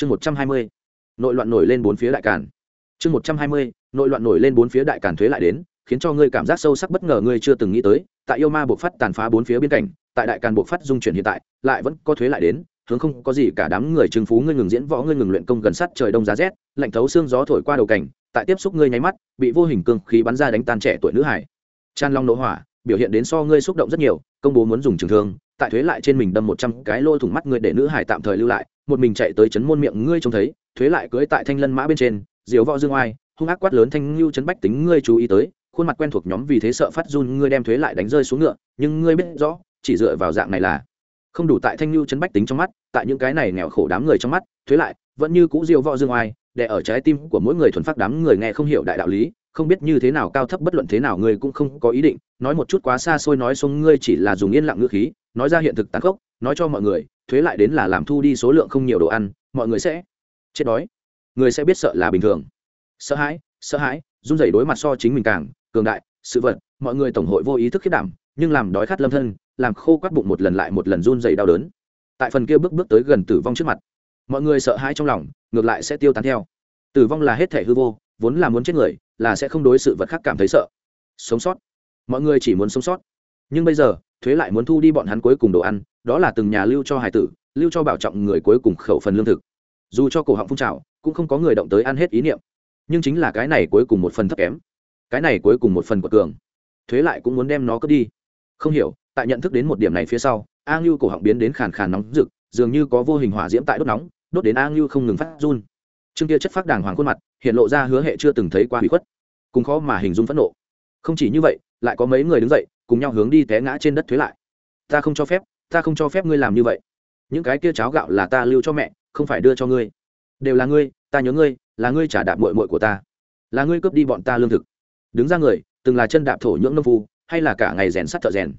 chương một trăm hai mươi, nội loạn nổi lên bốn phía đại càn. Chương một trăm hai mươi, nội loạn nổi lên bốn phía đại càn thuế lại đến, khiến cho ngươi cảm giác sâu sắc bất ngờ ngươi chưa từng nghĩ tới, tại yêu ma buộc phát tàn phá bốn phía biên cảnh, tại đại càn buộc phát dung chuyển hiện tại, lại vẫn có thuế lại đến, hướng không có gì cả đám người trừng phú ngươi ngừng diễn võ ngươi ngừng luyện công gần sát trời đông giá rét, lạnh thấu xương gió thổi qua đầu cảnh, tại tiếp xúc ngươi nháy mắt, bị vô hình cương khí bắn ra đánh tan trẻ tuổi nữ hải. Tràn long nổ hỏa, biểu hiện đến so ngươi xúc động rất nhiều, công bố muốn dùng trường thương, tại thuế lại trên mình đâm một trăm cái lôi thủng mắt ngươi để nữ hải tạm thời lưu lại một mình chạy tới chấn môn miệng ngươi trông thấy, thuế lại cưới tại thanh lân mã bên trên diếu võ dương oai, hung ác quát lớn thanh lưu chấn bách tính ngươi chú ý tới, khuôn mặt quen thuộc nhóm vì thế sợ phát run, ngươi đem thuế lại đánh rơi xuống ngựa, nhưng ngươi biết rõ, chỉ dựa vào dạng này là không đủ tại thanh lưu chấn bách tính trong mắt, tại những cái này nghèo khổ đám người trong mắt, thuế lại vẫn như cũ diêu võ dương oai, để ở trái tim của mỗi người thuần phát đám người nghe không hiểu đại đạo lý, không biết như thế nào cao thấp bất luận thế nào ngươi cũng không có ý định, nói một chút quá xa xôi nói xong ngươi chỉ là dùng yên lặng ngữ khí, nói ra hiện thực tàn khốc, nói cho mọi người thuế lại đến là làm thu đi số lượng không nhiều đồ ăn, mọi người sẽ chết đói. Người sẽ biết sợ là bình thường. Sợ hãi sợ hãi, run rẩy đối mặt so chính mình càng cường đại, sự vật, mọi người tổng hội vô ý thức khiết đảm, nhưng làm đói khát lâm thân, làm khô quát bụng một lần lại một lần run rẩy đau đớn. Tại phần kia bước bước tới gần tử vong trước mặt, mọi người sợ hãi trong lòng, ngược lại sẽ tiêu tán theo. Tử vong là hết thể hư vô, vốn là muốn chết người, là sẽ không đối sự vật khác cảm thấy sợ. Sống sót. Mọi người chỉ muốn sống sót. Nhưng bây giờ, thuế lại muốn thu đi bọn hắn cuối cùng đồ ăn đó là từng nhà lưu cho hải tử, lưu cho bảo trọng người cuối cùng khẩu phần lương thực. Dù cho cổ họng phun trào, cũng không có người động tới ăn hết ý niệm. Nhưng chính là cái này cuối cùng một phần thấp kém. Cái này cuối cùng một phần của cường. Thuế lại cũng muốn đem nó cướp đi. Không hiểu, tại nhận thức đến một điểm này phía sau, a ngưu cổ họng biến đến khàn khàn nóng rực, dường như có vô hình hỏa diễm tại đốt nóng, đốt đến a ngưu không ngừng phát run. Trương kia chất phát đàng hoàng khuôn mặt, hiện lộ ra hứa hệ chưa từng thấy qua hủy khuất. Cùng khó mà hình dung phẫn nộ. Không chỉ như vậy, lại có mấy người đứng dậy, cùng nhau hướng đi té ngã trên đất thuế lại. Ta không cho phép ta không cho phép ngươi làm như vậy. Những cái kia cháo gạo là ta lưu cho mẹ, không phải đưa cho ngươi. Đều là ngươi, ta nhớ ngươi, là ngươi trả đạp mội mội của ta. Là ngươi cướp đi bọn ta lương thực. Đứng ra người, từng là chân đạp thổ nhưỡng nông phu, hay là cả ngày rèn sắt thợ rèn.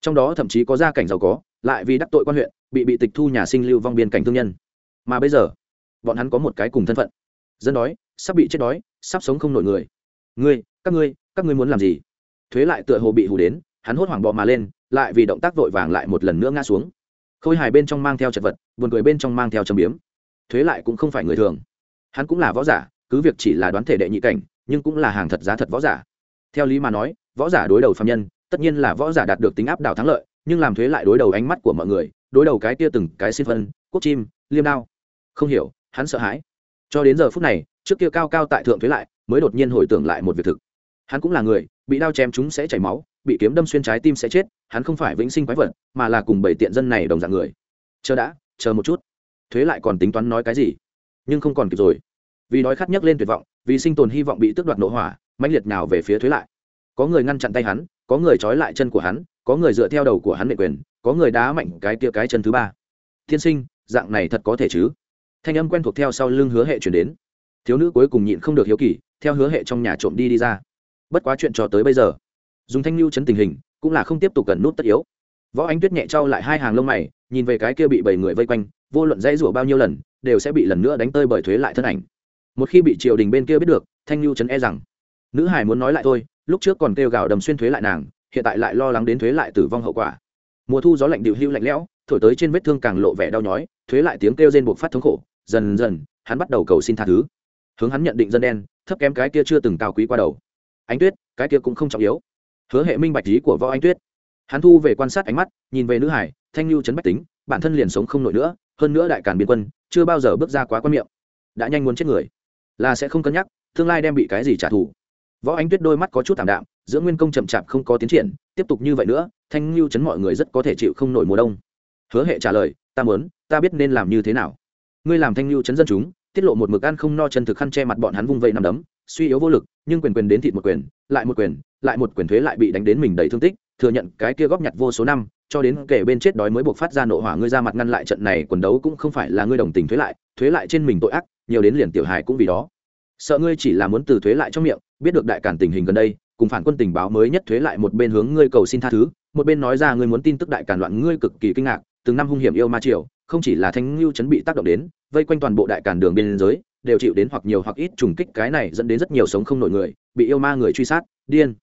Trong đó thậm chí có gia cảnh giàu có, lại vì đắc tội quan huyện, bị bị tịch thu nhà sinh lưu vong biên cảnh thương nhân. Mà bây giờ, bọn hắn có một cái cùng thân phận. Dân đói, sắp bị chết đói, sắp sống không nổi người. Ngươi, các ngươi các ngươi muốn làm gì? Thuế lại tựa hồ bị hù đến, hắn hốt hoảng bò mà lên lại vì động tác vội vàng lại một lần nữa ngã xuống. Khôi hài bên trong mang theo chật vật, buồn cười bên trong mang theo châm biếm. Thuế lại cũng không phải người thường. Hắn cũng là võ giả, cứ việc chỉ là đoán thể đệ nhị cảnh, nhưng cũng là hàng thật giá thật võ giả. Theo lý mà nói, võ giả đối đầu phạm nhân, tất nhiên là võ giả đạt được tính áp đảo thắng lợi, nhưng làm thuế lại đối đầu ánh mắt của mọi người, đối đầu cái kia từng cái xin phân quốc chim, liêm đao. Không hiểu, hắn sợ hãi. Cho đến giờ phút này, trước kia cao cao tại thượng thuế lại, mới đột nhiên hồi tưởng lại một việc thực hắn cũng là người, bị đao chém chúng sẽ chảy máu, bị kiếm đâm xuyên trái tim sẽ chết, hắn không phải vĩnh sinh quái vật, mà là cùng bảy tiện dân này đồng dạng người. Chờ đã, chờ một chút. Thuế lại còn tính toán nói cái gì? Nhưng không còn kịp rồi. Vì đói khát nhấc lên tuyệt vọng, vì sinh tồn hy vọng bị tước đoạt nội hỏa, mãnh liệt nào về phía thuế lại. Có người ngăn chặn tay hắn, có người trói lại chân của hắn, có người dựa theo đầu của hắn mệnh quyền, có người đá mạnh cái tia cái chân thứ ba. Tiên sinh, dạng này thật có thể chứ? Thanh âm quen thuộc theo sau lưng hứa hệ chuyển đến. Thiếu nữ cuối cùng nhịn không được hiếu kỳ, theo hứa hệ trong nhà trộm đi đi ra bất quá chuyện cho tới bây giờ. Dùng thanh lưu chấn tình hình, cũng là không tiếp tục cần nút tất yếu. Võ ánh tuyết nhẹ trao lại hai hàng lông mày, nhìn về cái kia bị bảy người vây quanh, vô luận dãy rủa bao nhiêu lần, đều sẽ bị lần nữa đánh tơi bởi thuế lại thân ảnh. Một khi bị triều đình bên kia biết được, thanh lưu chấn e rằng, nữ hải muốn nói lại thôi, lúc trước còn kêu gào đầm xuyên thuế lại nàng, hiện tại lại lo lắng đến thuế lại tử vong hậu quả. Mùa thu gió lạnh điệu hưu lạnh lẽo, thổi tới trên vết thương càng lộ vẻ đau nhói, thuế lại tiếng kêu rên buộc phát thống khổ, dần dần, hắn bắt đầu cầu xin tha thứ. Hướng hắn nhận định dân đen, thấp kém cái kia chưa từng cao quý qua đầu ánh tuyết, cái kia cũng không trọng yếu. Hứa hệ minh bạch lý của võ anh tuyết. Hắn thu về quan sát ánh mắt, nhìn về nữ hải, thanh lưu chấn bách tính, bản thân liền sống không nổi nữa, hơn nữa đại cản biên quân, chưa bao giờ bước ra quá quan miệng. Đã nhanh muốn chết người. Là sẽ không cân nhắc, tương lai đem bị cái gì trả thù. Võ ánh tuyết đôi mắt có chút thảm đạm, giữa nguyên công chậm chạp không có tiến triển, tiếp tục như vậy nữa, thanh lưu chấn mọi người rất có thể chịu không nổi mùa đông. Hứa hệ trả lời, ta muốn, ta biết nên làm như thế nào. Ngươi làm thanh lưu chấn dân chúng, tiết lộ một mực ăn không no chân thực khăn che mặt bọn hắn vung vây nằm đấm suy yếu vô lực, nhưng quyền quyền đến thịt một quyền, lại một quyền, lại một quyền thuế lại bị đánh đến mình đầy thương tích, thừa nhận cái kia góp nhặt vô số năm, cho đến kể bên chết đói mới buộc phát ra nộ hỏa ngươi ra mặt ngăn lại trận này quần đấu cũng không phải là ngươi đồng tình thuế lại thuế lại trên mình tội ác, nhiều đến liền tiểu hài cũng vì đó. Sợ ngươi chỉ là muốn từ thuế lại trong miệng, biết được đại cản tình hình gần đây, cùng phản quân tình báo mới nhất thuế lại một bên hướng ngươi cầu xin tha thứ, một bên nói ra ngươi muốn tin tức đại cản loạn ngươi cực kỳ kinh ngạc, từng năm hung hiểm yêu ma triều, không chỉ là thanh lưu chấn bị tác động đến, vây quanh toàn bộ đại cản đường biên giới đều chịu đến hoặc nhiều hoặc ít trùng kích cái này dẫn đến rất nhiều sống không nổi người, bị yêu ma người truy sát, điên.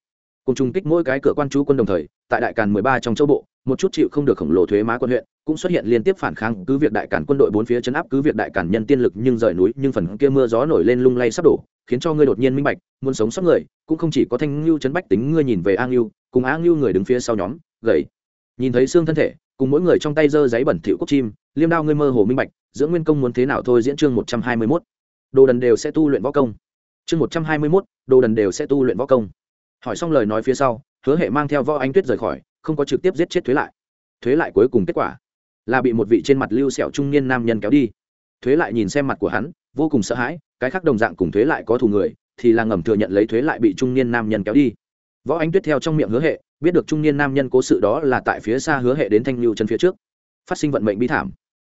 Cùng trùng kích mỗi cái cửa quan chú quân đồng thời, tại đại càn 13 trong châu bộ, một chút chịu không được khổng lồ thuế má quân huyện, cũng xuất hiện liên tiếp phản kháng, cứ việc đại càn quân đội bốn phía chấn áp, cứ việc đại càn nhân tiên lực nhưng rời núi, nhưng phần kia mưa gió nổi lên lung lay sắp đổ, khiến cho ngươi đột nhiên minh bạch, muốn sống sót người, cũng không chỉ có thanh lưu chấn bách tính ngươi nhìn về an lưu cùng an lưu người đứng phía sau nhóm, gầy. Nhìn thấy xương thân thể, cùng mỗi người trong tay giơ giấy bẩn thỉu cốc chim, liêm đao ngươi mơ hồ minh bạch, giữa nguyên công muốn thế nào thôi diễn chương 121 đồ đần đều sẽ tu luyện võ công. Chương một trăm hai mươi mốt, đồ đần đều sẽ tu luyện võ công. Hỏi xong lời nói phía sau, hứa hệ mang theo võ anh tuyết rời khỏi, không có trực tiếp giết chết thuế lại. Thuế lại cuối cùng kết quả là bị một vị trên mặt lưu sẹo trung niên nam nhân kéo đi. Thuế lại nhìn xem mặt của hắn, vô cùng sợ hãi, cái khác đồng dạng cùng thuế lại có thù người, thì là ngầm thừa nhận lấy thuế lại bị trung niên nam nhân kéo đi. Võ anh tuyết theo trong miệng hứa hệ, biết được trung niên nam nhân cố sự đó là tại phía xa hứa hệ đến thanh lưu chân phía trước, phát sinh vận mệnh bi thảm.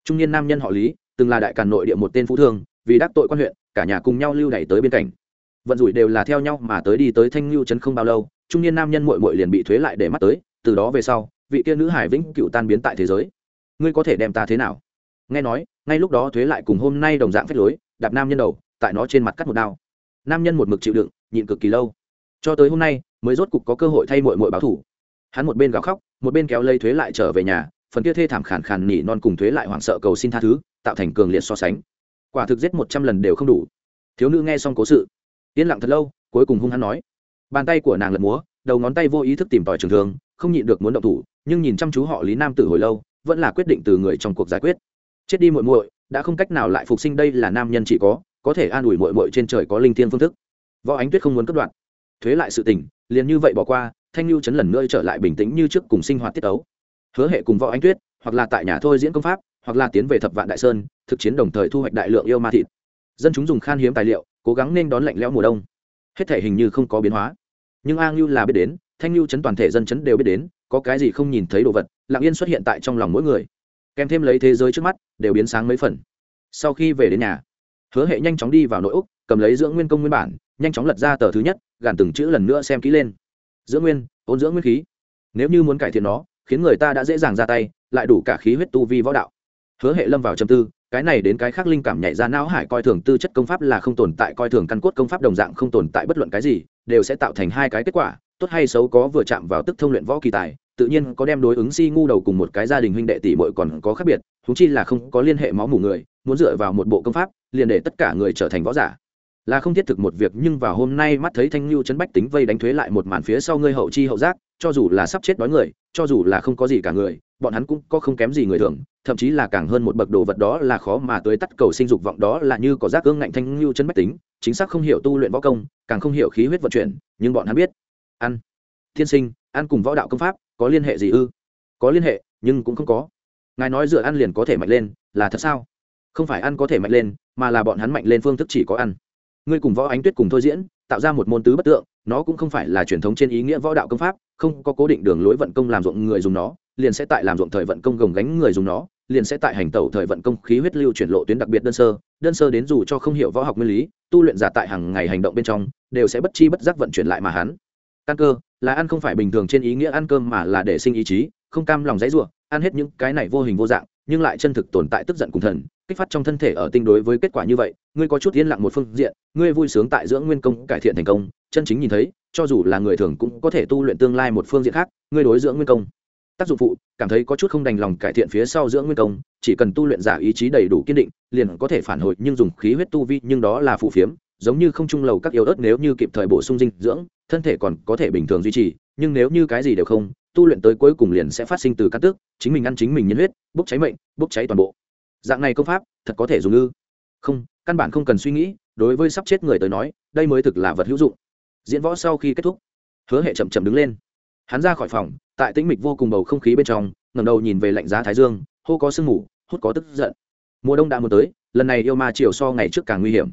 Trung niên nam nhân họ lý, từng là đại càn nội địa một tên phú thương vì đắc tội quan huyện, cả nhà cùng nhau lưu đẩy tới bên cạnh. Vận rủi đều là theo nhau mà tới đi tới thanh lưu trấn không bao lâu, trung niên nam nhân mội mội liền bị thuế lại để mắt tới, từ đó về sau, vị kia nữ hải vĩnh cựu tan biến tại thế giới. Ngươi có thể đem ta thế nào? Nghe nói, ngay lúc đó thuế lại cùng hôm nay đồng dạng phép lối, đạp nam nhân đầu, tại nó trên mặt cắt một đao. Nam nhân một mực chịu đựng, nhịn cực kỳ lâu. Cho tới hôm nay, mới rốt cục có cơ hội thay mội mội báo thủ. Hắn một bên gào khóc, một bên kéo lây thuế lại trở về nhà, phần kia thê thảm khàn khàn nỉ non cùng thuế lại hoảng sợ cầu xin tha thứ, tạo thành cường liệt so sánh quả thực giết một trăm lần đều không đủ. Thiếu nữ nghe xong cố sự, yên lặng thật lâu, cuối cùng hung hắn nói. Bàn tay của nàng lật múa, đầu ngón tay vô ý thức tìm tòi trường thường không nhịn được muốn động thủ, nhưng nhìn chăm chú họ lý nam tử hồi lâu, vẫn là quyết định từ người trong cuộc giải quyết. Chết đi muội muội, đã không cách nào lại phục sinh đây là nam nhân chỉ có có thể an ủi muội muội trên trời có linh tiên phương thức. Võ ánh tuyết không muốn cất đoạn. Thuế lại sự tình, liền như vậy bỏ qua, thanh lưu chấn lần nữa trở lại bình tĩnh như trước cùng sinh hoạt tiết ấu hứa hệ cùng võ ánh tuyết, hoặc là tại nhà thôi diễn công pháp, hoặc là tiến về thập vạn đại sơn thực chiến đồng thời thu hoạch đại lượng yêu ma thịt. Dân chúng dùng khan hiếm tài liệu, cố gắng nên đón lạnh lẽo mùa đông. Hết thể hình như không có biến hóa. Nhưng a ngưu là biết đến, thanh ngưu chấn toàn thể dân chấn đều biết đến, có cái gì không nhìn thấy đồ vật, lặng yên xuất hiện tại trong lòng mỗi người. Kèm thêm lấy thế giới trước mắt, đều biến sáng mấy phần. Sau khi về đến nhà, hứa hệ nhanh chóng đi vào nội úc, cầm lấy dưỡng nguyên công nguyên bản, nhanh chóng lật ra tờ thứ nhất, gàn từng chữ lần nữa xem kỹ lên. Dưỡng nguyên, ôn dưỡng nguyên khí. Nếu như muốn cải thiện nó, khiến người ta đã dễ dàng ra tay, lại đủ cả khí huyết tu vi võ đạo. Hứa hệ lâm vào châm tư cái này đến cái khác linh cảm nhảy ra, não hải coi thường tư chất công pháp là không tồn tại, coi thường căn cốt công pháp đồng dạng không tồn tại bất luận cái gì, đều sẽ tạo thành hai cái kết quả, tốt hay xấu có vừa chạm vào tức thông luyện võ kỳ tài, tự nhiên có đem đối ứng si ngu đầu cùng một cái gia đình huynh đệ tỷ muội còn có khác biệt thú chi là không có liên hệ máu mủ người, muốn dựa vào một bộ công pháp, liền để tất cả người trở thành võ giả. Là không thiết thực một việc, nhưng vào hôm nay mắt thấy thanh lưu chấn bách tính vây đánh thuế lại một màn phía sau ngươi hậu chi hậu giác, cho dù là sắp chết đói người, cho dù là không có gì cả người bọn hắn cũng có không kém gì người thường, thậm chí là càng hơn một bậc đồ vật đó là khó mà tới tắt cầu sinh dục vọng đó là như có giác cương ngạnh thanh lưu chân bách tính, chính xác không hiểu tu luyện võ công, càng không hiểu khí huyết vận chuyển, nhưng bọn hắn biết. Ăn. Thiên sinh, ăn cùng võ đạo công pháp, có liên hệ gì ư? Có liên hệ, nhưng cũng không có. Ngài nói dựa ăn liền có thể mạnh lên, là thật sao? Không phải ăn có thể mạnh lên, mà là bọn hắn mạnh lên phương thức chỉ có ăn. Ngươi cùng võ ánh tuyết cùng thôi diễn, tạo ra một môn tứ bất tượng, nó cũng không phải là truyền thống trên ý nghĩa võ đạo công pháp, không có cố định đường lối vận công làm ruộng người dùng nó liền sẽ tại làm ruộng thời vận công gồng gánh người dùng nó, liền sẽ tại hành tẩu thời vận công khí huyết lưu chuyển lộ tuyến đặc biệt đơn sơ đơn sơ đến dù cho không hiểu võ học nguyên lý, tu luyện giả tại hàng ngày hành động bên trong, đều sẽ bất chi bất giác vận chuyển lại mà hắn. Căn cơ, là ăn không phải bình thường trên ý nghĩa ăn cơm mà là để sinh ý chí, không cam lòng dãy ruộng ăn hết những cái này vô hình vô dạng, nhưng lại chân thực tồn tại tức giận cùng thần, kích phát trong thân thể ở tinh đối với kết quả như vậy, ngươi có chút yên lặng một phương diện, ngươi vui sướng tại dưỡng nguyên công cải thiện thành công, chân chính nhìn thấy, cho dù là người thường cũng có thể tu luyện tương lai một phương diện khác, ngươi đối dưỡng nguyên công tác dụng phụ, cảm thấy có chút không đành lòng cải thiện phía sau dưỡng nguyên công, chỉ cần tu luyện giả ý chí đầy đủ kiên định, liền có thể phản hồi, nhưng dùng khí huyết tu vi, nhưng đó là phụ phiếm, giống như không trung lầu các yếu ớt nếu như kịp thời bổ sung dinh dưỡng, thân thể còn có thể bình thường duy trì, nhưng nếu như cái gì đều không, tu luyện tới cuối cùng liền sẽ phát sinh từ các tước, chính mình ăn chính mình nhân huyết, bốc cháy mệnh, bốc cháy toàn bộ. Dạng này công pháp, thật có thể dùng ư? Không, căn bản không cần suy nghĩ, đối với sắp chết người tới nói, đây mới thực là vật hữu dụng. Diễn võ sau khi kết thúc, hứa hệ chậm chậm đứng lên hắn ra khỏi phòng, tại tĩnh mịch vô cùng bầu không khí bên trong, ngẩng đầu nhìn về lạnh giá thái dương, hô có sương mù, hút có tức giận. Mùa đông đã muốn tới, lần này yêu ma chiều so ngày trước càng nguy hiểm.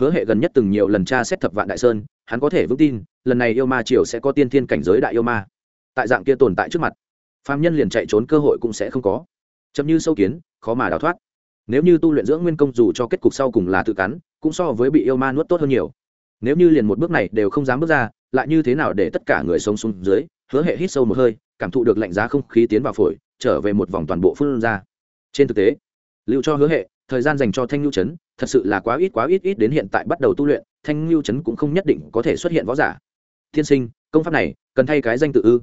Hứa hệ gần nhất từng nhiều lần tra xét thập vạn đại sơn, hắn có thể vững tin, lần này yêu ma triều sẽ có tiên thiên cảnh giới đại yêu ma. Tại dạng kia tồn tại trước mặt phạm nhân liền chạy trốn cơ hội cũng sẽ không có. Chậm như sâu kiến, khó mà đào thoát. Nếu như tu luyện dưỡng nguyên công dù cho kết cục sau cùng là tự cắn, cũng so với bị yêu ma nuốt tốt hơn nhiều nếu như liền một bước này đều không dám bước ra, lại như thế nào để tất cả người sống xuống dưới, hứa hệ hít sâu một hơi, cảm thụ được lạnh giá không khí tiến vào phổi, trở về một vòng toàn bộ phương ra. Trên thực tế, lưu cho hứa hệ, thời gian dành cho thanh lưu trấn thật sự là quá ít quá ít ít đến hiện tại bắt đầu tu luyện, thanh lưu trấn cũng không nhất định có thể xuất hiện võ giả. Thiên sinh, công pháp này, cần thay cái danh tự ư?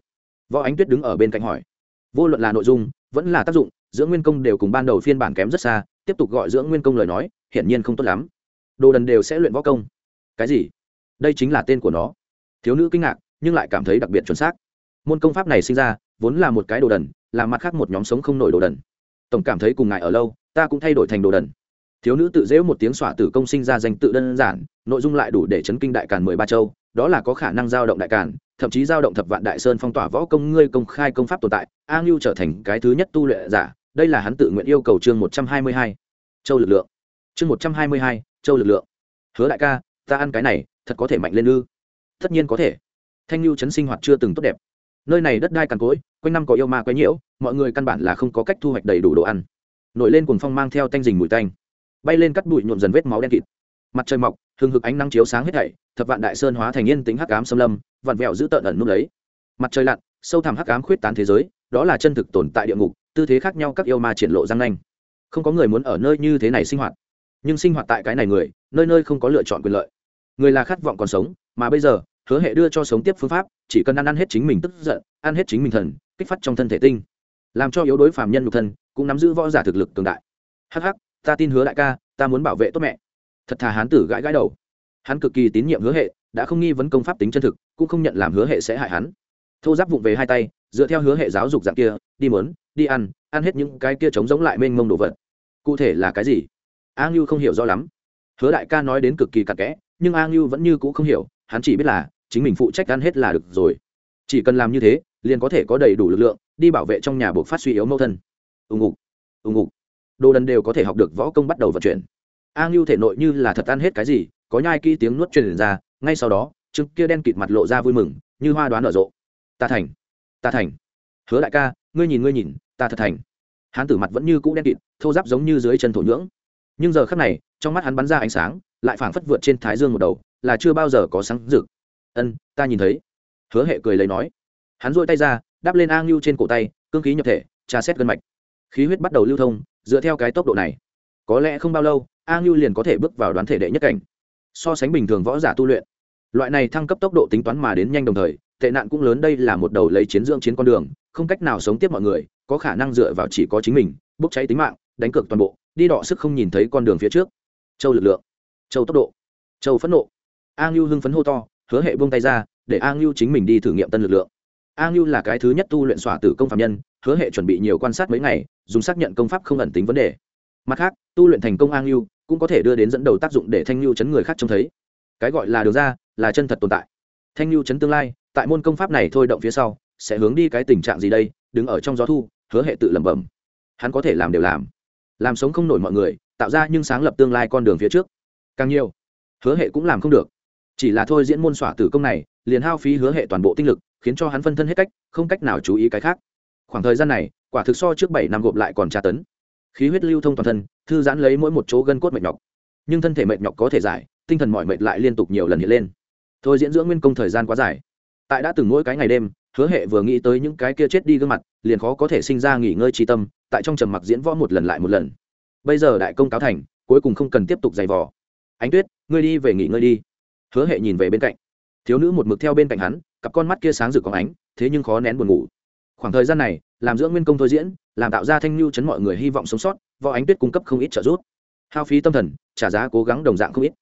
Võ ánh tuyết đứng ở bên cạnh hỏi. Vô luận là nội dung, vẫn là tác dụng, dưỡng nguyên công đều cùng ban đầu phiên bản kém rất xa, tiếp tục gọi dưỡng nguyên công lời nói, hiển nhiên không tốt lắm. Đồ đần đều sẽ luyện võ công cái gì? Đây chính là tên của nó. Thiếu nữ kinh ngạc, nhưng lại cảm thấy đặc biệt chuẩn xác. Môn công pháp này sinh ra, vốn là một cái đồ đần, là mặt khác một nhóm sống không nổi đồ đần. Tổng cảm thấy cùng ngài ở lâu, ta cũng thay đổi thành đồ đần. Thiếu nữ tự dễu một tiếng xỏa tử công sinh ra danh tự đơn giản, nội dung lại đủ để chấn kinh đại càn mười ba châu, đó là có khả năng giao động đại càn, thậm chí giao động thập vạn đại sơn phong tỏa võ công ngươi công khai công pháp tồn tại, a ngưu trở thành cái thứ nhất tu luyện giả, đây là hắn tự nguyện yêu cầu chương một trăm hai mươi hai, châu lực lượng. Chương một trăm hai mươi hai, châu lực lượng. Hứa đại ca ta ăn cái này, thật có thể mạnh lên ư? Tất nhiên có thể. Thanh lưu chấn sinh hoạt chưa từng tốt đẹp. Nơi này đất đai cằn cỗi, quanh năm có yêu ma quấy nhiễu, mọi người căn bản là không có cách thu hoạch đầy đủ đồ ăn. Nổi lên cuồng phong mang theo tanh dình mùi tanh. Bay lên cắt bụi nhuộm dần vết máu đen kịt. Mặt trời mọc, hừng hực ánh nắng chiếu sáng hết thảy, thập vạn đại sơn hóa thành yên tính hắc ám xâm lâm, vặn vẹo giữ tợn ẩn núp lấy. Mặt trời lặn, sâu thẳm hắc ám khuyết tán thế giới, đó là chân thực tồn tại địa ngục, tư thế khác nhau các yêu ma triển lộ răng nanh. Không có người muốn ở nơi như thế này sinh hoạt. Nhưng sinh hoạt tại cái này người, nơi nơi không có lựa chọn quyền lợi người là khát vọng còn sống, mà bây giờ, hứa hệ đưa cho sống tiếp phương pháp, chỉ cần ăn ăn hết chính mình tức giận, ăn hết chính mình thần, kích phát trong thân thể tinh. Làm cho yếu đối phàm nhân nhục thân, cũng nắm giữ võ giả thực lực cường đại. Hắc hắc, ta tin hứa đại ca, ta muốn bảo vệ tốt mẹ. Thật thà hán tử gãi gãi đầu. Hắn cực kỳ tín nhiệm hứa hệ, đã không nghi vấn công pháp tính chân thực, cũng không nhận làm hứa hệ sẽ hại hắn. Thô giáp vụng về hai tay, dựa theo hứa hệ giáo dục dạng kia, đi mớn, đi ăn ăn hết những cái kia trống giống lại mênh mông đồ vật. Cụ thể là cái gì? A ngưu không hiểu rõ lắm. Hứa đại ca nói đến cực kỳ cặn kẽ nhưng a ngưu vẫn như c ũ không hiểu, hắn chỉ biết là, chính mình phụ trách ăn hết là được rồi. Chỉ cần làm như thế, liền có thể có đầy đủ lực lượng, đi bảo vệ trong nhà buộc phát suy yếu mâu thân. Ừ ùng ục ùng ừ ục đồ đần đều có thể học được võ công bắt đầu vận chuyển. A ngưu thể nội như là thật ăn hết cái gì, có nhai kỹ tiếng nuốt truyền ra, ngay sau đó chứng kia đen kịt mặt lộ ra vui mừng, như hoa đoán nở rộ. Ta thành ta thành. Hứa đại ca, ngươi nhìn ngươi nhìn, ta thật thành. Hắn tử mặt vẫn như cũ đen kịt, thô giáp giống như dưới chân thổ nhưỡng. Nhưng giờ khắc này, trong mắt hắn bắn ra ánh sáng lại phảng phất vượt trên thái dương một đầu, là chưa bao giờ có sáng rực. Ân, ta nhìn thấy. Hứa hệ cười lấy nói. Hắn dội tay ra, đắp lên a ngưu trên cổ tay, cương khí nhập thể, tra xét gân mạch. Khí huyết bắt đầu lưu thông, dựa theo cái tốc độ này. Có lẽ không bao lâu, a ngưu liền có thể bước vào đoán thể đệ nhất cảnh. So sánh bình thường võ giả tu luyện, loại này thăng cấp tốc độ tính toán mà đến nhanh đồng thời, tệ nạn cũng lớn đây là một đầu lấy chiến dưỡng chiến con đường, không cách nào sống tiếp mọi người, có khả năng dựa vào chỉ có chính mình, bốc cháy tính mạng, đánh cược toàn bộ, đi đọ sức không nhìn thấy con đường phía trước. Châu lực lượng châu tốc độ. Châu phẫn nộ. A ngưu hưng phấn hô to, hứa hệ buông tay ra, để a ngưu chính mình đi thử nghiệm tân lực lượng. A ngưu là cái thứ nhất tu luyện xỏa tử công phạm nhân, hứa hệ chuẩn bị nhiều quan sát mấy ngày, dùng xác nhận công pháp không ẩn tính vấn đề. Mặt khác, tu luyện thành công a ngưu cũng có thể đưa đến dẫn đầu tác dụng để thanh ngưu chấn người khác trông thấy. Cái gọi là đường ra, là chân thật tồn tại. Thanh ngưu chấn tương lai, tại môn công pháp này thôi động phía sau, sẽ hướng đi cái tình trạng gì đây, đứng ở trong gió thu, hứa hệ tự lẩm bẩm. Hắn có thể làm đều làm. Làm sống không nổi mọi người, tạo ra nhưng sáng lập tương lai con đường phía trước càng nhiều, hứa hệ cũng làm không được. Chỉ là thôi diễn môn xỏa tử công này, liền hao phí hứa hệ toàn bộ tinh lực, khiến cho hắn phân thân hết cách, không cách nào chú ý cái khác. Khoảng thời gian này, quả thực so trước bảy năm gộp lại còn tra tấn. Khí huyết lưu thông toàn thân, thư giãn lấy mỗi một chỗ gân cốt mệt nhọc. Nhưng thân thể mệt nhọc có thể giải, tinh thần mỏi mệt lại liên tục nhiều lần hiện lên. Thôi diễn dưỡng nguyên công thời gian quá dài. Tại đã từng mỗi cái ngày đêm, hứa hệ vừa nghĩ tới những cái kia chết đi gương mặt, liền khó có thể sinh ra nghỉ ngơi trí tâm, tại trong trầm mặc diễn võ một lần lại một lần. Bây giờ đại công cáo thành, cuối cùng không cần tiếp tục giày vò ánh tuyết, ngươi đi về nghỉ ngơi đi. Hứa hệ nhìn về bên cạnh. Thiếu nữ một mực theo bên cạnh hắn, cặp con mắt kia sáng rực có ánh, thế nhưng khó nén buồn ngủ. Khoảng thời gian này, làm dưỡng nguyên công thôi diễn, làm tạo ra thanh lưu chấn mọi người hy vọng sống sót, võ ánh tuyết cung cấp không ít trợ giúp. Hao phí tâm thần, trả giá cố gắng đồng dạng không ít.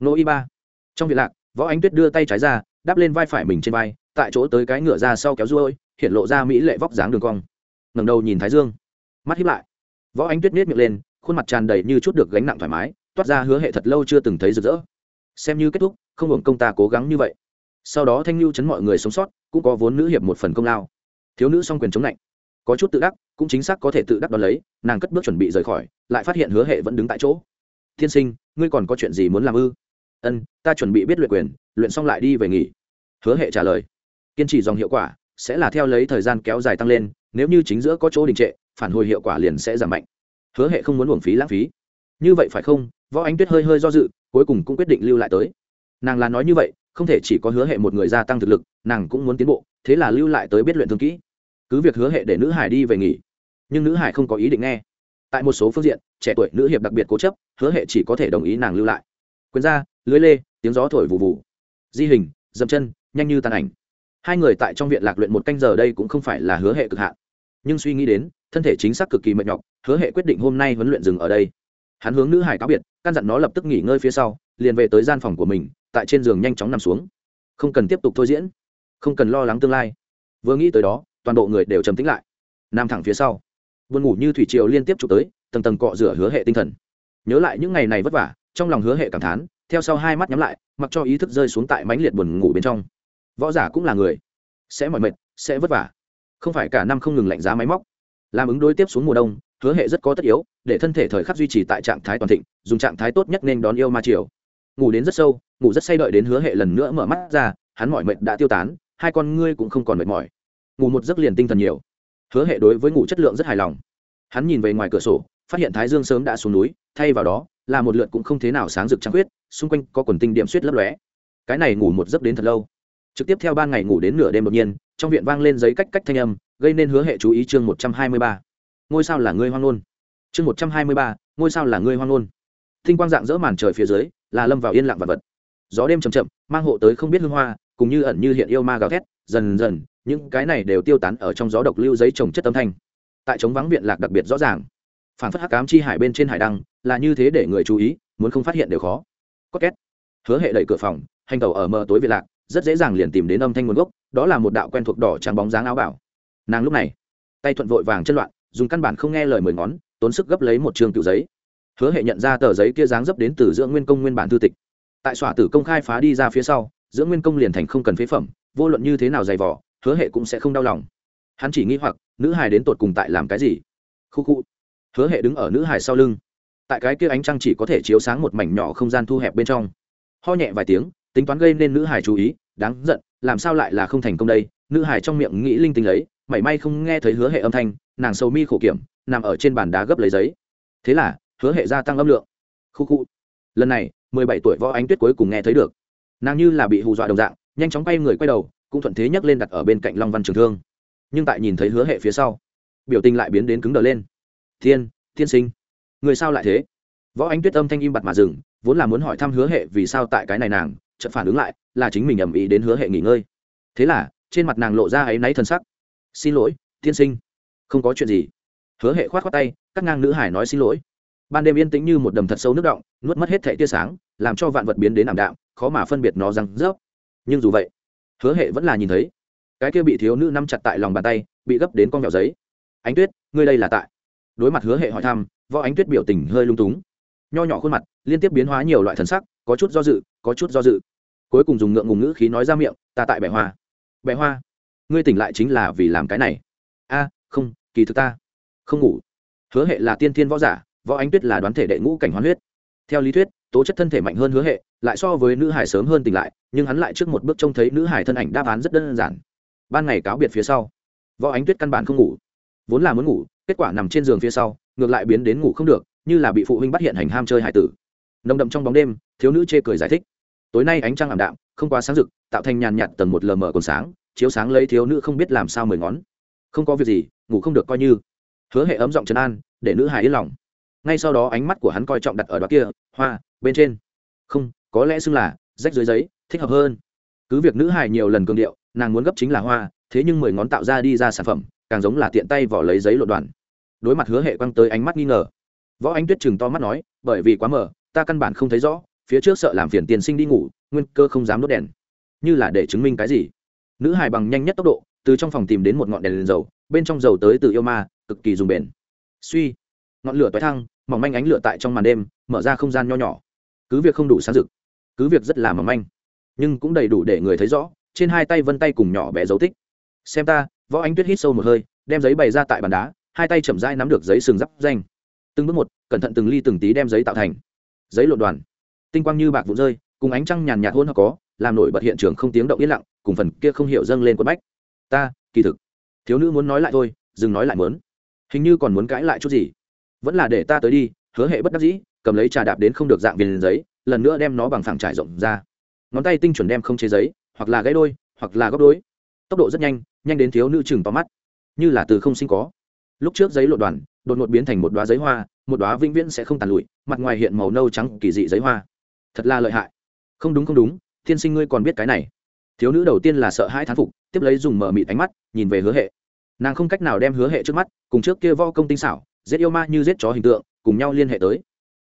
Nô y ba. Trong việc lạc, võ ánh tuyết đưa tay trái ra, đắp lên vai phải mình trên vai, tại chỗ tới cái ngựa ra sau kéo ruôi, hiện lộ ra mỹ lệ vóc dáng đường cong. Ngẩng đầu nhìn thái dương. Mắt hiếp lại. Võ ánh tuyết miết miệng lên, khuôn mặt tràn đầy như chút được gánh nặng thoải mái toát ra hứa hệ thật lâu chưa từng thấy rực rỡ. Xem như kết thúc, không hưởng công ta cố gắng như vậy. Sau đó thanh lưu chấn mọi người sống sót, cũng có vốn nữ hiệp một phần công lao. Thiếu nữ song quyền chống lạnh. Có chút tự đắc, cũng chính xác có thể tự đắc đón lấy, nàng cất bước chuẩn bị rời khỏi, lại phát hiện hứa hệ vẫn đứng tại chỗ. Tiên sinh, ngươi còn có chuyện gì muốn làm ư? Ân, ta chuẩn bị biết luyện quyền, luyện xong lại đi về nghỉ. Hứa hệ trả lời. Kiên trì dòng hiệu quả sẽ là theo lấy thời gian kéo dài tăng lên, nếu như chính giữa có chỗ đình trệ, phản hồi hiệu quả liền sẽ giảm mạnh. Hứa hệ không muốn uổng phí lãng phí như vậy phải không? Võ ánh tuyết hơi hơi do dự, cuối cùng cũng quyết định lưu lại tới. Nàng là nói như vậy, không thể chỉ có hứa hệ một người gia tăng thực lực, nàng cũng muốn tiến bộ, thế là lưu lại tới biết luyện thương kỹ. Cứ việc hứa hệ để nữ hải đi về nghỉ, nhưng nữ hải không có ý định nghe. Tại một số phương diện, trẻ tuổi nữ hiệp đặc biệt cố chấp, hứa hệ chỉ có thể đồng ý nàng lưu lại. Quyền ra, lưới lê, tiếng gió thổi vụ vụ di hình, dậm chân, nhanh như tàn ảnh. Hai người tại trong viện lạc luyện một canh giờ đây cũng không phải là hứa hệ cực hạn. Nhưng suy nghĩ đến, thân thể chính xác cực kỳ mệt nhọc, hứa hệ quyết định hôm nay huấn luyện dừng ở đây hắn hướng nữ hải cáo biệt, căn dặn nó lập tức nghỉ ngơi phía sau, liền về tới gian phòng của mình, tại trên giường nhanh chóng nằm xuống. Không cần tiếp tục thôi diễn, không cần lo lắng tương lai. Vừa nghĩ tới đó, toàn bộ người đều trầm tính lại. Nằm thẳng phía sau. Buồn ngủ như thủy triều liên tiếp chụp tới, tầng tầng cọ rửa hứa hệ tinh thần. Nhớ lại những ngày này vất vả, trong lòng hứa hệ cảm thán, theo sau hai mắt nhắm lại, mặc cho ý thức rơi xuống tại mãnh liệt buồn ngủ bên trong. Võ giả cũng là người. Sẽ mỏi mệt, sẽ vất vả. Không phải cả năm không ngừng lạnh giá máy móc. Làm ứng đối tiếp xuống mùa đông hứa hệ rất có tất yếu, để thân thể thời khắc duy trì tại trạng thái toàn thịnh, dùng trạng thái tốt nhất nên đón yêu ma triều. ngủ đến rất sâu, ngủ rất say đợi đến hứa hệ lần nữa mở mắt ra, hắn mỏi mệt đã tiêu tán, hai con ngươi cũng không còn mệt mỏi. Ngủ một giấc liền tinh thần nhiều. Hứa hệ đối với ngủ chất lượng rất hài lòng. Hắn nhìn về ngoài cửa sổ, phát hiện thái dương sớm đã xuống núi, thay vào đó, là một lượt cũng không thế nào sáng rực trăng khuyết, xung quanh có quần tinh điểm suýt lấp lóe. Cái này ngủ một giấc đến thật lâu. Trực tiếp theo ban ngày ngủ đến nửa đêm đột nhiên, trong viện vang lên giấy cách cách thanh âm, gây nên hứa hệ chú ý chương một trăm hai mươi ba ngôi sao là ngươi hoang nôn chương một trăm hai mươi ba, ngôi sao là ngươi hoang nôn thinh quang dạng dỡ màn trời phía dưới, là lâm vào yên lặng vật vật. Gió đêm chầm chậm, mang hộ tới không biết hương hoa, cùng như ẩn như hiện yêu ma gào thét, dần dần, những cái này đều tiêu tán ở trong gió độc lưu giấy trồng chất âm thanh. Tại chống vắng viện lạc đặc biệt rõ ràng. Phản phất hắc cám chi hải bên trên hải đăng, là như thế để người chú ý, muốn không phát hiện đều khó. Có két. Hứa hệ đẩy cửa phòng, hành tàu ở mờ tối viện lạc, rất dễ dàng liền tìm đến âm thanh nguồn gốc, đó là một đạo quen thuộc đỏ trắng bóng dáng áo bảo. Nàng lúc này, tay thuận vội vàng chân loạn dùng căn bản không nghe lời mười ngón, tốn sức gấp lấy một trường cựu giấy. Hứa hệ nhận ra tờ giấy kia dáng dấp đến từ dưỡng nguyên công nguyên bản thư tịch. Tại xỏa tử công khai phá đi ra phía sau, dưỡng nguyên công liền thành không cần phế phẩm, vô luận như thế nào dày vỏ hứa hệ cũng sẽ không đau lòng. Hắn chỉ nghĩ hoặc, nữ hài đến tột cùng tại làm cái gì? Khu khu. Hứa hệ đứng ở nữ hài sau lưng. Tại cái kia ánh trăng chỉ có thể chiếu sáng một mảnh nhỏ không gian thu hẹp bên trong. Ho nhẹ vài tiếng, tính toán gây nên nữ hài chú ý, đáng giận, làm sao lại là không thành công đây? Nữ hài trong miệng nghĩ linh tinh lấy, mảy may không nghe thấy hứa hệ âm thanh, nàng sầu mi khổ kiểm, nằm ở trên bàn đá gấp lấy giấy. Thế là, hứa hệ gia tăng âm lượng. Khu khu. Lần này, mười bảy tuổi võ ánh tuyết cuối cùng nghe thấy được. Nàng như là bị hù dọa đồng dạng, nhanh chóng quay người quay đầu, cũng thuận thế nhấc lên đặt ở bên cạnh long văn trường thương. Nhưng tại nhìn thấy hứa hệ phía sau, biểu tình lại biến đến cứng đờ lên. Thiên thiên sinh, người sao lại thế? Võ ánh tuyết âm thanh im bặt mà dừng, vốn là muốn hỏi thăm hứa hệ vì sao tại cái này nàng, chợt phản ứng lại, là chính mình ầm ĩ đến hứa hệ nghỉ ngơi. Thế là trên mặt nàng lộ ra áy náy thân sắc. Xin lỗi, tiên sinh. Không có chuyện gì. Hứa hệ khoát khoát tay, các ngang nữ hải nói xin lỗi. Ban đêm yên tĩnh như một đầm thật sâu nước động, nuốt mất hết thẻ tia sáng, làm cho vạn vật biến đến ảm đạm, khó mà phân biệt nó răng rớp. Nhưng dù vậy, hứa hệ vẫn là nhìn thấy, cái kia bị thiếu nữ nắm chặt tại lòng bàn tay, bị gấp đến con vẹo giấy. Ánh tuyết, ngươi đây là tại? Đối mặt hứa hệ hỏi thăm, võ ánh tuyết biểu tình hơi lung túng. Nho nhỏ khuôn mặt, liên tiếp biến hóa nhiều loại thần sắc, có chút do dự, có chút do dự. Cuối cùng dùng ngượng ngùng ngữ khí nói ra miệng, ta tại bẻ hoa bé hoa. Ngươi tỉnh lại chính là vì làm cái này. A, không, kỳ thực ta không ngủ. Hứa hệ là tiên thiên võ giả, võ ánh tuyết là đoán thể đệ ngũ cảnh hoán huyết. Theo lý thuyết, tố chất thân thể mạnh hơn hứa hệ, lại so với nữ hải sớm hơn tỉnh lại, nhưng hắn lại trước một bước trông thấy nữ hải thân ảnh đáp án rất đơn giản. Ban ngày cáo biệt phía sau, võ ánh tuyết căn bản không ngủ. Vốn là muốn ngủ, kết quả nằm trên giường phía sau, ngược lại biến đến ngủ không được, như là bị phụ huynh bắt hiện hành ham chơi hải tử. Nồng đậm trong bóng đêm, thiếu nữ chê cười giải thích. Tối nay ánh trăng ảm đạm không quá sáng rực, tạo thành nhàn nhạt tầng một lờ mờ còn sáng, chiếu sáng lấy thiếu nữ không biết làm sao mười ngón. Không có việc gì, ngủ không được coi như. Hứa hệ ấm giọng trấn an, để nữ hải yên lòng. Ngay sau đó ánh mắt của hắn coi trọng đặt ở đó kia, hoa, bên trên. Không, có lẽ xưng là rách dưới giấy, thích hợp hơn. Cứ việc nữ hải nhiều lần cường điệu, nàng muốn gấp chính là hoa, thế nhưng mười ngón tạo ra đi ra sản phẩm, càng giống là tiện tay vỏ lấy giấy lộ đoàn đối mặt hứa hệ quăng tới ánh mắt nghi ngờ. Võ ánh tuyết chừng to mắt nói, bởi vì quá mờ, ta căn bản không thấy rõ phía trước sợ làm phiền tiền sinh đi ngủ nguyên cơ không dám đốt đèn. Như là để chứng minh cái gì? Nữ hài bằng nhanh nhất tốc độ từ trong phòng tìm đến một ngọn đèn, đèn dầu bên trong dầu tới từ yêu ma cực kỳ dùng bền. Suy ngọn lửa toái thăng mỏng manh ánh lửa tại trong màn đêm mở ra không gian nho nhỏ. Cứ việc không đủ sáng rực cứ việc rất là mỏng manh nhưng cũng đầy đủ để người thấy rõ trên hai tay vân tay cùng nhỏ bé dấu tích. Xem ta võ ánh tuyết hít sâu một hơi đem giấy bày ra tại bàn đá hai tay chậm rãi nắm được giấy sừng giáp danh. Từng bước một cẩn thận từng ly từng tí đem giấy tạo thành. Giấy lộn đoàn tinh quang như bạc vụ rơi cùng ánh trăng nhàn nhạt hôn hoặc có làm nổi bật hiện trường không tiếng động yên lặng cùng phần kia không hiểu dâng lên quất bách. Ta kỳ thực thiếu nữ muốn nói lại thôi dừng nói lại muốn. Hình như còn muốn cãi lại chút gì. Vẫn là để ta tới đi hứa hệ bất đắc dĩ cầm lấy trà đạp đến không được dạng viền giấy lần nữa đem nó bằng phẳng trải rộng ra. Ngón tay tinh chuẩn đem không chế giấy hoặc là gãy đôi hoặc là góc đôi, tốc độ rất nhanh nhanh đến thiếu nữ chừng tóm mắt. Như là từ không sinh có. Lúc trước giấy lộ đoàn đột ngột biến thành một đoá giấy hoa một đoá vĩnh viễn sẽ không tàn lụi mặt ngoài hiện màu nâu trắng kỳ dị giấy hoa thật là lợi hại. Không đúng không đúng, tiên sinh ngươi còn biết cái này. Thiếu nữ đầu tiên là sợ hãi thán phục, tiếp lấy dùng mở mịt ánh mắt, nhìn về hứa hệ. Nàng không cách nào đem hứa hệ trước mắt, cùng trước kia vo công tinh xảo, giết yêu ma như giết chó hình tượng, cùng nhau liên hệ tới.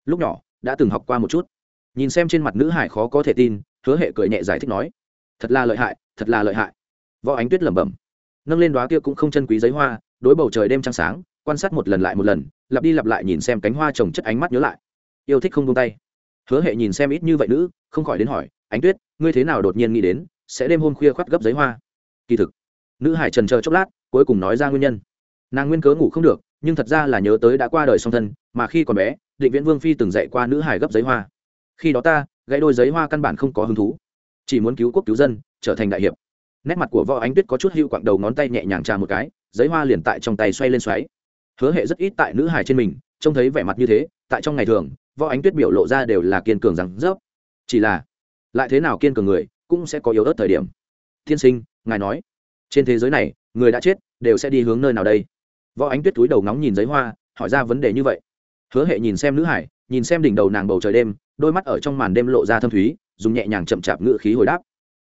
Lúc nhỏ, đã từng học qua một chút. Nhìn xem trên mặt nữ hải khó có thể tin, hứa hệ cười nhẹ giải thích nói, thật là lợi hại, thật là lợi hại. Võ ánh tuyết lẩm bẩm, nâng lên đoá kia cũng không chân quý giấy hoa, đối bầu trời đêm trăng sáng, quan sát một lần lại một lần, lặp đi lặp lại nhìn xem cánh hoa trồng chất ánh mắt nhớ lại. Yêu thích không tung tay hứa hệ nhìn xem ít như vậy nữ, không khỏi đến hỏi, ánh tuyết, ngươi thế nào đột nhiên nghĩ đến sẽ đêm hôm khuya khoắt gấp giấy hoa? Kỳ thực, nữ hải trần chờ chốc lát, cuối cùng nói ra nguyên nhân. Nàng nguyên cớ ngủ không được, nhưng thật ra là nhớ tới đã qua đời song thân, mà khi còn bé, định viễn vương phi từng dạy qua nữ hải gấp giấy hoa. Khi đó ta, gãy đôi giấy hoa căn bản không có hứng thú, chỉ muốn cứu quốc cứu dân, trở thành đại hiệp. Nét mặt của võ ánh tuyết có chút hưu quặng đầu ngón tay nhẹ nhàng trà một cái, giấy hoa liền tại trong tay xoay lên xoáy. Hứa hệ rất ít tại nữ hải trên mình, trông thấy vẻ mặt như thế, tại trong ngày thường võ ánh tuyết biểu lộ ra đều là kiên cường rằng dốc, chỉ là lại thế nào kiên cường người cũng sẽ có yếu ớt thời điểm. Tiên sinh ngài nói trên thế giới này người đã chết đều sẽ đi hướng nơi nào đây? Võ ánh tuyết túi đầu ngóng nhìn giấy hoa hỏi ra vấn đề như vậy. Hứa hệ nhìn xem nữ hải nhìn xem đỉnh đầu nàng bầu trời đêm đôi mắt ở trong màn đêm lộ ra thâm thúy dùng nhẹ nhàng chậm chạp ngự khí hồi đáp.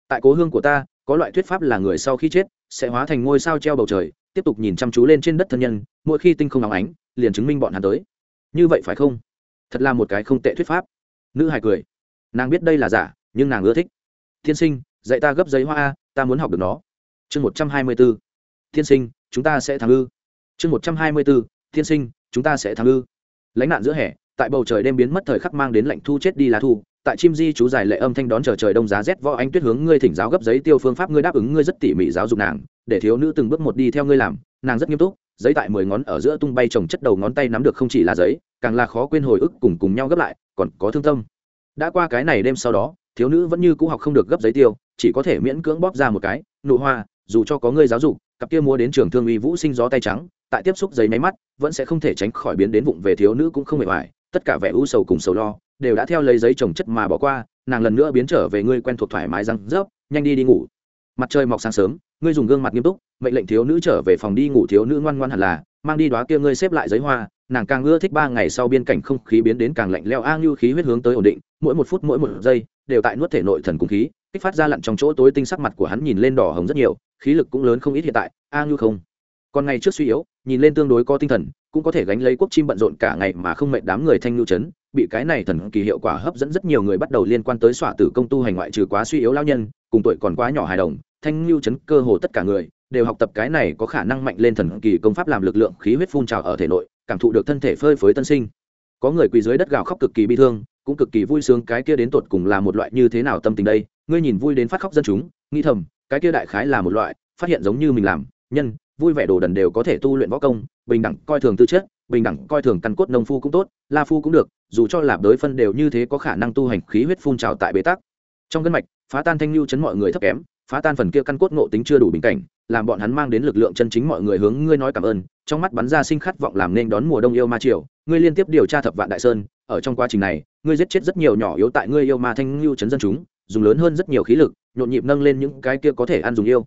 Tại cố hương của ta có loại thuyết pháp là người sau khi chết sẽ hóa thành ngôi sao treo bầu trời tiếp tục nhìn chăm chú lên trên đất thân nhân mỗi khi tinh không nóng ánh liền chứng minh bọn hắn tới. Như vậy phải không? Thật là một cái không tệ thuyết pháp. Nữ hài cười. Nàng biết đây là giả, nhưng nàng ưa thích. Tiên sinh, dạy ta gấp giấy hoa a ta muốn học được nó. Chương một trăm hai mươi b ố tiên sinh, chúng ta sẽ thắng ư. Chương một trăm hai mươi b ố tiên sinh, chúng ta sẽ thắng ư. Lánh nạn giữa hè, tại bầu trời đêm biến mất thời khắc mang đến lạnh thu chết đi lá thu. Tại chim di chú dài lệ âm thanh đón chờ trời đông giá rét võ anh tuyết hướng ngươi thỉnh giáo gấp giấy tiêu phương pháp, ngươi đáp ứng ngươi rất tỉ mỉ giáo dục nàng, để thiếu nữ từng bước một đi theo ngươi làm, nàng rất nghiêm túc giấy tại mười ngón ở giữa tung bay trồng chất đầu ngón tay nắm được không chỉ là giấy, càng là khó quên hồi ức cùng cùng nhau gấp lại, còn có thương tâm. Đã qua cái này đêm sau đó, thiếu nữ vẫn như cũ học không được gấp giấy tiêu, chỉ có thể miễn cưỡng bóp ra một cái, nụ hoa, dù cho có người giáo dục, cặp kia mua đến trường thương uy vũ sinh gió tay trắng, tại tiếp xúc giấy máy mắt, vẫn sẽ không thể tránh khỏi biến đến vụng về thiếu nữ cũng không mệt mỏi tất cả vẻ u sầu cùng sầu lo, đều đã theo lấy giấy trồng chất mà bỏ qua, nàng lần nữa biến trở về ngươi quen thuộc thoải mái răng rớp, nhanh đi đi ngủ. Mặt trời mọc sáng sớm ngươi dùng gương mặt nghiêm túc, mệnh lệnh thiếu nữ trở về phòng đi ngủ thiếu nữ ngoan ngoan hẳn là, mang đi đoá kia ngươi xếp lại giấy hoa, nàng càng ưa thích ba ngày sau biên cảnh không khí biến đến càng lạnh leo a ngưu khí huyết hướng tới ổn định, mỗi một phút mỗi một giây, đều tại nuốt thể nội thần cung khí, kích phát ra lặn trong chỗ tối tinh sắc mặt của hắn nhìn lên đỏ hồng rất nhiều, khí lực cũng lớn không ít hiện tại, a ngưu không. Còn ngày trước suy yếu, nhìn lên tương đối có tinh thần, cũng có thể gánh lấy quốc chim bận rộn cả ngày mà không mệt đám người thanh lưu chấn, bị cái này thần kỳ hiệu quả hấp dẫn rất nhiều người bắt đầu liên quan tới xỏa tử công tu hành ngoại trừ quá suy yếu lao nhân cùng tuổi còn quá nhỏ hài đồng, thanh lưu chấn cơ hồ tất cả người đều học tập cái này có khả năng mạnh lên thần kỳ công pháp làm lực lượng khí huyết phun trào ở thể nội, cảm thụ được thân thể phơi phới tân sinh. Có người quỳ dưới đất gào khóc cực kỳ bi thương, cũng cực kỳ vui sướng, cái kia đến tột cùng là một loại như thế nào tâm tình đây? Ngươi nhìn vui đến phát khóc dân chúng, nghĩ thầm, cái kia đại khái là một loại phát hiện giống như mình làm, nhân, vui vẻ đồ đần đều có thể tu luyện võ công, bình đẳng coi thường tư chất, bình đẳng coi thường căn cốt nông phu cũng tốt, la phu cũng được, dù cho lạp đối phân đều như thế có khả năng tu hành khí huyết phun trào tại bế tắc trong gân mạch, phá tan thanh lưu chấn mọi người thấp kém, phá tan phần kia căn cốt ngộ tính chưa đủ bình cảnh, làm bọn hắn mang đến lực lượng chân chính mọi người hướng ngươi nói cảm ơn, trong mắt bắn ra sinh khát vọng làm nên đón mùa đông yêu ma triều, ngươi liên tiếp điều tra thập vạn đại sơn, ở trong quá trình này, ngươi giết chết rất nhiều nhỏ yếu tại ngươi yêu ma thanh lưu chấn dân chúng, dùng lớn hơn rất nhiều khí lực, nhộn nhịp nâng lên những cái kia có thể ăn dùng yêu.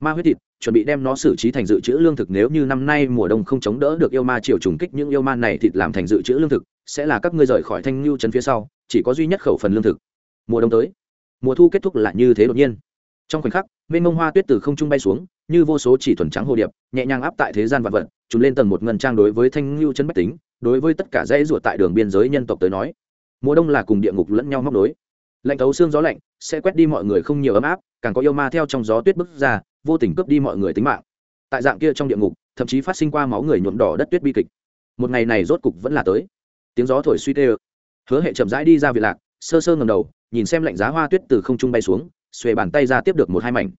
Ma huyết thịt, chuẩn bị đem nó xử trí thành dự trữ lương thực nếu như năm nay mùa đông không chống đỡ được yêu ma triều trùng kích những yêu ma này thịt làm thành dự trữ lương thực, sẽ là các ngươi rời khỏi thanh lưu trấn phía sau, chỉ có duy nhất khẩu phần lương thực. Mùa đông tới mùa thu kết thúc lại như thế đột nhiên. Trong khoảnh khắc, mênh mông hoa tuyết từ không trung bay xuống, như vô số chỉ thuần trắng hồ điệp, nhẹ nhàng áp tại thế gian vạn vật chúng lên tầng một ngân trang đối với thanh lưu chân bách tính, đối với tất cả dãy ruột tại đường biên giới nhân tộc tới nói. Mùa đông là cùng địa ngục lẫn nhau móc nối. Lạnh thấu xương gió lạnh sẽ quét đi mọi người không nhiều ấm áp, càng có yêu ma theo trong gió tuyết bước ra, vô tình cướp đi mọi người tính mạng. Tại dạng kia trong địa ngục, thậm chí phát sinh qua máu người nhuộm đỏ đất tuyết bi kịch. Một ngày này rốt cục vẫn là tới. Tiếng gió thổi suy tê hứa hệ chậm rãi đi ra việt lạc, sơ sơ ngầm đầu nhìn xem lạnh giá hoa tuyết từ không trung bay xuống, xuề bàn tay ra tiếp được một hai mảnh.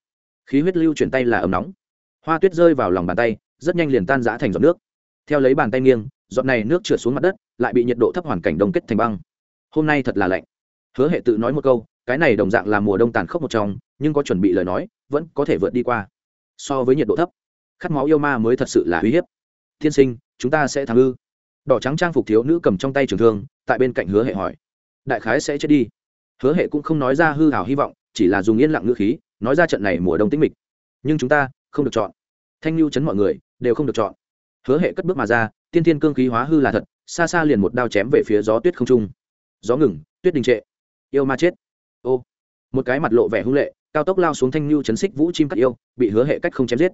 Khí huyết lưu chuyển tay là ấm nóng. Hoa tuyết rơi vào lòng bàn tay, rất nhanh liền tan giã thành giọt nước. Theo lấy bàn tay nghiêng, giọt này nước trượt xuống mặt đất, lại bị nhiệt độ thấp hoàn cảnh đông kết thành băng. Hôm nay thật là lạnh. Hứa hệ tự nói một câu, cái này đồng dạng là mùa đông tàn khốc một trong, nhưng có chuẩn bị lời nói, vẫn có thể vượt đi qua. So với nhiệt độ thấp, khát máu yêu ma mới thật sự là uy hiếp. Tiên sinh, chúng ta sẽ thắng ư? Đỏ trắng trang phục thiếu nữ cầm trong tay trường thương, tại bên cạnh hứa hệ hỏi. Đại khái sẽ chết đi hứa hệ cũng không nói ra hư hảo hy vọng, chỉ là dùng yên lặng ngữ khí, nói ra trận này mùa đông tĩnh mịch. Nhưng chúng ta không được chọn. Thanh lưu chấn mọi người đều không được chọn. Hứa hệ cất bước mà ra, tiên tiên cương khí hóa hư là thật, xa xa liền một đao chém về phía gió tuyết không trung. Gió ngừng, tuyết đình trệ. Yêu ma chết. Ô. Một cái mặt lộ vẻ hung lệ, cao tốc lao xuống thanh lưu chấn xích vũ chim cắt yêu, bị hứa hệ cách không chém giết.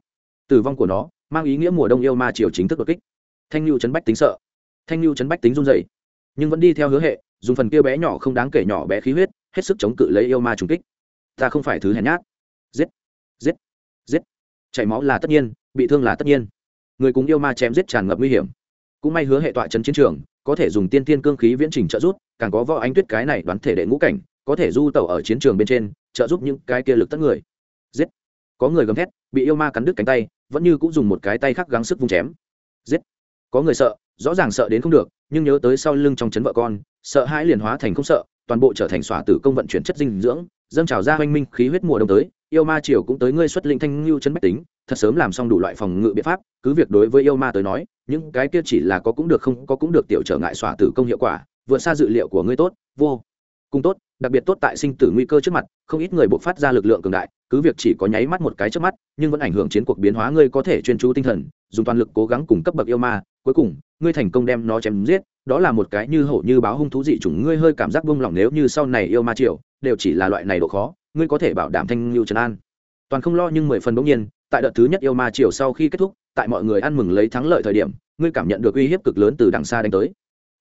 Tử vong của nó mang ý nghĩa mùa đông yêu ma triều chính thức đột kích. Thanh lưu chấn bách tính sợ. Thanh lưu chấn bách tính run dày nhưng vẫn đi theo hứa hệ, dùng phần kia bé nhỏ không đáng kể nhỏ bé khí huyết hết sức chống cự lấy yêu ma trùng kích. Ta không phải thứ hèn nhát. Giết giết giết. Chảy máu là tất nhiên, bị thương là tất nhiên. Người cùng yêu ma chém giết tràn ngập nguy hiểm. Cũng may hứa hệ tọa trấn chiến trường, có thể dùng tiên tiên cương khí viễn trình trợ giúp, càng có võ ánh tuyết cái này đoán thể đệ ngũ cảnh, có thể du tẩu ở chiến trường bên trên, trợ giúp những cái kia lực tất người. Giết. Có người gầm thét, bị yêu ma cắn đứt cánh tay, vẫn như cũng dùng một cái tay khác gắng sức vung chém. Giết. Có người sợ, rõ ràng sợ đến không được, nhưng nhớ tới sau lưng trong chấn vợ con, sợ hãi liền hóa thành không sợ toàn bộ trở thành xỏa tử công vận chuyển chất dinh dưỡng, dâng trào ra hoanh minh khí huyết mùa đông tới, yêu ma triều cũng tới ngươi xuất linh thanh lưu chấn bách tính, thật sớm làm xong đủ loại phòng ngự biện pháp, cứ việc đối với yêu ma tới nói, những cái kia chỉ là có cũng được không, có cũng được tiểu trở ngại xỏa tử công hiệu quả, vượt xa dự liệu của ngươi tốt, vô cùng tốt, đặc biệt tốt tại sinh tử nguy cơ trước mặt, không ít người buộc phát ra lực lượng cường đại, cứ việc chỉ có nháy mắt một cái trước mắt, nhưng vẫn ảnh hưởng chiến cuộc biến hóa ngươi có thể chuyên chú tinh thần, dùng toàn lực cố gắng cùng cấp bậc yêu ma, cuối cùng ngươi thành công đem nó chém giết, đó là một cái như hổ như báo hung thú dị chủng, ngươi hơi cảm giác buông lỏng nếu như sau này yêu ma triều, đều chỉ là loại này độ khó, ngươi có thể bảo đảm thanh lưu trấn an. Toàn không lo nhưng mười phần bỗng nhiên, tại đợt thứ nhất yêu ma triều sau khi kết thúc, tại mọi người ăn mừng lấy thắng lợi thời điểm, ngươi cảm nhận được uy hiếp cực lớn từ đằng xa đánh tới.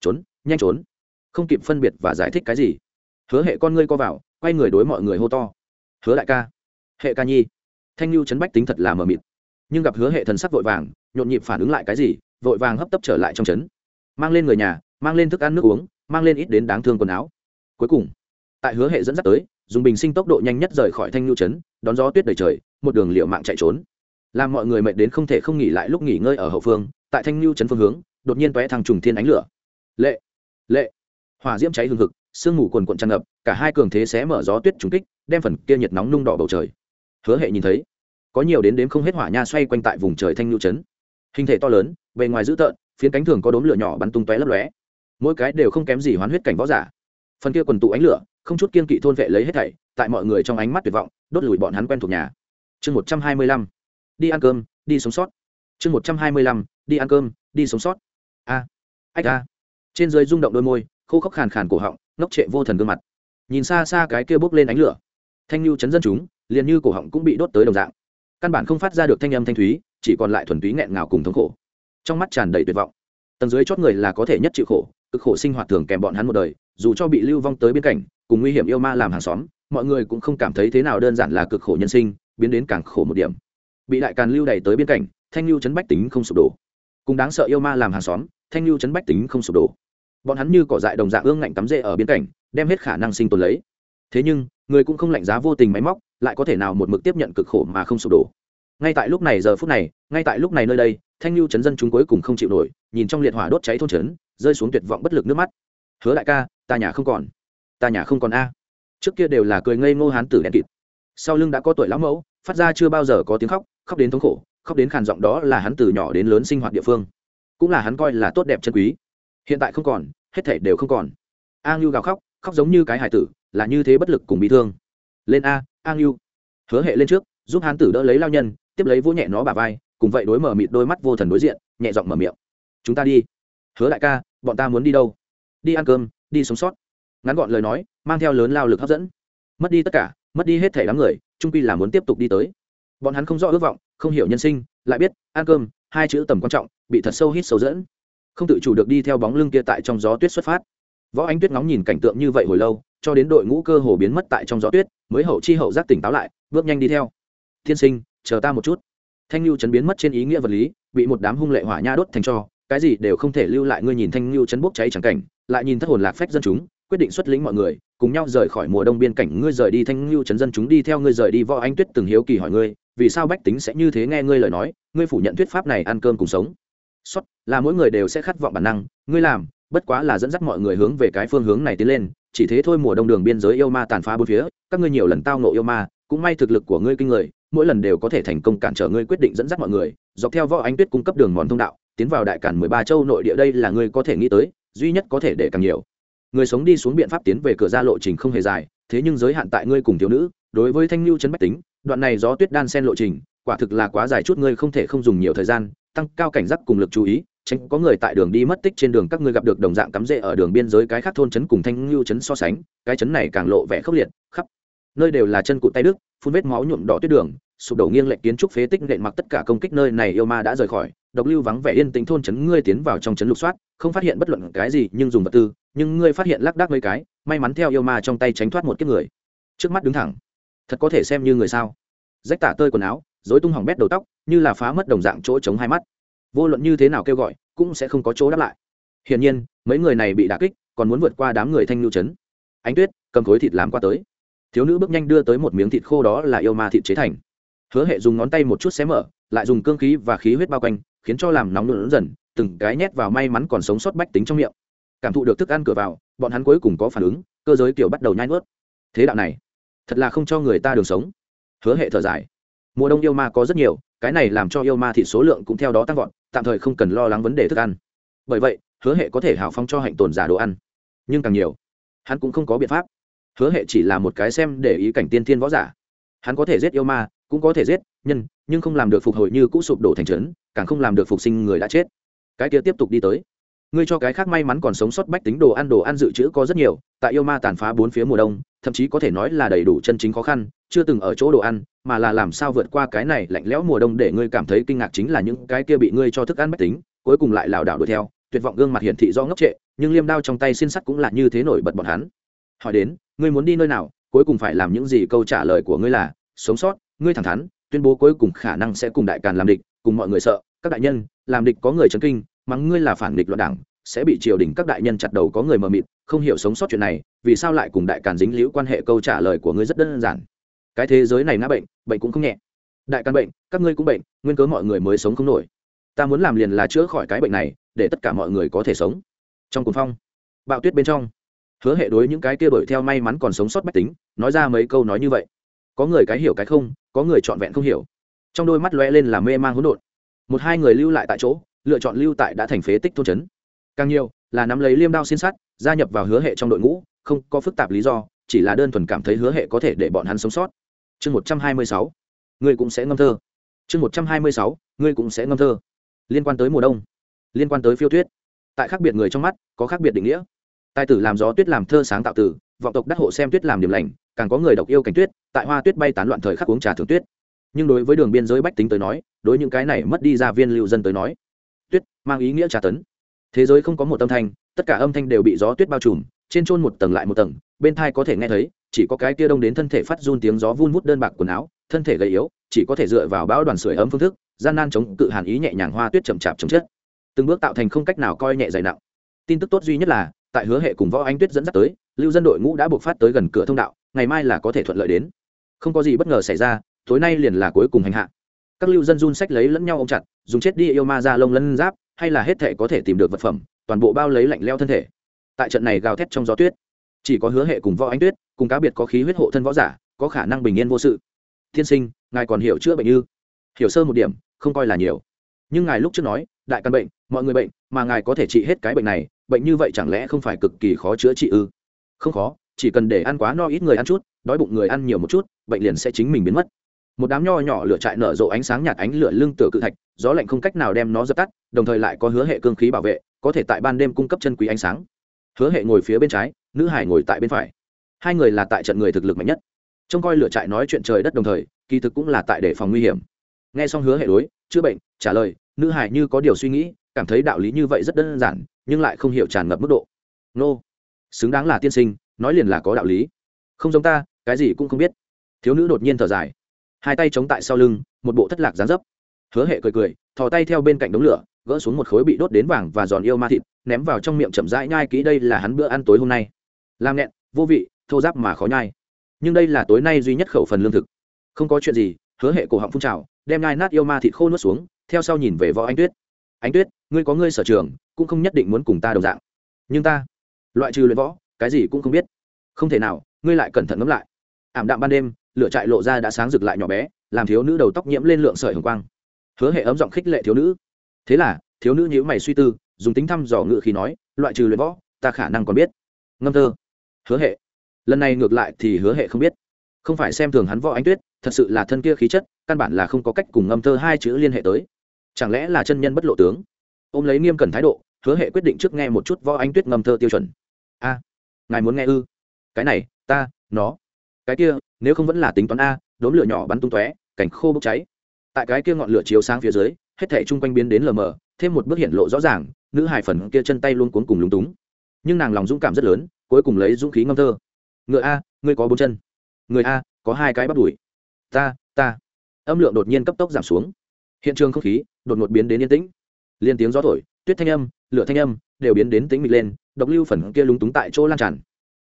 Trốn, nhanh trốn. Không kịp phân biệt và giải thích cái gì. Hứa hệ con ngươi co vào, quay người đối mọi người hô to. Hứa đại ca. Hệ ca nhi. Thanh lưu trấn bách tính thật là mờ mịt. Nhưng gặp hứa hệ thần sắc vội vàng, nhộn nhịp phản ứng lại cái gì vội vàng hấp tấp trở lại trong trấn. Mang lên người nhà, mang lên thức ăn nước uống, mang lên ít đến đáng thương quần áo. Cuối cùng, tại hứa hệ dẫn dắt tới, dùng bình sinh tốc độ nhanh nhất rời khỏi thanh lưu trấn, đón gió tuyết đầy trời, một đường liệu mạng chạy trốn. Làm mọi người mệt đến không thể không nghỉ lại lúc nghỉ ngơi ở hậu phương, tại thanh lưu trấn phương hướng, đột nhiên tóe thằng trùng thiên ánh lửa. Lệ lệ. Hỏa diễm cháy hương hực, sương mù quần quận tràn ngập, cả hai cường thế xé mở gió tuyết trùng kích, đem phần kia nhiệt nóng nung đỏ bầu trời. Hứa hệ nhìn thấy, có nhiều đến đếm không hết hỏa nha xoay quanh tại vùng trời thanh lưu trấn hình thể to lớn, bề ngoài dữ tợn, phiến cánh thường có đốm lửa nhỏ bắn tung tóe lấp lóe. Mỗi cái đều không kém gì hoán huyết cảnh võ giả. Phần kia quần tụ ánh lửa, không chút kiên kỵ thôn vệ lấy hết thảy, tại mọi người trong ánh mắt tuyệt vọng, đốt lùi bọn hắn quen thuộc nhà. Chương một trăm hai mươi lăm, đi ăn cơm, đi sống sót. Chương một trăm hai mươi lăm, đi ăn cơm, đi sống sót. A, ách a. Trên dưới rung động đôi môi, khô khốc khàn khàn cổ họng, ngốc trệ vô thần gương mặt. Nhìn xa xa cái kia bốc lên ánh lửa, thanh lưu chấn dân chúng, liền như cổ họng cũng bị đốt tới đồng dạng. Căn bản không phát ra được thanh âm thanh thúy chỉ còn lại thuần túy nghẹn ngào cùng thống khổ. Trong mắt tràn đầy tuyệt vọng. Tầng dưới chót người là có thể nhất chịu khổ, cực khổ sinh hoạt thường kèm bọn hắn một đời, dù cho bị lưu vong tới biên cảnh cùng nguy hiểm yêu ma làm hàng xóm, mọi người cũng không cảm thấy thế nào đơn giản là cực khổ nhân sinh, biến đến càng khổ một điểm. Bị đại càn lưu đày tới biên cảnh thanh lưu chấn bách tính không sụp đổ. Cùng đáng sợ yêu ma làm hàng xóm, thanh lưu chấn bách tính không sụp đổ. Bọn hắn như cỏ dại đồng dạng ương ngạnh tắm rễ ở biên cảnh đem hết khả năng sinh tồn lấy. Thế nhưng, người cũng không lạnh giá vô tình máy móc, lại có thể nào một mực tiếp nhận cực khổ mà không sụp đổ ngay tại lúc này giờ phút này, ngay tại lúc này nơi đây, thanh lưu chấn dân chúng cuối cùng không chịu nổi, nhìn trong liệt hỏa đốt cháy thôn trấn, rơi xuống tuyệt vọng bất lực nước mắt. Hứa đại ca, ta nhà không còn. Ta nhà không còn a. Trước kia đều là cười ngây ngô hán tử đèn kịt. Sau lưng đã có tuổi lão mẫu, phát ra chưa bao giờ có tiếng khóc khóc đến thống khổ, khóc đến khàn giọng đó là hắn từ nhỏ đến lớn sinh hoạt địa phương. Cũng là hắn coi là tốt đẹp chân quý. Hiện tại không còn, hết thể đều không còn. A ngưu gào khóc khóc giống như cái hải tử, là như thế bất lực cùng bị thương. Lên a a ngưu. Hứa hệ lên trước, giúp hán tử đỡ lấy lao nhân tiếp lấy vỗ nhẹ nó bà vai, cùng vậy đối mở mịt đôi mắt vô thần đối diện, nhẹ giọng mở miệng. Chúng ta đi. Hứa đại ca, bọn ta muốn đi đâu? Đi ăn cơm, đi sống sót. Ngắn gọn lời nói, mang theo lớn lao lực hấp dẫn. Mất đi tất cả, mất đi hết thể đám người trung quy là muốn tiếp tục đi tới. Bọn hắn không rõ ước vọng, không hiểu nhân sinh, lại biết, ăn cơm, hai chữ tầm quan trọng, bị thật sâu hít sâu dẫn. Không tự chủ được đi theo bóng lưng kia tại trong gió tuyết xuất phát. Võ ánh tuyết ngóng nhìn cảnh tượng như vậy hồi lâu, cho đến đội ngũ cơ hồ biến mất tại trong gió tuyết, mới hậu chi hậu giác tỉnh táo lại, bước nhanh đi theo. Thiên sinh chờ ta một chút. Thanh lưu chấn biến mất trên ý nghĩa vật lý, bị một đám hung lệ hỏa nha đốt thành cho, cái gì đều không thể lưu lại, ngươi nhìn thanh lưu chấn bốc cháy chẳng cảnh, lại nhìn thất hồn lạc phách dân chúng, quyết định xuất lĩnh mọi người, cùng nhau rời khỏi mùa đông biên cảnh, ngươi rời đi thanh lưu chấn dân chúng đi theo ngươi rời đi võ anh tuyết từng hiếu kỳ hỏi ngươi, vì sao bách tính sẽ như thế nghe ngươi lời nói, ngươi phủ nhận thuyết pháp này ăn cơm cùng sống. Xuất là mỗi người đều sẽ khát vọng bản năng, ngươi làm, bất quá là dẫn dắt mọi người hướng về cái phương hướng này tiến lên, chỉ thế thôi mùa đông đường biên giới yêu ma tàn phá bốn phía, các ngươi nhiều lần tao nộ yêu ma, cũng may thực lực của ngươi kinh người mỗi lần đều có thể thành công cản trở ngươi quyết định dẫn dắt mọi người, dọc theo võ ánh tuyết cung cấp đường mòn thông đạo, tiến vào đại cản mười ba châu nội địa đây là ngươi có thể nghĩ tới, duy nhất có thể để càng nhiều. Người sống đi xuống biện pháp tiến về cửa ra lộ trình không hề dài, thế nhưng giới hạn tại ngươi cùng thiếu nữ, đối với thanh lưu trấn bách tính, đoạn này gió tuyết đan sen lộ trình, quả thực là quá dài chút ngươi không thể không dùng nhiều thời gian, tăng cao cảnh giác cùng lực chú ý, tránh có người tại đường đi mất tích trên đường các ngươi gặp được đồng dạng cắm rễ ở đường biên giới cái khác thôn trấn cùng thanh lưu trấn so sánh, cái trấn này càng lộ vẻ khốc liệt, khắp nơi đều là chân cụt tay đức, phun vết máu nhuộm đỏ tuyết đường, sụp đổ nghiêng lệch kiến trúc phế tích nện mặc tất cả công kích nơi này yêu ma đã rời khỏi, độc lưu vắng vẻ yên tĩnh thôn trấn ngươi tiến vào trong trấn lục soát, không phát hiện bất luận cái gì nhưng dùng vật tư, nhưng ngươi phát hiện lác đác mấy cái, may mắn theo yêu ma trong tay tránh thoát một kiếp người. Trước mắt đứng thẳng, thật có thể xem như người sao? Rách tả tơi quần áo dối tung hỏng bét đầu tóc, như là phá mất đồng dạng chỗ chống hai mắt. Vô luận như thế nào kêu gọi, cũng sẽ không có chỗ đáp lại. Hiển nhiên, mấy người này bị đả kích, còn muốn vượt qua đám người thanh lưu trấn. Ánh tuyết, cầm khối thịt làm qua tới thiếu nữ bước nhanh đưa tới một miếng thịt khô đó là yêu ma thịt chế thành. Hứa hệ dùng ngón tay một chút xé mở, lại dùng cương khí và khí huyết bao quanh, khiến cho làm nóng nhuận dần, từng cái nhét vào may mắn còn sống sót bách tính trong miệng. Cảm thụ được thức ăn cửa vào, bọn hắn cuối cùng có phản ứng, cơ giới kiểu bắt đầu nhai nuốt. Thế đạo này, thật là không cho người ta đường sống. Hứa hệ thở dài. Mùa đông yêu ma có rất nhiều, cái này làm cho yêu ma thịt số lượng cũng theo đó tăng vọt, tạm thời không cần lo lắng vấn đề thức ăn. Bởi vậy, hứa hệ có thể hào phong cho hạnh tồn giả đồ ăn. Nhưng càng nhiều, hắn cũng không có biện pháp hứa hệ chỉ là một cái xem để ý cảnh tiên thiên võ giả. Hắn có thể giết yêu ma, cũng có thể giết nhân, nhưng không làm được phục hồi như cũ sụp đổ thành trấn, càng không làm được phục sinh người đã chết. Cái kia tiếp tục đi tới. Ngươi cho cái khác may mắn còn sống sót bách tính đồ ăn đồ ăn dự trữ có rất nhiều, tại yêu ma tàn phá bốn phía mùa đông, thậm chí có thể nói là đầy đủ chân chính khó khăn, chưa từng ở chỗ đồ ăn, mà là làm sao vượt qua cái này lạnh lẽo mùa đông để ngươi cảm thấy kinh ngạc chính là những cái kia bị ngươi cho thức ăn bách tính, cuối cùng lại lảo đảo đuổi theo, tuyệt vọng gương mặt hiển thị do ngốc trệ, nhưng liêm đao trong tay xin sắt cũng là như thế nổi bật bọn hắn. Hỏi đến ngươi muốn đi nơi nào, cuối cùng phải làm những gì? Câu trả lời của ngươi là, sống sót, ngươi thẳng thắn, tuyên bố cuối cùng khả năng sẽ cùng đại càn làm địch, cùng mọi người sợ, các đại nhân, làm địch có người chấn kinh, mắng ngươi là phản địch loạn đảng, sẽ bị triều đình các đại nhân chặt đầu có người mờ mịt, không hiểu sống sót chuyện này, vì sao lại cùng đại càn dính liễu quan hệ? Câu trả lời của ngươi rất đơn giản. Cái thế giới này ngã bệnh bệnh cũng không nhẹ. Đại càn bệnh, các ngươi cũng bệnh, nguyên cớ mọi người mới sống không nổi. Ta muốn làm liền là chữa khỏi cái bệnh này, để tất cả mọi người có thể sống. Trong cuồng phong, bạo tuyết bên trong hứa hệ đối những cái kia bởi theo may mắn còn sống sót bách tính, nói ra mấy câu nói như vậy. Có người cái hiểu cái không, có người trọn vẹn không hiểu. Trong đôi mắt lóe lên là mê man hỗn độn. Một hai người lưu lại tại chỗ, lựa chọn lưu tại đã thành phế tích thôn trấn. Càng nhiều, là nắm lấy liêm đao xin sắt, gia nhập vào hứa hệ trong đội ngũ, không có phức tạp lý do, chỉ là đơn thuần cảm thấy hứa hệ có thể để bọn hắn sống sót. Chương một trăm hai mươi sáu, ngươi cũng sẽ ngâm thơ. Chương một trăm hai mươi sáu, ngươi cũng sẽ ngâm thơ. Liên quan tới mùa đông, liên quan tới phiêu tuyết tại khác biệt người trong mắt, có khác biệt định nghĩa tài tử làm gió tuyết làm thơ sáng tạo tử, vọng tộc đắc hộ xem tuyết làm điểm lành, càng có người độc yêu cảnh tuyết, tại hoa tuyết bay tán loạn thời khắc uống trà thường tuyết. Nhưng đối với đường biên giới bách tính tới nói, đối những cái này mất đi ra viên lưu dân tới nói, tuyết mang ý nghĩa trà tấn. Thế giới không có một âm thanh, tất cả âm thanh đều bị gió tuyết bao trùm, trên trôn một tầng lại một tầng, bên thai có thể nghe thấy, chỉ có cái kia đông đến thân thể phát run tiếng gió vun vút đơn bạc quần áo, thân thể gầy yếu, chỉ có thể dựa vào bão đoàn sưởi ấm phương thức, gian nan chống cự hàn ý nhẹ nhàng hoa tuyết chậm chạp chống chết từng bước tạo thành không cách nào coi nhẹ dày nặng. Tin tức tốt duy nhất là tại hứa hệ cùng võ anh tuyết dẫn dắt tới, lưu dân đội ngũ đã buộc phát tới gần cửa thông đạo, ngày mai là có thể thuận lợi đến. Không có gì bất ngờ xảy ra, tối nay liền là cuối cùng hành hạ. Các lưu dân run sách lấy lẫn nhau ôm chặt, dùng chết đi yêu ma ra lông lân giáp, hay là hết thể có thể tìm được vật phẩm, toàn bộ bao lấy lạnh leo thân thể. Tại trận này gào thét trong gió tuyết, chỉ có hứa hệ cùng võ anh tuyết, cùng cá biệt có khí huyết hộ thân võ giả, có khả năng bình yên vô sự. Thiên sinh, ngài còn hiểu chữa bệnh như hiểu sơ một điểm, không coi là nhiều nhưng ngài lúc trước nói, đại căn bệnh, mọi người bệnh, mà ngài có thể trị hết cái bệnh này, bệnh như vậy chẳng lẽ không phải cực kỳ khó chữa trị ư? Không khó, chỉ cần để ăn quá no ít người ăn chút, đói bụng người ăn nhiều một chút, bệnh liền sẽ chính mình biến mất. Một đám nho nhỏ lửa trại nở rộ ánh sáng nhạt ánh lửa lưng tựa cự thạch, gió lạnh không cách nào đem nó dập tắt, đồng thời lại có hứa hệ cương khí bảo vệ, có thể tại ban đêm cung cấp chân quý ánh sáng. Hứa hệ ngồi phía bên trái, nữ hải ngồi tại bên phải. Hai người là tại trận người thực lực mạnh nhất. Trông coi lửa trại nói chuyện trời đất đồng thời, kỳ thực cũng là tại để phòng nguy hiểm nghe xong hứa hệ đối, chữa bệnh, trả lời, nữ hải như có điều suy nghĩ, cảm thấy đạo lý như vậy rất đơn giản, nhưng lại không hiểu tràn ngập mức độ. Nô, xứng đáng là tiên sinh, nói liền là có đạo lý. Không giống ta, cái gì cũng không biết. Thiếu nữ đột nhiên thở dài. Hai tay chống tại sau lưng, một bộ thất lạc dán dấp. Hứa hệ cười cười, thò tay theo bên cạnh đống lửa, gỡ xuống một khối bị đốt đến vàng và giòn yêu ma thịt, ném vào trong miệng chậm rãi nhai kỹ đây là hắn bữa ăn tối hôm nay. Làm nghẹn, vô vị, thô giáp mà khó nhai. Nhưng đây là tối nay duy nhất khẩu phần lương thực. Không có chuyện gì, hứa hệ cổ họng phun trào đem nhai nát yêu ma thịt khô nuốt xuống, theo sau nhìn về võ anh tuyết. Anh tuyết, ngươi có ngươi sở trường, cũng không nhất định muốn cùng ta đồng dạng. Nhưng ta, loại trừ luyện võ, cái gì cũng không biết. Không thể nào, ngươi lại cẩn thận ngẫm lại. Ảm đạm ban đêm, lửa trại lộ ra đã sáng rực lại nhỏ bé, làm thiếu nữ đầu tóc nhiễm lên lượng sợi hồng quang. Hứa hệ ấm giọng khích lệ thiếu nữ. Thế là, thiếu nữ nhíu mày suy tư, dùng tính thăm dò ngự khi nói, loại trừ luyện võ, ta khả năng còn biết. Ngâm thơ. Hứa hệ. Lần này ngược lại thì hứa hệ không biết. Không phải xem thường hắn võ ánh tuyết thật sự là thân kia khí chất, căn bản là không có cách cùng ngâm thơ hai chữ liên hệ tới. Chẳng lẽ là chân nhân bất lộ tướng? Ôm lấy nghiêm cẩn thái độ, hứa hệ quyết định trước nghe một chút võ ánh tuyết ngâm thơ tiêu chuẩn. A, ngài muốn nghe ư? Cái này, ta, nó. Cái kia, nếu không vẫn là tính toán a, đốm lửa nhỏ bắn tung tóe, cảnh khô bốc cháy. Tại cái kia ngọn lửa chiếu sáng phía dưới, hết thể chung quanh biến đến lờ mờ, thêm một bước hiện lộ rõ ràng, nữ hài phần kia chân tay luôn cuốn cùng lúng túng. Nhưng nàng lòng dũng cảm rất lớn, cuối cùng lấy dũng khí ngâm thơ. Ngựa a, ngươi có bốn chân. Người a, có hai cái bắt đùi ta ta. Âm lượng đột nhiên cấp tốc giảm xuống. Hiện trường không khí đột ngột biến đến yên tĩnh. Liên tiếng gió thổi, tuyết thanh âm, lửa thanh âm đều biến đến tĩnh mịch lên, độc lưu phần kia lúng túng tại chỗ lan tràn.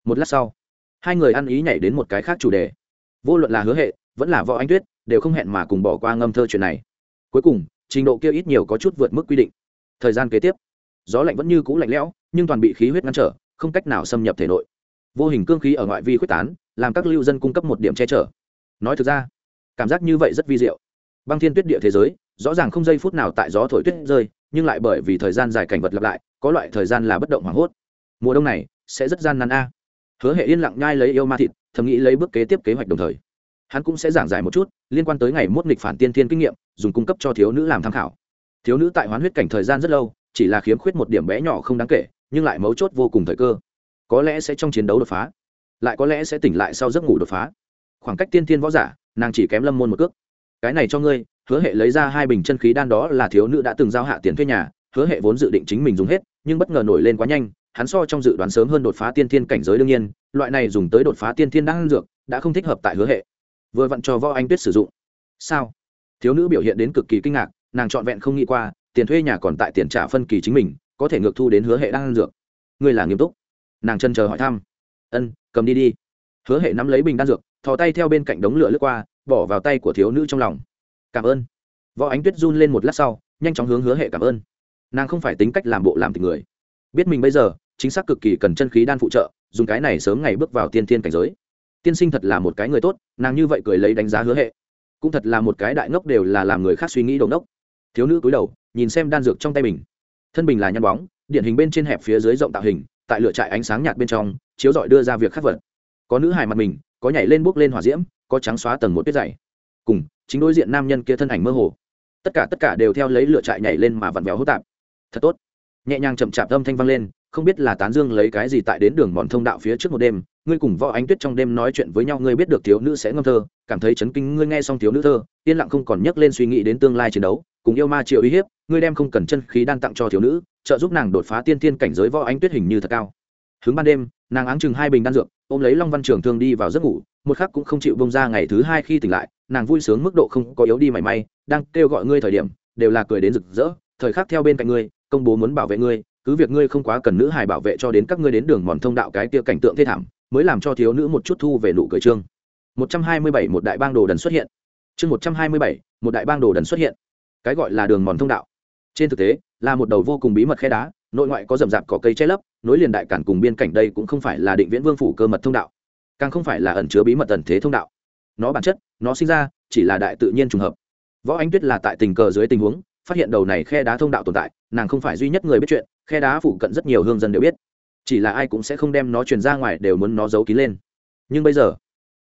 Một lát sau, hai người ăn ý nhảy đến một cái khác chủ đề. Vô luận là hứa hệ, vẫn là võ anh tuyết, đều không hẹn mà cùng bỏ qua ngâm thơ chuyện này. Cuối cùng, trình độ kia ít nhiều có chút vượt mức quy định. Thời gian kế tiếp, gió lạnh vẫn như cũ lạnh lẽo, nhưng toàn bị khí huyết ngăn trở, không cách nào xâm nhập thể nội. Vô hình cương khí ở ngoại vi quyết tán, làm các lưu dân cung cấp một điểm che chở nói thực ra, cảm giác như vậy rất vi diệu. Băng thiên tuyết địa thế giới, rõ ràng không giây phút nào tại gió thổi tuyết rơi, nhưng lại bởi vì thời gian dài cảnh vật lặp lại, có loại thời gian là bất động hoảng hốt. Mùa đông này sẽ rất gian nan a. Hứa hệ yên lặng nhai lấy yêu ma thịt, thầm nghĩ lấy bước kế tiếp kế hoạch đồng thời. Hắn cũng sẽ giảng giải một chút, liên quan tới ngày mốt nghịch phản tiên thiên kinh nghiệm, dùng cung cấp cho thiếu nữ làm tham khảo. Thiếu nữ tại hoán huyết cảnh thời gian rất lâu, chỉ là khiếm khuyết một điểm bé nhỏ không đáng kể, nhưng lại mấu chốt vô cùng thời cơ. Có lẽ sẽ trong chiến đấu đột phá, lại có lẽ sẽ tỉnh lại sau giấc ngủ đột phá khoảng cách tiên thiên võ giả, nàng chỉ kém lâm môn một cước. Cái này cho ngươi, hứa hệ lấy ra hai bình chân khí đan đó là thiếu nữ đã từng giao hạ tiền thuê nhà, hứa hệ vốn dự định chính mình dùng hết, nhưng bất ngờ nổi lên quá nhanh, hắn so trong dự đoán sớm hơn đột phá tiên thiên cảnh giới đương nhiên, loại này dùng tới đột phá tiên thiên đan dược, đã không thích hợp tại hứa hệ. Vừa vặn cho võ anh tuyết sử dụng. Sao? Thiếu nữ biểu hiện đến cực kỳ kinh ngạc, nàng trọn vẹn không nghĩ qua, tiền thuê nhà còn tại tiền trả phân kỳ chính mình, có thể ngược thu đến hứa hệ đan dược. Ngươi là nghiêm túc. Nàng chân chờ hỏi thăm. Ân, cầm đi đi. Hứa hệ nắm lấy bình đan dược thò tay theo bên cạnh đống lửa lướt qua, bỏ vào tay của thiếu nữ trong lòng. Cảm ơn. Võ ánh tuyết run lên một lát sau, nhanh chóng hướng hứa hệ cảm ơn. Nàng không phải tính cách làm bộ làm tình người. Biết mình bây giờ, chính xác cực kỳ cần chân khí đan phụ trợ, dùng cái này sớm ngày bước vào tiên thiên cảnh giới. Tiên sinh thật là một cái người tốt, nàng như vậy cười lấy đánh giá hứa hệ. Cũng thật là một cái đại ngốc đều là làm người khác suy nghĩ đầu ngốc. Thiếu nữ cúi đầu, nhìn xem đan dược trong tay mình. Thân bình là nhăn bóng điện hình bên trên hẹp phía dưới rộng tạo hình, tại lửa trại ánh sáng nhạt bên trong, chiếu dọi đưa ra việc khắc vật. Có nữ hài mặt mình có nhảy lên bước lên hỏa diễm, có trắng xóa tầng một tuyết dày. Cùng, chính đối diện nam nhân kia thân ảnh mơ hồ. Tất cả tất cả đều theo lấy lửa trại nhảy lên mà vặn vẹo hỗn tạp. Thật tốt. Nhẹ nhàng chậm chạp âm thanh vang lên, không biết là tán dương lấy cái gì tại đến đường mòn thông đạo phía trước một đêm, ngươi cùng võ ánh tuyết trong đêm nói chuyện với nhau, ngươi biết được thiếu nữ sẽ ngâm thơ, cảm thấy chấn kinh, ngươi nghe xong thiếu nữ thơ, yên lặng không còn nhấc lên suy nghĩ đến tương lai chiến đấu, cùng yêu ma triệu uy hiếp, ngươi đem không cần chân khí đang tặng cho thiếu nữ, trợ giúp nàng đột phá tiên thiên cảnh giới võ ánh tuyết hình như thật cao. Hướng ban đêm nàng áng chừng hai bình đan dược, ôm lấy long văn trường thương đi vào giấc ngủ, một khắc cũng không chịu bông ra ngày thứ hai khi tỉnh lại, nàng vui sướng mức độ không có yếu đi mảy may, đang kêu gọi ngươi thời điểm, đều là cười đến rực rỡ, thời khắc theo bên cạnh ngươi, công bố muốn bảo vệ ngươi, cứ việc ngươi không quá cần nữ hài bảo vệ cho đến các ngươi đến đường mòn thông đạo cái kia cảnh tượng thê thảm, mới làm cho thiếu nữ một chút thu về nụ cười trương. Một trăm hai mươi bảy, một đại bang đồ đần xuất hiện. Chương một trăm hai mươi bảy, một đại bang đồ đần xuất hiện. Cái gọi là đường mòn thông đạo. Trên thực tế, là một đầu vô cùng bí mật khe đá nội ngoại có rậm rạp cỏ cây che lấp, nối liền đại cản cùng biên cảnh đây cũng không phải là định viễn vương phủ cơ mật thông đạo, càng không phải là ẩn chứa bí mật ẩn thế thông đạo. Nó bản chất, nó sinh ra, chỉ là đại tự nhiên trùng hợp. Võ ánh tuyết là tại tình cờ dưới tình huống, phát hiện đầu này khe đá thông đạo tồn tại, nàng không phải duy nhất người biết chuyện, khe đá phụ cận rất nhiều hương dân đều biết. Chỉ là ai cũng sẽ không đem nó truyền ra ngoài đều muốn nó giấu kín lên. Nhưng bây giờ,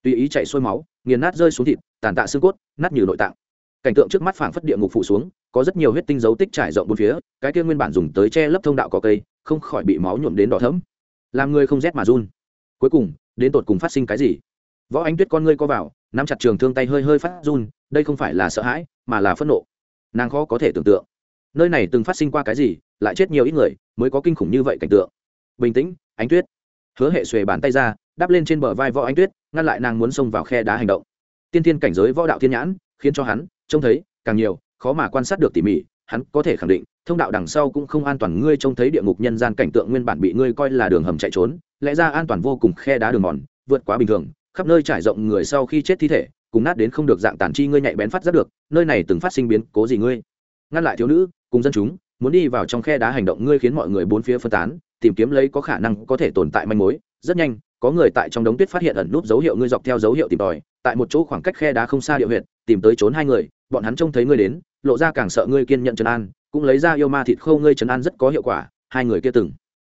tùy ý chạy xuôi máu, nghiền nát rơi xuống thịt, tàn tạ xương cốt, nát như nội tạng. Cảnh tượng trước mắt phảng phất địa ngục phủ xuống có rất nhiều huyết tinh dấu tích trải rộng bốn phía, cái kia nguyên bản dùng tới che lấp thông đạo có cây, không khỏi bị máu nhuộm đến đỏ thấm làm người không rét mà run. Cuối cùng, đến tột cùng phát sinh cái gì? Võ ánh tuyết con ngươi co vào, nắm chặt trường thương tay hơi hơi phát run, đây không phải là sợ hãi, mà là phẫn nộ. Nàng khó có thể tưởng tượng. Nơi này từng phát sinh qua cái gì, lại chết nhiều ít người, mới có kinh khủng như vậy cảnh tượng. Bình tĩnh, ánh tuyết. Hứa hệ xuề bàn tay ra, đắp lên trên bờ vai võ ánh tuyết, ngăn lại nàng muốn xông vào khe đá hành động. Tiên thiên cảnh giới võ đạo thiên nhãn, khiến cho hắn trông thấy càng nhiều khó mà quan sát được tỉ mỉ, hắn có thể khẳng định, thông đạo đằng sau cũng không an toàn, ngươi trông thấy địa ngục nhân gian cảnh tượng nguyên bản bị ngươi coi là đường hầm chạy trốn, lẽ ra an toàn vô cùng khe đá đường mòn, vượt quá bình thường, khắp nơi trải rộng người sau khi chết thi thể, cùng nát đến không được dạng tàn chi ngươi nhạy bén phát giác được, nơi này từng phát sinh biến cố gì ngươi? Ngăn lại thiếu nữ, cùng dân chúng, muốn đi vào trong khe đá hành động ngươi khiến mọi người bốn phía phân tán, tìm kiếm lấy có khả năng có thể tồn tại manh mối, rất nhanh, có người tại trong đống tuyết phát hiện ẩn nút dấu hiệu ngươi dọc theo dấu hiệu tìm tòi, tại một chỗ khoảng cách khe đá không xa địa huyện tìm tới trốn hai người, bọn hắn trông thấy ngươi đến lộ ra càng sợ ngươi kiên nhận trấn an, cũng lấy ra yêu ma thịt khâu ngươi trấn an rất có hiệu quả, hai người kia từng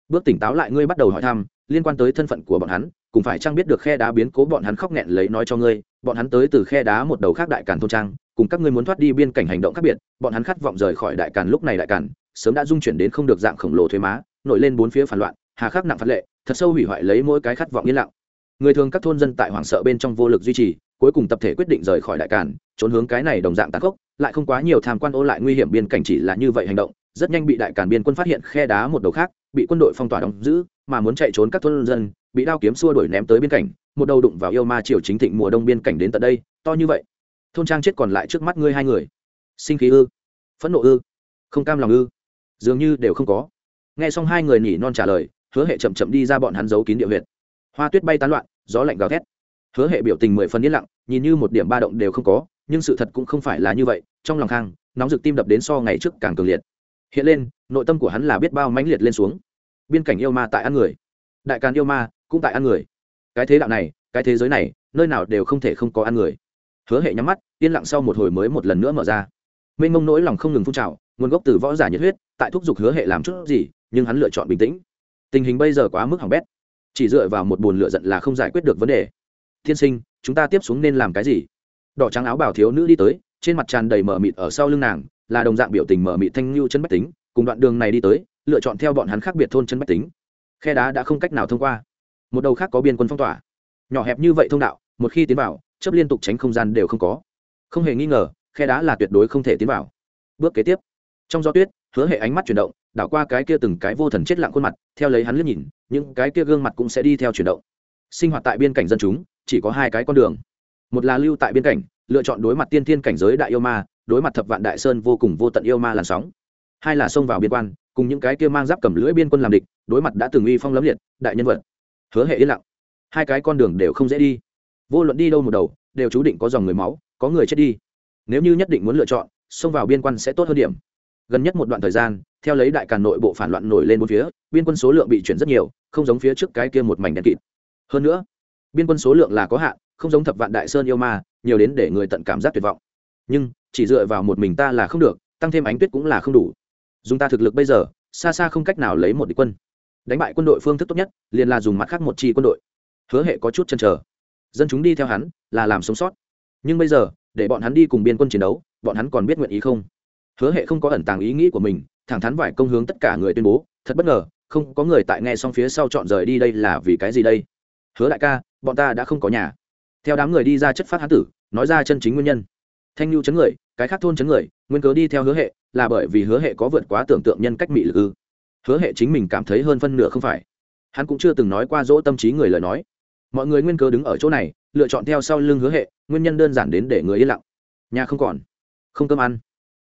bước tỉnh táo lại ngươi bắt đầu hỏi thăm, liên quan tới thân phận của bọn hắn cũng phải chăng biết được khe đá biến cố bọn hắn khóc nghẹn lấy nói cho ngươi, bọn hắn tới từ khe đá một đầu khác đại càn thôn trang, cùng các ngươi muốn thoát đi biên cảnh hành động khác biệt, bọn hắn khát vọng rời khỏi đại càn lúc này đại càn, sớm đã dung chuyển đến không được dạng khổng lồ thuế má, nổi lên bốn phía phản loạn, hà khắc nặng phạt lệ, thật sâu hủy hoại lấy mỗi cái khát vọng yên lặng. Người thường các thôn dân tại hoảng sợ bên trong vô lực duy trì cuối cùng tập thể quyết định rời khỏi đại cản, trốn hướng cái này đồng dạng tàn khốc, lại không quá nhiều tham quan ô lại nguy hiểm biên cảnh chỉ là như vậy hành động, rất nhanh bị đại cản biên quân phát hiện khe đá một đầu khác, bị quân đội phong tỏa đóng giữ, mà muốn chạy trốn các thôn dân, bị đao kiếm xua đuổi ném tới biên cảnh, một đầu đụng vào yêu ma triều chính thịnh mùa đông biên cảnh đến tận đây, to như vậy. Thôn trang chết còn lại trước mắt ngươi hai người. Sinh khí ư? Phẫn nộ ư? Không cam lòng ư? Dường như đều không có. Nghe xong hai người nhỉ non trả lời, hứa hệ chậm chậm đi ra bọn hắn giấu kín địa huyệt. Hoa tuyết bay tán loạn, gió lạnh gào thét hứa hệ biểu tình mười phần yên lặng, nhìn như một điểm ba động đều không có, nhưng sự thật cũng không phải là như vậy, trong lòng khang, nóng rực tim đập đến so ngày trước càng cường liệt. Hiện lên, nội tâm của hắn là biết bao mãnh liệt lên xuống. Biên cảnh yêu ma tại ăn người. Đại càn yêu ma cũng tại ăn người. Cái thế đạo này, cái thế giới này, nơi nào đều không thể không có ăn người. Hứa hệ nhắm mắt, yên lặng sau một hồi mới một lần nữa mở ra. Mênh mông nỗi lòng không ngừng phun trào, nguồn gốc từ võ giả nhiệt huyết, tại thúc giục hứa hệ làm chút gì, nhưng hắn lựa chọn bình tĩnh. Tình hình bây giờ quá mức hỏng bét. Chỉ dựa vào một bồn lựa giận là không giải quyết được vấn đề thiên sinh, chúng ta tiếp xuống nên làm cái gì? Đỏ trắng áo bảo thiếu nữ đi tới, trên mặt tràn đầy mờ mịt ở sau lưng nàng, là đồng dạng biểu tình mờ mịt thanh lưu chân bách tính, cùng đoạn đường này đi tới, lựa chọn theo bọn hắn khác biệt thôn chân bách tính. Khe đá đã không cách nào thông qua. Một đầu khác có biên quân phong tỏa. Nhỏ hẹp như vậy thông đạo, một khi tiến vào chấp liên tục tránh không gian đều không có. Không hề nghi ngờ, khe đá là tuyệt đối không thể tiến vào. Bước kế tiếp. Trong gió tuyết, hứa hệ ánh mắt chuyển động, đảo qua cái kia từng cái vô thần chết lặng khuôn mặt, theo lấy hắn liếc nhìn, những cái kia gương mặt cũng sẽ đi theo chuyển động. Sinh hoạt tại biên cảnh dân chúng chỉ có hai cái con đường. Một là lưu tại biên cảnh, lựa chọn đối mặt tiên thiên cảnh giới đại yêu ma, đối mặt thập vạn đại sơn vô cùng vô tận yêu ma làn sóng. Hai là xông vào biên quan, cùng những cái kia mang giáp cầm lưỡi biên quân làm địch, đối mặt đã từng uy phong lấm liệt, đại nhân vật. Hứa hệ yên lặng. Hai cái con đường đều không dễ đi. Vô luận đi đâu một đầu, đều chú định có dòng người máu, có người chết đi. Nếu như nhất định muốn lựa chọn, xông vào biên quan sẽ tốt hơn điểm. Gần nhất một đoạn thời gian, theo lấy đại càn nội bộ phản loạn nổi lên một phía, biên quân số lượng bị chuyển rất nhiều, không giống phía trước cái kia một mảnh đèn kịt. Hơn nữa biên quân số lượng là có hạn, không giống thập vạn đại sơn yêu ma, nhiều đến để người tận cảm giác tuyệt vọng. Nhưng, chỉ dựa vào một mình ta là không được, tăng thêm ánh tuyết cũng là không đủ. Dùng ta thực lực bây giờ, xa xa không cách nào lấy một địch quân. Đánh bại quân đội phương thức tốt nhất, liền là dùng mặt khác một chi quân đội. Hứa hệ có chút chăn trở dân chúng đi theo hắn, là làm sống sót. Nhưng bây giờ, để bọn hắn đi cùng biên quân chiến đấu, bọn hắn còn biết nguyện ý không? Hứa hệ không có ẩn tàng ý nghĩ của mình, thẳng thắn vải công hướng tất cả người tuyên bố, thật bất ngờ, không có người tại nghe xong phía sau chọn rời đi đây là vì cái gì đây? Hứa đại ca, bọn ta đã không có nhà. Theo đám người đi ra chất phát hán tử, nói ra chân chính nguyên nhân. Thanh nhu chấn người, cái khác thôn chấn người, nguyên cớ đi theo hứa hệ, là bởi vì hứa hệ có vượt quá tưởng tượng nhân cách mị lực ư. Hứa hệ chính mình cảm thấy hơn phân nửa không phải. Hắn cũng chưa từng nói qua dỗ tâm trí người lời nói. Mọi người nguyên cớ đứng ở chỗ này, lựa chọn theo sau lưng hứa hệ, nguyên nhân đơn giản đến để người yên lặng. Nhà không còn, không cơm ăn.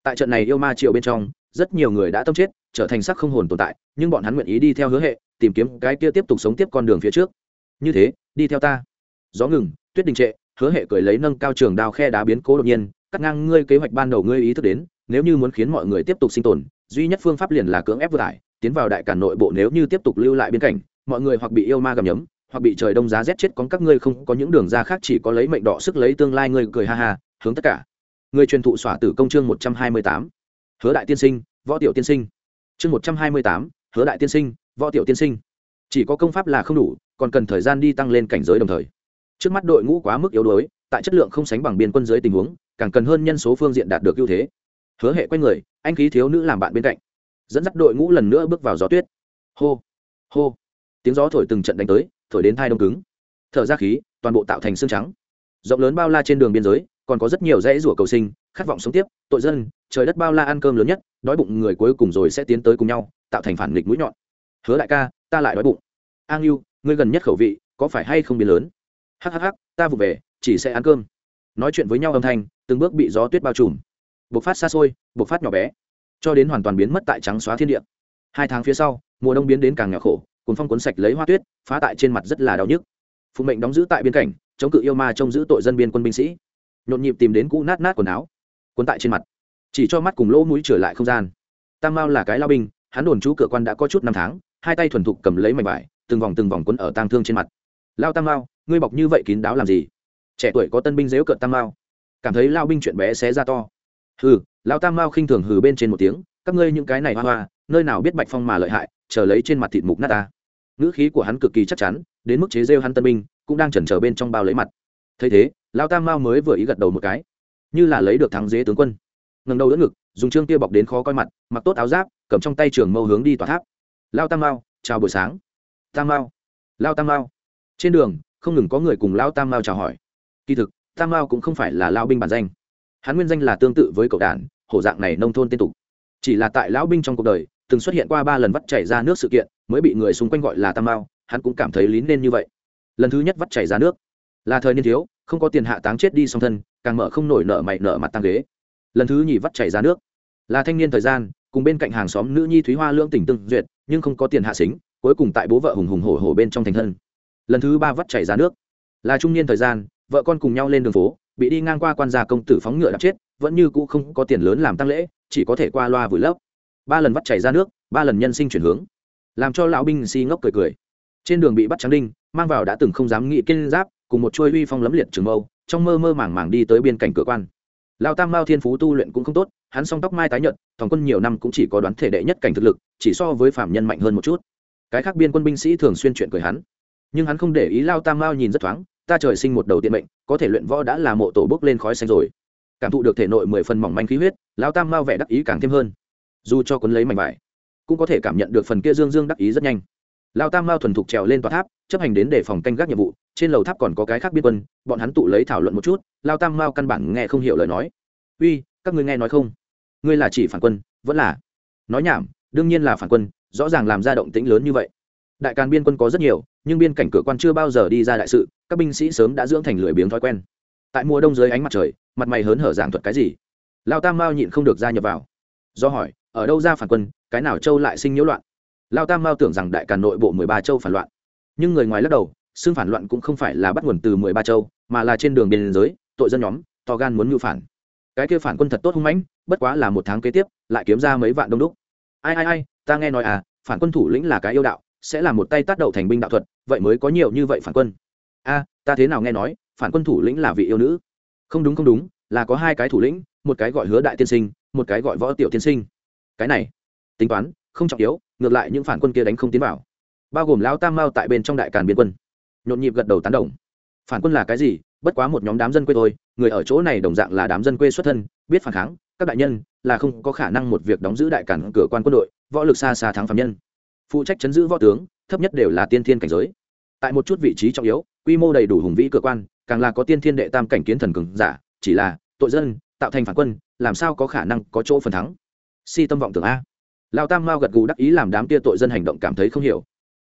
Tại trận này yêu ma triệu bên trong, rất nhiều người đã tâm chết, trở thành sắc không hồn tồn tại, nhưng bọn hắn nguyện ý đi theo hứa hệ, tìm kiếm cái kia tiếp tục sống tiếp con đường phía trước như thế, đi theo ta. Gió ngừng, tuyết đình trệ, hứa hệ cười lấy nâng cao trường đao khe đá biến cố đột nhiên, cắt ngang ngươi kế hoạch ban đầu ngươi ý thức đến, nếu như muốn khiến mọi người tiếp tục sinh tồn, duy nhất phương pháp liền là cưỡng ép vừa tải tiến vào đại cản nội bộ nếu như tiếp tục lưu lại biên cảnh, mọi người hoặc bị yêu ma gầm nhấm, hoặc bị trời đông giá rét chết Còn các ngươi không có những đường ra khác chỉ có lấy mệnh đỏ sức lấy tương lai ngươi cười ha ha, hướng tất cả. Người truyền thụ xỏa tử công chương một trăm hai mươi tám. Hứa đại tiên sinh, võ tiểu tiên sinh. Chương một trăm hai mươi tám, hứa đại tiên sinh, võ tiểu tiên sinh. Chỉ có công pháp là không đủ còn cần thời gian đi tăng lên cảnh giới đồng thời. Trước mắt đội ngũ quá mức yếu đuối, tại chất lượng không sánh bằng biên quân dưới tình huống, càng cần hơn nhân số phương diện đạt được ưu thế. Hứa hệ quay người, anh khí thiếu nữ làm bạn bên cạnh. Dẫn dắt đội ngũ lần nữa bước vào gió tuyết. Hô hô. Tiếng gió thổi từng trận đánh tới, thổi đến thai đông cứng. Thở ra khí, toàn bộ tạo thành xương trắng. Rộng lớn bao la trên đường biên giới, còn có rất nhiều rẽ rủa cầu sinh, khát vọng sống tiếp, tội dân, trời đất bao la ăn cơm lớn nhất, đói bụng người cuối cùng rồi sẽ tiến tới cùng nhau, tạo thành phản nghịch mũi nhọn. Hứa đại ca, ta lại đói bụng. An yêu ngươi gần nhất khẩu vị có phải hay không biến lớn? Hhh ta vụ về, chỉ sẽ ăn cơm. Nói chuyện với nhau âm thanh, từng bước bị gió tuyết bao trùm. Bộc phát xa xôi, bộc phát nhỏ bé, cho đến hoàn toàn biến mất tại trắng xóa thiên địa. Hai tháng phía sau, mùa đông biến đến càng nhỏ khổ cuốn phong cuốn sạch lấy hoa tuyết, phá tại trên mặt rất là đau nhức. Phụ mệnh đóng giữ tại biên cảnh chống cự yêu ma trông giữ tội dân biên quân binh sĩ. Nhộn nhịp tìm đến cũ nát nát quần áo, cuốn tại trên mặt. Chỉ cho mắt cùng lỗ mũi trở lại không gian. Tam mao là cái lao binh, hắn đồn trú cửa quan đã có chút năm tháng, hai tay thuần thục cầm lấy mảnh vải từng vòng từng vòng quấn ở tang thương trên mặt. Lao tam mao, ngươi bọc như vậy kín đáo làm gì? Trẻ tuổi có tân binh dếu cợt tam mao. Cảm thấy lao binh chuyện bé xé ra to. Hừ, lao tam mao khinh thường hừ bên trên một tiếng, các ngươi những cái này hoa hoa, nơi nào biết bạch phong mà lợi hại, chờ lấy trên mặt thịt mục nát ta. Ngữ khí của hắn cực kỳ chắc chắn, đến mức chế rêu hắn tân binh, cũng đang chần chờ bên trong bao lấy mặt. Thấy thế, lao tam mao mới vừa ý gật đầu một cái. Như là lấy được thắng dế tướng quân. Ngầm đầu đỡ ngực, dùng trương kia bọc đến khó coi mặt, mặc tốt áo giáp, cầm trong tay trường mâu hướng đi tòa tháp. Lao tam mao, chào buổi sáng tam mao. Lao tam mao. Trên đường, không ngừng có người cùng lao tam mao chào hỏi. Kỳ thực, tam mao cũng không phải là lao binh bản danh. Hắn nguyên danh là tương tự với cậu đản, hổ dạng này nông thôn tên tục. Chỉ là tại lão binh trong cuộc đời, từng xuất hiện qua ba lần vắt chảy ra nước sự kiện, mới bị người xung quanh gọi là tam mao, hắn cũng cảm thấy lý nên như vậy. Lần thứ nhất vắt chảy ra nước. Là thời niên thiếu, không có tiền hạ táng chết đi song thân, càng mở không nổi nợ mày nợ mặt tăng ghế. Lần thứ nhì vắt chảy ra nước. Là thanh niên thời gian, cùng bên cạnh hàng xóm nữ nhi thúy hoa lương tỉnh tương duyệt, nhưng không có tiền hạ xính cuối cùng tại bố vợ hùng hùng hổ hổ bên trong thành thân. Lần thứ ba vắt chảy ra nước. Là trung niên thời gian, vợ con cùng nhau lên đường phố, bị đi ngang qua quan gia công tử phóng ngựa đạp chết, vẫn như cũ không có tiền lớn làm tăng lễ, chỉ có thể qua loa vùi lấp. Ba lần vắt chảy ra nước, ba lần nhân sinh chuyển hướng. Làm cho lão binh si ngốc cười cười. Trên đường bị bắt trắng đinh, mang vào đã từng không dám nghĩ kiên giáp, cùng một chuôi uy phong lấm liệt trường mâu, trong mơ mơ màng màng đi tới biên cảnh cửa quan. Lao tam mao thiên phú tu luyện cũng không tốt, hắn song tóc mai tái nhợt thòng quân nhiều năm cũng chỉ có đoán thể đệ nhất cảnh thực lực, chỉ so với phạm nhân mạnh hơn một chút cái khác biên quân binh sĩ thường xuyên chuyện cười hắn. Nhưng hắn không để ý lao tam mao nhìn rất thoáng, ta trời sinh một đầu tiện mệnh, có thể luyện võ đã là mộ tổ bước lên khói xanh rồi. Cảm thụ được thể nội mười phần mỏng manh khí huyết, lao tam mao vẻ đắc ý càng thêm hơn. Dù cho quấn lấy mảnh vải, cũng có thể cảm nhận được phần kia dương dương đắc ý rất nhanh. Lao tam mao thuần thục trèo lên tòa tháp, chấp hành đến để phòng canh gác nhiệm vụ, trên lầu tháp còn có cái khác biên quân, bọn hắn tụ lấy thảo luận một chút, lao tam mao căn bản nghe không hiểu lời nói. Uy, các ngươi nghe nói không? Ngươi là chỉ phản quân, vẫn là? Nói nhảm, đương nhiên là phản quân rõ ràng làm ra động tĩnh lớn như vậy. Đại càn biên quân có rất nhiều, nhưng biên cảnh cửa quan chưa bao giờ đi ra đại sự, các binh sĩ sớm đã dưỡng thành lười biếng thói quen. Tại mùa đông dưới ánh mặt trời, mặt mày hớn hở giảng thuật cái gì? Lao tam mao nhịn không được gia nhập vào. Do hỏi, ở đâu ra phản quân, cái nào châu lại sinh nhiễu loạn? Lao tam mao tưởng rằng đại càn nội bộ mười ba châu phản loạn. Nhưng người ngoài lắc đầu, xương phản loạn cũng không phải là bắt nguồn từ mười ba châu, mà là trên đường biên giới, tội dân nhóm, to gan muốn mưu phản. Cái kia phản quân thật tốt hung mãnh, bất quá là một tháng kế tiếp, lại kiếm ra mấy vạn đông đúc. Ai ai ai ta nghe nói à phản quân thủ lĩnh là cái yêu đạo, sẽ là một tay tác động thành binh đạo thuật, vậy mới có nhiều như vậy phản quân. A ta thế nào nghe nói, phản quân thủ lĩnh là vị yêu nữ? Không đúng không đúng, là có hai cái thủ lĩnh, một cái gọi hứa đại tiên sinh, một cái gọi võ tiểu tiên sinh. Cái này, tính toán, không trọng yếu, ngược lại những phản quân kia đánh không tiến vào. Bao gồm lão tam mao tại bên trong đại càn biên quân. Nhộn nhịp gật đầu tán đồng. Phản quân là cái gì? Bất quá một nhóm đám dân quê thôi, người ở chỗ này đồng dạng là đám dân quê xuất thân, biết phản kháng, các đại nhân, là không có khả năng một việc đóng giữ đại cản cửa quan quân đội võ lực xa xa thắng phạm nhân. Phụ trách chấn giữ võ tướng, thấp nhất đều là tiên thiên cảnh giới. Tại một chút vị trí trọng yếu, quy mô đầy đủ hùng vĩ cơ quan, càng là có tiên thiên đệ tam cảnh kiến thần cường giả, chỉ là, tội dân, tạo thành phản quân, làm sao có khả năng có chỗ phần thắng? Si tâm vọng tưởng a. Lao tam mao gật gù đắc ý làm đám tia tội dân hành động cảm thấy không hiểu.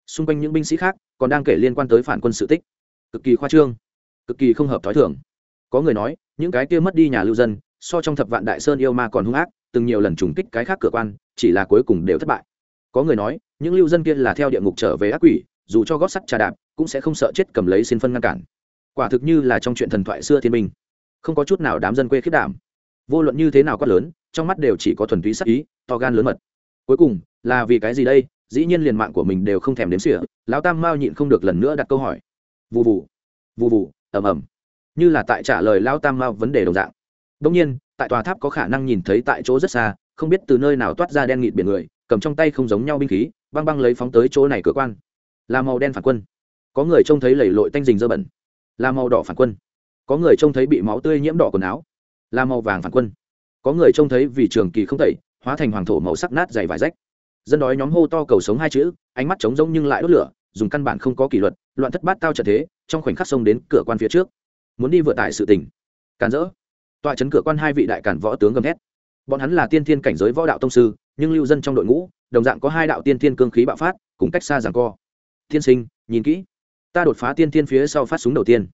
Xung quanh những binh sĩ khác, còn đang kể liên quan tới phản quân sự tích. Cực kỳ khoa trương, cực kỳ không hợp thói thường. Có người nói, những cái kia mất đi nhà lưu dân, so trong thập vạn đại sơn yêu ma còn hung ác từng nhiều lần trùng kích cái khác cửa quan, chỉ là cuối cùng đều thất bại. Có người nói, những lưu dân kia là theo địa ngục trở về ác quỷ, dù cho gót sắt trà đạp, cũng sẽ không sợ chết cầm lấy xin phân ngăn cản. Quả thực như là trong chuyện thần thoại xưa thiên minh. Không có chút nào đám dân quê khiết đảm. Vô luận như thế nào quát lớn, trong mắt đều chỉ có thuần túy sắc ý, to gan lớn mật. Cuối cùng, là vì cái gì đây? Dĩ nhiên liền mạng của mình đều không thèm đếm xỉa, lão tam mao nhịn không được lần nữa đặt câu hỏi. Vụ vụ vụ vụ ầm ầm. Như là tại trả lời lão tam mao vấn đề đồng dạng. Đông nhiên tại tòa tháp có khả năng nhìn thấy tại chỗ rất xa, không biết từ nơi nào toát ra đen nghịt biển người, cầm trong tay không giống nhau binh khí, băng băng lấy phóng tới chỗ này cửa quan. Là màu đen phản quân. Có người trông thấy lầy lội tanh dình dơ bẩn. Là màu đỏ phản quân. Có người trông thấy bị máu tươi nhiễm đỏ quần áo. Là màu vàng phản quân. Có người trông thấy vì trường kỳ không tẩy, hóa thành hoàng thổ màu sắc nát dày vải rách. Dân đói nhóm hô to cầu sống hai chữ, ánh mắt trống rỗng nhưng lại đốt lửa, dùng căn bản không có kỷ luật, loạn thất bát tao trợ thế, trong khoảnh khắc xông đến cửa quan phía trước. Muốn đi vừa tại sự tình. Càn rỡ tọa chấn cửa quan hai vị đại cản võ tướng gầm thét. Bọn hắn là tiên thiên cảnh giới võ đạo tông sư, nhưng lưu dân trong đội ngũ, đồng dạng có hai đạo tiên thiên cương khí bạo phát, cùng cách xa giằng co. Tiên sinh, nhìn kỹ. Ta đột phá tiên thiên phía sau phát súng đầu tiên.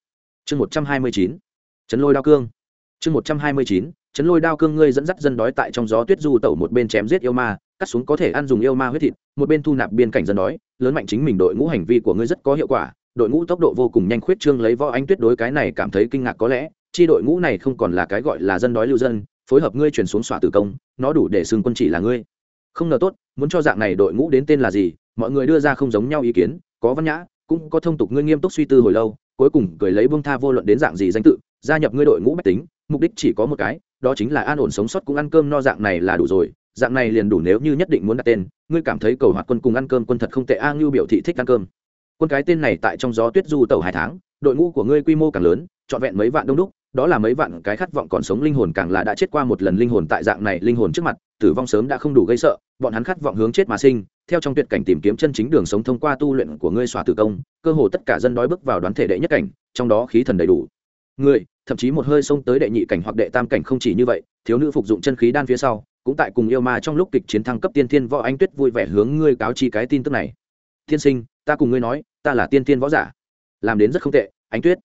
Chương một trăm hai mươi chín. Chấn lôi đao cương. Chương một trăm hai mươi chín. Chấn lôi đao cương ngươi dẫn dắt dân đói tại trong gió tuyết du tẩu một bên chém giết yêu ma, cắt xuống có thể ăn dùng yêu ma huyết thịt, một bên thu nạp biên cảnh dân đói, lớn mạnh chính mình đội ngũ hành vi của ngươi rất có hiệu quả, đội ngũ tốc độ vô cùng nhanh, khuyết trương lấy võ anh tuyết đối cái này cảm thấy kinh ngạc có lẽ chi đội ngũ này không còn là cái gọi là dân đói lưu dân, phối hợp ngươi chuyển xuống xỏa tử công, nó đủ để xưng quân chỉ là ngươi. Không ngờ tốt, muốn cho dạng này đội ngũ đến tên là gì, mọi người đưa ra không giống nhau ý kiến, có văn nhã, cũng có thông tục ngươi nghiêm túc suy tư hồi lâu, cuối cùng cười lấy bông tha vô luận đến dạng gì danh tự, gia nhập ngươi đội ngũ bách tính, mục đích chỉ có một cái, đó chính là an ổn sống sót cũng ăn cơm no dạng này là đủ rồi, dạng này liền đủ nếu như nhất định muốn đặt tên, ngươi cảm thấy cầu hoạt quân cùng ăn cơm quân thật không tệ, a ngưu biểu thị thích ăn cơm. Quân cái tên này tại trong gió tuyết du tàu hai tháng, đội ngũ của ngươi quy mô càng lớn, trọn vẹn mấy vạn đông đúc đó là mấy vạn cái khát vọng còn sống linh hồn càng là đã chết qua một lần linh hồn tại dạng này linh hồn trước mặt, tử vong sớm đã không đủ gây sợ, bọn hắn khát vọng hướng chết mà sinh, theo trong tuyệt cảnh tìm kiếm chân chính đường sống thông qua tu luyện của ngươi xòa tử công, cơ hồ tất cả dân đói bước vào đoán thể đệ nhất cảnh, trong đó khí thần đầy đủ. Người thậm chí một hơi xông tới đệ nhị cảnh hoặc đệ tam cảnh không chỉ như vậy, thiếu nữ phục dụng chân khí đan phía sau, cũng tại cùng yêu ma trong lúc kịch chiến thăng cấp tiên thiên võ anh tuyết vui vẻ hướng ngươi cáo chi cái tin tức này. Tiên sinh, ta cùng ngươi nói, ta là tiên thiên võ giả. Làm đến rất không tệ ánh tuyết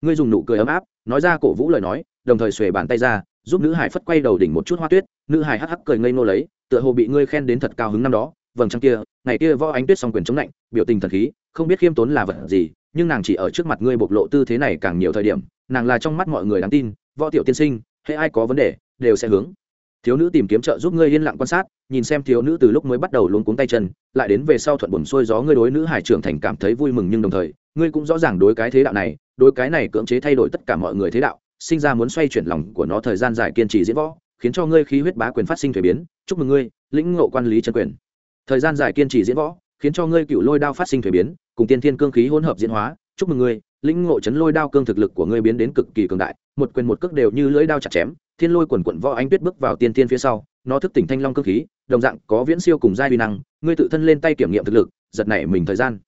ngươi dùng nụ cười ấm áp, nói ra cổ vũ lời nói, đồng thời xuề bàn tay ra, giúp nữ hải phất quay đầu đỉnh một chút hoa tuyết, nữ hải hắc hắc cười ngây ngô lấy, tựa hồ bị ngươi khen đến thật cao hứng năm đó, vầng trăng kia, ngày kia võ ánh tuyết song quyền chống lạnh, biểu tình thần khí, không biết khiêm tốn là vật gì, nhưng nàng chỉ ở trước mặt ngươi bộc lộ tư thế này càng nhiều thời điểm, nàng là trong mắt mọi người đáng tin, võ tiểu tiên sinh, hệ ai có vấn đề, đều sẽ hướng. Thiếu nữ tìm kiếm trợ giúp ngươi yên lặng quan sát, nhìn xem thiếu nữ từ lúc mới bắt đầu luống cuống tay chân, lại đến về sau thuận buồn xuôi gió ngươi đối nữ hải trưởng thành cảm thấy vui mừng nhưng đồng thời, ngươi cũng rõ ràng đối cái thế đạo này đối cái này cưỡng chế thay đổi tất cả mọi người thế đạo, sinh ra muốn xoay chuyển lòng của nó thời gian dài kiên trì diễn võ, khiến cho ngươi khí huyết bá quyền phát sinh thuế biến. Chúc mừng ngươi, lĩnh ngộ quan lý chân quyền. Thời gian dài kiên trì diễn võ, khiến cho ngươi cựu lôi đao phát sinh thuế biến, cùng tiên thiên cương khí hỗn hợp diễn hóa. Chúc mừng ngươi, lĩnh ngộ chấn lôi đao cương thực lực của ngươi biến đến cực kỳ cường đại, một quyền một cước đều như lưỡi đao chặt chém, thiên lôi quần quận võ ánh tuyết bước vào tiên thiên phía sau, nó thức tỉnh thanh long cương khí, đồng dạng có viễn siêu cùng giai vi năng, ngươi tự thân lên tay kiểm nghiệm thực lực, giật nảy mình thời gian.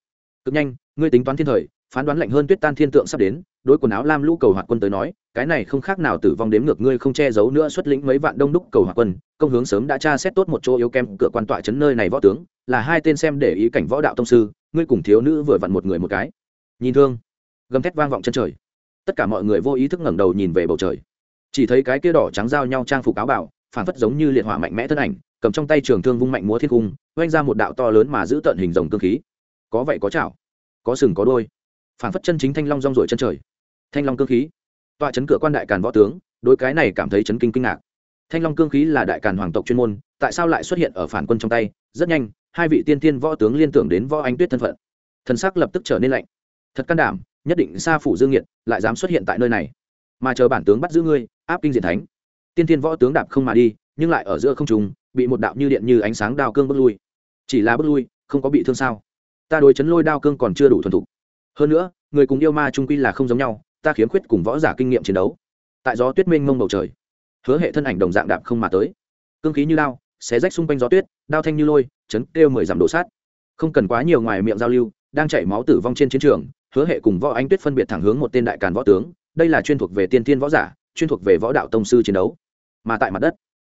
Cực nhanh, ngươi tính toán thiên thời phán đoán lạnh hơn tuyết tan thiên tượng sắp đến, đối quần áo lam lũ cầu hoạt quân tới nói, cái này không khác nào tử vong đếm ngược ngươi không che giấu nữa xuất lĩnh mấy vạn đông đúc cầu hoạt quân, công hướng sớm đã tra xét tốt một chỗ yếu kem cửa quan tọa chấn nơi này võ tướng, là hai tên xem để ý cảnh võ đạo tông sư, ngươi cùng thiếu nữ vừa vặn một người một cái. Nhìn thương, gầm thét vang vọng chân trời. Tất cả mọi người vô ý thức ngẩng đầu nhìn về bầu trời. Chỉ thấy cái kia đỏ trắng giao nhau trang phục áo bảo phản phất giống như liệt hỏa mạnh mẽ thân ảnh, cầm trong tay trường thương vung mạnh múa thiên cung oanh ra một đạo to lớn mà giữ tận hình rồng cương khí. Có vậy có chảo, có sừng có đôi phản phất chân chính thanh long rong rổi chân trời. Thanh long cơ khí. Tọa chấn cửa quan đại càn võ tướng, đối cái này cảm thấy chấn kinh kinh ngạc. Thanh long cương khí là đại càn hoàng tộc chuyên môn, tại sao lại xuất hiện ở phản quân trong tay? Rất nhanh, hai vị tiên tiên võ tướng liên tưởng đến võ anh tuyết thân phận. Thần sắc lập tức trở nên lạnh. Thật can đảm, nhất định xa phủ dương nghiệt, lại dám xuất hiện tại nơi này. Mà chờ bản tướng bắt giữ ngươi, áp kinh diện thánh. Tiên tiên võ tướng đạp không mà đi, nhưng lại ở giữa không trùng bị một đạo như điện như ánh sáng đao cương bước lui. Chỉ là bước lui, không có bị thương sao? Ta đối chấn lôi đao cương còn chưa đủ thuần thục hơn nữa, người cùng yêu ma trung quy là không giống nhau, ta khiếm khuyết cùng võ giả kinh nghiệm chiến đấu. Tại gió tuyết mênh mông bầu trời, hứa hệ thân ảnh đồng dạng đạp không mà tới. Cương khí như lao, xé rách xung quanh gió tuyết, đao thanh như lôi, chấn kêu mười dặm đổ sát. Không cần quá nhiều ngoài miệng giao lưu, đang chảy máu tử vong trên chiến trường, hứa hệ cùng võ anh tuyết phân biệt thẳng hướng một tên đại càn võ tướng, đây là chuyên thuộc về tiên tiên võ giả, chuyên thuộc về võ đạo tông sư chiến đấu. Mà tại mặt đất,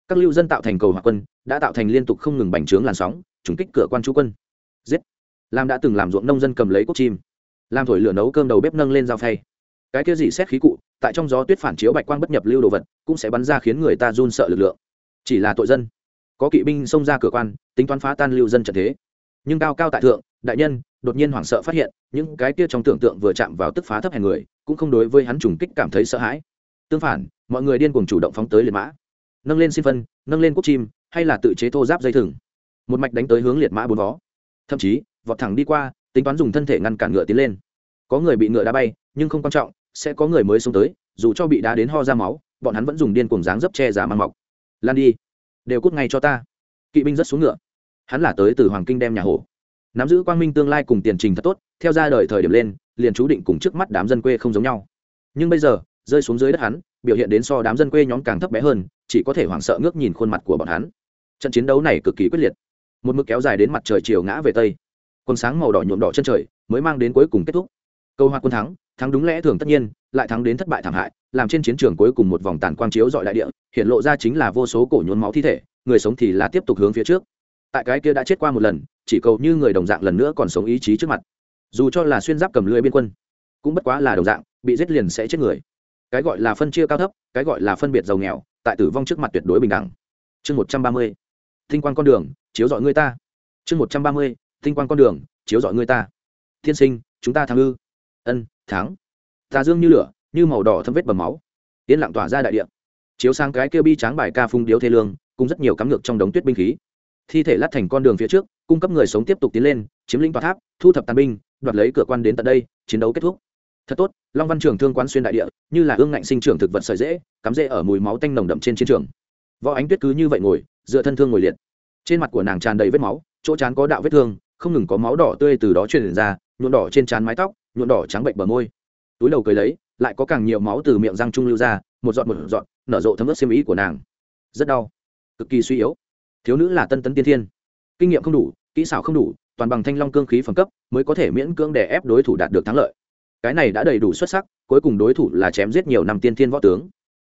các lưu dân tạo thành cầu hòa quân, đã tạo thành liên tục không ngừng bành trướng làn sóng, trùng kích cửa quan chú quân. Giết! Làm đã từng làm ruộng nông dân cầm lấy cốc chim làm thổi lửa nấu cơm đầu bếp nâng lên dao phay. Cái kia dị xét khí cụ, tại trong gió tuyết phản chiếu bạch quang bất nhập lưu đồ vật, cũng sẽ bắn ra khiến người ta run sợ lực lượng. Chỉ là tội dân. Có kỵ binh xông ra cửa quan, tính toán phá tan lưu dân trận thế. Nhưng cao cao tại thượng, đại nhân, đột nhiên hoảng sợ phát hiện, những cái kia trong tưởng tượng vừa chạm vào tức phá thấp hèn người, cũng không đối với hắn trùng kích cảm thấy sợ hãi. Tương phản, mọi người điên cuồng chủ động phóng tới liệt mã. Nâng lên xin phân, nâng lên quốc chim, hay là tự chế thô giáp dây thừng. Một mạch đánh tới hướng liệt mã bốn vó. Thậm chí, vọt thẳng đi qua tính toán dùng thân thể ngăn cản ngựa tiến lên. Có người bị ngựa đá bay, nhưng không quan trọng, sẽ có người mới xuống tới, dù cho bị đá đến ho ra máu, bọn hắn vẫn dùng điên cuồng dáng dấp che giả mang mọc. Lan đi, đều cút ngay cho ta. Kỵ binh rất xuống ngựa. Hắn là tới từ hoàng kinh đem nhà hồ nắm giữ quang minh tương lai cùng tiền trình thật tốt, theo ra đời thời điểm lên, liền chú định cùng trước mắt đám dân quê không giống nhau. Nhưng bây giờ, rơi xuống dưới đất hắn, biểu hiện đến so đám dân quê nhóm càng thấp bé hơn, chỉ có thể hoảng sợ ngước nhìn khuôn mặt của bọn hắn. Trận chiến đấu này cực kỳ quyết liệt. Một mực kéo dài đến mặt trời chiều ngã về tây quần sáng màu đỏ nhuộm đỏ chân trời mới mang đến cuối cùng kết thúc. Câu hoa quân thắng thắng đúng lẽ thường tất nhiên, lại thắng đến thất bại thảm hại, làm trên chiến trường cuối cùng một vòng tàn quang chiếu dọi đại địa, hiện lộ ra chính là vô số cổ nhốn máu thi thể, người sống thì là tiếp tục hướng phía trước. Tại cái kia đã chết qua một lần, chỉ cầu như người đồng dạng lần nữa còn sống ý chí trước mặt. Dù cho là xuyên giáp cầm lưới biên quân, cũng bất quá là đồng dạng, bị giết liền sẽ chết người. Cái gọi là phân chia cao thấp, cái gọi là phân biệt giàu nghèo, tại tử vong trước mặt tuyệt đối bình đẳng. Chương một trăm ba mươi, thinh quan con đường, chiếu dọi người ta. Chương một trăm ba mươi tinh quan con đường, chiếu dọi người ta. Thiên sinh, chúng ta thắng ư. Ân, thắng. Tà dương như lửa, như màu đỏ thâm vết bầm máu. Yên lặng tỏa ra đại điện chiếu sang cái kêu bi tráng bài ca phung điếu thế lương, cùng rất nhiều cắm ngược trong đống tuyết binh khí. Thi thể lát thành con đường phía trước, cung cấp người sống tiếp tục tiến lên, chiếm lĩnh tòa tháp, thu thập tàn binh, đoạt lấy cửa quan đến tận đây, chiến đấu kết thúc. Thật tốt, long văn trường thương quán xuyên đại địa, như là ương ngạnh sinh trưởng thực vật sợi dễ cắm rễ ở mùi máu tanh nồng đậm trên chiến trường. Võ ánh tuyết cứ như vậy ngồi, dựa thân thương ngồi liệt. Trên mặt của nàng tràn đầy vết máu, chỗ chán có đạo vết thương không ngừng có máu đỏ tươi từ đó truyền ra, nhuộm đỏ trên trán mái tóc, nhuộm đỏ trắng bệnh bờ môi. Túi đầu cười lấy, lại có càng nhiều máu từ miệng răng trung lưu ra, một giọt một giọt, nở rộ thấm ướt xiêm ý của nàng. Rất đau. Cực kỳ suy yếu. Thiếu nữ là tân tấn tiên thiên. Kinh nghiệm không đủ, kỹ xảo không đủ, toàn bằng thanh long cương khí phẩm cấp mới có thể miễn cưỡng đè ép đối thủ đạt được thắng lợi. Cái này đã đầy đủ xuất sắc, cuối cùng đối thủ là chém giết nhiều năm tiên thiên võ tướng.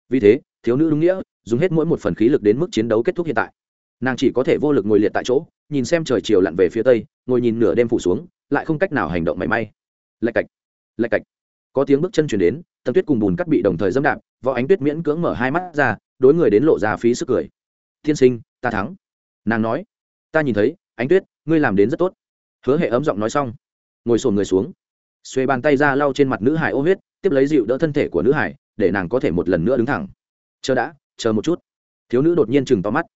Vì thế, thiếu nữ đúng nghĩa, dùng hết mỗi một phần khí lực đến mức chiến đấu kết thúc hiện tại. Nàng chỉ có thể vô lực ngồi liệt tại chỗ nhìn xem trời chiều lặn về phía tây, ngồi nhìn nửa đêm phủ xuống, lại không cách nào hành động mảy may. Lạch cạch lạch cạch. Có tiếng bước chân chuyển đến, tần tuyết cùng bùn cắt bị đồng thời dâm đạp, võ ánh tuyết miễn cưỡng mở hai mắt ra, đối người đến lộ ra phí sức cười. Tiên sinh, ta thắng. Nàng nói. Ta nhìn thấy, ánh tuyết, ngươi làm đến rất tốt. Hứa hệ ấm giọng nói xong, ngồi sồn người xuống. Xuê bàn tay ra lau trên mặt nữ hải ô huyết, tiếp lấy dịu đỡ thân thể của nữ hải, để nàng có thể một lần nữa đứng thẳng. Chờ đã, chờ một chút. Thiếu nữ đột nhiên chừng to mắt.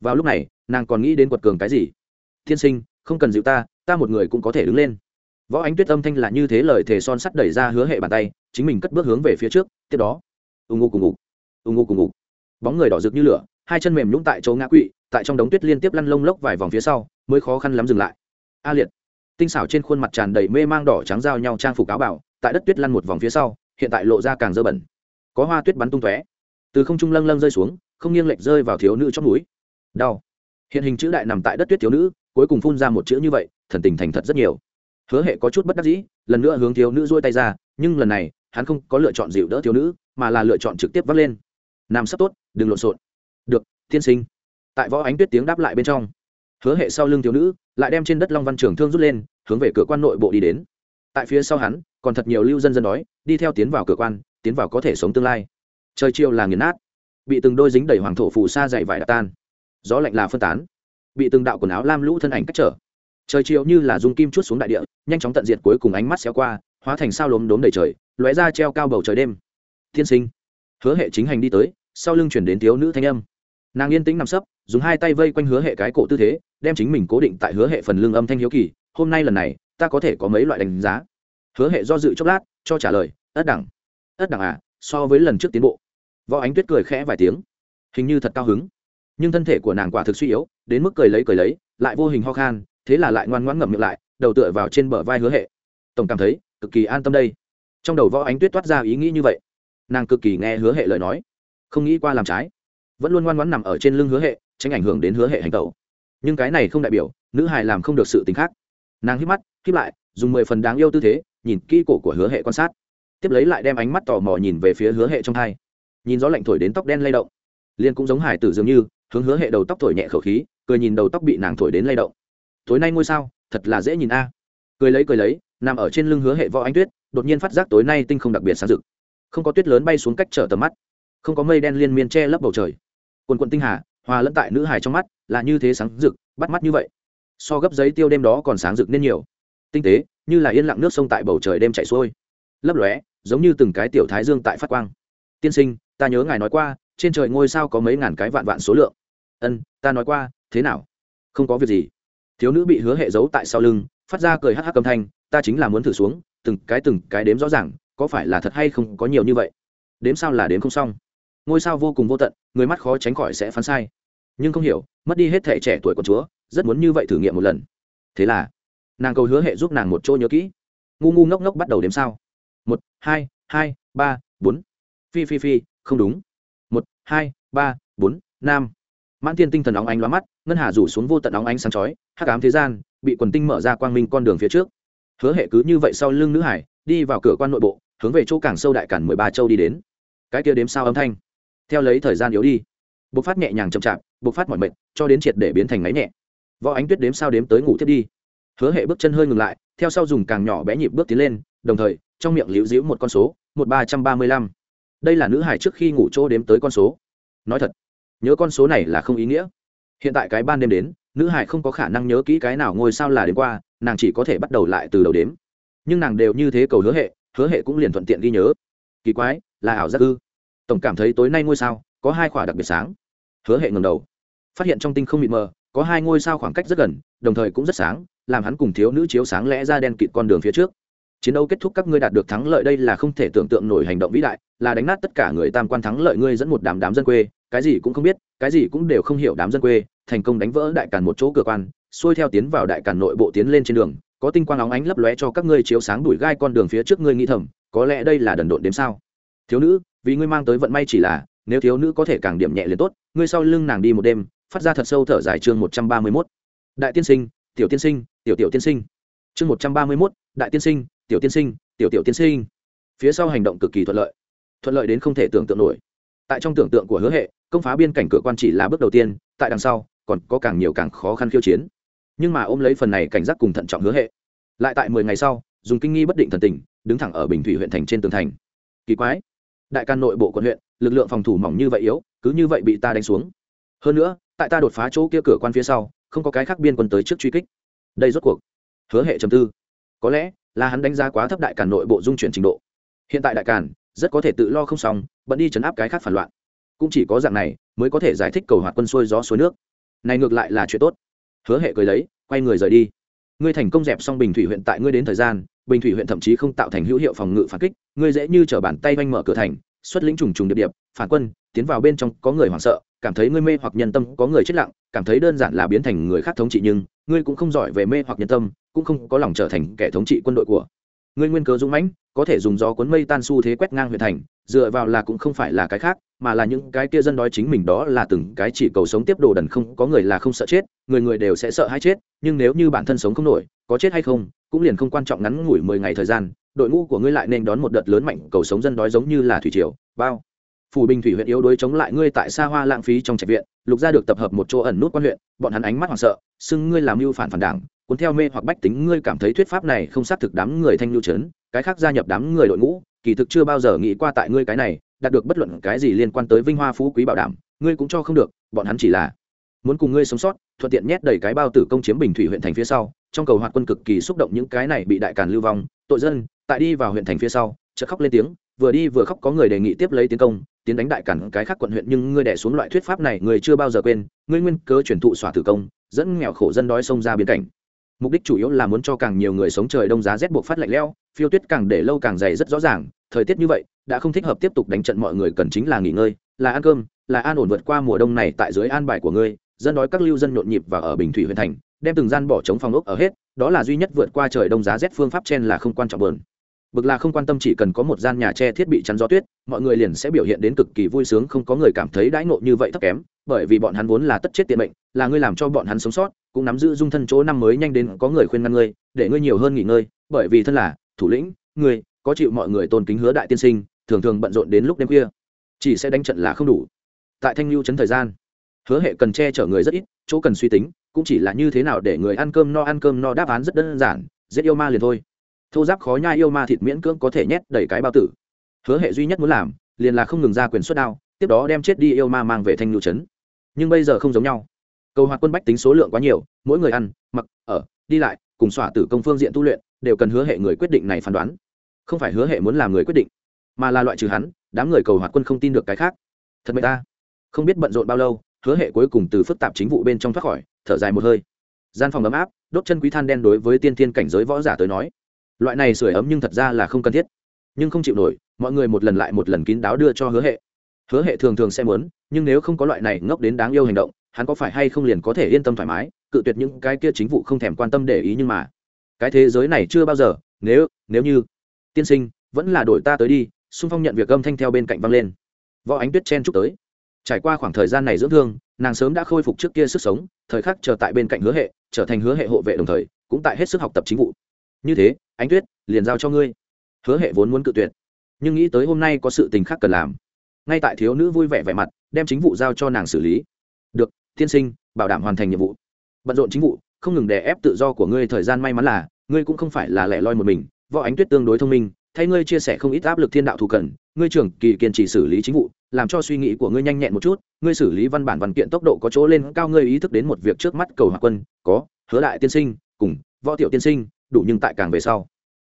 Vào lúc này nàng còn nghĩ đến quật cường cái gì? Tiên sinh, không cần dịu ta ta một người cũng có thể đứng lên. Võ ánh tuyết âm thanh là như thế lời thề son sắt đẩy ra hứa hệ bàn tay, chính mình cất bước hướng về phía trước, tiếp đó. Ưng ngô cùng ngục ưng ngô cùng ngục. Bóng người đỏ rực như lửa, hai chân mềm nhũng tại chỗ ngã quỵ, tại trong đống tuyết liên tiếp lăn lông lốc vài vòng phía sau, mới khó khăn lắm dừng lại. A liệt. Tinh xảo trên khuôn mặt tràn đầy mê mang đỏ trắng giao nhau trang phục áo bảo tại đất tuyết lăn một vòng phía sau, hiện tại lộ ra càng dơ bẩn. Có hoa tuyết bắn tung tóe. Từ không trung lâng lâng rơi xuống, không nghiêng lệch rơi vào thiếu nữ trong núi đau hiện hình chữ đại nằm tại đất tuyết thiếu nữ, cuối cùng phun ra một chữ như vậy, thần tình thành thật rất nhiều. Hứa hệ có chút bất đắc dĩ, lần nữa hướng thiếu nữ duỗi tay ra, nhưng lần này, hắn không có lựa chọn dịu đỡ thiếu nữ, mà là lựa chọn trực tiếp vắt lên. Nam sắp tốt, đừng lộn xộn. Được, tiên sinh. Tại võ ánh tuyết tiếng đáp lại bên trong, hứa hệ sau lưng thiếu nữ, lại đem trên đất long văn trường thương rút lên, hướng về cửa quan nội bộ đi đến. Tại phía sau hắn, còn thật nhiều lưu dân dân đói, đi theo tiến vào cửa quan, tiến vào có thể sống tương lai. Trời chiều là nghiền nát, bị từng đôi dính đầy hoàng thổ phù sa dày vải đạp tan gió lạnh là phân tán, bị từng đạo quần áo lam lũ thân ảnh cách trở. Trời chiều như là dung kim chút xuống đại địa, nhanh chóng tận diệt cuối cùng ánh mắt xéo qua, hóa thành sao lốm đốm đầy trời, lóe ra treo cao bầu trời đêm. Thiên sinh, hứa hệ chính hành đi tới, sau lưng chuyển đến thiếu nữ thanh âm. Nàng yên tĩnh nằm sấp, dùng hai tay vây quanh hứa hệ cái cổ tư thế, đem chính mình cố định tại hứa hệ phần lưng âm thanh hiếu kỳ, hôm nay lần này, ta có thể có mấy loại đánh giá? Hứa hệ do dự chốc lát, cho trả lời, ất đẳng ất đẳng à so với lần trước tiến bộ. Võ ánh tuyết cười khẽ vài tiếng, hình như thật cao hứng nhưng thân thể của nàng quả thực suy yếu, đến mức cười lấy cười lấy, lại vô hình ho khan, thế là lại ngoan ngoãn ngậm miệng lại, đầu tựa vào trên bờ vai hứa hệ. Tổng cảm thấy, cực kỳ an tâm đây. Trong đầu võ ánh tuyết toát ra ý nghĩ như vậy. Nàng cực kỳ nghe hứa hệ lời nói. Không nghĩ qua làm trái. Vẫn luôn ngoan ngoãn nằm ở trên lưng hứa hệ, tránh ảnh hưởng đến hứa hệ hành tẩu. Nhưng cái này không đại biểu, nữ hài làm không được sự t khác. Nàng hít mắt hít lại, dùng mười phần đáng yêu tư thế, nhìn kỹ cổ của hứa hệ quan sát. Tiếp lấy lại đem ánh mắt tò mò nhìn về phía hứa hệ trong thai nhìn gió lạnh thổi đến tóc đen lay động. Liên cũng giống hải tử dường như hướng hứa hệ đầu tóc thổi nhẹ khẩu khí, cười nhìn đầu tóc bị nàng thổi đến lay động. Tối nay ngôi sao, thật là dễ nhìn a. Cười lấy cười lấy, nằm ở trên lưng hứa hệ võ anh tuyết, đột nhiên phát giác tối nay tinh không đặc biệt sáng rực. Không có tuyết lớn bay xuống cách trở tầm mắt. Không có mây đen liên miên che lấp bầu trời. Quần quần tinh hà, hòa lẫn tại nữ hải trong mắt, là như thế sáng rực, bắt mắt như vậy. So gấp giấy tiêu đêm đó còn sáng rực nên nhiều. Tinh tế, như là yên lặng nước sông tại bầu trời đêm chạy xuôi. Lấp lóe, giống như từng cái tiểu thái dương tại phát quang. Tiên sinh, ta nhớ ngài nói qua trên trời ngôi sao có mấy ngàn cái vạn vạn số lượng. Ân, ta nói qua, thế nào? Không có việc gì. Thiếu nữ bị hứa hệ giấu tại sau lưng, phát ra cười hắc hắc cầm thanh, ta chính là muốn thử xuống, từng cái từng cái đếm rõ ràng, có phải là thật hay không có nhiều như vậy. Đếm sao là đếm không xong. Ngôi sao vô cùng vô tận, người mắt khó tránh khỏi sẽ phán sai. Nhưng không hiểu, mất đi hết thể trẻ tuổi của chúa, rất muốn như vậy thử nghiệm một lần. Thế là, nàng cầu hứa hệ giúp nàng một chỗ nhớ kỹ. Ngu ngu ngốc ngốc bắt đầu đếm sao. Một, hai hai, ba, bốn. Phi phi phi, không đúng hai, ba, bốn, năm. Mãn thiên tinh thần óng ánh lóa mắt, ngân hà rủ xuống vô tận óng ánh sáng chói, hắc ám thế gian, bị quần tinh mở ra quang minh con đường phía trước. Hứa hệ cứ như vậy sau lưng nữ hải, đi vào cửa quan nội bộ, hướng về chỗ cảng sâu đại cản mười ba châu đi đến. Cái kia đếm sao âm thanh? Theo lấy thời gian yếu đi. Bộc phát nhẹ nhàng chậm chạp, bộc phát mọi mệnh cho đến triệt để biến thành máy nhẹ. Võ ánh tuyết đếm sao đếm tới ngủ thiết đi. Hứa hệ bước chân hơi ngừng lại, theo sau dùng càng nhỏ bé nhịp bước tiến lên, đồng thời, trong miệng liễu dĩu một con số, một ba trăm ba mươi lăm đây là nữ hải trước khi ngủ chỗ đếm tới con số. Nói thật, nhớ con số này là không ý nghĩa. Hiện tại cái ban đêm đến, nữ hải không có khả năng nhớ kỹ cái nào ngôi sao là đến qua, nàng chỉ có thể bắt đầu lại từ đầu đếm. Nhưng nàng đều như thế cầu hứa hệ hứa hệ cũng liền thuận tiện ghi nhớ. Kỳ quái, là ảo giác ư? Tổng cảm thấy tối nay ngôi sao có hai khoả đặc biệt sáng. Hứa hệ ngầm đầu, phát hiện trong tinh không mịt mờ, có hai ngôi sao khoảng cách rất gần, đồng thời cũng rất sáng, làm hắn cùng thiếu nữ chiếu sáng lẽ ra đen kịt con đường phía trước chiến đấu kết thúc các ngươi đạt được thắng lợi đây là không thể tưởng tượng nổi hành động vĩ đại, là đánh nát tất cả người tam quan thắng lợi ngươi dẫn một đám đám dân quê, cái gì cũng không biết, cái gì cũng đều không hiểu đám dân quê, thành công đánh vỡ đại càn một chỗ cửa quan, xuôi theo tiến vào đại càn nội bộ tiến lên trên đường, có tinh quang óng ánh lấp lóe cho các ngươi chiếu sáng đuổi gai con đường phía trước ngươi nghĩ thầm, có lẽ đây là đần độn đếm sao? Thiếu nữ, vì ngươi mang tới vận may chỉ là, nếu thiếu nữ có thể càng điểm nhẹ liền tốt, ngươi sau lưng nàng đi một đêm, phát ra thật sâu thở dài chương một trăm ba mươi mốt. Đại tiên sinh, tiểu tiên sinh, tiểu tiểu tiên sinh. Chương một trăm ba mươi mốt, đại tiên sinh tiểu tiên sinh, tiểu tiểu tiên sinh. Phía sau hành động cực kỳ thuận lợi. Thuận lợi đến không thể tưởng tượng nổi. Tại trong tưởng tượng của hứa hệ, công phá biên cảnh cửa quan chỉ là bước đầu tiên, tại đằng sau, còn có càng nhiều càng khó khăn khiêu chiến. Nhưng mà ôm lấy phần này cảnh giác cùng thận trọng hứa hệ. Lại tại mười ngày sau, dùng kinh nghi bất định thần tình, đứng thẳng ở bình thủy huyện thành trên tường thành. Kỳ quái. Đại can nội bộ quận huyện, lực lượng phòng thủ mỏng như vậy yếu, cứ như vậy bị ta đánh xuống. Hơn nữa, tại ta đột phá chỗ kia cửa quan phía sau, không có cái khác biên quân tới trước truy kích. Đây rốt cuộc. Hứa hệ trầm tư có lẽ là hắn đánh giá quá thấp đại càn nội bộ dung chuyển trình độ. Hiện tại đại càn rất có thể tự lo không xong, bận đi chấn áp cái khác phản loạn. Cũng chỉ có dạng này mới có thể giải thích cầu hoạt quân xuôi gió suối nước. Này ngược lại là chuyện tốt. Hứa hệ cười lấy, quay người rời đi. Ngươi thành công dẹp xong bình thủy huyện tại ngươi đến thời gian, bình thủy huyện thậm chí không tạo thành hữu hiệu phòng ngự phản kích, ngươi dễ như t bàn tay oanh mở cửa thành, xuất lĩnh trùng trùng điệp điệp, phản quân, tiến vào bên trong có người hoảng sợ cảm thấy ngươi mê hoặc nhân tâm, có người chết lặng, cảm thấy đơn giản là biến thành người khác thống trị nhưng ngươi cũng không giỏi về mê hoặc nhân tâm, cũng không có lòng trở thành kẻ thống trị quân đội của. Ngươi nguyên cớ dũng mãnh, có thể dùng gió cuốn mây tan xu thế quét ngang huyện thành, dựa vào là cũng không phải là cái khác, mà là những cái kia dân đói chính mình đó là từng cái chỉ cầu sống tiếp đồ đần không, có người là không sợ chết, người người đều sẽ sợ hay chết, nhưng nếu như bản thân sống không nổi, có chết hay không, cũng liền không quan trọng ngắn ngủi mười ngày thời gian, đội ngũ của ngươi lại nên đón một đợt lớn mạnh cầu sống dân đói giống như là thủy triều, bao phủ bình thủy huyện yếu đuối chống lại ngươi tại xa hoa lãng phí trong trạch viện, lục gia được tập hợp một chỗ ẩn nút quan huyện, bọn hắn ánh mắt hoảng sợ, xưng ngươi làm mưu phản phản đảng, cuốn theo mê hoặc bách tính, ngươi cảm thấy thuyết pháp này không xác thực đám người thanh lưu trấn cái khác gia nhập đám người đội ngũ, kỳ thực chưa bao giờ nghĩ qua tại ngươi cái này, đạt được bất luận cái gì liên quan tới vinh hoa phú quý bảo đảm, ngươi cũng cho không được, bọn hắn chỉ là muốn cùng ngươi sống sót, thuận tiện nhét đầy cái bao tử công chiếm bình thủy huyện thành phía sau, trong cầu hoạt quân cực kỳ xúc động những cái này bị đại càn lưu vong, tội dân, tại đi vào huyện thành phía sau, chợt khóc lên tiếng, vừa đi vừa khóc có người đề nghị tiếp lấy tiến công tiến đánh đại cản cái khác quận huyện nhưng ngươi đẻ xuống loại thuyết pháp này người chưa bao giờ quên. Ngươi nguyên cơ chuyển thụ xỏa tử công, dẫn nghèo khổ dân đói sông ra biến cảnh. Mục đích chủ yếu là muốn cho càng nhiều người sống trời đông giá rét buộc phát lạnh leo phiêu tuyết càng để lâu càng dày rất rõ ràng. Thời tiết như vậy, đã không thích hợp tiếp tục đánh trận mọi người cần chính là nghỉ ngơi, là ăn cơm, là an ổn vượt qua mùa đông này tại dưới an bài của ngươi. Dân đói các lưu dân nhộn nhịp và ở bình thủy huyện thành, đem từng gian bỏ trống phòng ốc ở hết, đó là duy nhất vượt qua trời đông giá rét phương pháp trên là không quan trọng bờn bực là không quan tâm chỉ cần có một gian nhà tre thiết bị chắn gió tuyết, mọi người liền sẽ biểu hiện đến cực kỳ vui sướng, không có người cảm thấy đãi ngộ như vậy thấp kém, bởi vì bọn hắn vốn là tất chết tiện mệnh, là ngươi làm cho bọn hắn sống sót, cũng nắm giữ dung thân chỗ năm mới nhanh đến có người khuyên ngăn ngươi, để ngươi nhiều hơn nghỉ ngơi, bởi vì thân là thủ lĩnh, ngươi có chịu mọi người tôn kính hứa đại tiên sinh, thường thường bận rộn đến lúc đêm khuya, chỉ sẽ đánh trận là không đủ. Tại thanh lưu trấn thời gian, hứa hệ cần che chở người rất ít, chỗ cần suy tính, cũng chỉ là như thế nào để người ăn cơm no ăn cơm no đáp án rất đơn giản, giết yêu ma liền thôi thô giáp khó nhai yêu ma thịt miễn cưỡng có thể nhét đầy cái bao tử. Hứa hệ duy nhất muốn làm, liền là không ngừng ra quyền suất đao, tiếp đó đem chết đi yêu ma mang về thanh nhu trấn. Nhưng bây giờ không giống nhau. Cầu hoạt quân bách tính số lượng quá nhiều, mỗi người ăn, mặc, ở, đi lại, cùng xỏa tử công phương diện tu luyện, đều cần hứa hệ người quyết định này phán đoán. Không phải hứa hệ muốn làm người quyết định, mà là loại trừ hắn, đám người cầu hoạt quân không tin được cái khác. Thật mệt ta. Không biết bận rộn bao lâu, hứa hệ cuối cùng từ phức tạp chính vụ bên trong thoát khỏi, thở dài một hơi. Gian phòng ấm áp, đốt chân quý than đen đối với tiên thiên cảnh giới võ giả tới nói loại này sưởi ấm nhưng thật ra là không cần thiết. Nhưng không chịu nổi, mọi người một lần lại một lần kín đáo đưa cho hứa hệ. Hứa hệ thường thường sẽ muốn, nhưng nếu không có loại này ngốc đến đáng yêu hành động, hắn có phải hay không liền có thể yên tâm thoải mái, cự tuyệt những cái kia chính vụ không thèm quan tâm để ý nhưng mà. Cái thế giới này chưa bao giờ, nếu nếu như, tiên sinh, vẫn là đổi ta tới đi xung phong nhận việc âm thanh theo bên cạnh văng lên. Võ ánh tuyết chen chúc tới. Trải qua khoảng thời gian này dưỡng thương, nàng sớm đã khôi phục trước kia sức sống, thời khắc chờ tại bên cạnh hứa hệ, trở thành hứa hệ hộ vệ đồng thời, cũng tại hết sức học tập chính vụ. Như thế ánh tuyết, liền giao cho ngươi. Hứa hệ vốn muốn cự tuyệt, nhưng nghĩ tới hôm nay có sự tình khác cần làm. Ngay tại thiếu nữ vui vẻ vẻ mặt, đem chính vụ giao cho nàng xử lý. Được, tiên sinh, bảo đảm hoàn thành nhiệm vụ. Bận rộn chính vụ, không ngừng đè ép tự do của ngươi thời gian may mắn là, ngươi cũng không phải là lẻ loi một mình. Võ ánh tuyết tương đối thông minh, thay ngươi chia sẻ không ít áp lực thiên đạo thù cần. Ngươi trưởng kỳ kiên trì xử lý chính vụ, làm cho suy nghĩ của ngươi nhanh nhẹn một chút. Ngươi xử lý văn bản văn kiện tốc độ có chỗ lên cao, ngươi ý thức đến một việc trước mắt cầu hòa quân. Có, hứa đại tiên sinh, cùng, võ tiểu tiên sinh đủ nhưng tại càng về sau.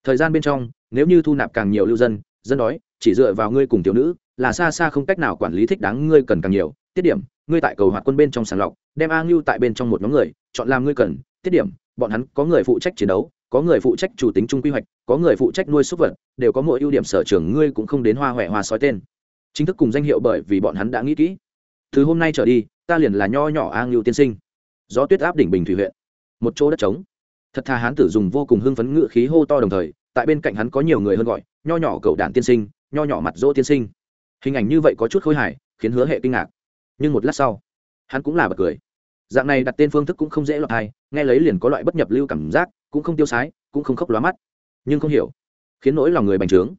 Thời gian bên trong, nếu như thu nạp càng nhiều lưu dân dân đói, chỉ dựa vào ngươi cùng tiểu nữ, là xa xa không cách nào quản lý thích đáng ngươi cần càng nhiều. Tiết điểm, ngươi tại cầu hoạt quân bên trong sàng lọc, đem a ngưu tại bên trong một nhóm người, chọn làm ngươi cần. Tiết điểm, bọn hắn có người phụ trách chiến đấu, có người phụ trách chủ tính chung quy hoạch, có người phụ trách nuôi súc vật, đều có mỗi ưu điểm sở trường ngươi cũng không đến hoa huệ hoa sói tên. Chính thức cùng danh hiệu bởi vì bọn hắn đã nghĩ kỹ. Từ hôm nay trở đi, ta liền là nho nhỏ a ngưu tiên sinh. Gió tuyết áp đỉnh bình thủy huyện. Một chỗ đất trống thật thà hán tử dùng vô cùng hưng phấn ngự khí hô to đồng thời, tại bên cạnh hắn có nhiều người hơn gọi, nho nhỏ cậu đản tiên sinh, nho nhỏ mặt dỗ tiên sinh. Hình ảnh như vậy có chút khôi hài, khiến hứa hệ kinh ngạc. Nhưng một lát sau, hắn cũng là bật cười. Dạng này đặt tên phương thức cũng không dễ lọt hay nghe lấy liền có loại bất nhập lưu cảm giác, cũng không tiêu sái, cũng không khóc lóa mắt. Nhưng không hiểu, khiến nỗi lòng người bành trướng.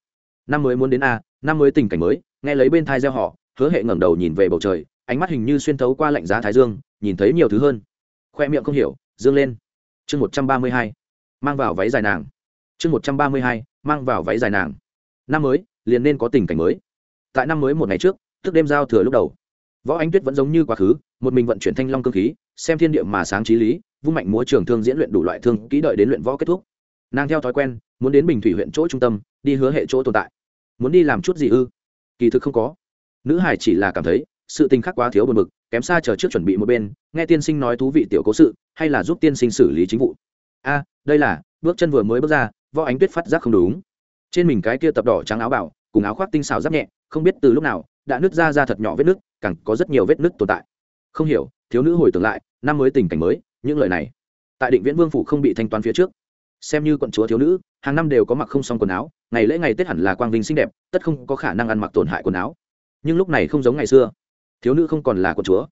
Năm mới muốn đến a, năm mới tình cảnh mới, nghe lấy bên thai gieo họ, hứa hệ ngẩng đầu nhìn về bầu trời, ánh mắt hình như xuyên thấu qua lạnh giá thái dương, nhìn thấy nhiều thứ hơn. Khoe miệng không hiểu, dương lên chương một trăm ba mươi hai, mang vào váy dài nàng. Chương một trăm ba mươi hai, mang vào váy dài nàng. Năm mới, liền nên có tình cảnh mới. Tại năm mới một ngày trước, tức đêm giao thừa lúc đầu, võ ánh tuyết vẫn giống như quá khứ, một mình vận chuyển thanh long cơ khí, xem thiên địa mà sáng trí lý, vung mạnh múa trường thương diễn luyện đủ loại thương, kỹ đợi đến luyện võ kết thúc. Nàng theo thói quen, muốn đến bình thủy huyện chỗ trung tâm, đi hứa hệ chỗ tồn tại. Muốn đi làm chút gì ư? Kỳ thực không có. Nữ hải chỉ là cảm thấy, sự tình khắc quá thiếu buồn bực kém xa chờ trước chuẩn bị một bên, nghe tiên sinh nói thú vị tiểu cố sự, hay là giúp tiên sinh xử lý chính vụ. A, đây là, bước chân vừa mới bước ra, võ ánh tuyết phát giác không đúng. Trên mình cái kia tập đỏ trắng áo bảo, cùng áo khoác tinh xào giáp nhẹ, không biết từ lúc nào, đã nứt ra ra thật nhỏ vết nứt, càng có rất nhiều vết nứt tồn tại. Không hiểu, thiếu nữ hồi tưởng lại, năm mới tình cảnh mới, những lời này. Tại định viễn vương phủ không bị thanh toán phía trước. Xem như quận chúa thiếu nữ, hàng năm đều có mặc không xong quần áo, ngày lễ ngày tết hẳn là quang vinh xinh đẹp, tất không có khả năng ăn mặc tổn hại quần áo. Nhưng lúc này không giống ngày xưa thiếu nữ không còn là con chúa.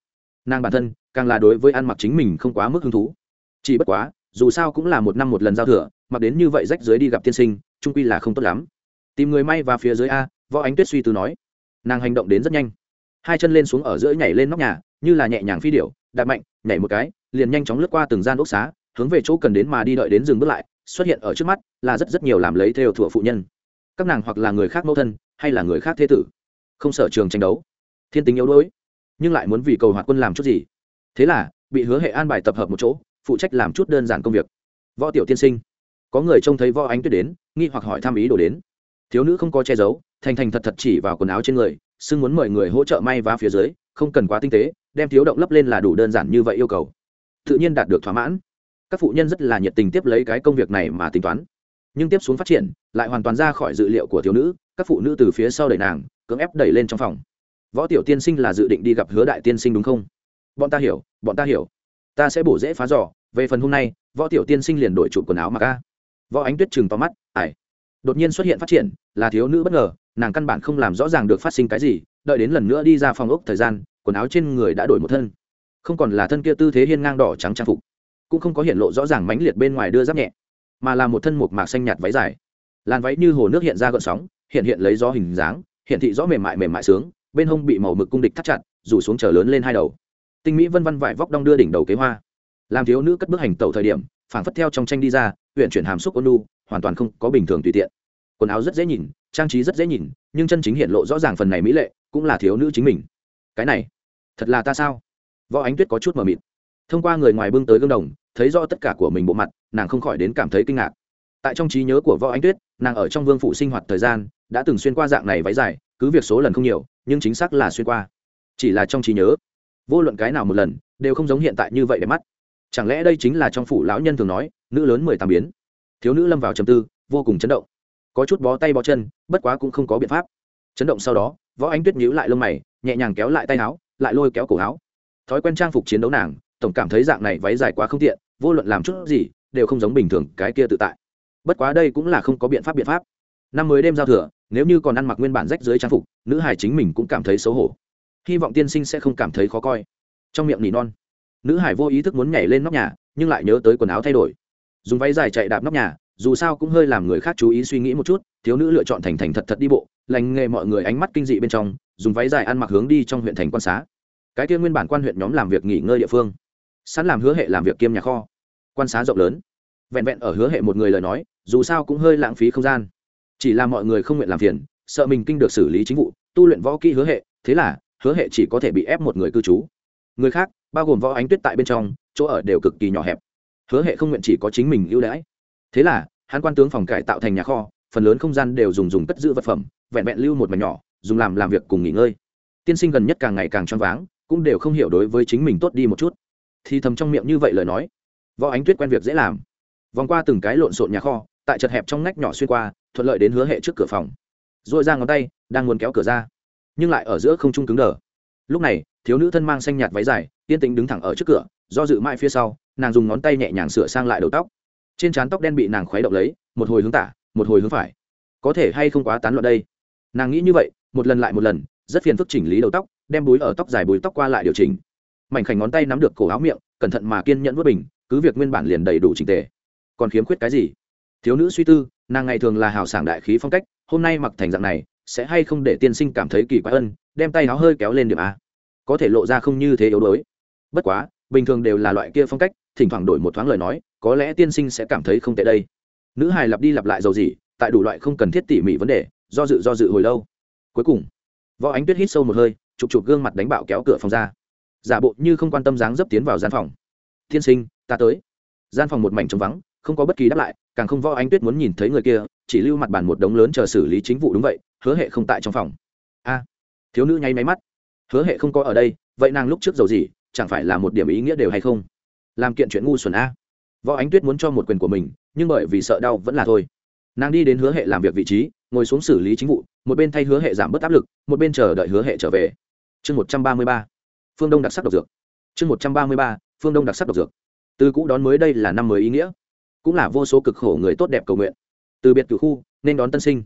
Nàng bản thân càng là đối với ăn mặc chính mình không quá mức hứng thú. Chỉ bất quá, dù sao cũng là một năm một lần giao thừa, mặc đến như vậy rách dưới đi gặp tiên sinh trung quy là không tốt lắm. Tìm người may và phía dưới a, võ ánh tuyết suy tư nói. Nàng hành động đến rất nhanh. Hai chân lên xuống ở giữa nhảy lên nóc nhà, như là nhẹ nhàng phi điệu đạp mạnh, nhảy một cái, liền nhanh chóng lướt qua từng gian đốt xá, hướng về chỗ cần đến mà đi đợi đến dừng bước lại, xuất hiện ở trước mắt là rất rất nhiều làm lấy theo thủa phụ nhân. Các nàng hoặc là người khác mẫu thân, hay là người khác thế tử. Không sở trường tranh đấu. Thiên tính yếu đuối nhưng lại muốn vì cầu hoạt quân làm chút gì. Thế là, bị hứa hệ an bài tập hợp một chỗ, phụ trách làm chút đơn giản công việc. Võ tiểu tiên sinh. Có người trông thấy võ ánh tuyết đến, nghi hoặc hỏi thăm ý đồ đến. Thiếu nữ không có che giấu, thành thành thật thật chỉ vào quần áo trên người, xưng muốn mời người hỗ trợ may vá phía dưới, không cần quá tinh tế, đem thiếu động lấp lên là đủ đơn giản như vậy yêu cầu. Tự nhiên đạt được thỏa mãn. Các phụ nhân rất là nhiệt tình tiếp lấy cái công việc này mà tính toán. Nhưng tiếp xuống phát triển, lại hoàn toàn ra khỏi dự liệu của thiếu nữ, các phụ nữ từ phía sau đẩy nàng, cưỡng ép đẩy lên trong phòng võ tiểu tiên sinh là dự định đi gặp hứa đại tiên sinh đúng không? Bọn ta hiểu, bọn ta hiểu. Ta sẽ bổ dễ phá giỏ về phần hôm nay, võ tiểu tiên sinh liền đổi trụ quần áo mặc a. Võ ánh tuyết chừng to mắt ải đột nhiên xuất hiện phát triển, là thiếu nữ bất ngờ, nàng căn bản không làm rõ ràng được phát sinh cái gì, đợi đến lần nữa đi ra phòng ốc thời gian, quần áo trên người đã đổi một thân. Không còn là thân kia tư thế hiên ngang đỏ trắng trang phục, cũng không có hiện lộ rõ ràng mãnh liệt bên ngoài đưa giáp nhẹ, mà là một thân một mạc xanh nhạt váy dài. Làn váy như hồ nước hiện ra gợn sóng, hiện hiện lấy gió hình dáng hiện thị rõ mềm mại mềm mại sướng bên hông bị màu mực cung địch thắt chặt, rủ xuống trở lớn lên hai đầu. Tinh mỹ vân văn vải vóc đong đưa đỉnh đầu kế hoa. Làm thiếu nữ cất bước hành tẩu thời điểm, phảng phất theo trong tranh đi ra huyện chuyển hàm xúc ôn lu hoàn toàn không có bình thường tùy tiện. Quần áo rất dễ nhìn, trang trí rất dễ nhìn, nhưng chân chính hiện lộ rõ ràng phần này mỹ lệ, cũng là thiếu nữ chính mình. Cái này, thật là ta sao? Võ ánh tuyết có chút mờ mịt. Thông qua người ngoài bưng tới gương đồng, thấy rõ tất cả của mình bộ mặt, nàng không khỏi đến cảm thấy kinh ngạc. Tại trong trí nhớ của võ ánh tuyết, nàng ở trong vương phủ sinh hoạt thời gian, đã từng xuyên qua dạng này váy dài cứ việc số lần không nhiều, nhưng chính xác là xuyên qua. Chỉ là trong trí nhớ, vô luận cái nào một lần, đều không giống hiện tại như vậy để mắt. Chẳng lẽ đây chính là trong phủ lão nhân thường nói, nữ lớn mười tám biến. Thiếu nữ lâm vào trầm tư, vô cùng chấn động. Có chút bó tay bó chân, bất quá cũng không có biện pháp. Chấn động sau đó, võ ánh tuyết nhíu lại lông mày, nhẹ nhàng kéo lại tay áo, lại lôi kéo cổ áo. Thói quen trang phục chiến đấu nàng, tổng cảm thấy dạng này váy dài quá không tiện, vô luận làm chút gì, đều không giống bình thường cái kia tự tại. Bất quá đây cũng là không có biện pháp biện pháp năm mới đêm giao thừa, nếu như còn ăn mặc nguyên bản rách dưới trang phục, nữ hải chính mình cũng cảm thấy xấu hổ. Hy vọng tiên sinh sẽ không cảm thấy khó coi. Trong miệng nỉ non. Nữ hải vô ý thức muốn nhảy lên nóc nhà, nhưng lại nhớ tới quần áo thay đổi. Dùng váy dài chạy đạp nóc nhà, dù sao cũng hơi làm người khác chú ý suy nghĩ một chút, thiếu nữ lựa chọn thành thành thật thật đi bộ, lành nghề mọi người ánh mắt kinh dị bên trong, dùng váy dài ăn mặc hướng đi trong huyện thành quan xá. Cái kia nguyên bản quan huyện nhóm làm việc nghỉ ngơi địa phương. Sẵn làm hứa hệ làm việc kiêm nhà kho. Quan xá rộng lớn. Vẹn vẹn ở hứa hệ một người lời nói, dù sao cũng hơi lãng phí không gian chỉ là mọi người không nguyện làm phiền, sợ mình kinh được xử lý chính vụ, tu luyện võ kỹ hứa hệ, thế là, hứa hệ chỉ có thể bị ép một người cư trú. Người khác, bao gồm võ ánh tuyết tại bên trong, chỗ ở đều cực kỳ nhỏ hẹp. Hứa hệ không nguyện chỉ có chính mình ưu đãi. Thế là, hắn quan tướng phòng cải tạo thành nhà kho, phần lớn không gian đều dùng dùng cất giữ vật phẩm, vẹn vẹn lưu một mảnh nhỏ, dùng làm làm việc cùng nghỉ ngơi. Tiên sinh gần nhất càng ngày càng choáng váng, cũng đều không hiểu đối với chính mình tốt đi một chút. Thì thầm trong miệng như vậy lời nói. Võ ánh tuyết quen việc dễ làm. Vòng qua từng cái lộn xộn nhà kho, tại chật hẹp trong ngách nhỏ xuyên qua thuận lợi đến hứa hệ trước cửa phòng. R ồ i ra ngón tay, đang muốn kéo cửa ra, nhưng lại ở giữa không trung cứng đờ. Lúc này, thiếu nữ thân mang xanh nhạt váy dài, yên tĩnh đứng thẳng ở trước cửa, do dự mãi phía sau, nàng dùng ngón tay nhẹ nhàng sửa sang lại đầu tóc. Trên trán tóc đen bị nàng khuấy động lấy, một hồi hướng tả, một hồi hướng phải. Có thể hay không quá tán loạn đây? Nàng nghĩ như vậy, một lần lại một lần, rất phiền phức chỉnh lý đầu tóc, đem búi ở tóc dài búi tóc qua lại điều chỉnh. Mảnh khảnh ngón tay nắm được cổ áo miệng, cẩn thận mà kiên nhẫn vớt bình, cứ việc nguyên bản liền đầy đủ trình tề. Còn khiếm khuyết cái gì? Thiếu nữ suy tư, nàng ngày thường là hào sảng đại khí phong cách, hôm nay mặc thành dạng này, sẽ hay không để tiên sinh cảm thấy kỳ quái ân đem tay áo hơi kéo lên điểm a. Có thể lộ ra không như thế yếu đuối. Bất quá, bình thường đều là loại kia phong cách, thỉnh thoảng đổi một thoáng lời nói, có lẽ tiên sinh sẽ cảm thấy không tệ đây. Nữ hài lặp đi lặp lại dầu gì tại đủ loại không cần thiết tỉ mỉ vấn đề, do dự do dự hồi lâu. Cuối cùng, võ ánh tuyết hít sâu một hơi, chụp chụp gương mặt đánh bạo kéo cửa phòng ra. Giả bộ như không quan tâm dáng dấp tiến vào gian phòng. Tiên sinh, ta tới. Gian phòng một mảnh trống vắng không có bất kỳ đáp lại, càng không võ ánh tuyết muốn nhìn thấy người kia, chỉ lưu mặt bàn một đống lớn chờ xử lý chính vụ đúng vậy, hứa hệ không tại trong phòng. A, thiếu nữ nháy máy mắt. Hứa hệ không có ở đây, vậy nàng lúc trước giàu gì, chẳng phải là một điểm ý nghĩa đều hay không? Làm kiện chuyện ngu xuẩn a. Võ ánh tuyết muốn cho một quyền của mình, nhưng bởi vì sợ đau vẫn là thôi. Nàng đi đến hứa hệ làm việc vị trí, ngồi xuống xử lý chính vụ, một bên thay hứa hệ giảm bớt áp lực, một bên chờ đợi hứa hệ trở về. Chương một trăm ba mươi ba. Phương đông đặc sắc độc dược. Chương một trăm ba mươi ba, phương đông đặc sắc độc dược. Từ cũ đón mới đây là năm mới ý nghĩa cũng là vô số cực khổ người tốt đẹp cầu nguyện. Từ biệt cửu khu, nên đón tân sinh.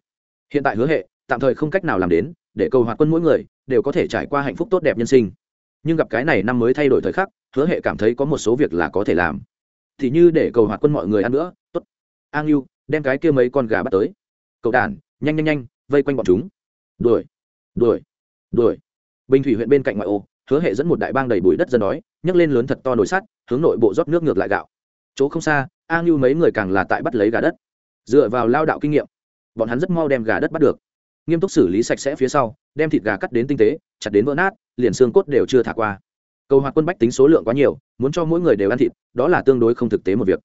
Hiện tại hứa hệ, tạm thời không cách nào làm đến, để cầu hoạt quân mỗi người đều có thể trải qua hạnh phúc tốt đẹp nhân sinh. Nhưng gặp cái này năm mới thay đổi thời khắc, hứa hệ cảm thấy có một số việc là có thể làm. Thì như để cầu hoạt quân mọi người ăn nữa tốt. An yêu đem cái kia mấy con gà bắt tới. Cậu đàn nhanh nhanh nhanh, vây quanh bọn chúng. Đuổi đuổi đuổi. Bình thủy huyện bên cạnh ngoại ô, hứa hệ dẫn một đại bang đầy bụi đất dân đói, nhấc lên lớn thật to nồi sắt, hướng nội bộ rót nước ngược lại gạo chỗ không xa, a ngưu mấy người càng là tại bắt lấy gà đất. Dựa vào lao đạo kinh nghiệm, bọn hắn rất mau đem gà đất bắt được. Nghiêm túc xử lý sạch sẽ phía sau, đem thịt gà cắt đến tinh tế, chặt đến vỡ nát, liền xương cốt đều chưa thả qua. Cầu hoạt quân bách tính số lượng quá nhiều, muốn cho mỗi người đều ăn thịt, đó là tương đối không thực tế một việc.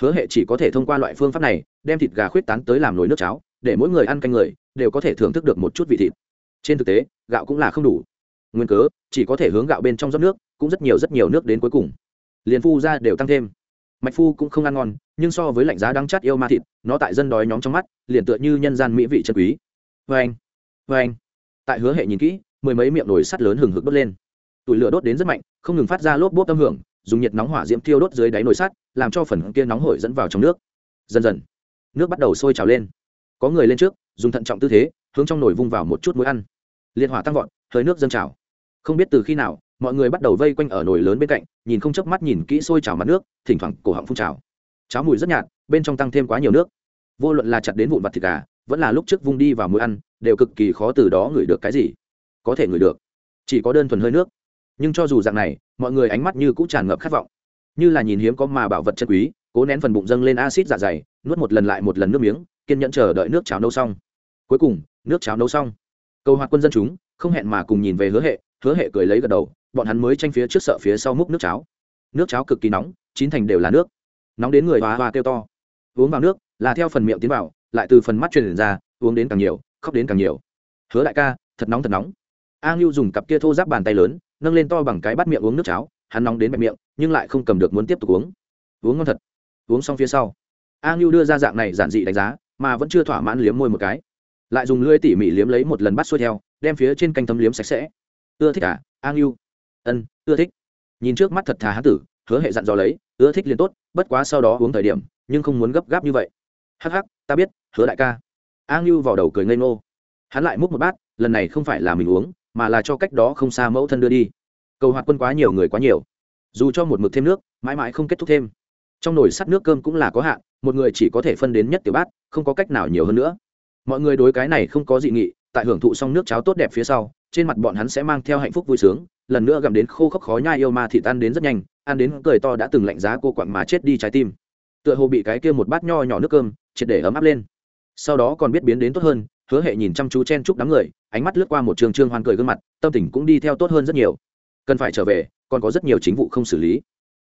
Hứa hệ chỉ có thể thông qua loại phương pháp này, đem thịt gà khuyết tán tới làm nồi nước cháo, để mỗi người ăn canh người, đều có thể thưởng thức được một chút vị thịt. Trên thực tế, gạo cũng là không đủ. Nguyên cớ, chỉ có thể hướng gạo bên trong rót nước, cũng rất nhiều rất nhiều nước đến cuối cùng. Liền phu ra đều tăng thêm mạch phu cũng không ăn ngon, nhưng so với lạnh giá đắng chát yêu ma thịt, nó tại dân đói nhóm trong mắt, liền tựa như nhân gian mỹ vị chân quý. Vê anh vê anh. Tại hứa hệ nhìn kỹ, mười mấy miệng nồi sắt lớn hừng hực đốt lên. Tủi lửa đốt đến rất mạnh, không ngừng phát ra lốp bốp âm hưởng, dùng nhiệt nóng hỏa diễm thiêu đốt dưới đáy nồi sắt, làm cho phần kia nóng hổi dẫn vào trong nước. Dần dần, nước bắt đầu sôi trào lên. Có người lên trước, dùng thận trọng tư thế, hướng trong nồi vung vào một chút muối ăn. Liệt hỏa tăng vọt, hơi nước dâng trào. Không biết từ khi nào mọi người bắt đầu vây quanh ở nồi lớn bên cạnh, nhìn không chớp mắt nhìn kỹ sôi trào mặt nước, thỉnh thoảng cổ họng phun trào. Cháo mùi rất nhạt, bên trong tăng thêm quá nhiều nước. Vô luận là chặt đến vụn vặt thịt gà, vẫn là lúc trước vung đi vào mũi ăn, đều cực kỳ khó từ đó ngửi được cái gì. Có thể ngửi được, chỉ có đơn thuần hơi nước. Nhưng cho dù dạng này, mọi người ánh mắt như cũng tràn ngập khát vọng. Như là nhìn hiếm có mà bảo vật chân quý, cố nén phần bụng dâng lên acid dạ dày, nuốt một lần lại một lần nước miếng, kiên nhẫn chờ đợi nước cháo nấu xong. Cuối cùng, nước cháo nấu xong. Câu hoạt quân dân chúng, không hẹn mà cùng nhìn về hứa hệ hứa hệ cười lấy gật đầu bọn hắn mới tranh phía trước sợ phía sau múc nước cháo. Nước cháo cực kỳ nóng, chín thành đều là nước. Nóng đến người hoa hoa kêu to. Uống vào nước, là theo phần miệng tiến vào, lại từ phần mắt truyền ra, uống đến càng nhiều, khóc đến càng nhiều. Hứa đại ca, thật nóng thật nóng. A ngưu dùng cặp kia thô giáp bàn tay lớn, nâng lên to bằng cái bắt miệng uống nước cháo, hắn nóng đến bẹp miệng, nhưng lại không cầm được muốn tiếp tục uống. Uống ngon thật. Uống xong phía sau, a ngưu đưa ra dạng này giản dị đánh giá, mà vẫn chưa thỏa mãn liếm môi một cái. Lại dùng lưỡi tỉ mỉ liếm lấy một lần bắt xuôi theo, đem phía trên canh tấm liếm sạch sẽ. Ưa thích à a ngưu? Ân, ưa thích. Nhìn trước mắt thật thà hán tử, hứa hệ dặn dò lấy, ưa thích liền tốt, bất quá sau đó uống thời điểm, nhưng không muốn gấp gáp như vậy. Hắc hắc, ta biết, hứa đại ca. A ngưu vào đầu cười ngây ngô. Hắn lại múc một bát, lần này không phải là mình uống, mà là cho cách đó không xa mẫu thân đưa đi. Cầu hoạt quân quá nhiều người quá nhiều. Dù cho một mực thêm nước, mãi mãi không kết thúc thêm. Trong nồi sắt nước cơm cũng là có hạn, một người chỉ có thể phân đến nhất tiểu bát, không có cách nào nhiều hơn nữa. Mọi người đối cái này không có dị nghị, tại hưởng thụ xong nước cháo tốt đẹp phía sau trên mặt bọn hắn sẽ mang theo hạnh phúc vui sướng, lần nữa gặm đến khô khốc khó nhai yêu ma thì tan đến rất nhanh, ăn đến cười to đã từng lạnh giá cô quặng mà chết đi trái tim. Tựa hồ bị cái kia một bát nho nhỏ nước cơm, triệt để ấm áp lên. Sau đó còn biết biến đến tốt hơn, hứa hệ nhìn chăm chú chen chúc đám người, ánh mắt lướt qua một trường trương hoan cười gương mặt, tâm tình cũng đi theo tốt hơn rất nhiều. Cần phải trở về, còn có rất nhiều chính vụ không xử lý.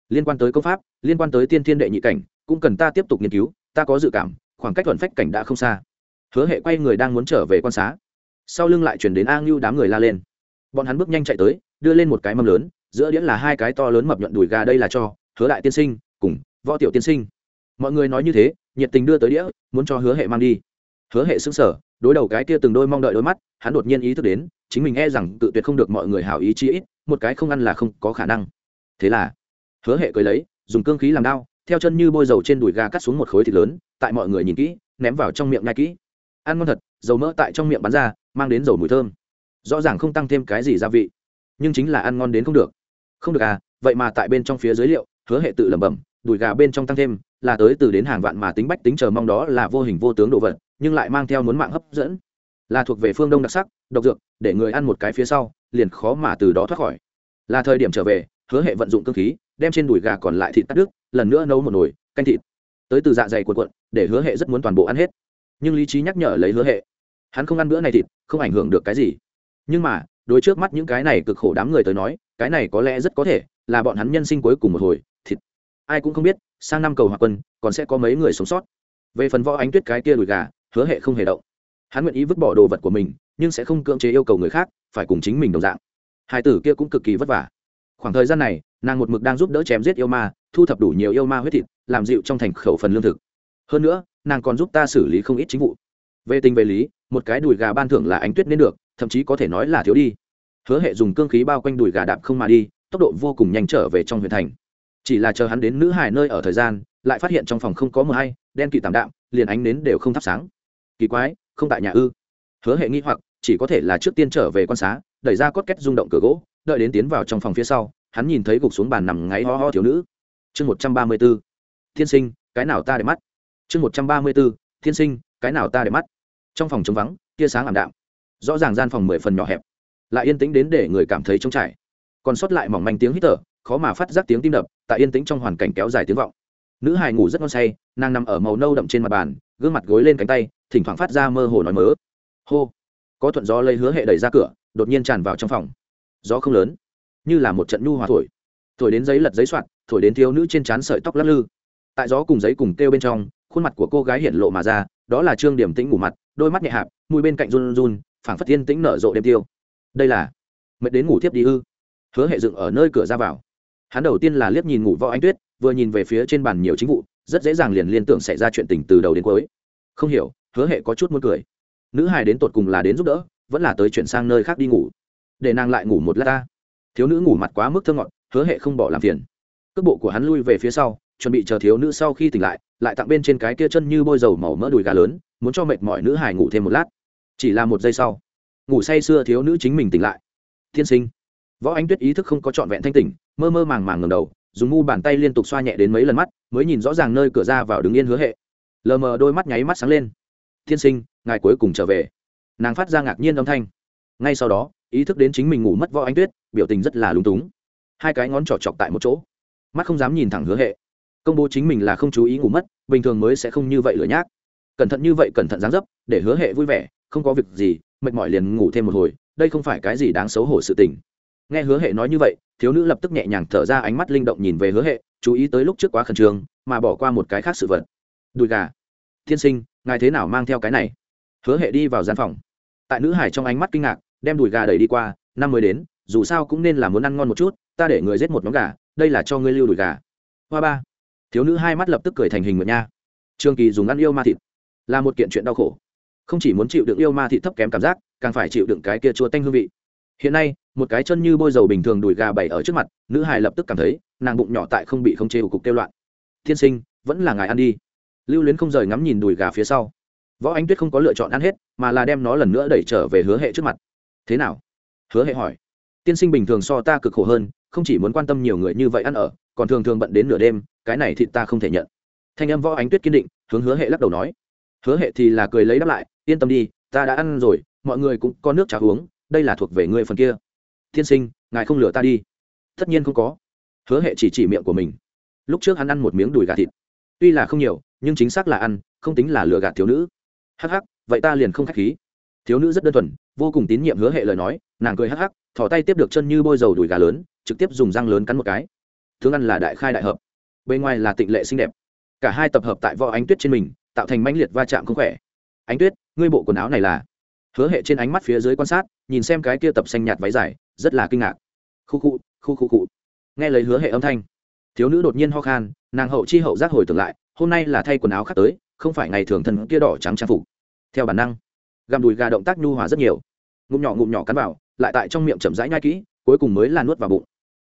Liên quan tới công pháp, liên quan tới tiên thiên đệ nhị cảnh, cũng cần ta tiếp tục nghiên cứu, ta có dự cảm, khoảng cách thuận phách cảnh đã không xa. Hứa hệ quay người đang muốn trở về quan xá sau lưng lại chuyển đến a ngưu đám người la lên. Bọn hắn bước nhanh chạy tới, đưa lên một cái mâm lớn, giữa đĩa là hai cái to lớn mập nhuận đùi gà đây là cho, hứa đại tiên sinh, cùng võ tiểu tiên sinh. Mọi người nói như thế, nhiệt tình đưa tới đĩa, muốn cho hứa hệ mang đi. Hứa hệ xứng sở đối đầu cái kia từng đôi mong đợi đôi mắt, hắn đột nhiên ý thức đến, chính mình e rằng tự tuyệt không được mọi người hảo ý chí ít, một cái không ăn là không có khả năng. Thế là, hứa hệ cười lấy, dùng cương khí làm đao, theo chân như bôi dầu trên đùi gà cắt xuống một khối thịt lớn, tại mọi người nhìn kỹ, ném vào trong miệng ngay kỹ ăn ngon thật dầu mỡ tại trong miệng bắn ra mang đến dầu mùi thơm. Rõ ràng không tăng thêm cái gì gia vị nhưng chính là ăn ngon đến không được. Không được à vậy mà tại bên trong phía dưới liệu hứa hệ tự lẩm bẩm đùi gà bên trong tăng thêm là tới từ đến hàng vạn mà tính bách tính chờ mong đó là vô hình vô tướng đồ vật nhưng lại mang theo muốn mạng hấp dẫn. Là thuộc về phương đông đặc sắc độc dược để người ăn một cái phía sau liền khó mà từ đó thoát khỏi. Là thời điểm trở về hứa hệ vận dụng cơ khí đem trên đùi gà còn lại thịt tắt đứt, lần nữa nấu một nồi canh thịt. Tới từ dạ dày cuộn cuộn để hứa hệ rất muốn toàn bộ ăn hết nhưng lý trí nhắc nhở lấy hứa hệ. Hắn không ăn bữa này thịt, không ảnh hưởng được cái gì. Nhưng mà, đối trước mắt những cái này cực khổ đám người tới nói, cái này có lẽ rất có thể là bọn hắn nhân sinh cuối cùng một hồi, thịt. Ai cũng không biết, sang năm cầu hòa quân, còn sẽ có mấy người sống sót. Về phần võ ánh tuyết cái kia đùi gà, hứa hệ không hề động. Hắn nguyện ý vứt bỏ đồ vật của mình, nhưng sẽ không cưỡng chế yêu cầu người khác, phải cùng chính mình đồng dạng. Hai tử kia cũng cực kỳ vất vả. Khoảng thời gian này, nàng một mực đang giúp đỡ chém giết yêu ma, thu thập đủ nhiều yêu ma huyết thịt, làm dịu trong thành khẩu phần lương thực. Hơn nữa nàng còn giúp ta xử lý không ít chính vụ. Về tình về lý, một cái đùi gà ban thưởng là ánh tuyết nên được, thậm chí có thể nói là thiếu đi. Hứa hệ dùng cương khí bao quanh đùi gà đạp không mà đi, tốc độ vô cùng nhanh trở về trong huyện thành. Chỉ là chờ hắn đến nữ hải nơi ở thời gian, lại phát hiện trong phòng không có mờ hay, đen kỵ tảm đạm, liền ánh nến đều không thắp sáng. Kỳ quái, không tại nhà ư? Hứa hệ nghi hoặc, chỉ có thể là trước tiên trở về quan xá, đẩy ra cốt két rung động cửa gỗ, đợi đến tiến vào trong phòng phía sau, hắn nhìn thấy gục xuống bàn nằm ngáy ho ho thiếu nữ. Chương một trăm ba mươi b ố thiên sinh, cái nào ta để mắt? Chương một trăm ba mươi bốn, thiên sinh cái nào ta để mắt? Trong phòng trống vắng tia sáng ảm đạm. Rõ ràng gian phòng mười phần nhỏ hẹp. Lại yên tĩnh đến để người cảm thấy trống trải. Còn sót lại mỏng manh tiếng hít thở khó mà phát giác tiếng tim đập tại yên tĩnh trong hoàn cảnh kéo dài tiếng vọng. Nữ hài ngủ rất ngon say nàng nằm ở màu nâu đậm trên mặt bàn gương mặt gối lên cánh tay thỉnh thoảng phát ra mơ hồ nói mớ. Hô. Có thuận gió lấy hứa hệ đẩy ra cửa đột nhiên tràn vào trong phòng. Gió không lớn như là một trận nhu hòa thổi. Thổi đến giấy lật giấy soạn thổi đến thiếu nữ trên trán sợi tóc lắc lư. Tại gió cùng giấy cùng kêu bên trong khuôn mặt của cô gái hiện lộ mà ra, đó là trương điểm tĩnh ngủ mặt, đôi mắt nhẹ hạp, mùi bên cạnh run run, phảng phất tiên tĩnh nở rộ đêm tiêu. Đây là mệt đến ngủ tiếp đi ư? Hứa hệ dựng ở nơi cửa ra vào. Hắn đầu tiên là liếc nhìn ngủ võ anh tuyết, vừa nhìn về phía trên bàn nhiều chính vụ, rất dễ dàng liền liên tưởng xảy ra chuyện tình từ đầu đến cuối. Không hiểu, hứa hệ có chút muốn cười. Nữ hài đến tột cùng là đến giúp đỡ, vẫn là tới chuyển sang nơi khác đi ngủ. Để nàng lại ngủ một lát ta. Thiếu nữ ngủ mặt quá mức thơ ngọt, hứa hệ không bỏ làm phiền. Cước bộ của hắn lui về phía sau, chuẩn bị chờ thiếu nữ sau khi tỉnh lại lại tặng bên trên cái kia chân như bôi dầu màu mỡ đùi gà lớn, muốn cho mệt mọi nữ hài ngủ thêm một lát. Chỉ là một giây sau, ngủ say xưa thiếu nữ chính mình tỉnh lại. Thiên sinh, võ ánh tuyết ý thức không có trọn vẹn thanh tỉnh, mơ mơ màng màng ngầm đầu, dùng mu bàn tay liên tục xoa nhẹ đến mấy lần mắt, mới nhìn rõ ràng nơi cửa ra vào đứng yên hứa hệ. Lờ mờ đôi mắt nháy mắt sáng lên. Thiên sinh, ngài cuối cùng trở về. Nàng phát ra ngạc nhiên âm thanh. Ngay sau đó, ý thức đến chính mình ngủ mất võ ánh tuyết, biểu tình rất là lúng túng. Hai cái ngón trỏ chọc tại một chỗ. Mắt không dám nhìn thẳng hứa hệ. Công bố chính mình là không chú ý ngủ mất bình thường mới sẽ không như vậy lửa nhác. Cẩn thận như vậy cẩn thận dáng dấp, để hứa hệ vui vẻ, không có việc gì, mệt mỏi liền ngủ thêm một hồi, đây không phải cái gì đáng xấu hổ sự tình. Nghe hứa hệ nói như vậy, thiếu nữ lập tức nhẹ nhàng thở ra ánh mắt linh động nhìn về hứa hệ, chú ý tới lúc trước quá khẩn trương, mà bỏ qua một cái khác sự vật. Đùi gà. Thiên sinh, ngài thế nào mang theo cái này? Hứa hệ đi vào gian phòng. Tại nữ hải trong ánh mắt kinh ngạc, đem đùi gà đẩy đi qua, năm mới đến, dù sao cũng nên là muốn ăn ngon một chút, ta để người giết một món gà, đây là cho ngươi lưu đùi gà. Hoa ba thiếu nữ hai mắt lập tức cười thành hình mượn nha. Trương kỳ dùng ăn yêu ma thịt, là một kiện chuyện đau khổ. Không chỉ muốn chịu đựng yêu ma thịt thấp kém cảm giác, càng phải chịu đựng cái kia chua tanh hương vị. Hiện nay, một cái chân như bôi dầu bình thường đùi gà bày ở trước mặt, nữ hài lập tức cảm thấy, nàng bụng nhỏ tại không bị không chê ủ cục kêu loạn. Thiên sinh, vẫn là ngài ăn đi. Lưu luyến không rời ngắm nhìn đùi gà phía sau. Võ ánh tuyết không có lựa chọn ăn hết, mà là đem nó lần nữa đẩy trở về hứa hệ trước mặt. Thế nào? Hứa hệ hỏi. Tiên sinh bình thường so ta cực khổ hơn, không chỉ muốn quan tâm nhiều người như vậy ăn ở, còn thường thường bận đến nửa đêm cái này thì ta không thể nhận. Thanh âm võ ánh tuyết kiên định, hướng hứa hệ lắc đầu nói. Hứa hệ thì là cười lấy đáp lại, yên tâm đi, ta đã ăn rồi, mọi người cũng có nước trà uống, đây là thuộc về ngươi phần kia. Tiên sinh, ngài không lừa ta đi. Tất nhiên không có. Hứa hệ chỉ chỉ miệng của mình. Lúc trước hắn ăn một miếng đùi gà thịt. Tuy là không nhiều, nhưng chính xác là ăn, không tính là lừa gạt thiếu nữ. Hắc hắc, vậy ta liền không k h á c h khí. Thiếu nữ rất đơn thuần, vô cùng tín nhiệm hứa hệ lời nói, nàng cười hắc hắc thỏ tay tiếp được chân như bôi dầu đùi gà lớn, trực tiếp dùng răng lớn cắn một cái. Thương ăn là đại khai đại hợp bên ngoài là tịnh lệ xinh đẹp. Cả hai tập hợp tại võ ánh tuyết trên mình, tạo thành mãnh liệt va chạm không khỏe. Ánh tuyết, ngươi bộ quần áo này là? Hứa hệ trên ánh mắt phía dưới quan sát, nhìn xem cái kia tập xanh nhạt váy dài, rất là kinh ngạc. Khu khu khu khu khu. Nghe lời hứa hệ âm thanh, thiếu nữ đột nhiên ho khan, nàng hậu chi hậu giác hồi tưởng lại, hôm nay là thay quần áo khác tới, không phải ngày thường thần kia đỏ trắng trang phục. Theo bản năng, gặm đùi gà động tác nhu hòa rất nhiều. Ngụm nhỏ ngụm nhỏ cắn vào, lại tại trong miệng chậm rãi nhai kỹ, cuối cùng mới là nuốt vào bụng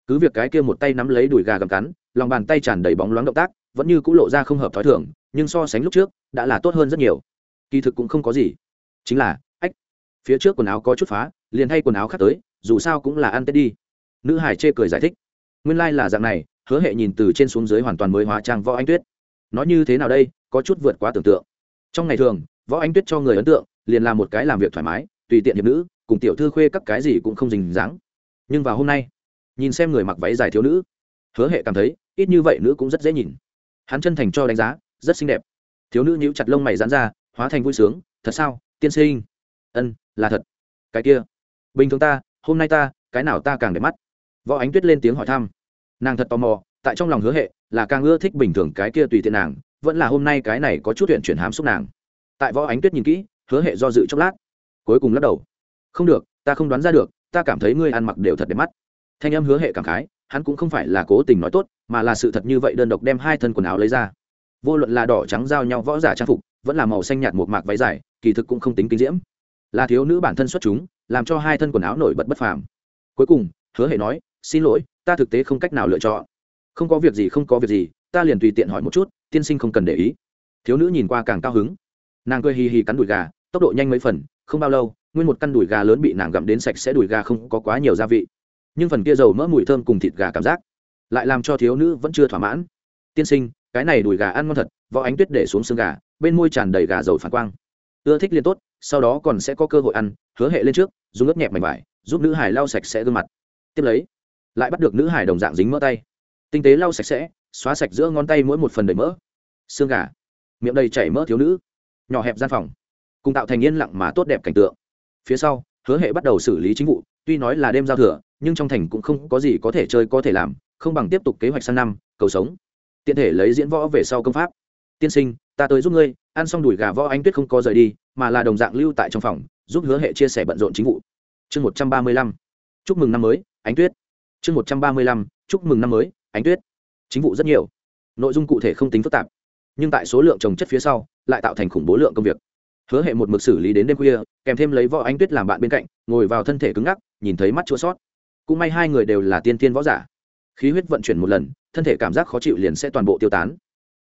cứ việc cái kia một tay nắm lấy đùi gà gặm cắn, lòng bàn tay tràn đầy bóng loáng động tác, vẫn như c ũ lộ ra không hợp t h ó i thường, nhưng so sánh lúc trước, đã là tốt hơn rất nhiều. Kỳ thực cũng không có gì. Chính là, ách, phía trước quần áo có chút phá, liền thay quần áo khác tới, dù sao cũng là ăn tết đi. Nữ hải chê cười giải thích. Nguyên lai、like、là dạng này, hứa hệ nhìn từ trên xuống dưới hoàn toàn mới hóa trang võ anh tuyết. Nói như thế nào đây, có chút vượt quá tưởng tượng. Trong ngày thường, võ anh tuyết cho người ấn tượng, liền là một cái làm việc thoải mái, tùy tiện hiệp nữ, cùng tiểu thư khuê các cái gì cũng không dình dáng. Nhưng vào hôm nay nhìn xem người mặc váy dài thiếu nữ. Hứa hệ cảm thấy, ít như vậy nữ cũng rất dễ nhìn. Hắn chân thành cho đánh giá, rất xinh đẹp. Thiếu nữ nhíu chặt lông mày dán ra, hóa thành vui sướng, thật sao, tiên sinh? Ân, là thật. Cái kia, bình thường ta, hôm nay ta, cái nào ta càng đẹp mắt. Võ ánh tuyết lên tiếng hỏi thăm. Nàng thật tò mò, tại trong lòng hứa hệ, là càng ưa thích bình thường cái kia tùy tiện nàng, vẫn là hôm nay cái này có chút huyện chuyển hám xúc nàng. Tại võ ánh tuyết nhìn kỹ, hứa hệ do dự chốc lát, cuối cùng lắc đầu. Không được, ta không đoán ra được, ta cảm thấy ngươi ăn mặc đều thật đẹp mắt thanh âm hứa hệ cảm khái, hắn cũng không phải là cố tình nói tốt, mà là sự thật như vậy đơn độc đem hai thân quần áo lấy ra. Vô luận là đỏ trắng giao nhau võ giả trang phục, vẫn là màu xanh nhạt một mạc váy dài, kỳ thực cũng không tính kinh diễm. Là thiếu nữ bản thân xuất chúng, làm cho hai thân quần áo nổi bật bất phàm. Cuối cùng, hứa hệ nói, xin lỗi, ta thực tế không cách nào lựa chọn. Không có việc gì, không có việc gì, ta liền tùy tiện hỏi một chút, tiên sinh không cần để ý. Thiếu nữ nhìn qua càng cao hứng. Nàng cười hì hì cắn đùi gà, tốc độ nhanh mấy phần, không bao lâu, nguyên một căn đùi gà lớn bị nàng gặm đến sạch sẽ đùi gà không có quá nhiều gia vị nhưng phần kia dầu mỡ mùi thơm cùng thịt gà cảm giác lại làm cho thiếu nữ vẫn chưa thỏa mãn. Tiên sinh, cái này đùi gà ăn ngon thật võ ánh tuyết để xuống xương gà, bên môi tràn đầy gà dầu phản quang. Ưa thích liên tốt, sau đó còn sẽ có cơ hội ăn, hứa hệ lên trước, dùng ướp nhẹp mảnh vải, giúp nữ hải lau sạch sẽ gương mặt. Tiếp lấy, lại bắt được nữ hải đồng dạng dính mỡ tay. Tinh tế lau sạch sẽ, xóa sạch giữa ngón tay mỗi một phần đầy mỡ. Xương gà, miệng đầy chảy mỡ thiếu nữ, nhỏ hẹp gian phòng, cùng tạo thành yên lặng mà tốt đẹp cảnh tượng. Phía sau, hứa hệ bắt đầu xử lý chính vụ, tuy nói là đêm giao thừa nhưng trong thành cũng không có gì có thể chơi có thể làm, không bằng tiếp tục kế hoạch sang năm, cầu sống. Tiện thể lấy diễn võ về sau công pháp. Tiên sinh, ta tới giúp ngươi, ăn xong đùi gà võ anh tuyết không có rời đi, mà là đồng dạng lưu tại trong phòng, giúp hứa hệ chia sẻ bận rộn chính vụ. Chương một trăm ba mươi lăm, chúc mừng năm mới ánh tuyết. Chương một trăm ba mươi lăm, chúc mừng năm mới ánh tuyết. Chính vụ rất nhiều. Nội dung cụ thể không tính phức tạp, nhưng tại số lượng trồng chất phía sau, lại tạo thành khủng bố lượng công việc. Hứa hệ một mực xử lý đến đêm khuya, kèm thêm lấy võ ánh tuyết làm bạn bên cạnh, ngồi vào thân thể cứng ngắc, nhìn thấy mắt chua sót cũng may hai người đều là tiên tiên võ giả. Khí huyết vận chuyển một lần, thân thể cảm giác khó chịu liền sẽ toàn bộ tiêu tán.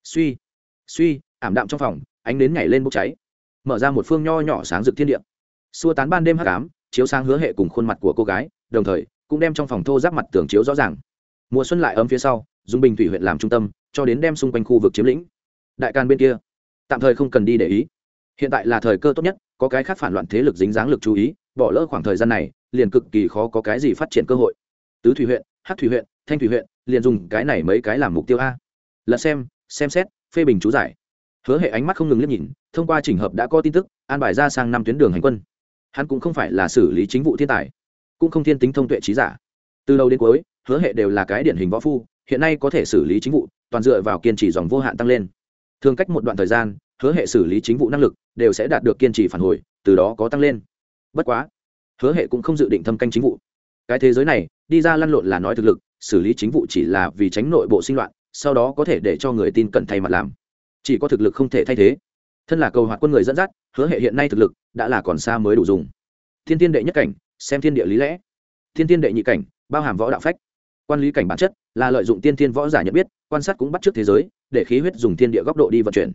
Suy suy, ảm đạm trong phòng, ánh đến nhảy lên bốc cháy. Mở ra một phương nho nhỏ sáng rực thiên địa. Xua tán ban đêm hắc ám, chiếu sáng hứa hệ cùng khuôn mặt của cô gái, đồng thời, cũng đem trong phòng thô giáp mặt tường chiếu rõ ràng. Mùa xuân lại ấm phía sau, dùng bình thủy huyện làm trung tâm, cho đến đem xung quanh khu vực chiếm lĩnh. Đại can bên kia, tạm thời không cần đi để ý. Hiện tại là thời cơ tốt nhất, có cái khác phản loạn thế lực dính dáng lực chú ý, bỏ lỡ khoảng thời gian này liền cực kỳ khó có cái gì phát triển cơ hội. Tứ thủy huyện hát thủy huyện, thanh thủy huyện, liền dùng cái này mấy cái làm mục tiêu a. Lật xem xem xét, phê bình chú giải. Hứa hệ ánh mắt không ngừng liếc nhìn, thông qua trình hợp đã có tin tức, an bài ra sang năm tuyến đường hành quân. Hắn cũng không phải là xử lý chính vụ thiên tài, cũng không thiên tính thông tuệ trí giả. Từ đầu đến cuối, hứa hệ đều là cái điển hình võ phu, hiện nay có thể xử lý chính vụ, toàn dựa vào kiên trì dòng vô hạn tăng lên. Thường cách một đoạn thời gian, hứa hệ xử lý chính vụ năng lực đều sẽ đạt được kiên trì phản hồi, từ đó có tăng lên. Bất quá hứa hệ cũng không dự định thâm canh chính vụ. Cái thế giới này, đi ra lăn lộn là nói thực lực, xử lý chính vụ chỉ là vì tránh nội bộ sinh loạn, sau đó có thể để cho người tin cẩn thay mặt làm. Chỉ có thực lực không thể thay thế. Thân là cầu hoạt quân người dẫn dắt, hứa hệ hiện nay thực lực đã là còn xa mới đủ dùng. Thiên tiên đệ nhất cảnh, xem thiên địa lý lẽ. Thiên tiên đệ nhị cảnh, bao hàm võ đạo phách. Quan lý cảnh bản chất là lợi dụng tiên thiên võ giả nhận biết, quan sát cũng bắt trước thế giới, để khí huyết dùng thiên địa góc độ đi vận chuyển.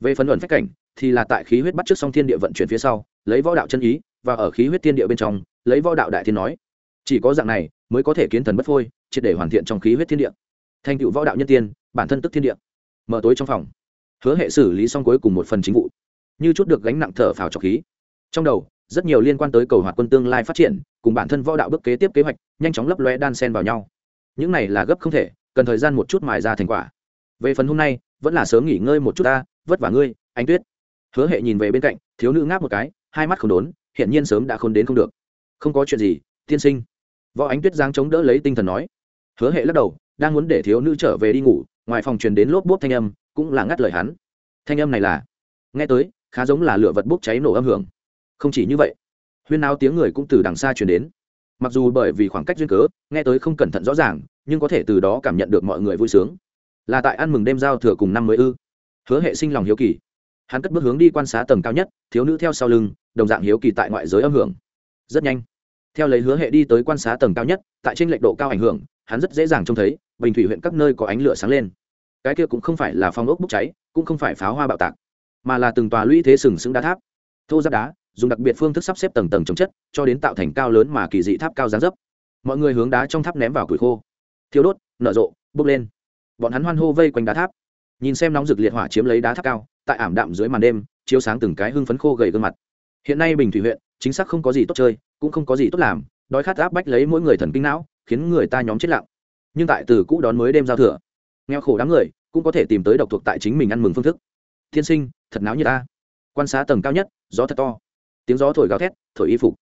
Về phần luận phách cảnh, thì là tại khí huyết bắt trước xong thiên địa vận chuyển phía sau, lấy võ đạo chân ý và ở khí huyết thiên địa bên trong, lấy võ đạo đại thiên nói. Chỉ có dạng này mới có thể kiến thần bất phôi, triệt để hoàn thiện trong khí huyết thiên địa. Thành tựu võ đạo nhân tiên, bản thân tức thiên địa. Mở tối trong phòng. Hứa hệ xử lý xong cuối cùng một phần chính vụ. Như chút được gánh nặng thở phào trọc khí. Trong đầu, rất nhiều liên quan tới cầu hoạt quân tương lai phát triển, cùng bản thân võ đạo bước kế tiếp kế hoạch, nhanh chóng lấp loe đan sen vào nhau. Những này là gấp không thể, cần thời gian một chút mài ra thành quả. Về phần hôm nay, vẫn là sớm nghỉ ngơi một chút ta, vất vả ngươi anh tuyết. Hứa hệ nhìn về bên cạnh, thiếu nữ ngáp một cái, hai mắt không đốn hiện nhiên sớm đã khôn đến không được. Không có chuyện gì, tiên sinh. Võ ánh tuyết giang chống đỡ lấy tinh thần nói. Hứa hệ lắc đầu, đang muốn để thiếu nữ trở về đi ngủ, ngoài phòng truyền đến lốp bốp thanh âm, cũng là ngắt lời hắn. Thanh âm này là, nghe tới, khá giống là lửa vật bốc cháy nổ âm hưởng. Không chỉ như vậy, huyên náo tiếng người cũng từ đằng xa truyền đến. Mặc dù bởi vì khoảng cách duyên cớ, nghe tới không cẩn thận rõ ràng, nhưng có thể từ đó cảm nhận được mọi người vui sướng. Là tại ăn mừng đêm giao thừa cùng năm mới ư. Hứa hệ sinh lòng hiếu kỳ. Hắn cất bước hướng đi quan sát tầng cao nhất, thiếu nữ theo sau lưng đồng dạng hiếu kỳ tại ngoại giới âm hưởng. Rất nhanh, theo lấy hứa hệ đi tới quan sát tầng cao nhất, tại trên lệch độ cao ảnh hưởng, hắn rất dễ dàng trông thấy bình thủy huyện các nơi có ánh lửa sáng lên. Cái kia cũng không phải là phong ốc bốc cháy, cũng không phải pháo hoa bạo tạc, mà là từng tòa lũy thế sừng sững đá tháp. Thô giáp đá dùng đặc biệt phương thức sắp xếp tầng tầng chống chất, cho đến tạo thành cao lớn mà kỳ dị tháp cao gián dấp. Mọi người hướng đá trong tháp ném vào củi khô. Thiêu đốt, nở rộ, bốc lên. Bọn hắn hoan hô vây quanh đá tháp. Nhìn xem nóng rực liệt hỏa chiếm lấy đá tháp cao, tại ảm đạm dưới màn đêm, chiếu sáng từng cái hưng phấn khô gầy gương mặt hiện nay bình thủy huyện, chính xác không có gì tốt chơi, cũng không có gì tốt làm, đói khát áp bách lấy mỗi người thần kinh não, khiến người ta nhóm chết lặng. Nhưng tại từ cũ đón mới đêm giao thừa, nghèo khổ đám người cũng có thể tìm tới độc thuộc tại chính mình ăn mừng phương thức. Thiên sinh, thật náo như ta. Quan sát tầng cao nhất, gió thật to. Tiếng gió thổi gào thét, thổi y phục.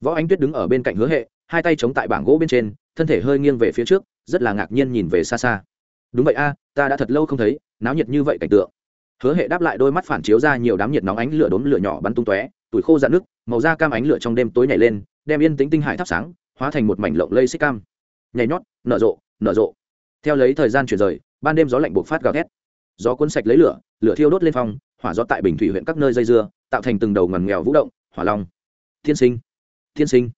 Võ ánh tuyết đứng ở bên cạnh hứa hệ, hai tay chống tại bảng gỗ bên trên, thân thể hơi nghiêng về phía trước, rất là ngạc nhiên nhìn về xa xa. Đúng vậy a, ta đã thật lâu không thấy náo nhiệt như vậy cảnh tượng. Hứa hệ đáp lại đôi mắt phản chiếu ra nhiều đám nhiệt nóng ánh lửa đốm lửa nhỏ bắn tung tóe tuổi khô dạn nước, màu da cam ánh lửa trong đêm tối nhảy lên, đem yên tĩnh tinh hải thắp sáng, hóa thành một mảnh lộng lây xích cam. Nhảy nhót, nở rộ nở rộ. Theo lấy thời gian chuyển rời, ban đêm gió lạnh buộc phát gào thét. Gió cuốn sạch lấy lửa lửa thiêu đốt lên phong, hỏa gió tại bình thủy huyện các nơi dây dưa, tạo thành từng đầu ngần nghèo vũ động, hỏa long. Thiên sinh thiên sinh.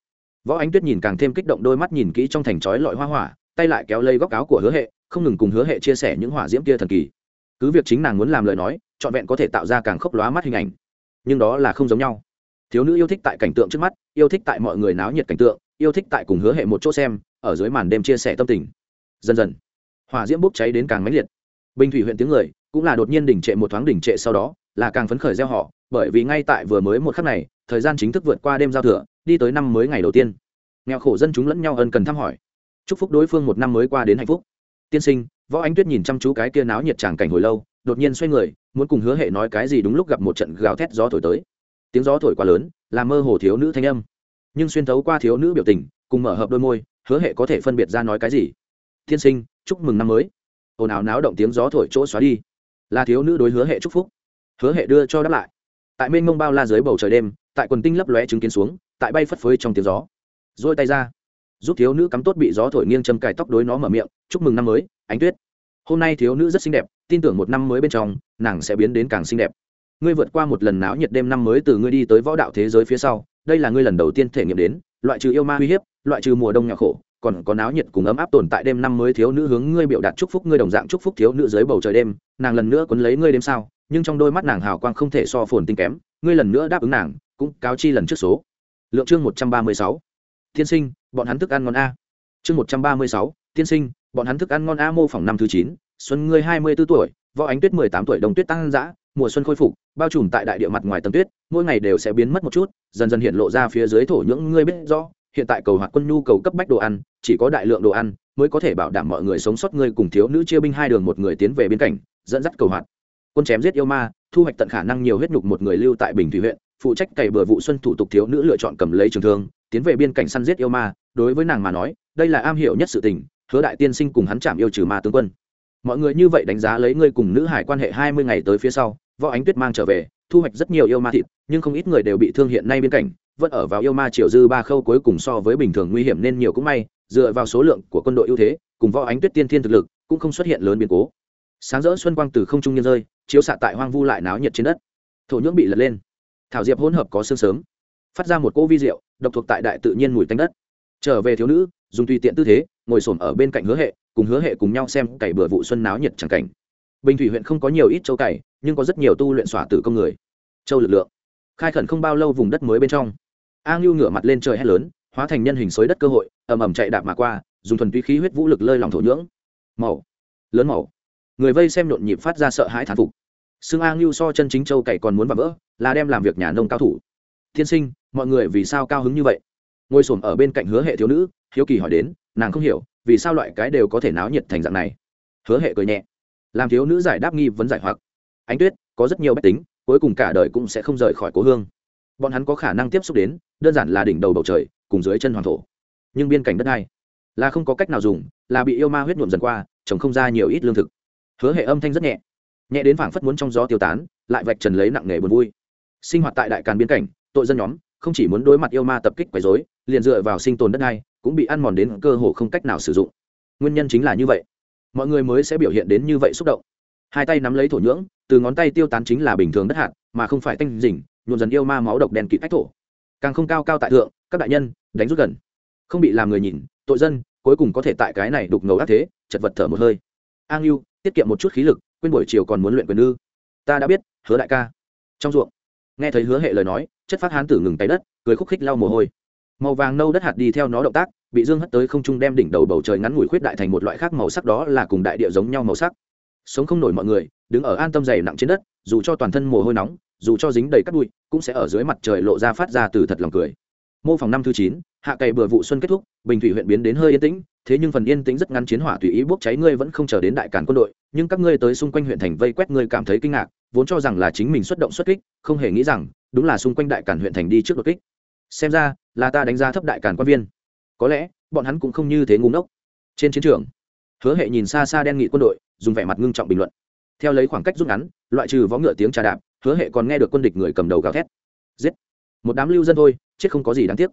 Võ ánh tuyết nhìn càng thêm kích động đôi mắt nhìn kỹ trong thành chói lọi hoa hỏa, tay lại kéo lây góc áo của hứa hệ, không ngừng cùng hứa hệ chia sẻ những hỏa diễm kia thần kỳ. Cứ việc chính nàng muốn làm lời nói, trọn vẹn có thể tạo ra càng khốc lóa mắt hình ảnh nhưng đó là không giống nhau. Thiếu nữ yêu thích tại cảnh tượng trước mắt, yêu thích tại mọi người náo nhiệt cảnh tượng, yêu thích tại cùng hứa hệ một chỗ xem, ở dưới màn đêm chia sẻ tâm tình. Dần dần, hỏa diễm bốc cháy đến càng mãnh liệt. Bình thủy huyện tiếng người, cũng là đột nhiên đỉnh trệ một thoáng đỉnh trệ sau đó, là càng phấn khởi gieo họ, bởi vì ngay tại vừa mới một khắc này, thời gian chính thức vượt qua đêm giao thừa, đi tới năm mới ngày đầu tiên. Nghèo khổ dân chúng lẫn nhau ân cần thăm hỏi. Chúc phúc đối phương một năm mới qua đến hạnh phúc. Tiên sinh, võ ánh tuyết nhìn chăm chú cái kia náo nhiệt tràng cảnh hồi lâu đột nhiên xoay người, muốn cùng hứa hệ nói cái gì đúng lúc gặp một trận gào thét gió thổi tới. Tiếng gió thổi quá lớn, làm mơ hồ thiếu nữ thanh âm. Nhưng xuyên thấu qua thiếu nữ biểu tình, cùng mở hợp đôi môi, hứa hệ có thể phân biệt ra nói cái gì? Tiên sinh, chúc mừng năm mới. Ồn ào náo động tiếng gió thổi chỗ xóa đi. Là thiếu nữ đối hứa hệ chúc phúc. Hứa hệ đưa cho đáp lại. Tại mênh mông bao la dưới bầu trời đêm, tại quần tinh lấp lóe chứng kiến xuống, tại bay phất phới trong tiếng gió. Dôi tay ra, giúp thiếu nữ cắm tốt bị gió thổi nghiêng châm cài tóc đối nó mở miệng, chúc mừng năm mới, ánh tuyết hôm nay thiếu nữ rất xinh đẹp, tin tưởng một năm mới bên trong, nàng sẽ biến đến càng xinh đẹp. Ngươi vượt qua một lần náo nhiệt đêm năm mới từ ngươi đi tới võ đạo thế giới phía sau, đây là ngươi lần đầu tiên thể nghiệm đến, loại trừ yêu ma uy hiếp, loại trừ mùa đông nhà khổ, còn có náo nhiệt cùng ấm áp tồn tại đêm năm mới thiếu nữ hướng ngươi biểu đạt chúc phúc, ngươi đồng dạng chúc phúc thiếu nữ dưới bầu trời đêm, nàng lần nữa quấn lấy ngươi đêm sao nhưng trong đôi mắt nàng hào quang không thể so phồn tinh kém, ngươi lần nữa đáp ứng nàng, cũng cáo chi lần trước số. Lượng chương một trăm ba mươi sáu. Tiên sinh, bọn hắn thức ăn ngon a. Chương một trăm ba mươi sáu. Tiên sinh bọn hắn thức ăn ngon a mô phỏng năm thứ chín, xuân ngươi hai mươi b ố tuổi, võ ánh tuyết mười tám tuổi đồng tuyết tăng giã mùa xuân khôi phục, bao trùm tại đại địa mặt ngoài tầng tuyết, mỗi ngày đều sẽ biến mất một chút, dần dần hiện lộ ra phía dưới thổ những ngươi biết rõ, hiện tại cầu hoạt quân nhu cầu cấp bách đồ ăn, chỉ có đại lượng đồ ăn mới có thể bảo đảm mọi người sống sót, ngươi cùng thiếu nữ chia binh hai đường một người tiến về biên cảnh dẫn dắt cầu hoạt. Quân chém giết yêu ma, thu hoạch tận khả năng nhiều huyết nhục một người lưu tại bình thủy huyện, phụ trách cày bừa vụ xuân thủ tục thiếu nữ lựa chọn cầm lấy trường thương, tiến về biên cảnh săn giết yêu ma, đối với nàng mà nói, đây là am hiểu nhất sự tình hứa đại tiên sinh cùng hắn chạm yêu trừ ma tướng quân. Mọi người như vậy đánh giá lấy ngươi cùng nữ hải quan hệ hai mươi ngày tới phía sau, võ ánh tuyết mang trở về, thu hoạch rất nhiều yêu ma thịt, nhưng không ít người đều bị thương hiện nay bên cạnh, vẫn ở vào yêu ma triều dư ba khâu cuối cùng so với bình thường nguy hiểm nên nhiều cũng may, dựa vào số lượng của quân đội ưu thế, cùng võ ánh tuyết tiên thiên thực lực, cũng không xuất hiện lớn biến cố. Sáng rỡ xuân quang từ không trung nhân rơi, chiếu xạ tại hoang vu lại náo nhiệt trên đất. Thổ nhưỡng bị lật lên. Thảo diệp hỗn hợp có sương sớm. Phát ra một cỗ vi rượu độc thuộc tại đại tự nhiên mùi tanh đất. Trở về thiếu nữ, dùng tùy tiện tư thế ngồi xổm ở bên cạnh hứa hệ, cùng hứa hệ cùng nhau xem cày bừa vụ xuân náo nhiệt chẳng cảnh. Bình thủy huyện không có nhiều ít châu cày, nhưng có rất nhiều tu luyện xỏa tử công người. Châu lực lượng. Khai khẩn không bao lâu vùng đất mới bên trong. A ngưu ngửa mặt lên trời hét lớn, hóa thành nhân hình sói đất cơ hội, ầm ầm chạy đạp mà qua, dùng thuần túy khí huyết vũ lực lơi lòng thổ nhưỡng. Màu. Lớn màu. Người vây xem nhộn nhịp phát ra sợ hãi thán phục. Xương a ngưu so chân chính châu cày còn muốn vào vỡ, là đem làm việc nhà nông cao thủ. Thiên sinh, mọi người vì sao cao hứng như vậy? Ngồi sồn ở bên cạnh hứa hệ thiếu nữ, hiếu kỳ hỏi đến nàng không hiểu vì sao loại cái đều có thể náo nhiệt thành dạng này. Hứa hệ cười nhẹ. Làm thiếu nữ giải đáp nghi vấn giải hoặc. Ánh tuyết, có rất nhiều bách tính, cuối cùng cả đời cũng sẽ không rời khỏi cố hương. Bọn hắn có khả năng tiếp xúc đến, đơn giản là đỉnh đầu bầu trời, cùng dưới chân hoàng thổ. Nhưng biên cảnh đất này là không có cách nào dùng, là bị yêu ma huyết nhuộm dần qua chồng không ra nhiều ít lương thực. Hứa hệ âm thanh rất nhẹ. Nhẹ đến phảng phất muốn trong gió tiêu tán, lại vạch trần lấy nặng nề buồn vui. Sinh hoạt tại đại càn biên cảnh, tội dân nhóm, không chỉ muốn đối mặt yêu ma tập kích quấy dối liền dựa vào sinh tồn đất này cũng bị ăn mòn đến cơ hồ không cách nào sử dụng. Nguyên nhân chính là như vậy. Mọi người mới sẽ biểu hiện đến như vậy xúc động. Hai tay nắm lấy thổ nhưỡng, từ ngón tay tiêu tán chính là bình thường đất hạt, mà không phải tanh dình nhuộm dần yêu ma máu độc đen kịt ách thổ. Càng không cao cao tại thượng, các đại nhân, đánh rút gần. Không bị làm người nhìn, tội dân, cuối cùng có thể tại cái này đục ngầu ác thế, chật vật thở một hơi. An yêu tiết kiệm một chút khí lực, quên buổi chiều còn muốn luyện quyền ư. Ta đã biết, hứa đại ca. Trong ruộng. Nghe thấy hứa hệ lời nói, chất phát hán tử ngừng tay đất, cười khúc khích lau mồ hôi màu vàng nâu đất hạt đi theo nó động tác, bị dương hất tới không trung đem đỉnh đầu bầu trời ngắn ngủi khuyết đại thành một loại khác màu sắc đó là cùng đại địa giống nhau màu sắc. Sống không nổi mọi người, đứng ở an tâm dày nặng trên đất, dù cho toàn thân mồ hôi nóng, dù cho dính đầy cát bụi, cũng sẽ ở dưới mặt trời lộ ra phát ra từ thật lòng cười. Mô phỏng năm thứ chín, hạ cày bừa vụ xuân kết thúc, bình thủy huyện biến đến hơi yên tĩnh, thế nhưng phần yên tĩnh rất ngắn chiến hỏa tùy ý bốc cháy ngươi vẫn không chờ đến đại cản quân đội, nhưng các ngươi tới xung quanh huyện thành vây quét ngươi cảm thấy kinh ngạc, vốn cho rằng là chính mình xuất động xuất kích, không hề nghĩ rằng, đúng là xung quanh đại cản huyện thành đi trước đột kích. Xem ra là ta đánh giá thấp đại cản quan viên. Có lẽ, bọn hắn cũng không như thế ngu ngốc. Trên chiến trường, hứa hệ nhìn xa xa đen nghị quân đội, dùng vẻ mặt ngưng trọng bình luận. Theo lấy khoảng cách rút ngắn, loại trừ võ ngựa tiếng trà đạp, hứa hệ còn nghe được quân địch người cầm đầu gào thét. Giết! Một đám lưu dân thôi, chết không có gì đáng tiếc.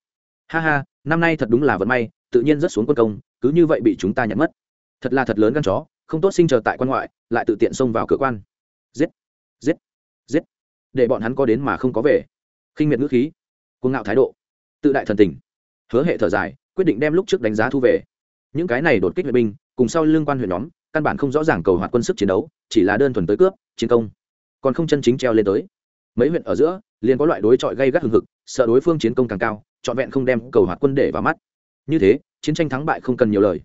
Ha ha, năm nay thật đúng là vận may, tự nhiên rất xuống quân công, cứ như vậy bị chúng ta nhận mất. Thật là thật lớn gan chó, không tốt sinh chờ tại quan ngoại, lại tự tiện xông vào cửa quan. Giết! Giết! Giết! Để bọn hắn có đến mà không có về. Khinh miệt ngữ khí, cuồng ngạo thái độ tự đại thần tình. Hứa hệ thở dài, quyết định đem lúc trước đánh giá thu về. Những cái này đột kích vệ binh, cùng sau lương quan huyện nhóm, căn bản không rõ ràng cầu hoạt quân sức chiến đấu, chỉ là đơn thuần tới cướp, chiến công. Còn không chân chính treo lên tới. Mấy huyện ở giữa, liền có loại đối chọi gây gắt hừng hực, sợ đối phương chiến công càng cao, trọn vẹn không đem cầu hoạt quân để vào mắt. Như thế, chiến tranh thắng bại không cần nhiều lời.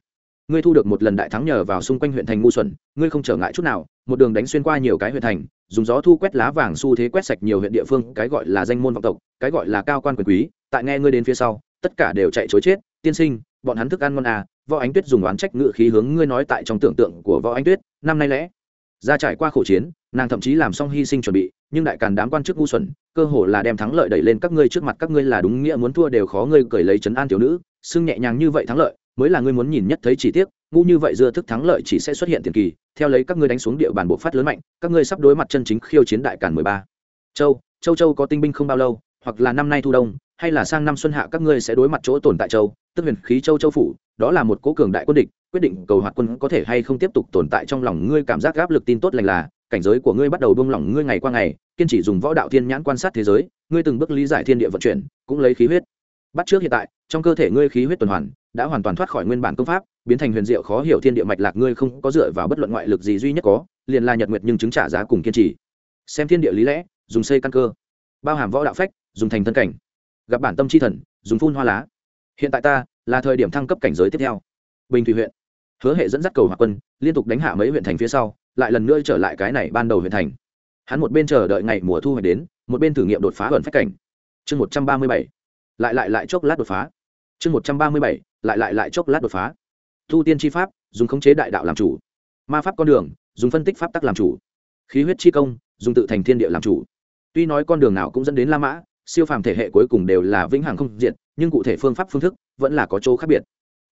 Ngươi thu được một lần đại thắng nhờ vào xung quanh huyện thành ngu xuẩn, ngươi không trở ngại chút nào, một đường đánh xuyên qua nhiều cái huyện thành, dùng gió thu quét lá vàng xu thế quét sạch nhiều huyện địa phương, cái gọi là danh môn vọng tộc, cái gọi là cao quan quyền quý tại nghe ngươi đến phía sau, tất cả đều chạy chối chết, tiên sinh, bọn hắn thức ăn ngon à võ ánh tuyết dùng oán trách ngự khí hướng ngươi nói tại trong tưởng tượng của võ ánh tuyết, năm nay lẽ, ra trải qua khổ chiến, nàng thậm chí làm xong hy sinh chuẩn bị, nhưng đại càn đám quan chức ngu xuẩn, cơ hồ là đem thắng lợi đẩy lên các ngươi trước mặt, các ngươi là đúng nghĩa muốn thua đều khó ngươi cởi lấy trấn an tiểu nữ, xưng nhẹ nhàng như vậy thắng lợi, mới là ngươi muốn nhìn nhất thấy chỉ tiếc, ngu như vậy dưa thức thắng lợi chỉ sẽ xuất hiện tiền kỳ, theo lấy các ngươi đánh xuống địa bàn bộ phát lớn mạnh, các ngươi sắp đối mặt chân chính khiêu chiến đại càn mười ba. Châu châu châu có tinh binh không bao lâu, hoặc là năm nay thu đông hay là sang năm xuân hạ các ngươi sẽ đối mặt chỗ tồn tại châu, tức huyền khí châu châu phủ, đó là một cố cường đại quân địch, quyết định cầu hoạt quân có thể hay không tiếp tục tồn tại trong lòng ngươi cảm giác áp lực tin tốt lành là, cảnh giới của ngươi bắt đầu buông lỏng ngươi ngày qua ngày, kiên trì dùng võ đạo thiên nhãn quan sát thế giới, ngươi từng bước lý giải thiên địa vận chuyển, cũng lấy khí huyết. Bắt trước hiện tại, trong cơ thể ngươi khí huyết tuần hoàn, đã hoàn toàn thoát khỏi nguyên bản công pháp, biến thành huyền diệu khó hiểu thiên địa mạch lạc ngươi không có dựa vào bất luận ngoại lực gì duy nhất có, liền là nhật nguyệt nhưng chứng trả giá cùng kiên trì. Xem thiên địa lý lẽ, dùng xây căn cơ. Bao hàm võ đạo phách, dùng thành thân cảnh gặp bản tâm chi thần, dùng phun hoa lá. Hiện tại ta là thời điểm thăng cấp cảnh giới tiếp theo. Bình thủy huyện, hứa hệ dẫn dắt cầu hòa quân, liên tục đánh hạ mấy huyện thành phía sau, lại lần nữa trở lại cái này ban đầu huyện thành. Hắn một bên chờ đợi ngày mùa thu hoạch đến, một bên thử nghiệm đột phá ẩn phách cảnh. Chương một trăm ba mươi bảy, lại lại lại chốc lát đột phá. Chương một trăm ba mươi bảy, lại lại lại chốc lát đột phá. Thu tiên tri pháp, dùng khống chế đại đạo làm chủ. Ma pháp con đường, dùng phân tích pháp tắc làm chủ. Khí huyết chi công, dùng tự thành thiên địa làm chủ. Tuy nói con đường nào cũng dẫn đến la mã siêu phàm thể hệ cuối cùng đều là vĩnh hằng không diện nhưng cụ thể phương pháp phương thức vẫn là có chỗ khác biệt.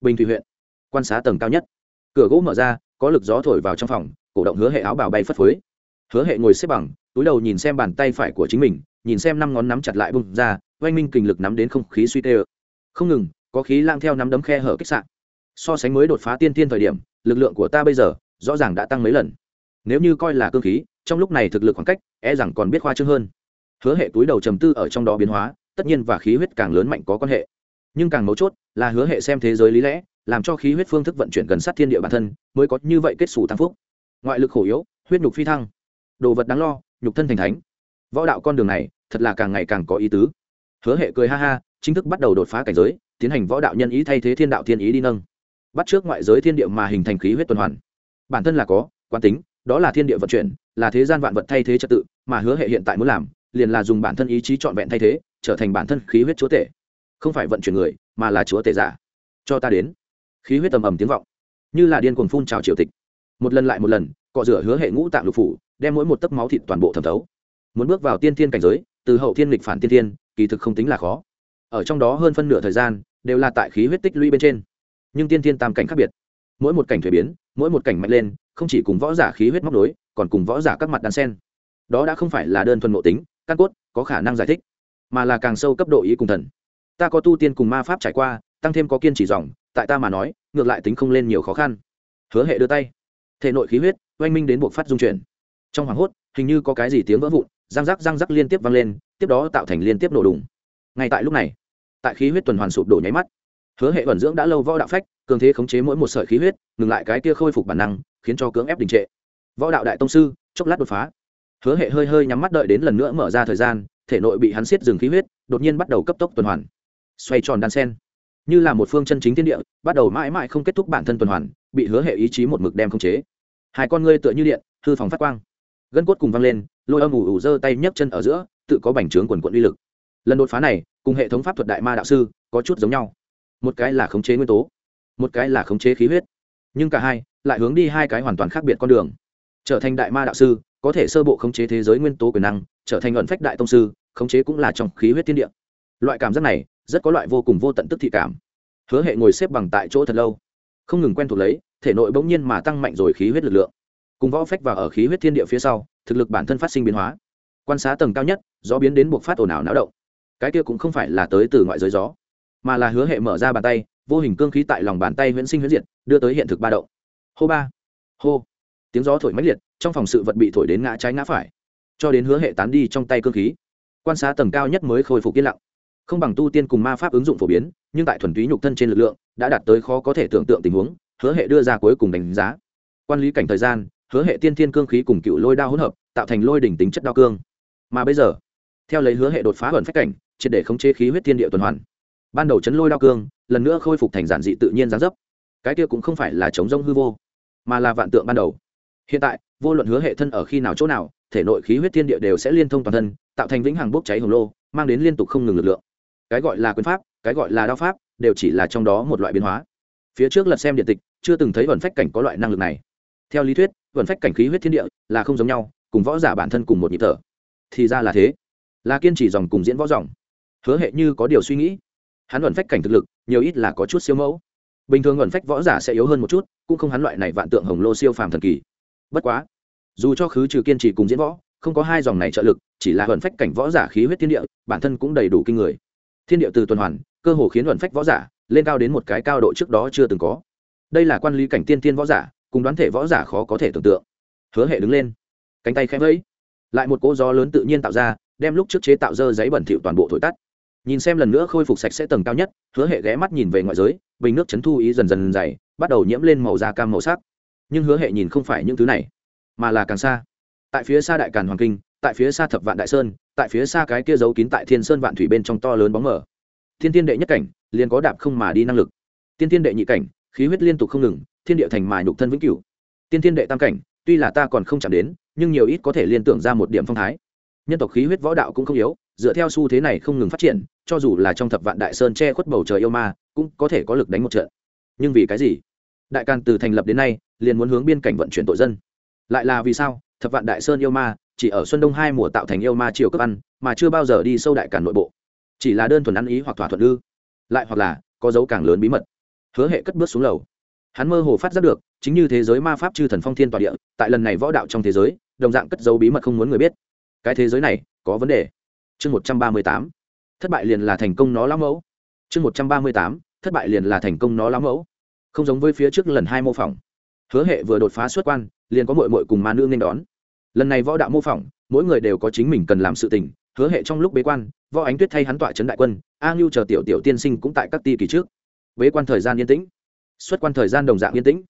Bình thủy huyện, quan sát tầng cao nhất. Cửa gỗ mở ra, có lực gió thổi vào trong phòng, cổ động hứa hệ áo bào bay phất phới. Hứa hệ ngồi xếp bằng, túi đầu nhìn xem bàn tay phải của chính mình, nhìn xem năm ngón nắm chặt lại bung ra, oanh minh kình lực nắm đến không khí suy tê không ngừng, có khí lang theo nắm đấm khe hở kích sạn so sánh mới đột phá tiên tiên thời điểm, lực lượng của ta bây giờ, rõ ràng đã tăng mấy lần. Nếu như coi là cơ khí, trong lúc này thực lực khoảng cách e rằng còn biết khoa trương hơn hứa hệ túi đầu trầm tư ở trong đó biến hóa, tất nhiên và khí huyết càng lớn mạnh có quan hệ. Nhưng càng mấu chốt là hứa hệ xem thế giới lý lẽ, làm cho khí huyết phương thức vận chuyển gần sát thiên địa bản thân, mới có như vậy kết xù thăng phúc. Ngoại lực khổ yếu, huyết nhục phi thăng. Đồ vật đáng lo, nhục thân thành thánh. Võ đạo con đường này, thật là càng ngày càng có ý tứ. Hứa hệ cười ha ha, chính thức bắt đầu đột phá cảnh giới, tiến hành võ đạo nhân ý thay thế thiên đạo thiên ý đi nâng. Bắt trước ngoại giới thiên địa mà hình thành khí huyết tuần hoàn. Bản thân là có, quán tính, đó là thiên địa vận chuyển, là thế gian vạn vật thay thế trật tự mà hứa hệ hiện tại muốn làm liền là dùng bản thân ý chí trọn vẹn thay thế trở thành bản thân khí huyết chúa tể. Không phải vận chuyển người mà là chúa tể giả. Cho ta đến. Khí huyết tầm ầm tiếng vọng. Như là điên cuồng phun trào triều tịch. Một lần lại một lần cọ rửa hứa hệ ngũ tạng lục phủ đem mỗi một tấc máu thịt toàn bộ thẩm thấu. Muốn bước vào tiên thiên cảnh giới từ hậu thiên lịch phản tiên thiên kỳ thực không tính là khó. Ở trong đó hơn phân nửa thời gian đều là tại khí huyết tích lũy bên trên. Nhưng tiên thiên tam cảnh khác biệt. Mỗi một cảnh thuế biến mỗi một cảnh mạnh lên không chỉ cùng võ giả khí huyết móc nối, còn cùng võ giả các mặt đan sen. Đó đã không phải là đơn thuần nội tính căn cốt, có khả năng giải thích, mà là càng sâu cấp độ ý cùng thần. Ta có tu tiên cùng ma pháp trải qua, tăng thêm có kiên trì dòng, tại ta mà nói, ngược lại tính không lên nhiều khó khăn. Hứa hệ đưa tay. Thể nội khí huyết, oanh minh đến buộc phát dung chuyển. Trong hoảng hốt, hình như có cái gì tiếng vỡ vụn, răng rắc răng rắc liên tiếp vang lên, tiếp đó tạo thành liên tiếp nổ đùng. Ngay tại lúc này, tại khí huyết tuần hoàn sụp đổ nháy mắt, hứa hệ vẩn dưỡng đã lâu võ đạo phách, cường thế khống chế mỗi một sợi khí huyết, ngừng lại cái kia khôi phục bản năng, khiến cho cưỡng ép đình trệ. Võ đạo đại tông sư, chốc lát đột phá hứa hệ hơi hơi nhắm mắt đợi đến lần nữa mở ra thời gian, thể nội bị hắn siết dừng khí huyết, đột nhiên bắt đầu cấp tốc tuần hoàn. Xoay tròn đan sen. Như là một phương chân chính thiên địa, bắt đầu mãi mãi không kết thúc bản thân tuần hoàn, bị hứa hệ ý chí một mực đem không chế. Hai con ngươi tựa như điện, hư phòng phát quang. Gân cốt cùng văng lên, lôi âm ủ ủ giơ tay nhấc chân ở giữa, tự có bành trướng quần quận uy lực. Lần đột phá này, cùng hệ thống pháp thuật đại ma đạo sư, có chút giống nhau. Một cái là khống chế nguyên tố, một cái là khống chế khí huyết. Nhưng cả hai, lại hướng đi hai cái hoàn toàn khác biệt con đường. Trở thành đại ma đạo sư có thể sơ bộ khống chế thế giới nguyên tố quyền năng, trở thành luận phách đại tông sư, khống chế cũng là trong khí huyết tiên địa. Loại cảm giác này, rất có loại vô cùng vô tận tức thị cảm. Hứa hệ ngồi xếp bằng tại chỗ thật lâu, không ngừng quen thuộc lấy, thể nội bỗng nhiên mà tăng mạnh rồi khí huyết lực lượng. Cùng võ phách vào ở khí huyết thiên địa phía sau, thực lực bản thân phát sinh biến hóa. Quan sát tầng cao nhất, gió biến đến buộc phát ồn ào náo động. Cái kia cũng không phải là tới từ ngoại giới gió, mà là hứa hệ mở ra bàn tay, vô hình cương khí tại lòng bàn tay huyễn sinh huyễn diệt, đưa tới hiện thực ba động. Hô ba. Hô. Tiếng gió thổi mãnh liệt trong phòng sự vật bị thổi đến ngã trái ngã phải, cho đến hứa hệ tán đi trong tay cương khí. Quan sát tầng cao nhất mới khôi phục yên lặng. Không bằng tu tiên cùng ma pháp ứng dụng phổ biến, nhưng tại thuần túy nhục thân trên lực lượng, đã đạt tới khó có thể tưởng tượng tình huống, hứa hệ đưa ra cuối cùng đánh giá. Quan lý cảnh thời gian, hứa hệ tiên thiên cương khí cùng cựu lôi đao hỗn hợp, tạo thành lôi đỉnh tính chất đao cương. Mà bây giờ, theo lấy hứa hệ đột phá ẩn phách cảnh, triệt để khống chế khí huyết thiên địa tuần hoàn. Ban đầu chấn lôi đao cương, lần nữa khôi phục thành giản dị tự nhiên gián dấp. Cái kia cũng không phải là chống rông hư vô, mà là vạn tượng ban đầu hiện tại, vô luận hứa hệ thân ở khi nào chỗ nào, thể nội khí huyết thiên địa đều sẽ liên thông toàn thân, tạo thành vĩnh hằng bốc cháy hồng lô, mang đến liên tục không ngừng lực lượng. Cái gọi là quyền pháp, cái gọi là đao pháp, đều chỉ là trong đó một loại biến hóa. Phía trước lật xem điện tịch, chưa từng thấy vẩn phách cảnh có loại năng lực này. Theo lý thuyết, vẩn phách cảnh khí huyết thiên địa là không giống nhau, cùng võ giả bản thân cùng một nhịp thở. Thì ra là thế. Là kiên trì dòng cùng diễn võ dòng. Hứa hệ như có điều suy nghĩ. Hắn vẩn phách cảnh thực lực, nhiều ít là có chút siêu mẫu. Bình thường vẩn phách võ giả sẽ yếu hơn một chút, cũng không hắn loại này vạn tượng hồng lô siêu phàm thần kỳ bất quá, dù cho khứ trừ kiên trì cùng diễn võ, không có hai dòng này trợ lực, chỉ là vẩn phách cảnh võ giả khí huyết thiên địa, bản thân cũng đầy đủ kinh người. Thiên địa từ tuần hoàn, cơ hồ khiến vẩn phách võ giả lên cao đến một cái cao độ trước đó chưa từng có. Đây là quan lý cảnh tiên tiên võ giả, cùng đoán thể võ giả khó có thể tưởng tượng. Hứa hệ đứng lên, cánh tay khẽ vẫy, lại một cỗ gió lớn tự nhiên tạo ra, đem lúc trước chế tạo dơ giấy bẩn thỉu toàn bộ thổi tắt. Nhìn xem lần nữa khôi phục sạch sẽ tầng cao nhất, hứa hệ ghé mắt nhìn về ngoại giới, bình nước chấn thu ý dần dần dày, bắt đầu nhiễm lên màu da cam màu sắc nhưng hứa hệ nhìn không phải những thứ này, mà là càng xa. Tại phía xa đại càn hoàng kinh, tại phía xa thập vạn đại sơn, tại phía xa cái kia giấu kín tại thiên sơn vạn thủy bên trong to lớn bóng mở thiên tiên đệ nhất cảnh, liền có đạp không mà đi năng lực. Tiên tiên đệ nhị cảnh, khí huyết liên tục không ngừng, thiên địa thành mà nhục thân vĩnh cửu. Tiên tiên đệ tam cảnh, tuy là ta còn không chạm đến, nhưng nhiều ít có thể liên tưởng ra một điểm phong thái. Nhân tộc khí huyết võ đạo cũng không yếu, dựa theo xu thế này không ngừng phát triển, cho dù là trong thập vạn đại sơn che khuất bầu trời yêu ma, cũng có thể có lực đánh một trận. Nhưng vì cái gì? Đại càn từ thành lập đến nay, liền muốn hướng biên cảnh vận chuyển tội dân. Lại là vì sao? Thập vạn đại sơn yêu ma, chỉ ở xuân đông hai mùa tạo thành yêu ma triều cấp ăn, mà chưa bao giờ đi sâu đại càn nội bộ. Chỉ là đơn thuần ăn ý hoặc thỏa thuận ư? Lại hoặc là, có dấu càng lớn bí mật. Hứa hệ cất bước xuống lầu. Hắn mơ hồ phát giác được, chính như thế giới ma pháp chư thần phong thiên tọa địa, tại lần này võ đạo trong thế giới, đồng dạng cất dấu bí mật không muốn người biết. Cái thế giới này, có vấn đề. Chương một trăm ba mươi tám. Thất bại liền là thành công nó lão mẫu. Chương một trăm ba mươi tám. Thất bại liền là thành công nó lão mẫu không giống với phía trước lần hai mô phỏng. Hứa hệ vừa đột phá xuất quan, liền có mội mội cùng ma nương nên đón. Lần này võ đạo mô phỏng, mỗi người đều có chính mình cần làm sự tình, hứa hệ trong lúc bế quan, võ ánh tuyết thay hắn tọa trấn đại quân, a ngưu chờ tiểu tiểu tiên sinh cũng tại các ti kỳ trước. Bế quan thời gian yên tĩnh. Xuất quan thời gian đồng dạng yên tĩnh.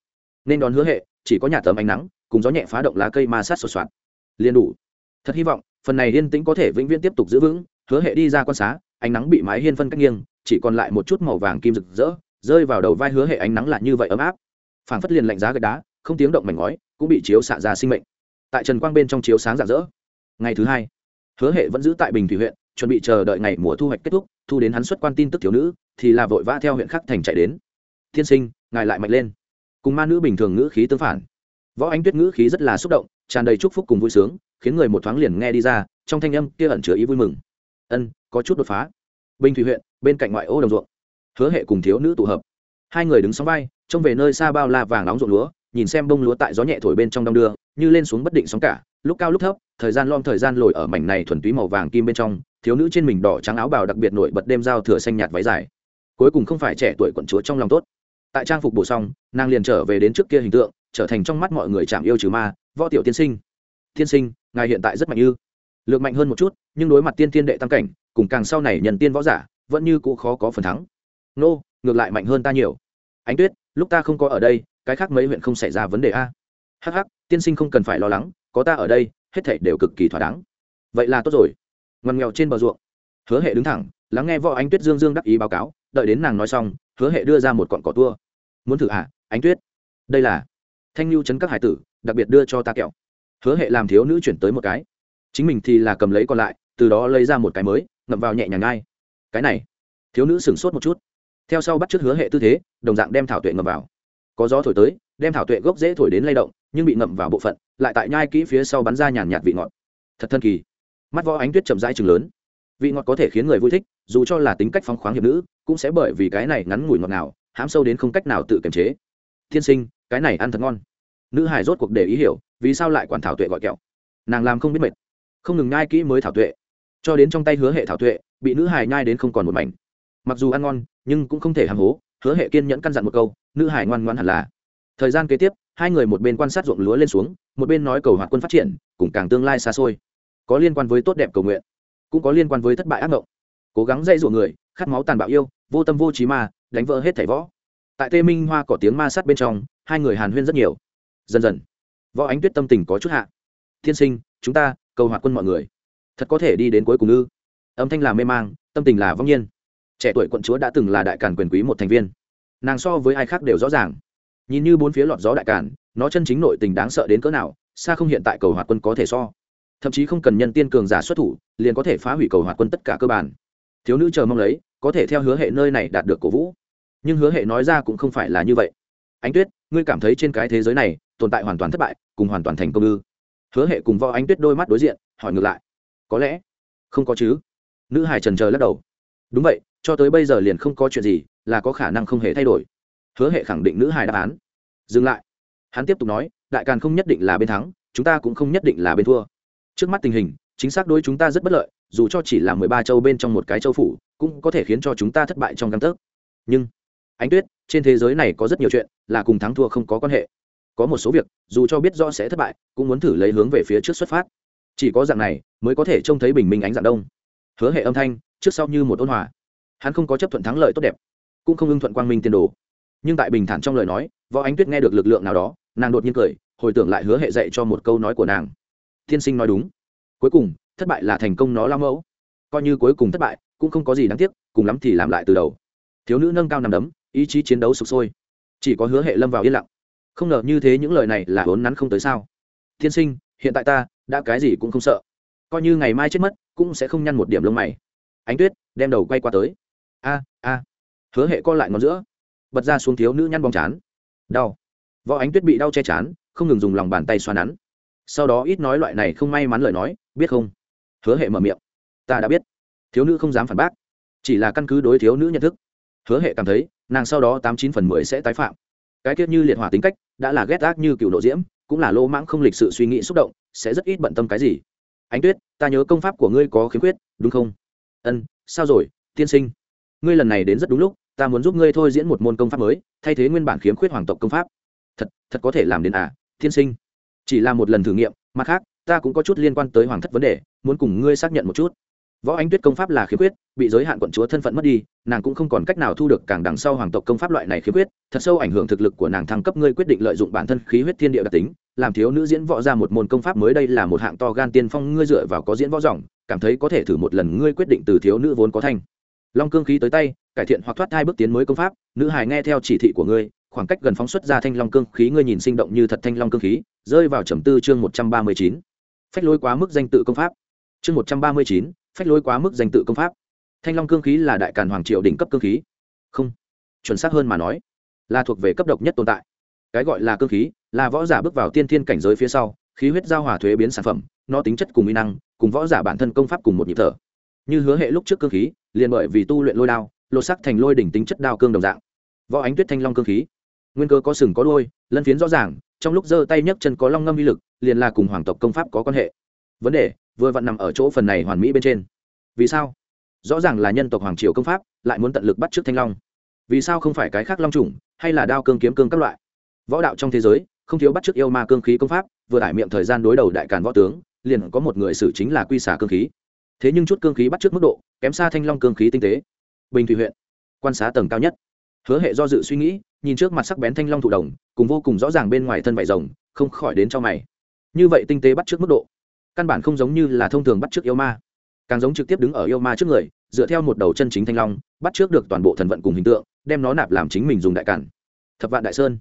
Nên đón hứa hệ, chỉ có nhà tấm ánh nắng, cùng gió nhẹ phá động lá cây ma sát sột soạt liền đủ. Thật hy vọng, phần này yên tĩnh có thể vĩnh viễn tiếp tục giữ vững. Hứa hệ đi ra quan xá, ánh nắng bị mái hiên phân cách nghiêng, chỉ còn lại một chút màu vàng kim rực rỡ rơi vào đầu vai hứa hệ ánh nắng là như vậy ấm áp. Phảng phất liền lạnh giá gạch đá, không tiếng động mảnh ngói, cũng bị chiếu xạ ra sinh mệnh. Tại trần quang bên trong chiếu sáng rạng rỡ. Ngày thứ hai, hứa hệ vẫn giữ tại bình thủy huyện, chuẩn bị chờ đợi ngày mùa thu hoạch kết thúc, thu đến hắn xuất quan tin tức thiếu nữ, thì là vội vã theo huyện khắc thành chạy đến. Tiên sinh, ngài lại mạnh lên. Cùng ma nữ bình thường ngữ khí tương phản. Võ ánh tuyết ngữ khí rất là xúc động, tràn đầy chúc phúc cùng vui sướng, khiến người một thoáng liền nghe đi ra, trong thanh âm kia ẩn chứa ý vui mừng. Ân, có chút đột phá. Bình thủy huyện, bên cạnh ngoại ô đồng ruộng hứa hệ cùng thiếu nữ tụ hợp. Hai người đứng sóng vai, trông về nơi xa bao la vàng nóng ruộng lúa, nhìn xem bông lúa tại gió nhẹ thổi bên trong đong đưa, như lên xuống bất định sóng cả, lúc cao lúc thấp, thời gian lom thời gian lồi ở mảnh này thuần túy màu vàng kim bên trong, thiếu nữ trên mình đỏ trắng áo bào đặc biệt nổi bật đêm giao thừa xanh nhạt váy dài. Cuối cùng không phải trẻ tuổi quận chúa trong lòng tốt. Tại trang phục bổ xong, nàng liền trở về đến trước kia hình tượng, trở thành trong mắt mọi người chạm yêu trừ ma, võ tiểu tiên sinh. Tiên sinh, ngài hiện tại rất mạnh ư? Lược mạnh hơn một chút, nhưng đối mặt tiên tiên đệ tam cảnh, cùng càng sau này nhận tiên võ giả, vẫn như cũ khó có phần thắng nô, ngược lại mạnh hơn ta nhiều. Ánh tuyết, lúc ta không có ở đây, cái khác mấy huyện không xảy ra vấn đề a. Hh tiên sinh không cần phải lo lắng, có ta ở đây, hết thảy đều cực kỳ thỏa đáng. Vậy là tốt rồi. Ngoằn nghèo trên bờ ruộng. Hứa hệ đứng thẳng, lắng nghe võ ánh tuyết dương dương đắc ý báo cáo, đợi đến nàng nói xong, hứa hệ đưa ra một cọn cỏ tua. Muốn thử à ánh tuyết? Đây là thanh lưu chấn các hải tử, đặc biệt đưa cho ta kẹo. Hứa hệ làm thiếu nữ chuyển tới một cái. Chính mình thì là cầm lấy còn lại, từ đó lấy ra một cái mới, ngậm vào nhẹ nhàng ngay. Cái này, thiếu nữ sửng sốt một chút theo sau bắt chước hứa hệ tư thế, đồng dạng đem thảo tuệ ngậm vào. Có gió thổi tới, đem thảo tuệ gốc dễ thổi đến lay động, nhưng bị ngậm vào bộ phận, lại tại nhai kỹ phía sau bắn ra nhàn nhạt vị ngọt. Thật thân kỳ. Mắt võ ánh tuyết chậm rãi chừng lớn. Vị ngọt có thể khiến người vui thích, dù cho là tính cách phóng khoáng hiệp nữ, cũng sẽ bởi vì cái này ngắn ngủi ngọt nào hám sâu đến không cách nào tự kiềm chế. Thiên sinh, cái này ăn thật ngon. Nữ hải rốt cuộc để ý hiểu, vì sao lại quản thảo tuệ gọi kẹo? Nàng làm không biết mệt. Không ngừng nhai kỹ mới thảo tuệ. Cho đến trong tay hứa hệ thảo tuệ, bị nữ hải nhai đến không còn một mảnh mặc dù ăn ngon, nhưng cũng không thể hàng hố, hứa hệ kiên nhẫn căn dặn một câu, nữ hải ngoan ngoan hẳn là. Thời gian kế tiếp, hai người một bên quan sát ruộng lúa lên xuống, một bên nói cầu hoạt quân phát triển, cùng càng tương lai xa xôi. Có liên quan với tốt đẹp cầu nguyện, cũng có liên quan với thất bại ác mộng. Cố gắng dạy dỗ người, khát máu tàn bạo yêu, vô tâm vô trí ma, đánh vỡ hết thảy võ. Tại tê minh hoa có tiếng ma sát bên trong, hai người hàn huyên rất nhiều. Dần dần, võ ánh tuyết tâm tình có chút hạ. Thiên sinh, chúng ta cầu hoạt quân mọi người. Thật có thể đi đến cuối cùng ư? Âm thanh là mê mang, tâm tình là vong nhiên trẻ tuổi quận chúa đã từng là đại càn quyền quý một thành viên. Nàng so với ai khác đều rõ ràng. Nhìn như bốn phía lọt gió đại càn, nó chân chính nội tình đáng sợ đến cỡ nào, xa không hiện tại cầu hoạt quân có thể so. Thậm chí không cần nhân tiên cường giả xuất thủ, liền có thể phá hủy cầu hoạt quân tất cả cơ bản. Thiếu nữ chờ mong lấy, có thể theo hứa hệ nơi này đạt được cổ vũ. Nhưng hứa hệ nói ra cũng không phải là như vậy. Ánh tuyết, ngươi cảm thấy trên cái thế giới này, tồn tại hoàn toàn thất bại, cùng hoàn toàn thành công ư? Hứa hệ cùng võ ánh tuyết đôi mắt đối diện, hỏi ngược lại. Có lẽ, không có chứ. Nữ hải trần chờ lắc đầu. Đúng vậy cho tới bây giờ liền không có chuyện gì, là có khả năng không hề thay đổi. Hứa hệ khẳng định nữ hài đáp án. Dừng lại. Hắn tiếp tục nói, đại càn không nhất định là bên thắng, chúng ta cũng không nhất định là bên thua. Trước mắt tình hình, chính xác đối chúng ta rất bất lợi, dù cho chỉ là mười ba châu bên trong một cái châu phủ, cũng có thể khiến cho chúng ta thất bại trong căn tấc nhưng, ánh tuyết, trên thế giới này có rất nhiều chuyện, là cùng thắng thua không có quan hệ. Có một số việc, dù cho biết rõ sẽ thất bại, cũng muốn thử lấy hướng về phía trước xuất phát. Chỉ có dạng này, mới có thể trông thấy bình minh ánh dạng đông. Hứa hệ âm thanh, trước sau như một ôn hòa hắn không có chấp thuận thắng lợi tốt đẹp, cũng không ưng thuận quang minh tiền đồ. Nhưng tại bình thản trong lời nói, võ ánh tuyết nghe được lực lượng nào đó, nàng đột nhiên cười, hồi tưởng lại hứa hệ dạy cho một câu nói của nàng. Tiên sinh nói đúng. Cuối cùng, thất bại là thành công nó lao mẫu. Coi như cuối cùng thất bại, cũng không có gì đáng tiếc, cùng lắm thì làm lại từ đầu. Thiếu nữ nâng cao nằm đấm, ý chí chiến đấu sụp sôi. Chỉ có hứa hệ lâm vào yên lặng. Không ngờ như thế những lời này là vốn nắn không tới sao. Tiên sinh, hiện tại ta, đã cái gì cũng không sợ. Coi như ngày mai chết mất, cũng sẽ không nhăn một điểm lông mày. Ánh tuyết, đem đầu quay qua tới a a. Hứa hệ co lại ngón giữa. Bật ra xuống thiếu nữ nhăn bóng chán. Đau. Võ ánh tuyết bị đau che chán, không ngừng dùng lòng bàn tay xoa nắn. Sau đó ít nói loại này không may mắn lời nói, biết không? Hứa hệ mở miệng. Ta đã biết. Thiếu nữ không dám phản bác. Chỉ là căn cứ đối thiếu nữ nhận thức. Hứa hệ cảm thấy, nàng sau đó tám chín phần mười sẽ tái phạm. Cái tiết như liệt hỏa tính cách, đã là ghét ác như cựu độ diễm, cũng là lô mãng không lịch sự suy nghĩ xúc động, sẽ rất ít bận tâm cái gì. Ánh tuyết, ta nhớ công pháp của ngươi có khiếm khuyết, đúng không? Ân, sao rồi, tiên sinh? Ngươi lần này đến rất đúng lúc, ta muốn giúp ngươi thôi diễn một môn công pháp mới, thay thế nguyên bản khiếm khuyết hoàng tộc công pháp. Thật thật có thể làm đến à thiên sinh. Chỉ là một lần thử nghiệm, mặt khác, ta cũng có chút liên quan tới hoàng thất vấn đề, muốn cùng ngươi xác nhận một chút. Võ ánh tuyết công pháp là khiếm khuyết, bị giới hạn quận chúa thân phận mất đi, nàng cũng không còn cách nào thu được càng đằng sau hoàng tộc công pháp loại này khiếm khuyết, thật sâu ảnh hưởng thực lực của nàng thăng cấp, ngươi quyết định lợi dụng bản thân khí huyết thiên địa đặc tính, làm thiếu nữ diễn võ ra một môn công pháp mới đây là một hạng to gan tiên phong, ngươi dựa vào có diễn võ dòng cảm thấy có thể thử một lần, ngươi quyết định từ thiếu nữ vốn có thanh long cương khí tới tay, cải thiện hoặc thoát hai bước tiến mới công pháp, nữ hải nghe theo chỉ thị của ngươi, khoảng cách gần phóng xuất ra thanh long cương khí, ngươi nhìn sinh động như thật thanh long cương khí, rơi vào trầm tư chương một trăm ba mươi chín. Phách lối quá mức danh tự công pháp. Chương một trăm ba mươi chín, phách lối quá mức danh tự công pháp. Thanh long cương khí là đại càn hoàng triệu đỉnh cấp cương khí. Không, chuẩn xác hơn mà nói, là thuộc về cấp độc nhất tồn tại. Cái gọi là cương khí, là võ giả bước vào tiên thiên cảnh giới phía sau, khí huyết giao hòa thuế biến sản phẩm, nó tính chất cùng mỹ năng, cùng võ giả bản thân công pháp cùng một nhịp thở. Như hứa hệ lúc trước cương khí liền bởi vì tu luyện lôi đao, lột sắc thành lôi đỉnh tính chất đao cương đồng dạng. Võ ánh tuyết thanh long cương khí. Nguyên cơ có sừng có đôi lân phiến rõ ràng, trong lúc giơ tay nhấc chân có long ngâm uy lực, liền là cùng hoàng tộc công pháp có quan hệ. Vấn đề, vừa vặn nằm ở chỗ phần này hoàn mỹ bên trên. Vì sao? Rõ ràng là nhân tộc hoàng triều công pháp, lại muốn tận lực bắt trước thanh long. Vì sao không phải cái khác long trùng hay là đao cương kiếm cương các loại? Võ đạo trong thế giới, không thiếu bắt trước yêu ma cương khí công pháp, vừa tải miệng thời gian đối đầu đại càn võ tướng, liền có một người xử chính là quy xả cương khí. Thế nhưng chút cương khí bắt trước mức độ kém xa thanh long cương khí tinh tế. Bình thủy huyện, quan xá tầng cao nhất. Hứa hệ do dự suy nghĩ, nhìn trước mặt sắc bén thanh long thụ đồng, cùng vô cùng rõ ràng bên ngoài thân vải rồng, không khỏi đến cho mày. Như vậy tinh tế bắt trước mức độ, căn bản không giống như là thông thường bắt trước yêu ma. Càng giống trực tiếp đứng ở yêu ma trước người, dựa theo một đầu chân chính thanh long, bắt trước được toàn bộ thần vận cùng hình tượng, đem nó nạp làm chính mình dùng đại cản. Thập vạn đại sơn,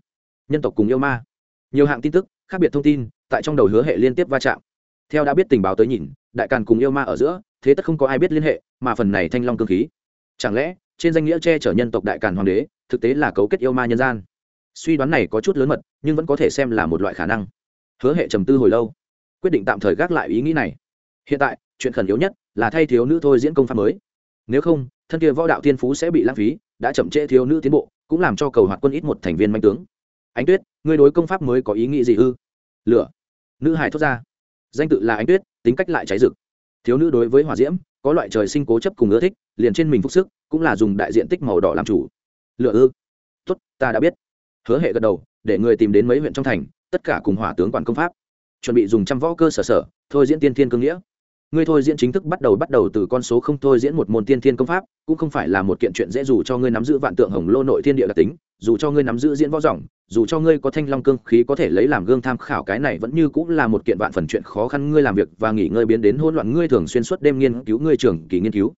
nhân tộc cùng yêu ma. Nhiều hạng tin tức, khác biệt thông tin, tại trong đầu hứa hệ liên tiếp va chạm theo đã biết tình báo tới nhìn, đại càn cùng yêu ma ở giữa, thế tất không có ai biết liên hệ, mà phần này thanh long cơ khí. Chẳng lẽ, trên danh nghĩa che chở nhân tộc đại càn hoàng đế, thực tế là cấu kết yêu ma nhân gian? Suy đoán này có chút lớn mật, nhưng vẫn có thể xem là một loại khả năng. Hứa hệ trầm tư hồi lâu, quyết định tạm thời gác lại ý nghĩ này. Hiện tại, chuyện khẩn yếu nhất là thay thiếu nữ thôi diễn công pháp mới. Nếu không, thân kia võ đạo tiên phú sẽ bị lãng phí, đã chậm trễ thiếu nữ tiến bộ, cũng làm cho cầu hoạt quân ít một thành viên manh tướng. Ánh tuyết, ngươi đối công pháp mới có ý nghĩ gì ư? Lửa. Nữ hải thốt ra danh tự là ánh tuyết, tính cách lại cháy rực. Thiếu nữ đối với hỏa diễm, có loại trời sinh cố chấp cùng ưa thích, liền trên mình phúc sức, cũng là dùng đại diện tích màu đỏ làm chủ. Lựa ư? Tốt, ta đã biết. Hứa hệ gật đầu, để người tìm đến mấy huyện trong thành, tất cả cùng hỏa tướng quản công pháp. Chuẩn bị dùng trăm võ cơ sở sở, thôi diễn tiên thiên cương nghĩa ngươi thôi diễn chính thức bắt đầu bắt đầu từ con số không thôi diễn một môn tiên thiên công pháp, cũng không phải là một kiện chuyện dễ dù cho ngươi nắm giữ vạn tượng hồng lô nội thiên địa đặc tính, dù cho ngươi nắm giữ diễn võ dòng dù cho ngươi có thanh long cương khí có thể lấy làm gương tham khảo, cái này vẫn như cũng là một kiện vạn phần chuyện khó khăn ngươi làm việc và nghỉ ngơi biến đến hỗn loạn ngươi thường xuyên suốt đêm nghiên cứu ngươi trường kỳ nghiên cứu.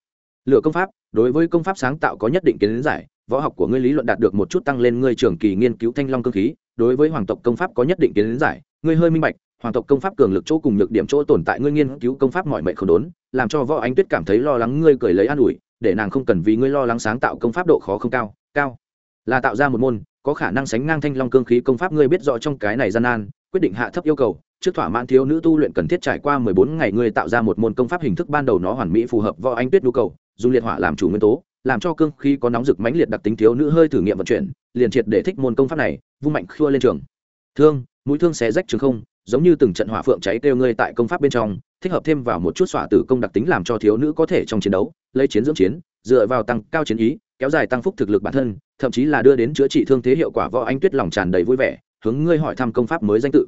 Lựa công pháp, đối với công pháp sáng tạo có nhất định kiến giải, võ học của ngươi lý luận đạt được một chút tăng lên ngươi trường kỳ nghiên cứu thanh long cương khí, đối với hoàng tộc công pháp có nhất định kiến giải, ngươi hơi minh bạch hoàng tộc công pháp cường lực chỗ cùng nhược điểm chỗ tồn tại ngươi nghiên cứu công pháp mọi mệnh không đốn, làm cho võ ánh tuyết cảm thấy lo lắng ngươi cười lấy an ủi, để nàng không cần vì ngươi lo lắng sáng tạo công pháp độ khó không cao cao. Là tạo ra một môn, có khả năng sánh ngang thanh long cương khí công pháp ngươi biết rõ trong cái này gian nan, quyết định hạ thấp yêu cầu, trước thỏa mãn thiếu nữ tu luyện cần thiết trải qua mười bốn ngày ngươi tạo ra một môn công pháp hình thức ban đầu nó hoàn mỹ phù hợp võ ánh tuyết nhu cầu, dùng liệt hỏa làm chủ nguyên tố, làm cho cương khí có nóng rực mãnh liệt đặc tính thiếu nữ hơi thử nghiệm vận chuyển, liền triệt để thích môn công pháp này, vung mạnh khua lên trường. Thương, mũi thương xé rách trường không giống như từng trận hỏa phượng cháy kêu ngươi tại công pháp bên trong, thích hợp thêm vào một chút xỏa tử công đặc tính làm cho thiếu nữ có thể trong chiến đấu, lấy chiến dưỡng chiến, dựa vào tăng cao chiến ý, kéo dài tăng phúc thực lực bản thân, thậm chí là đưa đến chữa trị thương thế hiệu quả võ anh tuyết lòng tràn đầy vui vẻ, hướng ngươi hỏi thăm công pháp mới danh tự.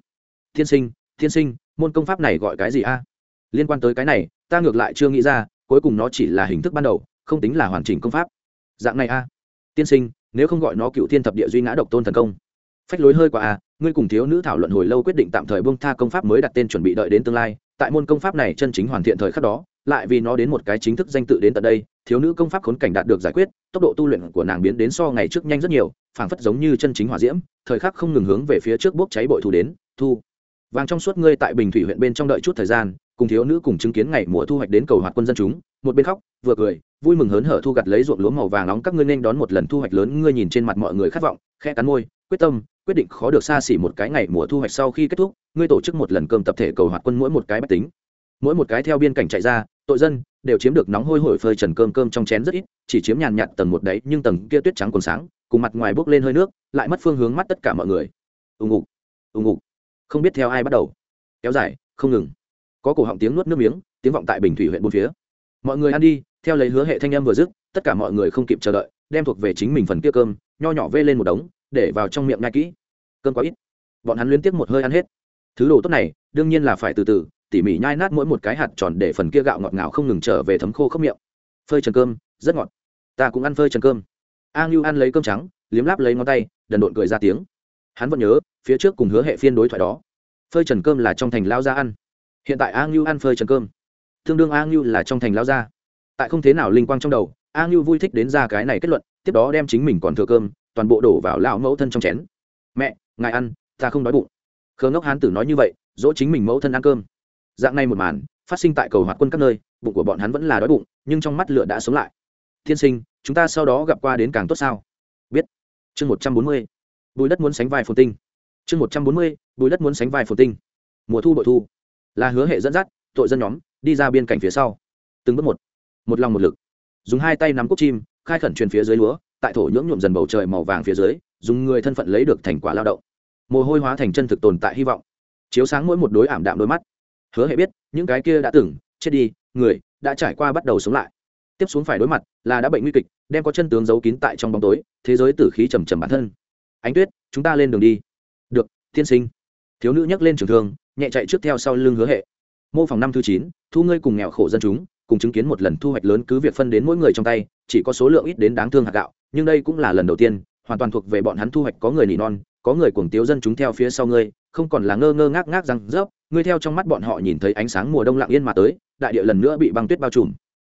Thiên sinh thiên sinh, môn công pháp này gọi cái gì a? Liên quan tới cái này, ta ngược lại chưa nghĩ ra, cuối cùng nó chỉ là hình thức ban đầu, không tính là hoàn chỉnh công pháp. Dạng này a. Tiên sinh, nếu không gọi nó cựu thiên thập địa duy ngã độc tôn thần công. Phách lối hơi quá a ngươi cùng thiếu nữ thảo luận hồi lâu quyết định tạm thời buông tha công pháp mới đặt tên chuẩn bị đợi đến tương lai, tại môn công pháp này chân chính hoàn thiện thời khắc đó, lại vì nó đến một cái chính thức danh tự đến tận đây, thiếu nữ công pháp khốn cảnh đạt được giải quyết, tốc độ tu luyện của nàng biến đến so ngày trước nhanh rất nhiều, phảng phất giống như chân chính hỏa diễm, thời khắc không ngừng hướng về phía trước bốc cháy bội thu đến, thu. Vàng trong suốt ngươi tại bình thủy huyện bên trong đợi chút thời gian cùng thiếu nữ cùng chứng kiến ngày mùa thu hoạch đến cầu hoạt quân dân chúng, một bên khóc, vừa cười, vui mừng hớn hở thu gặt lấy ruộng lúa màu vàng nóng các ngươi nên đón một lần thu hoạch lớn, ngươi nhìn trên mặt mọi người khát vọng khe cắn môi, quyết tâm, quyết định khó được xa xỉ một cái ngày mùa thu hoạch sau khi kết thúc, ngươi tổ chức một lần cơm tập thể cầu hoạt quân mỗi một cái bách tính. Mỗi một cái theo biên cảnh chạy ra, tội dân, đều chiếm được nóng hôi hổi phơi trần cơm cơm trong chén rất ít, chỉ chiếm nhàn nhạt tầng một đấy nhưng tầng kia tuyết trắng còn sáng, cùng mặt ngoài bốc lên hơi nước, lại mất phương hướng mắt tất cả mọi người. Ùng ục ùng ục không biết theo ai bắt đầu. Kéo dài, không ngừng có cổ họng tiếng nuốt nước miếng, tiếng vọng tại bình thủy huyện bốn phía. Mọi người ăn đi, theo lấy hứa hệ thanh em vừa dứt, tất cả mọi người không kịp chờ đợi, đem thuộc về chính mình phần kia cơm, nho nhỏ vê lên một đống, để vào trong miệng ngay kỹ. Cơm quá ít. Bọn hắn liên tiếp một hơi ăn hết. Thứ đồ tốt này, đương nhiên là phải từ từ, tỉ mỉ nhai nát mỗi một cái hạt tròn để phần kia gạo ngọt ngào không ngừng trở về thấm khô khốc miệng. Phơi trần cơm, rất ngọt. Ta cũng ăn phơi trần cơm. A ngưu ăn lấy cơm trắng, liếm láp lấy ngón tay, đần độn cười ra tiếng. Hắn vẫn nhớ, phía trước cùng hứa hệ phiên đối thoại đó. Phơi trần cơm là trong thành lao ra ăn hiện tại a ngưu ăn phơi trần cơm. Tương đương a ngưu là trong thành lao ra tại không thế nào linh quang trong đầu, a ngưu vui thích đến ra cái này kết luận, tiếp đó đem chính mình còn thừa cơm, toàn bộ đổ vào lão mẫu thân trong chén. Mẹ, ngài ăn, ta không đói bụng. Khờ ngốc hán tử nói như vậy, dỗ chính mình mẫu thân ăn cơm. Dạng này một màn, phát sinh tại cầu hoạt quân các nơi, bụng của bọn hắn vẫn là đói bụng, nhưng trong mắt lửa đã sống lại. Tiên sinh, chúng ta sau đó gặp qua đến càng tốt sao? Biết. Chương một trăm bốn mươi, bùi đất muốn sánh vai phồn tinh. Chương một trăm bốn mươi, bùi đất muốn sánh vai phồn tinh. Mùa thu bội thu là hứa hệ dẫn dắt, tội dân nhóm, đi ra biên cảnh phía sau. Từng bước một. Một lòng một lực. Dùng hai tay nắm cúc chim, khai khẩn truyền phía dưới lúa, tại thổ nhưỡng nhuộm dần bầu trời màu vàng phía dưới, dùng người thân phận lấy được thành quả lao động. Mồ hôi hóa thành chân thực tồn tại hy vọng. Chiếu sáng mỗi một đối ảm đạm đôi mắt. Hứa hệ biết, những cái kia đã từng, chết đi, người, đã trải qua bắt đầu sống lại. Tiếp xuống phải đối mặt, là đã bệnh nguy kịch, đem có chân tướng giấu kín tại trong bóng tối, thế giới tử khí trầm trầm bản thân. Ánh tuyết, chúng ta lên đường đi. Được, tiên sinh. Thiếu nữ nhấc lên trường thương nhẹ chạy trước theo sau lưng hứa hệ. Mô phòng năm thứ chín, thu ngươi cùng nghèo khổ dân chúng, cùng chứng kiến một lần thu hoạch lớn cứ việc phân đến mỗi người trong tay, chỉ có số lượng ít đến đáng thương hạt gạo, nhưng đây cũng là lần đầu tiên, hoàn toàn thuộc về bọn hắn thu hoạch có người nỉ non, có người cuồng tiếu dân chúng theo phía sau ngươi, không còn là ngơ ngơ ngác ngác răng rớp, ngươi theo trong mắt bọn họ nhìn thấy ánh sáng mùa đông lặng yên mà tới, đại địa lần nữa bị băng tuyết bao trùm.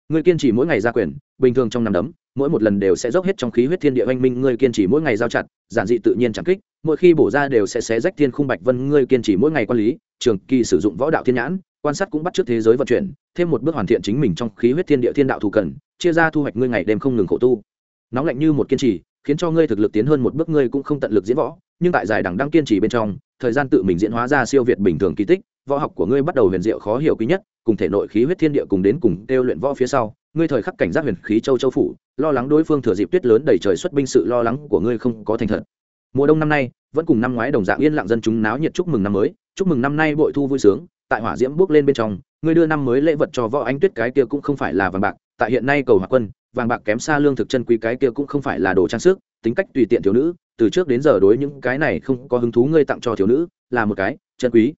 Ngươi kiên trì mỗi ngày ra quyền, bình thường trong năm đấm, mỗi một lần đều sẽ dốc hết trong khí huyết thiên địa oanh minh, ngươi kiên trì mỗi ngày giao chặt, giản dị tự nhiên chẳng kích mỗi khi bổ ra đều sẽ xé rách thiên khung bạch vân, ngươi kiên trì mỗi ngày quản lý, trường kỳ sử dụng võ đạo thiên nhãn, quan sát cũng bắt trước thế giới vận chuyển, thêm một bước hoàn thiện chính mình trong khí huyết thiên địa thiên đạo thù cần, chia ra thu hoạch ngươi ngày đêm không ngừng khổ tu. Nóng lạnh như một kiên trì, khiến cho ngươi thực lực tiến hơn một bước, ngươi cũng không tận lực diễn võ, nhưng tại giải đẳng đang kiên trì bên trong, thời gian tự mình diễn hóa ra siêu việt bình thường kỳ tích, võ học của ngươi bắt đầu huyền diệu khó hiểu quý nhất, cùng thể nội khí huyết thiên địa cùng đến cùng kêu luyện võ phía sau, ngươi thời khắc cảnh giác huyền khí châu châu phủ, lo lắng đối phương thừa dịp tuyết lớn đầy trời xuất binh sự lo lắng của ngươi không có thành thật mùa đông năm nay, vẫn cùng năm ngoái đồng dạng yên lặng dân chúng náo nhiệt chúc mừng năm mới. Chúc mừng năm nay bội thu vui sướng, tại hỏa diễm bước lên bên trong, người đưa năm mới lễ vật cho võ anh tuyết cái kia cũng không phải là vàng bạc. Tại hiện nay cầu hỏa quân, vàng bạc kém xa lương thực chân quý cái kia cũng không phải là đồ trang sức, tính cách tùy tiện thiếu nữ, từ trước đến giờ đối những cái này không có hứng thú ngươi tặng cho thiếu nữ, là một cái chân quý.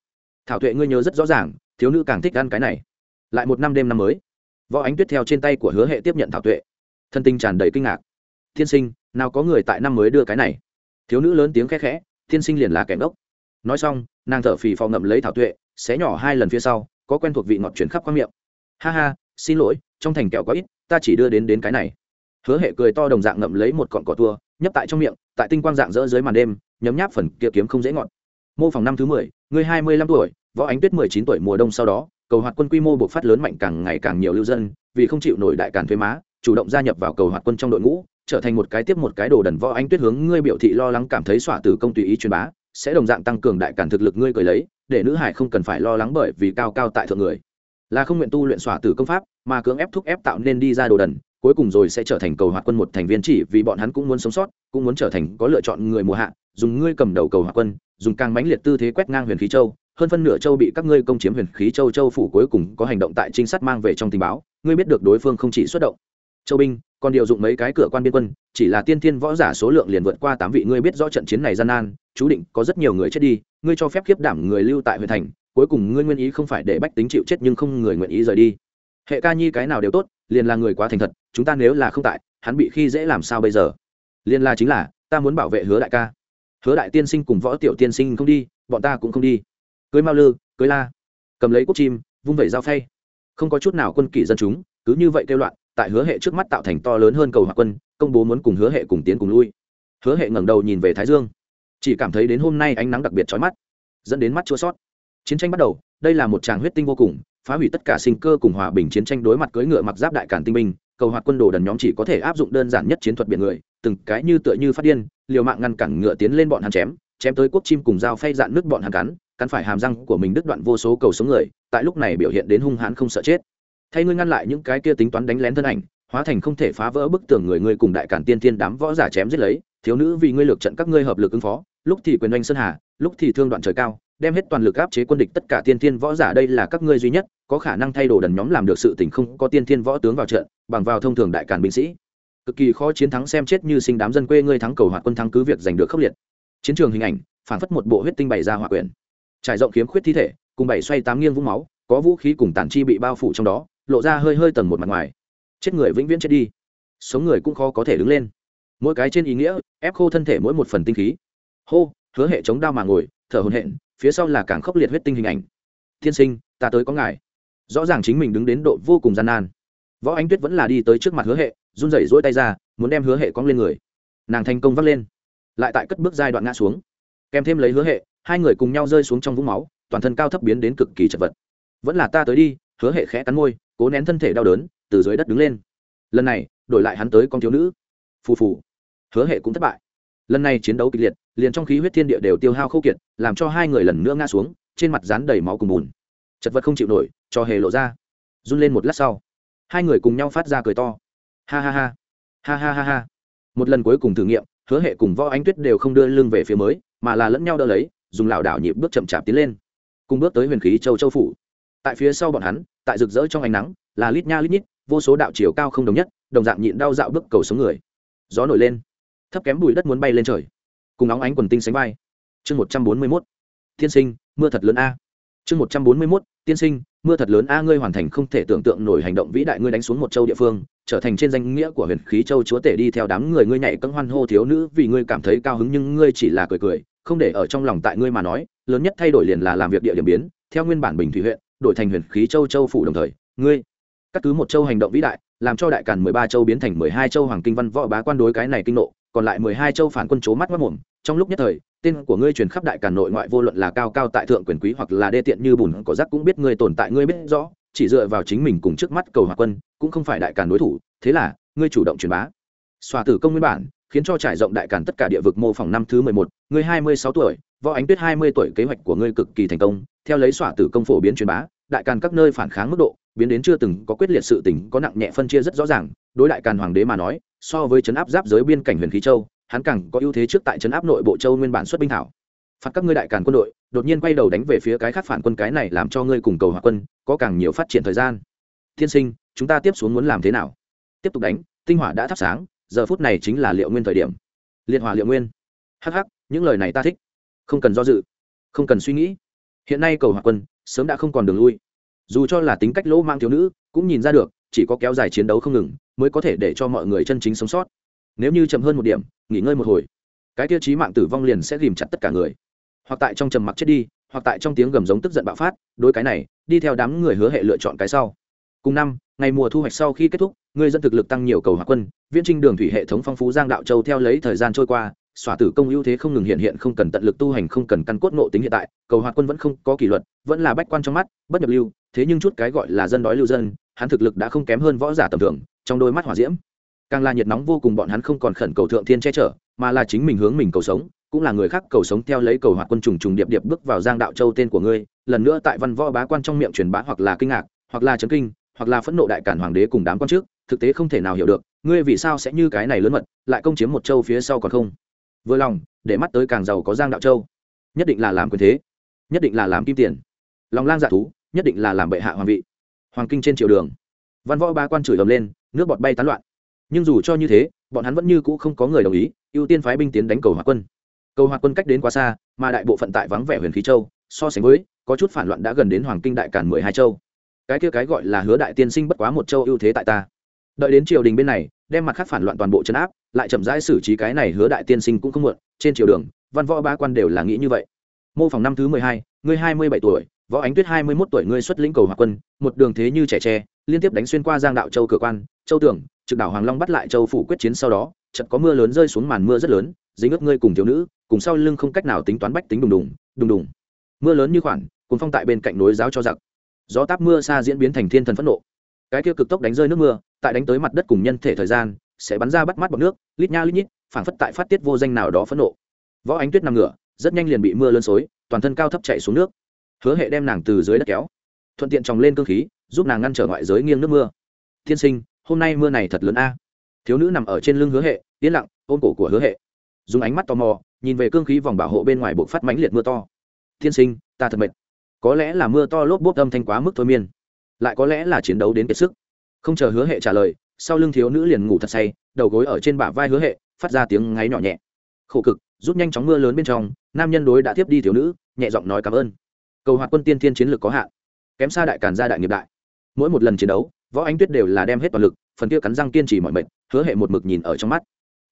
Thảo tuệ ngươi nhớ rất rõ ràng, thiếu nữ càng thích ăn cái này. Lại một năm đêm năm mới, võ ánh tuyết theo trên tay của hứa hệ tiếp nhận thảo tuệ. Thân tinh tràn đầy kinh ngạc. Thiên sinh, nào có người tại năm mới đưa cái này? Thiếu nữ lớn tiếng khẽ khẽ thiên sinh liền là kẻ ngốc. Nói xong, nàng thở phì phò ngậm lấy thảo tuệ, xé nhỏ hai lần phía sau, có quen thuộc vị ngọt chuyển khắp khoang miệng. Ha ha, xin lỗi, trong thành kẹo có ít, ta chỉ đưa đến đến cái này. Hứa hệ cười to đồng dạng ngậm lấy một cọn cỏ tua nhấp tại trong miệng, tại tinh quang dạng rỡ dưới màn đêm, nhấm nháp phần kia kiếm không dễ ngọt. Mô phòng năm thứ mười, người hai mươi lăm tuổi, võ ánh tuyết mười chín tuổi mùa đông sau đó, cầu hoạt quân quy mô buộc phát lớn mạnh càng ngày càng nhiều lưu dân, vì không chịu nổi đại càn thuế má, chủ động gia nhập vào cầu hoạt quân trong đội ngũ trở thành một cái tiếp một cái đồ đần võ anh tuyết hướng ngươi biểu thị lo lắng cảm thấy xỏa tử công tùy ý truyền bá, sẽ đồng dạng tăng cường đại cản thực lực ngươi cười lấy, để nữ hải không cần phải lo lắng bởi vì cao cao tại thượng người. Là không nguyện tu luyện xỏa tử công pháp, mà cưỡng ép thúc ép tạo nên đi ra đồ đần, cuối cùng rồi sẽ trở thành cầu hoạt quân một thành viên chỉ vì bọn hắn cũng muốn sống sót, cũng muốn trở thành có lựa chọn người mùa hạ, dùng ngươi cầm đầu cầu hoạt quân, dùng càng mãnh liệt tư thế quét ngang huyền khí châu, hơn phân nửa châu bị các ngươi công chiếm huyền khí châu châu phủ cuối cùng có hành động tại trinh sát mang về trong tình báo, ngươi biết được đối phương không chỉ xuất động châu binh, còn điều dụng mấy cái cửa quan biên quân, chỉ là tiên thiên võ giả số lượng liền vượt qua tám vị, ngươi biết rõ trận chiến này gian nan, chú định có rất nhiều người chết đi, ngươi cho phép kiếp đảm người lưu tại huyện thành, cuối cùng ngươi nguyên ý không phải để bách tính chịu chết nhưng không người nguyện ý rời đi. Hệ ca nhi cái nào đều tốt, liền là người quá thành thật, chúng ta nếu là không tại, hắn bị khi dễ làm sao bây giờ? Liền là chính là, ta muốn bảo vệ hứa đại ca. Hứa đại tiên sinh cùng võ tiểu tiên sinh không đi, bọn ta cũng không đi. Cưới mao lư, cưới la. Cầm lấy cúc chim, vung vẩy dao phay. Không có chút nào quân kỷ dân chúng, cứ như vậy kêu loạn tại hứa hệ trước mắt tạo thành to lớn hơn cầu hòa quân, công bố muốn cùng hứa hệ cùng tiến cùng lui. Hứa hệ ngẩng đầu nhìn về thái dương. Chỉ cảm thấy đến hôm nay ánh nắng đặc biệt trói mắt, dẫn đến mắt chua sót chiến tranh bắt đầu, đây là một tràng huyết tinh vô cùng, phá hủy tất cả sinh cơ cùng hòa bình chiến tranh đối mặt cưỡi ngựa mặc giáp đại cản tinh binh, cầu hoạt quân đồ đần nhóm chỉ có thể áp dụng đơn giản nhất chiến thuật biển người, từng cái như tựa như phát điên, liều mạng ngăn cản ngựa tiến lên bọn hắn chém chém tới quốc chim cùng dao phay dạn nước bọn hắn cắn cắn phải hàm răng của mình đứt đoạn vô số cầu sống người, tại lúc này biểu hiện đến hung hãn không sợ chết thay ngươi ngăn lại những cái kia tính toán đánh lén thân ảnh, hóa thành không thể phá vỡ bức tường người ngươi cùng đại cản tiên tiên đám võ giả chém giết lấy, thiếu nữ vì ngươi lược trận các ngươi hợp lực ứng phó, lúc thì quyền oanh sơn hà, lúc thì thương đoạn trời cao, đem hết toàn lực áp chế quân địch tất cả tiên tiên võ giả đây là các ngươi duy nhất, có khả năng thay đổi đần nhóm làm được sự tình không có tiên tiên võ tướng vào trận, bằng vào thông thường đại cản binh sĩ. Cực kỳ khó chiến thắng xem chết như sinh đám dân quê ngươi thắng cầu hoạt quân thắng cứ việc giành được khốc liệt. Chiến trường hình ảnh, phản phất một bộ huyết tinh bày ra hỏa quyền trải rộng kiếm khuyết thi thể, cùng bảy xoay tám nghiêng vũng máu, có vũ khí cùng tản chi bị bao phủ trong đó lộ ra hơi hơi tầng một mặt ngoài. Chết người vĩnh viễn chết đi. Sống người cũng khó có thể đứng lên. Mỗi cái trên ý nghĩa, ép khô thân thể mỗi một phần tinh khí. Hô, hứa hệ chống đao mà ngồi, thở hồn hện phía sau là càng khốc liệt huyết tinh hình ảnh. Tiên sinh, ta tới có ngài. Rõ ràng chính mình đứng đến độ vô cùng gian nan. Võ ánh tuyết vẫn là đi tới trước mặt hứa hệ, run rẩy rỗi tay ra, muốn đem hứa hệ cong lên người. Nàng thành công vắt lên. Lại tại cất bước giai đoạn ngã xuống. Kèm thêm lấy hứa hệ, hai người cùng nhau rơi xuống trong vũng máu, toàn thân cao thấp biến đến cực kỳ chật vật. Vẫn là ta tới đi, hứa hệ khẽ cắn môi cố nén thân thể đau đớn, từ dưới đất đứng lên. Lần này, đổi lại hắn tới con thiếu nữ. Phù phù. Hứa hệ cũng thất bại. Lần này chiến đấu kịch liệt, liền trong khí huyết thiên địa đều tiêu hao khâu kiệt, làm cho hai người lần nữa ngã xuống, trên mặt rán đầy máu cùng bùn. Chật vật không chịu nổi, cho hề lộ ra. Run lên một lát sau, hai người cùng nhau phát ra cười to. Ha ha ha. Ha ha ha ha. Một lần cuối cùng thử nghiệm, hứa hệ cùng võ ánh tuyết đều không đưa lưng về phía mới, mà là lẫn nhau đỡ lấy, dùng lảo đảo nhịp bước chậm chạp tiến lên. Cùng bước tới huyền khí châu châu phủ. Tại phía sau bọn hắn tại rực rỡ trong ánh nắng, là lít nha lít nhít, vô số đạo chiều cao không đồng nhất, đồng dạng nhịn đau dạo bước cầu sống người. Gió nổi lên, thấp kém bụi đất muốn bay lên trời. Cùng óng ánh quần tinh sánh vai. Chương một trăm bốn mươi mốt. Tiên sinh, mưa thật lớn a. Chương một trăm bốn mươi mốt, tiên sinh, mưa thật lớn a, ngươi hoàn thành không thể tưởng tượng nổi hành động vĩ đại ngươi đánh xuống một châu địa phương, trở thành trên danh nghĩa của huyền khí châu chúa tể đi theo đám người ngươi nhảy cân hoan hô thiếu nữ vì ngươi cảm thấy cao hứng nhưng ngươi chỉ là cười cười, không để ở trong lòng tại ngươi mà nói, lớn nhất thay đổi liền là làm việc địa điểm biến, theo nguyên bản bình thủy huyện đổi thành huyền khí châu châu phủ đồng thời, ngươi cắt cứ một châu hành động vĩ đại, làm cho đại càn mười ba châu biến thành mười hai châu hoàng kinh văn võ bá quan đối cái này kinh nộ, còn lại mười hai châu phản quân chố mắt mất mồm. Trong lúc nhất thời, tên của ngươi truyền khắp đại càn nội ngoại vô luận là cao cao tại thượng quyền quý hoặc là đê tiện như bùn có rác cũng biết ngươi tồn tại, ngươi biết rõ, chỉ dựa vào chính mình cùng trước mắt cầu hòa quân, cũng không phải đại càn đối thủ. Thế là, ngươi chủ động truyền bá. Xòa tử công nguyên bản, khiến cho trải rộng đại càn tất cả địa vực mô phỏng năm thứ mười một, ngươi hai mươi sáu tuổi võ ánh tuyết hai mươi tuổi kế hoạch của ngươi cực kỳ thành công, theo lấy xỏa tử công phổ biến truyền bá, đại càn các nơi phản kháng mức độ, biến đến chưa từng có quyết liệt sự tình có nặng nhẹ phân chia rất rõ ràng, đối đại càn hoàng đế mà nói, so với chấn áp giáp giới biên cảnh huyền khí châu, hắn càng có ưu thế trước tại chấn áp nội bộ châu nguyên bản xuất binh thảo. Phạt các ngươi đại càn quân đội, đột nhiên quay đầu đánh về phía cái khác phản quân cái này làm cho ngươi cùng cầu hòa quân, có càng nhiều phát triển thời gian. Thiên sinh, chúng ta tiếp xuống muốn làm thế nào? Tiếp tục đánh, tinh hỏa đã thắp sáng, giờ phút này chính là liệu nguyên thời điểm. Liệt hỏa liệu nguyên. Hh những lời này ta thích không cần do dự, không cần suy nghĩ. Hiện nay cầu hòa quân sớm đã không còn đường lui. Dù cho là tính cách lỗ mang thiếu nữ, cũng nhìn ra được, chỉ có kéo dài chiến đấu không ngừng mới có thể để cho mọi người chân chính sống sót. Nếu như chậm hơn một điểm, nghỉ ngơi một hồi, cái tiêu chí mạng tử vong liền sẽ ghìm chặt tất cả người. Hoặc tại trong trầm mặc chết đi, hoặc tại trong tiếng gầm giống tức giận bạo phát, đối cái này, đi theo đám người hứa hệ lựa chọn cái sau. Cùng năm, ngày mùa thu hoạch sau khi kết thúc, người dân thực lực tăng nhiều cầu hòa quân, viễn trinh đường thủy hệ thống phong phú giang đạo châu theo lấy thời gian trôi qua xỏa tử công ưu thế không ngừng hiện hiện, không cần tận lực tu hành, không cần căn cốt nộ tính hiện tại, cầu hoạt quân vẫn không có kỷ luật, vẫn là bách quan trong mắt, bất nhập lưu, thế nhưng chút cái gọi là dân đói lưu dân, hắn thực lực đã không kém hơn võ giả tầm thường, trong đôi mắt hỏa diễm. Càng là nhiệt nóng vô cùng, bọn hắn không còn khẩn cầu thượng thiên che chở, mà là chính mình hướng mình cầu sống, cũng là người khác cầu sống theo lấy cầu hoạt quân trùng trùng điệp điệp bước vào giang đạo châu tên của ngươi, lần nữa tại văn võ bá quan trong miệng truyền bá hoặc là kinh ngạc, hoặc là chấn kinh, hoặc là phẫn nộ đại cản hoàng đế cùng đám quan trước, thực tế không thể nào hiểu được, ngươi vì sao sẽ như cái này lớn mật, lại công chiếm một châu phía sau còn không? Vừa lòng, để mắt tới càng giàu có giang đạo châu. Nhất định là làm quyền thế, nhất định là làm kim tiền. Lòng lang dạ thú, nhất định là làm bệ hạ hoàng vị. Hoàng kinh trên triều đường. Văn võ ba quan chửi ầm lên, nước bọt bay tán loạn. Nhưng dù cho như thế, bọn hắn vẫn như cũ không có người đồng ý, ưu tiên phái binh tiến đánh cầu hòa quân. Cầu hòa quân cách đến quá xa, mà đại bộ phận tại vắng vẻ huyền khí châu, so sánh với, có chút phản loạn đã gần đến hoàng kinh đại cản mười hai châu. Cái kia cái gọi là hứa đại tiên sinh bất quá một châu ưu thế tại ta. Đợi đến triều đình bên này, đem mặt khác phản loạn toàn bộ chấn áp lại chậm rãi xử trí cái này hứa đại tiên sinh cũng không muộn, trên triều đường, văn võ ba quan đều là nghĩ như vậy. Mô phỏng năm thứ mười hai, ngươi hai mươi bảy tuổi, võ ánh tuyết hai mươi mốt tuổi ngươi xuất lĩnh cầu hòa quân, một đường thế như trẻ tre, liên tiếp đánh xuyên qua giang đạo châu cửa quan, châu tưởng trực đảo hoàng long bắt lại châu phủ quyết chiến sau đó, chợt có mưa lớn rơi xuống màn mưa rất lớn, dính ướt ngươi cùng thiếu nữ, cùng sau lưng không cách nào tính toán bách tính đùng đùng đùng đùng. Mưa lớn như khoản cùng phong tại bên cạnh nối giáo cho giặc. Gió táp mưa xa diễn biến thành thiên thần phẫn nộ. Cái kia cực tốc đánh rơi nước mưa, tại đánh tới mặt đất cùng nhân thể thời gian sẽ bắn ra bắt mắt bọc nước, lít nha lít nhít, phảng phất tại phát tiết vô danh nào đó phẫn nộ. Võ ánh tuyết nằm ngửa, rất nhanh liền bị mưa lớn xối, toàn thân cao thấp chạy xuống nước. Hứa hệ đem nàng từ dưới đất kéo, thuận tiện tròng lên cơ khí, giúp nàng ngăn trở ngoại giới nghiêng nước mưa. Thiên sinh, hôm nay mưa này thật lớn a. Thiếu nữ nằm ở trên lưng hứa hệ, yên lặng, ôm cổ của hứa hệ. Dùng ánh mắt tò mò, nhìn về cương khí vòng bảo hộ bên ngoài buộc phát mãnh liệt mưa to. Thiên sinh, ta thật mệt. Có lẽ là mưa to lốp bốp âm thanh quá mức thôi miên. Lại có lẽ là chiến đấu đến kiệt sức. Không chờ hứa hệ trả lời sau lưng thiếu nữ liền ngủ thật say, đầu gối ở trên bả vai hứa hệ, phát ra tiếng ngáy nhỏ nhẹ. Khổ cực, rút nhanh chóng mưa lớn bên trong, nam nhân đối đã tiếp đi thiếu nữ, nhẹ giọng nói cảm ơn. Cầu hoạt quân tiên thiên chiến lược có hạn. Kém xa đại càn gia đại nghiệp đại. Mỗi một lần chiến đấu, võ ánh tuyết đều là đem hết toàn lực, phần kia cắn răng kiên trì mọi mệnh, hứa hệ một mực nhìn ở trong mắt.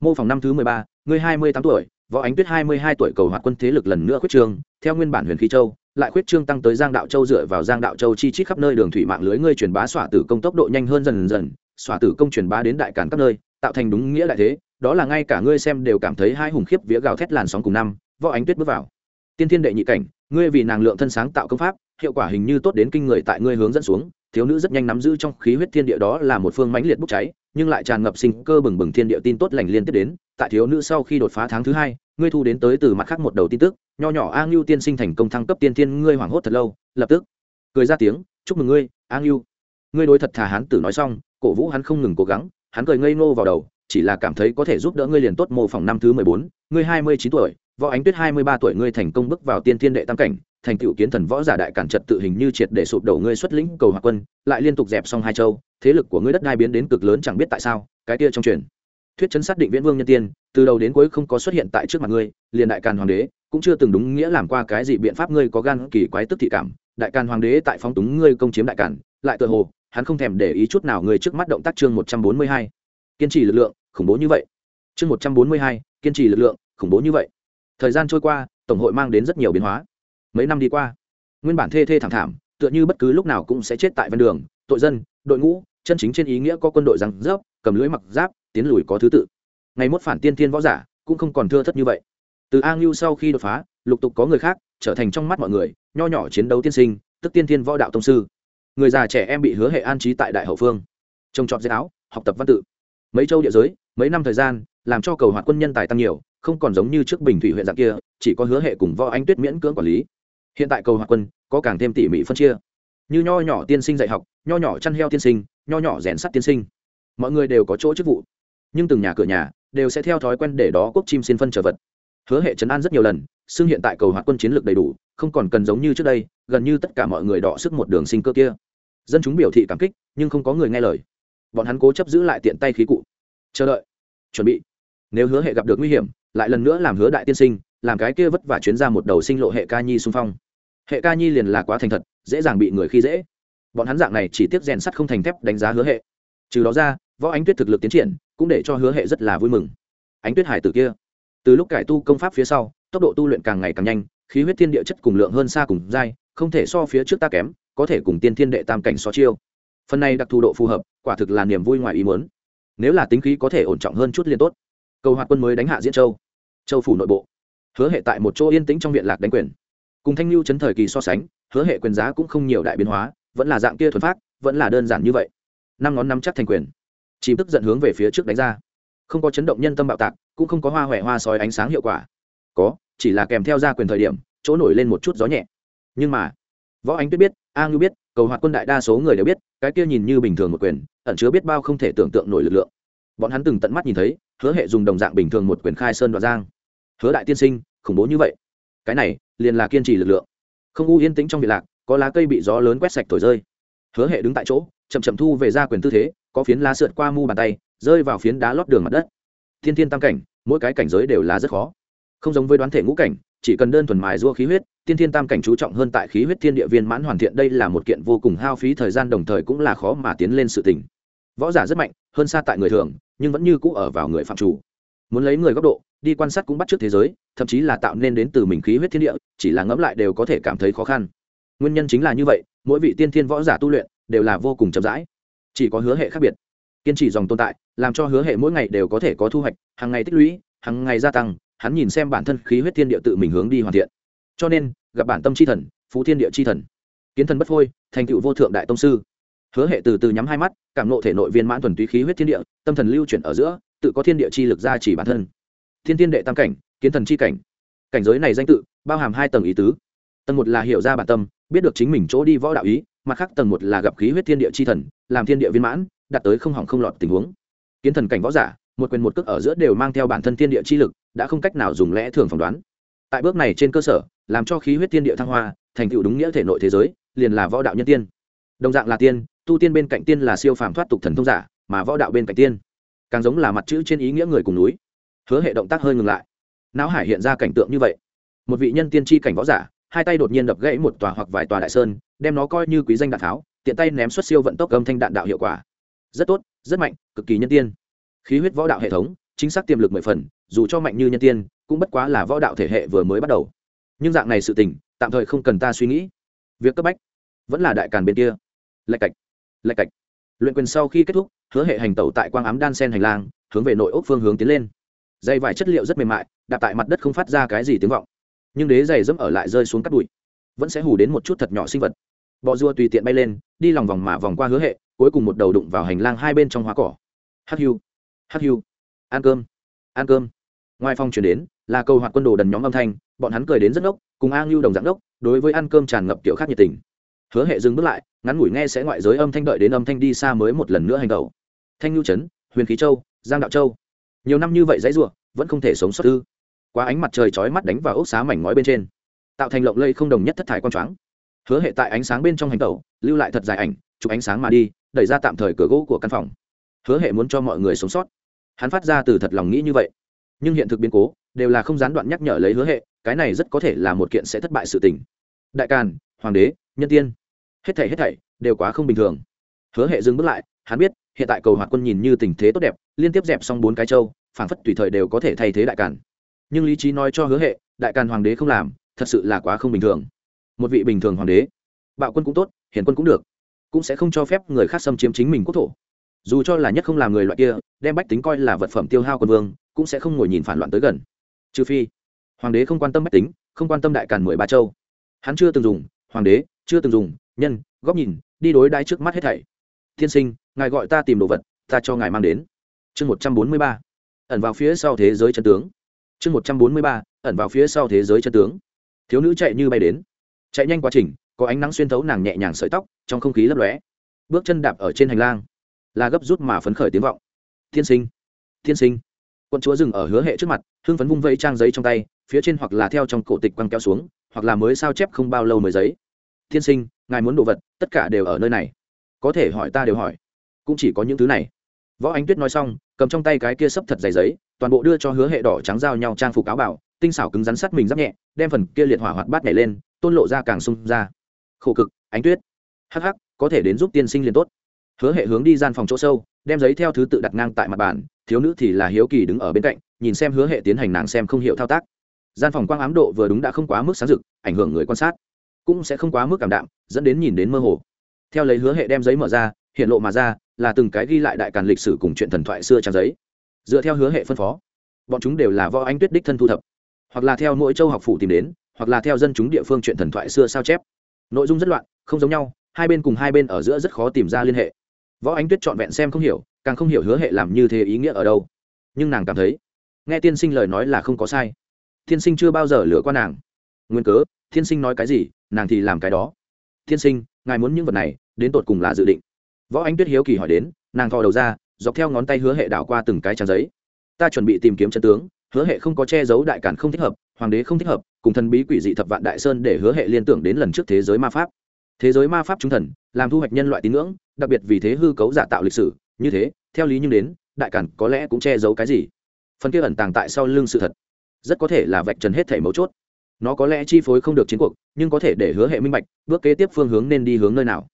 Mô phỏng năm thứ mười ba, ngươi hai mươi tám tuổi, võ ánh tuyết hai mươi hai tuổi cầu hoạt quân thế lực lần nữa khuyết trương, theo nguyên bản huyền khí châu, lại khuyết trương tăng tới giang đạo châu dựa vào giang đạo châu chi chít khắp nơi đường thủy mạng lưới ngươi truyền bá xỏa tử công tốc độ nhanh hơn dần dần xỏa tử công truyền bá đến đại cản các nơi, tạo thành đúng nghĩa đại thế, đó là ngay cả ngươi xem đều cảm thấy hai hùng khiếp vía gào thét làn sóng cùng năm, võ ánh tuyết bước vào. Tiên thiên đệ nhị cảnh, ngươi vì nàng lượng thân sáng tạo công pháp, hiệu quả hình như tốt đến kinh người tại ngươi hướng dẫn xuống, thiếu nữ rất nhanh nắm giữ trong khí huyết thiên địa đó là một phương mãnh liệt bốc cháy, nhưng lại tràn ngập sinh cơ bừng bừng thiên địa tin tốt lành liên tiếp đến, tại thiếu nữ sau khi đột phá tháng thứ hai, ngươi thu đến tới từ mặt khác một đầu tin tức, nho nhỏ a ngưu tiên sinh thành công thăng cấp tiên thiên, ngươi hoảng hốt thật lâu, lập tức, cười ra tiếng, chúc mừng ngươi a ngưu ngươi đối thật thà hán tử nói xong cổ vũ hắn không ngừng cố gắng, hắn cười ngây ngô vào đầu, chỉ là cảm thấy có thể giúp đỡ ngươi liền tốt mô phỏng năm thứ mười bốn, ngươi hai mươi chín tuổi, võ ánh tuyết hai mươi ba tuổi ngươi thành công bước vào tiên thiên đệ tam cảnh, thành tựu kiến thần võ giả đại cản trật tự hình như triệt để sụp đổ ngươi xuất lĩnh cầu hòa quân, lại liên tục dẹp xong hai châu, thế lực của ngươi đất đai biến đến cực lớn chẳng biết tại sao, cái kia trong truyền. Thuyết chấn xác định viễn vương nhân tiên, từ đầu đến cuối không có xuất hiện tại trước mặt ngươi, liền đại càn hoàng đế, cũng chưa từng đúng nghĩa làm qua cái gì biện pháp ngươi có gan kỳ quái tức thị cảm, đại càn hoàng đế tại phóng túng ngươi công chiếm đại càn, lại tự hồ hắn không thèm để ý chút nào người trước mắt động tác chương một trăm bốn mươi hai. Kiên trì lực lượng, khủng bố như vậy. Chương một trăm bốn mươi hai, kiên trì lực lượng, khủng bố như vậy. Thời gian trôi qua, tổng hội mang đến rất nhiều biến hóa. Mấy năm đi qua, nguyên bản thê thê thảm thảm, tựa như bất cứ lúc nào cũng sẽ chết tại ven đường, tội dân, đội ngũ, chân chính trên ý nghĩa có quân đội răng rớp, cầm lưỡi mặc giáp, tiến lùi có thứ tự. Ngày mốt phản tiên thiên võ giả cũng không còn thưa thất như vậy. Từ a ngưu sau khi đột phá, lục tục có người khác, trở thành trong mắt mọi người, nho nhỏ chiến đấu tiên sinh, tức tiên thiên võ đạo tông sư người già trẻ em bị hứa hệ an trí tại đại hậu phương trông trọt dây áo học tập văn tự mấy châu địa giới mấy năm thời gian làm cho cầu hoạt quân nhân tài tăng nhiều không còn giống như trước bình thủy huyện dạng kia chỉ có hứa hệ cùng võ anh tuyết miễn cưỡng quản lý hiện tại cầu hoạt quân có càng thêm tỉ mỉ phân chia như nho nhỏ tiên sinh dạy học nho nhỏ chăn heo tiên sinh nho nhỏ rèn sắt tiên sinh mọi người đều có chỗ chức vụ nhưng từng nhà cửa nhà đều sẽ theo thói quen để đó quốc chim xin phân trở vật hứa hệ trấn an rất nhiều lần, xưng hiện tại cầu hoạt quân chiến lược đầy đủ, không còn cần giống như trước đây, gần như tất cả mọi người đọ sức một đường sinh cơ kia. Dân chúng biểu thị cảm kích, nhưng không có người nghe lời. Bọn hắn cố chấp giữ lại tiện tay khí cụ. Chờ đợi. Chuẩn bị. Nếu hứa hệ gặp được nguy hiểm, lại lần nữa làm hứa đại tiên sinh, làm cái kia vất vả chuyến ra một đầu sinh lộ hệ ca nhi xung phong. Hệ ca nhi liền là quá thành thật, dễ dàng bị người khi dễ. Bọn hắn dạng này chỉ tiếp rèn sắt không thành thép đánh giá hứa hệ. Trừ đó ra, võ ánh tuyết thực lực tiến triển, cũng để cho hứa hệ rất là vui mừng. Ánh tuyết hải tử kia từ lúc cải tu công pháp phía sau, tốc độ tu luyện càng ngày càng nhanh, khí huyết thiên địa chất cùng lượng hơn xa cùng dai, không thể so phía trước ta kém, có thể cùng tiên thiên đệ tam cảnh so chiêu. Phần này đặc thù độ phù hợp, quả thực là niềm vui ngoài ý muốn. Nếu là tính khí có thể ổn trọng hơn chút liên tốt. Cầu hoạt quân mới đánh hạ diễn châu. Châu phủ nội bộ. Hứa hệ tại một chỗ yên tĩnh trong viện lạc đánh quyền. Cùng thanh lưu chấn thời kỳ so sánh, hứa hệ quyền giá cũng không nhiều đại biến hóa, vẫn là dạng kia thuần phát vẫn là đơn giản như vậy. Năm ngón năm chắc thành quyền. Chìm tức giận hướng về phía trước đánh ra. Không có chấn động nhân tâm bạo tạc cũng không có hoa huệ hoa sói ánh sáng hiệu quả. Có, chỉ là kèm theo ra quyền thời điểm, chỗ nổi lên một chút gió nhẹ. Nhưng mà, võ ánh tuyết biết, a ngưu biết, cầu hoạt quân đại đa số người đều biết, cái kia nhìn như bình thường một quyền, ẩn chứa biết bao không thể tưởng tượng nổi lực lượng. Bọn hắn từng tận mắt nhìn thấy, hứa hệ dùng đồng dạng bình thường một quyền khai sơn đoạt giang. Hứa đại tiên sinh, khủng bố như vậy. Cái này, liền là kiên trì lực lượng. Không u yên tĩnh trong vị lạc, có lá cây bị gió lớn quét sạch thổi rơi. Hứa hệ đứng tại chỗ, chậm chậm thu về ra quyền tư thế, có phiến lá sượt qua mu bàn tay, rơi vào phiến đá lót đường mặt đất thiên thiên tam cảnh, mỗi cái cảnh giới đều là rất khó. Không giống với đoán thể ngũ cảnh, chỉ cần đơn thuần mài rua khí huyết tiên thiên tam cảnh chú trọng hơn tại khí huyết thiên địa viên mãn hoàn thiện, đây là một kiện vô cùng hao phí thời gian, đồng thời cũng là khó mà tiến lên sự tình. Võ giả rất mạnh, hơn xa tại người thường, nhưng vẫn như cũ ở vào người phạm chủ. Muốn lấy người góc độ, đi quan sát cũng bắt trước thế giới, thậm chí là tạo nên đến từ mình khí huyết thiên địa, chỉ là ngẫm lại đều có thể cảm thấy khó khăn. Nguyên nhân chính là như vậy, mỗi vị tiên thiên võ giả tu luyện đều là vô cùng chậm rãi, chỉ có hứa hệ khác biệt kiên trì dòng tồn tại, làm cho hứa hệ mỗi ngày đều có thể có thu hoạch, hàng ngày tích lũy, hàng ngày gia tăng, hắn nhìn xem bản thân khí huyết thiên địa tự mình hướng đi hoàn thiện. Cho nên, gặp bản tâm c h i thần, phú thiên địa c h i thần. Kiến thần bất phôi, thành cựu vô thượng đại tông sư. Hứa hệ từ từ nhắm hai mắt, cảm nộ thể nội viên mãn thuần túy khí huyết thiên địa, tâm thần lưu chuyển ở giữa, tự có thiên địa chi lực ra chỉ bản thân. Thiên thiên đệ tam cảnh, kiến thần chi cảnh. Cảnh giới này danh tự, bao hàm hai tầng ý tứ. Tầng một là hiểu ra bản tâm, biết được chính mình chỗ đi võ đạo ý, mặt khác tầng một là gặp khí huyết thiên địa chi thần, làm thiên địa viên mãn đạt tới không hỏng không lọt tình huống. Kiến thần cảnh võ giả, một quyền một cước ở giữa đều mang theo bản thân thiên địa chi lực, đã không cách nào dùng lẽ thường phỏng đoán. Tại bước này trên cơ sở, làm cho khí huyết thiên địa thăng hoa, thành tựu đúng nghĩa thể nội thế giới, liền là võ đạo nhân tiên. Đồng dạng là tiên, tu tiên bên cạnh tiên là siêu phàm thoát tục thần thông giả, mà võ đạo bên cạnh tiên, càng giống là mặt chữ trên ý nghĩa người cùng núi. Hứa hệ động tác hơi ngừng lại. Não hải hiện ra cảnh tượng như vậy. Một vị nhân tiên tri cảnh võ giả, hai tay đột nhiên đập gãy một tòa hoặc vài tòa đại sơn, đem nó coi như quý danh đạn tháo, tiện tay ném xuất siêu vận tốc âm thanh đạn đạo hiệu quả rất tốt, rất mạnh, cực kỳ nhân tiên. Khí huyết võ đạo hệ thống, chính xác tiềm lực mười phần, dù cho mạnh như nhân tiên, cũng bất quá là võ đạo thể hệ vừa mới bắt đầu. Nhưng dạng này sự tình, tạm thời không cần ta suy nghĩ. Việc cấp bách, vẫn là đại càn bên kia. Lạch cạch lạch cạch. Luyện quyền sau khi kết thúc, hứa hệ hành tẩu tại quang ám đan sen hành lang, hướng về nội ốc phương hướng tiến lên. Dây vải chất liệu rất mềm mại, đạp tại mặt đất không phát ra cái gì tiếng vọng. Nhưng đế giày dẫm ở lại rơi xuống cắt bụi, vẫn sẽ hù đến một chút thật nhỏ sinh vật bọ rùa tùy tiện bay lên, đi lòng vòng mạ vòng qua hứa hệ, cuối cùng một đầu đụng vào hành lang hai bên trong hoa cỏ. Hắc hiu hắc hiu ăn cơm ăn cơm. Ngoài phòng chuyển đến, là câu hoạt quân đồ đần nhóm âm thanh, bọn hắn cười đến rất ngốc, cùng a ngưu đồng dạng ngốc, đối với ăn cơm tràn ngập kiểu khác nhiệt tình. Hứa hệ dừng bước lại, ngắn ngủi nghe sẽ ngoại giới âm thanh đợi đến âm thanh đi xa mới một lần nữa hành tẩu thanh ngưu trấn, huyền khí châu, giang đạo châu. Nhiều năm như vậy dãy ruộng vẫn không thể sống sót tư quá ánh mặt trời chói mắt đánh vào ốc xá mảnh ngói bên trên, tạo thành lộng lây không đồng nhất thất thải quang choáng hứa hệ tại ánh sáng bên trong hành tẩu, lưu lại thật dài ảnh, chụp ánh sáng mà đi, đẩy ra tạm thời cửa gỗ của căn phòng. Hứa hệ muốn cho mọi người sống sót. Hắn phát ra từ thật lòng nghĩ như vậy. Nhưng hiện thực biến cố, đều là không gián đoạn nhắc nhở lấy hứa hệ, cái này rất có thể là một kiện sẽ thất bại sự tình. Đại càn, hoàng đế, nhân tiên. Hết thảy hết thảy, đều quá không bình thường. Hứa hệ dừng bước lại, hắn biết, hiện tại cầu hoạt quân nhìn như tình thế tốt đẹp, liên tiếp dẹp xong bốn cái châu, phảng phất tùy thời đều có thể thay thế đại càn. Nhưng lý trí nói cho hứa hệ, đại càn hoàng đế không làm, thật sự là quá không bình thường một vị bình thường hoàng đế. Bạo quân cũng tốt, hiền quân cũng được. Cũng sẽ không cho phép người khác xâm chiếm chính mình quốc thổ. Dù cho là nhất không làm người loại kia, đem bách tính coi là vật phẩm tiêu hao quân vương, cũng sẽ không ngồi nhìn phản loạn tới gần. Trừ phi, hoàng đế không quan tâm bách tính, không quan tâm đại càn mười ba châu. Hắn chưa từng dùng, hoàng đế, chưa từng dùng, nhân, góc nhìn, đi đối đãi trước mắt hết thảy. Thiên sinh, ngài gọi ta tìm đồ vật, ta cho ngài mang đến. Chương một trăm bốn mươi ba, ẩn vào phía sau thế giới chân tướng. Chương một trăm bốn mươi ba, ẩn vào phía sau thế giới chân tướng. Thiếu nữ chạy như bay đến chạy nhanh quá trình, có ánh nắng xuyên thấu nàng nhẹ nhàng sợi tóc, trong không khí lấp lóe. Bước chân đạp ở trên hành lang. Là gấp rút mà phấn khởi tiếng vọng. Thiên sinh thiên sinh. Quân chúa dừng ở hứa hệ trước mặt, hưng phấn vung vây trang giấy trong tay, phía trên hoặc là theo trong cổ tịch quăng kéo xuống, hoặc là mới sao chép không bao lâu mới giấy. Thiên sinh, ngài muốn đồ vật, tất cả đều ở nơi này. Có thể hỏi ta đều hỏi. Cũng chỉ có những thứ này. Võ ánh tuyết nói xong, cầm trong tay cái kia sấp thật dày giấy, toàn bộ đưa cho hứa hệ đỏ trắng giao nhau trang phục áo bảo, tinh xảo cứng rắn sắt mình giáp nhẹ, đem phần kia liệt hỏa hoạt bát nhảy lên tôn lộ ra càng sung ra. Khổ cực, ánh tuyết. Hh có thể đến giúp tiên sinh liền tốt. Hứa hệ hướng đi gian phòng chỗ sâu, đem giấy theo thứ tự đặt ngang tại mặt bàn, thiếu nữ thì là hiếu kỳ đứng ở bên cạnh, nhìn xem hứa hệ tiến hành nàng xem không hiểu thao tác. Gian phòng quang ám độ vừa đúng đã không quá mức sáng rực, ảnh hưởng người quan sát, cũng sẽ không quá mức cảm đạm, dẫn đến nhìn đến mơ hồ. Theo lấy hứa hệ đem giấy mở ra, hiện lộ mà ra là từng cái ghi lại đại càn lịch sử cùng chuyện thần thoại xưa trang giấy. Dựa theo hứa hệ phân phó, bọn chúng đều là võ anh tuyết đích thân thu thập, hoặc là theo mỗi châu học phủ tìm đến hoặc là theo dân chúng địa phương chuyện thần thoại xưa sao chép. Nội dung rất loạn, không giống nhau, hai bên cùng hai bên ở giữa rất khó tìm ra liên hệ. Võ ánh tuyết trọn vẹn xem không hiểu, càng không hiểu hứa hệ làm như thế ý nghĩa ở đâu. Nhưng nàng cảm thấy, nghe tiên sinh lời nói là không có sai. Tiên sinh chưa bao giờ lừa qua nàng. Nguyên cớ, tiên sinh nói cái gì, nàng thì làm cái đó. Tiên sinh, ngài muốn những vật này, đến tột cùng là dự định. Võ ánh tuyết hiếu kỳ hỏi đến, nàng thò đầu ra, dọc theo ngón tay hứa hệ đảo qua từng cái trang giấy. Ta chuẩn bị tìm kiếm chân tướng, hứa hệ không có che giấu đại cản không thích hợp hoàng đế không thích hợp, cùng thần bí quỷ dị thập vạn đại sơn để hứa hệ liên tưởng đến lần trước thế giới ma pháp. Thế giới ma pháp trung thần, làm thu hoạch nhân loại tín ngưỡng, đặc biệt vì thế hư cấu giả tạo lịch sử, như thế, theo lý nhưng đến, đại cản có lẽ cũng che giấu cái gì. Phần kia ẩn tàng tại sau lưng sự thật, rất có thể là vạch trần hết thể mấu chốt. Nó có lẽ chi phối không được chiến cuộc, nhưng có thể để hứa hệ minh bạch, bước kế tiếp phương hướng nên đi hướng nơi nào.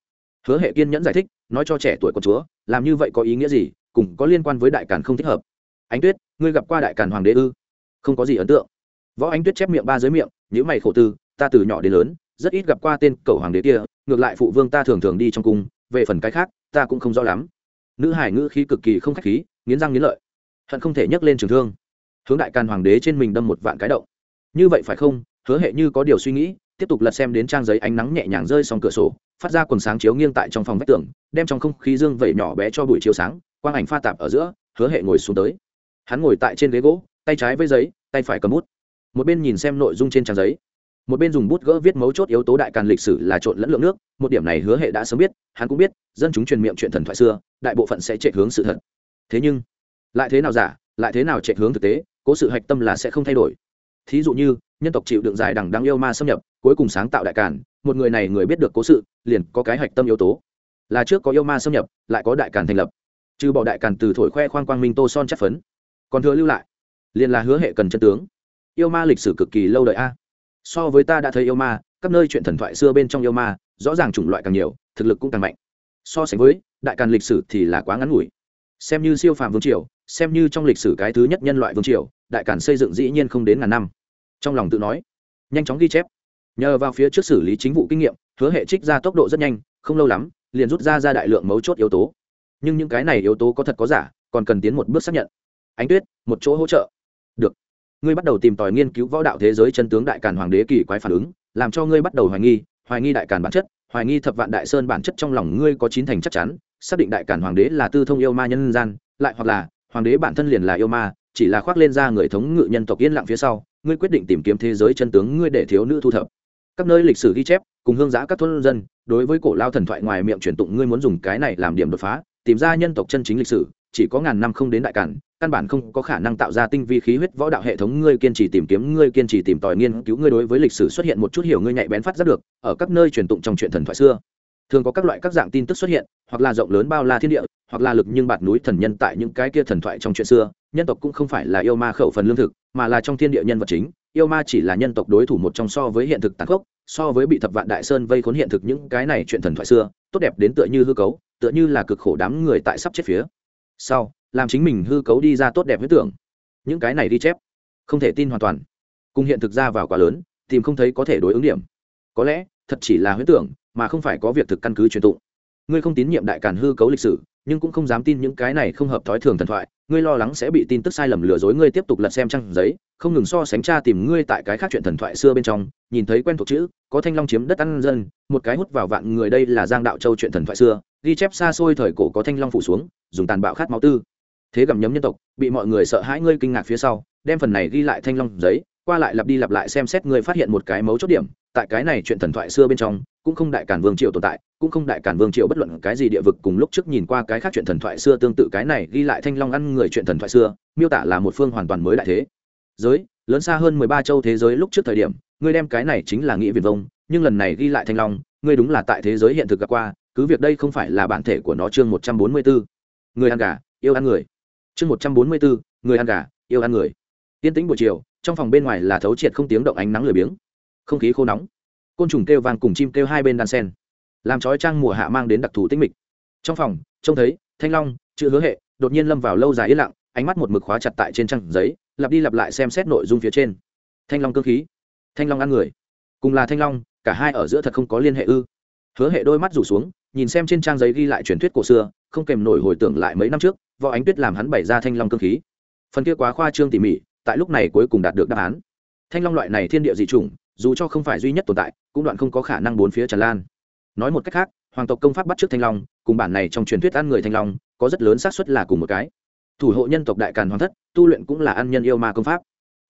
Hứa hệ kiên nhẫn giải thích, nói cho trẻ tuổi con chúa, làm như vậy có ý nghĩa gì, cùng có liên quan với đại càn không thích hợp. Ánh tuyết, ngươi gặp qua đại càn hoàng đế ư? Không có gì ấn tượng võ ánh tuyết chép miệng ba dưới miệng những mày khổ tư, ta từ nhỏ đến lớn, rất ít gặp qua tên cầu hoàng đế kia, ngược lại phụ vương ta thường thường đi trong cung, về phần cái khác, ta cũng không rõ lắm. Nữ hải ngữ khí cực kỳ không khách khí, nghiến răng nghiến lợi. Hận không thể nhấc lên trường thương. Hướng đại càn hoàng đế trên mình đâm một vạn cái động. Như vậy phải không? Hứa hệ như có điều suy nghĩ, tiếp tục lật xem đến trang giấy ánh nắng nhẹ nhàng rơi xong cửa sổ, phát ra quần sáng chiếu nghiêng tại trong phòng vách tường, đem trong không khí dương vẩy nhỏ bé cho bụi chiếu sáng, quang ảnh pha tạp ở giữa, hứa hệ ngồi xuống tới. Hắn ngồi tại trên ghế gỗ, tay trái với giấy, tay phải cầm bút một bên nhìn xem nội dung trên trang giấy. Một bên dùng bút gỡ viết mấu chốt yếu tố đại càn lịch sử là trộn lẫn lượng nước, một điểm này hứa hệ đã sớm biết, hắn cũng biết, dân chúng truyền miệng chuyện thần thoại xưa, đại bộ phận sẽ chạy hướng sự thật. Thế nhưng, lại thế nào giả, lại thế nào chạy hướng thực tế, cố sự hạch tâm là sẽ không thay đổi. Thí dụ như, nhân tộc chịu đựng dài đằng đang yêu ma xâm nhập, cuối cùng sáng tạo đại càn, một người này người biết được cố sự, liền có cái hạch tâm yếu tố. Là trước có yêu ma xâm nhập, lại có đại càn thành lập. Trừ bỏ đại càn từ thổi khoe khoang quang minh tô son chất phấn. Còn thừa lưu lại, liền là hứa hệ cần chân tướng yêu ma lịch sử cực kỳ lâu đời a. So với ta đã thấy yêu ma, các nơi chuyện thần thoại xưa bên trong yêu ma, rõ ràng chủng loại càng nhiều, thực lực cũng càng mạnh. So sánh với, đại càn lịch sử thì là quá ngắn ngủi. Xem như siêu phàm vương triều, xem như trong lịch sử cái thứ nhất nhân loại vương triều, đại càn xây dựng dĩ nhiên không đến ngàn năm. Trong lòng tự nói, nhanh chóng ghi chép. Nhờ vào phía trước xử lý chính vụ kinh nghiệm, hứa hệ trích ra tốc độ rất nhanh, không lâu lắm, liền rút ra ra đại lượng mấu chốt yếu tố. Nhưng những cái này yếu tố có thật có giả, còn cần tiến một bước xác nhận. Ánh tuyết, một chỗ hỗ trợ ngươi bắt đầu tìm tòi nghiên cứu võ đạo thế giới chân tướng đại càn hoàng đế kỳ quái phản ứng, làm cho ngươi bắt đầu hoài nghi hoài nghi đại càn bản chất, hoài nghi thập vạn đại sơn bản chất trong lòng ngươi có chín thành chắc chắn, xác định đại càn hoàng đế là tư thông yêu ma nhân gian, lại hoặc là, hoàng đế bản thân liền là yêu ma, chỉ là khoác lên ra người thống ngự nhân tộc yên lặng phía sau, ngươi quyết định tìm kiếm thế giới chân tướng ngươi để thiếu nữ thu thập. Các nơi lịch sử ghi chép, cùng hương giã các thôn dân, đối với cổ lao thần thoại ngoài miệng truyền tụng ngươi muốn dùng cái này làm điểm đột phá, tìm ra nhân tộc chân chính lịch sử chỉ có ngàn năm không đến đại cản, căn bản không có khả năng tạo ra tinh vi khí huyết võ đạo hệ thống ngươi kiên trì tìm kiếm, ngươi kiên trì tìm tòi nghiên cứu, ngươi đối với lịch sử xuất hiện một chút hiểu, ngươi nhạy bén phát giác được, ở các nơi truyền tụng trong chuyện thần thoại xưa. Thường có các loại các dạng tin tức xuất hiện, hoặc là rộng lớn bao la thiên địa, hoặc là lực nhưng bạt núi thần nhân tại những cái kia thần thoại trong chuyện xưa, nhân tộc cũng không phải là yêu ma khẩu phần lương thực, mà là trong thiên địa nhân vật chính. Yêu ma chỉ là nhân tộc đối thủ một trong so với hiện thực tàn khốc, so với bị thập vạn đại sơn vây khốn hiện thực những cái này chuyện thần thoại xưa, tốt đẹp đến tựa như hư cấu, tựa như là cực khổ đám người tại sắp chết phía sau, làm chính mình hư cấu đi ra tốt đẹp huyết tưởng. Những cái này đi chép, không thể tin hoàn toàn. Cùng hiện thực ra vào quá lớn, tìm không thấy có thể đối ứng điểm. Có lẽ, thật chỉ là huyết tưởng, mà không phải có việc thực căn cứ truyền tụng. Ngươi không tín nhiệm đại càn hư cấu lịch sử, nhưng cũng không dám tin những cái này không hợp thói thường thần thoại. Ngươi lo lắng sẽ bị tin tức sai lầm lừa dối, ngươi tiếp tục lật xem trang giấy, không ngừng so sánh tra tìm ngươi tại cái khác chuyện thần thoại xưa bên trong, nhìn thấy quen thuộc chữ, có thanh long chiếm đất ăn dân, một cái hút vào vạn người, đây là giang đạo châu chuyện thần thoại xưa ghi chép xa xôi thời cổ có thanh long phủ xuống, dùng tàn bạo khát máu tư. Thế gặm nhấm nhân tộc, bị mọi người sợ hãi ngươi kinh ngạc phía sau, đem phần này ghi lại thanh long giấy, qua lại lặp đi lặp lại xem xét ngươi phát hiện một cái mấu chốt điểm, tại cái này chuyện thần thoại xưa bên trong, cũng không đại cản vương triều tồn tại, cũng không đại cản vương triều bất luận cái gì địa vực cùng lúc trước nhìn qua cái khác chuyện thần thoại xưa tương tự cái này ghi lại thanh long ăn người chuyện thần thoại xưa, miêu tả là một phương hoàn toàn mới đại thế. Giới, lớn xa hơn mười ba châu thế giới lúc trước thời điểm, ngươi đem cái này chính là nghĩa viền vông, nhưng lần này ghi lại thanh long, ngươi đúng là tại thế giới hiện thực gặp qua cứ việc đây không phải là bản thể của nó chương một trăm bốn mươi bốn người ăn gà, yêu ăn người. Chương một trăm bốn mươi bốn người ăn gà, yêu ăn người. Yên tĩnh buổi chiều, trong phòng bên ngoài là thấu triệt không tiếng động ánh nắng lười biếng. Không khí khô nóng. Côn trùng kêu vang cùng chim kêu hai bên đan sen. Làm trói trang mùa hạ mang đến đặc thù tinh mịch. Trong phòng, trông thấy, thanh long, chữ hứa hệ, đột nhiên lâm vào lâu dài yên lặng, ánh mắt một mực khóa chặt tại trên trang giấy, lặp đi lặp lại xem xét nội dung phía trên. Thanh long cơ khí. Thanh long ăn người. Cùng là thanh long, cả hai ở giữa thật không có liên hệ ư. Hứa hệ đôi mắt rủ xuống nhìn xem trên trang giấy ghi lại truyền thuyết cổ xưa, không kèm nổi hồi tưởng lại mấy năm trước, võ ánh tuyết làm hắn bày ra thanh long cơ khí. Phần kia quá khoa trương tỉ mỉ, tại lúc này cuối cùng đạt được đáp án. Thanh long loại này thiên địa dị chủng, dù cho không phải duy nhất tồn tại, cũng đoạn không có khả năng bốn phía tràn lan. Nói một cách khác, hoàng tộc công pháp bắt trước thanh long, cùng bản này trong truyền thuyết ăn người thanh long, có rất lớn xác suất là cùng một cái. Thủ hộ nhân tộc đại càn hoàng thất, tu luyện cũng là ăn nhân yêu ma công pháp.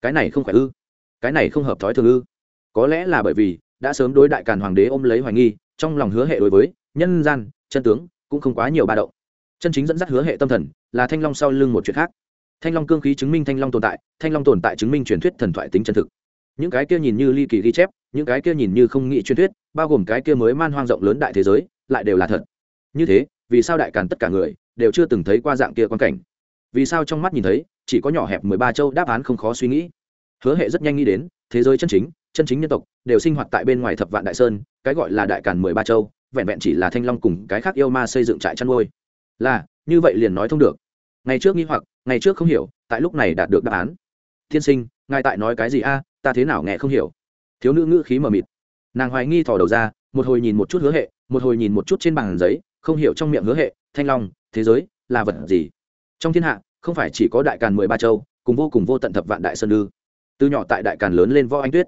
Cái này không phải ư? Cái này không hợp thói thường ư? Có lẽ là bởi vì, đã sớm đối đại càn hoàng đế ôm lấy hoài nghi, trong lòng hứa hệ đối với nhân gian, chân tướng, cũng không quá nhiều ba động. Chân chính dẫn dắt hứa hệ tâm thần, là thanh long sau lưng một chuyện khác. Thanh long cương khí chứng minh thanh long tồn tại, thanh long tồn tại chứng minh truyền thuyết thần thoại tính chân thực. Những cái kia nhìn như ly kỳ ghi chép, những cái kia nhìn như không nghĩ truyền thuyết, bao gồm cái kia mới man hoang rộng lớn đại thế giới, lại đều là thật. Như thế, vì sao đại càn tất cả người đều chưa từng thấy qua dạng kia quan cảnh? Vì sao trong mắt nhìn thấy, chỉ có nhỏ hẹp mười ba châu đáp án không khó suy nghĩ? Hứa hệ rất nhanh nghĩ đến, thế giới chân chính chân chính nhân tộc, đều sinh hoạt tại bên ngoài thập vạn đại sơn, cái gọi là đại càn mười ba châu vẹn vẹn chỉ là thanh long cùng cái khác yêu ma xây dựng trại chăn nuôi. Là, như vậy liền nói thông được. Ngày trước nghi hoặc, ngày trước không hiểu, tại lúc này đạt được đáp án. Thiên sinh, ngài tại nói cái gì a? Ta thế nào nghe không hiểu. Thiếu nữ ngữ khí mờ mịt. Nàng hoài nghi thò đầu ra, một hồi nhìn một chút hứa hệ, một hồi nhìn một chút trên bàn giấy, không hiểu trong miệng hứa hệ, thanh long, thế giới, là vật gì? Trong thiên hạ, không phải chỉ có đại càn mười ba châu, cùng vô cùng vô tận thập vạn đại sơn ư. Từ nhỏ tại đại càn lớn lên võ anh tuyết.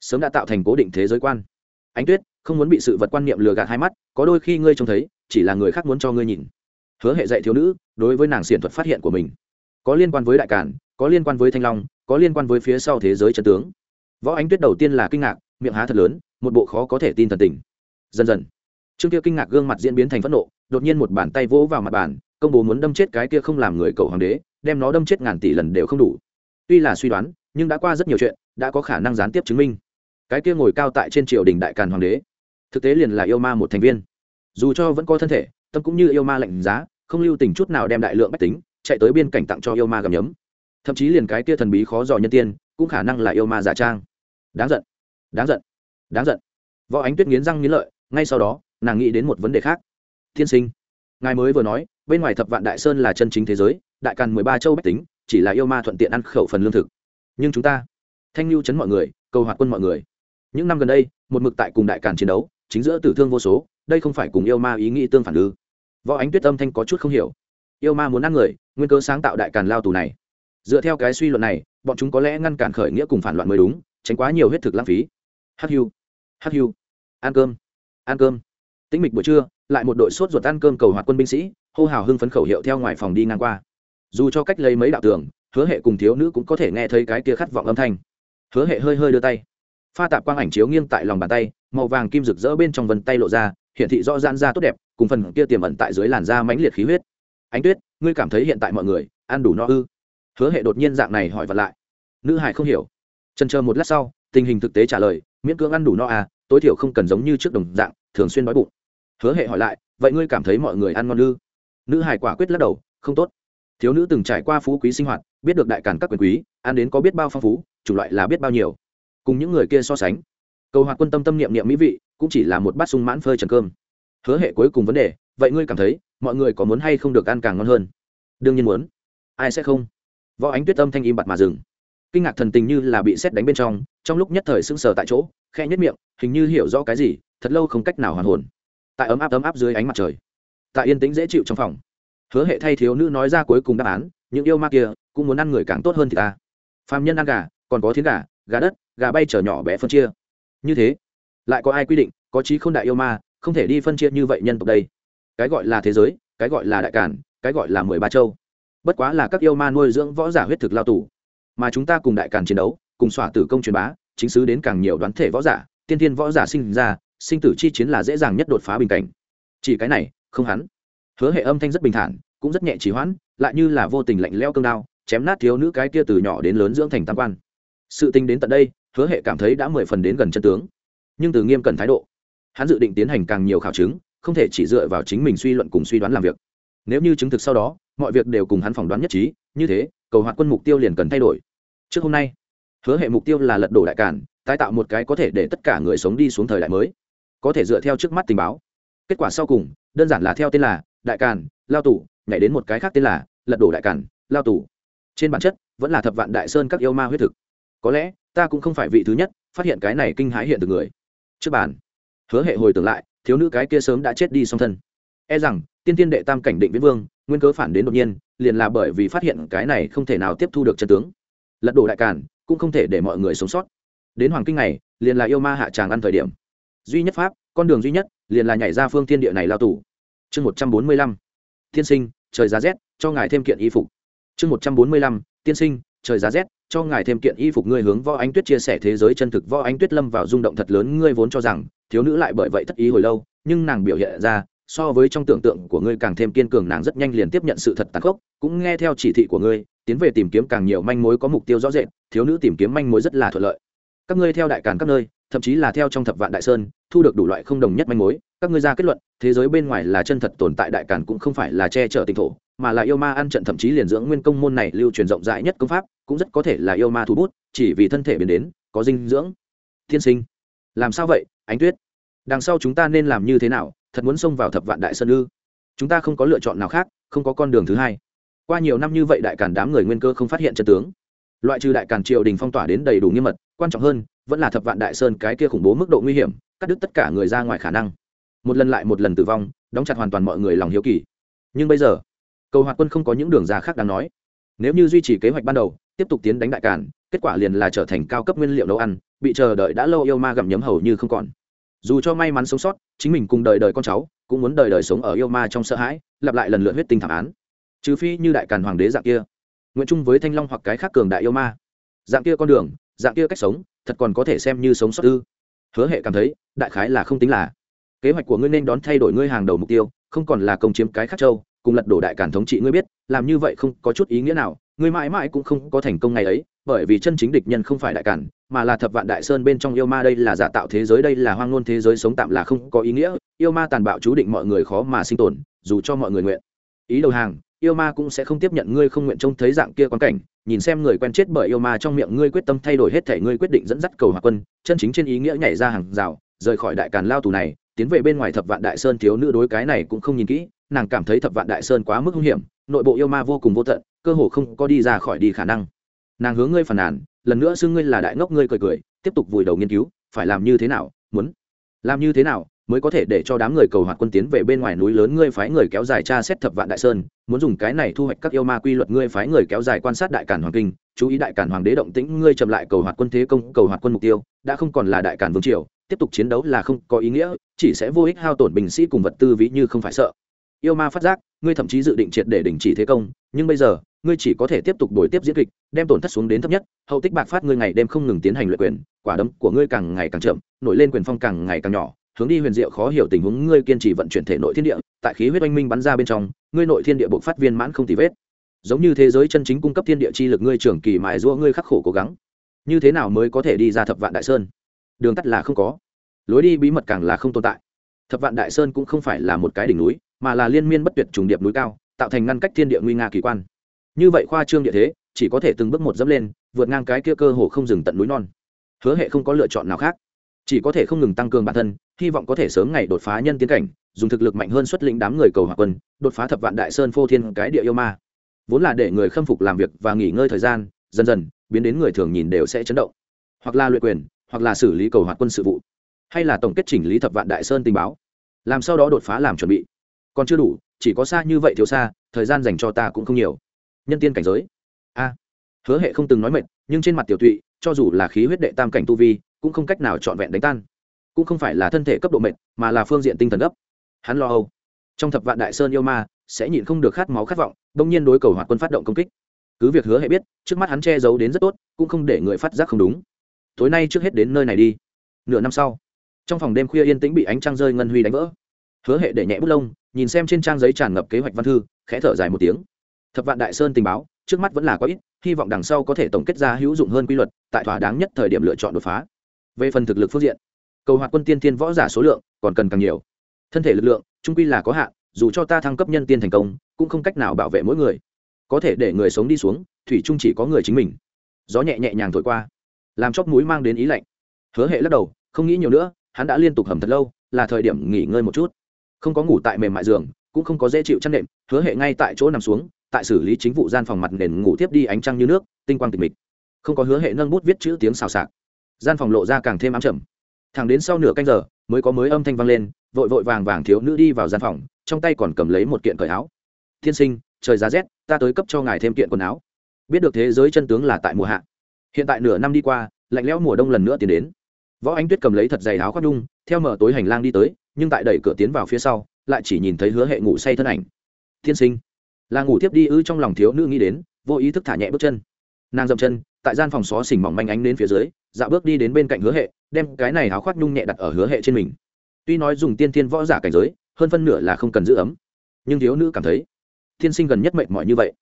Sớm đã tạo thành cố định thế giới quan. Anh tuyết không muốn bị sự vật quan niệm lừa gạt hai mắt, có đôi khi ngươi trông thấy, chỉ là người khác muốn cho ngươi nhìn. Hứa hệ dạy thiếu nữ, đối với nàng xiển thuật phát hiện của mình, có liên quan với đại cản có liên quan với thanh long, có liên quan với phía sau thế giới trần tướng. Võ ánh tuyết đầu tiên là kinh ngạc, miệng há thật lớn, một bộ khó có thể tin thần tình. Dần dần trương kia kinh ngạc gương mặt diễn biến thành phẫn nộ, đột nhiên một bàn tay vỗ vào mặt bàn, công bố muốn đâm chết cái kia không làm người cầu hoàng đế, đem nó đâm chết ngàn tỷ lần đều không đủ. Tuy là suy đoán, nhưng đã qua rất nhiều chuyện, đã có khả năng gián tiếp chứng minh. Cái kia ngồi cao tại trên triều đình đại càn hoàng đế thực tế liền là yêu ma một thành viên. Dù cho vẫn có thân thể, tâm cũng như yêu ma lạnh giá, không lưu tình chút nào đem đại lượng bách tính chạy tới biên cảnh tặng cho yêu ma gầm nhấm. Thậm chí liền cái kia thần bí khó dò nhân tiên cũng khả năng là yêu ma giả trang. Đáng giận đáng giận đáng giận. Võ ánh tuyết nghiến răng nghiến lợi, ngay sau đó, nàng nghĩ đến một vấn đề khác. Thiên sinh, ngài mới vừa nói, bên ngoài thập vạn đại sơn là chân chính thế giới, đại càn mười ba châu bách tính, chỉ là yêu ma thuận tiện ăn khẩu phần lương thực. Nhưng chúng ta, thanh lưu chấn mọi người, cầu hoạt quân mọi người. Những năm gần đây, một mực tại cùng đại càn chiến đấu chính giữa tử thương vô số, đây không phải cùng yêu ma ý nghĩ tương phản ư? Võ ánh tuyết âm thanh có chút không hiểu. Yêu ma muốn ăn người, nguyên cơ sáng tạo đại càn lao tù này. Dựa theo cái suy luận này, bọn chúng có lẽ ngăn cản khởi nghĩa cùng phản loạn mới đúng, tránh quá nhiều huyết thực lãng phí. Hắc hiu hắc hiu ăn cơm ăn cơm. Tĩnh mịch buổi trưa, lại một đội sốt ruột ăn cơm cầu hoạt quân binh sĩ, hô hào hưng phấn khẩu hiệu theo ngoài phòng đi ngang qua. Dù cho cách lấy mấy đạo tường, hứa hệ cùng thiếu nữ cũng có thể nghe thấy cái kia khát vọng âm thanh. Hứa hệ hơi hơi đưa tay. Pha tạp quang ảnh chiếu nghiêng tại lòng bàn tay màu vàng kim rực rỡ bên trong vân tay lộ ra hiện thị rõ rãn ra tốt đẹp, cùng phần kia tiềm ẩn tại dưới làn da mãnh liệt khí huyết. Ánh tuyết, ngươi cảm thấy hiện tại mọi người, ăn đủ no ư? Hứa hệ đột nhiên dạng này hỏi vật lại. Nữ hải không hiểu. Trần chờ một lát sau, tình hình thực tế trả lời, miễn cưỡng ăn đủ no à tối thiểu không cần giống như trước đồng dạng, thường xuyên đói bụng. Hứa hệ hỏi lại, vậy ngươi cảm thấy mọi người ăn ngon ư? Nữ hải quả quyết lắc đầu, không tốt. Thiếu nữ từng trải qua phú quý sinh hoạt, biết được đại càn các quyền quý, ăn đến có biết bao phong phú, chủng loại là biết bao nhiêu. Cùng những người kia so sánh cầu hoạt quân tâm tâm niệm niệm mỹ vị, cũng chỉ là một bát sung mãn phơi trần cơm. Hứa hệ cuối cùng vấn đề, vậy ngươi cảm thấy, mọi người có muốn hay không được ăn càng ngon hơn? Đương nhiên muốn. Ai sẽ không? Võ ánh tuyết âm thanh im bặt mà dừng. Kinh ngạc thần tình như là bị xét đánh bên trong trong lúc nhất thời sững sờ tại chỗ khe nhất miệng, hình như hiểu rõ cái gì, thật lâu không cách nào hoàn hồn. Tại ấm áp ấm áp dưới ánh mặt trời, tại yên tĩnh dễ chịu trong phòng, hứa hệ thay thiếu nữ nói ra cuối cùng đáp án, những yêu ma kia, cũng muốn ăn người càng tốt hơn thì ta. Phạm nhân ăn gà, còn có thiến gà gà đất, gà bay chở nhỏ bé phân chia như thế, lại có ai quy định, có trí không đại yêu ma, không thể đi phân chia như vậy nhân tộc đây? Cái gọi là thế giới, cái gọi là đại cản cái gọi là mười ba châu. Bất quá là các yêu ma nuôi dưỡng võ giả huyết thực lao tù. Mà chúng ta cùng đại càn chiến đấu, cùng xỏa tử công truyền bá, chính xứ đến càng nhiều đoán thể võ giả, tiên tiên võ giả sinh ra, sinh tử chi chiến là dễ dàng nhất đột phá bình cảnh. Chỉ cái này, không hắn. Hứa hệ âm thanh rất bình thản, cũng rất nhẹ chỉ hoãn, lại như là vô tình lạnh leo cương đao, chém nát thiếu nữ cái kia từ nhỏ đến lớn dưỡng thành tam quan. Sự tình đến tận đây hứa hệ cảm thấy đã mười phần đến gần chân tướng. Nhưng từ nghiêm cẩn thái độ, hắn dự định tiến hành càng nhiều khảo chứng, không thể chỉ dựa vào chính mình suy luận cùng suy đoán làm việc. Nếu như chứng thực sau đó, mọi việc đều cùng hắn phỏng đoán nhất trí, như thế, cầu hoạt quân mục tiêu liền cần thay đổi. Trước hôm nay, hứa hệ mục tiêu là lật đổ đại cản, tái tạo một cái có thể để tất cả người sống đi xuống thời đại mới. Có thể dựa theo trước mắt tình báo. Kết quả sau cùng, đơn giản là theo tên là đại càn lao tù, nhảy đến một cái khác tên là lật đổ đại càn lao tù. Trên bản chất, vẫn là thập vạn đại sơn các yêu ma huyết thực có lẽ ta cũng không phải vị thứ nhất phát hiện cái này kinh hãi hiện từ người. Trước bàn, hứa hệ hồi tưởng lại, thiếu nữ cái kia sớm đã chết đi song thân. E rằng, tiên tiên đệ tam cảnh định viễn vương, nguyên cớ phản đến đột nhiên, liền là bởi vì phát hiện cái này không thể nào tiếp thu được chân tướng. Lật đổ đại càn, cũng không thể để mọi người sống sót. Đến hoàng kinh này, liền là yêu ma hạ tràng ăn thời điểm. Duy nhất pháp, con đường duy nhất, liền là nhảy ra phương thiên địa này lao tù. Chương một trăm bốn mươi lăm, tiên sinh, trời giá rét, cho ngài thêm kiện y phục. Chương một trăm bốn mươi lăm, tiên sinh, trời giá rét cho ngài thêm kiện y phục ngươi hướng võ ánh tuyết chia sẻ thế giới chân thực võ ánh tuyết lâm vào rung động thật lớn, ngươi vốn cho rằng thiếu nữ lại bởi vậy thất ý hồi lâu, nhưng nàng biểu hiện ra, so với trong tưởng tượng của ngươi càng thêm kiên cường, nàng rất nhanh liền tiếp nhận sự thật tàn khốc, cũng nghe theo chỉ thị của ngươi, tiến về tìm kiếm càng nhiều manh mối có mục tiêu rõ rệt, thiếu nữ tìm kiếm manh mối rất là thuận lợi. Các ngươi theo đại càn các nơi, thậm chí là theo trong thập vạn đại sơn, thu được đủ loại không đồng nhất manh mối, các ngươi ra kết luận, thế giới bên ngoài là chân thật tồn tại đại càn cũng không phải là che chở tỉnh thổ mà là yêu ma ăn trận thậm chí liền dưỡng nguyên công môn này lưu truyền rộng rãi nhất công pháp, cũng rất có thể là yêu ma thu bút, chỉ vì thân thể biến đến, có dinh dưỡng. Thiên sinh, làm sao vậy, ánh tuyết? Đằng sau chúng ta nên làm như thế nào, thật muốn xông vào thập vạn đại sơn ư? Chúng ta không có lựa chọn nào khác, không có con đường thứ hai. Qua nhiều năm như vậy đại càn đám người nguyên cơ không phát hiện chân tướng. Loại trừ đại càn triều đình phong tỏa đến đầy đủ nghiêm mật, quan trọng hơn, vẫn là thập vạn đại sơn cái kia khủng bố mức độ nguy hiểm, cắt đứt tất cả người ra ngoài khả năng. Một lần lại một lần tử vong, đóng chặt hoàn toàn mọi người lòng hiếu kỳ. Nhưng bây giờ cầu hoạt quân không có những đường ra khác đáng nói. Nếu như duy trì kế hoạch ban đầu, tiếp tục tiến đánh đại càn, kết quả liền là trở thành cao cấp nguyên liệu nấu ăn, bị chờ đợi đã lâu yêu ma gặm nhấm hầu như không còn. Dù cho may mắn sống sót, chính mình cùng đời đời con cháu, cũng muốn đời đời sống ở yêu ma trong sợ hãi, lặp lại lần lượt huyết tinh thảm án. Trừ phi như đại càn hoàng đế dạng kia, nguyện chung với thanh long hoặc cái khác cường đại yêu ma. Dạng kia con đường, dạng kia cách sống, thật còn có thể xem như sống sót ư? Hứa hệ cảm thấy, đại khái là không tính là. Kế hoạch của ngươi nên đón thay đổi ngươi hàng đầu mục tiêu, không còn là công chiếm cái khác châu cùng lật đổ đại cản thống trị ngươi biết, làm như vậy không có chút ý nghĩa nào, ngươi mãi mãi cũng không có thành công ngày ấy, bởi vì chân chính địch nhân không phải đại cản mà là thập vạn đại sơn bên trong yêu ma đây là giả tạo thế giới, đây là hoang ngôn thế giới sống tạm là không có ý nghĩa, yêu ma tàn bạo chú định mọi người khó mà sinh tồn, dù cho mọi người nguyện. Ý đầu hàng, yêu ma cũng sẽ không tiếp nhận ngươi không nguyện trông thấy dạng kia quan cảnh, nhìn xem người quen chết bởi yêu ma trong miệng ngươi quyết tâm thay đổi hết thể ngươi quyết định dẫn dắt cầu hòa quân, chân chính trên ý nghĩa nhảy ra hàng rào, rời khỏi đại càn lao tù này, tiến về bên ngoài thập vạn đại sơn thiếu nữ đối cái này cũng không nhìn kỹ nàng cảm thấy thập vạn đại sơn quá mức hung hiểm, nội bộ yêu ma vô cùng vô tận, cơ hồ không có đi ra khỏi đi khả năng. Nàng hướng ngươi phản nàn, lần nữa xưng ngươi là đại ngốc ngươi cười cười, tiếp tục vùi đầu nghiên cứu, phải làm như thế nào, muốn làm như thế nào mới có thể để cho đám người cầu hoạt quân tiến về bên ngoài núi lớn ngươi phái người kéo dài tra xét thập vạn đại sơn, muốn dùng cái này thu hoạch các yêu ma quy luật ngươi phái người kéo dài quan sát đại cản hoàng kinh, chú ý đại cản hoàng đế động tĩnh ngươi chậm lại cầu hoạt quân thế công, cầu hoạt quân mục tiêu, đã không còn là đại cản vương triều, tiếp tục chiến đấu là không có ý nghĩa, chỉ sẽ vô ích hao tổn binh sĩ cùng vật tư ví như không phải sợ yêu ma phát giác, ngươi thậm chí dự định triệt để đình chỉ thế công, nhưng bây giờ, ngươi chỉ có thể tiếp tục đổi tiếp diễn kịch, đem tổn thất xuống đến thấp nhất, hậu tích bạc phát ngươi ngày đêm không ngừng tiến hành luyện quyền, quả đấm của ngươi càng ngày càng chậm, nổi lên quyền phong càng ngày càng nhỏ, hướng đi huyền diệu khó hiểu tình huống ngươi kiên trì vận chuyển thể nội thiên địa, tại khí huyết oanh minh bắn ra bên trong, ngươi nội thiên địa bộc phát viên mãn không tì vết. Giống như thế giới chân chính cung cấp thiên địa chi lực ngươi trưởng kỳ mài giũa ngươi khắc khổ cố gắng. Như thế nào mới có thể đi ra thập vạn đại sơn? Đường tắt là không có. Lối đi bí mật càng là không tồn tại thập vạn đại sơn cũng không phải là một cái đỉnh núi, mà là liên miên bất tuyệt trùng điệp núi cao, tạo thành ngăn cách thiên địa nguy nga kỳ quan. Như vậy khoa trương địa thế, chỉ có thể từng bước một dẫm lên, vượt ngang cái kia cơ hồ không dừng tận núi non. Hứa hệ không có lựa chọn nào khác. Chỉ có thể không ngừng tăng cường bản thân, hy vọng có thể sớm ngày đột phá nhân tiến cảnh, dùng thực lực mạnh hơn xuất lĩnh đám người cầu hòa quân, đột phá thập vạn đại sơn phô thiên cái địa yêu ma. Vốn là để người khâm phục làm việc và nghỉ ngơi thời gian, dần dần, biến đến người thường nhìn đều sẽ chấn động. Hoặc là luyện quyền, hoặc là xử lý cầu hoạt quân sự vụ hay là tổng kết chỉnh lý thập vạn đại sơn tình báo? Làm sau đó đột phá làm chuẩn bị. Còn chưa đủ, chỉ có xa như vậy thiếu xa, thời gian dành cho ta cũng không nhiều. Nhân tiên cảnh giới. A. Hứa hệ không từng nói mệt, nhưng trên mặt tiểu tụy, cho dù là khí huyết đệ tam cảnh tu vi, cũng không cách nào trọn vẹn đánh tan. Cũng không phải là thân thể cấp độ mệt, mà là phương diện tinh thần gấp. Hắn lo âu. Trong thập vạn đại sơn yêu ma, sẽ nhịn không được khát máu khát vọng đông nhiên đối cầu hoạt quân phát động công kích. Cứ việc hứa hệ biết, trước mắt hắn che giấu đến rất tốt, cũng không để người phát giác không đúng. Tối nay trước hết đến nơi này đi. Nửa năm sau trong phòng đêm khuya yên tĩnh bị ánh trăng rơi ngân huy đánh vỡ. Hứa hệ để nhẹ bút lông, nhìn xem trên trang giấy tràn ngập kế hoạch văn thư, khẽ thở dài một tiếng. Thập vạn đại sơn tình báo, trước mắt vẫn là có ít, hy vọng đằng sau có thể tổng kết ra hữu dụng hơn quy luật, tại thỏa đáng nhất thời điểm lựa chọn đột phá. Về phần thực lực phương diện, cầu hoạt quân tiên thiên võ giả số lượng còn cần càng nhiều. Thân thể lực lượng, trung quy là có hạn, dù cho ta thăng cấp nhân tiên thành công, cũng không cách nào bảo vệ mỗi người. Có thể để người sống đi xuống, thủy trung chỉ có người chính mình. Gió nhẹ nhẹ nhàng thổi qua, làm chóp mũi mang đến ý lạnh. Hứa hệ lắc đầu, không nghĩ nhiều nữa hắn đã liên tục hầm thật lâu là thời điểm nghỉ ngơi một chút. Không có ngủ tại mềm mại giường cũng không có dễ chịu chăn nệm hứa hệ ngay tại chỗ nằm xuống tại xử lý chính vụ gian phòng mặt nền ngủ tiếp đi ánh trăng như nước tinh quang tịch mịch. Không có hứa hệ nâng bút viết chữ tiếng xào xạc. Gian phòng lộ ra càng thêm ám trầm, thẳng đến sau nửa canh giờ mới có mới âm thanh vang lên vội vội vàng vàng thiếu nữ đi vào gian phòng trong tay còn cầm lấy một kiện cởi áo. Thiên sinh trời giá rét ta tới cấp cho ngài thêm kiện quần áo. Biết được thế giới chân tướng là tại mùa hạ. Hiện tại nửa năm đi qua lạnh lẽo mùa đông lần nữa tiến đến võ ánh tuyết cầm lấy thật dày áo khoác nhung theo mở tối hành lang đi tới, nhưng tại đẩy cửa tiến vào phía sau, lại chỉ nhìn thấy hứa hệ ngủ say thân ảnh. Thiên sinh. Là ngủ tiếp đi ư trong lòng thiếu nữ nghĩ đến, vô ý thức thả nhẹ bước chân. Nàng dậm chân, tại gian phòng xó xỉnh mỏng manh ánh đến phía dưới dạo bước đi đến bên cạnh hứa hệ, đem cái này áo khoác nhung nhẹ đặt ở hứa hệ trên mình. Tuy nói dùng tiên thiên võ giả cảnh giới, hơn phân nửa là không cần giữ ấm, nhưng thiếu nữ cảm thấy, thiên sinh gần nhất mệnh mọi như vậy.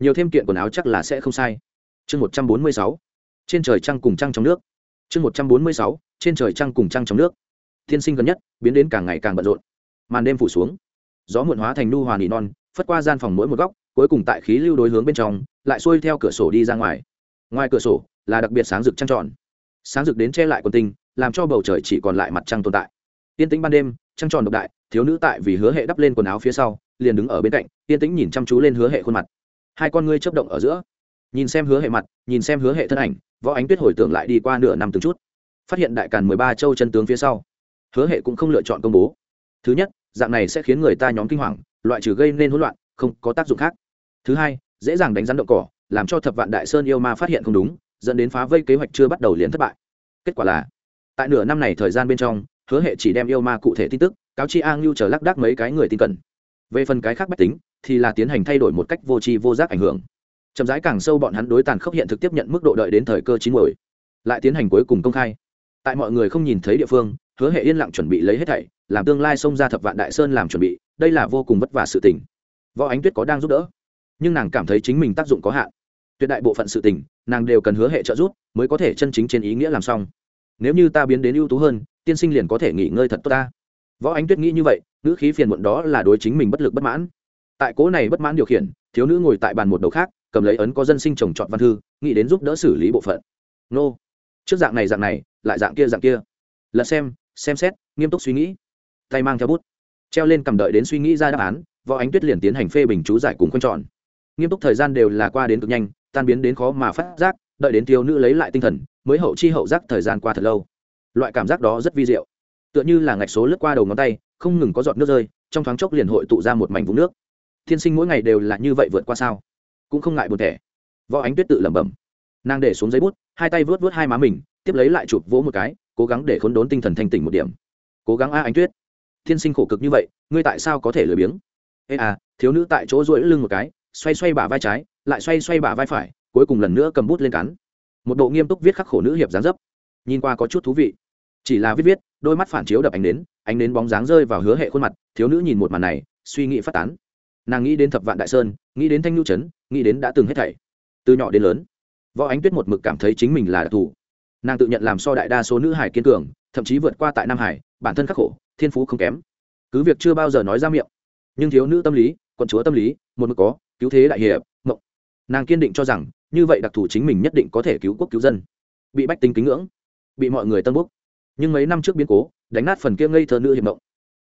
Nhiều thêm kiện quần áo chắc là sẽ không sai. Chương một trăm bốn mươi sáu. Trên trời trăng cùng trăng trong nước chương một trăm bốn mươi sáu, trên trời trăng cùng trăng trong nước. Thiên sinh gần nhất, biến đến càng ngày càng bận rộn. Màn đêm phủ xuống, gió muộn hóa thành nu hòa nỉ non, phất qua gian phòng mỗi một góc, cuối cùng tại khí lưu đối hướng bên trong, lại xuôi theo cửa sổ đi ra ngoài. Ngoài cửa sổ là đặc biệt sáng rực trăng tròn. Sáng rực đến che lại quần tinh, làm cho bầu trời chỉ còn lại mặt trăng tồn tại. Yên tĩnh ban đêm, trăng tròn độc đại, thiếu nữ tại vì hứa hệ đắp lên quần áo phía sau, liền đứng ở bên cạnh yên tĩnh nhìn chăm chú lên hứa hệ khuôn mặt. Hai con ngươi chấp động ở giữa. Nhìn xem hứa hệ mặt, nhìn xem hứa hệ thân ảnh võ ánh tuyết hồi tưởng lại đi qua nửa năm từng chút, phát hiện đại càn mười ba châu chân tướng phía sau, hứa hệ cũng không lựa chọn công bố. Thứ nhất, dạng này sẽ khiến người ta nhóm kinh hoàng, loại trừ gây nên hỗn loạn, không có tác dụng khác. Thứ hai, dễ dàng đánh rắn động cỏ, làm cho thập vạn đại sơn yêu ma phát hiện không đúng, dẫn đến phá vây kế hoạch chưa bắt đầu liền thất bại. Kết quả là, tại nửa năm này thời gian bên trong, hứa hệ chỉ đem yêu ma cụ thể tin tức, cáo chi a ngưu chờ lắc đắc mấy cái người tin cẩn. Về phần cái khác bách tính, thì là tiến hành thay đổi một cách vô tri vô giác ảnh hưởng chậm rãi càng sâu bọn hắn đối tàn khốc hiện thực tiếp nhận mức độ đợi đến thời cơ chín muồi. Lại tiến hành cuối cùng công khai. Tại mọi người không nhìn thấy địa phương, hứa hệ yên lặng chuẩn bị lấy hết thảy, làm tương lai xông ra thập vạn đại sơn làm chuẩn bị, đây là vô cùng vất vả sự tình. Võ ánh tuyết có đang giúp đỡ, nhưng nàng cảm thấy chính mình tác dụng có hạn. Tuyệt đại bộ phận sự tình, nàng đều cần hứa hệ trợ giúp, mới có thể chân chính trên ý nghĩa làm xong. Nếu như ta biến đến ưu tú hơn, tiên sinh liền có thể nghỉ ngơi thật tốt ta. Võ ánh tuyết nghĩ như vậy, ngữ khí phiền muộn đó là đối chính mình bất lực bất mãn. Tại cố này bất mãn điều khiển, thiếu nữ ngồi tại bàn một đầu khác cầm lấy ấn có dân sinh trồng trọt văn thư, nghĩ đến giúp đỡ xử lý bộ phận. Nô, trước dạng này dạng này, lại dạng kia dạng kia. Lật xem xem xét, nghiêm túc suy nghĩ. Tay mang theo bút, treo lên cầm đợi đến suy nghĩ ra đáp án, võ ánh tuyết liền tiến hành phê bình chú giải cùng khoanh tròn nghiêm túc thời gian đều là qua đến cực nhanh, tan biến đến khó mà phát giác, đợi đến thiếu nữ lấy lại tinh thần, mới hậu chi hậu giác thời gian qua thật lâu. Loại cảm giác đó rất vi diệu. Tựa như là ngạch số lướt qua đầu ngón tay, không ngừng có giọt nước rơi, trong thoáng chốc liền hội tụ ra một mảnh vũng nước. Thiên sinh mỗi ngày đều là như vậy vượt qua sao? Cũng không ngại buồn thẻ. Võ ánh tuyết tự lẩm bẩm. Nàng để xuống giấy bút, hai tay vớt vớt hai má mình, tiếp lấy lại chụp vỗ một cái, cố gắng để khốn đốn tinh thần thanh tỉnh một điểm. Cố gắng a ánh tuyết. Thiên sinh khổ cực như vậy, ngươi tại sao có thể lười biếng? Ê à thiếu nữ tại chỗ duỗi lưng một cái, xoay xoay bả vai trái, lại xoay xoay bả vai phải, cuối cùng lần nữa cầm bút lên cắn. Một bộ nghiêm túc viết khắc khổ nữ hiệp dáng dấp. Nhìn qua có chút thú vị. Chỉ là viết viết, đôi mắt phản chiếu đập ánh đến ánh đến bóng dáng rơi vào hứa hệ khuôn mặt, thiếu nữ nhìn một màn này, suy nghĩ phát tán nàng nghĩ đến thập vạn đại sơn, nghĩ đến thanh nhu trấn, nghĩ đến đã từng hết thảy. Từ nhỏ đến lớn, võ ánh tuyết một mực cảm thấy chính mình là đặc thù. Nàng tự nhận làm so đại đa số nữ hải kiên cường, thậm chí vượt qua tại nam hải, bản thân khắc khổ, thiên phú không kém. Cứ việc chưa bao giờ nói ra miệng, nhưng thiếu nữ tâm lý, quận chúa tâm lý, một mực có, cứu thế đại hiệp, mộng. Nàng kiên định cho rằng, như vậy đặc thù chính mình nhất định có thể cứu quốc cứu dân. Bị bách tính kính ngưỡng, bị mọi người tân bốc. Nhưng mấy năm trước biến cố, đánh nát phần kia ngây thơ nữ hiệp mộng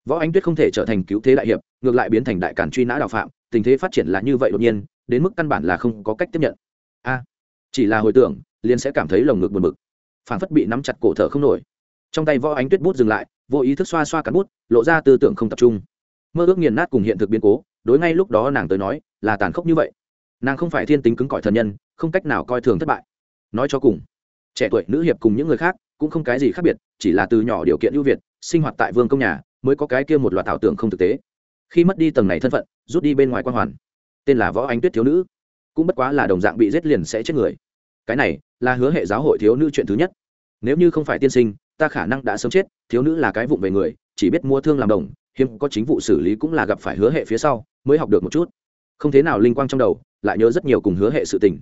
võ ánh tuyết không thể trở thành cứu thế đại hiệp, ngược lại biến thành đại cản truy nã đạo phạm, tình thế phát triển là như vậy đột nhiên, đến mức căn bản là không có cách tiếp nhận. A, chỉ là hồi tưởng, liền sẽ cảm thấy lồng ngực buồn bực. Phản phất bị nắm chặt cổ thở không nổi. Trong tay võ ánh tuyết bút dừng lại, vô ý thức xoa xoa cắn bút, lộ ra tư tưởng không tập trung. Mơ ước nghiền nát cùng hiện thực biến cố, đối ngay lúc đó nàng tới nói, là tàn khốc như vậy. Nàng không phải thiên tính cứng cỏi thần nhân, không cách nào coi thường thất bại. Nói cho cùng, trẻ tuổi, nữ hiệp cùng những người khác, cũng không cái gì khác biệt, chỉ là từ nhỏ điều kiện ưu việt, sinh hoạt tại vương công nhà mới có cái kia một loạt ảo tưởng không thực tế. Khi mất đi tầng này thân phận, rút đi bên ngoài quan hoàn. Tên là võ ánh tuyết thiếu nữ. Cũng bất quá là đồng dạng bị giết liền sẽ chết người. Cái này là hứa hệ giáo hội thiếu nữ chuyện thứ nhất. Nếu như không phải tiên sinh, ta khả năng đã sớm chết, thiếu nữ là cái vụng về người, chỉ biết mua thương làm đồng, hiếm có chính vụ xử lý cũng là gặp phải hứa hệ phía sau, mới học được một chút. Không thế nào linh quang trong đầu, lại nhớ rất nhiều cùng hứa hệ sự tình.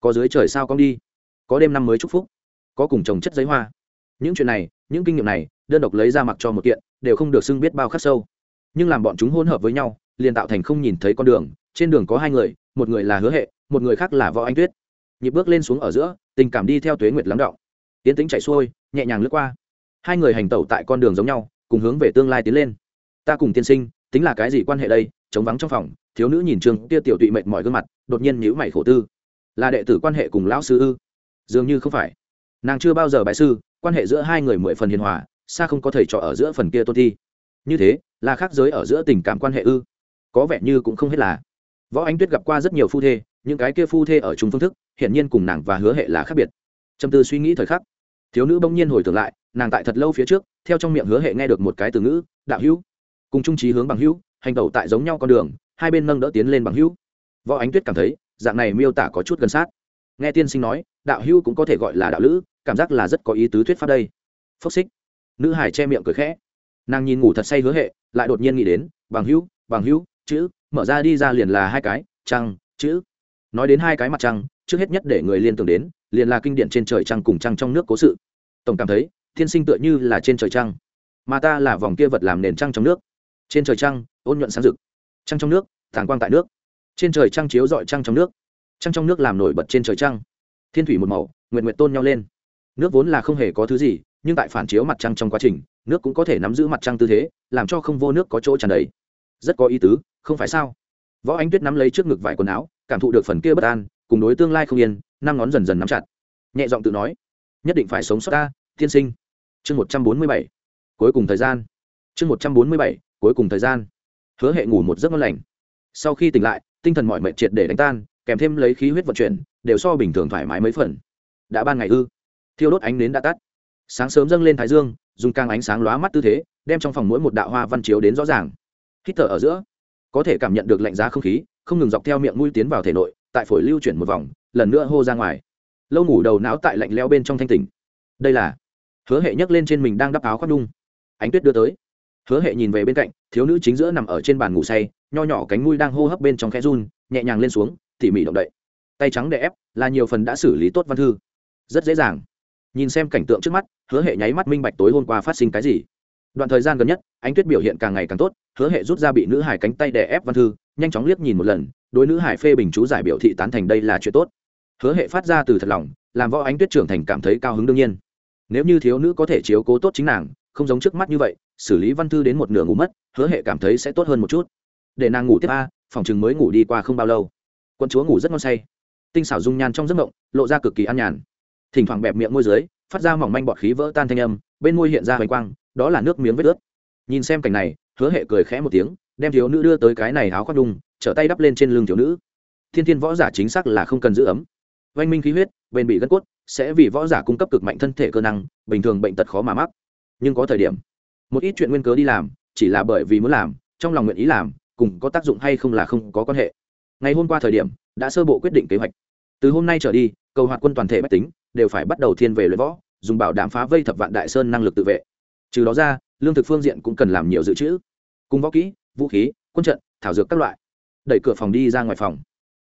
Có dưới trời sao con đi, có đêm năm mới chúc phúc, có cùng trồng chất giấy hoa. Những chuyện này, những kinh nghiệm này, đơn độc lấy ra mặc cho một kiện đều không được xưng biết bao khắc sâu. Nhưng làm bọn chúng hỗn hợp với nhau, liền tạo thành không nhìn thấy con đường. Trên đường có hai người, một người là hứa hệ, một người khác là võ anh tuyết. Nhịp bước lên xuống ở giữa, tình cảm đi theo tuế nguyệt lắng động. Tiến tính chạy xuôi, nhẹ nhàng lướt qua. Hai người hành tẩu tại con đường giống nhau, cùng hướng về tương lai tiến lên. Ta cùng tiên sinh, tính là cái gì quan hệ đây? Chống vắng trong phòng, thiếu nữ nhìn trường tia tiểu tụy mệt mỏi gương mặt, đột nhiên nhíu mày khổ tư. Là đệ tử quan hệ cùng lão sư ư? Dường như không phải. Nàng chưa bao giờ bại sư, quan hệ giữa hai người mười phần hiền hòa xa không có thầy trò ở giữa phần kia tôn thi. Như thế, là khác giới ở giữa tình cảm quan hệ ư? Có vẻ như cũng không hết là. Võ ánh tuyết gặp qua rất nhiều phu thê, những cái kia phu thê ở chung phương thức, hiển nhiên cùng nàng và hứa hệ là khác biệt. Trầm tư suy nghĩ thời khắc, thiếu nữ bỗng nhiên hồi tưởng lại, nàng tại thật lâu phía trước, theo trong miệng hứa hệ nghe được một cái từ ngữ, đạo hữu. Cùng trung trí hướng bằng hữu, hành tẩu tại giống nhau con đường, hai bên nâng đỡ tiến lên bằng hữu. Võ ánh tuyết cảm thấy, dạng này miêu tả có chút gần sát. Nghe tiên sinh nói, đạo hữu cũng có thể gọi là đạo lữ, cảm giác là rất có ý tứ thuyết pháp đây. Phốc xích nữ hải che miệng cười khẽ. Nàng nhìn ngủ thật say hứa hệ, lại đột nhiên nghĩ đến, bằng hữu bằng hữu, chữ, mở ra đi ra liền là hai cái, trăng, chữ. Nói đến hai cái mặt trăng, trước hết nhất để người liên tưởng đến, liền là kinh điển trên trời trăng cùng trăng trong nước cố sự. Tổng cảm thấy, thiên sinh tựa như là trên trời trăng, mà ta là vòng kia vật làm nền trăng trong nước. Trên trời trăng, ôn nhuận sáng rực. Trăng trong nước thản quang tại nước. Trên trời trăng chiếu dọi trăng trong nước. Trăng trong nước làm nổi bật trên trời trăng. Thiên thủy một màu nguyện nguyện tôn nhau lên. Nước vốn là không hề có thứ gì nhưng tại phản chiếu mặt trăng trong quá trình, nước cũng có thể nắm giữ mặt trăng tư thế, làm cho không vô nước có chỗ tràn đầy. Rất có ý tứ, không phải sao? Võ ánh tuyết nắm lấy trước ngực vải quần áo, cảm thụ được phần kia bất an, cùng đối tương lai không yên, năm ngón dần dần nắm chặt. Nhẹ giọng tự nói, nhất định phải sống sót ta, tiên sinh. Chương một trăm bốn mươi bảy, cuối cùng thời gian. Chương một trăm bốn mươi bảy, cuối cùng thời gian. Hứa hệ ngủ một giấc ngon lành. Sau khi tỉnh lại, tinh thần mọi mệt triệt để đánh tan, kèm thêm lấy khí huyết vận chuyển, đều so bình thường thoải mái mấy phần. Đã ban ngày ư? Thiêu đốt ánh nến đã tắt sáng sớm dâng lên thái dương, dùng càng ánh sáng lóa mắt tư thế, đem trong phòng mỗi một đạo hoa văn chiếu đến rõ ràng. Hít thở ở giữa, có thể cảm nhận được lạnh giá không khí, không ngừng dọc theo miệng mũi tiến vào thể nội, tại phổi lưu chuyển một vòng, lần nữa hô ra ngoài. Lâu ngủ đầu não tại lạnh leo bên trong thanh tỉnh. Đây là, hứa hệ nhấc lên trên mình đang đắp áo khoác đung ánh tuyết đưa tới. Hứa hệ nhìn về bên cạnh, thiếu nữ chính giữa nằm ở trên bàn ngủ say, nho nhỏ cánh mũi đang hô hấp bên trong khe run, nhẹ nhàng lên xuống, tỉ mỉ động đậy. Tay trắng để ép, là nhiều phần đã xử lý tốt văn thư. Rất dễ dàng. Nhìn xem cảnh tượng trước mắt hứa hệ nháy mắt minh bạch tối hôm qua phát sinh cái gì. Đoạn thời gian gần nhất, ánh tuyết biểu hiện càng ngày càng tốt, hứa hệ rút ra bị nữ hải cánh tay đè ép văn thư, nhanh chóng liếc nhìn một lần, đối nữ hải phê bình chú giải biểu thị tán thành đây là chuyện tốt. Hứa hệ phát ra từ thật lòng, làm võ ánh tuyết trưởng thành cảm thấy cao hứng đương nhiên. Nếu như thiếu nữ có thể chiếu cố tốt chính nàng, không giống trước mắt như vậy, xử lý văn thư đến một nửa ngủ mất, hứa hệ cảm thấy sẽ tốt hơn một chút. Để nàng ngủ tiếp a, phòng chừng mới ngủ đi qua không bao lâu. Quân chúa ngủ rất ngon say. Tinh xảo dung nhan trong giấc mộng, lộ ra cực kỳ an nhàn. Thỉnh thoảng bẹp miệng môi dưới phát ra mỏng manh bọt khí vỡ tan thanh âm, bên môi hiện ra hoành quang, đó là nước miếng vết ướt. Nhìn xem cảnh này, hứa hệ cười khẽ một tiếng, đem thiếu nữ đưa tới cái này áo khoác đung, trở tay đắp lên trên lưng thiếu nữ. Thiên thiên võ giả chính xác là không cần giữ ấm. Oanh minh khí huyết, bên bị gân cốt, sẽ vì võ giả cung cấp cực mạnh thân thể cơ năng, bình thường bệnh tật khó mà mắc. Nhưng có thời điểm, một ít chuyện nguyên cớ đi làm, chỉ là bởi vì muốn làm, trong lòng nguyện ý làm, cùng có tác dụng hay không là không có quan hệ. Ngày hôm qua thời điểm, đã sơ bộ quyết định kế hoạch. Từ hôm nay trở đi, cầu hoạt quân toàn thể bách tính đều phải bắt đầu thiên về luyện võ, dùng bảo đảm phá vây thập vạn đại sơn năng lực tự vệ. Trừ đó ra, lương thực phương diện cũng cần làm nhiều dự trữ. Cùng võ kỹ, vũ khí, quân trận, thảo dược các loại. Đẩy cửa phòng đi ra ngoài phòng.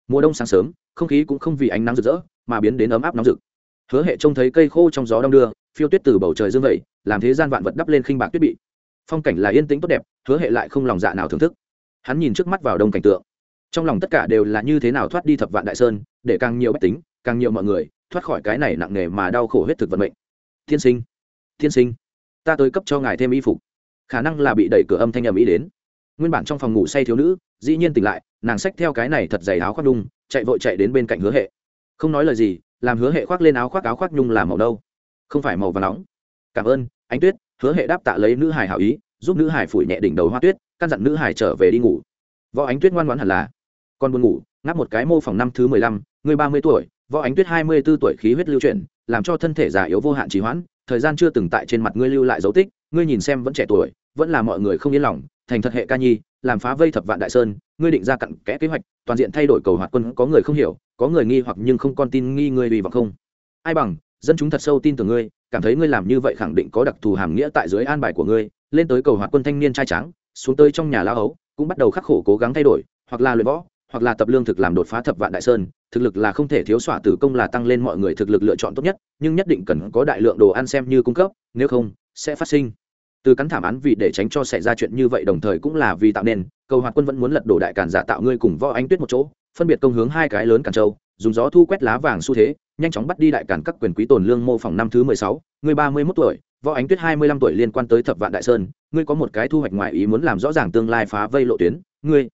Mùa đông sáng sớm, không khí cũng không vì ánh nắng rực rỡ, mà biến đến ấm áp nóng rực. Hứa hệ trông thấy cây khô trong gió đông đưa, phiêu tuyết từ bầu trời dương vẩy, làm thế gian vạn vật đắp lên khinh bạc tuyết bị. Phong cảnh là yên tĩnh tốt đẹp, hứa hệ lại không lòng dạ nào thưởng thức. Hắn nhìn trước mắt vào đông cảnh tượng. Trong lòng tất cả đều là như thế nào thoát đi thập vạn đại sơn, để càng nhiều bách tính, càng nhiều mọi người thoát khỏi cái này nặng nề mà đau khổ huyết thực vận mệnh. Tiên sinh tiên sinh ta tới cấp cho ngài thêm y phục. Khả năng là bị đẩy cửa âm thanh ầm ĩ đến. Nguyên bản trong phòng ngủ say thiếu nữ dĩ nhiên tỉnh lại nàng xách theo cái này thật dày áo khoác đung, chạy vội chạy đến bên cạnh hứa hệ. Không nói lời gì làm hứa hệ khoác lên áo khoác áo khoác nhung làm màu đâu không phải màu và nóng. Cảm ơn ánh tuyết hứa hệ đáp tạ lấy nữ hải hảo ý giúp nữ hải phủi nhẹ đỉnh đầu hoa tuyết căn dặn nữ hải trở về đi ngủ. Võ ánh tuyết ngoan ngoãn hẳn là con buồn ngủ ngáp một cái mô phòng năm thứ mười lăm người ba mươi tuổi võ ánh tuyết hai mươi b ố tuổi khí huyết lưu chuyển, làm cho thân thể già yếu vô hạn trì hoãn, thời gian chưa từng tại trên mặt ngươi lưu lại dấu tích, ngươi nhìn xem vẫn trẻ tuổi, vẫn là mọi người không yên lòng, thành thật hệ ca nhi, làm phá vây thập vạn đại sơn, ngươi định ra cặn kẽ kế hoạch, toàn diện thay đổi cầu hoạt quân, có người không hiểu, có người nghi hoặc nhưng không con tin nghi ngươi vì vọng không. Ai bằng, dân chúng thật sâu tin tưởng ngươi, cảm thấy ngươi làm như vậy khẳng định có đặc thù hàm nghĩa tại dưới an bài của ngươi, lên tới cầu hoạt quân thanh niên trai trắng xuống tới trong nhà lao ấu cũng bắt đầu khắc khổ cố gắng thay đổi, hoặc là luyện võ hoặc là tập lương thực làm đột phá thập vạn đại sơn, thực lực là không thể thiếu xỏa tử công là tăng lên mọi người thực lực lựa chọn tốt nhất, nhưng nhất định cần có đại lượng đồ ăn xem như cung cấp, nếu không, sẽ phát sinh. Từ cắn thảm án vì để tránh cho xảy ra chuyện như vậy đồng thời cũng là vì tạo nên, cầu hoạt quân vẫn muốn lật đổ đại cản giả tạo ngươi cùng võ ánh tuyết một chỗ, phân biệt công hướng hai cái lớn cản châu, dùng gió thu quét lá vàng xu thế, nhanh chóng bắt đi đại cản các quyền quý tồn lương mô phỏng năm thứ mười sáu, ngươi ba mươi mốt tuổi, võ ánh tuyết hai mươi lăm tuổi liên quan tới thập vạn đại sơn, ngươi có một cái thu hoạch ngoài ý muốn làm rõ ràng tương lai phá vây lộ tuyến, ngươi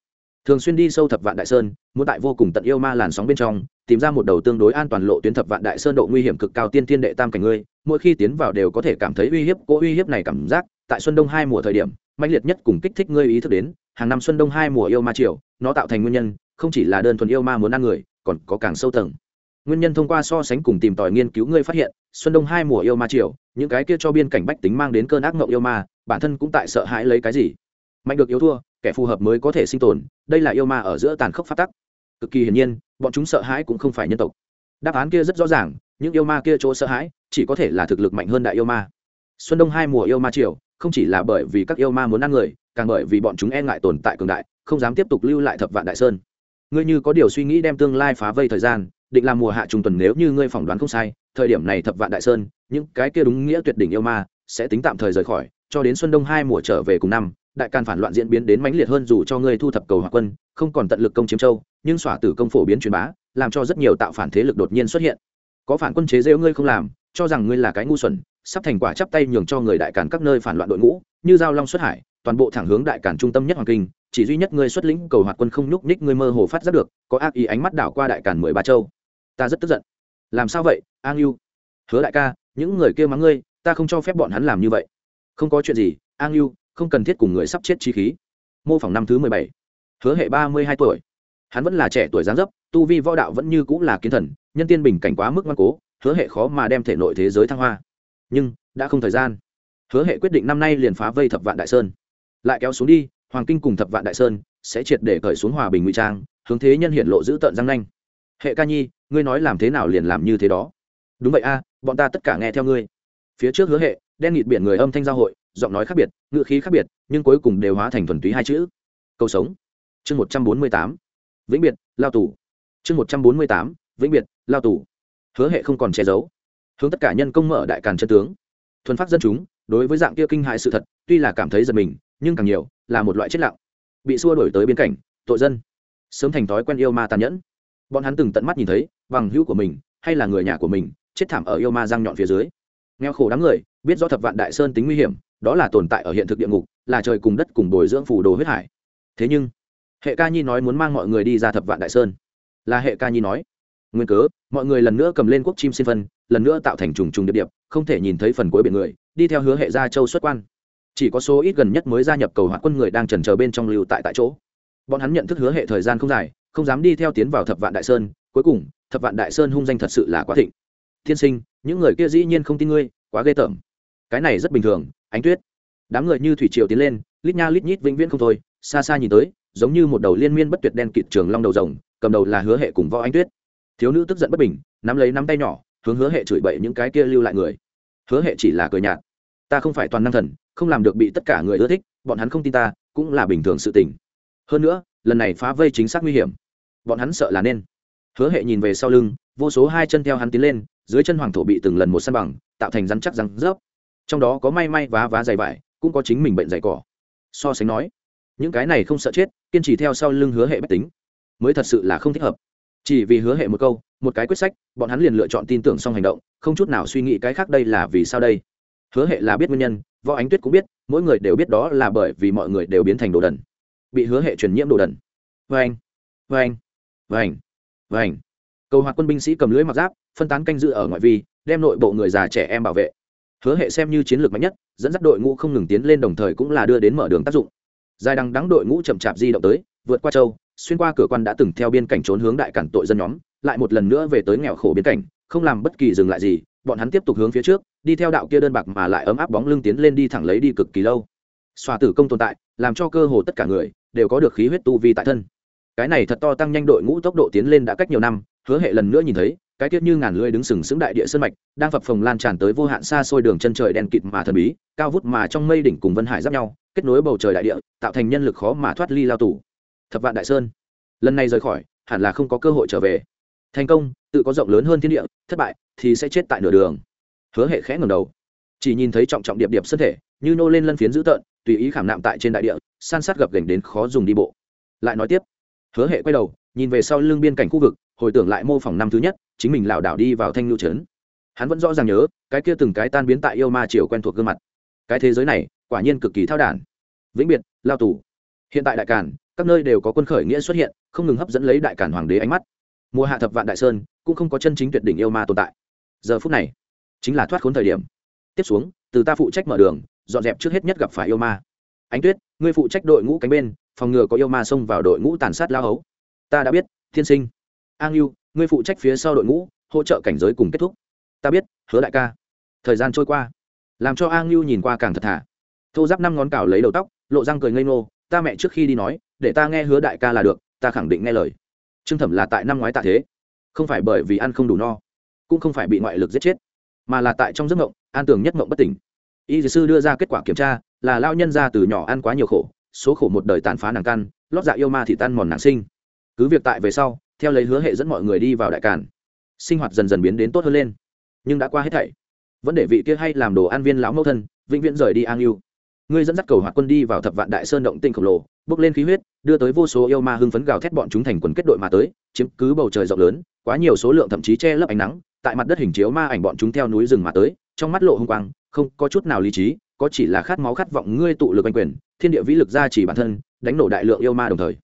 thường xuyên đi sâu thập vạn đại sơn, muốn tại vô cùng tận yêu ma làn sóng bên trong, tìm ra một đầu tương đối an toàn lộ tuyến thập vạn đại sơn độ nguy hiểm cực cao tiên thiên đệ tam cảnh ngươi, mỗi khi tiến vào đều có thể cảm thấy uy hiếp, cố uy hiếp này cảm giác, tại xuân đông hai mùa thời điểm mạnh liệt nhất cùng kích thích ngươi ý thức đến, hàng năm xuân đông hai mùa yêu ma triều, nó tạo thành nguyên nhân, không chỉ là đơn thuần yêu ma muốn ăn người, còn có càng sâu tầng. Nguyên nhân thông qua so sánh cùng tìm tòi nghiên cứu ngươi phát hiện, xuân đông hai mùa yêu ma triều, những cái kia cho biên cảnh bách tính mang đến cơn ác mộng yêu ma, bản thân cũng tại sợ hãi lấy cái gì? Mạnh được yếu thua kẻ phù hợp mới có thể sinh tồn, đây là yêu ma ở giữa tàn khốc phát tắc. Cực kỳ hiển nhiên, bọn chúng sợ hãi cũng không phải nhân tộc. Đáp án kia rất rõ ràng, những yêu ma kia chỗ sợ hãi, chỉ có thể là thực lực mạnh hơn đại yêu ma. Xuân đông hai mùa yêu ma triều, không chỉ là bởi vì các yêu ma muốn ăn người, càng bởi vì bọn chúng e ngại tồn tại cường đại, không dám tiếp tục lưu lại thập vạn đại sơn. Ngươi như có điều suy nghĩ đem tương lai phá vây thời gian, định làm mùa hạ trung tuần nếu như ngươi phỏng đoán không sai, thời điểm này thập vạn đại sơn, những cái kia đúng nghĩa tuyệt đỉnh yêu ma, sẽ tính tạm thời rời khỏi, cho đến xuân đông hai mùa trở về cùng năm đại càn phản loạn diễn biến đến mãnh liệt hơn dù cho ngươi thu thập cầu hòa quân, không còn tận lực công chiếm châu, nhưng xỏa tử công phổ biến truyền bá, làm cho rất nhiều tạo phản thế lực đột nhiên xuất hiện. Có phản quân chế rêu ngươi không làm, cho rằng ngươi là cái ngu xuẩn, sắp thành quả chắp tay nhường cho người đại càn các nơi phản loạn đội ngũ, như giao long xuất hải, toàn bộ thẳng hướng đại càn trung tâm nhất hoàng kinh, chỉ duy nhất ngươi xuất lĩnh cầu hoạt quân không nhúc nhích ngươi mơ hồ phát giác được, có ác ý ánh mắt đảo qua đại càn mười ba châu. Ta rất tức giận. Làm sao vậy, an yêu hứa đại ca, những người kia mắng ngươi, ta không cho phép bọn hắn làm như vậy. Không có chuyện gì, an yêu không cần thiết cùng người sắp chết chi khí. Mô phỏng năm thứ mười bảy. Hứa hệ ba mươi hai tuổi. Hắn vẫn là trẻ tuổi gián dấp, tu vi võ đạo vẫn như cũng là kiến thần, nhân tiên bình cảnh quá mức ngoan cố, hứa hệ khó mà đem thể nội thế giới thăng hoa. Nhưng, đã không thời gian. Hứa hệ quyết định năm nay liền phá vây thập vạn đại sơn. Lại kéo xuống đi, hoàng kinh cùng thập vạn đại sơn sẽ triệt để cởi xuống hòa bình ngụy trang, hướng thế nhân hiện lộ giữ tợn giang nanh. Hệ ca nhi, ngươi nói làm thế nào liền làm như thế đó? Đúng vậy a, bọn ta tất cả nghe theo ngươi. Phía trước hứa hệ, đen nghịt biển người âm thanh giao hội giọng nói khác biệt, ngữ khí khác biệt, nhưng cuối cùng đều hóa thành thuần túy hai chữ. Câu sống. Chương một trăm bốn mươi tám. Vĩnh biệt, lao tù. Chương một trăm bốn mươi tám. Vĩnh biệt, lao tù. Hứa hệ không còn che giấu. Hướng tất cả nhân công mở đại càn chân tướng. Thuần phát dân chúng, đối với dạng kia kinh hại sự thật, tuy là cảm thấy giật mình, nhưng càng nhiều là một loại chết lặng. Bị xua đổi tới biên cảnh tội dân. Sớm thành thói quen yêu ma tàn nhẫn. Bọn hắn từng tận mắt nhìn thấy, bằng hữu của mình, hay là người nhà của mình, chết thảm ở yêu ma răng nhọn phía dưới. Nghèo khổ đám người, biết do thập vạn đại sơn tính nguy hiểm đó là tồn tại ở hiện thực địa ngục, là trời cùng đất cùng bồi dưỡng phủ đồ huyết hải. Thế nhưng, hệ ca nhi nói muốn mang mọi người đi ra thập vạn đại sơn. Là hệ ca nhi nói. Nguyên cớ, mọi người lần nữa cầm lên quốc chim xin phân, lần nữa tạo thành trùng trùng địa điệp, không thể nhìn thấy phần cuối biển người, đi theo hứa hệ gia châu xuất quan. Chỉ có số ít gần nhất mới gia nhập cầu hoạt quân người đang trần chờ bên trong lưu tại tại chỗ. Bọn hắn nhận thức hứa hệ thời gian không dài, không dám đi theo tiến vào thập vạn đại sơn, cuối cùng, thập vạn đại sơn hung danh thật sự là quá thịnh. Thiên sinh, những người kia dĩ nhiên không tin ngươi, quá ghê tởm. Cái này rất bình thường ánh tuyết. Đám người như thủy triều tiến lên, lít nha lít nhít vĩnh viễn không thôi, xa xa nhìn tới, giống như một đầu liên miên bất tuyệt đen kịt trường long đầu rồng, cầm đầu là hứa hệ cùng võ ánh tuyết. Thiếu nữ tức giận bất bình, nắm lấy nắm tay nhỏ, hướng hứa hệ chửi bậy những cái kia lưu lại người. Hứa hệ chỉ là cười nhạt. Ta không phải toàn năng thần, không làm được bị tất cả người ưa thích, bọn hắn không tin ta, cũng là bình thường sự tình. Hơn nữa, lần này phá vây chính xác nguy hiểm. Bọn hắn sợ là nên. Hứa hệ nhìn về sau lưng, vô số hai chân theo hắn tiến lên, dưới chân hoàng thổ bị từng lần một săn bằng, tạo thành rắn chắc rắn rớp trong đó có may may vá vá dày vải, cũng có chính mình bệnh dày cỏ. So sánh nói, những cái này không sợ chết, kiên trì theo sau lưng hứa hệ bách tính, mới thật sự là không thích hợp. Chỉ vì hứa hệ một câu, một cái quyết sách, bọn hắn liền lựa chọn tin tưởng xong hành động, không chút nào suy nghĩ cái khác đây là vì sao đây. Hứa hệ là biết nguyên nhân, võ ánh tuyết cũng biết, mỗi người đều biết đó là bởi vì mọi người đều biến thành đồ đần. Bị hứa hệ truyền nhiễm đồ đần. Vâng vâng vâng vâng. Cầu hoạt quân binh sĩ cầm lưới mặc giáp, phân tán canh dự ở ngoại vi, đem nội bộ người già trẻ em bảo vệ hứa hệ xem như chiến lược mạnh nhất, dẫn dắt đội ngũ không ngừng tiến lên đồng thời cũng là đưa đến mở đường tác dụng. Dài đằng đắng đội ngũ chậm chạp di động tới, vượt qua châu, xuyên qua cửa quan đã từng theo biên cảnh trốn hướng đại cản tội dân nhóm, lại một lần nữa về tới nghèo khổ biên cảnh, không làm bất kỳ dừng lại gì, bọn hắn tiếp tục hướng phía trước, đi theo đạo kia đơn bạc mà lại ấm áp bóng lưng tiến lên đi thẳng lấy đi cực kỳ lâu. Xoa tử công tồn tại, làm cho cơ hồ tất cả người đều có được khí huyết tu vi tại thân. Cái này thật to tăng nhanh đội ngũ tốc độ tiến lên đã cách nhiều năm, hứa hệ lần nữa nhìn thấy cái tiết như ngàn lưỡi đứng sừng sững đại địa sơn mạch đang phập phồng lan tràn tới vô hạn xa xôi đường chân trời đen kịt mà thần bí cao vút mà trong mây đỉnh cùng vân hải giáp nhau kết nối bầu trời đại địa tạo thành nhân lực khó mà thoát ly lao tù. Thập vạn đại sơn. Lần này rời khỏi hẳn là không có cơ hội trở về. Thành công tự có rộng lớn hơn thiên địa thất bại thì sẽ chết tại nửa đường. Hứa hệ khẽ ngầm đầu. Chỉ nhìn thấy trọng trọng điệp điệp sơn thể, như nô lên lân phiến dữ tợn tùy ý khảm nạm tại trên đại địa san sát gập gành đến khó dùng đi bộ. Lại nói tiếp. Hứa hệ quay đầu nhìn về sau lưng biên cảnh khu vực hồi tưởng lại mô phỏng năm thứ nhất, chính mình lảo đảo đi vào thanh nhu trấn. Hắn vẫn rõ ràng nhớ, cái kia từng cái tan biến tại yêu ma triều quen thuộc gương mặt. Cái thế giới này, quả nhiên cực kỳ thao đản. Vĩnh biệt, lao tù. Hiện tại đại cản các nơi đều có quân khởi nghĩa xuất hiện, không ngừng hấp dẫn lấy đại cản hoàng đế ánh mắt. Mùa hạ thập vạn đại sơn, cũng không có chân chính tuyệt đỉnh yêu ma tồn tại. Giờ phút này, chính là thoát khốn thời điểm. Tiếp xuống, từ ta phụ trách mở đường, dọn dẹp trước hết nhất gặp phải yêu ma. Ánh tuyết, ngươi phụ trách đội ngũ cánh bên, phòng ngừa có yêu ma xông vào đội ngũ tàn sát lao hấu. Ta đã biết, thiên sinh an yêu ngươi phụ trách phía sau đội ngũ, hỗ trợ cảnh giới cùng kết thúc. Ta biết, hứa đại ca. Thời gian trôi qua. Làm cho an yêu nhìn qua càng thật thà. Thô giáp năm ngón cào lấy đầu tóc, lộ răng cười ngây ngô, ta mẹ trước khi đi nói, để ta nghe hứa đại ca là được, ta khẳng định nghe lời. Trương thẩm là tại năm ngoái tạ thế. Không phải bởi vì ăn không đủ no, cũng không phải bị ngoại lực giết chết, mà là tại trong giấc mộng, an tường nhất mộng bất tỉnh. Y Dược sư đưa ra kết quả kiểm tra, là lao nhân ra từ nhỏ ăn quá nhiều khổ, số khổ một đời tàn phá nàng căn, lót dạ yêu ma thì tan mòn nàng sinh. Cứ việc tại về sau theo lấy hứa hệ dẫn mọi người đi vào đại càn. Sinh hoạt dần dần biến đến tốt hơn lên. Nhưng đã qua hết thảy, vẫn để vị kia hay làm đồ an viên lão mẫu thân, vĩnh viễn rời đi an yêu ngươi dẫn dắt cầu hoạt quân đi vào thập vạn đại sơn động tinh khổng lồ, bước lên khí huyết, đưa tới vô số yêu ma hưng phấn gào thét bọn chúng thành quần kết đội mà tới, chiếm cứ bầu trời rộng lớn, quá nhiều số lượng thậm chí che lấp ánh nắng, tại mặt đất hình chiếu ma ảnh bọn chúng theo núi rừng mà tới, trong mắt lộ hung quang, không có chút nào lý trí, có chỉ là khát máu khát vọng ngươi tụ lực anh quyền, thiên địa vĩ lực ra chỉ bản thân, đánh nổ đại lượng yêu ma đồng thời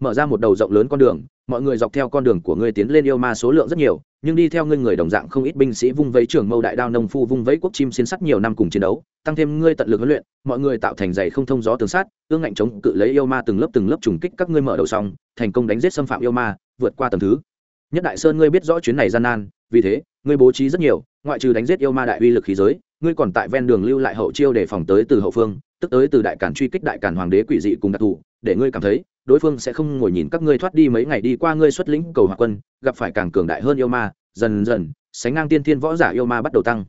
mở ra một đầu rộng lớn con đường, mọi người dọc theo con đường của ngươi tiến lên yêu ma số lượng rất nhiều, nhưng đi theo ngươi người đồng dạng không ít binh sĩ vung vấy trường mâu đại đao nông phu vung vấy quốc chim xin sắt nhiều năm cùng chiến đấu, tăng thêm ngươi tận lực huấn luyện, mọi người tạo thành dày không thông gió tường sát ương ngạnh chống cự lấy yêu ma từng lớp từng lớp trùng kích các ngươi mở đầu xong, thành công đánh giết xâm phạm yêu ma, vượt qua tầm thứ. Nhất đại sơn ngươi biết rõ chuyến này gian nan, vì thế, ngươi bố trí rất nhiều, ngoại trừ đánh giết yêu ma đại uy lực khí giới, ngươi còn tại ven đường lưu lại hậu chiêu để phòng tới từ hậu phương tức tới từ đại cản truy kích đại cản hoàng đế quỷ dị cùng đặc thù, để ngươi cảm thấy, đối phương sẽ không ngồi nhìn các ngươi thoát đi mấy ngày đi qua ngươi xuất lĩnh cầu hòa quân, gặp phải càng cường đại hơn yêu ma, dần dần, sánh ngang tiên thiên võ giả yêu ma bắt đầu tăng.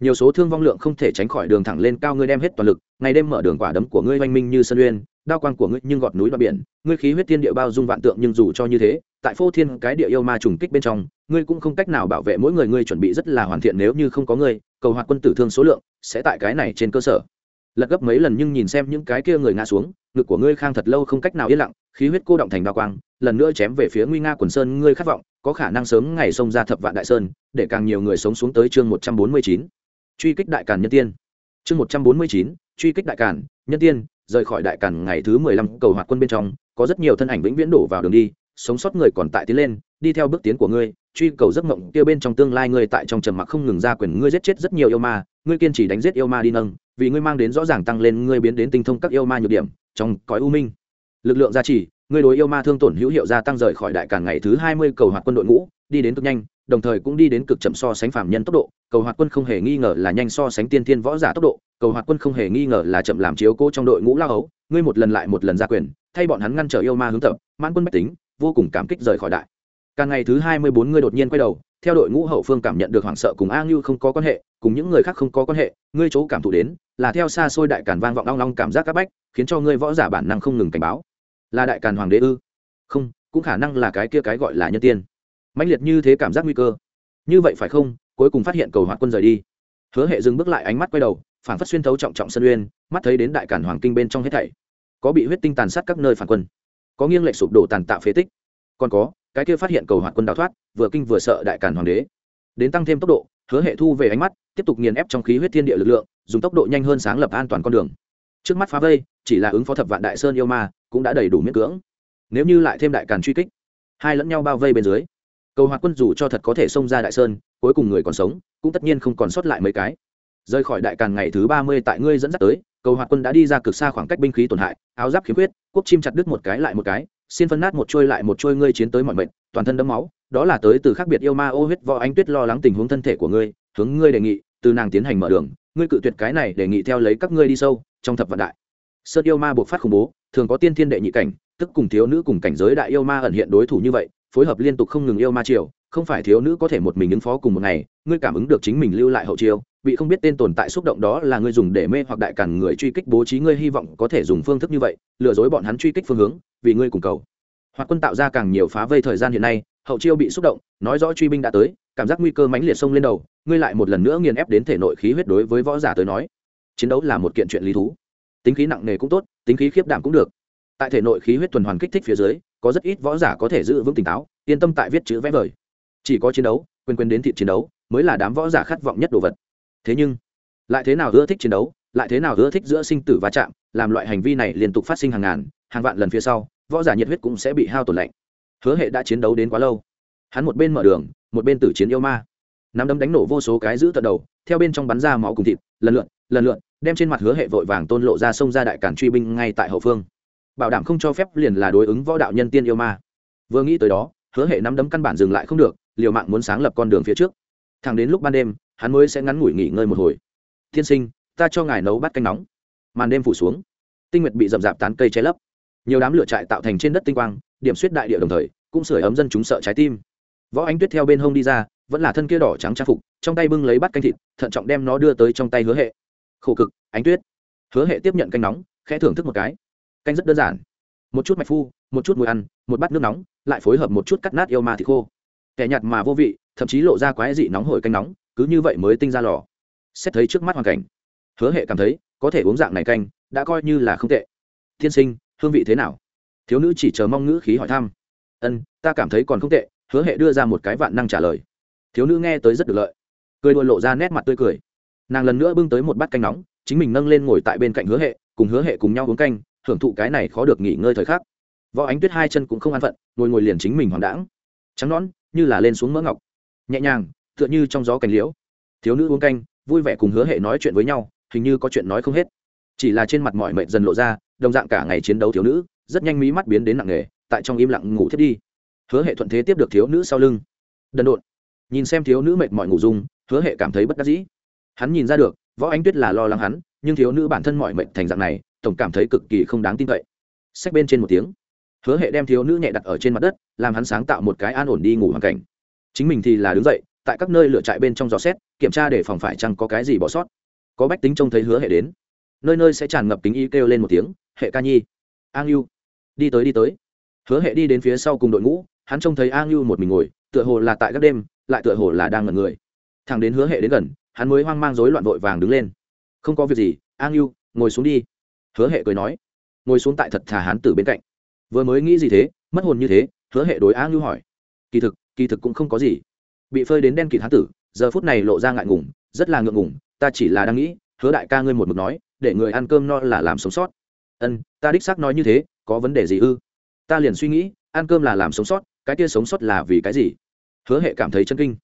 Nhiều số thương vong lượng không thể tránh khỏi đường thẳng lên cao ngươi đem hết toàn lực, ngày đêm mở đường quả đấm của ngươi oanh minh như sân uyên, đao quang của ngươi nhưng gọt núi và biển, ngươi khí huyết thiên địa bao dung vạn tượng nhưng dù cho như thế, tại phô thiên cái địa yêu ma trùng kích bên trong, ngươi cũng không cách nào bảo vệ mỗi người ngươi chuẩn bị rất là hoàn thiện nếu như không có ngươi, cầu hoạt quân tử thương số lượng sẽ tại cái này trên cơ sở lật gấp mấy lần nhưng nhìn xem những cái kia người ngã xuống, ngực của ngươi khang thật lâu không cách nào yên lặng, khí huyết cô động thành đao quang, lần nữa chém về phía nguy nga quần sơn ngươi khát vọng, có khả năng sớm ngày xông ra thập vạn đại sơn, để càng nhiều người sống xuống tới chương một trăm bốn mươi chín. Truy kích đại càn nhân tiên. Chương một trăm bốn mươi chín, truy kích đại càn nhân tiên, rời khỏi đại càn ngày thứ mười lăm, cầu hoạt quân bên trong, có rất nhiều thân ảnh vĩnh viễn đổ vào đường đi, sống sót người còn tại tiến lên đi theo bước tiến của ngươi, truy cầu giấc mộng kia bên trong tương lai ngươi tại trong trầm mặc không ngừng ra quyền ngươi giết chết rất nhiều yêu ma, ngươi kiên trì đánh giết yêu ma đi nâng, vì ngươi mang đến rõ ràng tăng lên ngươi biến đến tinh thông các yêu ma nhược điểm, trong cõi u minh. Lực lượng gia trì, ngươi đối yêu ma thương tổn hữu hiệu gia tăng rời khỏi đại cả ngày thứ hai mươi, cầu hoạt quân đội ngũ, đi đến cực nhanh, đồng thời cũng đi đến cực chậm so sánh phạm nhân tốc độ, cầu hoạt quân không hề nghi ngờ là nhanh so sánh tiên thiên võ giả tốc độ, cầu hoạt quân không hề nghi ngờ là chậm làm chiếu cố trong đội ngũ lao ấu ngươi một lần lại một lần ra quyền, thay bọn hắn ngăn trở yêu ma hướng tập, mãn quân bách tính, vô cùng cảm kích rời khỏi đại càng ngày thứ hai mươi bốn ngươi đột nhiên quay đầu, theo đội ngũ hậu phương cảm nhận được hoảng sợ cùng a ngưu không có quan hệ, cùng những người khác không có quan hệ, ngươi chỗ cảm thụ đến là theo xa xôi đại càn vang vọng long long cảm giác các bách, khiến cho ngươi võ giả bản năng không ngừng cảnh báo. Là đại càn hoàng đế ư? Không, cũng khả năng là cái kia cái gọi là nhân tiên. Mãnh liệt như thế cảm giác nguy cơ. Như vậy phải không? Cuối cùng phát hiện cầu hoạt quân rời đi. Hứa hệ dừng bước lại ánh mắt quay đầu phản phát xuyên thấu trọng trọng sân uyên, mắt thấy đến đại cản hoàng kinh bên trong hết thảy. Có bị huyết tinh tàn sát các nơi phản quân. Có nghiêng lệch sụp đổ tàn tạo phế tích. Còn có cái kia phát hiện cầu hoạt quân đào thoát, vừa kinh vừa sợ đại cản hoàng đế. Đến tăng thêm tốc độ, hứa hệ thu về ánh mắt, tiếp tục nghiền ép trong khí huyết thiên địa lực lượng, dùng tốc độ nhanh hơn sáng lập an toàn con đường. Trước mắt phá vây, chỉ là ứng phó thập vạn đại sơn yêu ma, cũng đã đầy đủ miễn cưỡng. Nếu như lại thêm đại càn truy kích, hai lẫn nhau bao vây bên dưới, cầu hoạt quân dù cho thật có thể xông ra đại sơn, cuối cùng người còn sống, cũng tất nhiên không còn sót lại mấy cái. Rời khỏi đại càn ngày thứ ba mươi tại ngươi dẫn dắt tới, cầu hoạt quân đã đi ra cực xa khoảng cách binh khí tổn hại, áo giáp khiếm khuyết, quốc chim chặt đứt một cái lại một cái xin phân nát một trôi lại một trôi ngươi chiến tới mọi mệnh, toàn thân đẫm máu, đó là tới từ khác biệt yêu ma ô huyết võ anh tuyết lo lắng tình huống thân thể của ngươi, hướng ngươi đề nghị, từ nàng tiến hành mở đường, ngươi cự tuyệt cái này đề nghị theo lấy các ngươi đi sâu, trong thập vạn đại. Sơn yêu ma buộc phát khủng bố, thường có tiên thiên đệ nhị cảnh, tức cùng thiếu nữ cùng cảnh giới đại yêu ma ẩn hiện đối thủ như vậy, phối hợp liên tục không ngừng yêu ma triều, không phải thiếu nữ có thể một mình ứng phó cùng một ngày, ngươi cảm ứng được chính mình lưu lại hậu chiêu bị không biết tên tồn tại xúc động đó là ngươi dùng để mê hoặc đại cản người truy kích bố trí ngươi hy vọng có thể dùng phương thức như vậy, lừa dối bọn hắn truy kích phương hướng, vì ngươi cùng cầu. Hoặc quân tạo ra càng nhiều phá vây thời gian hiện nay, hậu chiêu bị xúc động, nói rõ truy binh đã tới, cảm giác nguy cơ mãnh liệt sông lên đầu, ngươi lại một lần nữa nghiền ép đến thể nội khí huyết đối với võ giả tới nói. Chiến đấu là một kiện chuyện lý thú. Tính khí nặng nề cũng tốt, tính khí khiếp đảm cũng được. Tại thể nội khí huyết tuần hoàn kích thích phía dưới, có rất ít võ giả có thể giữ vững tỉnh táo, yên tâm tại viết chữ vẽ vời. Chỉ có chiến đấu quên quên đến thị chiến đấu, mới là đám võ giả khát vọng nhất đồ vật thế nhưng, lại thế nào ưa thích chiến đấu, lại thế nào ưa thích giữa sinh tử va chạm, làm loại hành vi này liên tục phát sinh hàng ngàn, hàng vạn lần phía sau, võ giả nhiệt huyết cũng sẽ bị hao tổn lạnh. Hứa hệ đã chiến đấu đến quá lâu. Hắn một bên mở đường, một bên tử chiến yêu ma. Nắm đấm đánh nổ vô số cái giữ tận đầu, theo bên trong bắn ra máu cùng thịt, lần lượt lần lượt, đem trên mặt hứa hệ vội vàng tôn lộ ra sông ra đại cản truy binh ngay tại hậu phương. Bảo đảm không cho phép liền là đối ứng võ đạo nhân tiên yêu ma. Vừa nghĩ tới đó, hứa hệ nắm đấm căn bản dừng lại không được, liều mạng muốn sáng lập con đường phía trước. Thẳng đến lúc ban đêm hắn mới sẽ ngắn ngủi nghỉ ngơi một hồi. Thiên sinh, ta cho ngài nấu bát canh nóng. Màn đêm phủ xuống, tinh nguyệt bị rậm rạp tán cây che lấp. Nhiều đám lửa trại tạo thành trên đất tinh quang, điểm suýt đại địa đồng thời, cũng sưởi ấm dân chúng sợ trái tim. Võ ánh tuyết theo bên hông đi ra, vẫn là thân kia đỏ trắng trang phục, trong tay bưng lấy bát canh thịt, thận trọng đem nó đưa tới trong tay hứa hệ. Khổ cực, ánh tuyết. Hứa hệ tiếp nhận canh nóng, khẽ thưởng thức một cái. Canh rất đơn giản. Một chút mạch phu, một chút mùi ăn, một bát nước nóng, lại phối hợp một chút cắt nát yêu ma thịt khô. Kẻ nhạt mà vô vị, thậm chí lộ ra quái dị nóng hổi canh nóng cứ như vậy mới tinh ra lò. Xét thấy trước mắt hoàn cảnh, hứa hệ cảm thấy có thể uống dạng này canh đã coi như là không tệ. Thiên sinh, hương vị thế nào? Thiếu nữ chỉ chờ mong ngữ khí hỏi thăm. Ân, ta cảm thấy còn không tệ, hứa hệ đưa ra một cái vạn năng trả lời. Thiếu nữ nghe tới rất được lợi. Cười đua lộ ra nét mặt tươi cười. Nàng lần nữa bưng tới một bát canh nóng, chính mình nâng lên ngồi tại bên cạnh hứa hệ, cùng hứa hệ cùng nhau uống canh, hưởng thụ cái này khó được nghỉ ngơi thời khắc. Võ ánh tuyết hai chân cũng không an phận, ngồi ngồi liền chính mình hoàng đãng. Trắng nón như là lên xuống mỡ ngọc. Nhẹ nhàng tựa như trong gió cành liễu. Thiếu nữ uống canh, vui vẻ cùng hứa hệ nói chuyện với nhau, hình như có chuyện nói không hết. Chỉ là trên mặt mọi mệnh dần lộ ra, đồng dạng cả ngày chiến đấu thiếu nữ, rất nhanh mí mắt biến đến nặng nề, tại trong im lặng ngủ thiết đi. Hứa hệ thuận thế tiếp được thiếu nữ sau lưng. Đần độn. Nhìn xem thiếu nữ mệt mỏi ngủ dung hứa hệ cảm thấy bất đắc dĩ. Hắn nhìn ra được, võ ánh tuyết là lo lắng hắn, nhưng thiếu nữ bản thân mọi mệnh thành dạng này, tổng cảm thấy cực kỳ không đáng tin cậy. Sách bên trên một tiếng. Hứa hệ đem thiếu nữ nhẹ đặt ở trên mặt đất, làm hắn sáng tạo một cái an ổn đi ngủ hoàn cảnh. Chính mình thì là đứng dậy tại các nơi lựa trại bên trong gió xét, kiểm tra để phòng phải chăng có cái gì bỏ sót. Có bách tính trông thấy hứa hệ đến. Nơi nơi sẽ tràn ngập kính y kêu lên một tiếng, hệ ca nhi. An yêu đi tới đi tới. Hứa hệ đi đến phía sau cùng đội ngũ, hắn trông thấy an yêu một mình ngồi, tựa hồ là tại các đêm, lại tựa hồ là đang ngẩn người. Thằng đến hứa hệ đến gần, hắn mới hoang mang rối loạn vội vàng đứng lên. Không có việc gì, an yêu ngồi xuống đi. Hứa hệ cười nói. Ngồi xuống tại thật thà hán tử bên cạnh. Vừa mới nghĩ gì thế, mất hồn như thế, hứa hệ đối an yêu hỏi. Kỳ thực kỳ thực cũng không có gì bị phơi đến đen kịt hán tử, giờ phút này lộ ra ngại ngùng, rất là ngượng ngùng, ta chỉ là đang nghĩ, hứa đại ca ngươi một mực nói, để người ăn cơm no là làm sống sót. Ân, ta đích xác nói như thế, có vấn đề gì ư? Ta liền suy nghĩ, ăn cơm là làm sống sót, cái kia sống sót là vì cái gì? Hứa hệ cảm thấy chân kinh.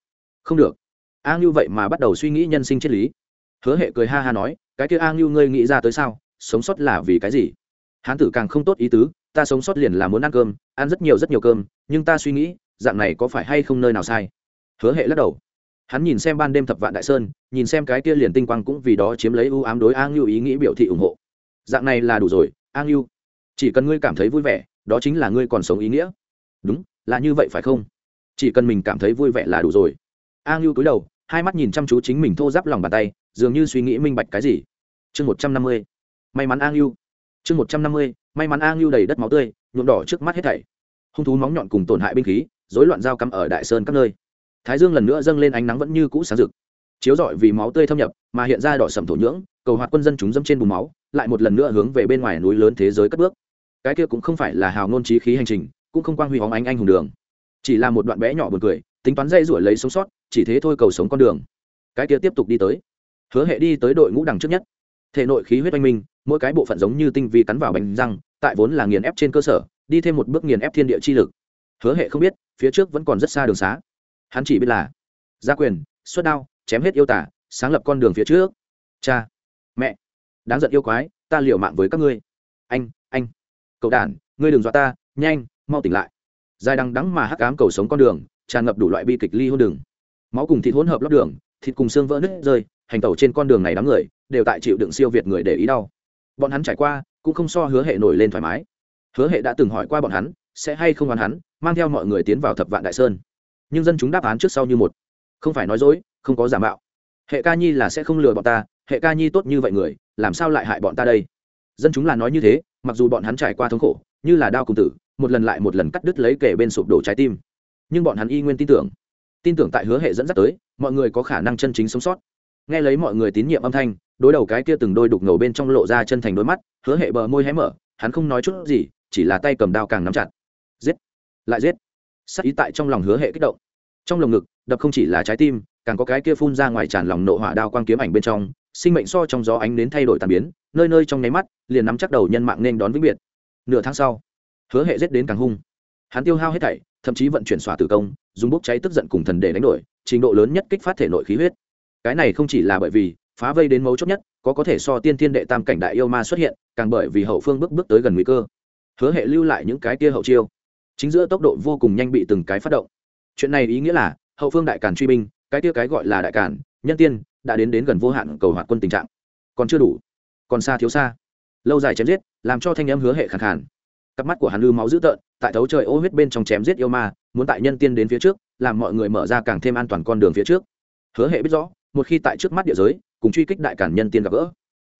Không được. A ngưu vậy mà bắt đầu suy nghĩ nhân sinh triết lý. Hứa hệ cười ha ha nói, cái kia a ngưu ngươi nghĩ ra tới sao? Sống sót là vì cái gì? Hán tử càng không tốt ý tứ, ta sống sót liền là muốn ăn cơm, ăn rất nhiều rất nhiều cơm, nhưng ta suy nghĩ, dạng này có phải hay không nơi nào sai? Hứa hệ lắc đầu. Hắn nhìn xem ban đêm thập vạn đại sơn, nhìn xem cái kia liền tinh quang cũng vì đó chiếm lấy ưu ám đối a ngưu ý nghĩ biểu thị ủng hộ. Dạng này là đủ rồi, a ngưu. Chỉ cần ngươi cảm thấy vui vẻ, đó chính là ngươi còn sống ý nghĩa. Đúng, là như vậy phải không? Chỉ cần mình cảm thấy vui vẻ là đủ rồi. A ngưu cúi đầu, hai mắt nhìn chăm chú chính mình thô giáp lòng bàn tay, dường như suy nghĩ minh bạch cái gì. Chương một trăm năm mươi. May mắn a ngưu. Chương một trăm năm mươi, may mắn a ngưu đầy đất máu tươi, nhuộm đỏ trước mắt hết thảy. Hung thú móng nhọn cùng tổn hại binh khí, rối loạn dao cắm ở đại sơn các nơi thái dương lần nữa dâng lên ánh nắng vẫn như cũ sáng rực. Chiếu rọi vì máu tươi thâm nhập, mà hiện ra đỏ sầm thổ nhưỡng, cầu hoạt quân dân chúng dâm trên bùn máu, lại một lần nữa hướng về bên ngoài núi lớn thế giới cất bước. Cái kia cũng không phải là hào nôn trí khí hành trình, cũng không quang huy hóng ánh anh hùng đường. Chỉ là một đoạn bé nhỏ buồn cười, tính toán dây rủi lấy sống sót, chỉ thế thôi cầu sống con đường. Cái kia tiếp tục đi tới. Hứa hệ đi tới đội ngũ đằng trước nhất. Thể nội khí huyết oanh minh, mỗi cái bộ phận giống như tinh vi cắn vào bánh răng, tại vốn là nghiền ép trên cơ sở, đi thêm một bước nghiền ép thiên địa chi lực. Hứa hệ không biết, phía trước vẫn còn rất xa đường xá hắn chỉ biết là gia quyền, xuất đao, chém hết yêu tả, sáng lập con đường phía trước. Cha, mẹ, đáng giận yêu quái, ta liều mạng với các ngươi. Anh anh, cậu đản, ngươi đừng dọa ta, nhanh, mau tỉnh lại. Dài đằng đắng mà hắc cám cầu sống con đường, tràn ngập đủ loại bi kịch ly hôn đường. Máu cùng thịt hỗn hợp lót đường, thịt cùng xương vỡ nứt rơi, hành tẩu trên con đường này đám người đều tại chịu đựng siêu việt người để ý đau. Bọn hắn trải qua cũng không so hứa hệ nổi lên thoải mái. Hứa hệ đã từng hỏi qua bọn hắn, sẽ hay không đoán hắn, mang theo mọi người tiến vào thập vạn đại sơn nhưng dân chúng đáp án trước sau như một. Không phải nói dối, không có giả mạo. Hệ ca nhi là sẽ không lừa bọn ta, hệ ca nhi tốt như vậy người, làm sao lại hại bọn ta đây? Dân chúng là nói như thế, mặc dù bọn hắn trải qua thống khổ, như là đao cùng tử, một lần lại một lần cắt đứt lấy kể bên sụp đổ trái tim. Nhưng bọn hắn y nguyên tin tưởng. Tin tưởng tại hứa hệ dẫn dắt tới, mọi người có khả năng chân chính sống sót. Nghe lấy mọi người tín nhiệm âm thanh, đối đầu cái kia từng đôi đục ngầu bên trong lộ ra chân thành đôi mắt, hứa hệ bờ môi hé mở, hắn không nói chút gì, chỉ là tay cầm đao càng nắm chặt. Giết! Lại giết! Sắc ý tại trong lòng hứa hệ kích động. Trong lồng ngực, đập không chỉ là trái tim, càng có cái kia phun ra ngoài tràn lòng nộ hỏa đao quang kiếm ảnh bên trong, sinh mệnh so trong gió ánh đến thay đổi tàn biến, nơi nơi trong nháy mắt, liền nắm chắc đầu nhân mạng nên đón vĩnh biệt. Nửa tháng sau, hứa hệ giết đến càng hung. Hắn tiêu hao hết thảy, thậm chí vận chuyển xỏa tử công, dùng bốc cháy tức giận cùng thần để đánh đổi, trình độ lớn nhất kích phát thể nội khí huyết. Cái này không chỉ là bởi vì, phá vây đến mấu chốt nhất, có có thể so tiên thiên đệ tam cảnh đại yêu ma xuất hiện, càng bởi vì hậu phương bước bước tới gần nguy cơ. Hứa hệ lưu lại những cái kia hậu chiêu chính giữa tốc độ vô cùng nhanh bị từng cái phát động. Chuyện này ý nghĩa là, hậu phương đại càn truy binh, cái kia cái gọi là đại càn, nhân tiên, đã đến đến gần vô hạn cầu hoạt quân tình trạng. Còn chưa đủ, còn xa thiếu xa. Lâu dài chém giết, làm cho thanh em hứa hệ khẳng khàn. Cặp mắt của hàn lư máu dữ tợn, tại thấu trời ô huyết bên trong chém giết yêu ma, muốn tại nhân tiên đến phía trước, làm mọi người mở ra càng thêm an toàn con đường phía trước. Hứa hệ biết rõ, một khi tại trước mắt địa giới, cùng truy kích đại cản nhân tiên gặp gỡ,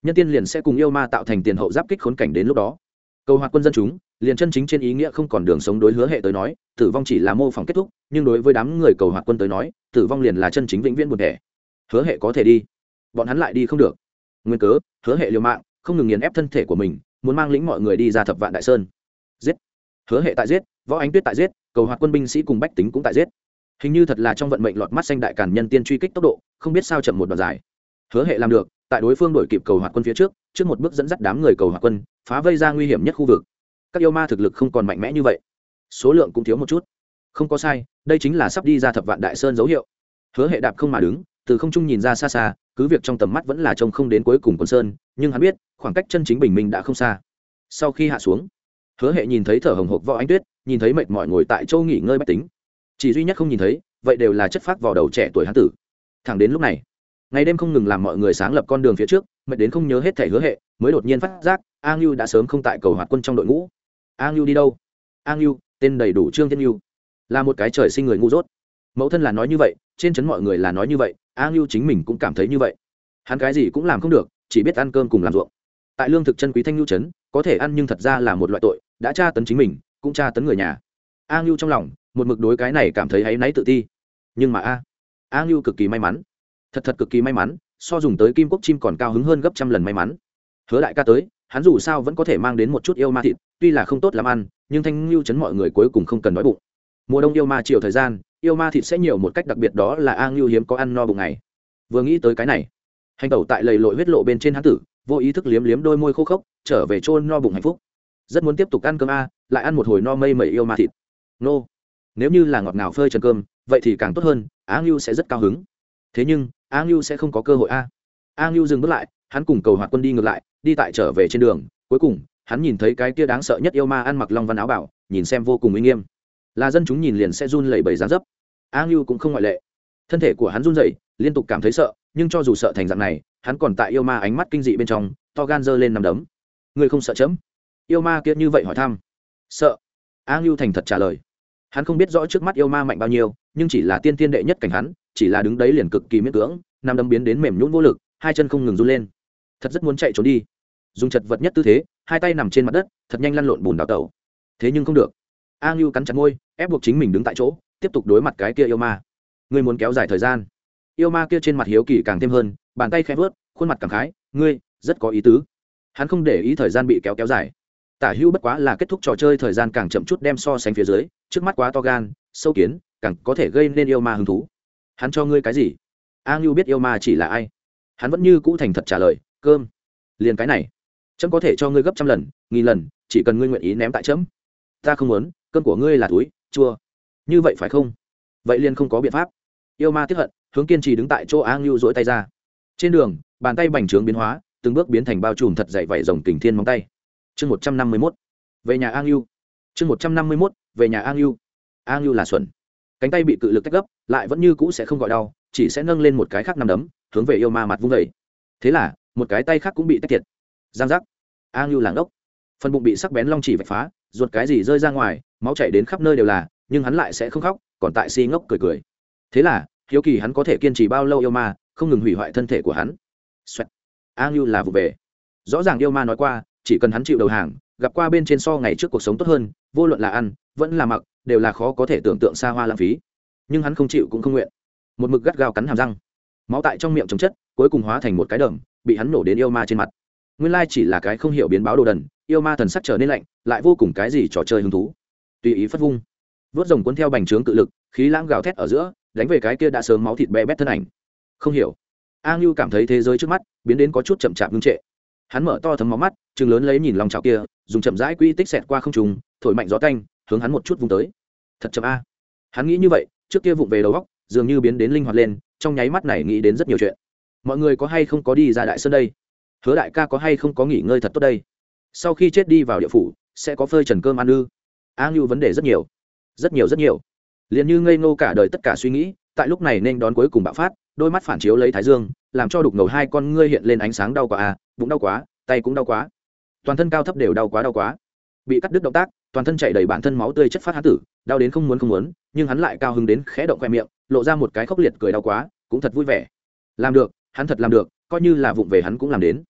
nhân tiên liền sẽ cùng yêu ma tạo thành tiền hậu giáp kích khốn cảnh đến lúc đó. Cầu hoạt quân dân chúng liền chân chính trên ý nghĩa không còn đường sống đối hứa hệ tới nói, tử vong chỉ là mô phỏng kết thúc, nhưng đối với đám người cầu hoạt quân tới nói, tử vong liền là chân chính vĩnh viễn buồn đẻ hứa hệ có thể đi. Bọn hắn lại đi không được. Nguyên cớ, hứa hệ liều mạng, không ngừng nghiền ép thân thể của mình, muốn mang lĩnh mọi người đi ra thập vạn đại sơn. Giết. Hứa hệ tại giết, võ ánh tuyết tại giết, cầu hoạt quân binh sĩ cùng bách tính cũng tại giết. Hình như thật là trong vận mệnh lọt mắt xanh đại càn nhân tiên truy kích tốc độ, không biết sao chậm một đoạn dài. Hứa hệ làm được, tại đối phương đổi kịp cầu hoạt quân phía trước trước một bước dẫn dắt đám người cầu hoạt quân, phá vây ra nguy hiểm nhất khu vực các yêu ma thực lực không còn mạnh mẽ như vậy. Số lượng cũng thiếu một chút. Không có sai, đây chính là sắp đi ra thập vạn đại sơn dấu hiệu. Hứa hệ đạp không mà đứng, từ không trung nhìn ra xa xa, cứ việc trong tầm mắt vẫn là trông không đến cuối cùng quân sơn, nhưng hắn biết, khoảng cách chân chính bình minh đã không xa. Sau khi hạ xuống, hứa hệ nhìn thấy thở hồng hộc võ ánh tuyết, nhìn thấy mệt mỏi ngồi tại châu nghỉ ngơi bách tính. Chỉ duy nhất không nhìn thấy, vậy đều là chất phác vào đầu trẻ tuổi hán tử. Thẳng đến lúc này, ngày đêm không ngừng làm mọi người sáng lập con đường phía trước, mệt đến không nhớ hết thẻ hứa hệ, mới đột nhiên phát giác, a ngưu đã sớm không tại cầu hoạt quân trong đội ngũ a ngưu đi đâu? A ngưu tên đầy đủ trương thiên ngưu là một cái trời sinh người ngu dốt. Mẫu thân là nói như vậy, trên trấn mọi người là nói như vậy a ngưu chính mình cũng cảm thấy như vậy. Hắn cái gì cũng làm không được, chỉ biết ăn cơm cùng làm ruộng. Tại lương thực chân quý thanh ngưu trấn, có thể ăn nhưng thật ra là một loại tội, đã tra tấn chính mình, cũng tra tấn người nhà. A ngưu trong lòng, một mực đối cái này cảm thấy áy náy tự ti. Nhưng mà a a ngưu cực kỳ may mắn. Thật thật cực kỳ may mắn, so dùng tới kim quốc chim còn cao hứng hơn gấp trăm lần may mắn. Hứa đại ca tới hắn dù sao vẫn có thể mang đến một chút yêu ma thịt, tuy là không tốt làm ăn, nhưng thanh ngưu chấn mọi người cuối cùng không cần nói bụng. Mùa đông yêu ma chiều thời gian, yêu ma thịt sẽ nhiều một cách đặc biệt đó là a ngưu hiếm có ăn no bụng này vừa nghĩ tới cái này, hành tẩu tại lầy lội huyết lộ bên trên hán tử, vô ý thức liếm liếm đôi môi khô khốc, trở về trôn no bụng hạnh phúc. Rất muốn tiếp tục ăn cơm a, lại ăn một hồi no mây mẩy yêu ma thịt. Nô, nếu như là ngọt ngào phơi trần cơm, vậy thì càng tốt hơn á ngưu sẽ rất cao hứng. Thế nhưng, a ngưu sẽ không có cơ hội a. A ngưu dừng bước lại, hắn cùng cầu hoạt quân đi ngược lại đi tại trở về trên đường, cuối cùng, hắn nhìn thấy cái kia đáng sợ nhất yêu ma ăn mặc long văn áo bảo, nhìn xem vô cùng uy nghiêm. Là dân chúng nhìn liền sẽ run lẩy bẩy dán dấp. A ngưu cũng không ngoại lệ. Thân thể của hắn run rẩy, liên tục cảm thấy sợ, nhưng cho dù sợ thành dạng này, hắn còn tại yêu ma ánh mắt kinh dị bên trong, to gan dơ lên nằm đấm. Người không sợ chấm? Yêu ma kia như vậy hỏi thăm. Sợ. A ngưu thành thật trả lời. Hắn không biết rõ trước mắt yêu ma mạnh bao nhiêu, nhưng chỉ là tiên tiên đệ nhất cảnh hắn, chỉ là đứng đấy liền cực kỳ miễn cưỡng nằm đấm biến đến mềm nhũn vô lực, hai chân không ngừng run lên. Thật rất muốn chạy trốn đi dùng chật vật nhất tư thế, hai tay nằm trên mặt đất, thật nhanh lăn lộn bùn đào tẩu. Thế nhưng không được. A ngưu cắn chặt môi, ép buộc chính mình đứng tại chỗ, tiếp tục đối mặt cái kia yêu ma. Ngươi muốn kéo dài thời gian. Yêu ma kia trên mặt hiếu kỳ càng thêm hơn, bàn tay khẽ vớt khuôn mặt càng khái, ngươi, rất có ý tứ. Hắn không để ý thời gian bị kéo kéo dài. Tả hữu bất quá là kết thúc trò chơi thời gian càng chậm chút đem so sánh phía dưới, trước mắt quá to gan, sâu kiến, càng có thể gây nên yêu ma hứng thú. Hắn cho ngươi cái gì? A ngưu biết yêu ma chỉ là ai. Hắn vẫn như cũ thành thật trả lời, cơm. Liền cái này chấm có thể cho ngươi gấp trăm lần nghìn lần chỉ cần ngươi nguyện ý ném tại chấm, ta không muốn cân của ngươi là túi chua. Như vậy phải không? Vậy liền không có biện pháp. Yêu ma tiếp hận hướng kiên trì đứng tại chỗ a ngưu dỗi tay ra. Trên đường bàn tay bành trướng biến hóa từng bước biến thành bao trùm thật dậy vảy rồng kình thiên móng tay. Chương một trăm năm mươi mốt. Về nhà a ngưu. Chương một trăm năm mươi mốt về nhà an lưu. an lưu là xuẩn. Cánh tay bị cự lực tách gấp lại vẫn như cũ sẽ không gọi đau chỉ sẽ nâng lên một cái khác nằm đấm hướng về yêu ma mặt vung vẩy thế là một cái tay khác cũng bị tách tiệt giang giác. A ngưu làng ốc phần bụng bị sắc bén long chỉ vạch phá, ruột cái gì rơi ra ngoài, máu chảy đến khắp nơi đều là, nhưng hắn lại sẽ không khóc, còn tại si ngốc cười cười. Thế là, hiếu kỳ hắn có thể kiên trì bao lâu yêu ma, không ngừng hủy hoại thân thể của hắn. Xoẹt. a ngưu là vụ về. Rõ ràng yêu ma nói qua, chỉ cần hắn chịu đầu hàng, gặp qua bên trên so ngày trước cuộc sống tốt hơn, vô luận là ăn, vẫn là mặc, đều là khó có thể tưởng tượng xa hoa lãng phí. Nhưng hắn không chịu cũng không nguyện. Một mực gắt gao cắn hàm răng. Máu tại trong miệng chống chất, cuối cùng hóa thành một cái đờm bị hắn nổ đến yêu ma trên mặt nguyên lai chỉ là cái không hiểu biến báo đồ đần, yêu ma thần sắc trở nên lạnh, lại vô cùng cái gì trò chơi hứng thú. Tùy ý phất vung. Vớt rồng cuốn theo bành trướng cự lực, khí lãng gào thét ở giữa, đánh về cái kia đã sớm máu thịt bé bét thân ảnh. Không hiểu. A ngưu cảm thấy thế giới trước mắt, biến đến có chút chậm chạp ngưng trệ. Hắn mở to thấm máu mắt chừng lớn lấy nhìn lòng trào kia, dùng chậm rãi quy tích xẹt qua không trùng thổi mạnh gió canh hướng hắn một chút vùng tới. Thật chậm a. Hắn nghĩ như vậy, trước kia vụng về đầu góc dường như biến đến linh hoạt lên, trong nháy mắt này nghĩ đến rất nhiều chuyện. Mọi người có hay không có đi ra đại sơn đây? Hứa đại ca có hay không có nghỉ ngơi thật tốt đây? Sau khi chết đi vào địa phủ, sẽ có phơi trần cơm ăn ư? A ngưu vấn đề rất nhiều. Rất nhiều rất nhiều. Liền như ngây ngô cả đời tất cả suy nghĩ, tại lúc này nên đón cuối cùng bạo phát, đôi mắt phản chiếu lấy thái dương, làm cho đục ngầu hai con ngươi hiện lên ánh sáng đau quá à bụng đau quá, tay cũng đau quá. Toàn thân cao thấp đều đau quá đau quá. Bị cắt đứt động tác, toàn thân chạy đầy bản thân máu tươi chất phát hán tử, đau đến không muốn không muốn, nhưng hắn lại cao hứng đến khẽ động khoe miệng, lộ ra một cái khốc liệt cười đau quá, cũng thật vui vẻ. Làm được, hắn thật làm được, coi như là vụng về hắn cũng làm đến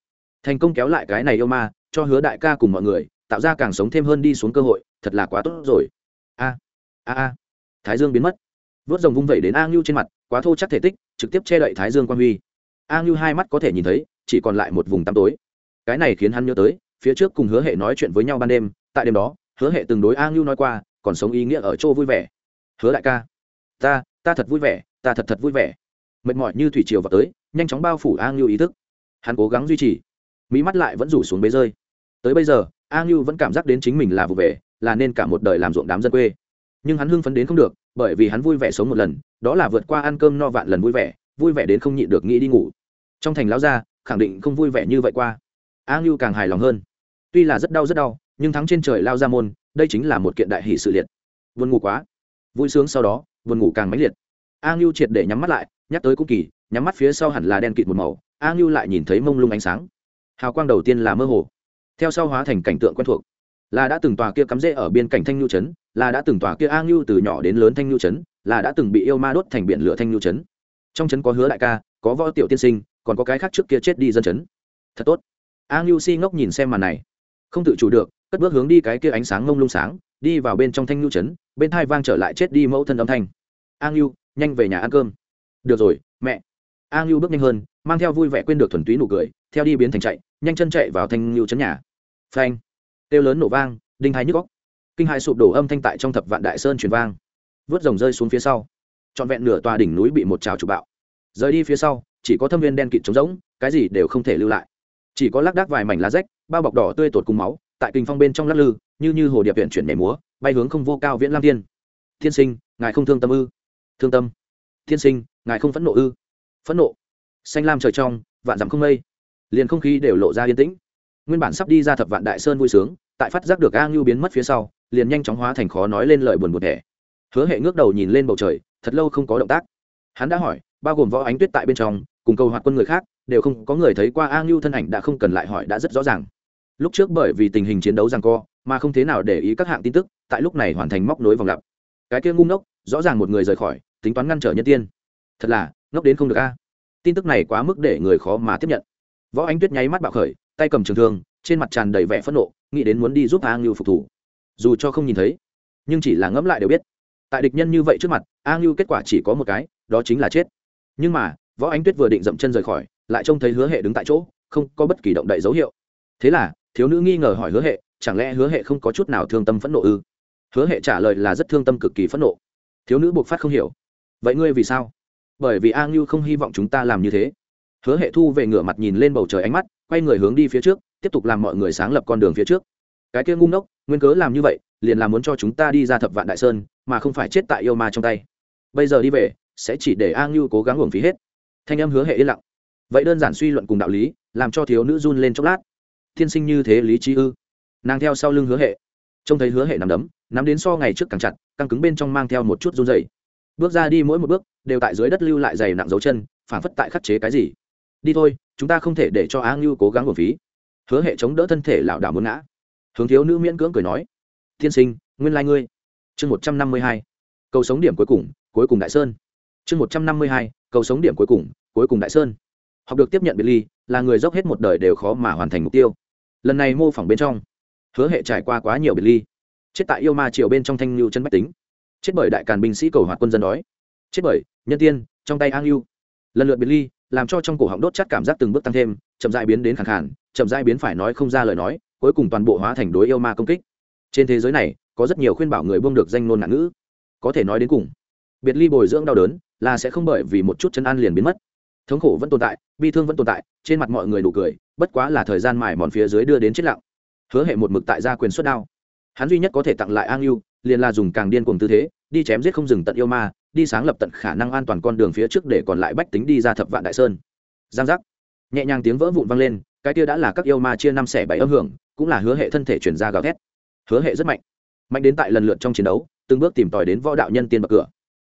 thành công kéo lại cái này yêu ma, cho hứa đại ca cùng mọi người, tạo ra càng sống thêm hơn đi xuống cơ hội, thật là quá tốt rồi. A a a. Thái dương biến mất. Vớt rồng vung vẩy đến a ngưu trên mặt, quá thô chắc thể tích, trực tiếp che đậy thái dương quan huy. A ngưu hai mắt có thể nhìn thấy, chỉ còn lại một vùng tăm tối. Cái này khiến hắn nhớ tới, phía trước cùng hứa hệ nói chuyện với nhau ban đêm, tại đêm đó, hứa hệ từng đối a ngưu nói qua, còn sống ý nghĩa ở chỗ vui vẻ. Hứa đại ca, ta ta thật vui vẻ, ta thật thật vui vẻ. Mệt mỏi như thủy triều vào tới, nhanh chóng bao phủ a ngưu ý thức. Hắn cố gắng duy trì mỹ mắt lại vẫn rủ xuống bế rơi. Tới bây giờ, a ngưu vẫn cảm giác đến chính mình là vụ về, là nên cả một đời làm ruộng đám dân quê. Nhưng hắn hưng phấn đến không được, bởi vì hắn vui vẻ sống một lần, đó là vượt qua ăn cơm no vạn lần vui vẻ vui vẻ đến không nhịn được nghĩ đi ngủ. Trong thành lão gia, khẳng định không vui vẻ như vậy qua. A ngưu càng hài lòng hơn. Tuy là rất đau rất đau, nhưng thắng trên trời lao ra môn, đây chính là một kiện đại hỷ sự liệt. Vườn ngủ quá. Vui sướng sau đó vườn ngủ càng mãnh liệt. A ngưu triệt để nhắm mắt lại, nhắc tới cũng kỳ, nhắm mắt phía sau hẳn là đen kịt một màu. A ngưu lại nhìn thấy mông lung ánh sáng hào quang đầu tiên là mơ hồ. Theo sau hóa thành cảnh tượng quen thuộc. Là đã từng tòa kia cắm rễ ở biên cảnh thanh nhu trấn, là đã từng tòa kia a ngưu từ nhỏ đến lớn thanh nhu trấn, là đã từng bị yêu ma đốt thành biển lửa thanh nhu trấn. Trong trấn có hứa đại ca, có võ tiểu tiên sinh, còn có cái khác trước kia chết đi dân trấn. Thật tốt. A ngưu si ngốc nhìn xem màn này. Không tự chủ được, cất bước hướng đi cái kia ánh sáng ngông lung sáng, đi vào bên trong thanh nhu trấn, bên thai vang trở lại chết đi mẫu thân âm thanh. A ngưu, nhanh về nhà ăn cơm. Được rồi, mẹ. A ngưu bước nhanh hơn, mang theo vui vẻ quên được thuần túy nụ cười theo đi biến thành chạy, nhanh chân chạy vào thanh lưu trấn nhà. Phanh. Kêu lớn nổ vang, đinh hai nhức góc kinh hai sụp đổ âm thanh tại trong thập vạn đại sơn truyền vang. Vớt rồng rơi xuống phía sau. Trọn vẹn nửa tòa đỉnh núi bị một trào trụ bạo. Rời đi phía sau, chỉ có thâm viên đen kịt trống rỗng, cái gì đều không thể lưu lại. Chỉ có lác đác vài mảnh lá rách, bao bọc đỏ tươi tột cùng máu, tại kinh phong bên trong lắc lư, như như hồ điệp viện chuyển nhảy múa, bay hướng không vô cao viễn lam tiên thiên sinh, ngài không thương tâm ư? Thương tâm. Thiên sinh, ngài không phẫn nộ ư? Phẫn nộ. Xanh lam trời trong, vạn dặm không mây liền không khí đều lộ ra yên tĩnh. Nguyên bản sắp đi ra thập vạn đại sơn vui sướng, tại phát giác được a ngưu biến mất phía sau, liền nhanh chóng hóa thành khó nói lên lời buồn buồn thẻ. Hứa hệ ngước đầu nhìn lên bầu trời, thật lâu không có động tác. Hắn đã hỏi, bao gồm võ ánh tuyết tại bên trong, cùng cầu hoạt quân người khác, đều không có người thấy qua a ngưu thân ảnh đã không cần lại hỏi đã rất rõ ràng. Lúc trước bởi vì tình hình chiến đấu rằng co, mà không thế nào để ý các hạng tin tức, tại lúc này hoàn thành móc nối vòng lặp. Cái kia ngu ngốc, rõ ràng một người rời khỏi, tính toán ngăn trở nhân tiên. Thật là, ngốc đến không được a. Tin tức này quá mức để người khó mà tiếp nhận võ ánh tuyết nháy mắt bạo khởi, tay cầm trường thương, trên mặt tràn đầy vẻ phẫn nộ, nghĩ đến muốn đi giúp a ngưu phục thủ. Dù cho không nhìn thấy, nhưng chỉ là ngẫm lại đều biết. Tại địch nhân như vậy trước mặt, a ngưu kết quả chỉ có một cái, đó chính là chết. Nhưng mà, võ ánh tuyết vừa định dậm chân rời khỏi, lại trông thấy hứa hệ đứng tại chỗ, không có bất kỳ động đậy dấu hiệu. Thế là, thiếu nữ nghi ngờ hỏi hứa hệ, chẳng lẽ hứa hệ không có chút nào thương tâm phẫn nộ ư? Hứa hệ trả lời là rất thương tâm cực kỳ phẫn nộ. Thiếu nữ buộc phát không hiểu. Vậy ngươi vì sao? Bởi vì a ngưu không hy vọng chúng ta làm như thế hứa hệ thu về ngửa mặt nhìn lên bầu trời ánh mắt, quay người hướng đi phía trước, tiếp tục làm mọi người sáng lập con đường phía trước. Cái kia ngu ngốc, nguyên cớ làm như vậy, liền là muốn cho chúng ta đi ra thập vạn đại sơn, mà không phải chết tại yêu ma trong tay. Bây giờ đi về, sẽ chỉ để a ngưu cố gắng hưởng phí hết. Thanh âm hứa hệ yên lặng. Vậy đơn giản suy luận cùng đạo lý, làm cho thiếu nữ run lên chốc lát. Thiên sinh như thế lý trí ư? Nàng theo sau lưng hứa hệ. Trông thấy hứa hệ nằm đấm, nắm đến so ngày trước càng chặt, căng cứng bên trong mang theo một chút run dày bước ra đi mỗi một bước, đều tại dưới đất lưu lại dày nặng dấu chân phản phất tại khắc chế cái gì đi thôi, chúng ta không thể để cho á ngưu cố gắng hồn phí. Hứa hệ chống đỡ thân thể lảo đảo muốn ngã. Hướng thiếu nữ miễn cưỡng cười nói, tiên sinh, nguyên lai ngươi. chương một trăm năm mươi hai, cầu sống điểm cuối cùng cuối cùng đại sơn. Chương một trăm năm mươi hai, cầu sống điểm cuối cùng cuối cùng đại sơn. Học được tiếp nhận biệt ly, là người dốc hết một đời đều khó mà hoàn thành mục tiêu. Lần này mô phỏng bên trong, hứa hệ trải qua quá nhiều biệt ly. Chết tại yêu ma triều bên trong thanh lưu chân bách tính. Chết bởi đại càn binh sĩ cầu hoạt quân dân đói. Chết bởi nhân tiên trong tay an lưu lần lượt biệt ly làm cho trong cổ họng đốt chắc cảm giác từng bước tăng thêm, chậm rãi biến đến khẳng khản chậm rãi biến phải nói không ra lời nói, cuối cùng toàn bộ hóa thành đối yêu ma công kích. Trên thế giới này, có rất nhiều khuyên bảo người buông được danh ngôn ngạn ngữ. Có thể nói đến cùng, biệt ly bồi dưỡng đau đớn là sẽ không bởi vì một chút chân ăn liền biến mất. Thống khổ vẫn tồn tại, bi thương vẫn tồn tại, trên mặt mọi người nụ cười, bất quá là thời gian mài mòn phía dưới đưa đến chết lặng. Hứa hệ một mực tại gia quyền xuất đao. Hắn duy nhất có thể tặng lại an yêu liền là dùng càng điên cuồng tư thế, đi chém giết không dừng tận yêu ma đi sáng lập tận khả năng an toàn con đường phía trước để còn lại bách tính đi ra thập vạn đại sơn. Giang giác. Nhẹ nhàng tiếng vỡ vụn vang lên, cái kia đã là các yêu ma chia năm xẻ bảy âm hưởng, cũng là hứa hệ thân thể chuyển ra gào thét. Hứa hệ rất mạnh. Mạnh đến tại lần lượt trong chiến đấu, từng bước tìm tòi đến võ đạo nhân tiên bậc cửa.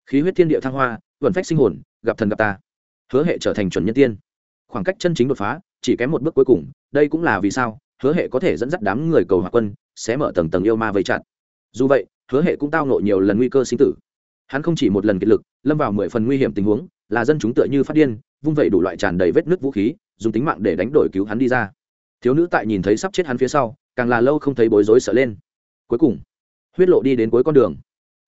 Khí huyết thiên địa thăng hoa, vận phách sinh hồn, gặp thần gặp ta. Hứa hệ trở thành chuẩn nhân tiên. Khoảng cách chân chính đột phá, chỉ kém một bước cuối cùng, đây cũng là vì sao, hứa hệ có thể dẫn dắt đám người cầu hòa quân, sẽ mở tầng tầng yêu ma vây chặt. Dù vậy, hứa hệ cũng tao nộ nhiều lần nguy cơ sinh tử hắn không chỉ một lần kiệt lực, lâm vào mười phần nguy hiểm tình huống, là dân chúng tựa như phát điên, vung vẩy đủ loại tràn đầy vết nước vũ khí, dùng tính mạng để đánh đổi cứu hắn đi ra. Thiếu nữ tại nhìn thấy sắp chết hắn phía sau, càng là lâu không thấy bối rối sợ lên. Cuối cùng, huyết lộ đi đến cuối con đường.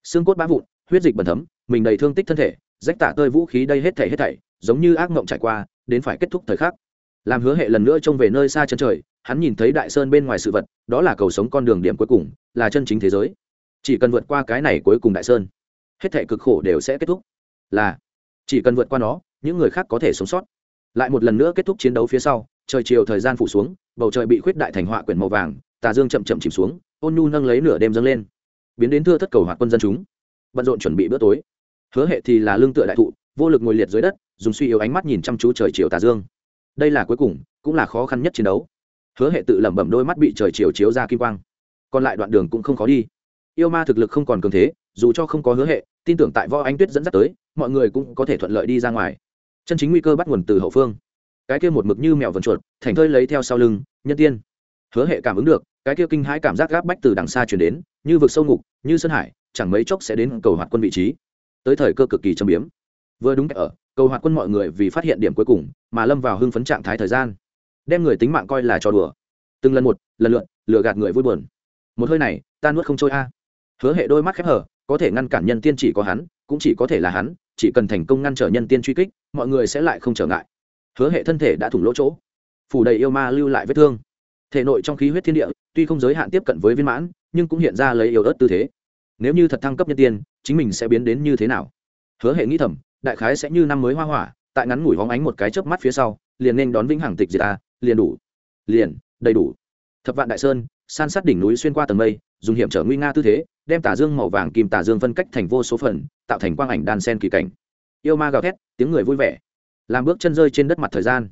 Xương cốt bá vụn, huyết dịch bẩn thấm, mình đầy thương tích thân thể, rách tả tơi vũ khí đây hết thảy hết thảy, giống như ác mộng trải qua, đến phải kết thúc thời khắc. Làm hứa hệ lần nữa trông về nơi xa chân trời, hắn nhìn thấy đại sơn bên ngoài sự vật, đó là cầu sống con đường điểm cuối cùng, là chân chính thế giới. Chỉ cần vượt qua cái này cuối cùng đại sơn hết thảy cực khổ đều sẽ kết thúc. Là, chỉ cần vượt qua nó, những người khác có thể sống sót. Lại một lần nữa kết thúc chiến đấu phía sau, trời chiều thời gian phủ xuống, bầu trời bị khuyết đại thành họa quyển màu vàng, tà dương chậm chậm chìm xuống, ôn nhu nâng lấy nửa đêm dâng lên. Biến đến thưa thất cầu hoạt quân dân chúng. Bận rộn chuẩn bị bữa tối. Hứa hệ thì là lương tựa đại thụ, vô lực ngồi liệt dưới đất, dùng suy yếu ánh mắt nhìn chăm chú trời chiều tà dương. Đây là cuối cùng, cũng là khó khăn nhất chiến đấu. Hứa hệ tự lẩm bẩm đôi mắt bị trời chiều chiếu ra kim quang. Còn lại đoạn đường cũng không khó đi. Yêu ma thực lực không còn cường thế, dù cho không có hứa hệ tin tưởng tại võ ánh tuyết dẫn dắt tới, mọi người cũng có thể thuận lợi đi ra ngoài. Chân chính nguy cơ bắt nguồn từ hậu phương. Cái kia một mực như mèo vần chuột, thành thơi lấy theo sau lưng, nhân tiên. Hứa hệ cảm ứng được, cái kia kinh hãi cảm giác gáp bách từ đằng xa chuyển đến, như vực sâu ngục, như sơn hải, chẳng mấy chốc sẽ đến cầu hoạt quân vị trí. Tới thời cơ cực kỳ châm biếm. Vừa đúng cách ở, cầu hoạt quân mọi người vì phát hiện điểm cuối cùng, mà lâm vào hưng phấn trạng thái thời gian. Đem người tính mạng coi là trò đùa. Từng lần một, lần lượn lừa gạt người vui buồn. Một hơi này, ta nuốt không trôi a. Hứa hệ đôi mắt khép hở có thể ngăn cản nhân tiên chỉ có hắn, cũng chỉ có thể là hắn, chỉ cần thành công ngăn trở nhân tiên truy kích, mọi người sẽ lại không trở ngại. Hứa hệ thân thể đã thủng lỗ chỗ. Phủ đầy yêu ma lưu lại vết thương. Thể nội trong khí huyết thiên địa, tuy không giới hạn tiếp cận với viên mãn, nhưng cũng hiện ra lấy yêu ớt tư thế. Nếu như thật thăng cấp nhân tiên, chính mình sẽ biến đến như thế nào? Hứa hệ nghĩ thầm, đại khái sẽ như năm mới hoa hỏa, tại ngắn ngủi hóng ánh một cái chớp mắt phía sau, liền nên đón vĩnh hằng tịch diệt ta liền đủ. Liền, đầy đủ. Thập vạn đại sơn, san sát đỉnh núi xuyên qua tầng mây, dùng hiểm trở nguy nga tư thế đem tà dương màu vàng kim tà dương phân cách thành vô số phần, tạo thành quang ảnh đan sen kỳ cảnh. Yêu ma gào thét, tiếng người vui vẻ. Làm bước chân rơi trên đất mặt thời gian.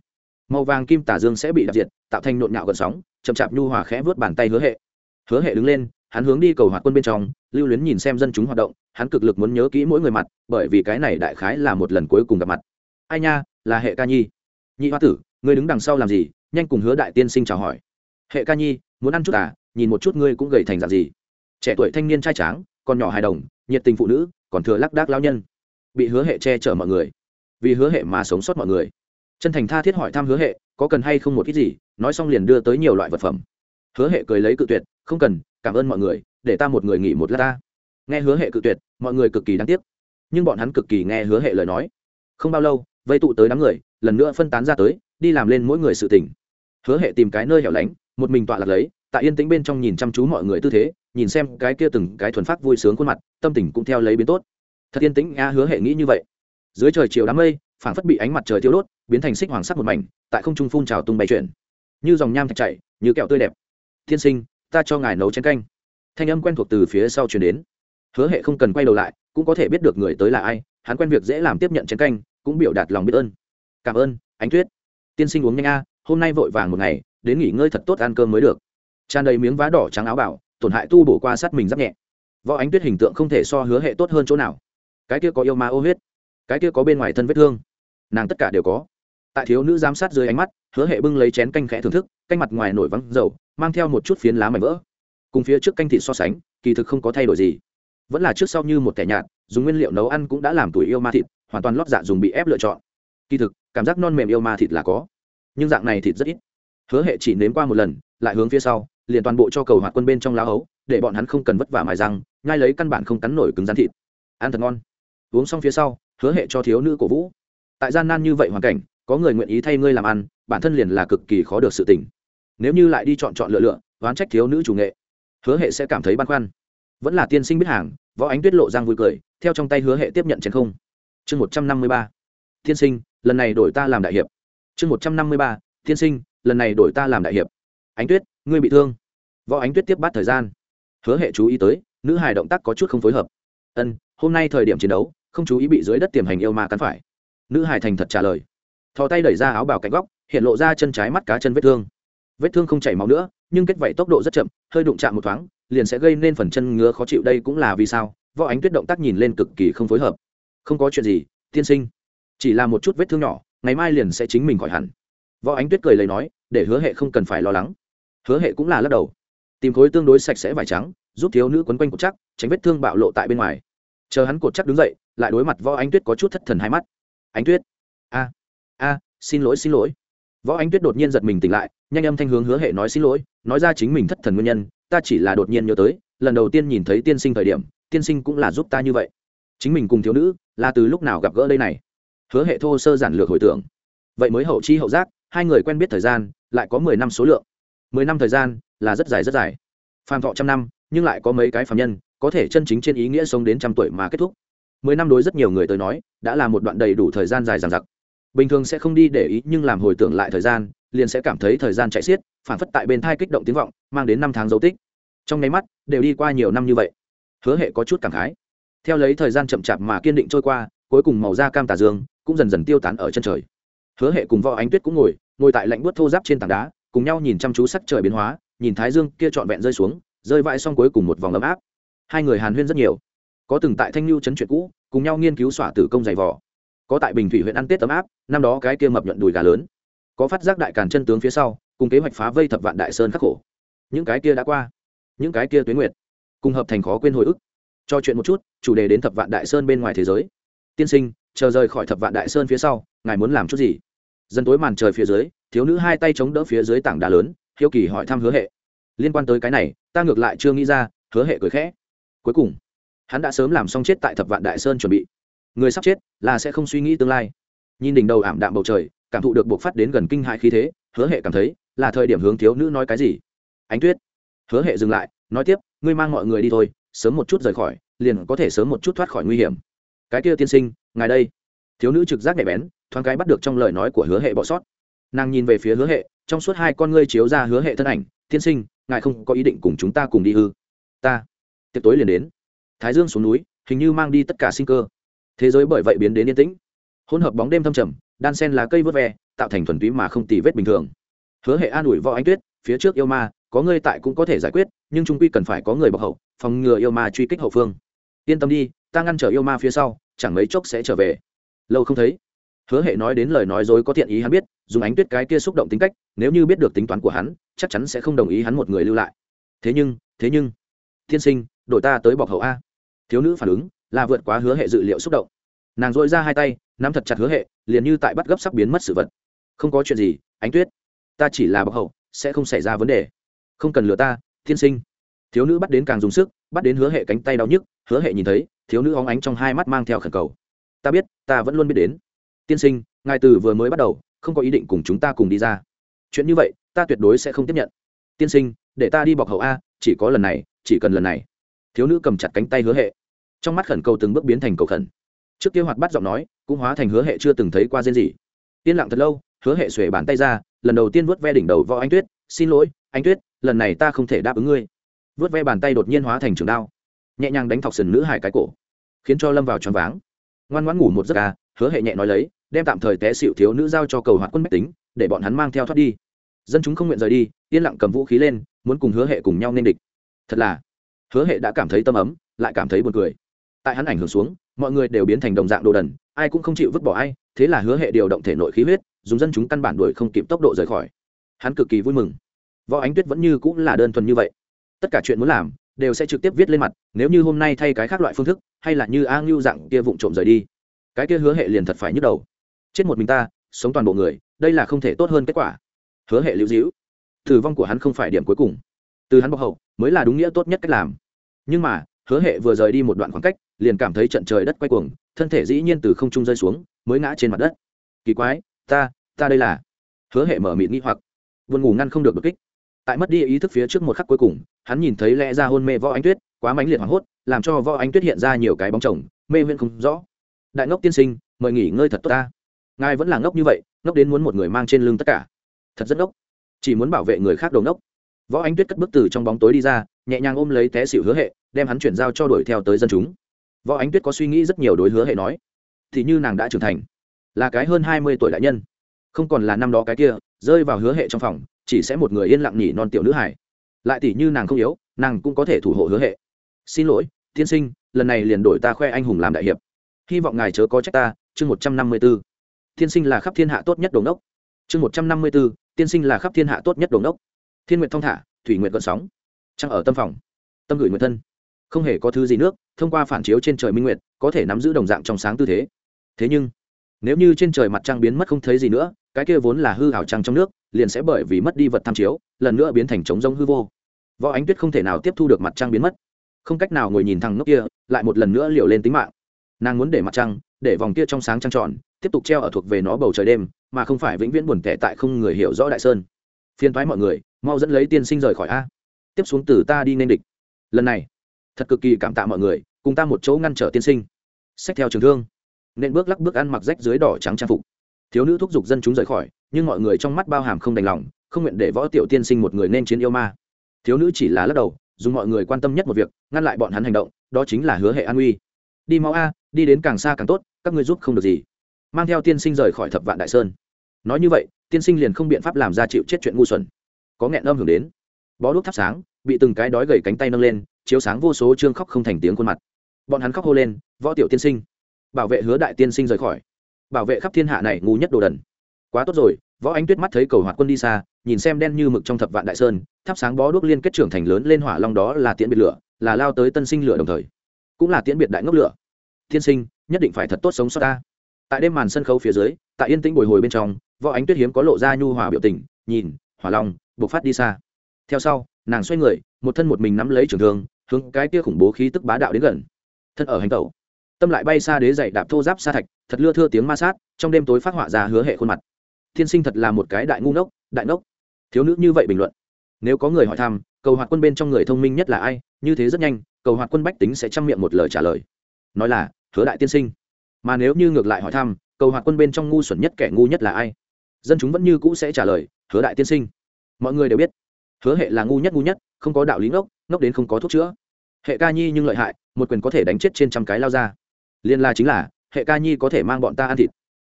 Màu vàng kim tà dương sẽ bị đập diệt, tạo thành nộn nhạo gần sóng, chậm chạp nhu hòa khẽ vớt bàn tay hứa hệ. Hứa hệ đứng lên, hắn hướng đi cầu hoạt quân bên trong, lưu luyến nhìn xem dân chúng hoạt động, hắn cực lực muốn nhớ kỹ mỗi người mặt, bởi vì cái này đại khái là một lần cuối cùng gặp mặt. Ai nha, là hệ ca nhi. Nhị hoa tử, ngươi đứng đằng sau làm gì? Nhanh cùng hứa đại tiên sinh chào hỏi. Hệ ca nhi, muốn ăn chút à? Nhìn một chút ngươi cũng gầy thành dạng gì? Trẻ tuổi thanh niên trai tráng còn nhỏ hài đồng, nhiệt tình phụ nữ, còn thừa lác đác lao nhân. Bị hứa hệ che chở mọi người. Vì hứa hệ mà sống sót mọi người. Chân thành tha thiết hỏi thăm hứa hệ, có cần hay không một ít gì, nói xong liền đưa tới nhiều loại vật phẩm. Hứa hệ cười lấy cự tuyệt, không cần, cảm ơn mọi người, để ta một người nghỉ một lát ta. Nghe hứa hệ cự tuyệt, mọi người cực kỳ đáng tiếc. Nhưng bọn hắn cực kỳ nghe hứa hệ lời nói. Không bao lâu, vây tụ tới đám người, lần nữa phân tán ra tới, đi làm lên mỗi người sự tỉnh hứa hệ tìm cái nơi hẻo lánh, một mình tọa lạc lấy, tại yên tĩnh bên trong nhìn chăm chú mọi người tư thế nhìn xem cái kia từng cái thuần phát vui sướng khuôn mặt, tâm tình cũng theo lấy biến tốt. Thật yên tĩnh, a, hứa hệ nghĩ như vậy. Dưới trời chiều đám mây, phảng phất bị ánh mặt trời thiêu đốt, biến thành xích hoàng sắc một mảnh, tại không trung phun trào tung bay chuyển. Như dòng nham thạch chảy, như kẹo tươi đẹp. Tiên sinh, ta cho ngài nấu chén canh. Thanh âm quen thuộc từ phía sau chuyển đến. Hứa hệ không cần quay đầu lại, cũng có thể biết được người tới là ai, hắn quen việc dễ làm tiếp nhận chén canh, cũng biểu đạt lòng biết ơn. Cảm ơn, ánh tuyết. Tiên sinh uống nhanh a, hôm nay vội vàng một ngày, đến nghỉ ngơi thật tốt, ăn cơm mới được. Tràn đầy miếng vá đỏ trắng áo bảo tổn hại tu bổ qua sát mình giáp nhẹ. Võ ánh tuyết hình tượng không thể so hứa hệ tốt hơn chỗ nào. Cái kia có yêu ma ô huyết, cái kia có bên ngoài thân vết thương, nàng tất cả đều có. Tại thiếu nữ giám sát dưới ánh mắt, hứa hệ bưng lấy chén canh khẽ thưởng thức, canh mặt ngoài nổi vắng dầu, mang theo một chút phiến lá mảnh vỡ. Cùng phía trước canh thịt so sánh, kỳ thực không có thay đổi gì. Vẫn là trước sau như một kẻ nhạt, dùng nguyên liệu nấu ăn cũng đã làm tuổi yêu ma thịt, hoàn toàn lót dạ dùng bị ép lựa chọn. Kỳ thực, cảm giác non mềm yêu ma thịt là có, nhưng dạng này thịt rất ít hứa hệ chỉ nếm qua một lần, lại hướng phía sau, liền toàn bộ cho cầu hoạt quân bên trong lá hấu, để bọn hắn không cần vất vả mài răng ngay lấy căn bản không cắn nổi cứng rắn thịt. Ăn thật ngon. Uống xong phía sau, hứa hệ cho thiếu nữ cổ vũ. Tại gian nan như vậy hoàn cảnh, có người nguyện ý thay ngươi làm ăn, bản thân liền là cực kỳ khó được sự tình. Nếu như lại đi chọn chọn lựa lựa, oán trách thiếu nữ chủ nghệ, hứa hệ sẽ cảm thấy băn khoăn. Vẫn là tiên sinh biết hàng, võ ánh tuyết lộ giang vui cười, theo trong tay hứa hệ tiếp nhận chén không. Chương một trăm năm mươi ba. Tiên sinh, lần này đổi ta làm đại hiệp. Chương một trăm năm mươi ba tiên sinh, lần này đổi ta làm đại hiệp. Ánh tuyết, ngươi bị thương. Võ ánh tuyết tiếp bắt thời gian. Hứa hệ chú ý tới, nữ hài động tác có chút không phối hợp. Ân, hôm nay thời điểm chiến đấu, không chú ý bị dưới đất tiềm hành yêu ma cắn phải. Nữ hài thành thật trả lời. Thò tay đẩy ra áo bào cạnh góc, hiện lộ ra chân trái mắt cá chân vết thương. Vết thương không chảy máu nữa, nhưng kết vảy tốc độ rất chậm, hơi đụng chạm một thoáng, liền sẽ gây nên phần chân ngứa khó chịu, đây cũng là vì sao. Võ ánh tuyết động tác nhìn lên cực kỳ không phối hợp. Không có chuyện gì, tiên sinh. Chỉ là một chút vết thương nhỏ, ngày mai liền sẽ chính mình khỏi hẳn võ ánh tuyết cười lấy nói, để hứa hệ không cần phải lo lắng. Hứa hệ cũng là lắc đầu. Tìm khối tương đối sạch sẽ vải trắng, giúp thiếu nữ quấn quanh cột chắc, tránh vết thương bạo lộ tại bên ngoài. Chờ hắn cột chắc đứng dậy, lại đối mặt võ ánh tuyết có chút thất thần hai mắt. Ánh tuyết, a a, xin lỗi xin lỗi. Võ ánh tuyết đột nhiên giật mình tỉnh lại, nhanh âm thanh hướng hứa hệ nói xin lỗi, nói ra chính mình thất thần nguyên nhân, ta chỉ là đột nhiên nhớ tới, lần đầu tiên nhìn thấy tiên sinh thời điểm, tiên sinh cũng là giúp ta như vậy. Chính mình cùng thiếu nữ, là từ lúc nào gặp gỡ đây này? Hứa hệ thô sơ giản lược hồi tưởng. Vậy mới hậu chi hậu giác hai người quen biết thời gian, lại có mười năm số lượng. Mười năm thời gian là rất dài rất dài. Phàm thọ trăm năm, nhưng lại có mấy cái phạm nhân, có thể chân chính trên ý nghĩa sống đến trăm tuổi mà kết thúc. Mười năm đối rất nhiều người tới nói, đã là một đoạn đầy đủ thời gian dài dằng dặc. Bình thường sẽ không đi để ý, nhưng làm hồi tưởng lại thời gian, liền sẽ cảm thấy thời gian chạy xiết phản phất tại bên thai kích động tiếng vọng, mang đến năm tháng dấu tích. Trong nháy mắt, đều đi qua nhiều năm như vậy. Hứa hệ có chút cảm khái. Theo lấy thời gian chậm chạp mà kiên định trôi qua, cuối cùng màu da cam tà dương cũng dần dần tiêu tán ở chân trời hứa hệ cùng võ ánh tuyết cũng ngồi ngồi tại lạnh buốt thô giáp trên tảng đá, cùng nhau nhìn chăm chú sắc trời biến hóa, nhìn thái dương kia trọn vẹn rơi xuống, rơi vãi xong cuối cùng một vòng ấm áp. Hai người hàn huyên rất nhiều. Có từng tại thanh lưu trấn chuyện cũ, cùng nhau nghiên cứu xỏa tử công giày vỏ có tại bình thủy huyện ăn tết ấm áp, năm đó cái kia mập nhuận đùi gà lớn. Có phát giác đại càn chân tướng phía sau, cùng kế hoạch phá vây thập vạn đại sơn khắc khổ. Những cái kia đã qua, những cái kia tuyến nguyệt, cùng hợp thành khó quên hồi ức. Cho chuyện một chút, chủ đề đến thập vạn đại sơn bên ngoài thế giới. Tiên sinh, chờ rời khỏi thập vạn đại sơn phía sau, ngài muốn làm chút gì? Dần tối màn trời phía dưới, thiếu nữ hai tay chống đỡ phía dưới tảng đá lớn, hiếu kỳ hỏi thăm hứa hệ. Liên quan tới cái này, ta ngược lại chưa nghĩ ra, hứa hệ cười khẽ. Cuối cùng, hắn đã sớm làm xong chết tại thập vạn đại sơn chuẩn bị. Người sắp chết là sẽ không suy nghĩ tương lai. Nhìn đỉnh đầu ảm đạm bầu trời, cảm thụ được buộc phát đến gần kinh hại khí thế, hứa hệ cảm thấy là thời điểm hướng thiếu nữ nói cái gì. Ánh tuyết. Hứa hệ dừng lại, nói tiếp, ngươi mang mọi người đi thôi, sớm một chút rời khỏi, liền có thể sớm một chút thoát khỏi nguy hiểm. Cái kia tiên sinh, ngài đây. Thiếu nữ trực giác nhạy bén thoáng cái bắt được trong lời nói của hứa hệ bỏ sót. Nàng nhìn về phía hứa hệ, trong suốt hai con ngươi chiếu ra hứa hệ thân ảnh, tiên sinh, ngài không có ý định cùng chúng ta cùng đi hư ta. Tiệc tối liền đến. Thái dương xuống núi, hình như mang đi tất cả sinh cơ. Thế giới bởi vậy biến đến yên tĩnh. Hỗn hợp bóng đêm thâm trầm, đan sen lá cây vớt ve, tạo thành thuần túy mà không tì vết bình thường. Hứa hệ an ủi võ ánh tuyết, phía trước yêu ma, có ngươi tại cũng có thể giải quyết, nhưng trung quy cần phải có người bọc hậu, phòng ngừa yêu ma truy kích hậu phương. Yên tâm đi, ta ngăn trở yêu ma phía sau, chẳng mấy chốc sẽ trở về. Lâu không thấy hứa hệ nói đến lời nói dối có thiện ý hắn biết, dùng ánh tuyết cái kia xúc động tính cách, nếu như biết được tính toán của hắn, chắc chắn sẽ không đồng ý hắn một người lưu lại. Thế nhưng thế nhưng, tiên sinh, đội ta tới bọc hậu a. Thiếu nữ phản ứng, là vượt quá hứa hệ dự liệu xúc động. Nàng dội ra hai tay, nắm thật chặt hứa hệ, liền như tại bắt gấp sắp biến mất sự vật. Không có chuyện gì, ánh tuyết, ta chỉ là bọc hậu, sẽ không xảy ra vấn đề. Không cần lừa ta thiên sinh. Thiếu nữ bắt đến càng dùng sức, bắt đến hứa hệ cánh tay đau nhức, hứa hệ nhìn thấy, thiếu nữ hóng ánh trong hai mắt mang theo khẩn cầu. Ta biết, ta vẫn luôn biết đến tiên sinh, ngài từ vừa mới bắt đầu, không có ý định cùng chúng ta cùng đi ra. Chuyện như vậy, ta tuyệt đối sẽ không tiếp nhận. Tiên sinh, để ta đi bọc hậu a, chỉ có lần này, chỉ cần lần này. Thiếu nữ cầm chặt cánh tay hứa hệ. Trong mắt khẩn cầu từng bước biến thành cầu khẩn. Trước kia hoạt bắt giọng nói, cũng hóa thành hứa hệ chưa từng thấy qua riêng gì. Yên lặng thật lâu, hứa hệ xuể bàn tay ra, lần đầu tiên vớt ve đỉnh đầu võ anh tuyết, xin lỗi, anh tuyết, lần này ta không thể đáp ứng ngươi. Vớt ve bàn tay đột nhiên hóa thành trường đao. Nhẹ nhàng đánh thọc sần nữ hải cái cổ, khiến cho lâm vào tròn váng. Ngoan ngoãn ngủ một giấc ca hứa hệ nhẹ nói lấy đem tạm thời té xịu thiếu nữ giao cho cầu hoạt quân máy tính, để bọn hắn mang theo thoát đi. Dân chúng không nguyện rời đi, yên lặng cầm vũ khí lên, muốn cùng hứa hệ cùng nhau nên địch. Thật là, hứa hệ đã cảm thấy tâm ấm, lại cảm thấy buồn cười. Tại hắn ảnh hưởng xuống, mọi người đều biến thành đồng dạng đồ đần, ai cũng không chịu vứt bỏ ai, thế là hứa hệ điều động thể nội khí huyết, dùng dân chúng căn bản đuổi không kịp tốc độ rời khỏi. Hắn cực kỳ vui mừng. Võ ánh tuyết vẫn như cũng là đơn thuần như vậy. Tất cả chuyện muốn làm, đều sẽ trực tiếp viết lên mặt, nếu như hôm nay thay cái khác loại phương thức, hay là như a ngưu dạng kia vụng trộm rời đi. Cái kia hứa hệ liền thật phải nhức đầu chết một mình ta, sống toàn bộ người, đây là không thể tốt hơn kết quả. Hứa hệ lưu dĩu tử vong của hắn không phải điểm cuối cùng. Từ hắn bọc hậu, mới là đúng nghĩa tốt nhất cách làm. Nhưng mà, hứa hệ vừa rời đi một đoạn khoảng cách, liền cảm thấy trận trời đất quay cuồng, thân thể dĩ nhiên từ không trung rơi xuống, mới ngã trên mặt đất. Kỳ quái, ta ta đây là? Hứa hệ mở mịt nghĩ hoặc. Vườn ngủ ngăn không được bực kích. Tại mất đi ý thức phía trước một khắc cuối cùng, hắn nhìn thấy lẽ ra hôn mê võ ánh tuyết, quá mãnh liệt hoảng hốt, làm cho võ ánh tuyết hiện ra nhiều cái bóng chồng, mê huyên không rõ. Đại ngốc tiên sinh, mời nghỉ ngơi thật tốt ta ngài vẫn là ngốc như vậy, ngốc đến muốn một người mang trên lưng tất cả. Thật rất ngốc. Chỉ muốn bảo vệ người khác đầu ngốc. Võ ánh tuyết cất bước từ trong bóng tối đi ra, nhẹ nhàng ôm lấy té xỉu hứa hệ, đem hắn chuyển giao cho đuổi theo tới dân chúng. Võ ánh tuyết có suy nghĩ rất nhiều đối hứa hệ nói, thì như nàng đã trưởng thành, là cái hơn hai mươi tuổi đại nhân, không còn là năm đó cái kia, rơi vào hứa hệ trong phòng, chỉ sẽ một người yên lặng nhỉ non tiểu nữ hải lại tỷ như nàng không yếu, nàng cũng có thể thủ hộ hứa hệ. Xin lỗi, tiên sinh, lần này liền đổi ta khoe anh hùng làm đại hiệp. Hy vọng ngài chớ có trách ta. Chương một trăm năm mươi b ố tiên sinh là khắp thiên hạ tốt nhất đồn đốc chương một trăm năm mươi b ố tiên sinh là khắp thiên hạ tốt nhất đồn đốc thiên nguyện thong thả, thủy nguyện gợn sóng. Trăng ở tâm phòng, tâm gửi nguyện thân. Không hề có thứ gì nước, thông qua phản chiếu trên trời minh nguyện, có thể nắm giữ đồng dạng trong sáng tư thế. Thế nhưng, nếu như trên trời mặt trăng biến mất không thấy gì nữa, cái kia vốn là hư hảo trăng trong nước, liền sẽ bởi vì mất đi vật tham chiếu, lần nữa biến thành trống rông hư vô. Võ ánh tuyết không thể nào tiếp thu được mặt trăng biến mất. Không cách nào ngồi nhìn thằng ngốc kia, lại một lần nữa liều lên tính mạng nàng muốn để mặt trăng, để vòng kia trong sáng trăng tròn, tiếp tục treo ở thuộc về nó bầu trời đêm, mà không phải vĩnh viễn buồn tẻ tại không người hiểu rõ đại sơn. Phiên thoái mọi người, mau dẫn lấy tiên sinh rời khỏi a. Tiếp xuống từ ta đi nên địch. Lần này, thật cực kỳ cảm tạ mọi người, cùng ta một chỗ ngăn trở tiên sinh. Sách theo trường thương. Nên bước lắc bước ăn mặc rách dưới đỏ trắng trang phục. Thiếu nữ thúc giục dân chúng rời khỏi, nhưng mọi người trong mắt bao hàm không đành lòng, không nguyện để võ tiểu tiên sinh một người nên chiến yêu ma. Thiếu nữ chỉ là lắc đầu, dùng mọi người quan tâm nhất một việc, ngăn lại bọn hắn hành động, đó chính là hứa hệ an uy. Đi mau a đi đến càng xa càng tốt, các ngươi giúp không được gì. Mang theo tiên sinh rời khỏi thập vạn đại sơn. Nói như vậy, tiên sinh liền không biện pháp làm ra chịu chết chuyện ngu xuẩn. Có nghẹn âm hưởng đến. Bó đuốc thắp sáng, bị từng cái đói gầy cánh tay nâng lên, chiếu sáng vô số trương khóc không thành tiếng khuôn mặt. Bọn hắn khóc hô lên, võ tiểu tiên sinh, bảo vệ hứa đại tiên sinh rời khỏi. Bảo vệ khắp thiên hạ này ngu nhất đồ đần. Quá tốt rồi, võ ánh tuyết mắt thấy cầu hoạt quân đi xa, nhìn xem đen như mực trong thập vạn đại sơn, thắp sáng bó đuốc liên kết trưởng thành lớn lên hỏa long đó là tiễn biệt lửa, là lao tới tân sinh lửa đồng thời. Cũng là tiễn biệt đại ngốc lửa tiên sinh, nhất định phải thật tốt sống sót ta. Tại đêm màn sân khấu phía dưới, tại yên tĩnh bồi hồi bên trong, võ ánh tuyết hiếm có lộ ra nhu hòa biểu tình, nhìn, hỏa long buộc phát đi xa. Theo sau, nàng xoay người, một thân một mình nắm lấy trường thương, hướng cái kia khủng bố khí tức bá đạo đến gần. Thân ở hành tẩu. Tâm lại bay xa đế dậy đạp thô giáp xa thạch, thật lưa thưa tiếng ma sát, trong đêm tối phát họa ra hứa hệ khuôn mặt. Thiên sinh thật là một cái đại ngu ngốc, đại ngốc. Thiếu nữ như vậy bình luận. Nếu có người hỏi thăm, cầu hoạt quân bên trong người thông minh nhất là ai, như thế rất nhanh, cầu hoạt quân bách tính sẽ chăm miệng một lời trả lời. Nói là hứa đại tiên sinh. Mà nếu như ngược lại hỏi thăm, cầu hoạt quân bên trong ngu xuẩn nhất kẻ ngu nhất là ai? Dân chúng vẫn như cũ sẽ trả lời, hứa đại tiên sinh. Mọi người đều biết, hứa hệ là ngu nhất ngu nhất, không có đạo lý ngốc ngốc đến không có thuốc chữa. Hệ ca nhi nhưng lợi hại, một quyền có thể đánh chết trên trăm cái lao ra. Liên la chính là, hệ ca nhi có thể mang bọn ta ăn thịt.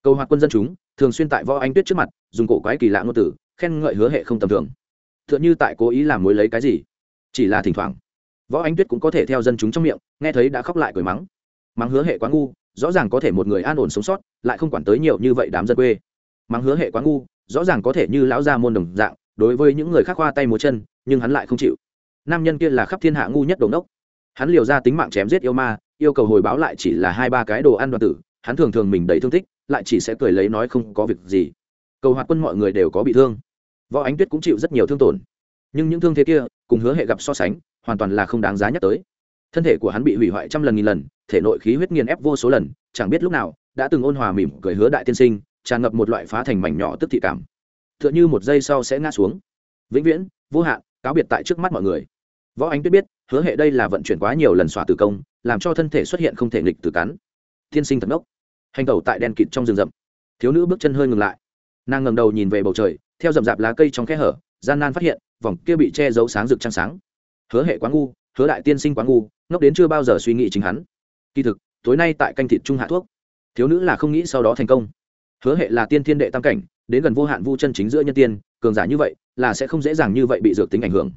Cầu hoạt quân dân chúng, thường xuyên tại võ anh tuyết trước mặt, dùng cổ quái kỳ lạ ngôn tử khen ngợi hứa hệ không tầm thường. T h ư ợ n h ư tại cố ý làm mối lấy cái gì, chỉ là thỉnh thoảng. Võ anh tuyết cũng có thể theo dân chúng trong miệng, nghe thấy đã khóc lại cười mắng mắng hứa hệ quá ngu, rõ ràng có thể một người an ổn sống sót, lại không quản tới nhiều như vậy đám dân quê. Mắng hứa hệ quá ngu, rõ ràng có thể như lão gia môn đồng dạng, đối với những người khác khoa tay múa chân, nhưng hắn lại không chịu. Nam nhân kia là khắp thiên hạ ngu nhất đồn đốc hắn liều ra tính mạng chém giết yêu ma, yêu cầu hồi báo lại chỉ là hai ba cái đồ ăn đoàn tử, hắn thường thường mình đầy thương tích, lại chỉ sẽ cười lấy nói không có việc gì. Cầu hoạt quân mọi người đều có bị thương. Võ ánh tuyết cũng chịu rất nhiều thương tổn. Nhưng những thương thế kia, cùng hứa hệ gặp so sánh, hoàn toàn là không đáng giá nhắc tới thân thể của hắn bị hủy hoại trăm lần nghìn lần, thể nội khí huyết nghiền ép vô số lần, chẳng biết lúc nào, đã từng ôn hòa mỉm cười hứa đại tiên sinh, tràn ngập một loại phá thành mảnh nhỏ tức thị cảm. T h ư ợ n h ư một giây sau sẽ ngã xuống. Vĩnh viễn, vô hạn, cáo biệt tại trước mắt mọi người. Võ ánh tuyết biết, hứa hệ đây là vận chuyển quá nhiều lần xỏa tử công, làm cho thân thể xuất hiện không thể nghịch từ cắn. Tiên sinh thật ngốc. Hành tẩu tại đen kịt trong rừng rậm. Thiếu nữ bước chân hơi ngừng lại. Nàng ngầm đầu nhìn về bầu trời, theo rậm rạp lá cây trong kẽ hở, gian nan phát hiện, vòng kia bị che giấu sáng rực trăng sáng. Hứa hệ quá ngu, hứa đại tiên sinh quá ngu ngốc đến chưa bao giờ suy nghĩ chính hắn. Kỳ thực, tối nay tại canh thịt trung hạ thuốc, thiếu nữ là không nghĩ sau đó thành công. Hứa hệ là tiên thiên đệ tam cảnh, đến gần vô hạn vu chân chính giữa nhân tiên, cường giả như vậy, là sẽ không dễ dàng như vậy bị dược tính ảnh hưởng.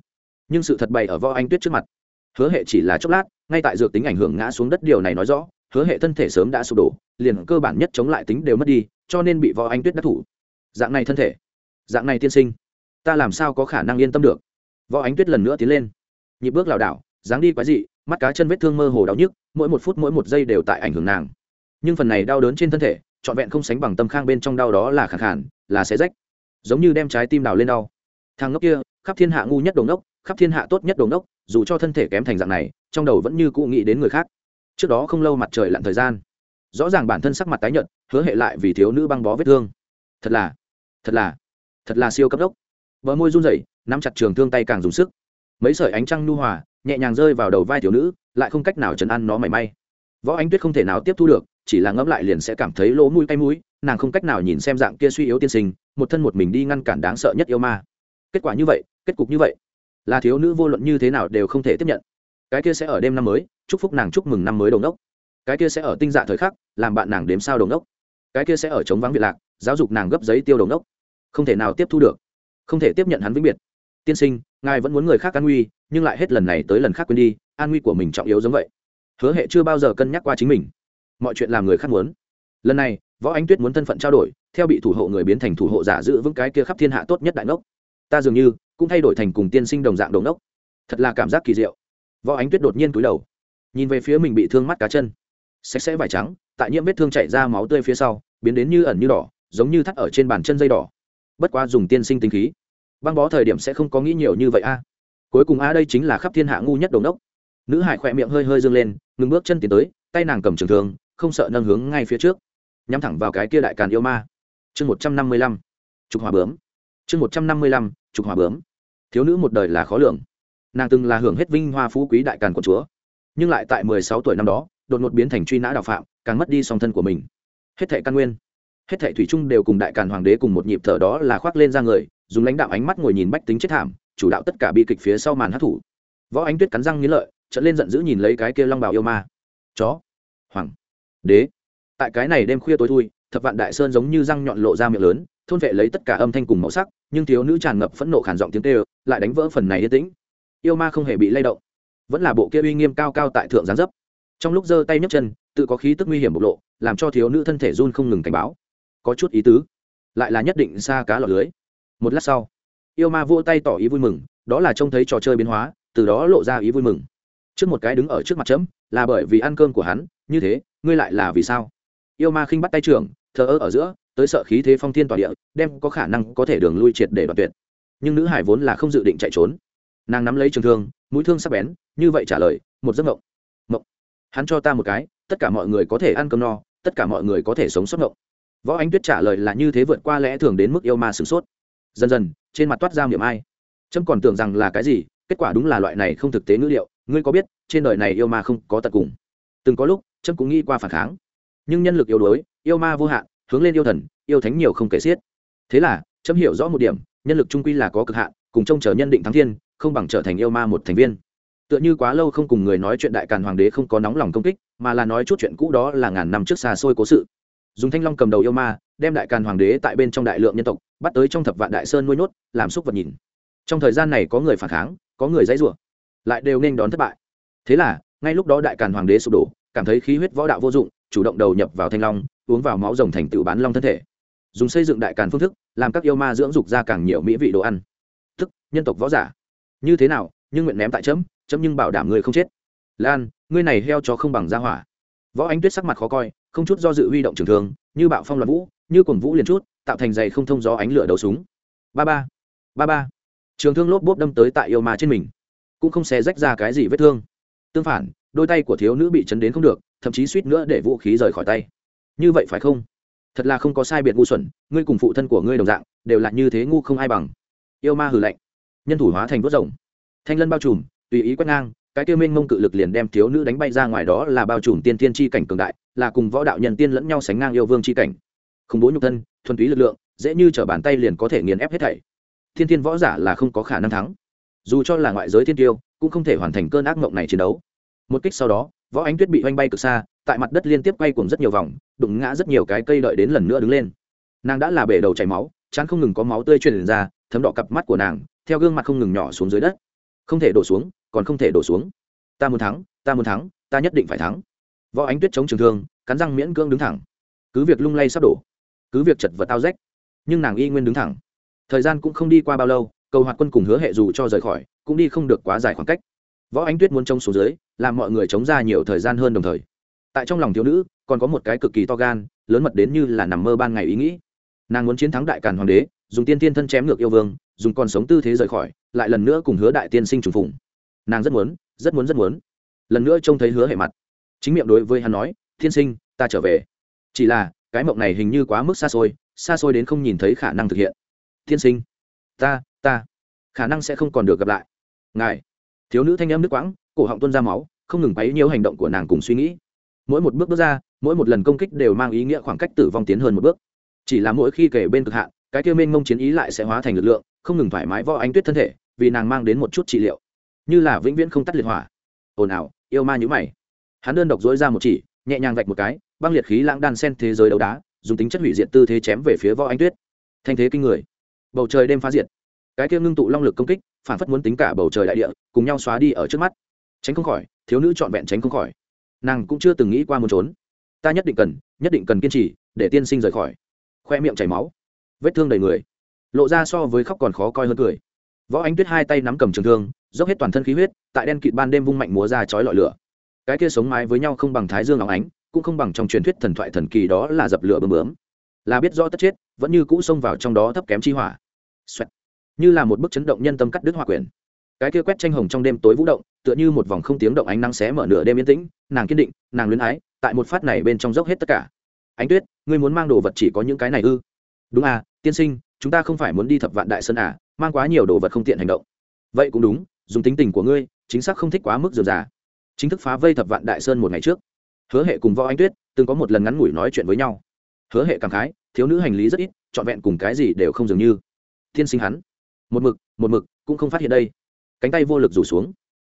Nhưng sự thật bày ở võ anh tuyết trước mặt. Hứa hệ chỉ là chốc lát, ngay tại dược tính ảnh hưởng ngã xuống đất điều này nói rõ, hứa hệ thân thể sớm đã sụp đổ, liền cơ bản nhất chống lại tính đều mất đi, cho nên bị võ anh tuyết đắc thủ. Dạng này thân thể, dạng này tiên sinh, ta làm sao có khả năng yên tâm được? Võ ánh tuyết lần nữa tiến lên, nhịp bước lảo đảo dáng đi quái dị, mắt cá chân vết thương mơ hồ đau nhức, mỗi một phút mỗi một giây đều tại ảnh hưởng nàng. Nhưng phần này đau đớn trên thân thể, trọn vẹn không sánh bằng tâm khang bên trong đau đó là khẳng khản là xé rách. Giống như đem trái tim đào lên đau. Thằng ngốc kia, khắp thiên hạ ngu nhất đồng ngốc, khắp thiên hạ tốt nhất đồng ngốc, dù cho thân thể kém thành dạng này, trong đầu vẫn như cụ nghĩ đến người khác. Trước đó không lâu mặt trời lặn thời gian, rõ ràng bản thân sắc mặt tái nhợt, hứa hệ lại vì thiếu nữ băng bó vết thương. Thật là thật là thật là siêu cấp đốc. Bờ môi run rẩy, nắm chặt trường thương tay càng dùng sức. Mấy sợi ánh trăng nhu hòa nhẹ nhàng rơi vào đầu vai thiếu nữ, lại không cách nào chấn ăn nó mảy may. Võ ánh tuyết không thể nào tiếp thu được, chỉ là ngẫm lại liền sẽ cảm thấy lỗ mũi cay mũi, nàng không cách nào nhìn xem dạng kia suy yếu tiên sinh, một thân một mình đi ngăn cản đáng sợ nhất yêu ma. Kết quả như vậy, kết cục như vậy. Là thiếu nữ vô luận như thế nào đều không thể tiếp nhận. Cái kia sẽ ở đêm năm mới, chúc phúc nàng chúc mừng năm mới đồng đốc. Cái kia sẽ ở tinh dạ thời khắc, làm bạn nàng đếm sao đồng đốc. Cái kia sẽ ở chống vắng việt lạc, giáo dục nàng gấp giấy tiêu đồng đốc. Không thể nào tiếp thu được. Không thể tiếp nhận hắn vĩnh biệt. Tiên sinh, ngài vẫn muốn người khác can nguy nhưng lại hết lần này tới lần khác quên đi, an nguy của mình trọng yếu giống vậy. Hứa hệ chưa bao giờ cân nhắc qua chính mình. Mọi chuyện làm người khác muốn. Lần này, võ ánh tuyết muốn thân phận trao đổi, theo bị thủ hộ người biến thành thủ hộ giả giữ vững cái kia khắp thiên hạ tốt nhất đại ngốc. Ta dường như cũng thay đổi thành cùng tiên sinh đồng dạng đồng đốc thật là cảm giác kỳ diệu. Võ ánh tuyết đột nhiên cúi đầu, nhìn về phía mình bị thương mắt cá chân. Sạch sẽ vải trắng, tại nhiễm vết thương chảy ra máu tươi phía sau, biến đến như ẩn như đỏ, giống như thắt ở trên bàn chân dây đỏ. Bất quá dùng tiên sinh tinh khí. Băng bó thời điểm sẽ không có nghĩ nhiều như vậy a cuối cùng a đây chính là khắp thiên hạ ngu nhất đồng đốc. Nữ hải khỏe miệng hơi hơi dâng lên, ngừng bước chân tiến tới, tay nàng cầm trường thường không sợ nâng hướng ngay phía trước. Nhắm thẳng vào cái kia đại càn yêu ma. Chương một trăm năm mươi lăm. Trục hòa bướm. Chương một trăm năm mươi lăm. Trục hòa bướm. Thiếu nữ một đời là khó lường. Nàng từng là hưởng hết vinh hoa phú quý đại càn của chúa, nhưng lại tại mười sáu tuổi năm đó, đột ngột biến thành truy nã đạo phạm, càng mất đi song thân của mình. Hết thệ căn nguyên. Hết thệ thủy trung đều cùng đại càn hoàng đế cùng một nhịp thở đó là khoác lên ra người, dùng lãnh đạo ánh mắt ngồi nhìn bách tính chết thảm chủ đạo tất cả bi kịch phía sau màn hát thủ. Võ ánh tuyết cắn răng nghĩ lợi trận lên giận dữ nhìn lấy cái kia long bào yêu ma. Chó. Hoàng. Đế. Tại cái này đêm khuya tối thui, thập vạn đại sơn giống như răng nhọn lộ ra miệng lớn, thôn vệ lấy tất cả âm thanh cùng màu sắc, nhưng thiếu nữ tràn ngập phẫn nộ khản giọng tiếng tê lại đánh vỡ phần này yên tĩnh. Yêu ma không hề bị lay động, vẫn là bộ kia uy nghiêm cao cao tại thượng gián dấp. Trong lúc giơ tay nhấc chân, tự có khí tức nguy hiểm bộc lộ, làm cho thiếu nữ thân thể run không ngừng cảnh báo. Có chút ý tứ, lại là nhất định xa cá lọt lưới. Một lát sau yêu ma vỗ tay tỏ ý vui mừng, đó là trông thấy trò chơi biến hóa, từ đó lộ ra ý vui mừng. Trước một cái đứng ở trước mặt chấm, là bởi vì ăn cơm của hắn, như thế, ngươi lại là vì sao? Yêu ma khinh bắt tay trưởng, thờ ơ ở giữa, tới sợ khí thế phong thiên tỏa địa, đem có khả năng có thể đường lui triệt để đoạt tuyệt. Nhưng nữ hải vốn là không dự định chạy trốn. Nàng nắm lấy trường thương, mũi thương sắp bén, như vậy trả lời, một giấc mộng. Mộng. Hắn cho ta một cái, tất cả mọi người có thể ăn cơm no, tất cả mọi người có thể sống sót mộng. Võ ánh tuyết trả lời là như thế vượt qua lẽ thường đến mức yêu ma sửng sốt. Dần dần trên mặt toát ra miệng ai. Trâm còn tưởng rằng là cái gì, kết quả đúng là loại này không thực tế ngữ liệu, ngươi có biết, trên đời này yêu ma không có tận cùng. Từng có lúc, trâm cũng nghĩ qua phản kháng. Nhưng nhân lực yếu đuối, yêu ma vô hạn, hướng lên yêu thần, yêu thánh nhiều không kể xiết. Thế là, trâm hiểu rõ một điểm, nhân lực trung quy là có cực hạn, cùng trông chờ nhân định thắng thiên, không bằng trở thành yêu ma một thành viên. Tựa như quá lâu không cùng người nói chuyện đại càn hoàng đế không có nóng lòng công kích, mà là nói chút chuyện cũ đó là ngàn năm trước xa xôi cố sự. Dùng thanh long cầm đầu yêu ma, đem đại càn hoàng đế tại bên trong đại lượng nhân tộc bắt tới trong thập vạn đại sơn nuôi nhốt, làm xúc vật nhìn. Trong thời gian này có người phản kháng, có người dãy rủa, lại đều nên đón thất bại. Thế là, ngay lúc đó đại càn hoàng đế sụp đổ, cảm thấy khí huyết võ đạo vô dụng, chủ động đầu nhập vào thanh long, uống vào máu rồng thành tựu bán long thân thể. Dùng xây dựng đại càn phương thức, làm các yêu ma dưỡng dục ra càng nhiều mỹ vị đồ ăn. Tức nhân tộc võ giả. Như thế nào, nhưng nguyện ném tại chấm chấm nhưng bảo đảm người không chết. Lan, ngươi này heo cho không bằng ra hỏa. Võ ánh tuyết sắc mặt khó coi, không chút do dự huy động trường thường như bạo phong loạn vũ, như cuồng vũ liền chút tạo thành dày không thông gió ánh lửa đầu súng. Ba ba ba ba. Trường thương lốp bốp đâm tới tại yêu ma trên mình. Cũng không xé rách ra cái gì vết thương. Tương phản, đôi tay của thiếu nữ bị chấn đến không được, thậm chí suýt nữa để vũ khí rời khỏi tay. Như vậy phải không? Thật là không có sai biệt ngu xuẩn, ngươi cùng phụ thân của ngươi đồng dạng, đều là như thế ngu không ai bằng. Yêu ma hừ lạnh. Nhân thủ hóa thành vớt rồng. Thanh lân bao trùm, tùy ý quét ngang, cái tiêu minh mông cự lực liền đem thiếu nữ đánh bay ra ngoài đó là bao trùm tiên tiên chi cảnh cường đại, là cùng võ đạo nhân tiên lẫn nhau sánh ngang yêu vương chi cảnh. Khủng bố nhục thân thuần túy lực lượng, dễ như t bàn tay liền có thể nghiền ép hết thảy. Thiên thiên võ giả là không có khả năng thắng. Dù cho là ngoại giới thiên tiêu, cũng không thể hoàn thành cơn ác mộng này chiến đấu. Một kích sau đó, võ ánh tuyết bị oanh bay cực xa, tại mặt đất liên tiếp quay cuồng rất nhiều vòng, đụng ngã rất nhiều cái cây đợi đến lần nữa đứng lên. Nàng đã là bể đầu chảy máu, chán không ngừng có máu tươi truyền ra, thấm đỏ cặp mắt của nàng, theo gương mặt không ngừng nhỏ xuống dưới đất. Không thể đổ xuống, còn không thể đổ xuống. Ta muốn thắng, ta muốn thắng, ta nhất định phải thắng. Võ ánh tuyết chống trường thương, cắn răng miễn cưỡng đứng thẳng. Cứ việc lung lay sắp đổ cứ việc chật vật tao rách. Nhưng nàng y nguyên đứng thẳng. Thời gian cũng không đi qua bao lâu, cầu hoạt quân cùng hứa hệ dù cho rời khỏi, cũng đi không được quá dài khoảng cách. Võ ánh tuyết muốn trông xuống dưới, làm mọi người chống ra nhiều thời gian hơn đồng thời. Tại trong lòng thiếu nữ, còn có một cái cực kỳ to gan, lớn mật đến như là nằm mơ ban ngày ý nghĩ. Nàng muốn chiến thắng đại càn hoàng đế, dùng tiên tiên thân chém ngược yêu vương, dùng còn sống tư thế rời khỏi, lại lần nữa cùng hứa đại tiên sinh trùng phùng. Nàng rất muốn rất muốn rất muốn. Lần nữa trông thấy hứa hệ mặt. Chính miệng đối với hắn nói, tiên sinh, ta trở về. Chỉ là cái mộng này hình như quá mức xa xôi xa xôi đến không nhìn thấy khả năng thực hiện. Tiên sinh, ta ta, khả năng sẽ không còn được gặp lại. Ngài, thiếu nữ thanh em nước quãng, cổ họng tuôn ra máu, không ngừng bấy nhiều hành động của nàng cùng suy nghĩ. Mỗi một bước bước ra, mỗi một lần công kích đều mang ý nghĩa khoảng cách tử vong tiến hơn một bước. Chỉ là mỗi khi kể bên cực hạn, cái kia mênh mông chiến ý lại sẽ hóa thành lực lượng, không ngừng thoải mái võ ánh tuyết thân thể, vì nàng mang đến một chút trị liệu. Như là vĩnh viễn không tắt liệt hỏa. Ồn ào, yêu ma nhữ mày. Hắn đơn độc dối ra một chỉ, nhẹ nhàng vạch một cái băng liệt khí lãng đan sen thế giới đấu đá, dùng tính chất hủy diệt tư thế chém về phía võ anh tuyết. Thanh thế kinh người. Bầu trời đêm phá diệt. Cái kia ngưng tụ long lực công kích, phản phất muốn tính cả bầu trời đại địa, cùng nhau xóa đi ở trước mắt. Tránh không khỏi, thiếu nữ trọn vẹn tránh không khỏi. Nàng cũng chưa từng nghĩ qua muốn trốn. Ta nhất định cần, nhất định cần kiên trì, để tiên sinh rời khỏi. Khoe miệng chảy máu. Vết thương đầy người. Lộ ra so với khóc còn khó coi hơn cười. Võ ánh tuyết hai tay nắm cầm trường thương, dốc hết toàn thân khí huyết, tại đen kịt ban đêm vung mạnh múa ra chói lọi lửa. Cái kia sống mái với nhau không bằng thái dương óng ánh cũng không bằng trong truyền thuyết thần thoại thần kỳ đó là dập lửa bơm bướm. Là biết rõ tất chết, vẫn như cũ xông vào trong đó thấp kém chi hỏa. Xoẹt. như là một bức chấn động nhân tâm cắt đứt hỏa quyền cái kia quét tranh hồng trong đêm tối vũ động, tựa như một vòng không tiếng động ánh nắng xé mở nửa đêm yên tĩnh, nàng kiên định, nàng luyến ái, tại một phát này bên trong dốc hết tất cả. Ánh tuyết, ngươi muốn mang đồ vật chỉ có những cái này ư? Đúng à tiên sinh, chúng ta không phải muốn đi thập vạn đại sơn à mang quá nhiều đồ vật không tiện hành động. Vậy cũng đúng, dùng tính tình của ngươi, chính xác không thích quá mức dườm già. Chính thức phá vây thập vạn đại sơn một ngày trước hứa hệ cùng võ anh tuyết từng có một lần ngắn ngủi nói chuyện với nhau. Hứa hệ cảm khái, thiếu nữ hành lý rất ít, trọn vẹn cùng cái gì đều không dường như. Tiên sinh hắn. Một mực một mực, cũng không phát hiện đây. Cánh tay vô lực rủ xuống.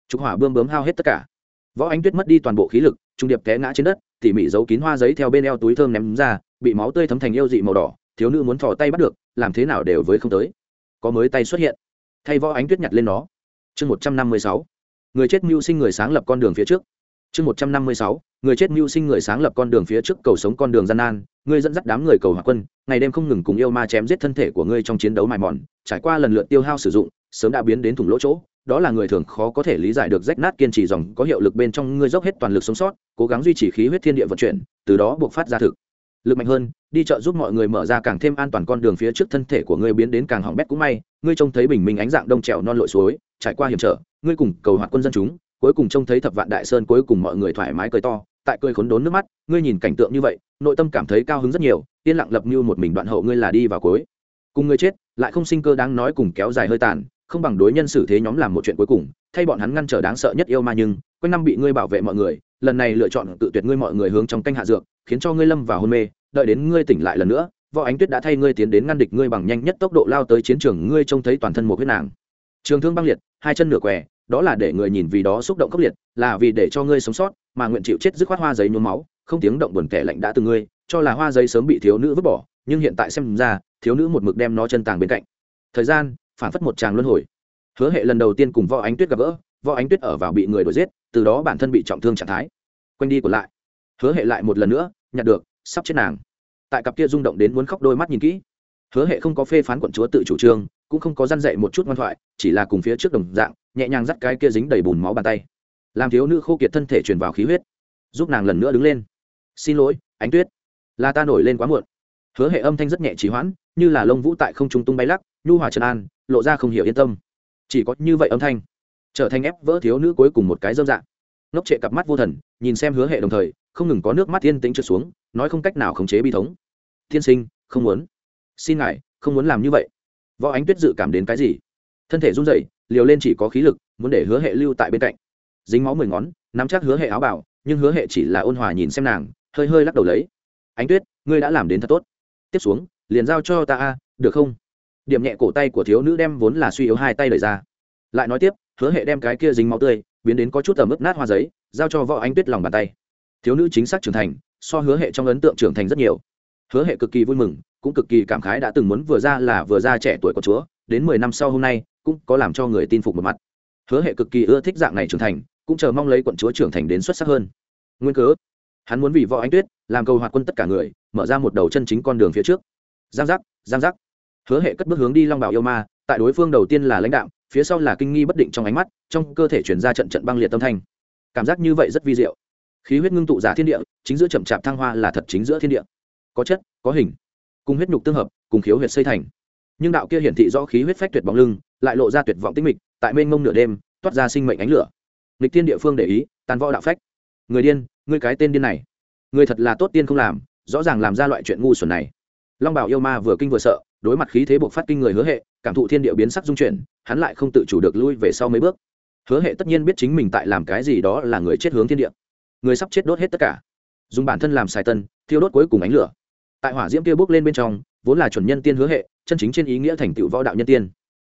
Trục hỏa bơm bướm hao hết tất cả. Võ ánh tuyết mất đi toàn bộ khí lực, trung điệp té ngã trên đất, tỉ mỉ giấu kín hoa giấy theo bên eo túi thơm ném ra, bị máu tươi thấm thành yêu dị màu đỏ, thiếu nữ muốn thò tay bắt được, làm thế nào đều với không tới. Có mới tay xuất hiện. Thay võ ánh tuyết nhặt lên nó. Chương một trăm năm mươi sáu. Người chết mưu sinh người sáng lập con đường phía trước. Chương một trăm năm mươi sáu người chết mưu sinh người sáng lập con đường phía trước cầu sống con đường gian nan ngươi dẫn dắt đám người cầu hòa quân, ngày đêm không ngừng cùng yêu ma chém giết thân thể của ngươi trong chiến đấu mài mòn, trải qua lần lượt tiêu hao sử dụng, sớm đã biến đến thủng lỗ chỗ, đó là người thường khó có thể lý giải được rách nát kiên trì dòng có hiệu lực bên trong ngươi dốc hết toàn lực sống sót, cố gắng duy trì khí huyết thiên địa vận chuyển, từ đó buộc phát ra thực lực mạnh hơn, đi chợ giúp mọi người mở ra càng thêm an toàn con đường phía trước thân thể của ngươi biến đến càng hỏng bét cũng may, ngươi trông thấy bình minh ánh dạng đông trèo non lội suối, trải qua hiểm trở, ngươi cùng cầu hoạt quân dân chúng, cuối cùng trông thấy thập vạn đại sơn cuối cùng mọi người thoải mái cười to tại cười khốn đốn nước mắt, ngươi nhìn cảnh tượng như vậy, nội tâm cảm thấy cao hứng rất nhiều, yên lặng lập như một mình đoạn hậu ngươi là đi vào cuối. Cùng ngươi chết, lại không sinh cơ đáng nói cùng kéo dài hơi tàn, không bằng đối nhân xử thế nhóm làm một chuyện cuối cùng, thay bọn hắn ngăn trở đáng sợ nhất yêu ma nhưng, quanh năm bị ngươi bảo vệ mọi người, lần này lựa chọn tự tuyệt ngươi mọi người hướng trong canh hạ dược, khiến cho ngươi lâm vào hôn mê, đợi đến ngươi tỉnh lại lần nữa, võ ánh tuyết đã thay ngươi tiến đến ngăn địch ngươi bằng nhanh nhất tốc độ lao tới chiến trường, ngươi trông thấy toàn thân một huyết nàng. Trường thương băng liệt, hai chân nửa què, đó là để người nhìn vì đó xúc động khốc liệt, là vì để cho ngươi sống sót mà nguyện chịu chết dứt khoát hoa giấy nhuốm máu, không tiếng động buồn kẻ lạnh đã từng ngươi, cho là hoa giấy sớm bị thiếu nữ vứt bỏ, nhưng hiện tại xem ra, thiếu nữ một mực đem nó chân tàng bên cạnh. Thời gian, phản phất một tràng luân hồi. Hứa hệ lần đầu tiên cùng võ ánh tuyết gặp gỡ, võ ánh tuyết ở vào bị người đuổi giết, từ đó bản thân bị trọng thương trạng thái. Quanh đi của lại. Hứa hệ lại một lần nữa, nhặt được, sắp chết nàng. Tại cặp kia rung động đến muốn khóc đôi mắt nhìn kỹ. Hứa hệ không có phê phán quận chúa tự chủ trương, cũng không có răn dậy một chút ngoan thoại, chỉ là cùng phía trước đồng dạng, nhẹ nhàng dắt cái kia dính đầy bùn máu bàn tay làm thiếu nữ khô kiệt thân thể truyền vào khí huyết, giúp nàng lần nữa đứng lên. Xin lỗi, ánh tuyết. Là ta nổi lên quá muộn. Hứa hệ âm thanh rất nhẹ trì hoãn, như là lông vũ tại không trung tung bay lắc, nhu hòa trần an, lộ ra không hiểu yên tâm. Chỉ có như vậy âm thanh, trở thành ép vỡ thiếu nữ cuối cùng một cái dâm dạng. Ngốc trệ cặp mắt vô thần, nhìn xem hứa hệ đồng thời, không ngừng có nước mắt yên tĩnh trượt xuống, nói không cách nào khống chế bi thống. Tiên sinh, không muốn. Xin ngài, không muốn làm như vậy. Võ ánh tuyết dự cảm đến cái gì? Thân thể run rẩy, liều lên chỉ có khí lực, muốn để hứa hệ lưu tại bên cạnh dính máu mười ngón, nắm chắc hứa hệ áo bảo, nhưng hứa hệ chỉ là ôn hòa nhìn xem nàng, hơi hơi lắc đầu lấy. Ánh tuyết, ngươi đã làm đến thật tốt. Tiếp xuống, liền giao cho ta a, được không? Điểm nhẹ cổ tay của thiếu nữ đem vốn là suy yếu hai tay đẩy ra. Lại nói tiếp, hứa hệ đem cái kia dính máu tươi, biến đến có chút tầm ướp nát hoa giấy, giao cho võ ánh tuyết lòng bàn tay. Thiếu nữ chính xác trưởng thành, so hứa hệ trong ấn tượng trưởng thành rất nhiều. Hứa hệ cực kỳ vui mừng, cũng cực kỳ cảm khái đã từng muốn vừa ra là vừa ra trẻ tuổi của chúa, đến mười năm sau hôm nay, cũng có làm cho người tin phục một mặt. Hứa hệ cực kỳ ưa thích dạng này trưởng thành cũng chờ mong lấy quận chúa trưởng thành đến xuất sắc hơn. Nguyên cớ, hắn muốn vì võ ánh tuyết, làm cầu hoạt quân tất cả người, mở ra một đầu chân chính con đường phía trước. Giang giác giang giác. Hứa hệ cất bước hướng đi long bảo yêu ma, tại đối phương đầu tiên là lãnh đạo, phía sau là kinh nghi bất định trong ánh mắt, trong cơ thể chuyển ra trận trận băng liệt tâm thanh. Cảm giác như vậy rất vi diệu. Khí huyết ngưng tụ giả thiên địa, chính giữa chậm chạp thăng hoa là thật chính giữa thiên địa. Có chất, có hình. Cùng huyết nhục tương hợp, cùng khiếu huyệt xây thành. Nhưng đạo kia hiển thị rõ khí huyết phách tuyệt bóng lưng, lại lộ ra tuyệt vọng tinh mịch, tại mênh mông nửa đêm, toát ra sinh mệnh ánh lửa nghịch tiên địa phương để ý, tàn võ đạo phách. Người điên người cái tên điên này. Người thật là tốt tiên không làm, rõ ràng làm ra loại chuyện ngu xuẩn này. Long bảo yêu ma vừa kinh vừa sợ, đối mặt khí thế buộc phát kinh người hứa hệ, cảm thụ thiên địa biến sắc dung chuyển, hắn lại không tự chủ được lui về sau mấy bước. Hứa hệ tất nhiên biết chính mình tại làm cái gì đó là người chết hướng thiên địa. Người sắp chết đốt hết tất cả. Dùng bản thân làm xài tân, thiêu đốt cuối cùng ánh lửa. Tại hỏa diễm kia bước lên bên trong, vốn là chuẩn nhân tiên hứa hệ, chân chính trên ý nghĩa thành tựu võ đạo nhân tiên.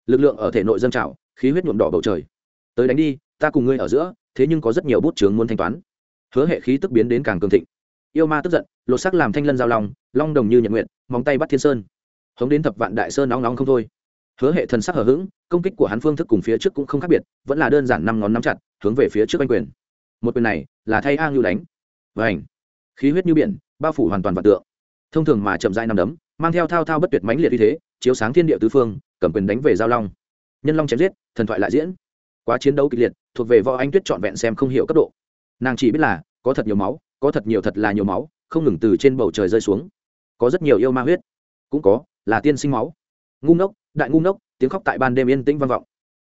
Lực lượng ở thể nội dân trào, khí huyết nhuộm đỏ bầu trời. Tới đánh đi ta cùng ngươi ở giữa, thế nhưng có rất nhiều bút chướng muốn thanh toán. Hứa hệ khí tức biến đến càng cường thịnh. Yêu ma tức giận, lột sắc làm thanh lân giao long long đồng như nhật nguyện móng tay bắt thiên sơn. Hống đến thập vạn đại sơn nóng nóng không thôi. Hứa hệ thần sắc hở h ữ g công kích của hắn phương thức cùng phía trước cũng không khác biệt, vẫn là đơn giản năm ngón nắm chặt, hướng về phía trước anh quyền. Một quyền này là thay a ngưu đánh. Và ảnh khí huyết như biển, bao phủ hoàn toàn vật tượng. Thông thường mà chậm dai nằm đấm, mang theo thao thao bất tuyệt mãnh liệt như thế, chiếu sáng thiên địa tứ phương, cầm quyền đánh về giao long. Nhân long chém giết, thần thoại lại diễn quá chiến đấu kịch liệt, thuộc về võ anh tuyết trọn vẹn xem không hiểu cấp độ. Nàng chỉ biết là, có thật nhiều máu, có thật nhiều thật là nhiều máu, không ngừng từ trên bầu trời rơi xuống. Có rất nhiều yêu ma huyết. Cũng có, là tiên sinh máu. Ngu ngốc, đại ngu ngốc, tiếng khóc tại ban đêm yên tĩnh vang vọng.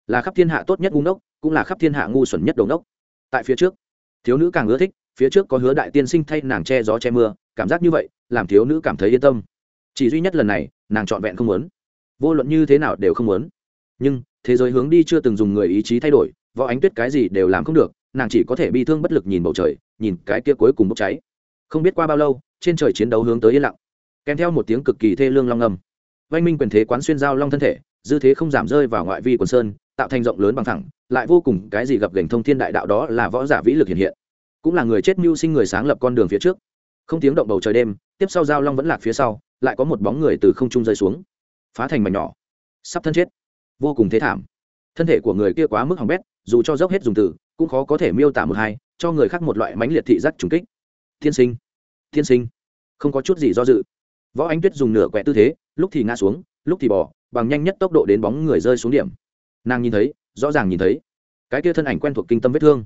Là khắp thiên hạ tốt nhất ngu ngốc, cũng là khắp thiên hạ ngu xuẩn nhất đầu ngốc. Tại phía trước, thiếu nữ càng ưa thích, phía trước có hứa đại tiên sinh thay nàng che gió che mưa, cảm giác như vậy, làm thiếu nữ cảm thấy yên tâm. Chỉ duy nhất lần này, nàng trọn vẹn không muốn. Vô luận như thế nào đều không muốn. Nhưng thế giới hướng đi chưa từng dùng người ý chí thay đổi, võ ánh tuyết cái gì đều làm không được, nàng chỉ có thể bi thương bất lực nhìn bầu trời, nhìn cái kia cuối cùng bốc cháy. Không biết qua bao lâu, trên trời chiến đấu hướng tới yên lặng. Kèm theo một tiếng cực kỳ thê lương long ngầm vanh minh quyền thế quán xuyên giao long thân thể, dư thế không giảm rơi vào ngoại vi quần sơn, tạo thành rộng lớn bằng thẳng, lại vô cùng, cái gì gặp gành thông thiên đại đạo đó là võ giả vĩ lực hiện hiện. Cũng là người chết mưu sinh người sáng lập con đường phía trước. Không tiếng động bầu trời đêm, tiếp sau giao long vẫn lạc phía sau, lại có một bóng người từ không trung rơi xuống. Phá thành mảnh nhỏ. Sắp thân chết vô cùng thế thảm. Thân thể của người kia quá mức hỏng bét, dù cho dốc hết dùng từ, cũng khó có thể miêu tả một hai, cho người khác một loại mãnh liệt thị giác trùng kích. Thiên sinh thiên sinh. Không có chút gì do dự. Võ ánh tuyết dùng nửa quẹ tư thế, lúc thì ngã xuống, lúc thì bỏ bằng nhanh nhất tốc độ đến bóng người rơi xuống điểm. Nàng nhìn thấy, rõ ràng nhìn thấy. Cái kia thân ảnh quen thuộc kinh tâm vết thương.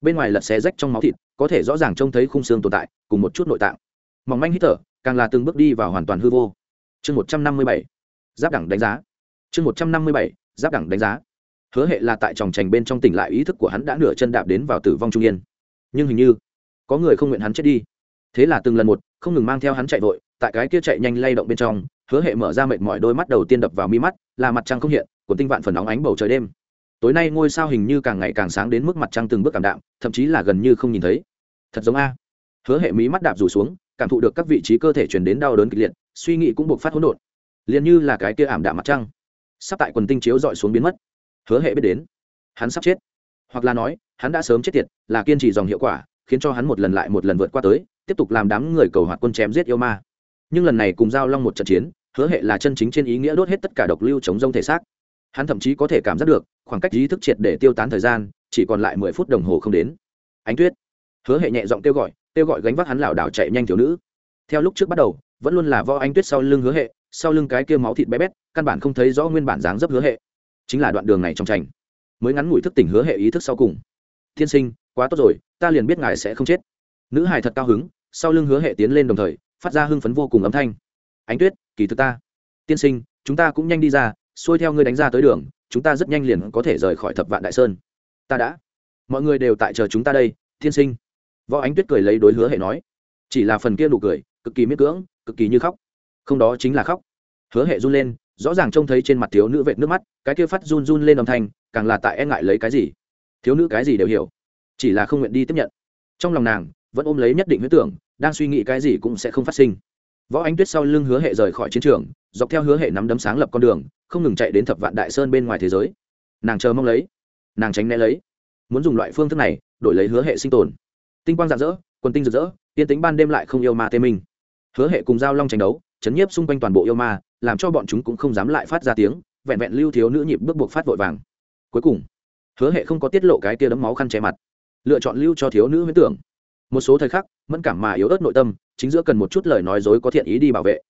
Bên ngoài lật xé rách trong máu thịt, có thể rõ ràng trông thấy khung xương tồn tại, cùng một chút nội tạng. Mỏng manh hít thở, càng là từng bước đi vào hoàn toàn hư vô. Chương một trăm năm mươi bảy. Giáp đẳng đánh giá chương một trăm năm mươi bảy, giáp đẳng đánh giá. Hứa hệ là tại tròng trành bên trong tỉnh lại ý thức của hắn đã nửa chân đạp đến vào tử vong trung yên. Nhưng hình như, có người không nguyện hắn chết đi. Thế là từng lần một, không ngừng mang theo hắn chạy vội, tại cái kia chạy nhanh lay động bên trong, hứa hệ mở ra mệt mỏi đôi mắt đầu tiên đập vào mi mắt, là mặt trăng không hiện của tinh vạn phần nóng ánh bầu trời đêm. Tối nay ngôi sao hình như càng ngày càng sáng đến mức mặt trăng từng bước cảm đạm, thậm chí là gần như không nhìn thấy. Thật giống a. Hứa hệ mí mắt đạp rủ xuống, cảm thụ được các vị trí cơ thể chuyển đến đau đớn kịch liệt, suy nghĩ cũng buộc phát hỗn độn. Liền như là cái kia ảm đạm mặt trăng sắp tại quần tinh chiếu dọi xuống biến mất. Hứa hệ biết đến. Hắn sắp chết. Hoặc là nói, hắn đã sớm chết tiệt, là kiên trì dòng hiệu quả, khiến cho hắn một lần lại một lần vượt qua tới, tiếp tục làm đám người cầu hoạt quân chém giết yêu ma. Nhưng lần này cùng giao long một trận chiến, hứa hệ là chân chính trên ý nghĩa đốt hết tất cả độc lưu chống rông thể xác. Hắn thậm chí có thể cảm giác được, khoảng cách ý thức triệt để tiêu tán thời gian, chỉ còn lại mười phút đồng hồ không đến. Ánh tuyết. Hứa hệ nhẹ giọng kêu gọi kêu gọi gánh vác hắn lảo đảo chạy nhanh thiếu nữ. Theo lúc trước bắt đầu, vẫn luôn là vo ánh tuyết sau lưng hứa hệ, sau lưng cái kia máu thịt bé bét căn bản không thấy rõ nguyên bản dáng dấp hứa hệ. Chính là đoạn đường này trong tranh. Mới ngắn ngủi thức tỉnh hứa hệ ý thức sau cùng. Tiên sinh, quá tốt rồi, ta liền biết ngài sẽ không chết. Nữ hài thật cao hứng, sau lưng hứa hệ tiến lên đồng thời, phát ra hưng phấn vô cùng âm thanh. Ánh tuyết, kỳ thực ta. Tiên sinh, chúng ta cũng nhanh đi ra, xuôi theo ngươi đánh ra tới đường, chúng ta rất nhanh liền có thể rời khỏi thập vạn đại sơn. Ta đã. Mọi người đều tại chờ chúng ta đây, tiên sinh. Võ ánh tuyết cười lấy đối hứa hệ nói. Chỉ là phần kia nụ cười, cực kỳ miết cưỡng, cực kỳ như khóc. Không đó chính là khóc. Hứa hệ run lên rõ ràng trông thấy trên mặt thiếu nữ vệt nước mắt, cái kia phát run run lên âm thanh, càng là tại e ngại lấy cái gì? Thiếu nữ cái gì đều hiểu, chỉ là không nguyện đi tiếp nhận. Trong lòng nàng, vẫn ôm lấy nhất định huyết tưởng, đang suy nghĩ cái gì cũng sẽ không phát sinh. Võ ánh tuyết sau lưng hứa hệ rời khỏi chiến trường, dọc theo hứa hệ nắm đấm sáng lập con đường, không ngừng chạy đến thập vạn đại sơn bên ngoài thế giới. Nàng chờ mong lấy, nàng tránh né lấy. Muốn dùng loại phương thức này, đổi lấy hứa hệ sinh tồn. Tinh quang rạng rỡ, quần tinh rực rỡ, yên tính ban đêm lại không yêu ma tê minh. Hứa hệ cùng giao long tranh đấu chấn nhiếp xung quanh toàn bộ yêu ma, làm cho bọn chúng cũng không dám lại phát ra tiếng, vẹn vẹn lưu thiếu nữ nhịp bước buộc phát vội vàng. Cuối cùng, hứa hệ không có tiết lộ cái tia đấm máu khăn che mặt, lựa chọn lưu cho thiếu nữ huyễn tưởng. Một số thời khắc, mẫn cảm mà yếu ớt nội tâm, chính giữa cần một chút lời nói dối có thiện ý đi bảo vệ.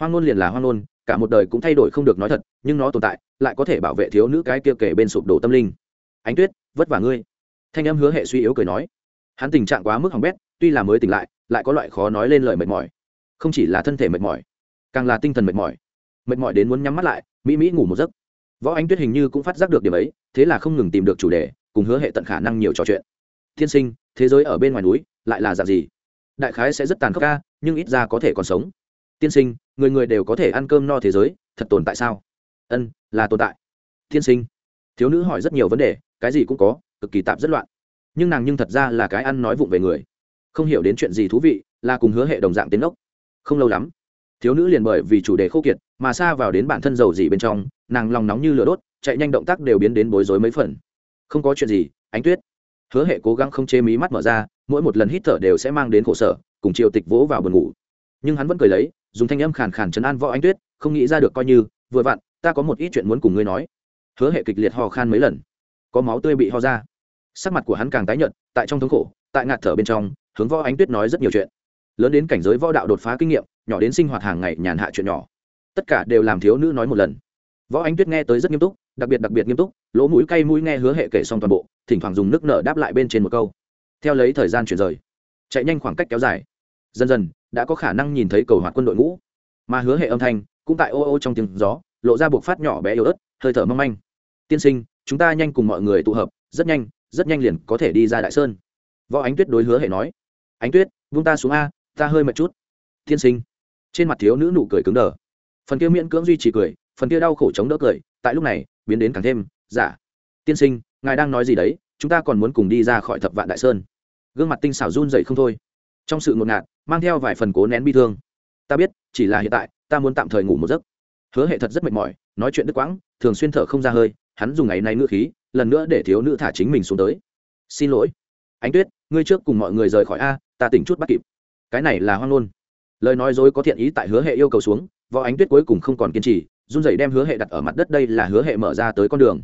Hoang ngôn liền là hoang ngôn, cả một đời cũng thay đổi không được nói thật, nhưng nó tồn tại, lại có thể bảo vệ thiếu nữ cái kia kể bên sụp đổ tâm linh. Ánh tuyết, vất vả ngươi. Thanh em hứa hệ suy yếu cười nói. Hắn tình trạng quá mức hỏng bét, tuy là mới tỉnh lại lại có loại khó nói lên lời mệt mỏi. Không chỉ là thân thể mệt mỏi càng là tinh thần mệt mỏi. Mệt mỏi đến muốn nhắm mắt lại, mỹ mỹ ngủ một giấc. Võ ánh tuyết hình như cũng phát giác được điểm ấy, thế là không ngừng tìm được chủ đề, cùng hứa hệ tận khả năng nhiều trò chuyện. Thiên sinh, thế giới ở bên ngoài núi, lại là dạng gì? Đại khái sẽ rất tàn khốc ca, nhưng ít ra có thể còn sống. Tiên sinh, người người đều có thể ăn cơm no thế giới, thật tồn tại sao? Ân, là tồn tại. Tiên sinh, thiếu nữ hỏi rất nhiều vấn đề, cái gì cũng có, cực kỳ tạp rất loạn. Nhưng nàng nhưng thật ra là cái ăn nói vụng về người. Không hiểu đến chuyện gì thú vị, là cùng hứa hệ đồng dạng tiến ốc không lâu lắm thiếu nữ liền bởi vì chủ đề khô kiệt mà xa vào đến bản thân giàu gì bên trong, nàng lòng nóng như lửa đốt, chạy nhanh động tác đều biến đến bối rối mấy phần. Không có chuyện gì, ánh tuyết. Hứa hệ cố gắng không chế mí mắt mở ra, mỗi một lần hít thở đều sẽ mang đến khổ sở, cùng triệu tịch vỗ vào buồn ngủ. Nhưng hắn vẫn cười lấy, dùng thanh âm khàn khàn chấn an võ ánh tuyết, không nghĩ ra được coi như, vừa vặn, ta có một ít chuyện muốn cùng ngươi nói. Hứa hệ kịch liệt ho khan mấy lần. Có máu tươi bị ho ra. Sắc mặt của hắn càng tái nhợt, tại trong thống khổ, tại ngạt thở bên trong, hướng võ ánh tuyết nói rất nhiều chuyện. Lớn đến cảnh giới võ đạo đột phá kinh nghiệm nhỏ đến sinh hoạt hàng ngày nhàn hạ chuyện nhỏ. Tất cả đều làm thiếu nữ nói một lần. Võ ánh tuyết nghe tới rất nghiêm túc, đặc biệt đặc biệt nghiêm túc, lỗ mũi cay mũi nghe hứa hệ kể xong toàn bộ, thỉnh thoảng dùng nước nở đáp lại bên trên một câu. Theo lấy thời gian chuyển rời, chạy nhanh khoảng cách kéo dài. Dần dần, đã có khả năng nhìn thấy cầu hoạt quân đội ngũ. Mà hứa hệ âm thanh cũng tại ô ô trong tiếng gió, lộ ra buộc phát nhỏ bé yếu ớt, hơi thở mong manh. Tiên sinh, chúng ta nhanh cùng mọi người tụ hợp, rất nhanh rất nhanh liền có thể đi ra đại sơn. Võ ánh tuyết đối hứa hệ nói. Ánh tuyết vung ta xuống a, ta hơi mệt chút. Tiên sinh trên mặt thiếu nữ nụ cười cứng đờ. Phần kia miễn cưỡng duy trì cười, phần kia đau khổ chống đỡ cười, tại lúc này, biến đến càng thêm giả tiên sinh, ngài đang nói gì đấy? Chúng ta còn muốn cùng đi ra khỏi thập vạn đại sơn. Gương mặt tinh xảo run dậy không thôi. Trong sự ngột ngạt, mang theo vài phần cố nén bi thương. Ta biết, chỉ là hiện tại, ta muốn tạm thời ngủ một giấc. Hứa hệ thật rất mệt mỏi, nói chuyện đứt quãng, thường xuyên thở không ra hơi, hắn dùng ngày nay ngựa khí, lần nữa để thiếu nữ thả chính mình xuống tới. Xin lỗi, ánh tuyết, ngươi trước cùng mọi người rời khỏi a, ta tỉnh chút bắt kịp. Cái này là hoang ngôn lời nói dối có thiện ý tại hứa hệ yêu cầu xuống, võ ánh tuyết cuối cùng không còn kiên trì, run rẩy đem hứa hệ đặt ở mặt đất đây là hứa hệ mở ra tới con đường.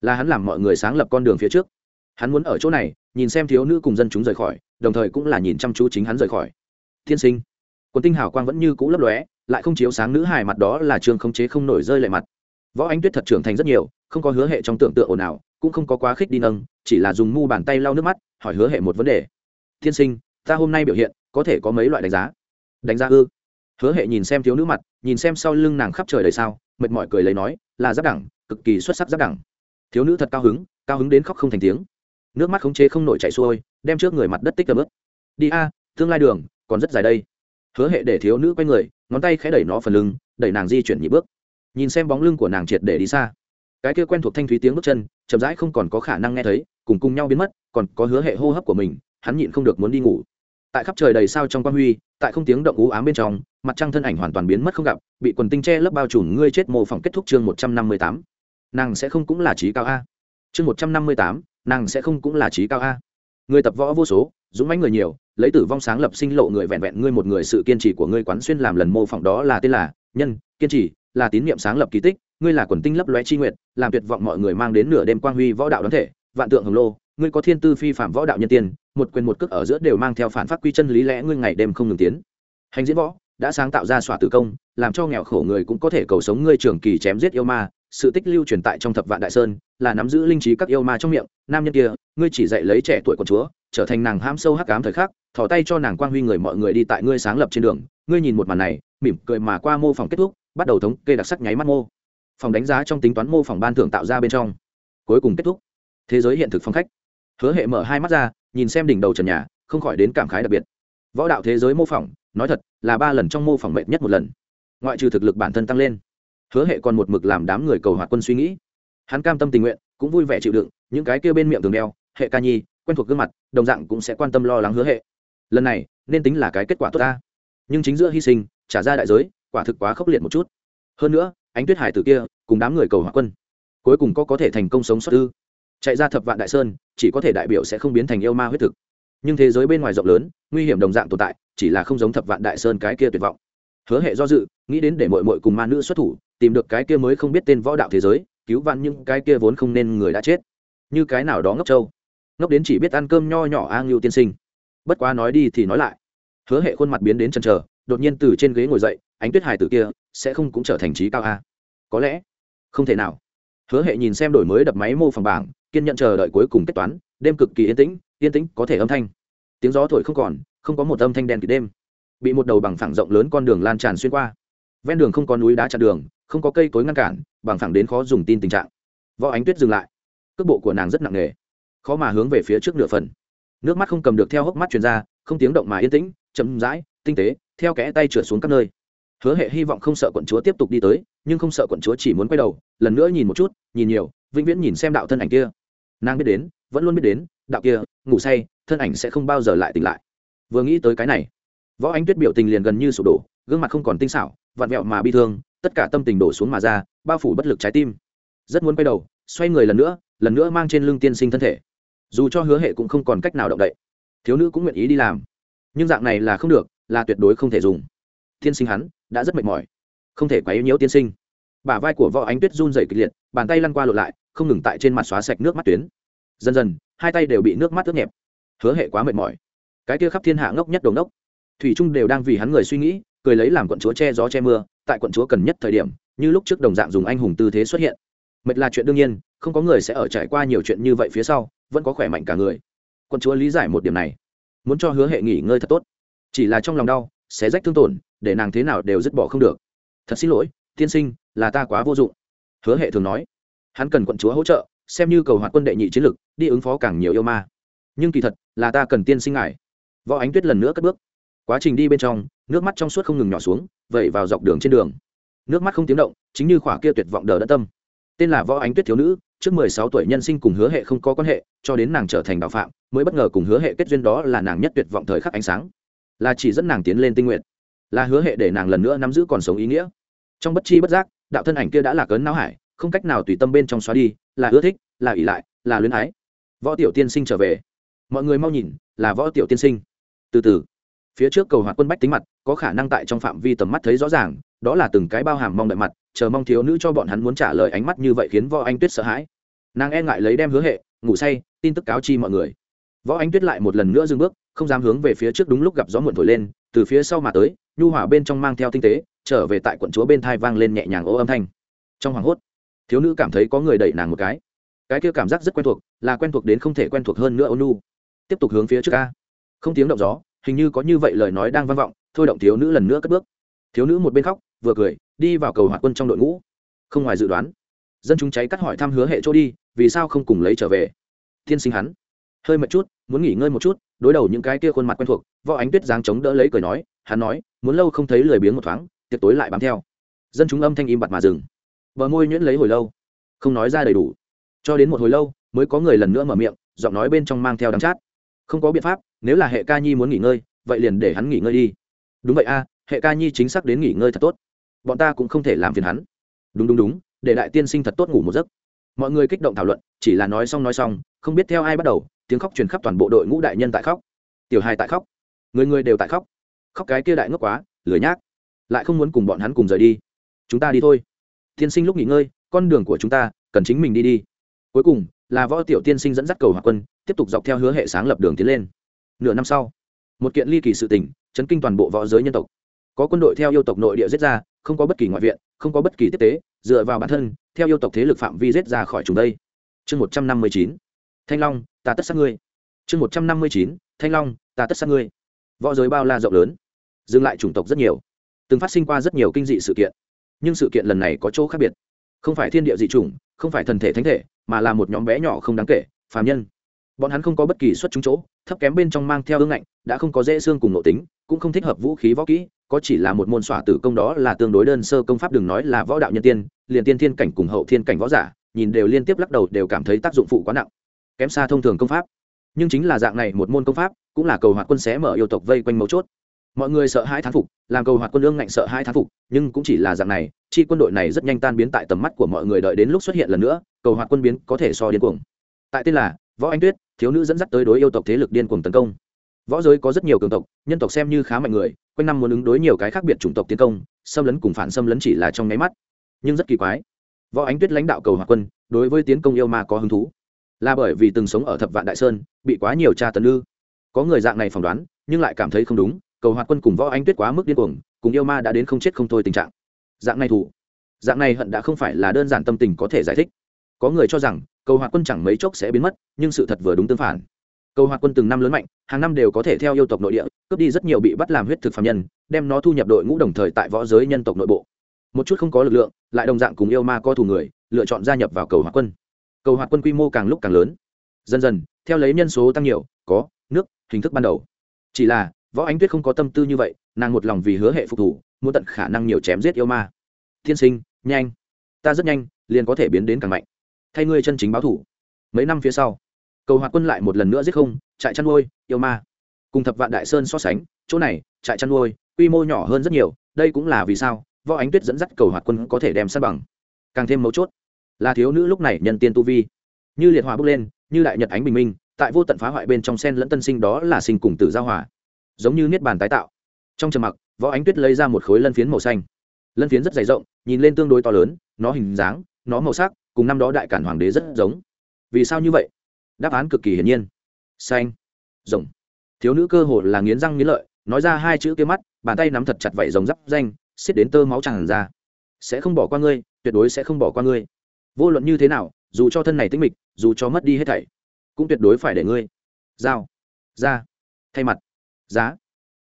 Là hắn làm mọi người sáng lập con đường phía trước. Hắn muốn ở chỗ này, nhìn xem thiếu nữ cùng dân chúng rời khỏi, đồng thời cũng là nhìn chăm chú chính hắn rời khỏi. Tiên sinh, quần tinh hào quang vẫn như cũ lấp lóe, lại không chiếu sáng nữ hài mặt đó là trường không chế không nổi rơi lệ mặt. Võ ánh tuyết thật trưởng thành rất nhiều, không có hứa hệ trong tưởng tượng ồn ào, cũng không có quá khích đi nâng, chỉ là dùng mu bàn tay lau nước mắt, hỏi hứa hệ một vấn đề. Tiên sinh, ta hôm nay biểu hiện, có thể có mấy loại đánh giá? Đánh giá ư? Hứa hệ nhìn xem thiếu nữ mặt, nhìn xem sau lưng nàng khắp trời đầy sao, mệt mỏi cười lấy nói, là giáp đẳng, cực kỳ xuất sắc giáp đẳng. Thiếu nữ thật cao hứng cao hứng đến khóc không thành tiếng. Nước mắt khống chế không nổi chảy xuôi, đem trước người mặt đất tích tầm ướp đi a, tương lai đường, còn rất dài đây. Hứa hệ để thiếu nữ quay người, ngón tay khẽ đẩy nó phần lưng, đẩy nàng di chuyển nhị bước. Nhìn xem bóng lưng của nàng triệt để đi xa. Cái kia quen thuộc thanh thúy tiếng bước chân, chậm rãi không còn có khả năng nghe thấy, cùng cùng nhau biến mất, còn có hứa hệ hô hấp của mình, hắn nhịn không được muốn đi ngủ tại khắp trời đầy sao trong quan huy, tại không tiếng động ú ám bên trong, mặt trăng thân ảnh hoàn toàn biến mất không gặp, bị quần tinh che lấp bao trùm, ngươi chết mô phỏng kết thúc chương một trăm năm mươi tám. Nàng sẽ không cũng là trí cao a. Chương một trăm năm mươi tám, nàng sẽ không cũng là trí cao a. Người tập võ vô số, dũng mãnh người nhiều, lấy tử vong sáng lập sinh lộ người vẹn vẹn ngươi một người sự kiên trì của ngươi quán xuyên làm lần mô phỏng đó là tên là nhân, kiên trì, là tín niệm sáng lập kỳ tích, ngươi là quần tinh lấp lóe chi nguyện, làm tuyệt vọng mọi người mang đến nửa đêm quang huy võ đạo đón thể, vạn tượng hồng lô, ngươi có thiên tư phi phạm võ đạo nhân tiên một quyền một cước ở giữa đều mang theo phản phát quy chân lý lẽ ngươi ngày đêm không ngừng tiến. Hành diễn võ đã sáng tạo ra xỏa tử công, làm cho nghèo khổ người cũng có thể cầu sống ngươi trường kỳ chém giết yêu ma. Sự tích lưu truyền tại trong thập vạn đại sơn, là nắm giữ linh trí các yêu ma trong miệng. Nam nhân kia, ngươi chỉ dạy lấy trẻ tuổi của chúa, trở thành nàng ham sâu hắc ám thời khắc thỏ tay cho nàng quang huy người mọi người đi tại ngươi sáng lập trên đường. Ngươi nhìn một màn này, mỉm cười mà qua mô phỏng kết thúc, bắt đầu thống kê đặc sắc nháy mắt mô. Phòng đánh giá trong tính toán mô phỏng ban thưởng tạo ra bên trong. Cuối cùng kết thúc. Thế giới hiện thực phong khách hứa hệ mở hai mắt ra, nhìn xem đỉnh đầu trần nhà, không khỏi đến cảm khái đặc biệt. Võ đạo thế giới mô phỏng, nói thật, là ba lần trong mô phỏng mệt nhất một lần. Ngoại trừ thực lực bản thân tăng lên, hứa hệ còn một mực làm đám người cầu hoạt quân suy nghĩ. Hắn cam tâm tình nguyện, cũng vui vẻ chịu đựng, những cái kia bên miệng tường đeo, hệ ca nhi, quen thuộc gương mặt, đồng dạng cũng sẽ quan tâm lo lắng hứa hệ. Lần này, nên tính là cái kết quả tốt ta. Nhưng chính giữa hy sinh, trả ra đại giới, quả thực quá khốc liệt một chút. Hơn nữa, ánh tuyết hải tử kia, cùng đám người cầu hỏa quân, cuối cùng có có thể thành công sống sót ư? Chạy ra thập vạn đại sơn, chỉ có thể đại biểu sẽ không biến thành yêu ma huyết thực. Nhưng thế giới bên ngoài rộng lớn, nguy hiểm đồng dạng tồn tại, chỉ là không giống thập vạn đại sơn cái kia tuyệt vọng. Hứa hệ do dự, nghĩ đến để mội mội cùng ma nữ xuất thủ, tìm được cái kia mới không biết tên võ đạo thế giới, cứu vãn những cái kia vốn không nên người đã chết. Như cái nào đó ngốc trâu. Ngốc đến chỉ biết ăn cơm nho nhỏ a ngưu tiên sinh. Bất quá nói đi thì nói lại. Hứa hệ khuôn mặt biến đến chân chờ, đột nhiên từ trên ghế ngồi dậy, ánh tuyết hải tử kia, sẽ không cũng trở thành trí cao a. Có lẽ, không thể nào. Hứa hệ nhìn xem đổi mới đập máy mô phỏng bảng kiên nhận chờ đợi cuối cùng kết toán, đêm cực kỳ yên tĩnh yên tĩnh có thể âm thanh. Tiếng gió thổi không còn, không có một âm thanh đen kịt đêm. Bị một đầu bằng phẳng rộng lớn con đường lan tràn xuyên qua. Ven đường không có núi đá chặn đường, không có cây cối ngăn cản, bằng phẳng đến khó dùng tin tình trạng. Võ ánh tuyết dừng lại. Cước bộ của nàng rất nặng nề. Khó mà hướng về phía trước nửa phần. Nước mắt không cầm được theo hốc mắt truyền ra, không tiếng động mà yên tĩnh, chậm rãi, tinh tế, theo kẽ tay trượt xuống các nơi. Hứa hệ hy vọng không sợ quận chúa tiếp tục đi tới, nhưng không sợ quận chúa chỉ muốn quay đầu, lần nữa nhìn một chút, nhìn nhiều vĩnh viễn nhìn xem đạo thân ảnh kia. Nàng biết đến, vẫn luôn biết đến, đạo kia, ngủ say, thân ảnh sẽ không bao giờ lại tỉnh lại. Vừa nghĩ tới cái này, võ ánh tuyết biểu tình liền gần như sụp đổ, gương mặt không còn tinh xảo, vặn vẹo mà bi thương, tất cả tâm tình đổ xuống mà ra, bao phủ bất lực trái tim. Rất muốn quay đầu, xoay người lần nữa lần nữa mang trên lưng tiên sinh thân thể. Dù cho hứa hệ cũng không còn cách nào động đậy. Thiếu nữ cũng nguyện ý đi làm. Nhưng dạng này là không được, là tuyệt đối không thể dùng. Tiên sinh hắn, đã rất mệt mỏi. Không thể quá yếu nhiễu tiên sinh bả vai của võ ánh tuyết run dày kịch liệt, bàn tay lăn qua lộn lại, không ngừng tại trên mặt xóa sạch nước mắt tuyến. Dần dần, hai tay đều bị nước mắt ướt nhẹp. Hứa hệ quá mệt mỏi. Cái kia khắp thiên hạ ngốc nhất đồn đốc thủy trung đều đang vì hắn người suy nghĩ, cười lấy làm quận chúa che gió che mưa, tại quận chúa cần nhất thời điểm, như lúc trước đồng dạng dùng anh hùng tư thế xuất hiện. Mệt là chuyện đương nhiên, không có người sẽ ở trải qua nhiều chuyện như vậy phía sau, vẫn có khỏe mạnh cả người. Quận chúa lý giải một điểm này. Muốn cho hứa hệ nghỉ ngơi thật tốt. Chỉ là trong lòng đau sẽ rách thương tổn, để nàng thế nào đều dứt bỏ không được. Thật xin lỗi, tiên sinh là ta quá vô dụng. Hứa hệ thường nói, hắn cần quận chúa hỗ trợ, xem như cầu hoạt quân đệ nhị chiến lực, đi ứng phó càng nhiều yêu ma. Nhưng kỳ thật, là ta cần tiên sinh ngài. Võ ánh tuyết lần nữa cất bước. Quá trình đi bên trong, nước mắt trong suốt không ngừng nhỏ xuống, vẩy vào dọc đường trên đường. Nước mắt không tiếng động, chính như khỏa kia tuyệt vọng đờ đã tâm. Tên là võ ánh tuyết thiếu nữ, trước mười sáu tuổi nhân sinh cùng hứa hệ không có quan hệ, cho đến nàng trở thành đạo phạm, mới bất ngờ cùng hứa hệ kết duyên đó là nàng nhất tuyệt vọng thời khắc ánh sáng. Là chỉ dẫn nàng tiến lên tinh nguyện. Là hứa hệ để nàng lần nữa nắm giữ còn sống ý nghĩa. Trong bất chi bất giác đạo thân ảnh kia đã là cấn não hải, không cách nào tùy tâm bên trong xóa đi, là ưa thích, là ỷ lại, là luyến ái. Võ tiểu tiên sinh trở về. Mọi người mau nhìn, là võ tiểu tiên sinh. Từ từ, phía trước cầu hoạt quân bách tính mặt, có khả năng tại trong phạm vi tầm mắt thấy rõ ràng, đó là từng cái bao hàm mong đợi mặt, chờ mong thiếu nữ cho bọn hắn muốn trả lời ánh mắt như vậy khiến võ anh tuyết sợ hãi. Nàng e ngại lấy đem hứa hệ, ngủ say, tin tức cáo chi mọi người. Võ anh tuyết lại một lần nữa dừng bước, không dám hướng về phía trước đúng lúc gặp gió muộn thổi lên, từ phía sau mà tới, nhu hỏa bên trong mang theo tinh tế trở về tại quận chúa bên thai vang lên nhẹ nhàng ô âm thanh. Trong hoảng hốt, thiếu nữ cảm thấy có người đẩy nàng một cái. Cái kia cảm giác rất quen thuộc, là quen thuộc đến không thể quen thuộc hơn nữa ônu tiếp tục hướng phía trước ca không tiếng động gió, hình như có như vậy lời nói đang vang vọng, thôi động thiếu nữ lần nữa cất bước. Thiếu nữ một bên khóc, vừa cười, đi vào cầu hoạt quân trong đội ngũ. Không ngoài dự đoán, dân chúng cháy cắt hỏi thăm hứa hệ chỗ đi, vì sao không cùng lấy trở về. Tiên sinh hắn, hơi mệt chút, muốn nghỉ ngơi một chút, đối đầu những cái kia khuôn mặt quen thuộc, võ ánh tuyết giáng chống đỡ lấy cười nói, hắn nói, muốn lâu không thấy lười biếng một thoáng tiệc tối lại bám theo. Dân chúng âm thanh im bặt mà dừng. Bờ môi nhuyễn lấy hồi lâu. Không nói ra đầy đủ. Cho đến một hồi lâu, mới có người lần nữa mở miệng, giọng nói bên trong mang theo đắng chát. Không có biện pháp, nếu là hệ ca nhi muốn nghỉ ngơi, vậy liền để hắn nghỉ ngơi đi. Đúng vậy a, hệ ca nhi chính xác đến nghỉ ngơi thật tốt. Bọn ta cũng không thể làm phiền hắn. Đúng đúng đúng, để đại tiên sinh thật tốt ngủ một giấc. Mọi người kích động thảo luận, chỉ là nói xong nói xong, không biết theo ai bắt đầu, tiếng khóc truyền khắp toàn bộ đội ngũ đại nhân tại khóc. Tiểu hài tại khóc. Người người đều tại khóc. Khóc cái kia đại ngốc quá, lười nhác lại không muốn cùng bọn hắn cùng rời đi. Chúng ta đi thôi. Tiên sinh lúc nghỉ ngơi, con đường của chúng ta, cần chính mình đi đi. Cuối cùng, là võ tiểu tiên sinh dẫn dắt cầu hòa quân, tiếp tục dọc theo hứa hệ sáng lập đường tiến lên. Nửa năm sau, một kiện ly kỳ sự tình, chấn kinh toàn bộ võ giới nhân tộc. Có quân đội theo yêu tộc nội địa giết ra, không có bất kỳ ngoại viện, không có bất kỳ tiếp tế, dựa vào bản thân, theo yêu tộc thế lực phạm vi giết ra khỏi chúng đây. Chương một trăm năm mươi chín, thanh long, ta tất sát ngươi. Chương một trăm năm mươi chín, thanh long, ta tất sát ngươi. Võ giới bao la rộng lớn, dừng lại chủng tộc rất nhiều từng phát sinh qua rất nhiều kinh dị sự kiện, nhưng sự kiện lần này có chỗ khác biệt. Không phải thiên địa dị chủng, không phải thần thể thánh thể, mà là một nhóm bé nhỏ không đáng kể, phàm nhân. Bọn hắn không có bất kỳ xuất chúng chỗ, thấp kém bên trong mang theo ương ngạnh, đã không có dễ xương cùng nội tính, cũng không thích hợp vũ khí võ kỹ, có chỉ là một môn xỏa tử công đó là tương đối đơn sơ công pháp đừng nói là võ đạo nhân tiên, liền tiên thiên cảnh cùng hậu thiên cảnh võ giả, nhìn đều liên tiếp lắc đầu đều cảm thấy tác dụng phụ quá nặng. Kém xa thông thường công pháp. Nhưng chính là dạng này một môn công pháp, cũng là cầu hoạt quân xé mở yêu tộc vây quanh mấu chốt mọi người sợ hai thán phục, làm cầu hoạt quân lương ngạnh sợ hai thán phục, nhưng cũng chỉ là dạng này, chi quân đội này rất nhanh tan biến tại tầm mắt của mọi người đợi đến lúc xuất hiện lần nữa, cầu hoạt quân biến có thể so điên cuồng. Tại tên là võ anh tuyết, thiếu nữ dẫn dắt tới đối yêu tộc thế lực điên cuồng tấn công. Võ giới có rất nhiều cường tộc, nhân tộc xem như khá mạnh người, quanh năm muốn ứng đối nhiều cái khác biệt chủng tộc tiến công, xâm lấn cùng phản xâm lấn chỉ là trong nháy mắt. Nhưng rất kỳ quái, võ ánh tuyết lãnh đạo cầu hòa quân, đối với tiến công yêu ma có hứng thú. Là bởi vì từng sống ở thập vạn đại sơn, bị quá nhiều tra tấn ư. Có người dạng này phỏng đoán, nhưng lại cảm thấy không đúng cầu hoạt quân cùng võ anh tuyết quá mức điên cuồng, cùng yêu ma đã đến không chết không thôi tình trạng. Dạng này thủ, dạng này hận đã không phải là đơn giản tâm tình có thể giải thích. Có người cho rằng, cầu hoạt quân chẳng mấy chốc sẽ biến mất, nhưng sự thật vừa đúng tương phản. Cầu hoạt quân từng năm lớn mạnh, hàng năm đều có thể theo yêu tộc nội địa, cướp đi rất nhiều bị bắt làm huyết thực phạm nhân, đem nó thu nhập đội ngũ đồng thời tại võ giới nhân tộc nội bộ. Một chút không có lực lượng, lại đồng dạng cùng yêu ma co thù người, lựa chọn gia nhập vào cầu hoạt quân. Cầu hoạt quân quy mô càng lúc càng lớn. Dần dần, theo lấy nhân số tăng nhiều, có, nước, hình thức ban đầu. Chỉ là võ ánh tuyết không có tâm tư như vậy, nàng một lòng vì hứa hệ phục thủ, muốn tận khả năng nhiều chém giết yêu ma. Tiên sinh, nhanh. Ta rất nhanh, liền có thể biến đến càng mạnh. Thay ngươi chân chính báo thủ. Mấy năm phía sau, cầu hoạt quân lại một lần nữa giết không, trại chăn nuôi, yêu ma. Cùng thập vạn đại sơn so sánh, chỗ này, trại chăn nuôi, quy mô nhỏ hơn rất nhiều, đây cũng là vì sao, võ ánh tuyết dẫn dắt cầu hoạt quân có thể đem sát bằng. Càng thêm mấu chốt là thiếu nữ lúc này nhân tiên tu vi. Như liệt hòa bước lên, như đại nhật ánh bình minh, tại vô tận phá hoại bên trong sen lẫn tân sinh đó là sinh cùng tử giao hòa giống như niết bàn tái tạo. Trong trầm mặc, võ ánh tuyết lấy ra một khối lân phiến màu xanh. Lân phiến rất dày rộng, nhìn lên tương đối to lớn, nó hình dáng, nó màu sắc, cùng năm đó đại cản hoàng đế rất giống. Vì sao như vậy? Đáp án cực kỳ hiển nhiên. Xanh. Rồng. Thiếu nữ cơ hồ là nghiến răng nghiến lợi, nói ra hai chữ kia mắt, bàn tay nắm thật chặt vảy rồng giáp danh, xiết đến tơ máu tràn ra. Sẽ không bỏ qua ngươi, tuyệt đối sẽ không bỏ qua ngươi. Vô luận như thế nào, dù cho thân này tính mịch, dù cho mất đi hết thảy, cũng tuyệt đối phải để ngươi. Dao ra. Thay mặt giá.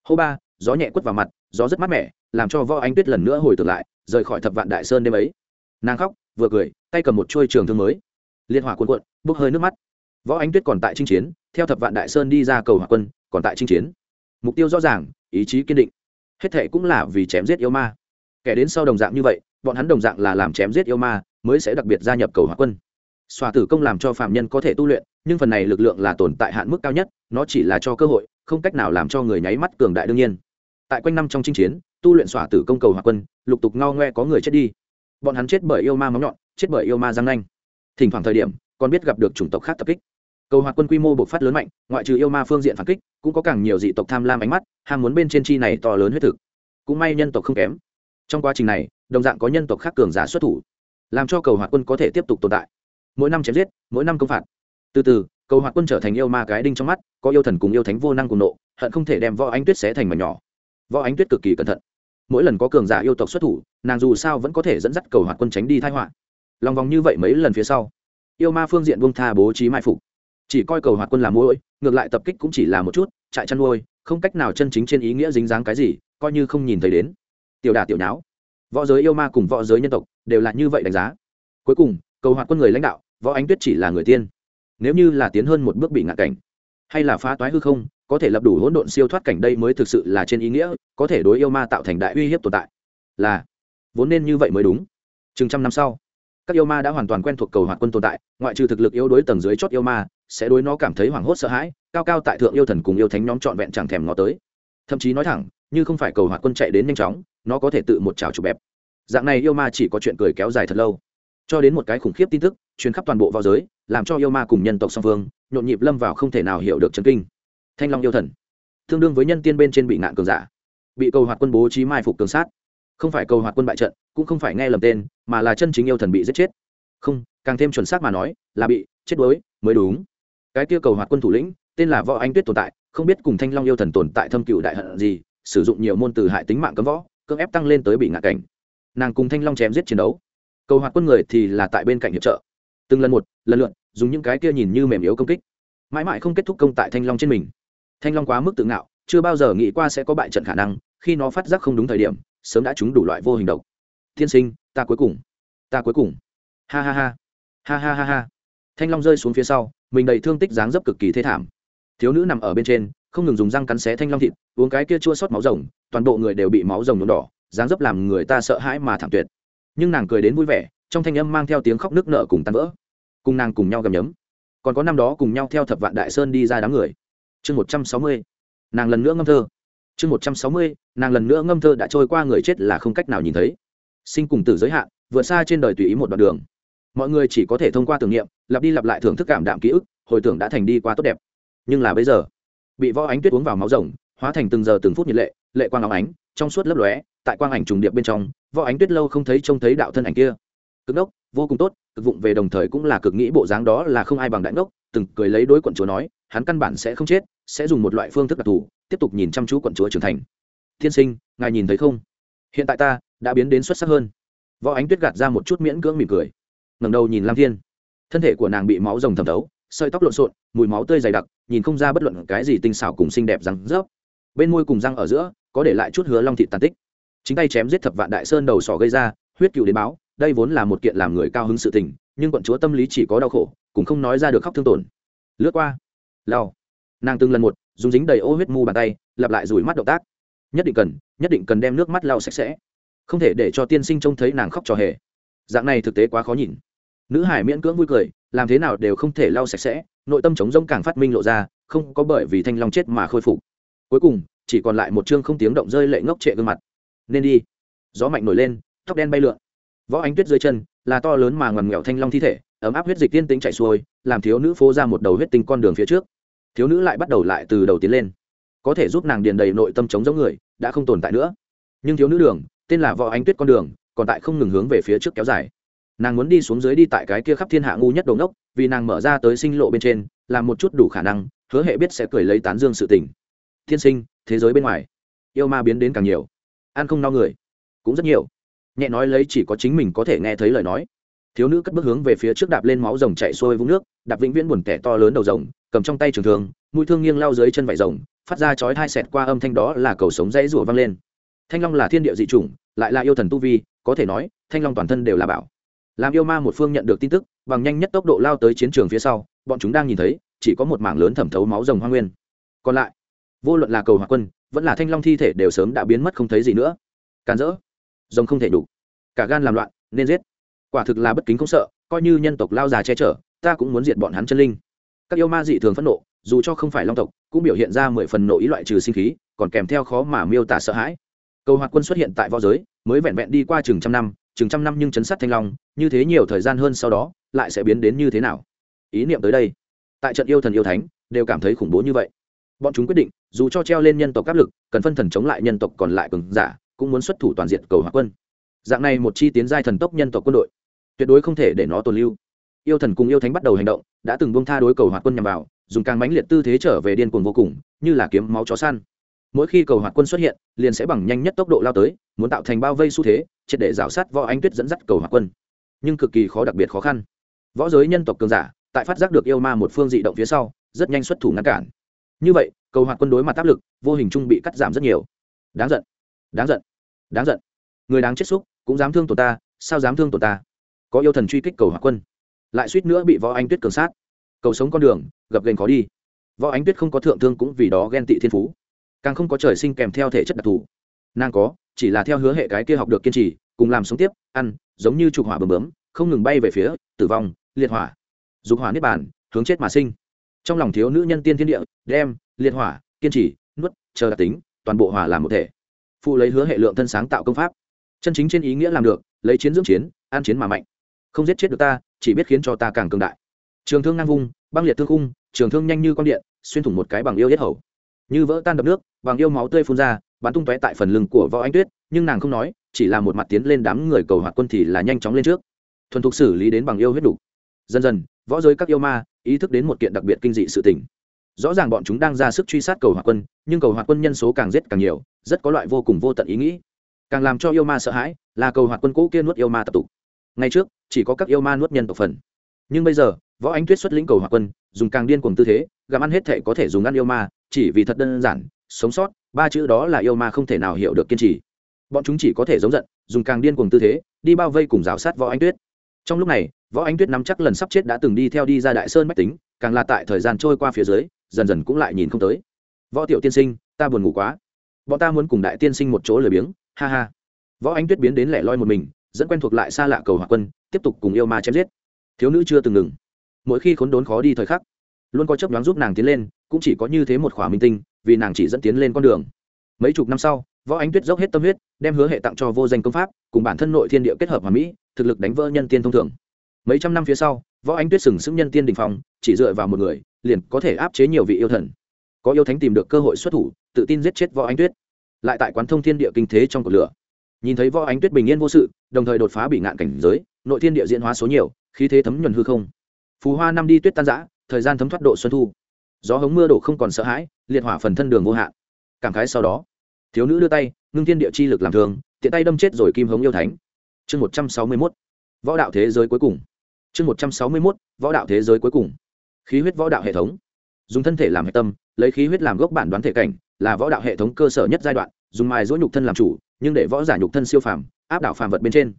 Hô ba, gió nhẹ quất vào mặt, gió rất mát mẻ, làm cho võ anh tuyết lần nữa hồi tưởng lại, rời khỏi thập vạn đại sơn đêm ấy. Nàng khóc, vừa cười, tay cầm một chuôi trường thương mới. Liên hỏa cuộn cuộn, bốc hơi nước mắt. Võ anh tuyết còn tại chinh chiến, theo thập vạn đại sơn đi ra cầu hỏa quân, còn tại chinh chiến. Mục tiêu rõ ràng, ý chí kiên định. Hết thệ cũng là vì chém giết yêu ma. Kẻ đến sau đồng dạng như vậy, bọn hắn đồng dạng là làm chém giết yêu ma, mới sẽ đặc biệt gia nhập cầu hỏa quân. Xòa tử công làm cho phạm nhân có thể tu luyện nhưng phần này lực lượng là tồn tại hạn mức cao nhất, nó chỉ là cho cơ hội, không cách nào làm cho người nháy mắt cường đại đương nhiên. Tại quanh năm trong chinh chiến, tu luyện xỏa tử công cầu hỏa quân, lục tục ngao ngoe có người chết đi. Bọn hắn chết bởi yêu ma móng nhọn, chết bởi yêu ma răng nanh. Thỉnh thoảng thời điểm, còn biết gặp được chủng tộc khác tập kích. Cầu hoạt quân quy mô bộc phát lớn mạnh, ngoại trừ yêu ma phương diện phản kích, cũng có càng nhiều dị tộc tham lam ánh mắt, ham muốn bên trên chi này to lớn huyết thực. Cũng may nhân tộc không kém. Trong quá trình này, đồng dạng có nhân tộc khác cường giả xuất thủ, làm cho cầu hoạt quân có thể tiếp tục tồn tại. Mỗi năm chém giết, mỗi năm công phạt từ từ, cầu hoạt quân trở thành yêu ma cái đinh trong mắt, có yêu thần cùng yêu thánh vô năng cùng nộ, hận không thể đem võ ánh tuyết xé thành mảnh nhỏ. Võ ánh tuyết cực kỳ cẩn thận. Mỗi lần có cường giả yêu tộc xuất thủ, nàng dù sao vẫn có thể dẫn dắt cầu hoạt quân tránh đi thái họa. Lòng vòng như vậy mấy lần phía sau, yêu ma phương diện buông tha bố trí mai phục. Chỉ coi cầu hoạt quân là mũi ngược lại tập kích cũng chỉ là một chút, trại chăn nuôi, không cách nào chân chính trên ý nghĩa dính dáng cái gì, coi như không nhìn thấy đến. Tiểu đà tiểu nháo. Võ giới yêu ma cùng võ giới nhân tộc đều là như vậy đánh giá. Cuối cùng, cầu hoạt quân người lãnh đạo, võ ánh tuyết chỉ là người tiên nếu như là tiến hơn một bước bị ngã cảnh, hay là phá toái hư không, có thể lập đủ hỗn độn siêu thoát cảnh đây mới thực sự là trên ý nghĩa, có thể đối yêu ma tạo thành đại uy hiếp tồn tại. Là, vốn nên như vậy mới đúng. Chừng trăm năm sau, các yêu ma đã hoàn toàn quen thuộc cầu hoạt quân tồn tại, ngoại trừ thực lực yếu đối tầng dưới chót yêu ma, sẽ đối nó cảm thấy hoảng hốt sợ hãi, cao cao tại thượng yêu thần cùng yêu thánh nhóm trọn vẹn chẳng thèm ngó tới. Thậm chí nói thẳng, như không phải cầu hoạt quân chạy đến nhanh chóng, nó có thể tự một trào chụp bẹp. Dạng này yêu ma chỉ có chuyện cười kéo dài thật lâu cho đến một cái khủng khiếp tin tức, truyền khắp toàn bộ vào giới, làm cho yêu ma cùng nhân tộc song phương, nhộn nhịp lâm vào không thể nào hiểu được chấn kinh. Thanh long yêu thần. Tương đương với nhân tiên bên trên bị nạn cường giả. Bị cầu hoạt quân bố trí mai phục cường sát. Không phải cầu hoạt quân bại trận, cũng không phải nghe lầm tên, mà là chân chính yêu thần bị giết chết. Không, càng thêm chuẩn xác mà nói, là bị chết đuối, mới đúng. Cái kia cầu hoạt quân thủ lĩnh, tên là võ anh tuyết tồn tại, không biết cùng thanh long yêu thần tồn tại thâm cựu đại hận gì, sử dụng nhiều môn từ hại tính mạng cấm võ, cưỡng ép tăng lên tới bị ngạ cảnh. Nàng cùng thanh long chém giết chiến đấu cầu hoạt quân người thì là tại bên cạnh hiệp trợ. Từng lần một, lần lượt, dùng những cái kia nhìn như mềm yếu công kích. Mãi mãi không kết thúc công tại thanh long trên mình. Thanh long quá mức tự ngạo, chưa bao giờ nghĩ qua sẽ có bại trận khả năng, khi nó phát giác không đúng thời điểm, sớm đã trúng đủ loại vô hình độc. Tiên sinh, ta cuối cùng. Ta cuối cùng. Ha ha ha. Ha ha ha ha. Thanh long rơi xuống phía sau, mình đầy thương tích dáng dấp cực kỳ thê thảm. Thiếu nữ nằm ở bên trên, không ngừng dùng răng cắn xé thanh long thịt, uống cái kia chua sót máu rồng, toàn bộ người đều bị máu rồng nhuộm đỏ, dáng dấp làm người ta sợ hãi mà thảm tuyệt nhưng nàng cười đến vui vẻ, trong thanh âm mang theo tiếng khóc nước nở cùng tan vỡ. Cùng nàng cùng nhau gầm nhấm. Còn có năm đó cùng nhau theo thập vạn đại sơn đi ra đám người. Chương một trăm sáu mươi, nàng lần nữa ngâm thơ. Chương một trăm sáu mươi, nàng lần nữa ngâm thơ đã trôi qua người chết là không cách nào nhìn thấy. Sinh cùng tử giới hạn, vượt xa trên đời tùy ý một đoạn đường. Mọi người chỉ có thể thông qua tưởng niệm, lặp đi lặp lại thưởng thức cảm đạm ký ức, hồi tưởng đã thành đi qua tốt đẹp. Nhưng là bây giờ, bị võ ánh tuyết uống vào máu rồng, hóa thành từng giờ từng phút nhiệt lệ lệ quang áo ánh, trong suốt lấp lóe tại quang ảnh trùng điệp bên trong, võ ánh tuyết lâu không thấy trông thấy đạo thân ảnh kia. Cực đốc vô cùng tốt, cực vụng về đồng thời cũng là cực nghĩ bộ dáng đó là không ai bằng đại ngốc, từng cười lấy đối quận chúa nói, hắn căn bản sẽ không chết, sẽ dùng một loại phương thức đặc thù, tiếp tục nhìn chăm chú quận chúa trưởng thành. Thiên sinh, ngài nhìn thấy không? Hiện tại ta đã biến đến xuất sắc hơn. Võ ánh tuyết gạt ra một chút miễn cưỡng mỉm cười. Ngẩng đầu nhìn lam thiên. Thân thể của nàng bị máu rồng thẩm thấu, sợi tóc lộn xộn, mùi máu tươi dày đặc, nhìn không ra bất luận cái gì tinh xảo cùng xinh đẹp răng rớp. Bên môi cùng răng ở giữa, có để lại chút hứa long thị tàn tích chính tay chém giết thập vạn đại sơn đầu sỏ gây ra, huyết cựu đến báo, đây vốn là một kiện làm người cao hứng sự tình, nhưng quận chúa tâm lý chỉ có đau khổ, cũng không nói ra được khóc thương tổn. Lướt qua lao nàng từng lần một, dùng dính đầy ô huyết mu bàn tay, lặp lại rủi mắt động tác. Nhất định cần, nhất định cần đem nước mắt lau sạch sẽ. Không thể để cho tiên sinh trông thấy nàng khóc trò hề. Dạng này thực tế quá khó nhìn. Nữ hải miễn cưỡng vui cười, làm thế nào đều không thể lau sạch sẽ, nội tâm chống rông càng phát minh lộ ra, không có bởi vì thanh long chết mà khôi phục. Cuối cùng, chỉ còn lại một chương không tiếng động rơi lệ ngốc trệ gương mặt nên đi. Gió mạnh nổi lên, tóc đen bay lượn. Võ ánh tuyết dưới chân, là to lớn mà ngoằn nghèo thanh long thi thể, ấm áp huyết dịch tiên tính chảy xuôi, làm thiếu nữ phô ra một đầu huyết tinh con đường phía trước. Thiếu nữ lại bắt đầu lại từ đầu tiến lên. Có thể giúp nàng điền đầy nội tâm chống giống người, đã không tồn tại nữa. Nhưng thiếu nữ đường, tên là võ ánh tuyết con đường, còn tại không ngừng hướng về phía trước kéo dài. Nàng muốn đi xuống dưới đi tại cái kia khắp thiên hạ ngu nhất đầu ngốc, vì nàng mở ra tới sinh lộ bên trên, làm một chút đủ khả năng, hứa hệ biết sẽ cười lấy tán dương sự tình. Thiên sinh, thế giới bên ngoài, yêu ma biến đến càng nhiều ăn không no người. Cũng rất nhiều. Nhẹ nói lấy chỉ có chính mình có thể nghe thấy lời nói. Thiếu nữ cất bước hướng về phía trước đạp lên máu rồng chạy xuôi vũng nước, đạp vĩnh viễn buồn tẻ to lớn đầu rồng, cầm trong tay trường thường mũi thương nghiêng lao dưới chân vải rồng, phát ra chói thai xẹt qua âm thanh đó là cầu sống dãy rủa vang lên. Thanh long là thiên địa dị chủng, lại là yêu thần tu vi, có thể nói, thanh long toàn thân đều là bảo. Làm yêu ma một phương nhận được tin tức, bằng nhanh nhất tốc độ lao tới chiến trường phía sau, bọn chúng đang nhìn thấy, chỉ có một mảng lớn thẩm thấu máu rồng hoa nguyên. Còn lại, vô luận là cầu hòa quân vẫn là thanh long thi thể đều sớm đã biến mất không thấy gì nữa. Càn rỡ. Rồng không thể đủ. Cả gan làm loạn, nên giết. Quả thực là bất kính không sợ, coi như nhân tộc lao già che chở, ta cũng muốn diệt bọn hắn chân linh. Các yêu ma dị thường phẫn nộ, dù cho không phải long tộc, cũng biểu hiện ra mười phần nộ ý loại trừ sinh khí, còn kèm theo khó mà miêu tả sợ hãi. Cầu hoạt quân xuất hiện tại võ giới, mới vẹn vẹn đi qua chừng trăm năm, chừng trăm năm nhưng chấn sát thanh long, như thế nhiều thời gian hơn sau đó, lại sẽ biến đến như thế nào? Ý niệm tới đây. Tại trận yêu thần yêu thánh, đều cảm thấy khủng bố như vậy bọn chúng quyết định, dù cho treo lên nhân tộc áp lực, cần phân thần chống lại nhân tộc còn lại cường giả, cũng muốn xuất thủ toàn diện cầu hòa quân. Dạng này một chi tiến giai thần tốc nhân tộc quân đội, tuyệt đối không thể để nó tồn lưu. Yêu thần cùng yêu thánh bắt đầu hành động, đã từng buông tha đối cầu hoạt quân nhằm vào, dùng càng mãnh liệt tư thế trở về điên cuồng vô cùng, như là kiếm máu chó săn. Mỗi khi cầu hoạt quân xuất hiện, liền sẽ bằng nhanh nhất tốc độ lao tới, muốn tạo thành bao vây xu thế, triệt để rào sát võ ánh tuyết dẫn dắt cầu hoạt quân. Nhưng cực kỳ khó đặc biệt khó khăn. Võ giới nhân tộc cường giả, tại phát giác được yêu ma một phương dị động phía sau, rất nhanh xuất thủ ngăn cản như vậy, cầu hoạt quân đối mặt áp lực, vô hình chung bị cắt giảm rất nhiều. Đáng giận đáng giận đáng giận. Người đáng chết xúc, cũng dám thương tổn ta, sao dám thương tổn ta? Có yêu thần truy kích cầu hoạt quân. Lại suýt nữa bị võ anh tuyết cường sát. Cầu sống con đường gập gành khó đi. Võ ánh tuyết không có thượng thương cũng vì đó ghen tị thiên phú. Càng không có trời sinh kèm theo thể chất đặc thù. Nàng có, chỉ là theo hứa hệ cái kia học được kiên trì, cùng làm sống tiếp, ăn, giống như trục hỏa bấm bướm, không ngừng bay về phía, tử vong, liệt hỏa. Dục hỏa niết bàn, hướng chết mà sinh trong lòng thiếu nữ nhân tiên thiên địa, đem, liệt hỏa, kiên trì, nuốt, chờ đặc tính, toàn bộ hỏa làm một thể. Phụ lấy hứa hệ lượng thân sáng tạo công pháp. Chân chính trên ý nghĩa làm được, lấy chiến dưỡng chiến, an chiến mà mạnh. Không giết chết được ta, chỉ biết khiến cho ta càng cường đại. Trường thương ngang vung, băng liệt thương khung, trường thương nhanh như con điện, xuyên thủng một cái bằng yêu yết hầu. Như vỡ tan đập nước, bằng yêu máu tươi phun ra, bắn tung tóe tại phần lưng của võ anh tuyết, nhưng nàng không nói, chỉ là một mặt tiến lên đám người cầu hoạt quân thì là nhanh chóng lên trước. Thuần thục xử lý đến bằng yêu huyết đủ. Dần dần, võ giới các yêu ma ý thức đến một kiện đặc biệt kinh dị sự tình. Rõ ràng bọn chúng đang ra sức truy sát cầu hỏa quân, nhưng cầu hỏa quân nhân số càng giết càng nhiều, rất có loại vô cùng vô tận ý nghĩ. Càng làm cho yêu ma sợ hãi, là cầu hỏa quân cũ kia nuốt yêu ma tập tục. Ngay trước, chỉ có các yêu ma nuốt nhân tộc phần. Nhưng bây giờ, võ ánh tuyết xuất lĩnh cầu hỏa quân, dùng càng điên cuồng tư thế, gặm ăn hết thể có thể dùng ăn yêu ma, chỉ vì thật đơn giản, sống sót, ba chữ đó là yêu ma không thể nào hiểu được kiên trì. Bọn chúng chỉ có thể giống giận, dùng càng điên cuồng tư thế, đi bao vây cùng rào sát võ ánh tuyết. Trong lúc này võ ánh tuyết nắm chắc lần sắp chết đã từng đi theo đi ra đại sơn mách tính, càng là tại thời gian trôi qua phía dưới, dần dần cũng lại nhìn không tới. Võ tiểu tiên sinh, ta buồn ngủ quá. Bọn ta muốn cùng đại tiên sinh một chỗ lười biếng, ha ha. Võ ánh tuyết biến đến lẻ loi một mình, dẫn quen thuộc lại xa lạ cầu hòa quân, tiếp tục cùng yêu ma chém giết. Thiếu nữ chưa từng ngừng. Mỗi khi khốn đốn khó đi thời khắc, luôn có chấp đoán giúp nàng tiến lên, cũng chỉ có như thế một khỏa minh tinh, vì nàng chỉ dẫn tiến lên con đường. Mấy chục năm sau, võ ánh tuyết dốc hết tâm huyết, đem hứa hệ tặng cho vô danh công pháp, cùng bản thân nội thiên địa kết hợp hòa mỹ, thực lực đánh vỡ nhân tiên thông thường mấy trăm năm phía sau, võ ánh tuyết sừng sững nhân tiên đình phong, chỉ dựa vào một người, liền có thể áp chế nhiều vị yêu thần. Có yêu thánh tìm được cơ hội xuất thủ, tự tin giết chết võ ánh tuyết. Lại tại quán thông thiên địa kinh thế trong cột lửa. Nhìn thấy võ ánh tuyết bình yên vô sự, đồng thời đột phá bị ngạn cảnh giới, nội thiên địa diễn hóa số nhiều, khí thế thấm nhuần hư không. Phù hoa năm đi tuyết tan giã thời gian thấm thoát độ xuân thu. Gió hống mưa đổ không còn sợ hãi, liệt hỏa phần thân đường vô hạn. Cảm khái sau đó, thiếu nữ đưa tay, ngưng thiên địa chi lực làm thường, tiện tay đâm chết rồi kim hống yêu thánh. Chương một trăm sáu mươi mốt. Võ đạo thế giới cuối cùng chương một trăm sáu mươi mốt, võ đạo thế giới cuối cùng. Khí huyết võ đạo hệ thống. Dùng thân thể làm hệ tâm, lấy khí huyết làm gốc bản đoán thể cảnh, là võ đạo hệ thống cơ sở nhất giai đoạn, dùng mài dỗ nhục thân làm chủ, nhưng để võ giả nhục thân siêu phàm, áp đảo phàm vật bên trên.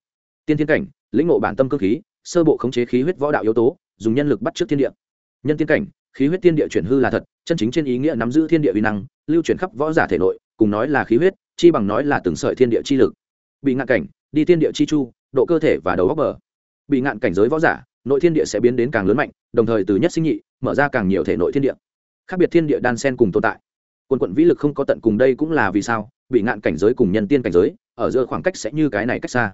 Tiên thiên cảnh, lĩnh ngộ bản tâm cơ khí, sơ bộ khống chế khí huyết võ đạo yếu tố, dùng nhân lực bắt trước thiên địa. Nhân tiên cảnh, khí huyết thiên địa chuyển hư là thật, chân chính trên ý nghĩa nắm giữ thiên địa uy năng, lưu chuyển khắp võ giả thể nội, cùng nói là khí huyết, chi bằng nói là từng sợi thiên địa chi lực. Bị ngạn cảnh, đi thiên địa chi chu, độ cơ thể và đầu góc bờ. Bị ngạn cảnh giới võ giả nội thiên địa sẽ biến đến càng lớn mạnh, đồng thời từ nhất sinh nhị, mở ra càng nhiều thể nội thiên địa. Khác biệt thiên địa đan sen cùng tồn tại. Quân quận vĩ lực không có tận cùng đây cũng là vì sao, bị ngạn cảnh giới cùng nhân tiên cảnh giới, ở giữa khoảng cách sẽ như cái này cách xa.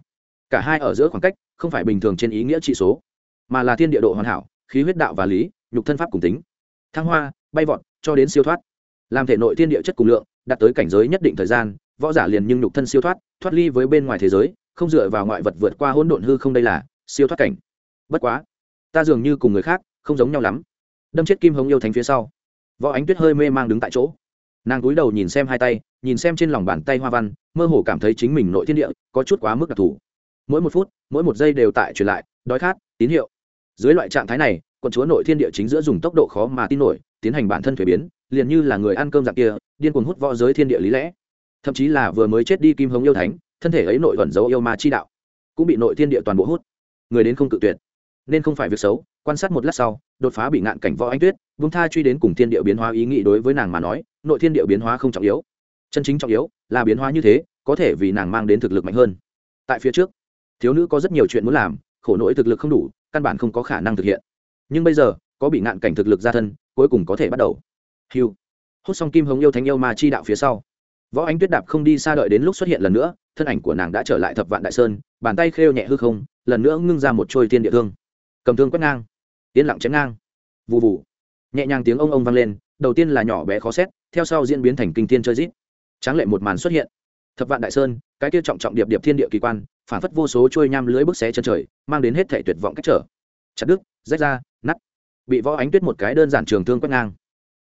Cả hai ở giữa khoảng cách, không phải bình thường trên ý nghĩa trị số, mà là thiên địa độ hoàn hảo, khí huyết đạo và lý, nhục thân pháp cùng tính. Thăng hoa, bay vọt, cho đến siêu thoát. Làm thể nội thiên địa chất cùng lượng, đạt tới cảnh giới nhất định thời gian, võ giả liền nhưng nhục thân siêu thoát thoát ly với bên ngoài thế giới, không dựa vào ngoại vật vượt qua hỗn độn hư không đây là siêu thoát cảnh bất quá, ta dường như cùng người khác không giống nhau lắm. Đâm chết kim hồng yêu thánh phía sau, võ ánh tuyết hơi mê mang đứng tại chỗ. Nàng cúi đầu nhìn xem hai tay, nhìn xem trên lòng bàn tay hoa văn, mơ hồ cảm thấy chính mình nội thiên địa có chút quá mức đặc thù. Mỗi một phút, mỗi một giây đều tại truyền lại, đói khát, tín hiệu. Dưới loại trạng thái này, quận chúa nội thiên địa chính giữa dùng tốc độ khó mà tin nổi, tiến hành bản thân thuế biến, liền như là người ăn cơm dạng kia, điên cuồng hút võ giới thiên địa lý lẽ. Thậm chí là vừa mới chết đi kim hồng yêu thánh, thân thể ấy nội thuận dấu yêu ma chi đạo, cũng bị nội thiên địa toàn bộ hút. Người đến không cự tuyệt nên không phải việc xấu, quan sát một lát sau, đột phá bị ngạn cảnh võ anh tuyết vung tha truy đến cùng thiên địa biến hóa ý nghĩ đối với nàng mà nói, nội thiên địa biến hóa không trọng yếu. Chân chính trọng yếu là biến hóa như thế, có thể vì nàng mang đến thực lực mạnh hơn. Tại phía trước, thiếu nữ có rất nhiều chuyện muốn làm, khổ nỗi thực lực không đủ, căn bản không có khả năng thực hiện. Nhưng bây giờ, có bị ngạn cảnh thực lực ra thân, cuối cùng có thể bắt đầu. Hiu hút xong kim hồng yêu thánh yêu ma chi đạo phía sau, võ ánh tuyết đạp không đi xa đợi đến lúc xuất hiện lần nữa, thân ảnh của nàng đã trở lại thập vạn đại sơn, bàn tay khêu nhẹ hư không, lần nữa ngưng ra một trôi tiên địa thương cầm thương quét ngang, yên lặng chém ngang. Vụ vụ nhẹ nhàng tiếng ông ông vang lên, đầu tiên là nhỏ bé khó xét, theo sau diễn biến thành kinh thiên chơi rít tráng lệ một màn xuất hiện. Thập vạn đại sơn, cái kia trọng trọng điệp điệp thiên địa kỳ quan, phản phất vô số trôi nham lưới bức xé chân trời, mang đến hết thể tuyệt vọng cách trở. Chặt đứt, rách ra nắt bị võ ánh tuyết một cái đơn giản trường thương quét ngang.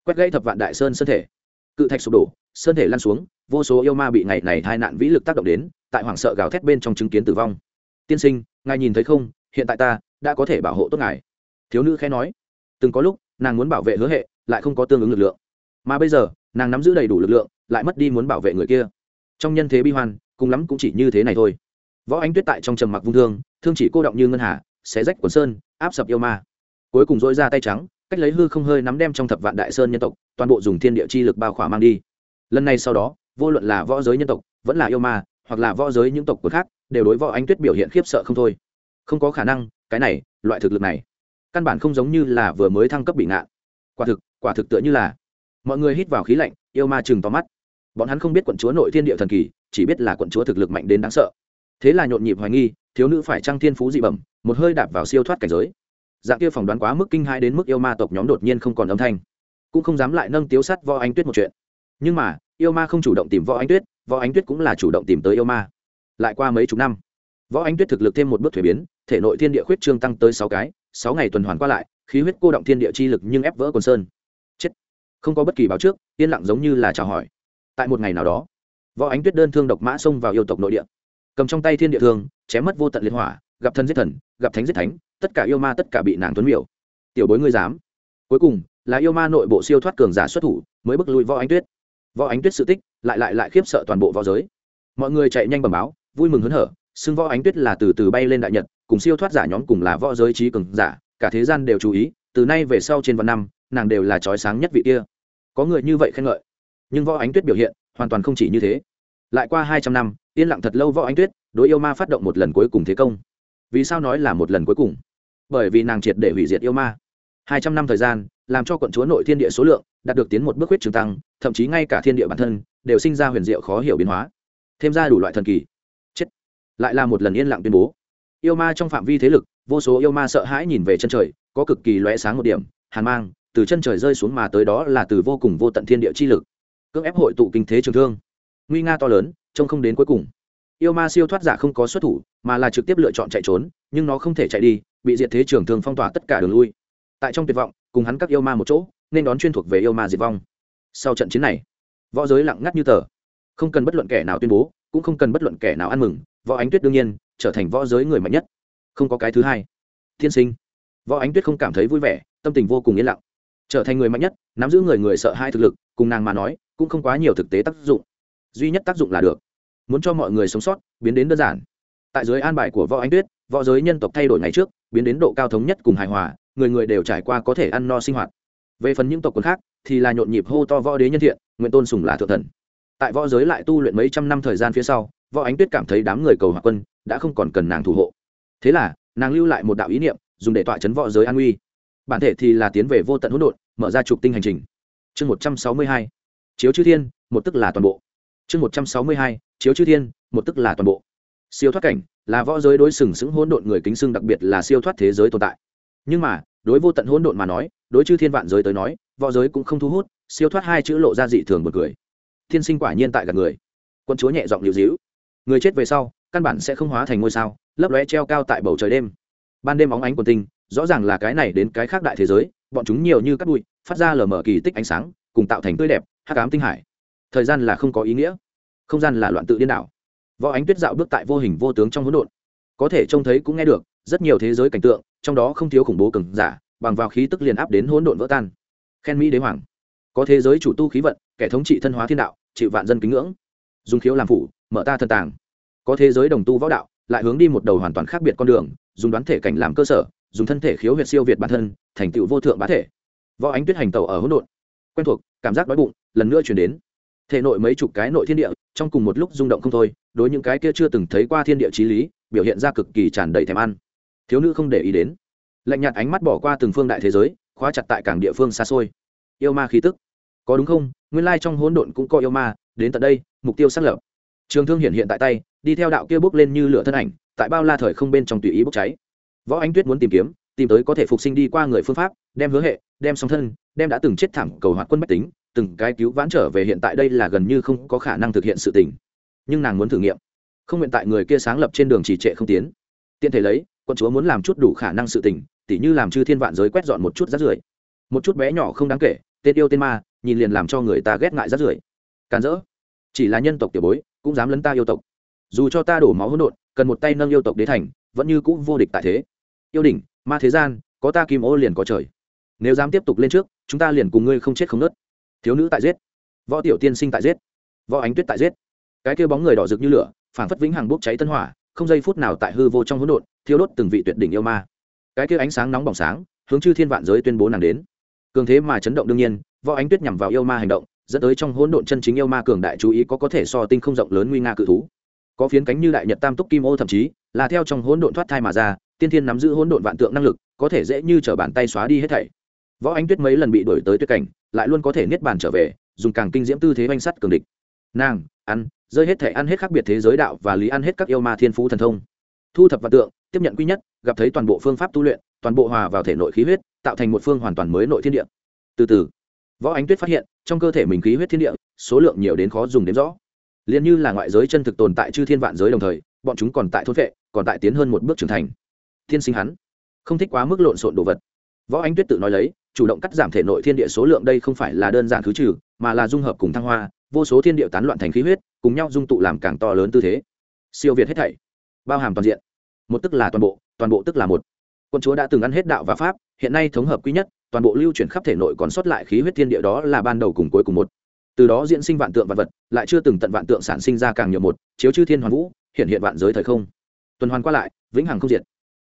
Quét gãy thập vạn đại sơn sơn thể. Cự thạch sụp đổ, sơn thể lăn xuống, vô số yêu ma bị ngày này hai nạn vĩ lực tác động đến, tại hoảng sợ gào thét bên trong chứng kiến tử vong. Tiên sinh, ngài nhìn thấy không? Hiện tại ta đã có thể bảo hộ tốt ngài. Thiếu nữ khẽ nói. Từng có lúc, nàng muốn bảo vệ hứa hệ, lại không có tương ứng lực lượng. Mà bây giờ, nàng nắm giữ đầy đủ lực lượng, lại mất đi muốn bảo vệ người kia. Trong nhân thế bi hoan, cùng lắm cũng chỉ như thế này thôi. Võ ánh tuyết tại trong trầm mặc vung thương thương chỉ cô động như ngân hà, xé rách quần sơn, áp sập yêu ma. Cuối cùng dỗi ra tay trắng, cách lấy hư không hơi nắm đem trong thập vạn đại sơn nhân tộc, toàn bộ dùng thiên địa chi lực bao khỏa mang đi. Lần này sau đó, vô luận là võ giới nhân tộc, vẫn là yêu ma, hoặc là võ giới những tộc của khác, đều đối võ ánh tuyết biểu hiện khiếp sợ không thôi. Không có khả năng cái này, loại thực lực này, căn bản không giống như là vừa mới thăng cấp bị ngạn. Quả thực quả thực tựa như là, mọi người hít vào khí lạnh, yêu ma chừng to mắt. Bọn hắn không biết quận chúa nội thiên địa thần kỳ, chỉ biết là quận chúa thực lực mạnh đến đáng sợ. Thế là nhộn nhịp hoài nghi, thiếu nữ phải trăng thiên phú dị bẩm, một hơi đạp vào siêu thoát cảnh giới. Dạng kia phỏng đoán quá mức kinh hai đến mức yêu ma tộc nhóm đột nhiên không còn âm thanh. Cũng không dám lại nâng tiếu sắt võ anh tuyết một chuyện. Nhưng mà, yêu ma không chủ động tìm võ anh tuyết, võ anh tuyết cũng là chủ động tìm tới yêu ma. Lại qua mấy chục năm, võ anh tuyết thực lực thêm một bước thuế biến thể nội thiên địa khuyết trương tăng tới sáu cái, sáu ngày tuần hoàn qua lại, khí huyết cô động thiên địa chi lực nhưng ép vỡ quần sơn. Chết. Không có bất kỳ báo trước, yên lặng giống như là chào hỏi. Tại một ngày nào đó, võ ánh tuyết đơn thương độc mã xông vào yêu tộc nội địa. Cầm trong tay thiên địa thương, chém mất vô tận liên hỏa, gặp thân giết thần, gặp thánh giết thánh, tất cả yêu ma tất cả bị nàng tuấn miểu. Tiểu bối ngươi dám. Cuối cùng, là yêu ma nội bộ siêu thoát cường giả xuất thủ, mới bước lui võ ánh tuyết. Võ ánh tuyết sự tích, lại lại lại khiếp sợ toàn bộ võ giới. Mọi người chạy nhanh bẩm báo, vui mừng hớn hở xưng võ ánh tuyết là từ từ bay lên đại nhật, cùng siêu thoát giả nhóm cùng là võ giới trí cường giả, cả thế gian đều chú ý, từ nay về sau trên vạn năm, nàng đều là trói sáng nhất vị kia. Có người như vậy khen ngợi, nhưng võ ánh tuyết biểu hiện hoàn toàn không chỉ như thế. Lại qua hai trăm năm, yên lặng thật lâu võ ánh tuyết, đối yêu ma phát động một lần cuối cùng thế công. Vì sao nói là một lần cuối cùng? Bởi vì nàng triệt để hủy diệt yêu ma. Hai trăm năm thời gian, làm cho quận chúa nội thiên địa số lượng đạt được tiến một bước huyết trường tăng, thậm chí ngay cả thiên địa bản thân đều sinh ra huyền diệu khó hiểu biến hóa. Thêm ra đủ loại thần kỳ lại là một lần yên lặng tuyên bố. Yêu ma trong phạm vi thế lực, vô số yêu ma sợ hãi nhìn về chân trời, có cực kỳ lóe sáng một điểm, hàn mang, từ chân trời rơi xuống mà tới đó là từ vô cùng vô tận thiên địa chi lực. Cưỡng ép hội tụ kinh thế trường thương. Nguy nga to lớn, trông không đến cuối cùng. Yêu ma siêu thoát giả không có xuất thủ, mà là trực tiếp lựa chọn chạy trốn, nhưng nó không thể chạy đi, bị diệt thế trường thường phong tỏa tất cả đường lui. Tại trong tuyệt vọng, cùng hắn các yêu ma một chỗ, nên đón chuyên thuộc về yêu ma diệt vong. Sau trận chiến này, võ giới lặng ngắt như tờ. Không cần bất luận kẻ nào tuyên bố, cũng không cần bất luận kẻ nào ăn mừng võ ánh tuyết đương nhiên trở thành võ giới người mạnh nhất. Không có cái thứ hai. Thiên sinh. Võ ánh tuyết không cảm thấy vui vẻ, tâm tình vô cùng yên lặng. Trở thành người mạnh nhất, nắm giữ người người sợ hai thực lực, cùng nàng mà nói, cũng không quá nhiều thực tế tác dụng. Duy nhất tác dụng là được. Muốn cho mọi người sống sót, biến đến đơn giản. Tại giới an bài của võ ánh tuyết, võ giới nhân tộc thay đổi ngày trước, biến đến độ cao thống nhất cùng hài hòa, người người đều trải qua có thể ăn no sinh hoạt. Về phần những tộc quân khác, thì là nhộn nhịp hô to võ đế nhân thiện, nguyện tôn sùng là thượng thần. Tại võ giới lại tu luyện mấy trăm năm thời gian phía sau võ ánh tuyết cảm thấy đám người cầu hòa quân đã không còn cần nàng thủ hộ. Thế là, nàng lưu lại một đạo ý niệm, dùng để tọa chấn võ giới an uy bản thể thì là tiến về vô tận hỗn độn, mở ra trục tinh hành trình. Chương một trăm sáu mươi hai, chiếu chư thiên, một tức là toàn bộ. Chương một trăm sáu mươi hai, chiếu chư thiên, một tức là toàn bộ. Siêu thoát cảnh, là võ giới đối sừng sững hỗn độn người kính xưng đặc biệt là siêu thoát thế giới tồn tại. Nhưng mà, đối vô tận hỗn độn mà nói, đối chư thiên vạn giới tới nói, võ giới cũng không thu hút, siêu thoát hai chữ lộ ra dị thường một người thiên sinh quả nhiên tại gần người. Quân chúa nhẹ giọng liều dĩu người chết về sau, căn bản sẽ không hóa thành ngôi sao, lấp lóe treo cao tại bầu trời đêm. Ban đêm óng ánh quần tinh, rõ ràng là cái này đến cái khác đại thế giới, bọn chúng nhiều như cắt bụi, phát ra lờ mờ kỳ tích ánh sáng, cùng tạo thành tươi đẹp, hắc ám tinh hải. Thời gian là không có ý nghĩa. Không gian là loạn tự điên đảo. Võ ánh tuyết dạo bước tại vô hình vô tướng trong hỗn độn. Có thể trông thấy cũng nghe được, rất nhiều thế giới cảnh tượng, trong đó không thiếu khủng bố cường giả, bằng vào khí tức liền áp đến hỗn độn vỡ tan. Khen mỹ đế hoàng. Có thế giới chủ tu khí vận, kẻ thống trị thân hóa thiên đạo, chịu vạn dân kính ngưỡng. Dùng khiếu làm phủ mở ta thần tàng. Có thế giới đồng tu võ đạo, lại hướng đi một đầu hoàn toàn khác biệt con đường, dùng đoán thể cảnh làm cơ sở, dùng thân thể khiếu huyệt siêu việt bản thân, thành tựu vô thượng bá thể. Võ ánh tuyết hành tàu ở hỗn độn. Quen thuộc, cảm giác đói bụng, lần nữa chuyển đến. Thể nội mấy chục cái nội thiên địa, trong cùng một lúc rung động không thôi, đối những cái kia chưa từng thấy qua thiên địa trí lý, biểu hiện ra cực kỳ tràn đầy thèm ăn. Thiếu nữ không để ý đến. Lạnh nhạt ánh mắt bỏ qua từng phương đại thế giới, khóa chặt tại cảng địa phương xa xôi. Yêu ma khí tức. Có đúng không? Nguyên lai trong hỗn độn cũng có yêu ma, đến tận đây, mục tiêu xác lập trường thương hiện hiện tại tay, đi theo đạo kia bốc lên như lửa thân ảnh, tại bao la thời không bên trong tùy ý bốc cháy. Võ ánh tuyết muốn tìm kiếm, tìm tới có thể phục sinh đi qua người phương pháp, đem hứa hệ, đem song thân, đem đã từng chết thảm cầu hoạt quân bách tính, từng cái cứu vãn trở về hiện tại đây là gần như không có khả năng thực hiện sự tình. Nhưng nàng muốn thử nghiệm, không nguyện tại người kia sáng lập trên đường trì trệ không tiến. Tiện thể lấy, quân chúa muốn làm chút đủ khả năng sự tình, tỉ như làm chư thiên vạn giới quét dọn một chút rác rưởi. Một chút bé nhỏ không đáng kể, tên yêu tên ma, nhìn liền làm cho người ta ghét ngại rác rưởi. Càn rỡ chỉ là nhân tộc tiểu bối, cũng dám lấn ta yêu tộc. Dù cho ta đổ máu hỗn độn, cần một tay nâng yêu tộc đế thành, vẫn như cũ vô địch tại thế. Yêu đỉnh, ma thế gian, có ta kim ô liền có trời. Nếu dám tiếp tục lên trước, chúng ta liền cùng ngươi không chết không nớt. Thiếu nữ tại giết. Võ tiểu tiên sinh tại giết. Võ ánh tuyết tại giết. Cái kêu bóng người đỏ rực như lửa phản phất vĩnh hằng bốc cháy tân hỏa, không giây phút nào tại hư vô trong hỗn độn thiếu đốt từng vị tuyệt đỉnh yêu ma. Cái kia ánh sáng nóng bỏng sáng, hướng chư thiên vạn giới tuyên bố nàng đến. Cường thế mà chấn động đương nhiên, võ ánh tuyết nhằm vào yêu ma hành động dẫn tới trong hỗn độn chân chính yêu ma cường đại chú ý có có thể so tinh không rộng lớn nguy nga cự thú. Có phiến cánh như đại nhật tam túc kim ô thậm chí, là theo trong hỗn độn thoát thai mà ra, tiên thiên nắm giữ hỗn độn vạn tượng năng lực, có thể dễ như trở bàn tay xóa đi hết thảy. Võ ánh tuyết mấy lần bị đuổi tới tuyết cảnh, lại luôn có thể niết bàn trở về, dùng càng kinh diễm tư thế oanh sắt cường địch. Nàng, ăn, rơi hết thể ăn hết khác biệt thế giới đạo và lý ăn hết các yêu ma thiên phú thần thông. Thu thập vạn tượng, tiếp nhận quy nhất, gặp thấy toàn bộ phương pháp tu luyện, toàn bộ hòa vào thể nội khí huyết, tạo thành một phương hoàn toàn mới nội thiên địa. Từ từ võ ánh tuyết phát hiện, trong cơ thể mình khí huyết thiên địa, số lượng nhiều đến khó dùng đến rõ. Liền như là ngoại giới chân thực tồn tại chư thiên vạn giới đồng thời, bọn chúng còn tại thôn vệ, còn tại tiến hơn một bước trưởng thành. Thiên sinh hắn, không thích quá mức lộn xộn đồ vật. Võ ánh tuyết tự nói lấy, chủ động cắt giảm thể nội thiên địa số lượng đây không phải là đơn giản thứ trừ, mà là dung hợp cùng thăng hoa, vô số thiên địa tán loạn thành khí huyết, cùng nhau dung tụ làm càng to lớn tư thế. Siêu việt hết thảy, bao hàm toàn diện. Một tức là toàn bộ toàn bộ tức là một. Quân chúa đã từng ăn hết đạo và pháp, hiện nay thống hợp quý nhất toàn bộ lưu chuyển khắp thể nội còn sót lại khí huyết thiên địa đó là ban đầu cùng cuối cùng một. Từ đó diễn sinh vạn tượng vạn vật, lại chưa từng tận vạn tượng sản sinh ra càng nhiều một, chiếu chư thiên hoàn vũ, hiện hiện vạn giới thời không. Tuần hoàn qua lại, vĩnh hằng không diệt.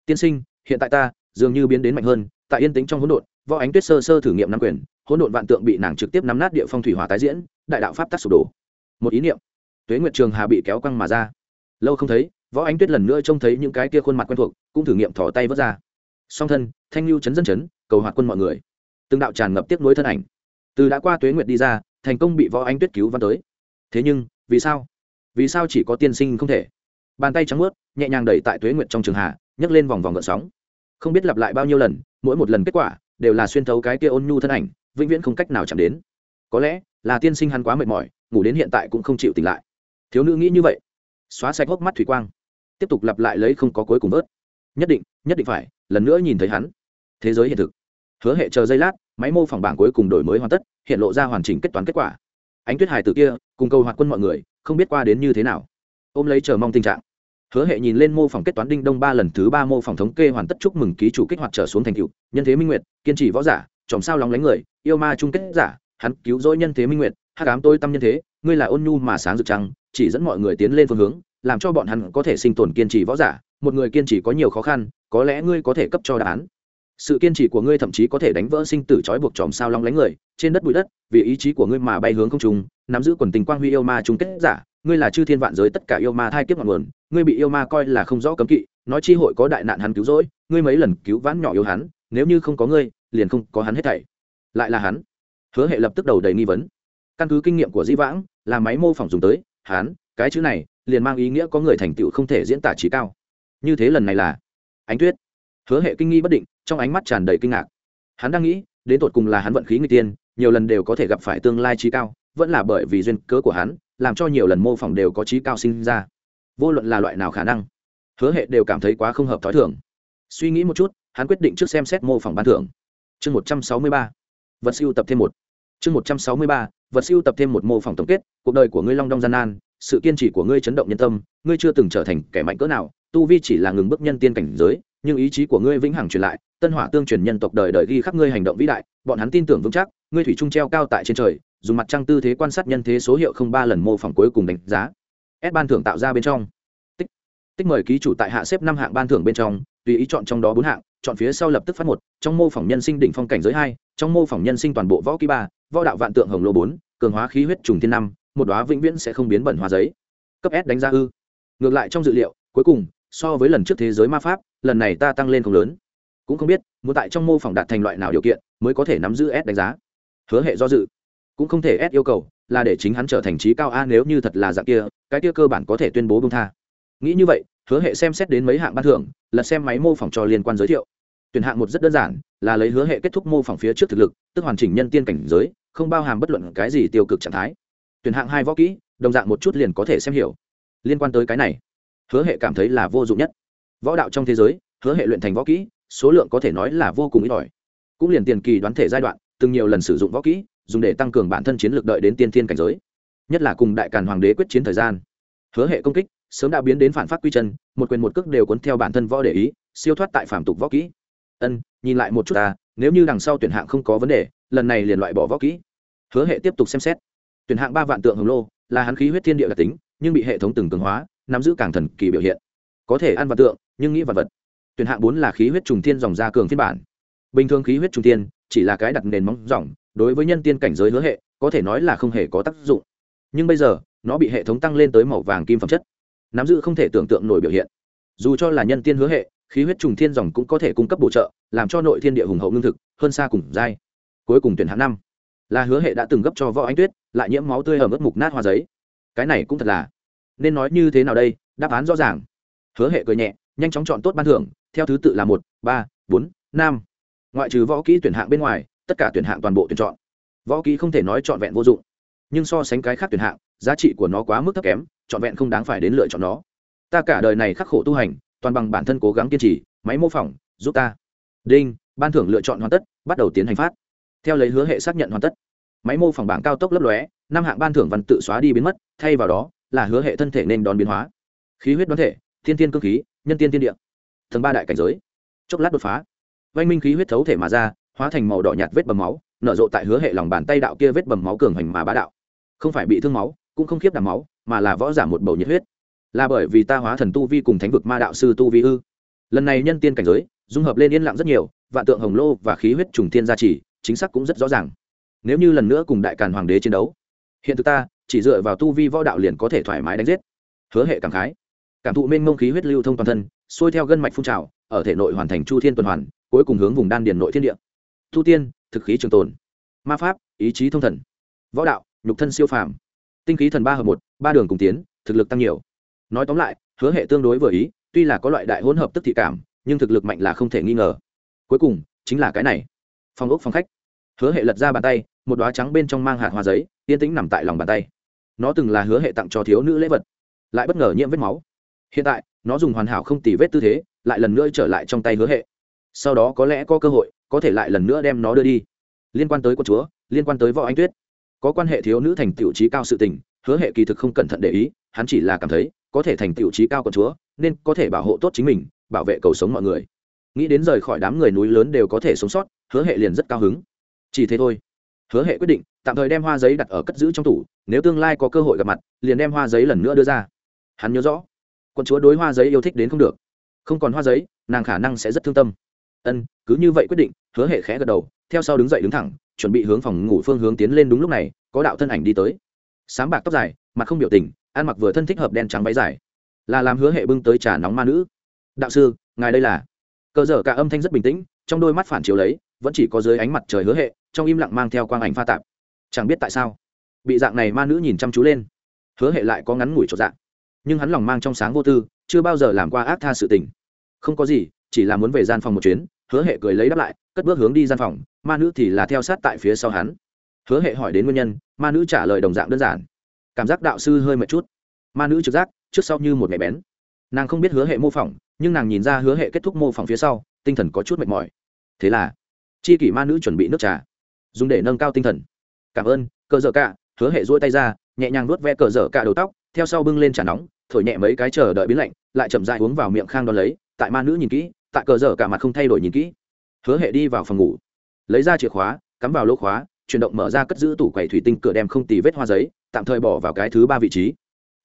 Tiên sinh, hiện tại ta, dường như biến đến mạnh hơn, tại yên tĩnh trong hỗn độn, võ ánh tuyết sơ sơ thử nghiệm nắm quyền, hỗn độn vạn tượng bị nàng trực tiếp nắm nát địa phong thủy hỏa tái diễn, đại đạo pháp tắc sụp đổ. Một ý niệm. Tuế nguyệt trường hà bị kéo căng mà ra. Lâu không thấy, võ ánh tuyết lần nữa trông thấy những cái kia khuôn mặt quen thuộc, cũng thử nghiệm thỏ tay vớt ra. Song thân, thanh lưu chấn dân chấn cầu hoạt quân mọi người. Từng đạo tràn ngập tiếp nối thân ảnh. Từ đã qua tuế nguyệt đi ra, thành công bị võ anh tuyết cứu văn tới. Thế nhưng, vì sao? Vì sao chỉ có tiên sinh không thể? Bàn tay trắng ướt nhẹ nhàng đẩy tại tuế nguyệt trong trường hạ, nhấc lên vòng vòng gợn sóng. Không biết lặp lại bao nhiêu lần, mỗi một lần kết quả đều là xuyên thấu cái kia ôn nhu thân ảnh, vĩnh viễn không cách nào chạm đến. Có lẽ là tiên sinh hắn quá mệt mỏi, ngủ đến hiện tại cũng không chịu tỉnh lại. Thiếu nữ nghĩ như vậy. Xóa sạch hốc mắt thủy quang. Tiếp tục lặp lại lấy không có cuối cùng vớt. Nhất định nhất định phải, lần nữa nhìn thấy hắn. Thế giới hiện thực hứa hệ chờ giây lát, máy mô phỏng bảng cuối cùng đổi mới hoàn tất, hiện lộ ra hoàn chỉnh kết toán kết quả. Ánh tuyết hải từ kia, cùng câu hoạt quân mọi người, không biết qua đến như thế nào. Ôm lấy chờ mong tình trạng. Hứa hệ nhìn lên mô phỏng kết toán đinh đông ba lần thứ ba mô phỏng thống kê hoàn tất chúc mừng ký chủ kích hoạt trở xuống thành cựu nhân thế minh nguyệt, kiên trì võ giả, chòm sao lóng lánh người, yêu ma chung kết giả, hắn cứu rỗi nhân thế minh nguyệt hát cám tôi tâm nhân thế, ngươi là ôn nhu mà sáng rực trăng, chỉ dẫn mọi người tiến lên phương hướng, làm cho bọn hắn có thể sinh tồn kiên trì võ giả, một người kiên trì có nhiều khó khăn, có lẽ ngươi có thể cấp cho đáp án sự kiên trì của ngươi thậm chí có thể đánh vỡ sinh tử trói buộc chòm sao long lánh người, trên đất bụi đất, vì ý chí của ngươi mà bay hướng không trùng nắm giữ quần tình quang huy yêu ma chung kết giả, ngươi là chư thiên vạn giới tất cả yêu ma thai kiếp ngọn nguồn, ngươi bị yêu ma coi là không rõ cấm kỵ, nói chi hội có đại nạn hắn cứu rỗi, ngươi mấy lần cứu vãn nhỏ yêu hắn, nếu như không có ngươi, liền không có hắn hết thảy. Lại là hắn. Hứa hệ lập tức đầu đầy nghi vấn. Căn cứ kinh nghiệm của di vãng, là máy mô phỏng dùng tới, hắn, cái chữ này, liền mang ý nghĩa có người thành tựu không thể diễn tả trí cao. Như thế lần này là, ánh tuyết hứa hệ kinh nghi bất định, trong ánh mắt tràn đầy kinh ngạc. Hắn đang nghĩ, đến tột cùng là hắn vận khí người tiên, nhiều lần đều có thể gặp phải tương lai trí cao, vẫn là bởi vì duyên cớ của hắn, làm cho nhiều lần mô phỏng đều có trí cao sinh ra. Vô luận là loại nào khả năng, hứa hệ đều cảm thấy quá không hợp t h ó i thưởng suy nghĩ một chút, hắn quyết định trước xem xét mô phỏng ban thưởng. Chương một trăm sáu mươi ba, vật siêu tập thêm một. Chương một trăm sáu mươi ba, vật siêu tập thêm một mô phỏng tổng kết, cuộc đời của ngươi long đong gian nan, sự kiên trì của ngươi chấn động nhân tâm, ngươi chưa từng trở thành kẻ mạnh cỡ nào, tu vi chỉ là ngừng bước nhân tiên cảnh giới nhưng ý chí của ngươi vĩnh hằng truyền lại, tân hỏa tương truyền nhân tộc đời đời ghi khắc ngươi hành động vĩ đại, bọn hắn tin tưởng vững chắc, ngươi thủy trung treo cao tại trên trời, dùng mặt trăng tư thế quan sát nhân thế số hiệu không ba lần mô phỏng cuối cùng đánh giá. S ban thưởng tạo ra bên trong. Tích tích mời ký chủ tại hạ xếp năm hạng ban thưởng bên trong, tùy ý chọn trong đó bốn hạng, chọn phía sau lập tức phát một, trong mô phỏng nhân sinh đỉnh phong cảnh giới hai, trong mô phỏng nhân sinh toàn bộ võ ký ba, võ đạo vạn tượng hồng lô bốn, cường hóa khí huyết trùng thiên năm, một đóa vĩnh viễn sẽ không biến bẩn hóa giấy. Cấp s đánh giá ư. Ngược lại trong dự liệu, cuối cùng, so với lần trước thế giới ma pháp lần này ta tăng lên không lớn. Cũng không biết, muốn tại trong mô phỏng đạt thành loại nào điều kiện mới có thể nắm giữ s đánh giá. Hứa hệ do dự. Cũng không thể s yêu cầu, là để chính hắn trở thành trí cao a nếu như thật là dạng kia, cái kia cơ bản có thể tuyên bố bông tha. Nghĩ như vậy, hứa hệ xem xét đến mấy hạng ban thưởng là xem máy mô phỏng cho liên quan giới thiệu. Tuyển hạng một rất đơn giản, là lấy hứa hệ kết thúc mô phỏng phía trước thực lực, tức hoàn chỉnh nhân tiên cảnh giới, không bao hàm bất luận cái gì tiêu cực trạng thái. Tuyển hạng hai võ kỹ, đồng dạng một chút liền có thể xem hiểu. Liên quan tới cái này, hứa hệ cảm thấy là vô dụng nhất võ đạo trong thế giới, hứa hệ luyện thành võ kỹ, số lượng có thể nói là vô cùng ít ỏi. Cũng liền tiền kỳ đoán thể giai đoạn, từng nhiều lần sử dụng võ kỹ, dùng để tăng cường bản thân chiến lược đợi đến tiên thiên cảnh giới. Nhất là cùng đại càn hoàng đế quyết chiến thời gian. Hứa hệ công kích, sớm đã biến đến phản phát quy chân, một quyền một cước đều cuốn theo bản thân võ để ý, siêu thoát tại phạm tục võ kỹ. Ân, nhìn lại một chút ta, nếu như đằng sau tuyển hạng không có vấn đề, lần này liền loại bỏ võ kỹ. Hứa hệ tiếp tục xem xét. Tuyển hạng ba vạn tượng hồng lô, là hắn khí huyết thiên địa đặc tính, nhưng bị hệ thống từng cường hóa, nắm giữ càng thần kỳ biểu hiện có thể ăn vật tượng, nhưng nghĩ vật vật. Tuyển hạng bốn là khí huyết trùng thiên dòng gia cường phiên bản. Bình thường khí huyết trùng thiên chỉ là cái đặt nền móng dòng, đối với nhân tiên cảnh giới hứa hệ, có thể nói là không hề có tác dụng. Nhưng bây giờ, nó bị hệ thống tăng lên tới màu vàng kim phẩm chất. Nắm giữ không thể tưởng tượng nổi biểu hiện. Dù cho là nhân tiên hứa hệ, khí huyết trùng thiên dòng cũng có thể cung cấp bổ trợ, làm cho nội thiên địa hùng hậu lương thực, hơn xa cùng dai. Cuối cùng tuyển hạng năm là hứa hệ đã từng gấp cho võ ánh tuyết, lại nhiễm máu tươi ở mức mục nát hoa giấy. Cái này cũng thật là. Nên nói như thế nào đây? Đáp án rõ ràng hứa hệ cười nhẹ, nhanh chóng chọn tốt ban thưởng, theo thứ tự là một, ba, bốn, năm. Ngoại trừ võ kỹ tuyển hạng bên ngoài, tất cả tuyển hạng toàn bộ tuyển chọn. Võ kỹ không thể nói trọn vẹn vô dụng, nhưng so sánh cái khác tuyển hạng, giá trị của nó quá mức thấp kém, trọn vẹn không đáng phải đến lựa chọn nó. Ta cả đời này khắc khổ tu hành, toàn bằng bản thân cố gắng kiên trì, máy mô phỏng, giúp ta. Đinh, ban thưởng lựa chọn hoàn tất, bắt đầu tiến hành phát. Theo lấy hứa hệ xác nhận hoàn tất. Máy mô phỏng bảng cao tốc lấp lóe, năm hạng ban thưởng văn tự xóa đi biến mất, thay vào đó là hứa hệ thân thể nên đón biến hóa. Khí huyết đoán thể thiên tiên cơ khí, nhân tiên tiên địa. Tầng ba đại cảnh giới. Chốc lát đột phá. Vanh minh khí huyết thấu thể mà ra, hóa thành màu đỏ nhạt vết bầm máu, nở rộ tại hứa hệ lòng bàn tay đạo kia vết bầm máu cường hành mà bá đạo. Không phải bị thương máu, cũng không khiếp đảm máu, mà là võ giả một bầu nhiệt huyết. Là bởi vì ta hóa thần tu vi cùng thánh vực ma đạo sư tu vi ư. Lần này nhân tiên cảnh giới, dung hợp lên yên lặng rất nhiều, vạn tượng hồng lô và khí huyết trùng tiên gia trì, chính xác cũng rất rõ ràng. Nếu như lần nữa cùng đại càn hoàng đế chiến đấu, hiện thực ta, chỉ dựa vào tu vi võ đạo liền có thể thoải mái đánh giết. Hứa hệ cảm khái cảm thụ mênh mông khí huyết lưu thông toàn thân, xuôi theo gân mạch phun trào, ở thể nội hoàn thành chu thiên tuần hoàn, cuối cùng hướng vùng đan điền nội thiên địa. Thu tiên, thực khí trường tồn. Ma pháp, ý chí thông thần. Võ đạo, nhục thân siêu phàm. Tinh khí thần ba hợp một, ba đường cùng tiến, thực lực tăng nhiều. Nói tóm lại, hứa hệ tương đối vừa ý, tuy là có loại đại hỗn hợp tức thị cảm, nhưng thực lực mạnh là không thể nghi ngờ. Cuối cùng, chính là cái này. Phòng ốc phòng khách. Hứa hệ lật ra bàn tay, một đoá trắng bên trong mang hạt hoa giấy, yên tĩnh nằm tại lòng bàn tay. Nó từng là hứa hệ tặng cho thiếu nữ lễ vật. Lại bất ngờ nhiễm vết máu hiện tại, nó dùng hoàn hảo không tỉ vết tư thế, lại lần nữa trở lại trong tay hứa hệ. Sau đó có lẽ có cơ hội, có thể lại lần nữa đem nó đưa đi. Liên quan tới quân chúa, liên quan tới võ anh tuyết. Có quan hệ thiếu nữ thành tiểu trí cao sự tình, hứa hệ kỳ thực không cẩn thận để ý, hắn chỉ là cảm thấy, có thể thành tiểu trí cao quân chúa, nên có thể bảo hộ tốt chính mình, bảo vệ cầu sống mọi người. Nghĩ đến rời khỏi đám người núi lớn đều có thể sống sót, hứa hệ liền rất cao hứng. Chỉ thế thôi. Hứa hệ quyết định, tạm thời đem hoa giấy đặt ở cất giữ trong tủ, nếu tương lai có cơ hội gặp mặt, liền đem hoa giấy lần nữa đưa ra. Hắn nhớ rõ con chúa đối hoa giấy yêu thích đến không được. Không còn hoa giấy, nàng khả năng sẽ rất thương tâm. Ân, cứ như vậy quyết định, hứa hệ khẽ gật đầu, theo sau đứng dậy đứng thẳng, chuẩn bị hướng phòng ngủ phương hướng tiến lên đúng lúc này, có đạo thân ảnh đi tới. Sáng bạc tóc dài, mặt không biểu tình, ăn mặc vừa thân thích hợp đen trắng váy dài. Là làm hứa hệ bưng tới trà nóng ma nữ. Đạo sư, ngài đây là? Cờ dở cả âm thanh rất bình tĩnh, trong đôi mắt phản chiếu lấy, vẫn chỉ có dưới ánh mặt trời hứa hệ, trong im lặng mang theo quang ảnh pha tạp. Chẳng biết tại sao, bị dạng này ma nữ nhìn chăm chú lên. Hứa hệ lại có ngắn ngủi trọt dạng nhưng hắn lòng mang trong sáng vô tư, chưa bao giờ làm qua ác tha sự tình. Không có gì, chỉ là muốn về gian phòng một chuyến, hứa hệ cười lấy đáp lại, cất bước hướng đi gian phòng, ma nữ thì là theo sát tại phía sau hắn. Hứa hệ hỏi đến nguyên nhân, ma nữ trả lời đồng dạng đơn giản. Cảm giác đạo sư hơi mệt chút. Ma nữ trực giác, trước sau như một mẹ bén. Nàng không biết hứa hệ mô phỏng, nhưng nàng nhìn ra hứa hệ kết thúc mô phỏng phía sau, tinh thần có chút mệt mỏi. Thế là, chi kỷ ma nữ chuẩn bị nước trà, dùng để nâng cao tinh thần. Cảm ơn, cờ dở cả hứa hệ dỗi tay ra, nhẹ nhàng nuốt ve cờ dở cả đầu tóc theo sau bưng lên trà nóng, thổi nhẹ mấy cái chờ đợi biến lạnh, lại chậm dại uống vào miệng khang đón lấy, tại ma nữ nhìn kỹ, tại cờ dở cả mặt không thay đổi nhìn kỹ. Hứa hệ đi vào phòng ngủ, lấy ra chìa khóa, cắm vào lỗ khóa, chuyển động mở ra cất giữ tủ quầy thủy tinh cửa đem không tì vết hoa giấy, tạm thời bỏ vào cái thứ ba vị trí.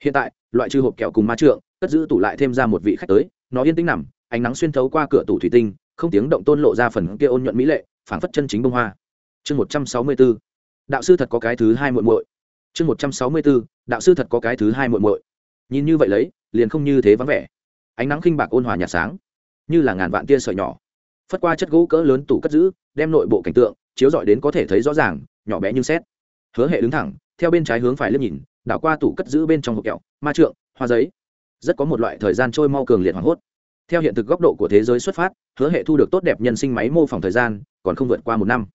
Hiện tại, loại trừ hộp kẹo cùng ma trượng, cất giữ tủ lại thêm ra một vị khách tới, nó yên tĩnh nằm, ánh nắng xuyên thấu qua cửa tủ thủy tinh, không tiếng động tôn lộ ra phần kia ôn nhuận mỹ lệ, phảng phất chân chính bông hoa. Chương một trăm sáu mươi bốn đạo sư thật có cái thứ hai muội muội chương một trăm sáu mươi bốn, đạo sư thật có cái thứ hai muội muội. Nhìn như vậy lấy liền không như thế vắng vẻ. Ánh nắng khinh bạc ôn hòa nhạt sáng như là ngàn vạn tia sợi nhỏ. Phất qua chất gỗ cỡ lớn tủ cất giữ đem nội bộ cảnh tượng chiếu dọi đến có thể thấy rõ ràng nhỏ bé như xét. Hứa hệ đứng thẳng theo bên trái hướng phải liếc nhìn đảo qua tủ cất giữ bên trong hộp kẹo ma trượng hoa giấy. Rất có một loại thời gian trôi mau cường liệt hoảng hốt. Theo hiện thực góc độ của thế giới xuất phát hứa hệ thu được tốt đẹp nhân sinh máy mô phỏng thời gian còn không vượt qua một năm.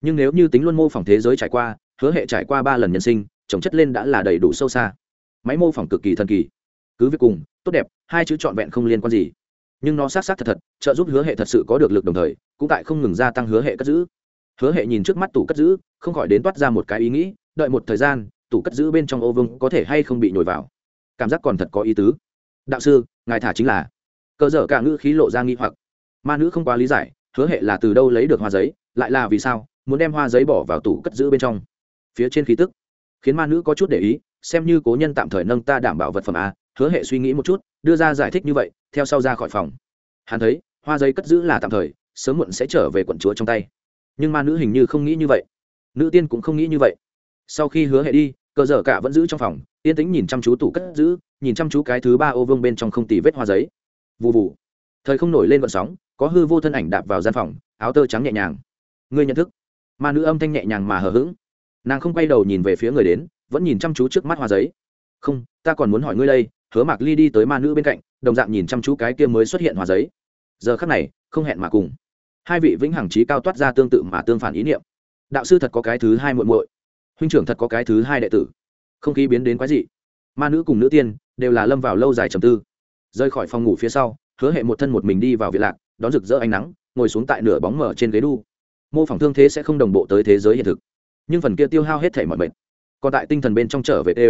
Nhưng nếu như tính luôn mô phỏng thế giới trải qua hứa hệ trải qua ba lần nhân sinh trồng chất lên đã là đầy đủ sâu xa. Máy mô phỏng cực kỳ thần kỳ. Cứ việc cùng, tốt đẹp, hai chữ trọn vẹn không liên quan gì. Nhưng nó sát sát thật thật, trợ giúp hứa hệ thật sự có được lực đồng thời, cũng tại không ngừng gia tăng hứa hệ cất giữ. Hứa hệ nhìn trước mắt tủ cất giữ, không khỏi đến toát ra một cái ý nghĩ, đợi một thời gian, tủ cất giữ bên trong ô vương có thể hay không bị nhồi vào. Cảm giác còn thật có ý tứ. Đạo sư, ngài thả chính là. Cơ dở cả ngữ khí lộ ra nghi hoặc. Ma nữ không quá lý giải, hứa hệ là từ đâu lấy được hoa giấy, lại là vì sao, muốn đem hoa giấy bỏ vào tủ cất giữ bên trong. Phía trên khí tức khiến ma nữ có chút để ý, xem như cố nhân tạm thời nâng ta đảm bảo vật phẩm a, hứa hệ suy nghĩ một chút, đưa ra giải thích như vậy, theo sau ra khỏi phòng. Hắn thấy, hoa giấy cất giữ là tạm thời, sớm muộn sẽ trở về quận chúa trong tay. Nhưng ma nữ hình như không nghĩ như vậy. Nữ tiên cũng không nghĩ như vậy. Sau khi hứa hệ đi, cờ dở cả vẫn giữ trong phòng, yên tĩnh nhìn chăm chú tủ cất giữ, nhìn chăm chú cái thứ ba ô vương bên trong không tì vết hoa giấy. Vụ vụ thời không nổi lên vận sóng, có hư vô thân ảnh đạp vào gian phòng, áo tơ trắng nhẹ nhàng. Ngươi nhận thức. Ma nữ âm thanh nhẹ nhàng mà hờ hững nàng không quay đầu nhìn về phía người đến, vẫn nhìn chăm chú trước mắt hoa giấy. Không, ta còn muốn hỏi ngươi đây, hứa mạc ly đi tới ma nữ bên cạnh, đồng dạng nhìn chăm chú cái kia mới xuất hiện hoa giấy. Giờ khắc này, không hẹn mà cùng. Hai vị vĩnh hằng trí cao toát ra tương tự mà tương phản ý niệm. Đạo sư thật có cái thứ hai muội muội. Huynh trưởng thật có cái thứ hai đệ tử. Không khí biến đến quái dị. Ma nữ cùng nữ tiên đều là lâm vào lâu dài trầm tư. Rơi khỏi phòng ngủ phía sau, hứa hệ một thân một mình đi vào viện lạc, đón rực rỡ ánh nắng, ngồi xuống tại nửa bóng mở trên ghế đu. Mô phỏng thương thế sẽ không đồng bộ tới thế giới hiện thực nhưng phần kia tiêu hao hết thể mọi mệt. Còn tại tinh thần bên trong trở về tê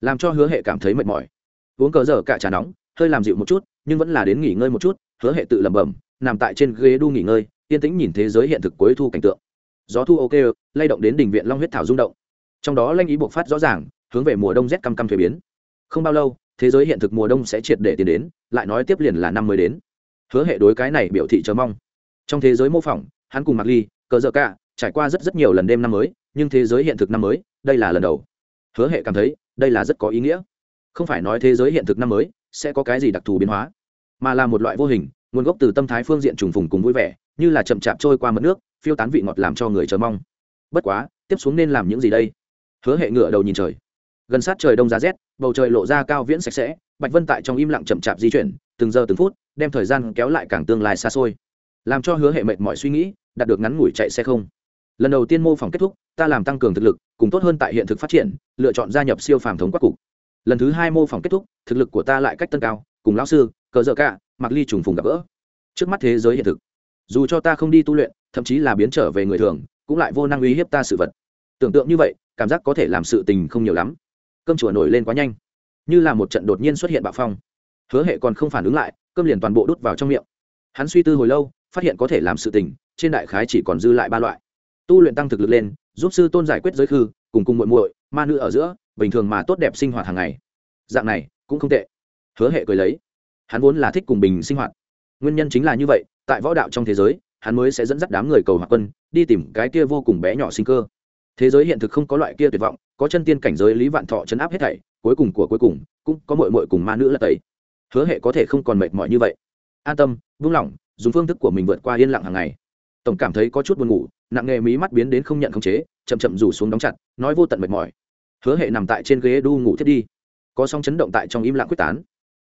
làm cho hứa hệ cảm thấy mệt mỏi. Uống cờ dở cả trà nóng, hơi làm dịu một chút, nhưng vẫn là đến nghỉ ngơi một chút, hứa hệ tự lẩm bẩm, nằm tại trên ghế đu nghỉ ngơi, yên tĩnh nhìn thế giới hiện thực cuối thu cảnh tượng. Gió thu ok lay động đến đỉnh viện long huyết thảo rung động. Trong đó lanh ý buộc phát rõ ràng, hướng về mùa đông rét căm căm thuế biến. Không bao lâu, thế giới hiện thực mùa đông sẽ triệt để tiến đến, lại nói tiếp liền là năm mới đến. Hứa hệ đối cái này biểu thị chờ mong. Trong thế giới mô phỏng, hắn cùng mặc ly, cờ dợ cả, trải qua rất rất nhiều lần đêm năm mới nhưng thế giới hiện thực năm mới, đây là lần đầu. Hứa hệ cảm thấy, đây là rất có ý nghĩa. Không phải nói thế giới hiện thực năm mới sẽ có cái gì đặc thù biến hóa, mà là một loại vô hình, nguồn gốc từ tâm thái phương diện trùng phùng cùng vui vẻ, như là chậm chạp trôi qua mất nước, phiêu tán vị ngọt làm cho người chờ mong. Bất quá, tiếp xuống nên làm những gì đây? Hứa hệ ngựa đầu nhìn trời. Gần sát trời đông giá rét, bầu trời lộ ra cao viễn sạch sẽ, bạch vân tại trong im lặng chậm chạp di chuyển, từng giờ từng phút, đem thời gian kéo lại càng tương lai xa xôi. Làm cho hứa hệ mệt mọi suy nghĩ, đạt được ngắn ngủi chạy xe không. Lần đầu tiên mô phỏng kết thúc ta làm tăng cường thực lực, cùng tốt hơn tại hiện thực phát triển, lựa chọn gia nhập siêu phàm thống quắc cục. Lần thứ hai mô phỏng kết thúc, thực lực của ta lại cách tân cao, cùng lão sư, cờ dợ cả, mặc ly trùng phùng gặp gỡ. Trước mắt thế giới hiện thực, dù cho ta không đi tu luyện, thậm chí là biến trở về người thường, cũng lại vô năng uy hiếp ta sự vật. Tưởng tượng như vậy, cảm giác có thể làm sự tình không nhiều lắm. Cơm chùa nổi lên quá nhanh, như là một trận đột nhiên xuất hiện bạo phong. Hứa hệ còn không phản ứng lại, cơm liền toàn bộ đút vào trong miệng. Hắn suy tư hồi lâu, phát hiện có thể làm sự tình, trên đại khái chỉ còn dư lại ba loại. Tu luyện tăng thực lực lên giúp sư tôn giải quyết giới khư, cùng cùng muội muội, ma nữ ở giữa, bình thường mà tốt đẹp sinh hoạt hàng ngày. Dạng này, cũng không tệ. Hứa hệ cười lấy. Hắn vốn là thích cùng bình sinh hoạt. Nguyên nhân chính là như vậy, tại võ đạo trong thế giới, hắn mới sẽ dẫn dắt đám người cầu hòa quân, đi tìm cái kia vô cùng bé nhỏ sinh cơ. Thế giới hiện thực không có loại kia tuyệt vọng, có chân tiên cảnh giới lý vạn thọ chấn áp hết thảy, cuối cùng của cuối cùng, cũng có mội mội cùng ma nữ là tẩy. Hứa hệ có thể không còn mệt mỏi như vậy. An tâm vững lòng, dùng phương thức của mình vượt qua yên lặng hàng ngày. Tổng cảm thấy có chút buồn ngủ nặng nghề mí mắt biến đến không nhận khống chế, chậm chậm rủ xuống đóng chặt, nói vô tận mệt mỏi. Hứa hệ nằm tại trên ghế đu ngủ thiết đi. Có song chấn động tại trong im lặng quyết tán.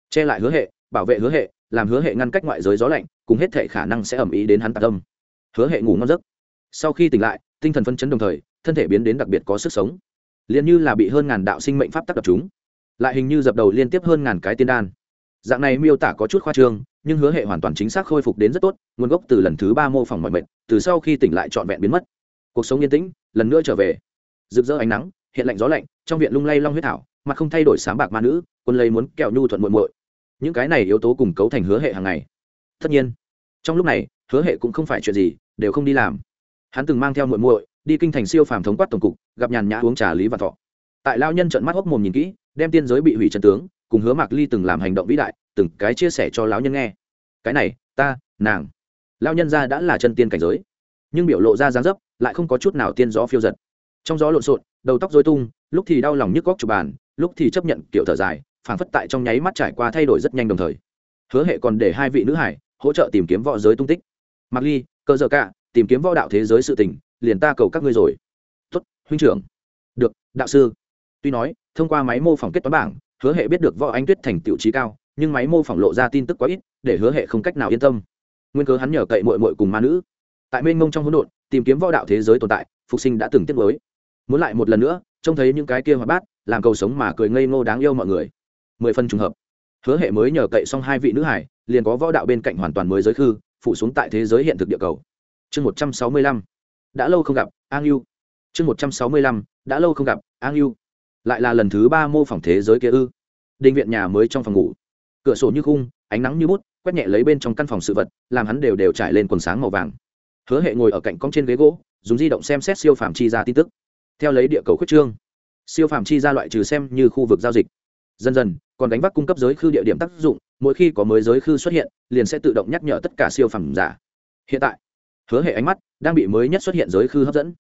Che lại hứa hệ, bảo vệ hứa hệ, làm hứa hệ ngăn cách ngoại giới gió lạnh, cùng hết thể khả năng sẽ ẩm ý đến hắn tạc tâm. Hứa hệ ngủ ngon giấc. Sau khi tỉnh lại, tinh thần phân chấn đồng thời, thân thể biến đến đặc biệt có sức sống. Liền như là bị hơn ngàn đạo sinh mệnh pháp tác đập chúng lại hình như dập đầu liên tiếp hơn ngàn cái tiên đan dạng này miêu tả có chút khoa trương, nhưng hứa hệ hoàn toàn chính xác khôi phục đến rất tốt, nguồn gốc từ lần thứ ba mô phỏng mọi mệnh từ sau khi tỉnh lại trọn vẹn biến mất. Cuộc sống yên tĩnh, lần nữa trở về. Rực rỡ ánh nắng, hiện lạnh gió lạnh, trong viện lung lay long huyết thảo mà không thay đổi sáng bạc ma nữ, quân lấy muốn kẹo nhu thuận muội muội. Những cái này yếu tố cùng cấu thành hứa hệ hàng ngày. Tất nhiên, trong lúc này, hứa hệ cũng không phải chuyện gì, đều không đi làm. Hắn từng mang theo muội muội, đi kinh thành siêu phàm thống quát tổng cục, gặp nhàn nhã uống trà lý và thọ. Tại lao nhân trận mắt hốc mồm nhìn kỹ, đem tiên giới bị hủy trần tướng cùng hứa mạc ly từng làm hành động vĩ đại, từng cái chia sẻ cho lão nhân nghe. Cái này, ta, nàng lao nhân ra đã là chân tiên cảnh giới, nhưng biểu lộ ra dáng dấp lại không có chút nào tiên gió phiêu giật. Trong gió lộn xộn, đầu tóc dối tung, lúc thì đau lòng nhức góc chụp bàn, lúc thì chấp nhận kiểu thở dài, phảng phất tại trong nháy mắt trải qua thay đổi rất nhanh đồng thời. Hứa hệ còn để hai vị nữ hải hỗ trợ tìm kiếm võ giới tung tích. Mặc ly, cơ giờ cả, tìm kiếm võ đạo thế giới sự tình, liền ta cầu các ngươi rồi. Tuất huynh trưởng. Được, đạo sư. Tuy nói, thông qua máy mô phỏng kết toán bảng hứa hệ biết được võ anh tuyết thành tựu trí cao, nhưng máy mô phỏng lộ ra tin tức quá ít, để hứa hệ không cách nào yên tâm. Nguyên cớ hắn nhờ cậy mội mội cùng ma nữ. Tại mênh mông trong hỗn độn, tìm kiếm võ đạo thế giới tồn tại, phục sinh đã từng tiết mới muốn lại một lần nữa, trông thấy những cái kia hoạt bát, làm cầu sống mà cười ngây ngô đáng yêu mọi người. Mười phân trùng hợp. Hứa hệ mới nhờ cậy xong hai vị nữ hải, liền có võ đạo bên cạnh hoàn toàn mới giới khư, phụ xuống tại thế giới hiện thực địa cầu. Chương một trăm sáu mươi lăm. Đã lâu không gặp, an yêu chương một trăm sáu mươi lăm. Đã lâu không gặp, an yêu lại là lần thứ ba mô phỏng thế giới kia ư. Định viện nhà mới trong phòng ngủ. Cửa sổ như khung, ánh nắng như bút, quét nhẹ lấy bên trong căn phòng sự vật, làm hắn đều đều trải lên quần sáng màu vàng. Hứa hệ ngồi ở cạnh cong trên ghế gỗ, dùng di động xem xét siêu phàm chi ra tin tức. Theo lấy địa cầu khuyết trương, siêu phàm chi ra loại trừ xem như khu vực giao dịch. Dần dần, còn đánh vác cung cấp giới khư địa điểm tác dụng, mỗi khi có mới giới khư xuất hiện, liền sẽ tự động nhắc nhở tất cả siêu phẩm giả. Hiện tại, hứa hệ ánh mắt đang bị mới nhất xuất hiện giới khư hấp dẫn.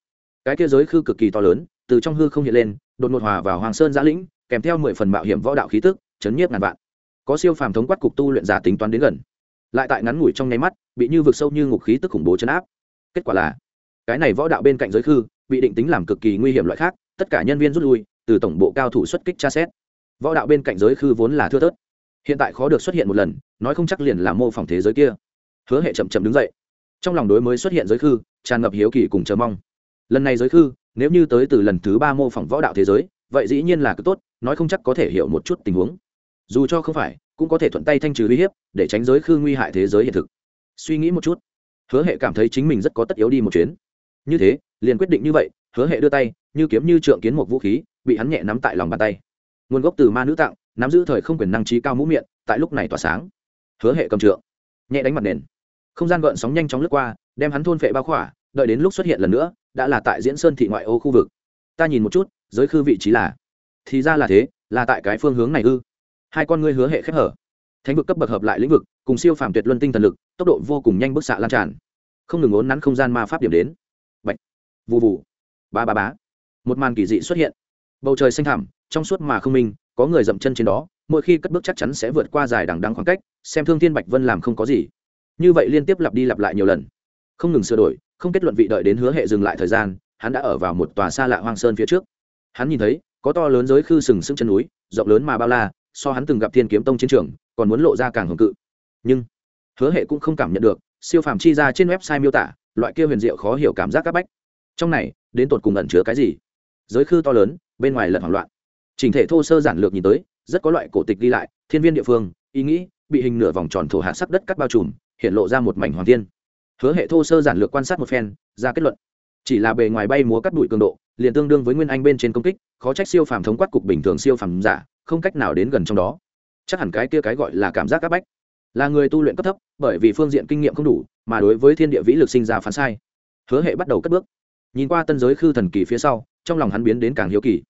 Cái kia giới khư cực kỳ to lớn, từ trong hư không hiện lên đột ngột hòa vào hoàng sơn giã lĩnh, kèm theo mười phần mạo hiểm võ đạo khí tức, chấn nhiếp ngàn vạn. Có siêu phàm thống quát cục tu luyện giả tính toán đến gần. Lại tại ngắn ngủi trong nháy mắt, bị như vực sâu như ngục khí tức khủng bố chấn áp. Kết quả là, cái này võ đạo bên cạnh giới khư, bị định tính làm cực kỳ nguy hiểm loại khác, tất cả nhân viên rút lui, từ tổng bộ cao thủ xuất kích tra xét. Võ đạo bên cạnh giới khư vốn là thưa thớt. Hiện tại khó được xuất hiện một lần, nói không chắc liền là mô phỏng thế giới kia. Hứa hệ chậm chậm đứng dậy. Trong lòng đối mới xuất hiện giới khư, tràn ngập hiếu kỳ cùng chờ mong. Lần này giới khư nếu như tới từ lần thứ ba mô phỏng võ đạo thế giới, vậy dĩ nhiên là cứ tốt, nói không chắc có thể hiểu một chút tình huống. Dù cho không phải, cũng có thể thuận tay thanh trừ uy hiếp, để tránh giới khư nguy hại thế giới hiện thực. Suy nghĩ một chút, hứa hệ cảm thấy chính mình rất có tất yếu đi một chuyến. Như thế, liền quyết định như vậy, hứa hệ đưa tay, như kiếm như trượng kiến một vũ khí, bị hắn nhẹ nắm tại lòng bàn tay. Nguồn gốc từ ma nữ tặng, nắm giữ thời không quyền năng trí cao mũ miệng, tại lúc này tỏa sáng. Hứa hệ cầm trượng, nhẹ đánh mặt nền. Không gian gợn sóng nhanh chóng lướt qua, đem hắn thôn phệ bao khỏa, đợi đến lúc xuất hiện lần nữa đã là tại diễn sơn thị ngoại ô khu vực. Ta nhìn một chút giới khư vị trí là. Thì ra là thế là tại cái phương hướng này ư. Hai con ngươi hứa hệ khép hở. Thánh vực cấp bậc hợp lại lĩnh vực cùng siêu phàm tuyệt luân tinh thần lực tốc độ vô cùng nhanh bức xạ lan tràn. Không ngừng ốn nắn không gian ma pháp điểm đến. Bạch, vù vù, ba ba bá một màn kỳ dị xuất hiện. Bầu trời xanh thẳm trong suốt mà không minh có người dậm chân trên đó mỗi khi cất bước chắc chắn sẽ vượt qua dài đằng đắng khoảng cách xem thương thiên bạch vân làm không có gì. Như vậy liên tiếp lặp đi lặp lại nhiều lần. Không ngừng sửa đổi không kết luận vị đợi đến hứa hệ dừng lại thời gian, hắn đã ở vào một tòa xa lạ hoang sơn phía trước. Hắn nhìn thấy, có to lớn giới khư sừng sững chân núi, rộng lớn mà bao la, so hắn từng gặp thiên kiếm tông chiến trường, còn muốn lộ ra càng hùng cự. Nhưng, hứa hệ cũng không cảm nhận được, siêu phàm chi ra trên website miêu tả, loại kia huyền diệu khó hiểu cảm giác các bách. Trong này, đến tột cùng ẩn chứa cái gì? Giới khư to lớn, bên ngoài lật hoảng loạn. Trình thể thô sơ giản lược nhìn tới, rất có loại cổ tịch đi lại, thiên viên địa phương, ý nghĩ, bị hình nửa vòng tròn thổ hạ sắc đất cắt bao trùm, hiện lộ ra một mảnh hoàng thiên hứa hệ thô sơ giản lược quan sát một phen, ra kết luận. Chỉ là bề ngoài bay múa cắt bụi cường độ, liền tương đương với nguyên anh bên trên công kích, khó trách siêu phàm thống quát cục bình thường siêu phàm giả, không cách nào đến gần trong đó. Chắc hẳn cái kia cái gọi là cảm giác áp bách. Là người tu luyện cấp thấp, bởi vì phương diện kinh nghiệm không đủ, mà đối với thiên địa vĩ lực sinh ra phán sai. Hứa hệ bắt đầu cất bước. Nhìn qua tân giới khư thần kỳ phía sau, trong lòng hắn biến đến càng hiếu kỳ.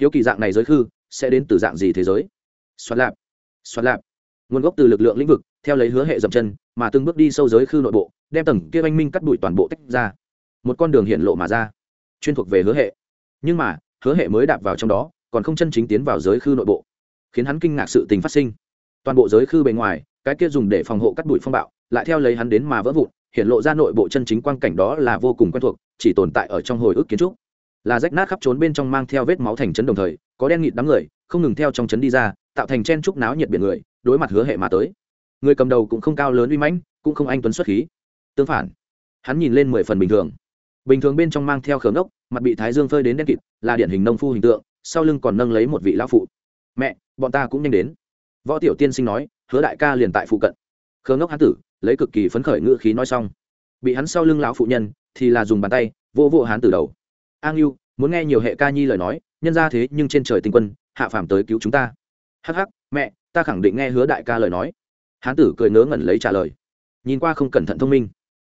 Hiếu kỳ dạng này giới khư, sẽ đến từ dạng gì thế giới? Xoát lạp. Xoát lạp. Nguồn gốc từ lực lượng lĩnh vực theo lấy hứa hệ dậm chân, mà từng bước đi sâu giới khư nội bộ, đem tầng kia anh minh cắt đuổi toàn bộ tách ra. Một con đường hiện lộ mà ra, chuyên thuộc về hứa hệ. Nhưng mà, hứa hệ mới đạp vào trong đó, còn không chân chính tiến vào giới khư nội bộ, khiến hắn kinh ngạc sự tình phát sinh. Toàn bộ giới khư bề ngoài, cái kia dùng để phòng hộ cắt đuổi phong bạo, lại theo lấy hắn đến mà vỡ vụn, hiện lộ ra nội bộ chân chính quang cảnh đó là vô cùng quen thuộc, chỉ tồn tại ở trong hồi ức kiến trúc. Là rách nát khắp trốn bên trong mang theo vết máu thành trấn đồng thời, có đen nghịt đám người, không ngừng theo trong trấn đi ra, tạo thành chen trúc náo nhiệt biển người, đối mặt hứa hệ mà tới người cầm đầu cũng không cao lớn uy mãnh, cũng không anh tuấn xuất khí. Tương phản, hắn nhìn lên mười phần bình thường. Bình thường bên trong mang theo khớm ốc mặt bị thái dương phơi đến đen kịt, là điển hình nông phu hình tượng, sau lưng còn nâng lấy một vị lão phụ. Mẹ, bọn ta cũng nhanh đến. Võ tiểu tiên sinh nói, hứa đại ca liền tại phụ cận. Khớm ốc hán tử, lấy cực kỳ phấn khởi ngữ khí nói xong. Bị hắn sau lưng lão phụ nhân, thì là dùng bàn tay vô vô hán tử đầu. An yêu muốn nghe nhiều hệ ca nhi lời nói, nhân ra thế nhưng trên trời tinh quân, hạ phàm tới cứu chúng ta. Hắc hắc, mẹ, ta khẳng định nghe hứa đại ca lời nói hán tử cười ngớ ngẩn lấy trả lời. Nhìn qua không cẩn thận thông minh.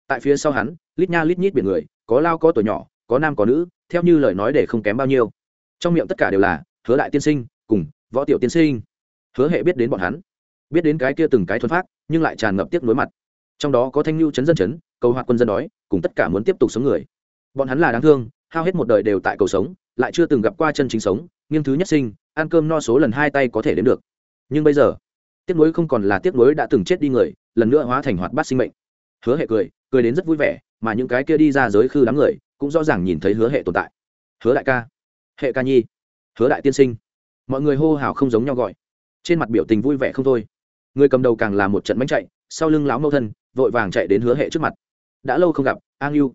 Tại phía sau hắn, lít nha lít nhít biển người, có lao có tuổi nhỏ, có nam có nữ, theo như lời nói để không kém bao nhiêu. Trong miệng tất cả đều là, hứa đại tiên sinh, cùng, võ tiểu tiên sinh. Hứa hệ biết đến bọn hắn, biết đến cái kia từng cái thuần phát nhưng lại tràn ngập tiếc nối mặt. Trong đó có thanh lưu chấn dân chấn, cầu hoạt quân dân đói, cùng tất cả muốn tiếp tục sống người. Bọn hắn là đáng thương, hao hết một đời đều tại cầu sống, lại chưa từng gặp qua chân chính sống, nghiêng thứ nhất sinh, ăn cơm no số lần hai tay có thể đến được. Nhưng bây giờ tiếc nuối không còn là tiếc nuối đã từng chết đi người, lần nữa hóa thành hoạt bát sinh mệnh. Hứa hệ cười cười đến rất vui vẻ, mà những cái kia đi ra giới khư đám người cũng rõ ràng nhìn thấy hứa hệ tồn tại. Hứa đại ca, hệ ca nhi, hứa đại tiên sinh. Mọi người hô hào không giống nhau gọi. Trên mặt biểu tình vui vẻ không thôi. Người cầm đầu càng là một trận bánh chạy, sau lưng láo mâu thân, vội vàng chạy đến hứa hệ trước mặt. Đã lâu không gặp an yêu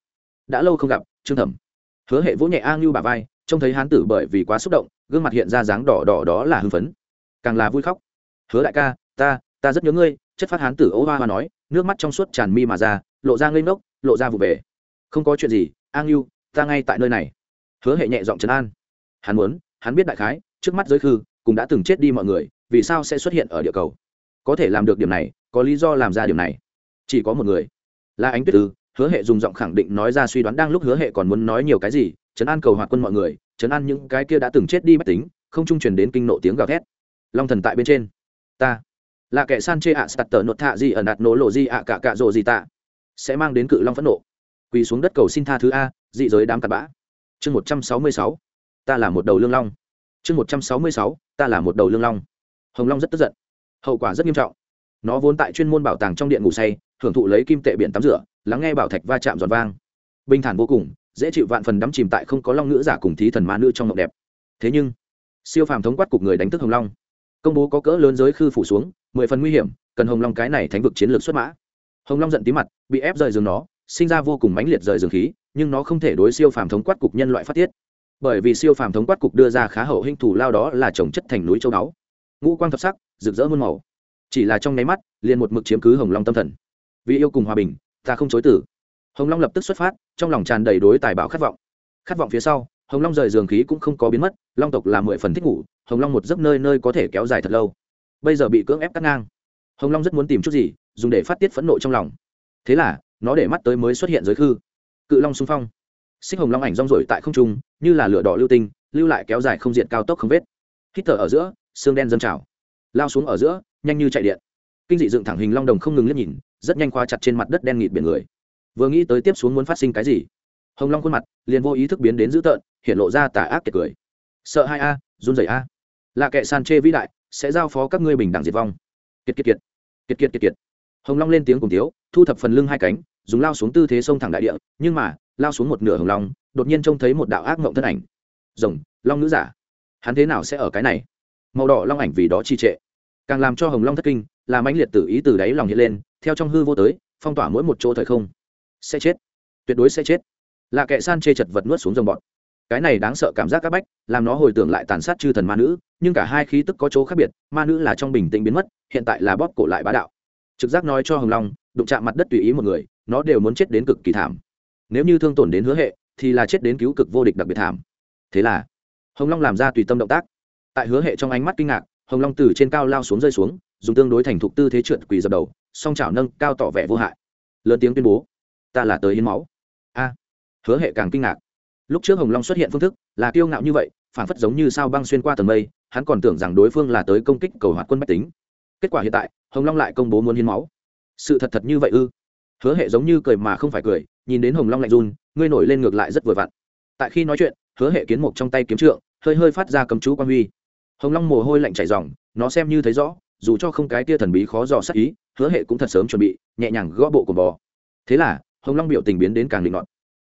đã lâu không gặp, trương thẩm. Hứa hệ vỗ nhẹ an yêu bà vai, trông thấy hán tử bởi vì quá xúc động, gương mặt hiện ra dáng đỏ đỏ đó là hưng phấn. Càng là vui khóc. Hứa đại ca ta ta rất nhớ ngươi, chất phát hán tử ô hoa hoa nói, nước mắt trong suốt tràn mi mà ra, lộ ra ngây ngốc, lộ ra vụ về. Không có chuyện gì, an yêu ta ngay tại nơi này. Hứa hệ nhẹ giọng trấn an. Hắn muốn, hắn biết đại khái, trước mắt giới khư, cũng đã từng chết đi mọi người, vì sao sẽ xuất hiện ở địa cầu? Có thể làm được điểm này, có lý do làm ra điểm này. Chỉ có một người. Là ánh tuyết tư, hứa hệ dùng giọng khẳng định nói ra suy đoán đang lúc hứa hệ còn muốn nói nhiều cái gì chấn an cầu hoạt quân mọi người chấn an những cái kia đã từng chết đi bất tính, không trung truyền đến kinh nộ tiếng gào thét. Long thần tại bên trên. Ta là kẻ san chê ạ, sạt tờ nột thạ gì ở nạt nổ lộ gì ạ, cả cạ rộ gì tạ. Sẽ mang đến cự long phẫn nộ. Quỳ xuống đất cầu xin tha thứ a, dị giới đám cặn bã. Chương một trăm sáu mươi sáu, ta là một đầu lương long. Chương một trăm sáu mươi sáu, ta là một đầu lương long. Hồng long rất tức giận. Hậu quả rất nghiêm trọng. Nó vốn tại chuyên môn bảo tàng trong điện ngủ say, hưởng thụ lấy kim tệ biển tắm rửa, lắng nghe bảo thạch va chạm giòn vang. Bình thản vô cùng, dễ chịu vạn phần đắm chìm tại không có long nữ giả cùng thí thần ma nữ trong ngọc đẹp. Thế nhưng, siêu phàm thống quát cục người đánh thức hồng long. Công bố có cỡ lớn giới khư phủ xuống mười phần nguy hiểm, cần hồng long cái này thánh vực chiến lược xuất mã. Hồng long giận tí mặt, bị ép rời giường nó, sinh ra vô cùng mãnh liệt rời giường khí, nhưng nó không thể đối siêu phàm thống quát cục nhân loại phát tiết. Bởi vì siêu phàm thống quát cục đưa ra khá hậu hình thủ lao đó là trồng chất thành núi châu đáo ngũ quang thập sắc, rực rỡ muôn màu. Chỉ là trong nháy mắt, liền một mực chiếm cứ hồng long tâm thần. Vì yêu cùng hòa bình, ta không chối tử hồng long lập tức xuất phát, trong lòng tràn đầy đối tài bảo khát vọng. Khát vọng phía sau, hồng long rời giường khí cũng không có biến mất, long tộc là mười phần thích ngủ, hồng long một giấc nơi nơi có thể kéo dài thật lâu bây giờ bị cưỡng ép cắt ngang. Hồng long rất muốn tìm chút gì, dùng để phát tiết phẫn nộ trong lòng. Thế là, nó để mắt tới mới xuất hiện giới khư. Cự long xung phong. Xích hồng long ảnh rong rổi tại không trung, như là lửa đỏ lưu tinh, lưu lại kéo dài không diện cao tốc không vết. Hít thở ở giữa, xương đen dâng trào. Lao xuống ở giữa, nhanh như chạy điện. Kinh dị dựng thẳng hình long đồng không ngừng liếc nhìn, rất nhanh khoa chặt trên mặt đất đen nghịt biển người. Vừa nghĩ tới tiếp xuống muốn phát sinh cái gì, hồng long khuôn mặt liền vô ý thức biến đến dữ tợn, hiện lộ ra tà ác kiệt cười. Sợ hai a, run rẩy a. Là kẻ san chê vĩ đại sẽ giao phó các ngươi bình đẳng diệt vong. Kiệt kiệt kiệt kiệt kiệt kiệt kiệt. Hồng long lên tiếng cùng tiếu thu thập phần lưng hai cánh, dùng lao xuống tư thế sông thẳng đại địa, nhưng mà, lao xuống một nửa hồng long, đột nhiên trông thấy một đạo ác mộng thân ảnh. Rồng, long nữ giả, hắn thế nào sẽ ở cái này? Màu đỏ long ảnh vì đó trì trệ. Càng làm cho hồng long thất kinh, là mãnh liệt tự ý từ đáy lòng hiện lên, theo trong hư vô tới, phong tỏa mỗi một chỗ thời không. Sẽ chết. Tuyệt đối sẽ chết. Là kẻ san chê chật vật nuốt xuống dòng bọn cái này đáng sợ cảm giác các bách, làm nó hồi tưởng lại tàn sát chư thần ma nữ nhưng cả hai khí tức có chỗ khác biệt, ma nữ là trong bình tĩnh biến mất, hiện tại là bóp cổ lại bá đạo. Trực giác nói cho hồng long, đụng chạm mặt đất tùy ý một người, nó đều muốn chết đến cực kỳ thảm. Nếu như thương tổn đến hứa hệ, thì là chết đến cứu cực vô địch đặc biệt thảm. Thế là, hồng long làm ra tùy tâm động tác. Tại hứa hệ trong ánh mắt kinh ngạc, hồng long từ trên cao lao xuống rơi xuống, dùng tương đối thành thục tư thế trượt quỳ dập đầu, song chảo nâng cao tỏ vẻ vô hại. Lớn tiếng tuyên bố, ta là tới hiến máu. A, hứa hệ càng kinh ngạc. Lúc trước hồng long xuất hiện phương thức là kiêu ngạo như vậy phản phất giống như sao băng xuyên qua tầng mây hắn còn tưởng rằng đối phương là tới công kích cầu hoạt quân bách tính. Kết quả hiện tại, hồng long lại công bố muốn hiến máu. Sự thật thật như vậy ư? Hứa hệ giống như cười mà không phải cười, nhìn đến hồng long lạnh run, ngươi nổi lên ngược lại rất vừa vặn. Tại khi nói chuyện, hứa hệ kiến mục trong tay kiếm trượng, hơi hơi phát ra cầm chú quan huy. Hồng long mồ hôi lạnh chảy dòng nó xem như thấy rõ, dù cho không cái tia thần bí khó dò sắc ý, hứa hệ cũng thật sớm chuẩn bị, nhẹ nhàng gõ bộ của bò. Thế là, hồng long biểu tình biến đến càng định loạn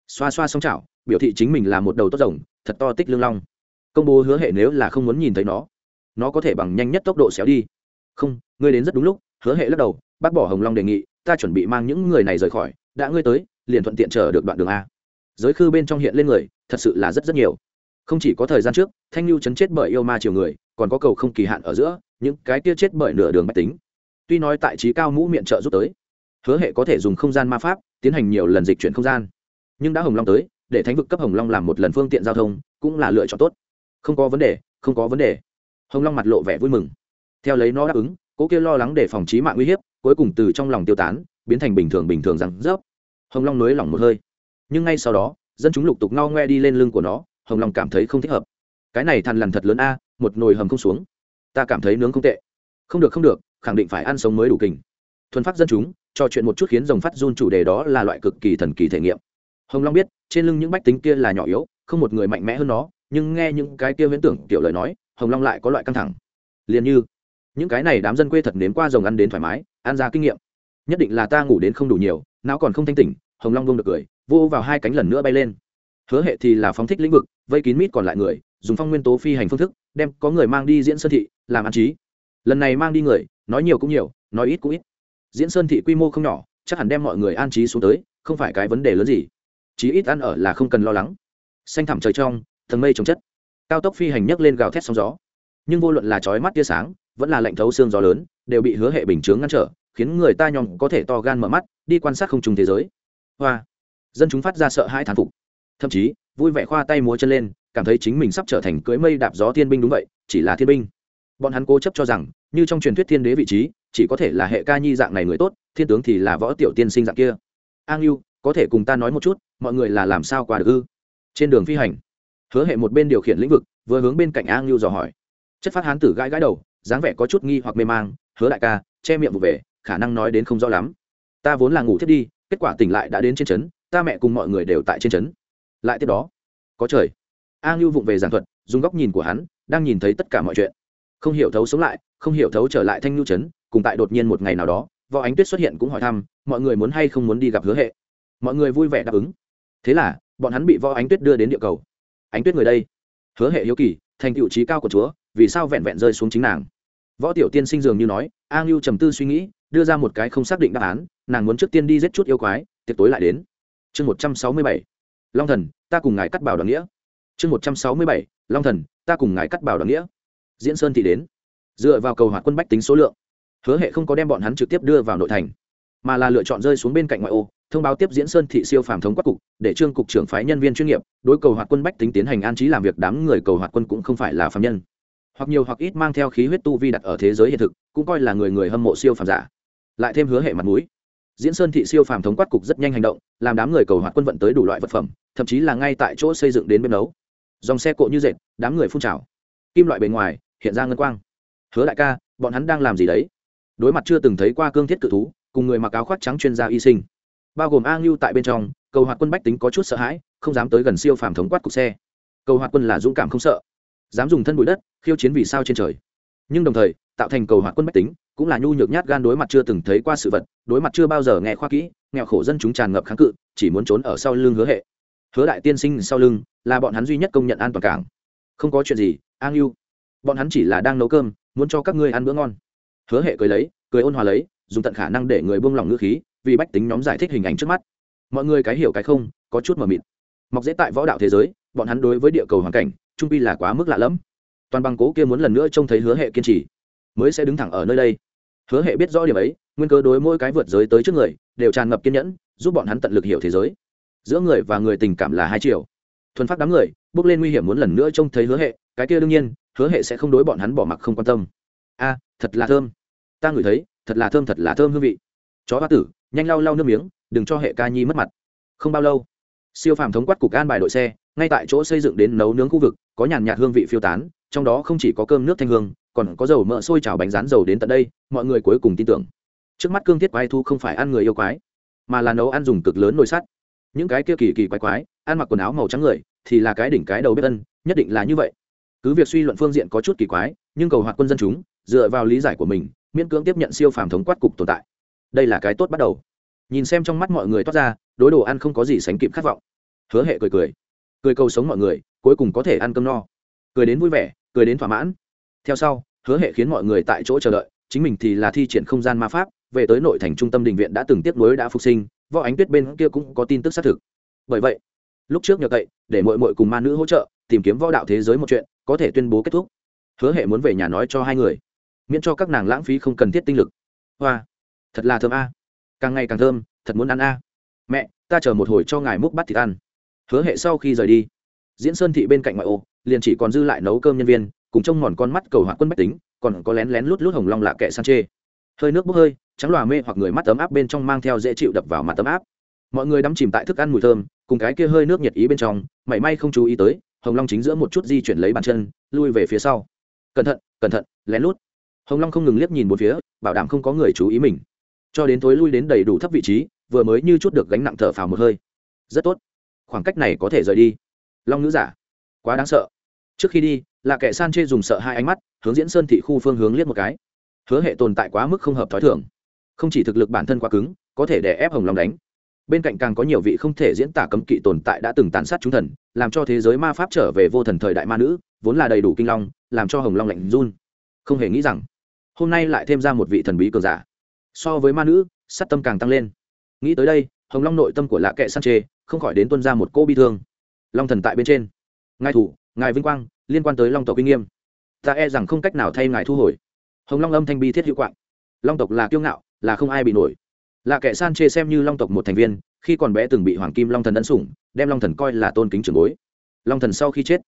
xoa xoa xong chảo, biểu thị chính mình là một đầu tốt rồng, thật to tích lương long công bố hứa hệ nếu là không muốn nhìn thấy nó nó có thể bằng nhanh nhất tốc độ xéo đi. Không, ngươi đến rất đúng lúc, hứa hệ lắc đầu, bác bỏ hồng long đề nghị, ta chuẩn bị mang những người này rời khỏi, đã ngươi tới, liền thuận tiện chờ được đoạn đường a. Giới khư bên trong hiện lên người, thật sự là rất rất nhiều. Không chỉ có thời gian trước, thanh lưu chấn chết bởi yêu ma chiều người, còn có cầu không kỳ hạn ở giữa, những cái kia chết bởi nửa đường mách tính. Tuy nói tại trí cao mũ miệng trợ giúp tới, hứa hệ có thể dùng không gian ma pháp, tiến hành nhiều lần dịch chuyển không gian. Nhưng đã hồng long tới, để thánh vực cấp hồng long làm một lần phương tiện giao thông, cũng là lựa chọn tốt không có vấn đề, không có vấn đề. Hồng long mặt lộ vẻ vui mừng. Theo lấy nó đáp ứng, cố kia lo lắng để phòng trí mạng uy hiếp, cuối cùng từ trong lòng tiêu tán, biến thành bình thường bình thường rằng rớp. Hồng long nới lỏng một hơi. Nhưng ngay sau đó, dân chúng lục tục ngao ngoe đi lên lưng của nó, hồng long cảm thấy không thích hợp. Cái này thằn lằn thật lớn a, một nồi hầm không xuống. Ta cảm thấy nướng không tệ. Không được không được, khẳng định phải ăn sống mới đủ kình. Thuần phát dân chúng trò chuyện một chút khiến rồng phát run chủ đề đó là loại cực kỳ thần kỳ thể nghiệm. Hồng long biết, trên lưng những bách tính kia là nhỏ yếu, không một người mạnh mẽ hơn nó nhưng nghe những cái kia viễn tưởng kiểu lời nói, hồng long lại có loại căng thẳng. Liền như, những cái này đám dân quê thật nếm qua rồng ăn đến thoải mái, ăn ra kinh nghiệm. Nhất định là ta ngủ đến không đủ nhiều, não còn không thanh tỉnh, hồng long bông được cười vô vào hai cánh lần nữa bay lên. Hứa hệ thì là phóng thích lĩnh vực, vây kín mít còn lại người, dùng phong nguyên tố phi hành phương thức, đem có người mang đi diễn sơn thị, làm ăn trí. Lần này mang đi người, nói nhiều cũng nhiều, nói ít cũng ít. Diễn sơn thị quy mô không nhỏ, chắc hẳn đem mọi người an trí xuống tới, không phải cái vấn đề lớn gì. Chí ít ăn ở là không cần lo lắng. Xanh thẳm trời trong thần mây trồng chất. Cao tốc phi hành nhấc lên gào thét sóng gió. Nhưng vô luận là chói mắt tia sáng, vẫn là lạnh thấu xương gió lớn, đều bị hứa hệ bình chướng ngăn trở, khiến người ta nhòm có thể to gan mở mắt, đi quan sát không trùng thế giới. Hoa. Dân chúng phát ra sợ hãi thán phục. Thậm chí, vui vẻ khoa tay múa chân lên, cảm thấy chính mình sắp trở thành cưới mây đạp gió thiên binh đúng vậy, chỉ là thiên binh. Bọn hắn cố chấp cho rằng, như trong truyền thuyết thiên đế vị trí, chỉ có thể là hệ ca nhi dạng này người tốt, thiên tướng thì là võ tiểu tiên sinh dạng kia. An yêu có thể cùng ta nói một chút, mọi người là làm sao qua được ư? Trên đường phi hành hứa hệ một bên điều khiển lĩnh vực, vừa hướng bên cạnh Ang yêu dò hỏi. Chất phát hán tử gãi gãi đầu, dáng vẻ có chút nghi hoặc mê mang, hứa đại ca, che miệng vụ về, khả năng nói đến không rõ lắm. Ta vốn là ngủ thiết đi, kết quả tỉnh lại đã đến trên trấn, ta mẹ cùng mọi người đều tại trên trấn. Lại tiếp đó, có trời. A ngưu vụng về giảng thuật, dùng góc nhìn của hắn, đang nhìn thấy tất cả mọi chuyện. Không hiểu thấu sống lại, không hiểu thấu trở lại thanh nhu trấn, cùng tại đột nhiên một ngày nào đó, võ ánh tuyết xuất hiện cũng hỏi thăm, mọi người muốn hay không muốn đi gặp hứa hệ? Mọi người vui vẻ đáp ứng. Thế là, bọn hắn bị võ ánh tuyết đưa đến địa cầu ánh tuyết người đây. Hứa hệ hiếu kỳ, thành tựu trí cao của chúa, vì sao vẹn vẹn rơi xuống chính nàng? Võ tiểu tiên sinh dường như nói, a ngưu trầm tư suy nghĩ, đưa ra một cái không xác định đáp án, nàng muốn trước tiên đi giết chút yêu quái, tiệc tối lại đến. Chương một trăm sáu mươi bảy, long thần, ta cùng ngài cắt bảo đoàn nghĩa. Chương một trăm sáu mươi bảy, long thần, ta cùng ngài cắt bảo đoàn nghĩa. Diễn sơn thì đến. Dựa vào cầu hỏa quân bách tính số lượng, hứa hệ không có đem bọn hắn trực tiếp đưa vào nội thành, mà là lựa chọn rơi xuống bên cạnh ngoại ô thông báo tiếp diễn sơn thị siêu phàm thống quát cục, để trương cục trưởng phái nhân viên chuyên nghiệp, đối cầu hoạt quân bách tính tiến hành an trí làm việc, đám người cầu hoạt quân cũng không phải là phạm nhân. Hoặc nhiều hoặc ít mang theo khí huyết tu vi đặt ở thế giới hiện thực, cũng coi là người người hâm mộ siêu phàm giả. Lại thêm hứa hệ mặt mũi. Diễn sơn thị siêu phàm thống quát cục rất nhanh hành động, làm đám người cầu hoạt quân vận tới đủ loại vật phẩm, thậm chí là ngay tại chỗ xây dựng đến bên nấu. Dòng xe cộ như dệt, đám người phun trào. Kim loại bề ngoài, hiện ra ngân quang. Hứa đại ca, bọn hắn đang làm gì đấy? Đối mặt chưa từng thấy qua cương thiết cự thú, cùng người mặc áo khoác trắng chuyên gia y sinh bao gồm a ngưu tại bên trong, cầu hoạt quân bách tính có chút sợ hãi, không dám tới gần siêu phàm thống quát cục xe. Cầu hoạt quân là dũng cảm không sợ, dám dùng thân bụi đất, khiêu chiến vì sao trên trời. Nhưng đồng thời, tạo thành cầu hoạt quân bách tính cũng là nhu nhược nhát gan đối mặt chưa từng thấy qua sự vật, đối mặt chưa bao giờ nghe khoa kỹ, nghèo khổ dân chúng tràn ngập kháng cự, chỉ muốn trốn ở sau lưng hứa hệ. Hứa đại tiên sinh sau lưng là bọn hắn duy nhất công nhận an toàn cảng. Không có chuyện gì an yêu bọn hắn chỉ là đang nấu cơm, muốn cho các ngươi ăn bữa ngon. Hứa hệ cười lấy, cười ôn hòa lấy, dùng tận khả năng để người buông lỏng ngữ khí vì bách tính nhóm giải thích hình ảnh trước mắt. Mọi người cái hiểu cái không, có chút mờ mịt. Mọc dễ tại võ đạo thế giới, bọn hắn đối với địa cầu hoàn cảnh, trung pi là quá mức lạ lẫm. Toàn bằng cố kia muốn lần nữa trông thấy hứa hệ kiên trì, mới sẽ đứng thẳng ở nơi đây. Hứa hệ biết rõ điểm ấy, nguyên cơ đối mỗi cái vượt giới tới trước người, đều tràn ngập kiên nhẫn, giúp bọn hắn tận lực hiểu thế giới. Giữa người và người tình cảm là hai chiều. Thuần phát đám người, bước lên nguy hiểm muốn lần nữa trông thấy hứa hệ, cái kia đương nhiên, hứa hệ sẽ không đối bọn hắn bỏ mặc không quan tâm. A, thật là thơm. Ta ngửi thấy, thật là thơm thật là thơm hương vị. Chó hoa tử nhanh lau lau nước miếng, đừng cho hệ ca nhi mất mặt. Không bao lâu, siêu phàm thống quát cục an bài đội xe, ngay tại chỗ xây dựng đến nấu nướng khu vực, có nhàn nhạt hương vị phiêu tán, trong đó không chỉ có cơm nước thanh hương, còn có dầu mỡ sôi chảo bánh rán dầu đến tận đây, mọi người cuối cùng tin tưởng. Trước mắt cương thiết quái thu không phải ăn người yêu quái, mà là nấu ăn dùng cực lớn nồi sắt. Những cái kia kỳ kỳ quái quái, ăn mặc quần áo màu trắng người, thì là cái đỉnh cái đầu bếp ân, nhất định là như vậy. Cứ việc suy luận phương diện có chút kỳ quái, nhưng cầu hoạt quân dân chúng, dựa vào lý giải của mình, miễn cưỡng tiếp nhận siêu phàm thống quát cục tồn tại đây là cái tốt bắt đầu. Nhìn xem trong mắt mọi người toát ra, đối đồ ăn không có gì sánh kịp khát vọng. Hứa hệ cười cười. Cười cầu sống mọi người, cuối cùng có thể ăn cơm no. Cười đến vui vẻ, cười đến thỏa mãn. Theo sau, hứa hệ khiến mọi người tại chỗ chờ đợi, chính mình thì là thi triển không gian ma pháp, về tới nội thành trung tâm đình viện đã từng tiếp nối đã phục sinh, võ ánh tuyết bên kia cũng có tin tức xác thực. Bởi vậy, lúc trước nhờ cậy, để mội mội cùng ma nữ hỗ trợ, tìm kiếm võ đạo thế giới một chuyện, có thể tuyên bố kết thúc. Hứa hệ muốn về nhà nói cho hai người, miễn cho các nàng lãng phí không cần thiết tinh lực. Hoa thật là thơm a. Càng ngày càng thơm, thật muốn ăn a. Mẹ, ta chờ một hồi cho ngài múc bắt thịt ăn. Hứa hệ sau khi rời đi, diễn sơn thị bên cạnh ngoại ô, liền chỉ còn dư lại nấu cơm nhân viên, cùng trông ngòn con mắt cầu hoạt quân bách tính, còn có lén lén lút lút hồng long lạ kệ san chê. Hơi nước bốc hơi, trắng lòa mê hoặc người mắt ấm áp bên trong mang theo dễ chịu đập vào mặt ấm áp. Mọi người đắm chìm tại thức ăn mùi thơm, cùng cái kia hơi nước nhiệt ý bên trong, mảy may không chú ý tới, hồng long chính giữa một chút di chuyển lấy bàn chân, lui về phía sau. Cẩn thận cẩn thận, lén lút. Hồng long không ngừng liếc nhìn một phía, bảo đảm không có người chú ý mình cho đến tối lui đến đầy đủ thấp vị trí, vừa mới như chút được gánh nặng thở phào một hơi. Rất tốt. Khoảng cách này có thể rời đi. Long nữ giả. Quá đáng sợ. Trước khi đi là kẻ san chê dùng sợ hai ánh mắt, hướng diễn sơn thị khu phương hướng liếc một cái. Hứa hệ tồn tại quá mức không hợp t h ó i thưởng không chỉ thực lực bản thân quá cứng, có thể đè ép hồng long đánh. Bên cạnh càng có nhiều vị không thể diễn tả cấm kỵ tồn tại đã từng tàn sát chúng thần, làm cho thế giới ma pháp trở về vô thần thời đại ma nữ, vốn là đầy đủ kinh long, làm cho hồng long lạnh run. Không hề nghĩ rằng, hôm nay lại thêm ra một vị thần bí cường giả so với ma nữ, sát tâm càng tăng lên. Nghĩ tới đây, hồng long nội tâm của lạ kệ san chê không khỏi đến tuân ra một cô bi thương. Long thần tại bên trên. Ngài thủ, ngài vinh quang, liên quan tới long tộc uy nghiêm. Ta e rằng không cách nào thay ngài thu hồi. Hồng long âm thanh bi thiết hữu quạng. Long tộc là kiêu ngạo, là không ai bị nổi. Là kẻ san chê xem như long tộc một thành viên, khi còn bé từng bị hoàng kim long thần ân sủng, đem long thần coi là tôn kính trường bối. Long thần sau khi chết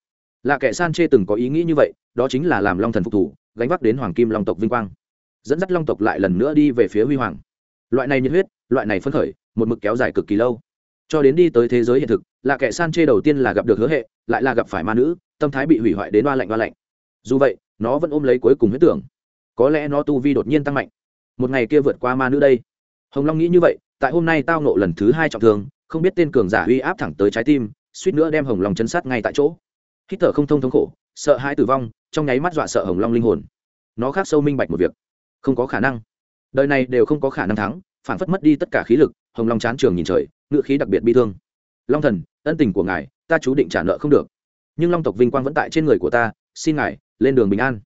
là kẻ san chê từng có ý nghĩ như vậy, đó chính là làm long thần phục thủ, gánh vác đến hoàng kim long tộc vinh quang dẫn dắt long tộc lại lần nữa đi về phía huy hoàng. Loại này nhiệt huyết, loại này phấn khởi, một mực kéo dài cực kỳ lâu. Cho đến đi tới thế giới hiện thực, là kẻ san chê đầu tiên là gặp được hứa hệ, lại là gặp phải ma nữ, tâm thái bị hủy hoại đến ba lạnh ba lạnh. Dù vậy, nó vẫn ôm lấy cuối cùng huyết tưởng. Có lẽ nó tu vi đột nhiên tăng mạnh. Một ngày kia vượt qua ma nữ đây. Hồng long nghĩ như vậy, tại hôm nay tao nộ lần thứ hai trọng thương, không biết tên cường giả uy áp thẳng tới trái tim, suýt nữa đem hồng long chấn sát ngay tại chỗ. Hít thở không thông thống khổ, sợ hãi tử vong, trong nháy mắt dọa sợ hồng long linh hồn. Nó khác sâu minh bạch một việc không có khả năng. Đời này đều không có khả năng thắng phản phất mất đi tất cả khí lực, hồng long chán trường nhìn trời, ngựa khí đặc biệt bi thương. Long thần, ân tình của ngài, ta chú định trả nợ không được. Nhưng long tộc vinh quang vẫn tại trên người của ta, xin ngài, lên đường bình an.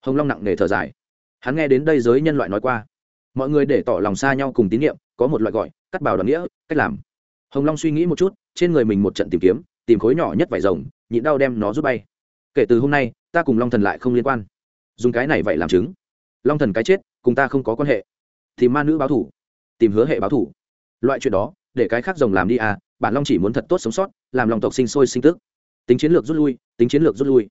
Hồng long nặng nề thở dài. Hắn nghe đến đây giới nhân loại nói qua. Mọi người để tỏ lòng xa nhau cùng tín nhiệm, có một loại gọi, cắt bào đoàn nghĩa, cách làm. Hồng long suy nghĩ một chút, trên người mình một trận tìm kiếm, tìm khối nhỏ nhất vải rồng, nhịn đau đem nó rút bay. Kể từ hôm nay, ta cùng long thần lại không liên quan. Dùng cái này vậy làm chứng long thần cái chết, cùng ta không có quan hệ. Tìm ma nữ báo thủ, tìm hứa hệ báo thủ. Loại chuyện đó, để cái khác rồng làm đi à bản long chỉ muốn thật tốt sống sót, làm lòng tộc sinh sôi sinh tức. Tính chiến lược rút lui, tính chiến lược rút lui.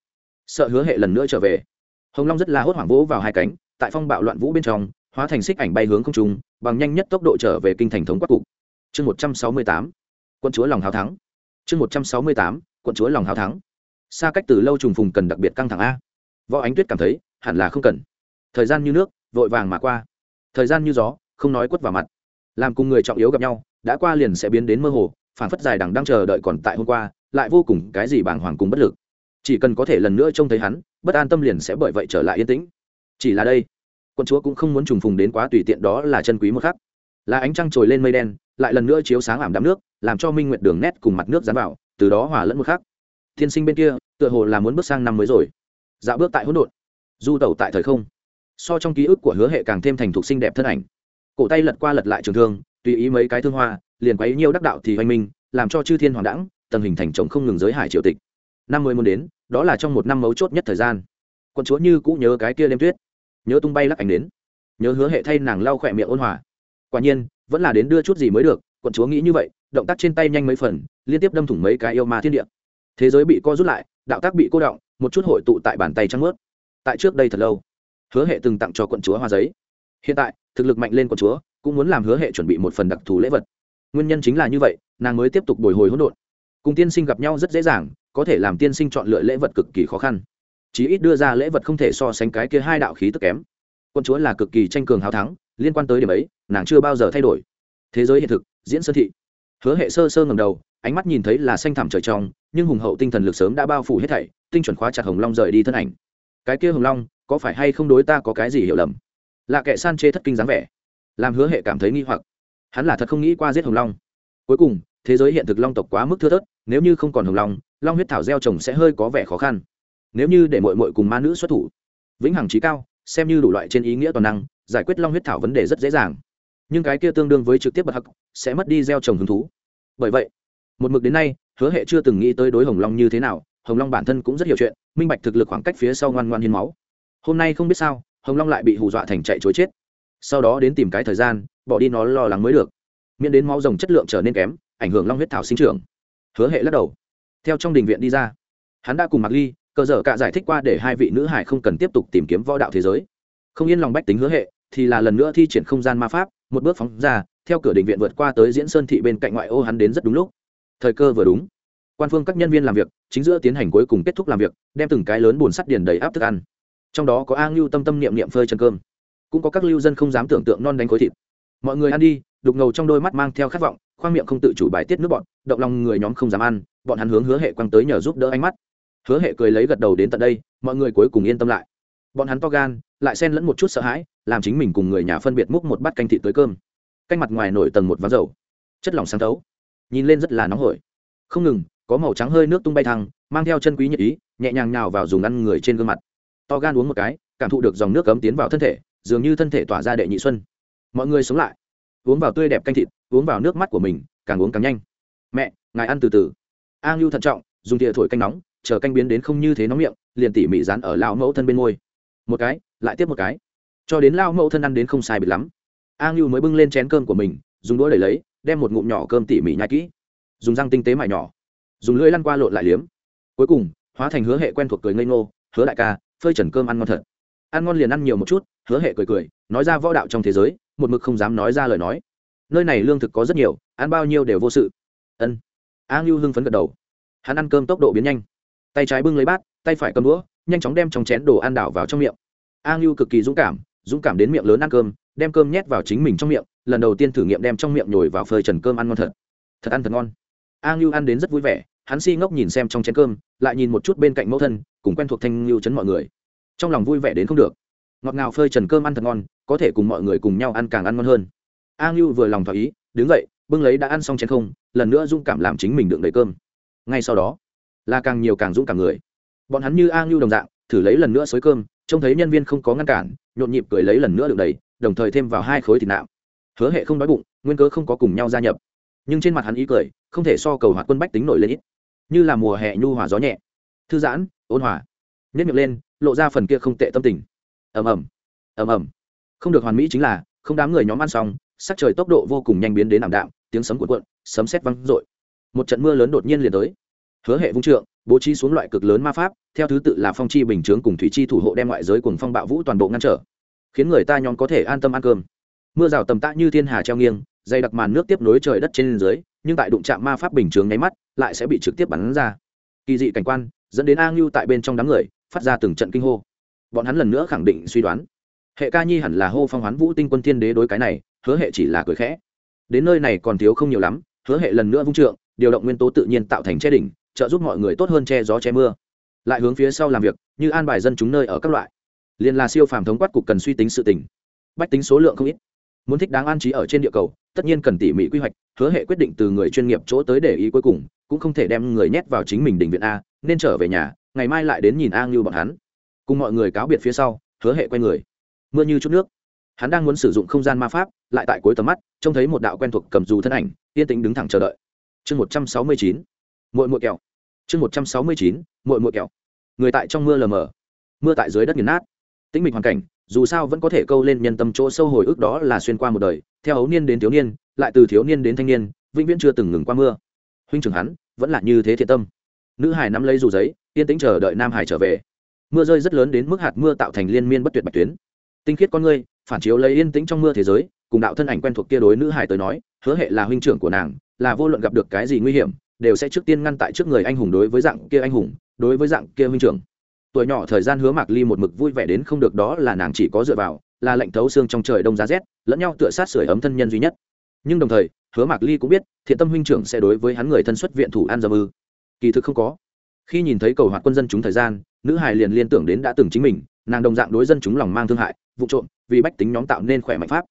Sợ hứa hệ lần nữa trở về. Hồng long rất là hốt hoảng vỗ vào hai cánh, tại phong bạo loạn vũ bên trong, hóa thành xích ảnh bay hướng không trung, bằng nhanh nhất tốc độ trở về kinh thành thống quắc cục. Chương một trăm sáu mươi tám quân chúa lòng hào thắng. Chương một trăm sáu mươi tám quân chúa lòng hào thắng. Xa cách từ lâu trùng phùng cần đặc biệt căng thẳng a. Võ ánh tuyết cảm thấy, hẳn là không cần thời gian như nước, vội vàng mà qua. Thời gian như gió, không nói quất vào mặt. Làm cùng người trọng yếu gặp nhau, đã qua liền sẽ biến đến mơ hồ phản phất dài đằng đang chờ đợi còn tại hôm qua, lại vô cùng cái gì bàng hoàng cùng bất lực. Chỉ cần có thể lần nữa trông thấy hắn, bất an tâm liền sẽ bởi vậy trở lại yên tĩnh. Chỉ là đây, quân chúa cũng không muốn trùng phùng đến quá tùy tiện đó là chân quý một khắc. Là ánh trăng trồi lên mây đen, lại lần nữa chiếu sáng ảm đám nước, làm cho minh nguyệt đường nét cùng mặt nước dán vào, từ đó hòa lẫn một khắc. Thiên sinh bên kia, tựa hồ là muốn bước sang năm mới rồi. Dạo bước tại hỗn độn, du tẩu tại thời không so trong ký ức của hứa hệ càng thêm thành thục xinh đẹp thân ảnh. Cổ tay lật qua lật lại trường thương, tùy ý mấy cái thương hoa, liền quấy nhiều đắc đạo thì hoành minh, làm cho chư thiên hoàng đẳng tầng hình thành chồng không ngừng giới hải triều tịch. Năm mươi muốn đến, đó là trong một năm mấu chốt nhất thời gian. Quân chúa như cũ nhớ cái kia đêm tuyết, nhớ tung bay lắc ảnh đến, nhớ hứa hệ thay nàng lau khỏe miệng ôn hòa. Quả nhiên, vẫn là đến đưa chút gì mới được quận chúa nghĩ như vậy, động tác trên tay nhanh mấy phần, liên tiếp đâm thủng mấy cái yêu ma thiên địa. Thế giới bị co rút lại, đạo tác bị cô động, một chút hội tụ tại bàn tay trắng mướt tại trước đây thật lâu hứa hệ từng tặng cho quận chúa hoa giấy. Hiện tại, thực lực mạnh lên quận chúa, cũng muốn làm hứa hệ chuẩn bị một phần đặc thù lễ vật. Nguyên nhân chính là như vậy, nàng mới tiếp tục bồi hồi hỗn độn. Cùng tiên sinh gặp nhau rất dễ dàng, có thể làm tiên sinh chọn lựa lễ vật cực kỳ khó khăn. Chí ít đưa ra lễ vật không thể so sánh cái kia hai đạo khí tức kém. Quận chúa là cực kỳ tranh cường hào thắng, liên quan tới điểm ấy, nàng chưa bao giờ thay đổi. Thế giới hiện thực, diễn sơ thị. Hứa hệ sơ sơ ngầm đầu, ánh mắt nhìn thấy là xanh thẳm trời trong, nhưng hùng hậu tinh thần lực sớm đã bao phủ hết thảy, tinh chuẩn khóa chặt hồng long rời đi thân ảnh. Cái kia hồng long có phải hay không đối ta có cái gì hiểu lầm? Là kẻ san chê thất kinh dáng vẻ. Làm hứa hệ cảm thấy nghi hoặc. Hắn là thật không nghĩ qua giết hồng long. Cuối cùng, thế giới hiện thực long tộc quá mức thưa thớt, nếu như không còn hồng long long huyết thảo gieo trồng sẽ hơi có vẻ khó khăn. Nếu như để mội mội cùng ma nữ xuất thủ, vĩnh hằng trí cao, xem như đủ loại trên ý nghĩa toàn năng, giải quyết long huyết thảo vấn đề rất dễ dàng. Nhưng cái kia tương đương với trực tiếp bật hắc, sẽ mất đi gieo trồng hứng thú. Bởi vậy, một mực đến nay, hứa hệ chưa từng nghĩ tới đối hồng long như thế nào. Hồng long bản thân cũng rất hiểu chuyện, minh bạch thực lực khoảng cách phía sau ngoan ngoan hiến máu hôm nay không biết sao, hồng long lại bị hù dọa thành chạy chối chết. Sau đó đến tìm cái thời gian, bỏ đi nó lo lắng mới được. Miễn đến máu rồng chất lượng trở nên kém, ảnh hưởng long huyết thảo sinh trưởng. Hứa hệ lắc đầu. Theo trong đình viện đi ra, hắn đã cùng mặc ly, cờ dở cả giải thích qua để hai vị nữ hải không cần tiếp tục tìm kiếm võ đạo thế giới. Không yên lòng bách tính hứa hệ, thì là lần nữa thi triển không gian ma pháp, một bước phóng ra, theo cửa đình viện vượt qua tới diễn sơn thị bên cạnh ngoại ô hắn đến rất đúng lúc. Thời cơ vừa đúng. Quan phương các nhân viên làm việc, chính giữa tiến hành cuối cùng kết thúc làm việc, đem từng cái lớn bùn sắt điền đầy áp thức ăn trong đó có a ngưu tâm tâm niệm niệm phơi chân cơm. Cũng có các lưu dân không dám tưởng tượng non đánh khối thịt. Mọi người ăn đi, đục ngầu trong đôi mắt mang theo khát vọng, khoang miệng không tự chủ bài tiết nước bọn động lòng người nhóm không dám ăn, bọn hắn hướng hứa hệ quăng tới nhờ giúp đỡ ánh mắt. Hứa hệ cười lấy gật đầu đến tận đây, mọi người cuối cùng yên tâm lại. Bọn hắn to gan, lại xen lẫn một chút sợ hãi, làm chính mình cùng người nhà phân biệt múc một bát canh thịt tới cơm. Canh mặt ngoài nổi tầng một ván dầu. Chất lỏng sáng thấu nhìn lên rất là nóng hổi. Không ngừng, có màu trắng hơi nước tung bay thăng mang theo chân quý nhật ý, nhẹ nhàng nhào vào dùng ăn người trên gương mặt to gan uống một cái, cảm thụ được dòng nước cấm tiến vào thân thể, dường như thân thể tỏa ra đệ nhị xuân. Mọi người sống lại. Uống vào tươi đẹp canh thịt, uống vào nước mắt của mình, càng uống càng nhanh. Mẹ, ngài ăn từ từ. A ngưu thận trọng, dùng thìa thổi canh nóng, chờ canh biến đến không như thế nóng miệng, liền tỉ mỉ dán ở lao mẫu thân bên môi. Một cái, lại tiếp một cái. Cho đến lao mẫu thân ăn đến không sai bịt lắm. A ngưu mới bưng lên chén cơm của mình, dùng đũa đẩy lấy, đem một ngụm nhỏ cơm tỉ mỉ nhai kỹ. Dùng răng tinh tế mại nhỏ. Dùng lưỡi lăn qua lộn lại liếm. Cuối cùng, hóa thành hứa hệ quen thuộc cười ngây ngô, hứa đại ca phơi trần cơm ăn ngon thật. Ăn ngon liền ăn nhiều một chút, hứa hệ cười cười, nói ra võ đạo trong thế giới, một mực không dám nói ra lời nói. Nơi này lương thực có rất nhiều, ăn bao nhiêu đều vô sự. Ân. A ngưu hưng phấn gật đầu. Hắn ăn cơm tốc độ biến nhanh. Tay trái bưng lấy bát, tay phải cầm đũa, nhanh chóng đem trong chén đồ ăn đảo vào trong miệng. A ngưu cực kỳ dũng cảm dũng cảm đến miệng lớn ăn cơm, đem cơm nhét vào chính mình trong miệng, lần đầu tiên thử nghiệm đem trong miệng nhồi vào phơi trần cơm ăn ngon thật. Thật ăn thật ngon. A ngưu ăn đến rất vui vẻ, hắn si ngốc nhìn xem trong chén cơm lại nhìn một chút bên cạnh mẫu thân, cùng quen thuộc thanh lưu chấn mọi người. Trong lòng vui vẻ đến không được. Ngọt ngào phơi trần cơm ăn thật ngon, có thể cùng mọi người cùng nhau ăn càng ăn ngon hơn. A ngưu vừa lòng thỏa ý, đứng dậy, bưng lấy đã ăn xong chén không, lần nữa dũng cảm làm chính mình đựng đầy cơm. Ngay sau đó, là càng nhiều càng dũng cảm người. Bọn hắn như a ngưu đồng dạng, thử lấy lần nữa xới cơm, trông thấy nhân viên không có ngăn cản, nhộn nhịp cười lấy lần nữa đựng đầy, đồng thời thêm vào hai khối thịt nạo hứa hệ không đói bụng, nguyên cớ không có cùng nhau gia nhập. Nhưng trên mặt hắn ý cười, không thể so cầu hoạt quân bách tính nổi lên ít như là mùa hè nhu hòa gió nhẹ. Thư giãn, ôn hòa. Nhất miệng lên, lộ ra phần kia không tệ tâm tình. Ầm ầm ầm ầm. Không được hoàn mỹ chính là, không đám người nhóm ăn xong, sắc trời tốc độ vô cùng nhanh biến đến ảm đạm, tiếng sấm cuộn cuộn, sấm sét văng rội một trận mưa lớn đột nhiên liền tới. Hứa hệ vung trượng, bố trí xuống loại cực lớn ma pháp, theo thứ tự là phong chi bình chướng cùng thủy chi thủ hộ đem ngoại giới cùng phong bạo vũ toàn bộ ngăn trở, khiến người ta nhóm có thể an tâm ăn cơm. Mưa rào tầm tã như thiên hà treo nghiêng, dày đặc màn nước tiếp nối trời đất trên dưới, nhưng tại đụng chạm ma pháp bình chướng nháy mắt lại sẽ bị trực tiếp bắn ra. Kỳ dị cảnh quan, dẫn đến a ngưu tại bên trong đám người, phát ra từng trận kinh hô. Bọn hắn lần nữa khẳng định suy đoán. Hệ ca nhi hẳn là hô phong hoán vũ tinh quân thiên đế đối cái này, hứa hệ chỉ là cười khẽ. Đến nơi này còn thiếu không nhiều lắm, hứa hệ lần nữa vung trượng, điều động nguyên tố tự nhiên tạo thành che đỉnh, trợ giúp mọi người tốt hơn che gió che mưa. Lại hướng phía sau làm việc, như an bài dân chúng nơi ở các loại. Liền là siêu phàm thống quát cục cần suy tính sự tình. Bách tính số lượng không ít muốn thích đáng an trí ở trên địa cầu, tất nhiên cần tỉ mỉ quy hoạch, hứa hệ quyết định từ người chuyên nghiệp chỗ tới để ý cuối cùng, cũng không thể đem người nhét vào chính mình đình viện a, nên trở về nhà, ngày mai lại đến nhìn a ngưu bọn hắn. Cùng mọi người cáo biệt phía sau, hứa hệ quay người. Mưa như chút nước. Hắn đang muốn sử dụng không gian ma pháp, lại tại cuối tầm mắt, trông thấy một đạo quen thuộc cầm dù thân ảnh, yên tĩnh đứng thẳng chờ đợi. Chương một trăm sáu mươi chín. Muội muội kẹo. Chương một trăm sáu mươi chín. Mội mội kẹo. Người tại trong mưa lờ mờ. Mưa tại dưới đất nghiền nát. Tĩnh mịch hoàn cảnh dù sao vẫn có thể câu lên nhân tâm chỗ sâu hồi ức đó là xuyên qua một đời, theo ấu niên đến thiếu niên, lại từ thiếu niên đến thanh niên, vĩnh viễn chưa từng ngừng qua mưa. Huynh trưởng hắn, vẫn là như thế thiện tâm. Nữ hải nắm lấy dù giấy, yên tĩnh chờ đợi nam hải trở về. Mưa rơi rất lớn đến mức hạt mưa tạo thành liên miên bất tuyệt bạch tuyến. Tinh khiết con ngươi, phản chiếu lấy yên tĩnh trong mưa thế giới, cùng đạo thân ảnh quen thuộc kia đối nữ hải tới nói, hứa hệ là huynh trưởng của nàng, là vô luận gặp được cái gì nguy hiểm, đều sẽ trước tiên ngăn tại trước người anh hùng đối với dạng kia anh hùng, đối với dạng kia huynh trưởng tuổi nhỏ thời gian hứa mạc ly một mực vui vẻ đến không được đó là nàng chỉ có dựa vào, là lệnh thấu xương trong trời đông giá rét, lẫn nhau tựa sát sưởi ấm thân nhân duy nhất. Nhưng đồng thời, hứa mạc ly cũng biết, thiện tâm huynh trưởng sẽ đối với hắn người thân xuất viện thủ an dâm ư. Kỳ thực không có. Khi nhìn thấy cầu hoạt quân dân chúng thời gian, nữ hài liền liên tưởng đến đã từng chính mình, nàng đồng dạng đối dân chúng lòng mang thương hại, vụ trộm, vì bách tính nhóm tạo nên khỏe mạnh pháp.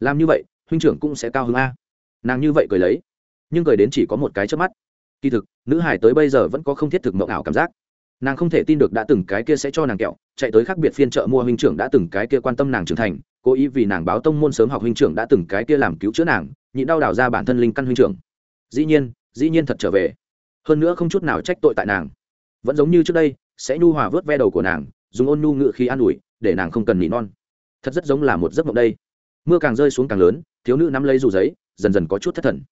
Làm như vậy, huynh trưởng cũng sẽ cao hơn a. Nàng như vậy cười lấy, nhưng cười đến chỉ có một cái trước mắt. Kỳ thực, nữ hải tới bây giờ vẫn có không thiết thực mộng ảo cảm giác nàng không thể tin được đã từng cái kia sẽ cho nàng kẹo, chạy tới khác biệt phiên chợ mua huynh trưởng đã từng cái kia quan tâm nàng trưởng thành, cố ý vì nàng báo tông môn sớm học huynh trưởng đã từng cái kia làm cứu chữa nàng, nhịn đau đào ra bản thân linh căn huynh trưởng. Dĩ nhiên dĩ nhiên thật trở về. Hơn nữa không chút nào trách tội tại nàng. Vẫn giống như trước đây, sẽ nhu hòa vớt ve đầu của nàng, dùng ôn nhu ngự khi an ủi, để nàng không cần nỉ non. Thật rất giống là một giấc mộng đây. Mưa càng rơi xuống càng lớn, thiếu nữ nắm lấy dù giấy, dần dần có chút thất thần.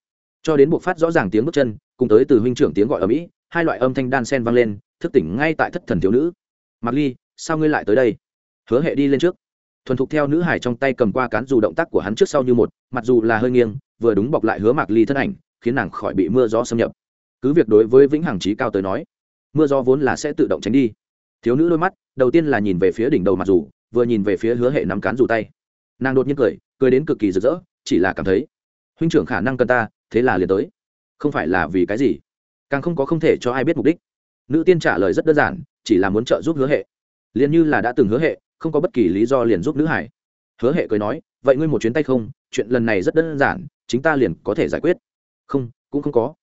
Cho đến buộc phát rõ ràng tiếng bước chân, cùng tới từ huynh trưởng tiếng gọi ở mỹ, hai loại âm thanh đan sen vang lên thức tỉnh ngay tại thất thần thiếu nữ. Mặc ly, sao ngươi lại tới đây? Hứa hệ đi lên trước. Thuần thục theo nữ hải trong tay cầm qua cán dù động tác của hắn trước sau như một, mặc dù là hơi nghiêng, vừa đúng bọc lại hứa mạc ly thân ảnh, khiến nàng khỏi bị mưa gió xâm nhập. Cứ việc đối với vĩnh hằng trí cao tới nói, mưa gió vốn là sẽ tự động tránh đi. Thiếu nữ đôi mắt, đầu tiên là nhìn về phía đỉnh đầu mặc dù, vừa nhìn về phía hứa hệ nắm cán dù tay. Nàng đột nhiên cười cười đến cực kỳ rực rỡ, chỉ là cảm thấy, huynh trưởng khả năng cần ta, thế là liền tới. Không phải là vì cái gì? Càng không có không thể cho ai biết mục đích nữ tiên trả lời rất đơn giản, chỉ là muốn trợ giúp hứa hệ. Liền như là đã từng hứa hệ, không có bất kỳ lý do liền giúp nữ hải. Hứa hệ cười nói, vậy ngươi một chuyến tay không? Chuyện lần này rất đơn giản, chính ta liền có thể giải quyết. Không, cũng không có.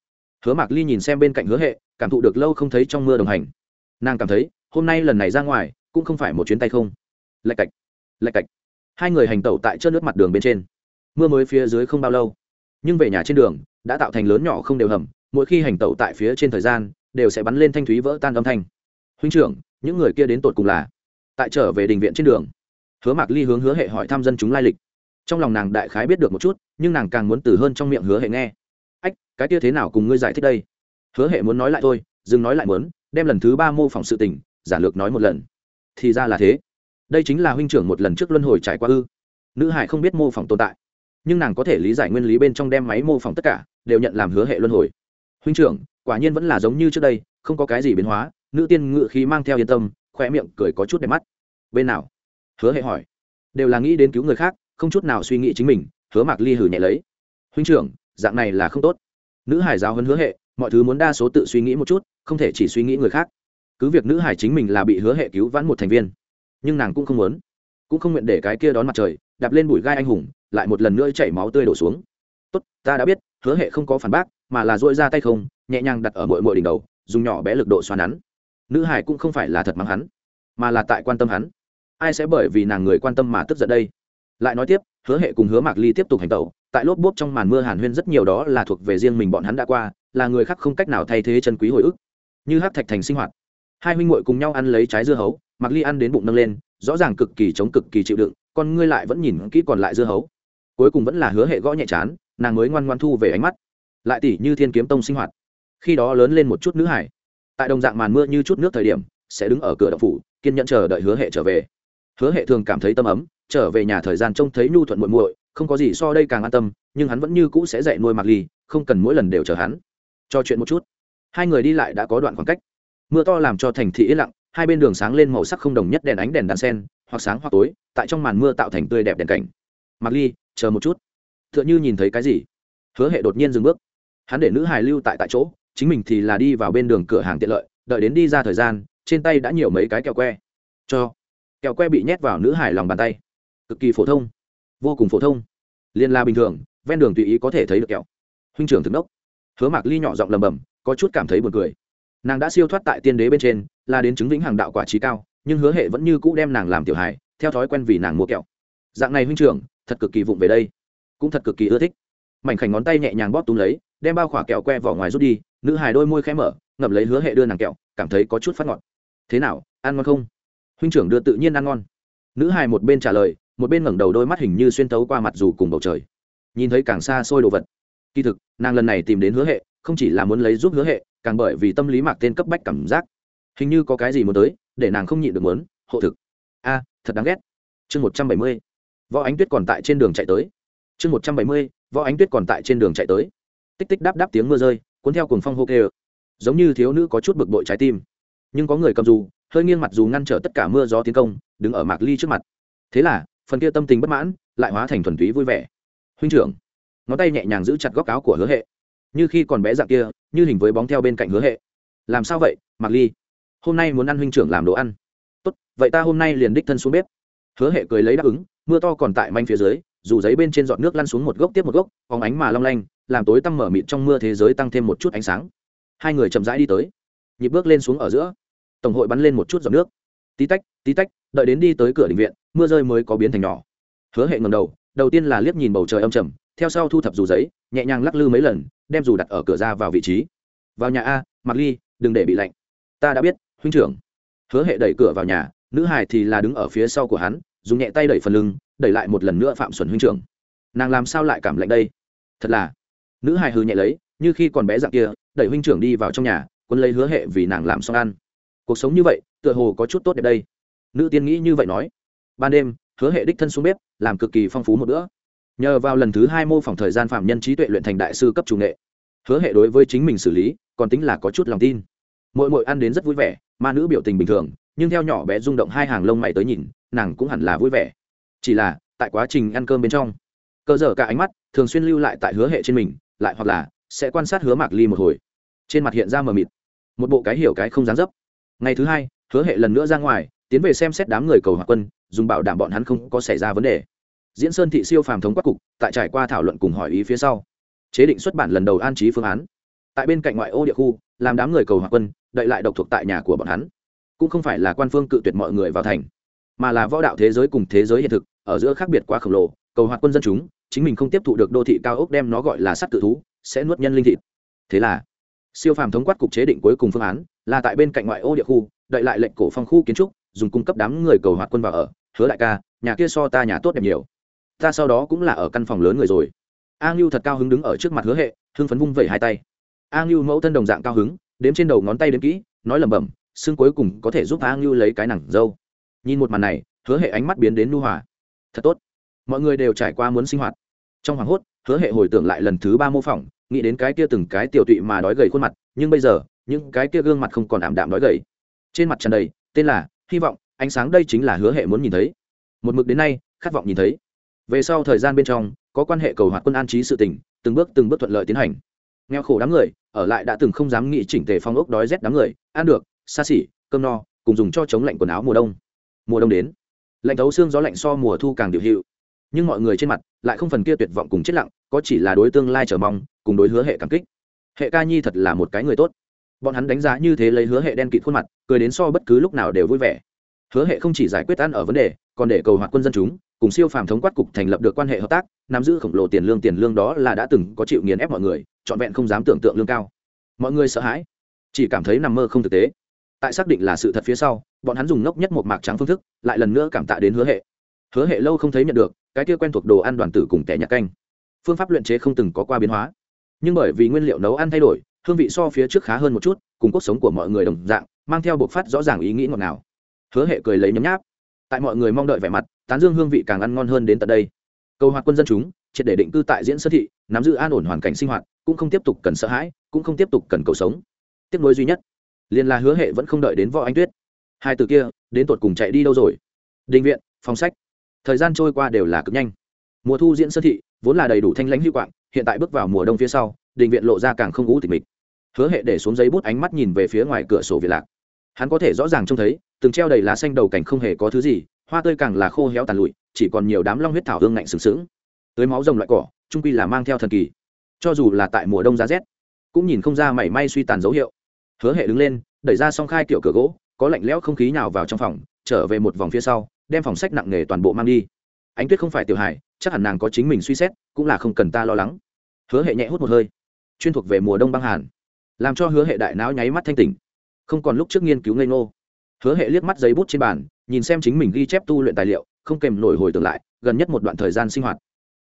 Hứa mạc ly nhìn xem bên cạnh hứa hệ, cảm thụ được lâu không thấy trong mưa đồng hành. Nàng cảm thấy, hôm nay lần này ra ngoài, cũng không phải một chuyến tay không. Lạch cạch lạch cạch. Hai người hành tẩu tại chân nước mặt đường bên trên. Mưa mới phía dưới không bao lâu. Nhưng về nhà trên đường, đã tạo thành lớn nhỏ không đều hầm, mỗi khi hành tẩu tại phía trên thời gian đều sẽ bắn lên thanh thúy vỡ tan âm thanh. Huynh trưởng, những người kia đến tột cùng là? Tại trở về đình viện trên đường, hứa mạc ly hướng hứa hệ hỏi thăm dân chúng lai lịch. Trong lòng nàng đại khái biết được một chút, nhưng nàng càng muốn từ hơn trong miệng hứa hệ nghe. Ách, cái kia thế nào cùng ngươi giải thích đây? Hứa hệ muốn nói lại thôi, dừng nói lại muốn, đem lần thứ ba mô phỏng sự tình, giả lược nói một lần. Thì ra là thế. Đây chính là huynh trưởng một lần trước luân hồi trải qua ư. Nữ hải không biết mô phỏng tồn tại, nhưng nàng có thể lý giải nguyên lý bên trong đem máy mô phỏng tất cả, đều nhận làm hứa hệ luân hồi. Huynh trưởng quả nhiên vẫn là giống như trước đây, không có cái gì biến hóa, nữ tiên ngự khí mang theo yên tâm khoe miệng cười có chút đẹp mắt. Bên nào? Hứa hệ hỏi. Đều là nghĩ đến cứu người khác, không chút nào suy nghĩ chính mình, hứa mạc ly hử nhẹ lấy. Huynh trưởng, dạng này là không tốt. Nữ hải giáo hơn hứa hệ, mọi thứ muốn đa số tự suy nghĩ một chút, không thể chỉ suy nghĩ người khác. Cứ việc nữ hải chính mình là bị hứa hệ cứu vãn một thành viên, nhưng nàng cũng không muốn, cũng không nguyện để cái kia đón mặt trời, đạp lên bụi gai anh hùng, lại một lần nữa chảy máu tươi đổ xuống. Tốt, ta đã biết hứa hệ không có phản bác, mà là dội ra tay không, nhẹ nhàng đặt ở mội mội đỉnh đầu, dùng nhỏ bé lực độ xoa nắn. Nữ hải cũng không phải là thật mắng hắn, mà là tại quan tâm hắn. Ai sẽ bởi vì nàng người quan tâm mà tức giận đây? Lại nói tiếp, hứa hệ cùng hứa mạc ly tiếp tục hành tẩu, tại lốp bốp trong màn mưa hàn huyên rất nhiều đó là thuộc về riêng mình bọn hắn đã qua, là người khác không cách nào thay thế chân quý hồi ức. Như hát thạch thành sinh hoạt. Hai huynh muội cùng nhau ăn lấy trái dưa hấu, mạc ly ăn đến bụng nâng lên, rõ ràng cực kỳ chống cực kỳ chịu đựng còn ngươi lại vẫn nhìn kỹ còn lại dưa hấu. Cuối cùng vẫn là hứa hệ gõ nhẹ chán nàng mới ngoan ngoan thu về ánh mắt. Lại tỷ như thiên kiếm tông sinh hoạt. Khi đó lớn lên một chút nữ hải. Tại đồng dạng màn mưa như chút nước thời điểm, sẽ đứng ở cửa đậu phủ, kiên nhẫn chờ đợi hứa hệ trở về. Hứa hệ thường cảm thấy tâm ấm, trở về nhà thời gian trông thấy nhu thuận muội muội, không có gì so đây càng an tâm, nhưng hắn vẫn như cũ sẽ dạy nuôi mặc ly, không cần mỗi lần đều chờ hắn. Cho chuyện một chút. Hai người đi lại đã có đoạn khoảng cách. Mưa to làm cho thành thị yên lặng, hai bên đường sáng lên màu sắc không đồng nhất đèn ánh đèn đàn sen, hoặc sáng hoặc tối, tại trong màn mưa tạo thành tươi đẹp đèn cảnh. Mặc ly, chờ một chút t h ư ợ n nhìn thấy cái gì. Hứa hệ đột nhiên dừng bước. Hắn để nữ hài lưu tại tại chỗ, chính mình thì là đi vào bên đường cửa hàng tiện lợi, đợi đến đi ra thời gian, trên tay đã nhiều mấy cái kẹo que. Cho. Kẹo que bị nhét vào nữ hài lòng bàn tay. Cực kỳ phổ thông. Vô cùng phổ thông. Liên la bình thường, ven đường tùy ý có thể thấy được kẹo. Huynh trưởng thực đốc hứa mạc ly nhỏ giọng lầm bầm, có chút cảm thấy buồn cười. Nàng đã siêu thoát tại tiên đế bên trên, là đến chứng vĩnh hàng đạo quả trí cao, nhưng hứa hệ vẫn như cũ đem nàng làm tiểu hài, theo thói quen vì nàng mua kẹo. Dạng này huynh trưởng, thật cực kỳ vụng về đây cũng thật cực kỳ ưa thích. Mảnh khảnh ngón tay nhẹ nhàng bóp túm lấy, đem bao khỏa kẹo que vỏ ngoài rút đi, nữ hài đôi môi khẽ mở, ngậm lấy hứa hệ đưa nàng kẹo, cảm thấy có chút phát ngọt. Thế nào, ăn ngon không? Huynh trưởng đưa tự nhiên ăn ngon. Nữ hài một bên trả lời, một bên ngẩng đầu đôi mắt hình như xuyên tấu qua mặt dù cùng bầu trời. Nhìn thấy càng xa xôi đồ vật. Kỳ thực, nàng lần này tìm đến hứa hệ, không chỉ là muốn lấy giúp hứa hệ, càng bởi vì tâm lý mạc tên cấp bách cảm giác. Hình như có cái gì muốn tới, để nàng không nhịn được muốn, hộ thực. A, thật đáng ghét. Chương một trăm bảy mươi. Võ ánh tuyết còn tại trên đường chạy tới chương một trăm bảy mươi, võ ánh tuyết còn tại trên đường chạy tới. Tích tích đáp đáp tiếng mưa rơi, cuốn theo cùng phong hô kê giống như thiếu nữ có chút bực bội trái tim. Nhưng có người cầm dù, hơi nghiêng mặt dù ngăn trở tất cả mưa gió tiến công, đứng ở mạc ly trước mặt. Thế là, phần kia tâm tình bất mãn, lại hóa thành thuần túy vui vẻ. Huynh trưởng, ngón tay nhẹ nhàng giữ chặt góc áo của hứa hệ. Như khi còn bé dạng kia, như hình với bóng theo bên cạnh hứa hệ. Làm sao vậy, mạc ly? Hôm nay muốn ăn huynh trưởng làm đồ ăn. Tốt, vậy ta hôm nay liền đích thân xuống bếp. Hứa hệ cười lấy đáp ứng, mưa to còn tại manh phía dưới dù giấy bên trên giọt nước lăn xuống một gốc tiếp một gốc, phóng ánh mà long lanh, làm tối tăm mở mịt trong mưa thế giới tăng thêm một chút ánh sáng. Hai người chậm rãi đi tới. Nhịp bước lên xuống ở giữa. Tổng hội bắn lên một chút giọt nước. Tí tách tí tách, đợi đến đi tới cửa định viện, mưa rơi mới có biến thành nhỏ. Hứa hệ ngầm đầu đầu tiên là liếc nhìn bầu trời âm trầm, theo sau thu thập dù giấy, nhẹ nhàng lắc lư mấy lần, đem dù đặt ở cửa ra vào vị trí. Vào nhà a mặc ly, đừng để bị lạnh. Ta đã biết, huynh trưởng. Hứa hệ đẩy cửa vào nhà, nữ hải thì là đứng ở phía sau của hắn, dùng nhẹ tay đẩy phần lưng đẩy lại một lần nữa phạm xuân huynh trưởng. Nàng làm sao lại cảm lạnh đây? Thật là. Nữ hài hư nhẹ lấy, như khi còn bé dạng kia, đẩy huynh trưởng đi vào trong nhà quân lấy hứa hệ vì nàng làm xong ăn. Cuộc sống như vậy, tựa hồ có chút tốt đẹp đây. Nữ tiên nghĩ như vậy nói. Ban đêm, hứa hệ đích thân xuống bếp, làm cực kỳ phong phú một bữa. Nhờ vào lần thứ hai mô phỏng thời gian phạm nhân trí tuệ luyện thành đại sư cấp chủ nghệ, hứa hệ đối với chính mình xử lý, còn tính là có chút lòng tin. Mỗi mỗi ăn đến rất vui vẻ, ma nữ biểu tình bình thường, nhưng theo nhỏ bé rung động hai hàng lông mày tới nhìn, nàng cũng hẳn là vui vẻ chỉ là, tại quá trình ăn cơm bên trong cơ dở cả ánh mắt thường xuyên lưu lại tại hứa hệ trên mình, lại hoặc là sẽ quan sát hứa mạc ly một hồi. Trên mặt hiện ra mờ mịt. Một bộ cái hiểu cái không dán dấp. Ngày thứ hai, hứa hệ lần nữa ra ngoài, tiến về xem xét đám người cầu hòa quân, dùng bảo đảm bọn hắn không có xảy ra vấn đề. Diễn sơn thị siêu phàm thống quắc cục, tại trải qua thảo luận cùng hỏi ý phía sau, chế định xuất bản lần đầu an trí phương án. Tại bên cạnh ngoại ô địa khu, làm đám người cầu hòa quân, đợi lại độc thuộc tại nhà của bọn hắn. Cũng không phải là quan phương cự tuyệt mọi người vào thành mà là võ đạo thế giới cùng thế giới hiện thực, ở giữa khác biệt quá khổng lồ, cầu hoạt quân dân chúng, chính mình không tiếp thụ được đô thị cao ốc đem nó gọi là sắt cự thú, sẽ nuốt nhân linh thịt. Thế là, siêu phàm thống quát cục chế định cuối cùng phương án, là tại bên cạnh ngoại ô địa khu, đợi lại lệnh cổ phong khu kiến trúc, dùng cung cấp đám người cầu hoạt quân vào ở, hứa đại ca, nhà kia so ta nhà tốt đẹp nhiều. Ta sau đó cũng là ở căn phòng lớn người rồi. A ngưu thật cao hứng đứng ở trước mặt hứa hệ, hưng phấn vung vẩy hai tay. A ngưu mẫu thân đồng dạng cao hứng, đếm trên đầu ngón tay đếm kỹ, nói lẩm bẩm, xương cuối cùng có thể giúp a ngưu lấy cái nặng dâu nhìn một màn này, hứa hệ ánh mắt biến đến nu hòa. Thật tốt. Mọi người đều trải qua muốn sinh hoạt. Trong hoảng hốt, hứa hệ hồi tưởng lại lần thứ ba mô phỏng, nghĩ đến cái kia từng cái tiểu tụy mà đói gầy khuôn mặt, nhưng bây giờ, những cái kia gương mặt không còn ảm đạm đói gầy. Trên mặt tràn đầy, tên là, hy vọng, ánh sáng đây chính là hứa hệ muốn nhìn thấy. Một mực đến nay, khát vọng nhìn thấy. Về sau thời gian bên trong, có quan hệ cầu hoạt quân an trí sự tình, từng bước từng bước thuận lợi tiến hành. Nghèo khổ đám người, ở lại đã từng không dám nghĩ chỉnh tề phong ốc đói rét đám người, ăn được, xa xỉ, cơm no, cùng dùng cho chống lạnh quần áo mùa đông mùa đông đến. Lạnh thấu xương gió lạnh so mùa thu càng điều hiệu. Nhưng mọi người trên mặt lại không phần kia tuyệt vọng cùng chết lặng, có chỉ là đối tương lai chờ mong, cùng đối hứa hệ cảm kích. Hệ ca nhi thật là một cái người tốt. Bọn hắn đánh giá như thế lấy hứa hệ đen kịt khuôn mặt, cười đến so bất cứ lúc nào đều vui vẻ. Hứa hệ không chỉ giải quyết ăn ở vấn đề, còn để cầu hoạt quân dân chúng, cùng siêu phàm thống quát cục thành lập được quan hệ hợp tác, nắm giữ khổng lồ tiền lương tiền lương đó là đã từng có chịu nghiền ép mọi người, trọn vẹn không dám tưởng tượng lương cao. Mọi người sợ hãi, chỉ cảm thấy nằm mơ không thực tế tại xác định là sự thật phía sau, bọn hắn dùng ngốc nhất một mạc trắng phương thức, lại lần nữa cảm tạ đến hứa hệ. Hứa hệ lâu không thấy nhận được, cái kia quen thuộc đồ ăn đoàn tử cùng tẻ nhạc canh. Phương pháp luyện chế không từng có qua biến hóa. Nhưng bởi vì nguyên liệu nấu ăn thay đổi, hương vị so phía trước khá hơn một chút, cùng cuộc sống của mọi người đồng dạng, mang theo bộc phát rõ ràng ý nghĩ ngọt ngào. Hứa hệ cười lấy nhấm nháp. Tại mọi người mong đợi vẻ mặt, tán dương hương vị càng ăn ngon hơn đến tận đây. Cầu hoạt quân dân chúng, triệt để định cư tại diễn sơ thị, nắm giữ an ổn hoàn cảnh sinh hoạt, cũng không tiếp tục cần sợ hãi, cũng không tiếp tục cần cầu sống. Tiếp nối duy nhất liền là hứa hệ vẫn không đợi đến võ anh tuyết. Hai từ kia, đến tột cùng chạy đi đâu rồi? Định viện, phòng sách. Thời gian trôi qua đều là cực nhanh. Mùa thu diễn sơ thị, vốn là đầy đủ thanh lãnh hữu quạng, hiện tại bước vào mùa đông phía sau định viện lộ ra càng không ngũ tịch mịch. Hứa hệ để xuống giấy bút ánh mắt nhìn về phía ngoài cửa sổ việt lạc. Hắn có thể rõ ràng trông thấy, từng treo đầy lá xanh đầu cảnh không hề có thứ gì, hoa tươi càng là khô héo tàn lụi, chỉ còn nhiều đám long huyết thảo hương ngạnh sừng sững. Tới máu rồng loại cỏ, trung quy là mang theo thần kỳ. Cho dù là tại mùa đông giá rét, cũng nhìn không ra mảy may suy tàn dấu hiệu hứa hệ đứng lên, đẩy ra xong khai kiểu cửa gỗ, có lạnh lẽo không khí nào vào trong phòng, trở về một vòng phía sau, đem phòng sách nặng nề toàn bộ mang đi. Ánh tuyết không phải tiểu hải chắc hẳn nàng có chính mình suy xét, cũng là không cần ta lo lắng. Hứa hệ nhẹ hút một hơi, chuyên thuộc về mùa đông băng hàn, làm cho hứa hệ đại não nháy mắt thanh tỉnh. Không còn lúc trước nghiên cứu ngây ngô. Hứa hệ liếc mắt giấy bút trên bàn, nhìn xem chính mình ghi chép tu luyện tài liệu, không kèm nổi hồi tưởng lại, gần nhất một đoạn thời gian sinh hoạt.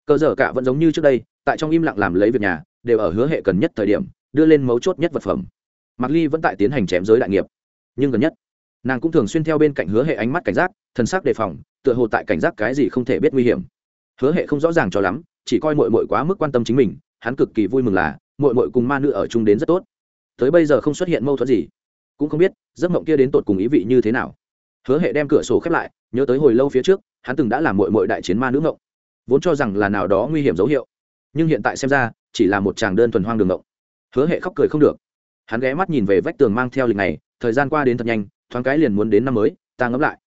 Cơ giờ cả vẫn giống như trước đây, tại trong im lặng làm lấy việc nhà, đều ở hứa hệ cần nhất thời điểm, đưa lên mấu chốt nhất vật phẩm mạc ly vẫn tại tiến hành chém giới đại nghiệp. Nhưng gần nhất, nàng cũng thường xuyên theo bên cạnh hứa hệ ánh mắt cảnh giác thân xác đề phòng, tựa hồ tại cảnh giác cái gì không thể biết nguy hiểm. Hứa hệ không rõ ràng cho lắm, chỉ coi mội mội quá mức quan tâm chính mình, hắn cực kỳ vui mừng là mội mội cùng ma nữ ở chung đến rất tốt. Tới bây giờ không xuất hiện mâu thuẫn gì, cũng không biết giấc mộng kia đến tột cùng ý vị như thế nào. Hứa hệ đem cửa sổ khép lại, nhớ tới hồi lâu phía trước, hắn từng đã làm mội mội đại chiến ma nữ mộng vốn cho rằng là nào đó nguy hiểm dấu hiệu. Nhưng hiện tại xem ra, chỉ là một chàng đơn thuần hoang đường mộng hứa hệ khóc cười không được hắn ghé mắt nhìn về vách tường mang theo lịch này, thời gian qua đến thật nhanh, thoáng cái liền muốn đến năm mới, ta ngẫm lại.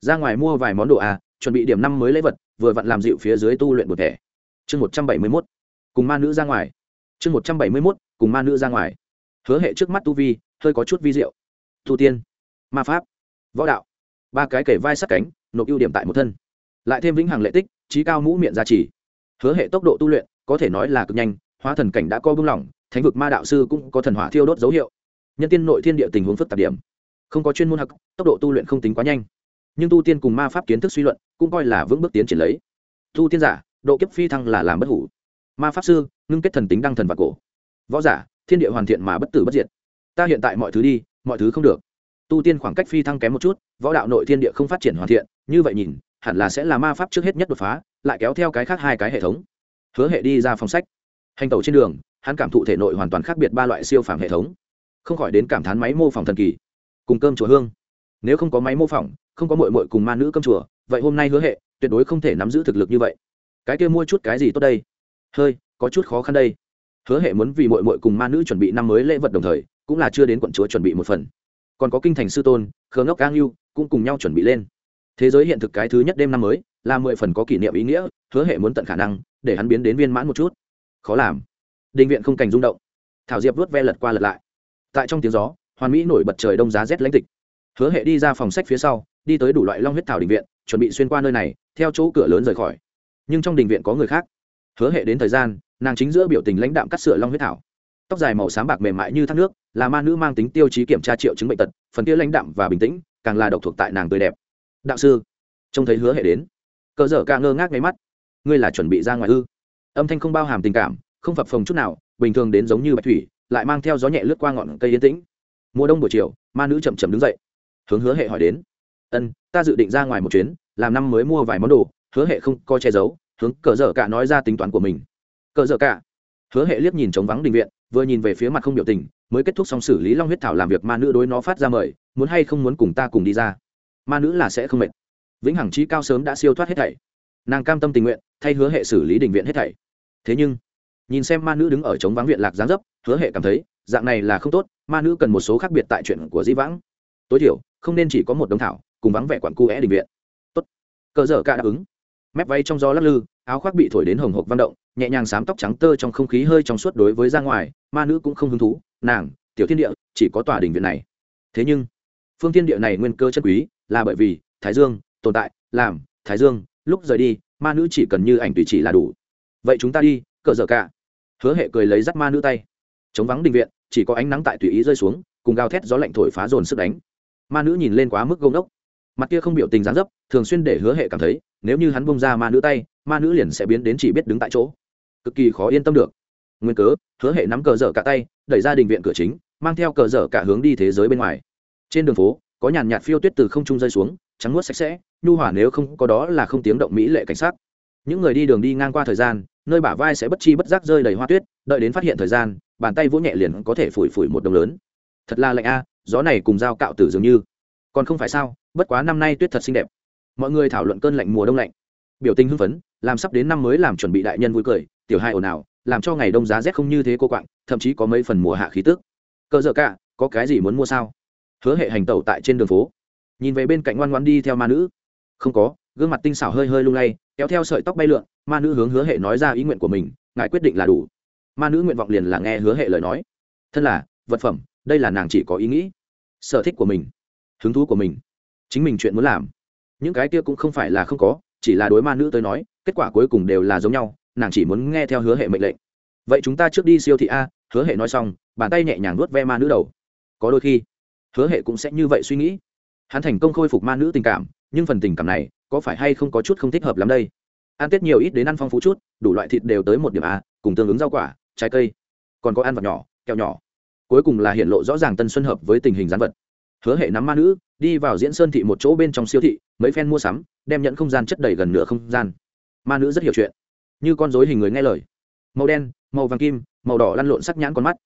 Ra ngoài mua vài món đồ à chuẩn bị điểm năm mới lễ vật, vừa vặn làm dịu phía dưới tu luyện một thẻ chương một trăm bảy mươi mốt. Cùng ma nữ ra ngoài. Chương một trăm bảy mươi mốt, cùng ma nữ ra ngoài. Hứa hệ trước mắt tu vi, hơi có chút vi diệu. Tu tiên. Ma pháp. Võ đạo. Ba cái kể vai sát cánh, nộp ưu điểm tại một thân. Lại thêm vĩnh hằng lệ tích, trí cao mũ miệng gia trì. Hứa hệ tốc độ tu luyện, có thể nói là cực nhanh, hóa thần cảnh đã co bưng lỏng thánh vực ma đạo sư cũng có thần hỏa thiêu đốt dấu hiệu. Nhân tiên nội thiên địa tình huống phức tạp điểm. Không có chuyên môn học, tốc độ tu luyện không tính quá nhanh. Nhưng tu tiên cùng ma pháp kiến thức suy luận, cũng coi là vững bước tiến triển lấy. Tu tiên giả, độ kiếp phi thăng là làm bất hủ. Ma pháp sư, ngưng kết thần tính đăng thần và cổ. Võ giả, thiên địa hoàn thiện mà bất tử bất diệt. Ta hiện tại mọi thứ đi, mọi thứ không được. Tu tiên khoảng cách phi thăng kém một chút, võ đạo nội thiên địa không phát triển hoàn thiện, như vậy nhìn, hẳn là sẽ là ma pháp trước hết nhất đột phá, lại kéo theo cái khác hai cái hệ thống. Hứa hệ đi ra phòng sách. Hành tẩu trên đường hắn cảm thụ thể nội hoàn toàn khác biệt ba loại siêu phàm hệ thống, không khỏi đến cảm thán máy mô phỏng thần kỳ, cùng cơm chùa hương. Nếu không có máy mô phỏng, không có mội mội cùng ma nữ cơm chùa, vậy hôm nay hứa hệ, tuyệt đối không thể nắm giữ thực lực như vậy. Cái kia mua chút cái gì tốt đây? Hơi, có chút khó khăn đây. Hứa hệ muốn vì mội mội cùng ma nữ chuẩn bị năm mới lễ vật đồng thời, cũng là chưa đến quận chúa chuẩn bị một phần. Còn có kinh thành sư tôn, khờ ngốc gang yêu cũng cùng nhau chuẩn bị lên. Thế giới hiện thực cái thứ nhất đêm năm mới, là mười phần có kỷ niệm ý nghĩa, hứa hệ muốn tận khả năng, để hắn biến đến viên mãn một chút. Khó làm định viện không cảnh rung động. Thảo diệp vuốt ve lật qua lật lại. Tại trong tiếng gió, hoàn mỹ nổi bật trời đông giá rét lãnh tịch. Hứa hệ đi ra phòng sách phía sau, đi tới đủ loại long huyết thảo định viện, chuẩn bị xuyên qua nơi này, theo chỗ cửa lớn rời khỏi. Nhưng trong đình viện có người khác. Hứa hệ đến thời gian, nàng chính giữa biểu tình lãnh đạm cắt sửa long huyết thảo. Tóc dài màu sáng bạc mềm mại như thác nước, là ma nữ mang tính tiêu chí kiểm tra triệu chứng bệnh tật, phần kia lãnh đạm và bình tĩnh, càng là độc thuộc tại nàng tươi đẹp. Đạo sư, trông thấy hứa hệ đến. Cờ dở ca ngơ ngác ngáy mắt. Ngươi là chuẩn bị ra ngoài ư? Âm thanh không bao hàm tình cảm không phập phồng chút nào, bình thường đến giống như bạch thủy, lại mang theo gió nhẹ lướt qua ngọn cây yên tĩnh. Mùa đông buổi chiều, ma nữ chậm chậm đứng dậy. Hướng hứa hệ hỏi đến. Ân, ta dự định ra ngoài một chuyến, làm năm mới mua vài món đồ. Hứa hệ không coi che giấu, hướng cờ dở cả nói ra tính toán của mình. Cờ dở cả? Hứa hệ liếc nhìn trống vắng đình viện, vừa nhìn về phía mặt không biểu tình, mới kết thúc xong xử lý long huyết thảo làm việc ma nữ đối nó phát ra mời, muốn hay không muốn cùng ta cùng đi ra? Ma nữ là sẽ không mệt. Vĩnh hằng trí cao sớm đã siêu thoát hết thảy. Nàng cam tâm tình nguyện, thay hứa hệ xử lý đình viện hết thảy. Thế nhưng nhìn xem ma nữ đứng ở chống vắng viện lạc giáng dấp, hứa hệ cảm thấy, dạng này là không tốt, ma nữ cần một số khác biệt tại chuyện của dĩ vãng. Tối thiểu, không nên chỉ có một đống thảo, cùng vắng vẻ quản cu é đình viện. Tốt. Cờ dở cả đáp ứng. Mép váy trong gió lắc lư, áo khoác bị thổi đến hồng hộc văn động, nhẹ nhàng sám tóc trắng tơ trong không khí hơi trong suốt đối với ra ngoài, ma nữ cũng không hứng thú, nàng, tiểu thiên địa, chỉ có tòa đình viện này. Thế nhưng, phương thiên địa này nguyên cơ chân quý, là bởi vì, thái dương, tồn tại, làm, thái dương, lúc rời đi, ma nữ chỉ cần như ảnh tùy chỉ là đủ. Vậy chúng ta đi, cờ dở cả hứa hệ cười lấy dắt ma nữ tay. Chống vắng đình viện, chỉ có ánh nắng tại tùy ý rơi xuống, cùng gào thét gió lạnh thổi phá dồn sức đánh. Ma nữ nhìn lên quá mức gông đốc mặt kia không biểu tình dáng dấp, thường xuyên để hứa hệ cảm thấy, nếu như hắn bông ra ma nữ tay, ma nữ liền sẽ biến đến chỉ biết đứng tại chỗ. Cực kỳ khó yên tâm được. Nguyên cớ, hứa hệ nắm cờ dở cả tay, đẩy ra đình viện cửa chính, mang theo cờ dở cả hướng đi thế giới bên ngoài. Trên đường phố, có nhàn nhạt phiêu tuyết từ không trung rơi xuống, trắng nuốt sạch sẽ, nhu hỏa nếu không có đó là không tiếng động mỹ lệ cảnh sát những người đi đường đi ngang qua thời gian nơi bả vai sẽ bất chi bất giác rơi đầy hoa tuyết, đợi đến phát hiện thời gian, bàn tay vỗ nhẹ liền có thể phủi phủi một đồng lớn. Thật là lạnh a, gió này cùng dao cạo tử dường như. Còn không phải sao, bất quá năm nay tuyết thật xinh đẹp. Mọi người thảo luận cơn lạnh mùa đông lạnh. Biểu tình hưng phấn, làm sắp đến năm mới làm chuẩn bị đại nhân vui cười, tiểu hai ồn ào, làm cho ngày đông giá rét không như thế cô quạng, thậm chí có mấy phần mùa hạ khí tức. Cơ dở cả, có cái gì muốn mua sao? Hứa hệ hành tẩu tại trên đường phố. Nhìn về bên cạnh ngoan ngoan đi theo ma nữ. Không có. Gương mặt tinh xảo hơi hơi lung lay kéo theo sợi tóc bay lượn, ma nữ hướng hứa hệ nói ra ý nguyện của mình, ngài quyết định là đủ. Ma nữ nguyện vọng liền là nghe hứa hệ lời nói. Thân là, vật phẩm, đây là nàng chỉ có ý nghĩ, sở thích của mình, hứng thú của mình, chính mình chuyện muốn làm. Những cái kia cũng không phải là không có, chỉ là đối ma nữ tới nói, kết quả cuối cùng đều là giống nhau, nàng chỉ muốn nghe theo hứa hệ mệnh lệnh. Vậy chúng ta trước đi siêu thị a, hứa hệ nói xong, bàn tay nhẹ nhàng nuốt ve ma nữ đầu. Có đôi khi, hứa hệ cũng sẽ như vậy suy nghĩ. Hắn thành công khôi phục ma nữ tình cảm nhưng phần tình cảm này có phải hay không có chút không thích hợp lắm đây? Ăn tết nhiều ít đến ăn phong phú chút, đủ loại thịt đều tới một điểm a, cùng tương ứng rau quả, trái cây. Còn có ăn vật nhỏ, kẹo nhỏ. Cuối cùng là hiện lộ rõ ràng tân xuân hợp với tình hình gián vật. Hứa hệ nắm ma nữ, đi vào diễn sơn thị một chỗ bên trong siêu thị, mấy phen mua sắm, đem nhận không gian chất đầy gần nửa không gian. Ma nữ rất hiểu chuyện. Như con dối hình người nghe lời. Màu đen, màu vàng kim, màu đỏ lăn lộn sắc nhãn con mắt.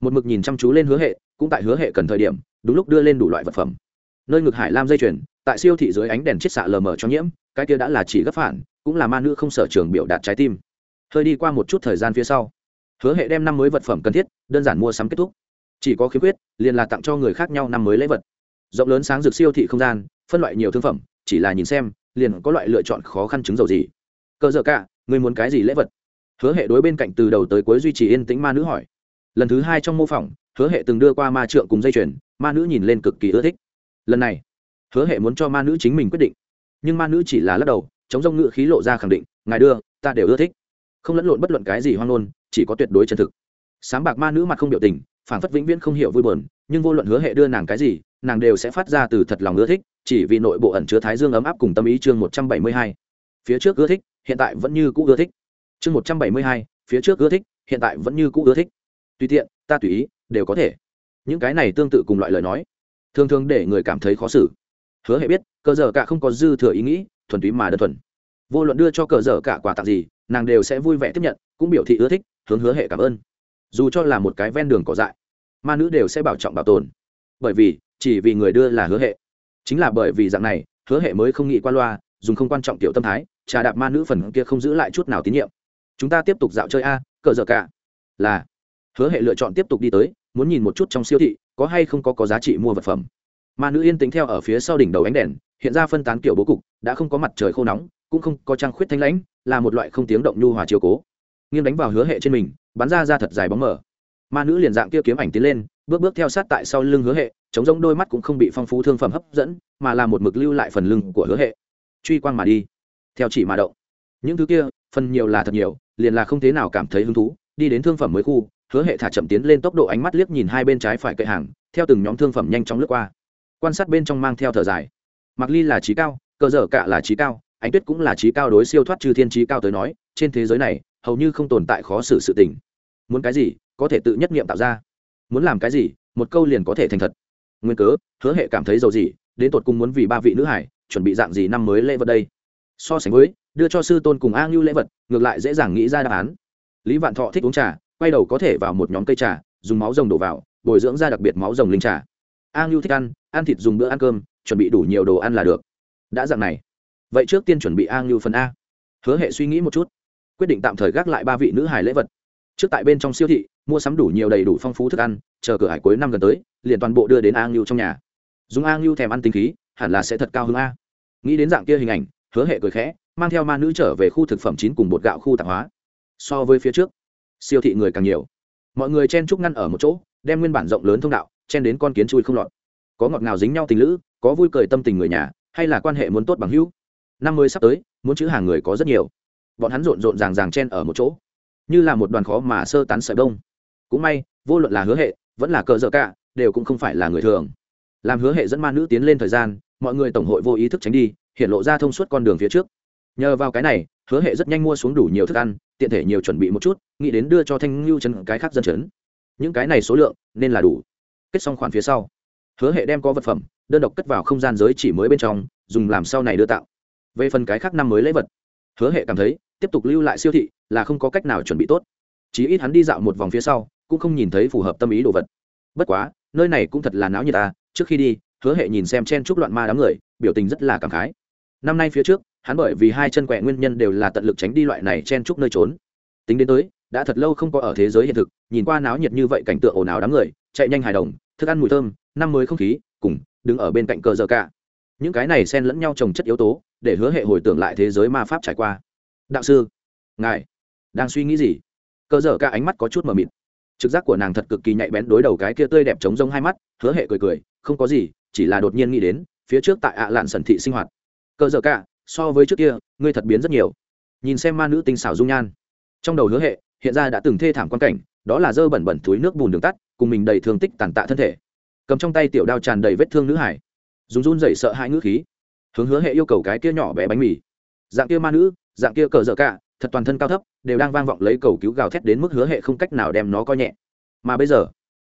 Một mực nhìn chăm chú lên hứa hệ, cũng tại hứa hệ cần thời điểm, đúng lúc đưa lên đủ loại vật phẩm. Nơi ngực hải lam dây chuyền tại siêu thị dưới ánh đèn chiết xạ lờ mờ cho nhiễm, cái kia đã là chỉ gấp phản, cũng là ma nữ không sở trường biểu đạt trái tim. Hơi đi qua một chút thời gian phía sau, hứa hệ đem năm mới vật phẩm cần thiết, đơn giản mua sắm kết thúc. Chỉ có khiếm khuyết, liền là tặng cho người khác nhau năm mới lễ vật. Rộng lớn sáng rực siêu thị không gian, phân loại nhiều thương phẩm, chỉ là nhìn xem, liền có loại lựa chọn khó khăn chứng dầu gì. Cơ dở cả, người muốn cái gì lễ vật? Hứa hệ đối bên cạnh từ đầu tới cuối duy trì yên tĩnh ma nữ hỏi. Lần thứ hai trong mô phỏng, hứa hệ từng đưa qua ma trượng cùng dây chuyền, ma nữ nhìn lên cực kỳ ưa thích. Lần này hứa hệ muốn cho ma nữ chính mình quyết định. Nhưng ma nữ chỉ là lắc đầu, chống rông ngự khí lộ ra khẳng định, ngài đưa, ta đều ưa thích. Không lẫn lộn bất luận cái gì hoang ngôn, chỉ có tuyệt đối chân thực. Sáng bạc ma nữ mặt không biểu tình phản phất vĩnh viễn không hiểu vui buồn, nhưng vô luận hứa hệ đưa nàng cái gì, nàng đều sẽ phát ra từ thật lòng ưa thích, chỉ vì nội bộ ẩn chứa thái dương ấm áp cùng tâm ý chương một trăm bảy mươi hai. Phía trước ưa thích, hiện tại vẫn như cũ ưa thích. Chương một trăm bảy mươi hai, phía trước ưa thích, hiện tại vẫn như cũ ưa thích. Tùy tiện, ta tùy ý, đều có thể. Những cái này tương tự cùng loại lời nói. Thường thường để người cảm thấy khó xử hứa hệ biết, cờ dở cả không có dư thừa ý nghĩ, thuần túy mà đơn thuần. Vô luận đưa cho cờ dở cả quà tặng gì, nàng đều sẽ vui vẻ tiếp nhận, cũng biểu thị ưa thích, hướng hứa hệ cảm ơn. Dù cho là một cái ven đường cỏ dại, ma nữ đều sẽ bảo trọng bảo tồn. Bởi vì, chỉ vì người đưa là hứa hệ. Chính là bởi vì dạng này, hứa hệ mới không nghĩ qua loa, dùng không quan trọng tiểu tâm thái, trà đạp ma nữ phần kia không giữ lại chút nào tín nhiệm. Chúng ta tiếp tục dạo chơi a, cờ dở cả. Là. Hứa hệ lựa chọn tiếp tục đi tới, muốn nhìn một chút trong siêu thị, có hay không có có giá trị mua vật phẩm ma nữ yên tĩnh theo ở phía sau đỉnh đầu ánh đèn, hiện ra phân tán kiểu bố cục, đã không có mặt trời khô nóng, cũng không có trang khuyết thanh lãnh, là một loại không tiếng động nhu hòa chiều cố. Nghiêng đánh vào hứa hệ trên mình, bắn ra ra thật dài bóng mở ma nữ liền dạng kia kiếm ảnh tiến lên, bước bước theo sát tại sau lưng hứa hệ, chống giống đôi mắt cũng không bị phong phú thương phẩm hấp dẫn, mà là một mực lưu lại phần lưng của hứa hệ. Truy quang mà đi, theo chỉ mà động. Những thứ kia, phần nhiều là thật nhiều, liền là không thế nào cảm thấy hứng thú, đi đến thương phẩm mới khu, hứa hệ thả chậm tiến lên tốc độ ánh mắt liếc nhìn hai bên trái phải cậy hàng, theo từng nhóm thương phẩm nhanh chóng lướt qua quan sát bên trong mang theo thở dài. Mặc ly là trí cao cơ dở cả là trí cao, ánh tuyết cũng là trí cao đối siêu thoát trừ thiên trí cao tới nói, trên thế giới này, hầu như không tồn tại khó xử sự tình. Muốn cái gì, có thể tự nhất nghiệm tạo ra. Muốn làm cái gì, một câu liền có thể thành thật. Nguyên cớ, hứa hệ cảm thấy giàu gì, đến tột cùng muốn vì ba vị nữ hải, chuẩn bị dạng gì năm mới lễ vật đây? So sánh với, đưa cho sư tôn cùng a ngưu lễ vật, ngược lại dễ dàng nghĩ ra đáp án. Lý vạn thọ thích uống trà, quay đầu có thể vào một nhóm cây trà, dùng máu rồng đổ vào, bồi dưỡng ra đặc biệt máu rồng linh trà a ngưu thích ăn ăn thịt dùng bữa ăn cơm, chuẩn bị đủ nhiều đồ ăn là được. Đã dạng này. Vậy trước tiên chuẩn bị a ngưu phần a. Hứa hệ suy nghĩ một chút. Quyết định tạm thời gác lại ba vị nữ hải lễ vật. Trước tại bên trong siêu thị, mua sắm đủ nhiều đầy đủ phong phú thức ăn, chờ cửa hải cuối năm gần tới, liền toàn bộ đưa đến a ngưu trong nhà. Dùng a ngưu thèm ăn tinh khí, hẳn là sẽ thật cao hơn a. Nghĩ đến dạng kia hình ảnh, hứa hệ cười khẽ, mang theo ma nữ trở về khu thực phẩm chín cùng bột gạo khu tạp hóa. So với phía trước, siêu thị người càng nhiều. Mọi người chen trúc ngăn ở một chỗ, đem nguyên bản rộng lớn thông đạo chen đến con kiến chui không lọt. Có ngọt ngào dính nhau tình lữ, có vui cười tâm tình người nhà, hay là quan hệ muốn tốt bằng hữu. Năm mới sắp tới, muốn chữ hàng người có rất nhiều. Bọn hắn rộn rộn ràng ràng chen ở một chỗ. Như là một đoàn khó mà sơ tán sợi bông. Cũng may, vô luận là hứa hệ, vẫn là cờ dở cả, đều cũng không phải là người thường. Làm hứa hệ dẫn ma nữ tiến lên thời gian, mọi người tổng hội vô ý thức tránh đi, hiện lộ ra thông suốt con đường phía trước. Nhờ vào cái này, hứa hệ rất nhanh mua xuống đủ nhiều thức ăn, tiện thể nhiều chuẩn bị một chút, nghĩ đến đưa cho thanh lưu chân cái khác dân chấn. Những cái này số lượng, nên là đủ kết xong khoản phía sau. Hứa hệ đem có vật phẩm, đơn độc cất vào không gian giới chỉ mới bên trong, dùng làm sau này đưa tạo. Về phần cái khác năm mới lấy vật, hứa hệ cảm thấy, tiếp tục lưu lại siêu thị là không có cách nào chuẩn bị tốt. Chí ít hắn đi dạo một vòng phía sau, cũng không nhìn thấy phù hợp tâm ý đồ vật. Bất quá, nơi này cũng thật là náo như ta à, trước khi đi, hứa hệ nhìn xem chen chúc loạn ma đám người, biểu tình rất là cảm khái. Năm nay phía trước, hắn bởi vì hai chân quẹ nguyên nhân đều là tận lực tránh đi loại này chen chúc nơi trốn. Tính đến tới, đã thật lâu không có ở thế giới hiện thực, nhìn qua náo nhiệt như vậy cảnh tượng ồn ào đám người, chạy nhanh hài đồng thức ăn mùi thơm, năm mới không khí, cùng, đứng ở bên cạnh cờ giờ cả. Những cái này xen lẫn nhau trồng chất yếu tố, để hứa hệ hồi tưởng lại thế giới ma pháp trải qua. Đạo sư, ngài, đang suy nghĩ gì? Cờ dở cả ánh mắt có chút mờ mịt. Trực giác của nàng thật cực kỳ nhạy bén đối đầu cái kia tươi đẹp trống rông hai mắt, hứa hệ cười cười, không có gì, chỉ là đột nhiên nghĩ đến, phía trước tại ạ lạn sần thị sinh hoạt. Cờ dở cả, so với trước kia, ngươi thật biến rất nhiều. Nhìn xem ma nữ tinh xảo dung nhan. Trong đầu hứa hệ hiện ra đã từng thê thảm quan cảnh, đó là dơ bẩn bẩn túi nước bùn đường tắt, cùng mình đầy thương tích tàn tạ thân thể. Cầm trong tay tiểu đao tràn đầy vết thương nữ hải. Dùng run dậy sợ hãi ngữ khí. Hướng hứa hệ yêu cầu cái kia nhỏ bé bánh mì. Dạng kia ma nữ, dạng kia cờ dở cả, thật toàn thân cao thấp, đều đang vang vọng lấy cầu cứu gào thét đến mức hứa hệ không cách nào đem nó coi nhẹ. Mà bây giờ,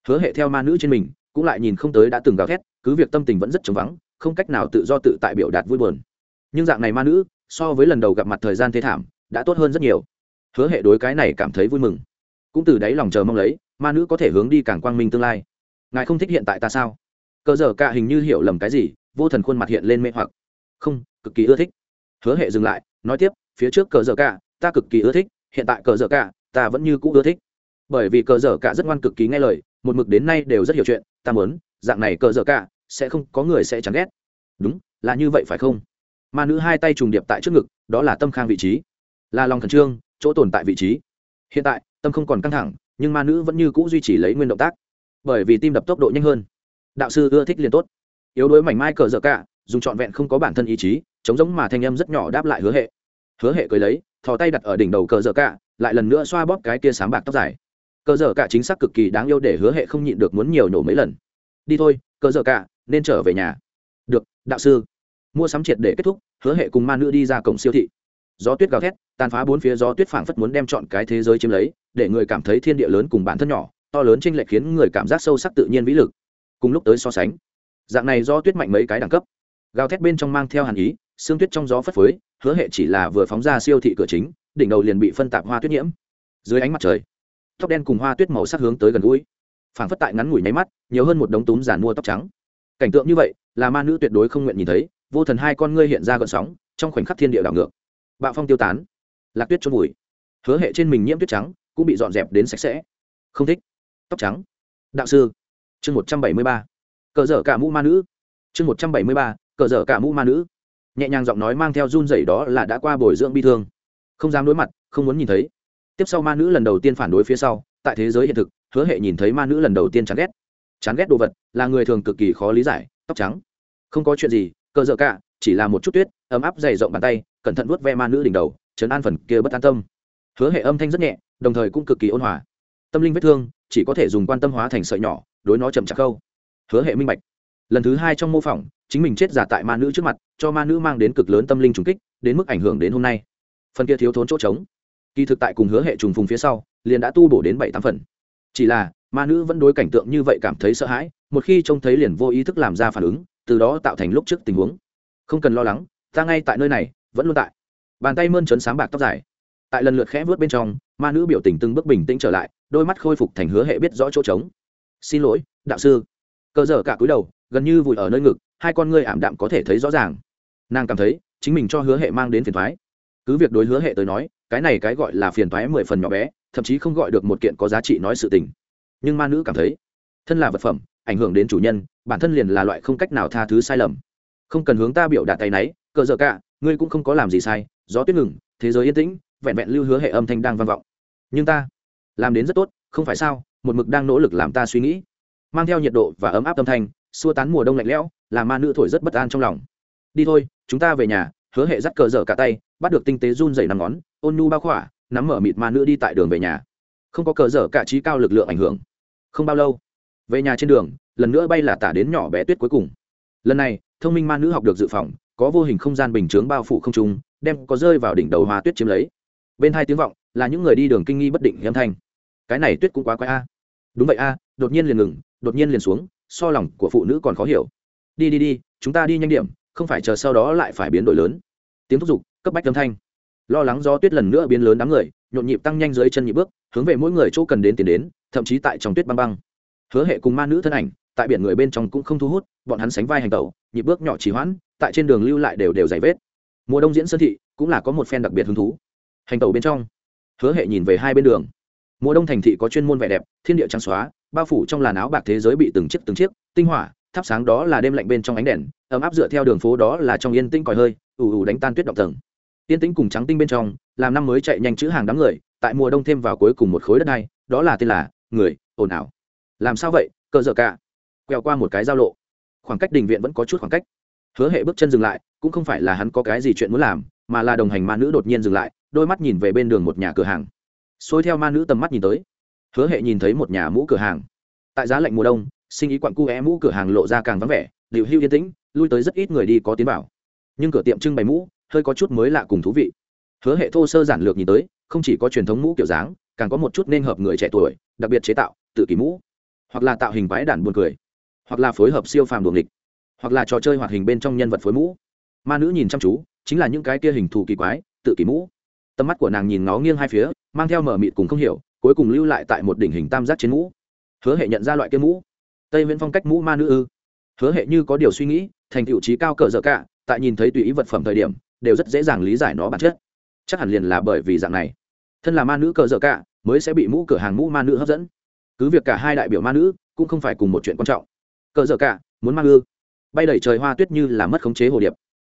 hứa hệ theo ma nữ trên mình, cũng lại nhìn không tới đã từng gào thét, cứ việc tâm tình vẫn rất trống vắng, không cách nào tự do tự tại biểu đạt vui buồn. Nhưng dạng này ma nữ, so với lần đầu gặp mặt thời gian thế thảm, đã tốt hơn rất nhiều hứa hệ đối cái này cảm thấy vui mừng. Cũng từ đáy lòng chờ mong lấy, ma nữ có thể hướng đi càng quang minh tương lai. Ngài không thích hiện tại ta sao? Cờ dở cả hình như hiểu lầm cái gì, vô thần khuôn mặt hiện lên mê hoặc. Không, cực kỳ ưa thích. Hứa hệ dừng lại, nói tiếp, phía trước cờ dở cả ta cực kỳ ưa thích, hiện tại cờ dở cả ta vẫn như cũ ưa thích. Bởi vì cờ dở cả rất ngoan cực kỳ nghe lời, một mực đến nay đều rất hiểu chuyện, ta muốn, dạng này cờ dở cả sẽ không có người sẽ chán ghét. Đúng, là như vậy phải không? Ma nữ hai tay trùng điệp tại trước ngực, đó là tâm khang vị trí. Là lòng khẩn trương chỗ tồn tại vị trí. Hiện tại, tâm không còn căng thẳng, nhưng ma nữ vẫn như cũ duy trì lấy nguyên động tác. Bởi vì tim đập tốc độ nhanh hơn. Đạo sư ưa thích liền tốt. Yếu đuối mảnh mai cờ dở cả, dùng trọn vẹn không có bản thân ý chí, chống giống mà thanh âm rất nhỏ đáp lại hứa hệ. Hứa hệ cười lấy, thò tay đặt ở đỉnh đầu cờ dở cả, lại lần nữa xoa bóp cái kia sáng bạc tóc dài. Cờ dở cả chính xác cực kỳ đáng yêu để hứa hệ không nhịn được muốn nhiều nổ mấy lần. Đi thôi, cờ dở cả, nên trở về nhà. Được, đạo sư. Mua sắm triệt để kết thúc, hứa hệ cùng ma nữ đi ra cổng siêu thị gió tuyết gào thét, tàn phá bốn phía gió tuyết phảng phất muốn đem chọn cái thế giới chiếm lấy, để người cảm thấy thiên địa lớn cùng bản thân nhỏ, to lớn trên lệch khiến người cảm giác sâu sắc tự nhiên vĩ lực. Cùng lúc tới so sánh, dạng này do tuyết mạnh mấy cái đẳng cấp. Gào thét bên trong mang theo hàn ý xương tuyết trong gió phất phới, hứa hệ chỉ là vừa phóng ra siêu thị cửa chính, đỉnh đầu liền bị phân tạp hoa tuyết nhiễm. Dưới ánh mặt trời, tóc đen cùng hoa tuyết màu sắc hướng tới gần gũi. Phảng phất tại ngắn ngủi nháy mắt, nhiều hơn một đống túm giàn mua tóc trắng. Cảnh tượng như vậy, là ma nữ tuyệt đối không nguyện nhìn thấy, vô thần hai con ngươi hiện ra gợn sóng, trong khoảnh khắc thiên địa đảo ngược bạo phong tiêu tán. Lạc tuyết trôn vùi. Hứa hệ trên mình nhiễm tuyết trắng cũng bị dọn dẹp đến sạch sẽ. Không thích. Tóc trắng. Đạo sư. Chương một trăm bảy mươi ba. Cờ dở cả mũ ma nữ. Chương một trăm bảy mươi ba. Cờ dở cả mũ ma nữ. Nhẹ nhàng giọng nói mang theo run rẩy đó là đã qua bồi dưỡng bi thương. Không dám đối mặt, không muốn nhìn thấy. Tiếp sau ma nữ lần đầu tiên phản đối phía sau, tại thế giới hiện thực, hứa hệ nhìn thấy ma nữ lần đầu tiên chán ghét. Chán ghét đồ vật, là người thường cực kỳ khó lý giải, tóc trắng. Không có chuyện gì, cờ dở cả chỉ là một chút tuyết, ấm áp dày rộng bàn tay, cẩn thận vuốt ve ma nữ đỉnh đầu chấn an phần kia bất an tâm. Hứa hệ âm thanh rất nhẹ, đồng thời cũng cực kỳ ôn hòa. Tâm linh vết thương, chỉ có thể dùng quan tâm hóa thành sợi nhỏ, đối nó chậm chạp câu hứa hệ minh bạch. Lần thứ hai trong mô phỏng, chính mình chết giả tại ma nữ trước mặt, cho ma nữ mang đến cực lớn tâm linh trùng kích, đến mức ảnh hưởng đến hôm nay. Phần kia thiếu thốn chỗ trống. Kỳ thực tại cùng hứa hệ trùng phùng phía sau, liền đã tu bổ đến bảy tám phần. Chỉ là, ma nữ vẫn đối cảnh tượng như vậy cảm thấy sợ hãi, một khi trông thấy liền vô ý thức làm ra phản ứng, từ đó tạo thành lúc trước tình huống không cần lo lắng, ta ngay tại nơi này, vẫn luôn tại. Bàn tay mơn trớn sáng bạc tóc dài. Tại lần lượt khẽ vớt bên trong, ma nữ biểu tình từng bước bình tĩnh trở lại, đôi mắt khôi phục thành hứa hệ biết rõ chỗ trống. Xin lỗi, đạo sư. Cơ dở cả cúi đầu, gần như vùi ở nơi ngực, hai con ngươi ảm đạm có thể thấy rõ ràng. Nàng cảm thấy, chính mình cho hứa hệ mang đến phiền thoái cứ việc đối hứa hệ tới nói, cái này cái gọi là phiền thoái mười phần nhỏ bé, thậm chí không gọi được một kiện có giá trị nói sự tình. Nhưng ma nữ cảm thấy, thân là vật phẩm, ảnh hưởng đến chủ nhân, bản thân liền là loại không cách nào tha thứ sai lầm không cần hướng ta biểu đạt tay náy, cờ dở cả, ngươi cũng không có làm gì sai, gió tuyết ngừng, thế giới yên tĩnh, vẹn vẹn lưu hứa hệ âm thanh đang vang vọng. Nhưng ta làm đến rất tốt, không phải sao, một mực đang nỗ lực làm ta suy nghĩ. Mang theo nhiệt độ và ấm áp âm thanh, xua tán mùa đông lạnh lẽo, làm ma nữ thổi rất bất an trong lòng. Đi thôi, chúng ta về nhà, hứa hệ dắt cờ dở cả tay, bắt được tinh tế run dày năm ngón, ôn nu bao khỏa, nắm mở mịt ma nữ đi tại đường về nhà. Không có cờ dở cả trí cao lực lượng ảnh hưởng. Không bao lâu, về nhà trên đường, lần nữa bay là tả đến nhỏ bé tuyết cuối cùng. Lần này thông minh ma nữ học được dự phòng, có vô hình không gian bình chướng bao phủ không trung, đem có rơi vào đỉnh đầu hoa tuyết chiếm lấy. Bên hai tiếng vọng là những người đi đường kinh nghi bất định âm thanh. Cái này tuyết cũng quá quái a. Đúng vậy a, đột nhiên liền ngừng, đột nhiên liền xuống, so lòng của phụ nữ còn khó hiểu. Đi đi đi, chúng ta đi nhanh điểm, không phải chờ sau đó lại phải biến đổi lớn. Tiếng thúc giục, cấp bách âm thanh. Lo lắng do tuyết lần nữa biến lớn đám người, nhộn nhịp tăng nhanh dưới chân nhịp bước, hướng về mỗi người chỗ cần đến tiến đến, thậm chí tại trong tuyết băng băng. Hứa hệ cùng ma nữ thân ảnh tại biển người bên trong cũng không thu hút, bọn hắn sánh vai hành tẩu, nhịp bước nhỏ trì hoãn, tại trên đường lưu lại đều đều dày vết. Mùa đông diễn sơn thị cũng là có một phen đặc biệt hứng thú. Hành tẩu bên trong, hứa hệ nhìn về hai bên đường. Mùa đông thành thị có chuyên môn vẻ đẹp, thiên địa trắng xóa, bao phủ trong làn áo bạc thế giới bị từng chiếc từng chiếc, tinh hỏa, thắp sáng đó là đêm lạnh bên trong ánh đèn, ấm áp dựa theo đường phố đó là trong yên tĩnh còi hơi, ù ù đánh tan tuyết động tầng. Yên tĩnh cùng trắng tinh bên trong, làm năm mới chạy nhanh chữ hàng đám người, tại mùa đông thêm vào cuối cùng một khối đất này, đó là tên là, người, ồn ào. Làm sao vậy, cờ dở cả? Quẹo qua một cái giao lộ. Khoảng cách đình viện vẫn có chút khoảng cách. Hứa hệ bước chân dừng lại, cũng không phải là hắn có cái gì chuyện muốn làm, mà là đồng hành ma nữ đột nhiên dừng lại, đôi mắt nhìn về bên đường một nhà cửa hàng. Xôi theo ma nữ tầm mắt nhìn tới, hứa hệ nhìn thấy một nhà mũ cửa hàng. Tại giá lạnh mùa đông, sinh ý quặn cu é mũ cửa hàng lộ ra càng vắng vẻ điệu hưu yên tĩnh, lui tới rất ít người đi có tiến bảo nhưng cửa tiệm trưng bày mũ, hơi có chút mới lạ cùng thú vị. Hứa hệ thô sơ giản lược nhìn tới, không chỉ có truyền thống mũ kiểu dáng, càng có một chút nên hợp người trẻ tuổi, đặc biệt chế tạo, tự kỷ mũ, hoặc là tạo hình quái đản buồn cười hoặc là phối hợp siêu phàm đuồng địch hoặc là trò chơi hoạt hình bên trong nhân vật phối mũ. Ma nữ nhìn chăm chú, chính là những cái kia hình thù kỳ quái, tự kỷ mũ. Tầm mắt của nàng nhìn nó nghiêng hai phía, mang theo mở mịt cùng không hiểu, cuối cùng lưu lại tại một đỉnh hình tam giác trên mũ. Hứa hệ nhận ra loại kia mũ. Tây viễn phong cách mũ ma nữ ư. Hứa hệ như có điều suy nghĩ, thành tiệu trí cao cỡ dở cả, tại nhìn thấy tùy ý vật phẩm thời điểm, đều rất dễ dàng lý giải nó bản chất. Chắc hẳn liền là bởi vì dạng này. Thân là ma nữ cờ dở cả, mới sẽ bị mũ cửa hàng mũ ma nữ hấp dẫn. Cứ việc cả hai đại biểu ma nữ, cũng không phải cùng một chuyện quan trọng cỡ dở cả, muốn mang ư. Bay đẩy trời hoa tuyết như là mất khống chế hồ điệp.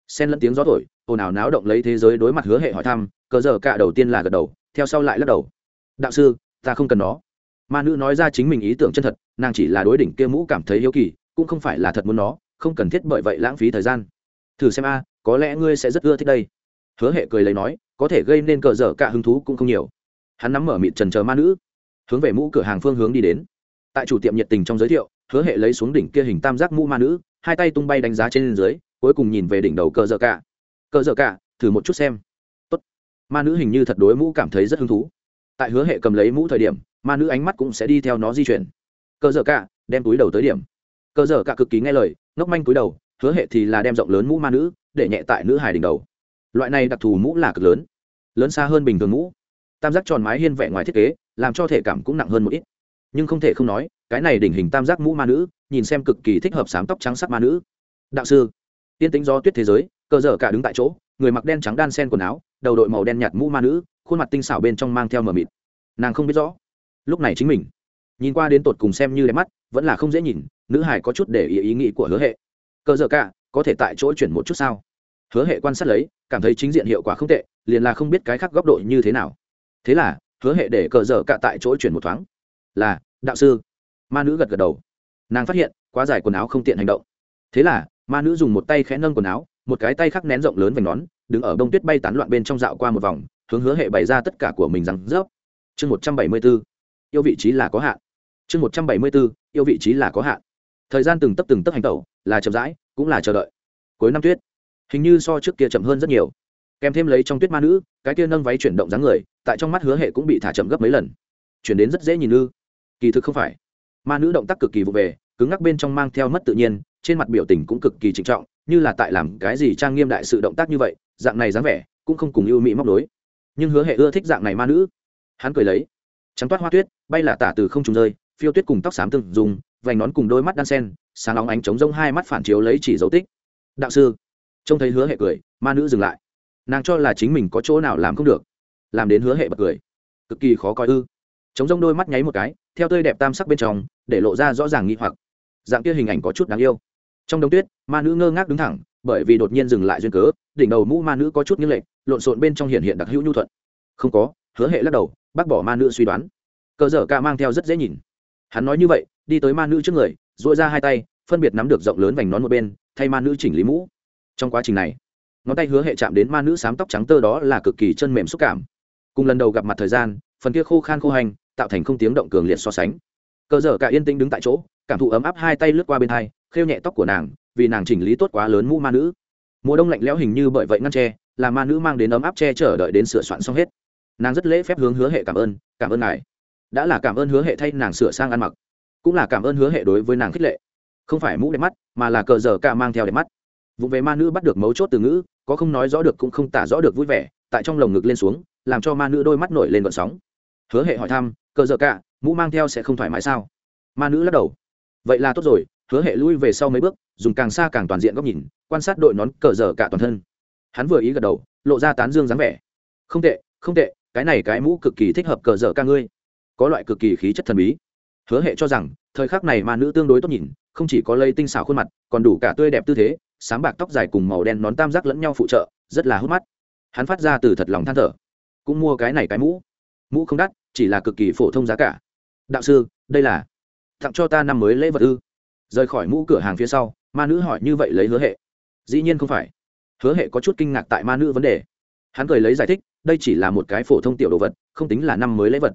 Xen lẫn tiếng gió thổi, ồn ào náo động lấy thế giới đối mặt hứa hệ hỏi thăm cờ dở cả đầu tiên là gật đầu, theo sau lại lắc đầu. Đạo sư, ta không cần nó. Ma nữ nói ra chính mình ý tưởng chân thật, nàng chỉ là đối đỉnh kia mũ cảm thấy yếu kỳ, cũng không phải là thật muốn nó, không cần thiết bởi vậy lãng phí thời gian. Thử xem a, có lẽ ngươi sẽ rất ưa thích đây. Hứa hệ cười lấy nói, có thể gây nên cờ dở cả hứng thú cũng không nhiều. Hắn nắm mở mịt trần chờ ma nữ, hướng về mũ cửa hàng phương hướng đi đến. Tại chủ tiệm nhiệt tình trong giới thiệu hứa hệ lấy xuống đỉnh kia hình tam giác mũ ma nữ, hai tay tung bay đánh giá trên dưới, cuối cùng nhìn về đỉnh đầu cờ dở cả. Cờ dở cả, thử một chút xem. Tốt. ma nữ hình như thật đối mũ cảm thấy rất hứng thú. Tại hứa hệ cầm lấy mũ thời điểm, ma nữ ánh mắt cũng sẽ đi theo nó di chuyển. Cờ dở cả, đem túi đầu tới điểm. Cờ dở cả cực kỳ nghe lời, ngốc manh túi đầu, hứa hệ thì là đem rộng lớn mũ ma nữ, để nhẹ tại nữ hài đỉnh đầu. Loại này đặc thù mũ là cực lớn. Lớn xa hơn bình thường mũ. Tam giác tròn mái hiên vẻ ngoài thiết kế, làm cho thể cảm cũng nặng hơn một ít nhưng không thể không nói, cái này đỉnh hình tam giác mũ ma nữ, nhìn xem cực kỳ thích hợp sám tóc trắng sắc ma nữ. Đạo sư, tiên tính do tuyết thế giới, cờ dở cả đứng tại chỗ, người mặc đen trắng đan sen quần áo, đầu đội màu đen nhạt mũ ma nữ, khuôn mặt tinh xảo bên trong mang theo mờ mịt. Nàng không biết rõ. Lúc này chính mình, nhìn qua đến tột cùng xem như đẹp mắt, vẫn là không dễ nhìn, nữ hải có chút để ý ý nghĩ của hứa hệ. Cờ dở cả, có thể tại chỗ chuyển một chút sao? Hứa hệ quan sát lấy, cảm thấy chính diện hiệu quả không tệ, liền là không biết cái khác góc độ như thế nào. Thế là, hứa hệ để cờ dở cả tại chỗ chuyển một thoáng là, đạo sư. Ma nữ gật gật đầu. Nàng phát hiện, quá dài quần áo không tiện hành động. Thế là, ma nữ dùng một tay khẽ nâng quần áo, một cái tay khắc nén rộng lớn vành nón, đứng ở bông tuyết bay tán loạn bên trong dạo qua một vòng, hướng hứa hệ bày ra tất cả của mình rằng rớp. Chương một trăm bảy mươi b ố yêu vị trí là có hạn. Chương một trăm bảy mươi b ố yêu vị trí là có hạn. Thời gian từng tấp từng tấp hành tẩu, là chậm rãi, cũng là chờ đợi. Cuối năm tuyết, hình như so trước kia chậm hơn rất nhiều. Kèm thêm lấy trong tuyết ma nữ, cái kia nâng váy chuyển động dáng người, tại trong mắt hứa hệ cũng bị thả chậm gấp mấy lần. Chuyển đến rất dễ nhìn ư kỳ thực không phải. Ma nữ động tác cực kỳ vụ về, cứng ngắc bên trong mang theo mất tự nhiên, trên mặt biểu tình cũng cực kỳ trịnh trọng, như là tại làm cái gì trang nghiêm đại sự động tác như vậy, dạng này dáng vẻ, cũng không cùng ưu mỹ móc nối nhưng hứa hệ ưa thích dạng này ma nữ. Hắn cười lấy. Trắng toát hoa tuyết, bay là tả từ không trùng rơi, phiêu tuyết cùng tóc xám từng dùng vành nón cùng đôi mắt đan sen, sáng óng ánh trống rông hai mắt phản chiếu lấy chỉ dấu tích. Đạo sư. Trông thấy hứa hệ cười, ma nữ dừng lại. Nàng cho là chính mình có chỗ nào làm không được. Làm đến hứa hệ bật cười. Cực kỳ khó coi ư chống rông đôi mắt nháy một cái, theo tươi đẹp tam sắc bên trong, để lộ ra rõ ràng nghi hoặc. Dạng kia hình ảnh có chút đáng yêu. Trong đống tuyết, ma nữ ngơ ngác đứng thẳng, bởi vì đột nhiên dừng lại duyên cớ, đỉnh đầu mũ ma nữ có chút như lệch, lộn xộn bên trong hiện hiện đặc hữu nhu thuận. Không có, hứa hệ lắc đầu, bác bỏ ma nữ suy đoán. Cơ dở ca mang theo rất dễ nhìn. Hắn nói như vậy, đi tới ma nữ trước người dội ra hai tay, phân biệt nắm được rộng lớn vành nón một bên, thay ma nữ chỉnh lý mũ. Trong quá trình này, ngón tay hứa hệ chạm đến ma nữ sám tóc trắng tơ đó là cực kỳ chân mềm xúc cảm. Cùng lần đầu gặp mặt thời gian, phần kia khô khan khô hành tạo thành không tiếng động cường liệt so sánh. Cờ dở cả yên tĩnh đứng tại chỗ, cảm thụ ấm áp hai tay lướt qua bên hai, khêu nhẹ tóc của nàng, vì nàng chỉnh lý tốt quá lớn mũ ma nữ. Mùa đông lạnh lẽo hình như bởi vậy ngăn tre là ma nữ mang đến ấm áp che chở đợi đến sửa soạn xong hết. Nàng rất lễ phép hướng hứa hệ cảm ơn cảm ơn ngài. Đã là cảm ơn hứa hệ thay nàng sửa sang ăn mặc, cũng là cảm ơn hứa hệ đối với nàng khích lệ. Không phải mũ đẹp mắt, mà là cờ dở cả mang theo đẹp mắt. Vụ về ma nữ bắt được mấu chốt từ ngữ, có không nói rõ được cũng không tả rõ được vui vẻ, tại trong lồng ngực lên xuống, làm cho ma nữ đôi mắt nổi lên vận sóng. Hứa hệ hỏi thăm cờ dở cả, mũ mang theo sẽ không thoải mái sao? Ma nữ lắc đầu. Vậy là tốt rồi, hứa hệ lui về sau mấy bước, dùng càng xa càng toàn diện góc nhìn, quan sát đội nón cờ dở cả toàn thân. Hắn vừa ý gật đầu, lộ ra tán dương dáng vẻ. Không tệ không tệ, cái này cái mũ cực kỳ thích hợp cờ dở ca ngươi. Có loại cực kỳ khí chất thần bí. Hứa hệ cho rằng, thời khắc này ma nữ tương đối tốt nhìn, không chỉ có lây tinh xảo khuôn mặt, còn đủ cả tươi đẹp tư thế sáng bạc tóc dài cùng màu đen nón tam giác lẫn nhau phụ trợ, rất là hút mắt. Hắn phát ra từ thật lòng than thở. Cũng mua cái này cái mũ. Mũ không đắt chỉ là cực kỳ phổ thông giá cả. Đạo sư, đây là tặng cho ta năm mới lễ vật ư? Rời khỏi mũ cửa hàng phía sau, ma nữ hỏi như vậy lấy hứa hệ. Dĩ nhiên không phải. Hứa hệ có chút kinh ngạc tại ma nữ vấn đề. Hắn cười lấy giải thích, đây chỉ là một cái phổ thông tiểu đồ vật, không tính là năm mới lễ vật.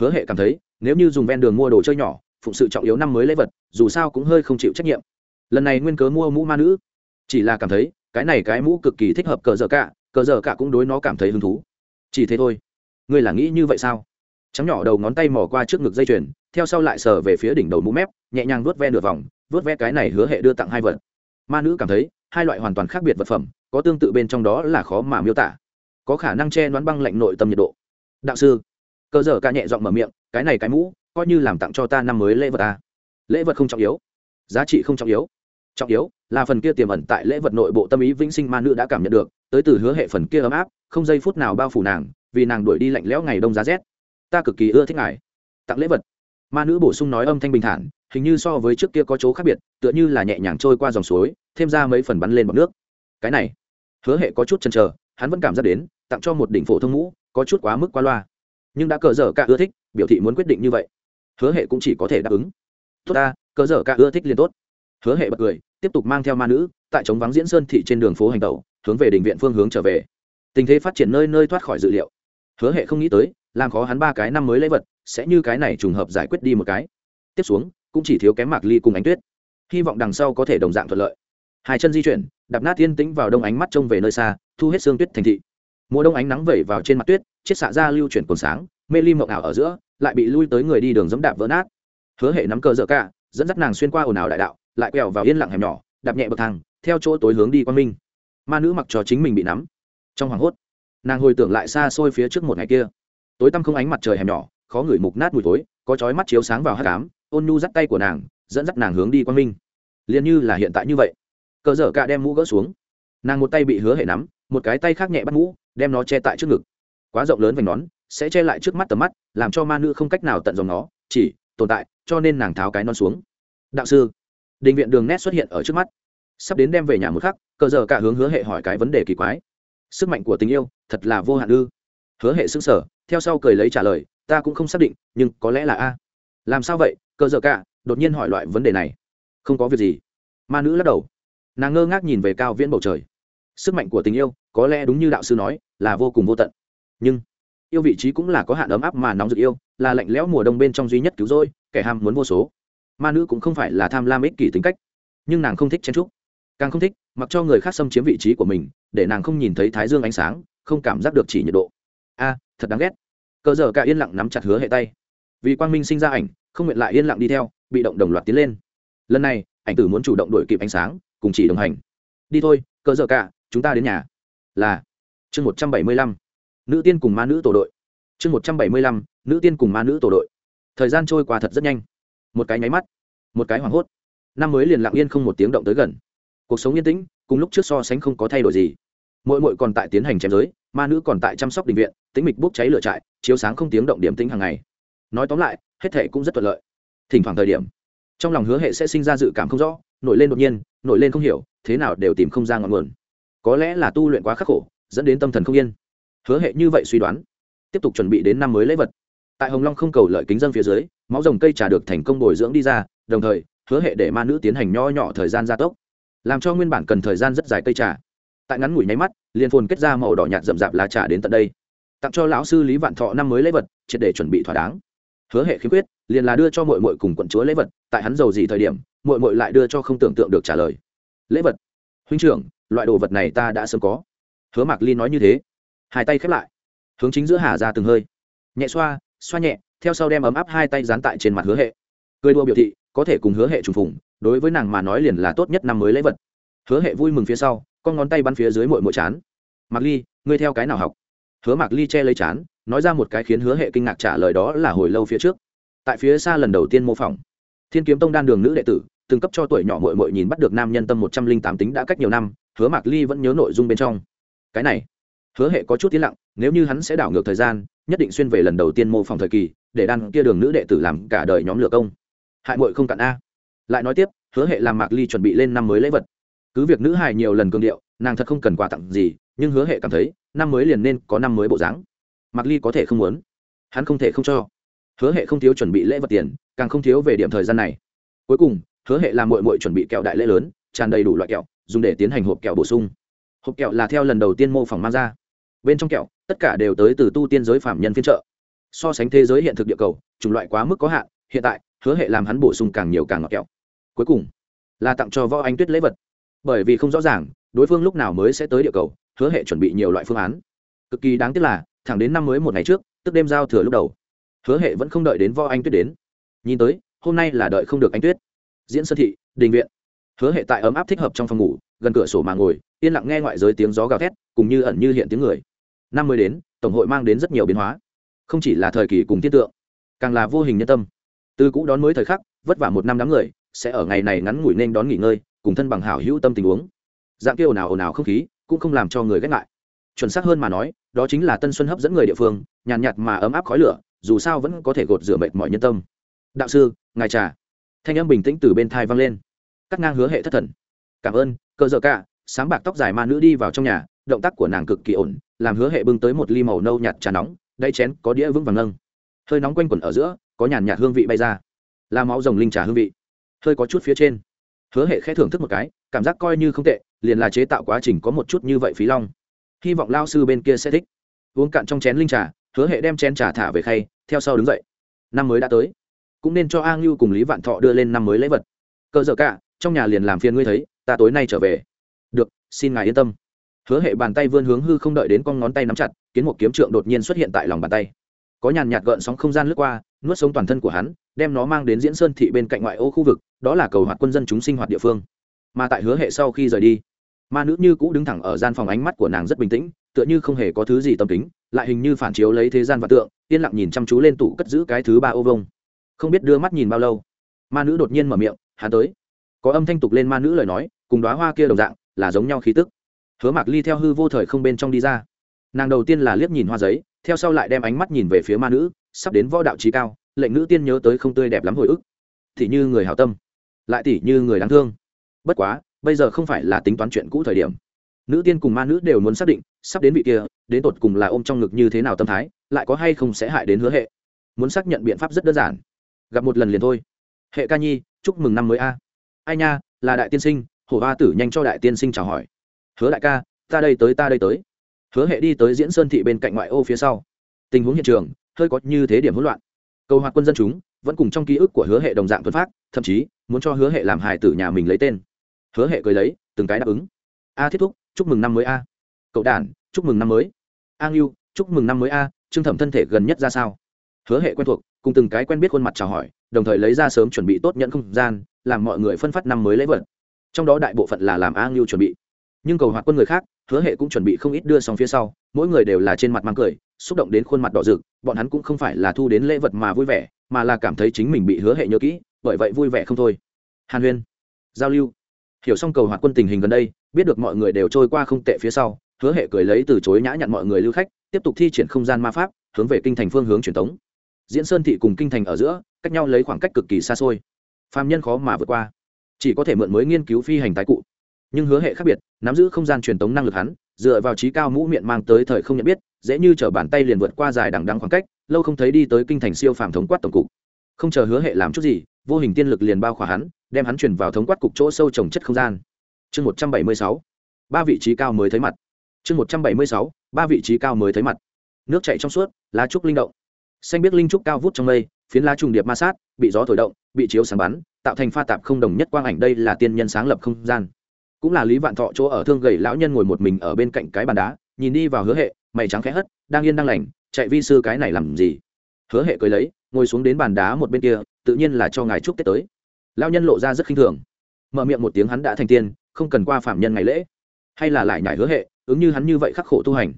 Hứa hệ cảm thấy, nếu như dùng ven đường mua đồ chơi nhỏ, phụng sự trọng yếu năm mới lễ vật, dù sao cũng hơi không chịu trách nhiệm. Lần này nguyên cớ mua mũ ma nữ. Chỉ là cảm thấy, cái này cái mũ cực kỳ thích hợp cờ dở cả, cờ dở cả cũng đối nó cảm thấy hứng thú. Chỉ thế thôi. Ngươi là nghĩ như vậy sao? Trắng nhỏ đầu ngón tay mò qua trước ngực dây chuyền, theo sau lại sờ về phía đỉnh đầu mũ mép, nhẹ nhàng vuốt ve nửa vòng, vuốt ve cái này hứa hệ đưa tặng hai vật. Ma nữ cảm thấy, hai loại hoàn toàn khác biệt vật phẩm, có tương tự bên trong đó là khó mà miêu tả. Có khả năng che đoán băng lạnh nội tâm nhiệt độ. Đạo sư cơ dở ca nhẹ giọng mở miệng, cái này cái mũ, coi như làm tặng cho ta năm mới lễ vật ta lễ vật không trọng yếu. Giá trị không trọng yếu. Trọng yếu là phần kia tiềm ẩn tại lễ vật nội bộ tâm ý vĩnh sinh ma nữ đã cảm nhận được, tới từ hứa hệ phần kia ấm áp, không giây phút nào bao phủ nàng, vì nàng đuổi đi lạnh lẽo ngày đông giá rét ta cực kỳ ưa thích ngài. Tặng lễ vật. Ma nữ bổ sung nói âm thanh bình thản, hình như so với trước kia có chỗ khác biệt, tựa như là nhẹ nhàng trôi qua dòng suối, thêm ra mấy phần bắn lên bọc nước. Cái này, hứa hệ có chút chần chờ, hắn vẫn cảm giác đến, tặng cho một đỉnh phổ thông mũ, có chút quá mức qua loa. Nhưng đã cờ dở cả ưa thích, biểu thị muốn quyết định như vậy. Hứa hệ cũng chỉ có thể đáp ứng. Tốt ta, cờ dở cả ưa thích liền tốt. Hứa hệ bật cười, tiếp tục mang theo ma nữ, tại chống vắng diễn sơn thị trên đường phố hành tẩu, hướng về đình viện phương hướng trở về. Tình thế phát triển nơi nơi thoát khỏi dự liệu. Hứa hệ không nghĩ tới làm khó hắn ba cái năm mới lấy vật, sẽ như cái này trùng hợp giải quyết đi một cái. Tiếp xuống, cũng chỉ thiếu kém mạc ly cùng ánh tuyết. Hy vọng đằng sau có thể đồng dạng thuận lợi. Hai chân di chuyển, đạp nát tiên tĩnh vào đông ánh mắt trông về nơi xa, thu hết xương tuyết thành thị. Mùa đông ánh nắng vẩy vào trên mặt tuyết chiết xạ ra lưu chuyển cồn sáng, mê ly mộng ảo ở giữa, lại bị lui tới người đi đường dẫm đạp vỡ nát. Hứa hệ nắm cơ dở cả, dẫn dắt nàng xuyên qua ồn ào đại đạo, lại quẹo vào yên lặng hẻm nhỏ, đạp nhẹ bậc thang, theo chỗ tối hướng đi quan minh ma nữ mặc cho chính mình bị nắm. Trong hoảng hốt, nàng hồi tưởng lại xa xôi phía trước một ngày kia tối tăm không ánh mặt trời hẻm nhỏ, khó ngửi mục nát mùi tối có chói mắt chiếu sáng vào hát cám, ôn nhu dắt tay của nàng, dẫn dắt nàng hướng đi quang minh. Liền như là hiện tại như vậy. Cờ dở cả đem mũ gỡ xuống. Nàng một tay bị hứa hệ nắm, một cái tay khác nhẹ bắt mũ, đem nó che tại trước ngực. Quá rộng lớn vành nón, sẽ che lại trước mắt tầm mắt, làm cho ma nữ không cách nào tận dòng nó, chỉ, tồn tại, cho nên nàng tháo cái non xuống. Đạo sư định viện đường nét xuất hiện ở trước mắt. Sắp đến đem về nhà một khắc, cờ giờ cả hướng hứa hệ hỏi cái vấn đề kỳ quái. Sức mạnh của tình yêu, thật là vô hạn ư. Hứa hệ xứng sở theo sau cười lấy trả lời, ta cũng không xác định, nhưng có lẽ là a. Làm sao vậy cơ giờ cả? đột nhiên hỏi loại vấn đề này. Không có việc gì. Ma nữ lắc đầu. Nàng ngơ ngác nhìn về cao viễn bầu trời. Sức mạnh của tình yêu, có lẽ đúng như đạo sư nói, là vô cùng vô tận. Nhưng, yêu vị trí cũng là có hạn ấm áp mà nóng rực yêu, là lạnh lẽo mùa đông bên trong duy nhất cứu rỗi, kẻ ham muốn vô số. Ma nữ cũng không phải là tham lam ích kỷ tính cách, nhưng nàng không thích chen trúc càng không thích, mặc cho người khác xâm chiếm vị trí của mình, để nàng không nhìn thấy thái dương ánh sáng, không cảm giác được chỉ nhiệt độ. A thật đáng ghét. Cờ giờ cả yên lặng nắm chặt hứa hệ tay. Vì quang minh sinh ra ảnh, không nguyện lại yên lặng đi theo, bị động đồng loạt tiến lên. Lần này, ảnh tử muốn chủ động đổi kịp ánh sáng, cùng chỉ đồng hành. Đi thôi, cờ giờ cả, chúng ta đến nhà. Là, chương một trăm bảy mươi lăm. Nữ tiên cùng ma nữ tổ đội. Chương một trăm bảy mươi lăm, nữ tiên cùng ma nữ tổ đội. Thời gian trôi qua thật rất nhanh. Một cái nháy mắt, một cái hoảng hốt. Năm mới liền lặng yên không một tiếng động tới gần. Cuộc sống yên tĩnh, cùng lúc trước so sánh không có thay đổi gì mỗi mỗi còn tại tiến hành chém giới, ma nữ còn tại chăm sóc định viện, tĩnh mịch bốc cháy lửa trại, chiếu sáng không tiếng động điểm tĩnh hàng ngày. Nói tóm lại, hết thể cũng rất thuận lợi. Thỉnh thoảng thời điểm, trong lòng hứa hệ sẽ sinh ra dự cảm không rõ, nổi lên đột nhiên, nổi lên không hiểu, thế nào đều tìm không ra ngọn nguồn. Có lẽ là tu luyện quá khắc khổ, dẫn đến tâm thần không yên. Hứa hệ như vậy suy đoán, tiếp tục chuẩn bị đến năm mới lấy vật. Tại hồng long không cầu lợi kính dân phía dưới, máu rồng cây trà được thành công bồi dưỡng đi ra, đồng thời, hứa hệ để ma nữ tiến hành nho nhỏ thời gian gia tốc, làm cho nguyên bản cần thời gian rất dài cây trà tại ngắn ngủi nháy mắt, liền phồn kết ra màu đỏ nhạt rậm rạp lá trà đến tận đây. Tặng cho lão sư lý vạn thọ năm mới lễ vật, triệt để chuẩn bị thỏa đáng. Hứa hệ khiếm khuyết, liền là đưa cho mội mội cùng quận chúa lễ vật, tại hắn giàu gì thời điểm mội mội lại đưa cho không tưởng tượng được trả lời. Lễ vật. Huynh trưởng, loại đồ vật này ta đã sớm có. Hứa mạc ly nói như thế. Hai tay khép lại. Hướng chính giữa hà ra từng hơi. Nhẹ xoa xoa nhẹ, theo sau đem ấm áp hai tay dán tại trên mặt hứa hệ. Cười đua biểu thị, có thể cùng hứa hệ trùng phùng, đối với nàng mà nói liền là tốt nhất năm mới lễ vật. Hứa hệ vui mừng phía sau con ngón tay bắn phía dưới mội mội chán. Mạc ly, ngươi theo cái nào học? Hứa mạc ly che lấy chán, nói ra một cái khiến hứa hệ kinh ngạc trả lời đó là hồi lâu phía trước. Tại phía xa lần đầu tiên mô phỏng, thiên kiếm tông đan đường nữ đệ tử, từng cấp cho tuổi nhỏ mội mội nhìn bắt được nam nhân tâm một trăm linh tám tính đã cách nhiều năm, hứa mạc ly vẫn nhớ nội dung bên trong. Cái này, hứa hệ có chút tiến lặng, nếu như hắn sẽ đảo ngược thời gian, nhất định xuyên về lần đầu tiên mô phỏng thời kỳ, để đan kia đường nữ đệ tử làm cả đời nhóm lửa công. Hại mội không cạn a. Lại nói tiếp, hứa hệ làm mạc ly chuẩn bị lên năm mới lễ vật cứ việc nữ hài nhiều lần cương điệu, nàng thật không cần quà tặng gì, nhưng hứa hệ cảm thấy, năm mới liền nên có năm mới bộ dáng. Mặc ly có thể không muốn. Hắn không thể không cho. Hứa hệ không thiếu chuẩn bị lễ vật tiền, càng không thiếu về điểm thời gian này. Cuối cùng, hứa hệ làm mội mội chuẩn bị kẹo đại lễ lớn, tràn đầy đủ loại kẹo, dùng để tiến hành hộp kẹo bổ sung. Hộp kẹo là theo lần đầu tiên mô phỏng mang ra. Bên trong kẹo, tất cả đều tới từ tu tiên giới phạm nhân phiên trợ so sánh thế giới hiện thực địa cầu, chủng loại quá mức có hạn, hiện tại, hứa hệ làm hắn bổ sung càng nhiều càng ngọt kẹo. Cuối cùng, là tặng cho võ anh tuyết lễ vật bởi vì không rõ ràng, đối phương lúc nào mới sẽ tới địa cầu, hứa hệ chuẩn bị nhiều loại phương án. Cực kỳ đáng tiếc là, thẳng đến năm mới một ngày trước, tức đêm giao thừa lúc đầu, hứa hệ vẫn không đợi đến vo anh tuyết đến. Nhìn tới, hôm nay là đợi không được anh tuyết. Diễn sơn thị, đình viện. Hứa hệ tại ấm áp thích hợp trong phòng ngủ, gần cửa sổ mà ngồi, yên lặng nghe ngoại giới tiếng gió gào thét, cùng như ẩn như hiện tiếng người. Năm mới đến, tổng hội mang đến rất nhiều biến hóa. Không chỉ là thời kỳ cùng tiết tượng, càng là vô hình nhân tâm. Từ cũ đón mới thời khắc, vất vả một năm đám người, sẽ ở ngày này ngắn ngủi nên đón nghỉ ngơi cùng thân bằng hảo hữu tâm tình uống. Dạng kia ồn ào ồn ào không khí cũng không làm cho người ghét ngại. Chuẩn xác hơn mà nói đó chính là tân xuân hấp dẫn người địa phương nhàn nhạt, nhạt mà ấm áp khói lửa dù sao vẫn có thể gột rửa mệt mọi nhân tâm. Đạo sư ngài trà. Thanh âm bình tĩnh từ bên thai vang lên. Cắt ngang hứa hệ thất thần. Cảm ơn cơ dợ cả sáng bạc tóc dài ma nữ đi vào trong nhà động tác của nàng cực kỳ ổn làm hứa hệ bưng tới một ly màu nâu nhạt trà nóng đáy chén có đĩa vững vàng nâng. Hơi nóng quanh quẩn ở giữa có nhàn nhạt hương vị bay ra. Là máu rồng linh trà hương vị. Hơi có chút phía trên hứa hệ khẽ thưởng thức một cái, cảm giác coi như không tệ, liền là chế tạo quá trình có một chút như vậy phí long. Hy vọng lao sư bên kia sẽ thích. Uống cạn trong chén linh trà, hứa hệ đem chén trà thả về khay, theo sau đứng dậy. Năm mới đã tới. Cũng nên cho a ngưu cùng lý vạn thọ đưa lên năm mới lễ vật. Cờ dở cả, trong nhà liền làm phiền ngươi thấy, ta tối nay trở về. Được, xin ngài yên tâm. Hứa hệ bàn tay vươn hướng hư không đợi đến con ngón tay nắm chặt, kiến một kiếm trượng đột nhiên xuất hiện tại lòng bàn tay. Có nhàn nhạt gợn sóng không gian lướt qua, nuốt sống toàn thân của hắn đem nó mang đến diễn sơn thị bên cạnh ngoại ô khu vực, đó là cầu hoạt quân dân chúng sinh hoạt địa phương. Mà tại hứa hệ sau khi rời đi, ma nữ như cũ đứng thẳng ở gian phòng ánh mắt của nàng rất bình tĩnh, tựa như không hề có thứ gì tâm tính lại hình như phản chiếu lấy thế gian và tượng, yên lặng nhìn chăm chú lên tủ cất giữ cái thứ ba ô vông không biết đưa mắt nhìn bao lâu, ma nữ đột nhiên mở miệng, hắn tới. Có âm thanh tục lên ma nữ lời nói, cùng đoá hoa kia đồng dạng, là giống nhau khí tức. Hứa mạc ly theo hư vô thời không bên trong đi ra. Nàng đầu tiên là liếc nhìn hoa giấy, theo sau lại đem ánh mắt nhìn về phía ma nữ, sắp đến võ đạo trí cao lệnh nữ tiên nhớ tới không tươi đẹp lắm hồi ức. Thì như người hào tâm, lại tỉ như người đáng thương. Bất quá, bây giờ không phải là tính toán chuyện cũ thời điểm. Nữ tiên cùng ma nữ đều muốn xác định, sắp đến vị kia, đến tột cùng là ôm trong ngực như thế nào tâm thái, lại có hay không sẽ hại đến hứa hệ. Muốn xác nhận biện pháp rất đơn giản. Gặp một lần liền thôi. Hệ ca nhi, chúc mừng năm mới a. Ai nha, là đại tiên sinh hồ hoa tử nhanh cho đại tiên sinh chào hỏi. Hứa đại ca, ta đây tới, ta đây tới. Hứa hệ đi tới diễn sơn thị bên cạnh ngoại ô phía sau. Tình huống hiện trường, hơi có như thế điểm hỗn loạn cầu hoạt quân dân chúng vẫn cùng trong ký ức của hứa hệ đồng dạng thuần phát thậm chí muốn cho hứa hệ làm hài tử nhà mình lấy tên. Hứa hệ cười lấy, từng cái đáp ứng. A thiết thúc, chúc mừng năm mới a. Cậu đản, chúc mừng năm mới. A ngưu, chúc mừng năm mới a, trương thẩm thân thể gần nhất ra sao? Hứa hệ quen thuộc, cùng từng cái quen biết khuôn mặt chào hỏi, đồng thời lấy ra sớm chuẩn bị tốt nhận không gian, làm mọi người phân phát năm mới lễ vật. Trong đó đại bộ phận là làm a ngưu chuẩn bị. Nhưng cầu hoạt quân người khác, hứa hệ cũng chuẩn bị không ít đưa xong phía sau, mỗi người đều là trên mặt mang cười xúc động đến khuôn mặt đỏ rực, bọn hắn cũng không phải là thu đến lễ vật mà vui vẻ, mà là cảm thấy chính mình bị hứa hệ nhớ kỹ, bởi vậy vui vẻ không thôi. Hàn huyên, giao lưu. Hiểu xong cầu hoạt quân tình hình gần đây, biết được mọi người đều trôi qua không tệ phía sau, hứa hệ cười lấy từ chối nhã nhặn mọi người lưu khách, tiếp tục thi triển không gian ma pháp, hướng về kinh thành phương hướng truyền thống diễn sơn thị cùng kinh thành ở giữa, cách nhau lấy khoảng cách cực kỳ xa xôi. Phạm nhân khó mà vượt qua. Chỉ có thể mượn mới nghiên cứu phi hành tái cụ. Nhưng hứa hệ khác biệt, nắm giữ không gian truyền tống năng lực hắn dựa vào trí cao mũ miệng mang tới thời không nhận biết, dễ như chở bàn tay liền vượt qua dài đằng đắng khoảng cách, lâu không thấy đi tới kinh thành siêu phàm thống quát tổng cục. Không chờ hứa hệ làm chút gì, vô hình tiên lực liền bao khỏa hắn, đem hắn chuyển vào thống quát cục chỗ sâu trồng chất không gian. Chương một trăm bảy mươi sáu, ba vị trí cao mới thấy mặt. Chương một trăm bảy mươi sáu, ba vị trí cao mới thấy mặt. Nước chạy trong suốt, lá trúc linh động. Xanh biết linh trúc cao vút trong mây, phiến lá trùng điệp ma sát, bị gió thổi động, bị chiếu sáng bắn, tạo thành pha tạp không đồng nhất quang ảnh. Đây là tiên nhân sáng lập không gian cũng là lý vạn thọ chỗ ở thương gầy lão nhân ngồi một mình ở bên cạnh cái bàn đá, nhìn đi vào hứa hệ, mày trắng khẽ hất, đang yên đang lành, chạy vi sư cái này làm gì? Hứa hệ cười lấy, ngồi xuống đến bàn đá một bên kia, tự nhiên là cho ngài chúc tết tới. Lão nhân lộ ra rất khinh thường. Mở miệng một tiếng hắn đã thành tiên, không cần qua phạm nhân ngày lễ. Hay là lại nhải hứa hệ, ứng như hắn như vậy khắc khổ tu hành.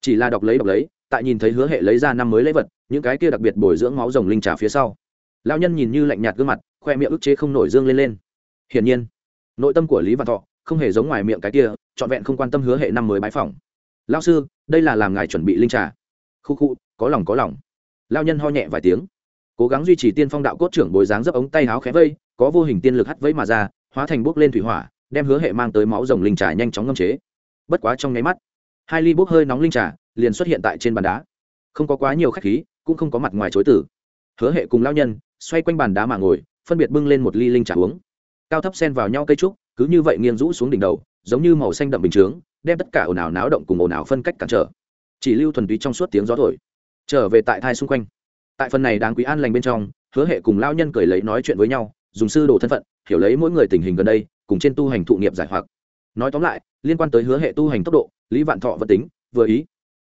Chỉ là đọc lấy đọc lấy, tại nhìn thấy hứa hệ lấy ra năm mới lễ vật, những cái kia đặc biệt bồi dưỡng máu rồng linh trà phía sau. Lão nhân nhìn như lạnh nhạt gương mặt, khoe miệng ức chế không nổi dương lên lên. Hiển nhiên, nội tâm của lý văn thọ không hề giống ngoài miệng cái kia, trọn vẹn không quan tâm hứa hệ năm mới bãi phỏng. Lao sư, đây là làm ngài chuẩn bị linh trà. Khu khu, có lòng có lòng. Lao nhân ho nhẹ vài tiếng. Cố gắng duy trì tiên phong đạo cốt trưởng bồi dáng dấp ống tay áo khẽ vây, có vô hình tiên lực hắt vẫy mà ra, hóa thành bốc lên thủy hỏa, đem hứa hệ mang tới máu rồng linh trà nhanh chóng ngâm chế. Bất quá trong nháy mắt, hai ly bốc hơi nóng linh trà liền xuất hiện tại trên bàn đá. Không có quá nhiều khách khí, cũng không có mặt ngoài chối tử hứa hệ cùng lao nhân xoay quanh bàn đá mà ngồi, phân biệt bưng lên một ly linh trà uống. Cao thấp xen vào nhau cây trúc cứ như vậy nghiêng rũ xuống đỉnh đầu, giống như màu xanh đậm bình chướng, đem tất cả ồn ào náo động cùng ồn ào phân cách cản trở. Chỉ lưu thuần túy trong suốt tiếng gió thổi, trở về tại thai xung quanh. Tại phần này đáng quý an lành bên trong, hứa hệ cùng lao nhân cười lấy nói chuyện với nhau, dùng sư đồ thân phận, hiểu lấy mỗi người tình hình gần đây, cùng trên tu hành thụ nghiệp giải hoặc. Nói tóm lại, liên quan tới hứa hệ tu hành tốc độ, lý vạn thọ vẫn tính, vừa ý.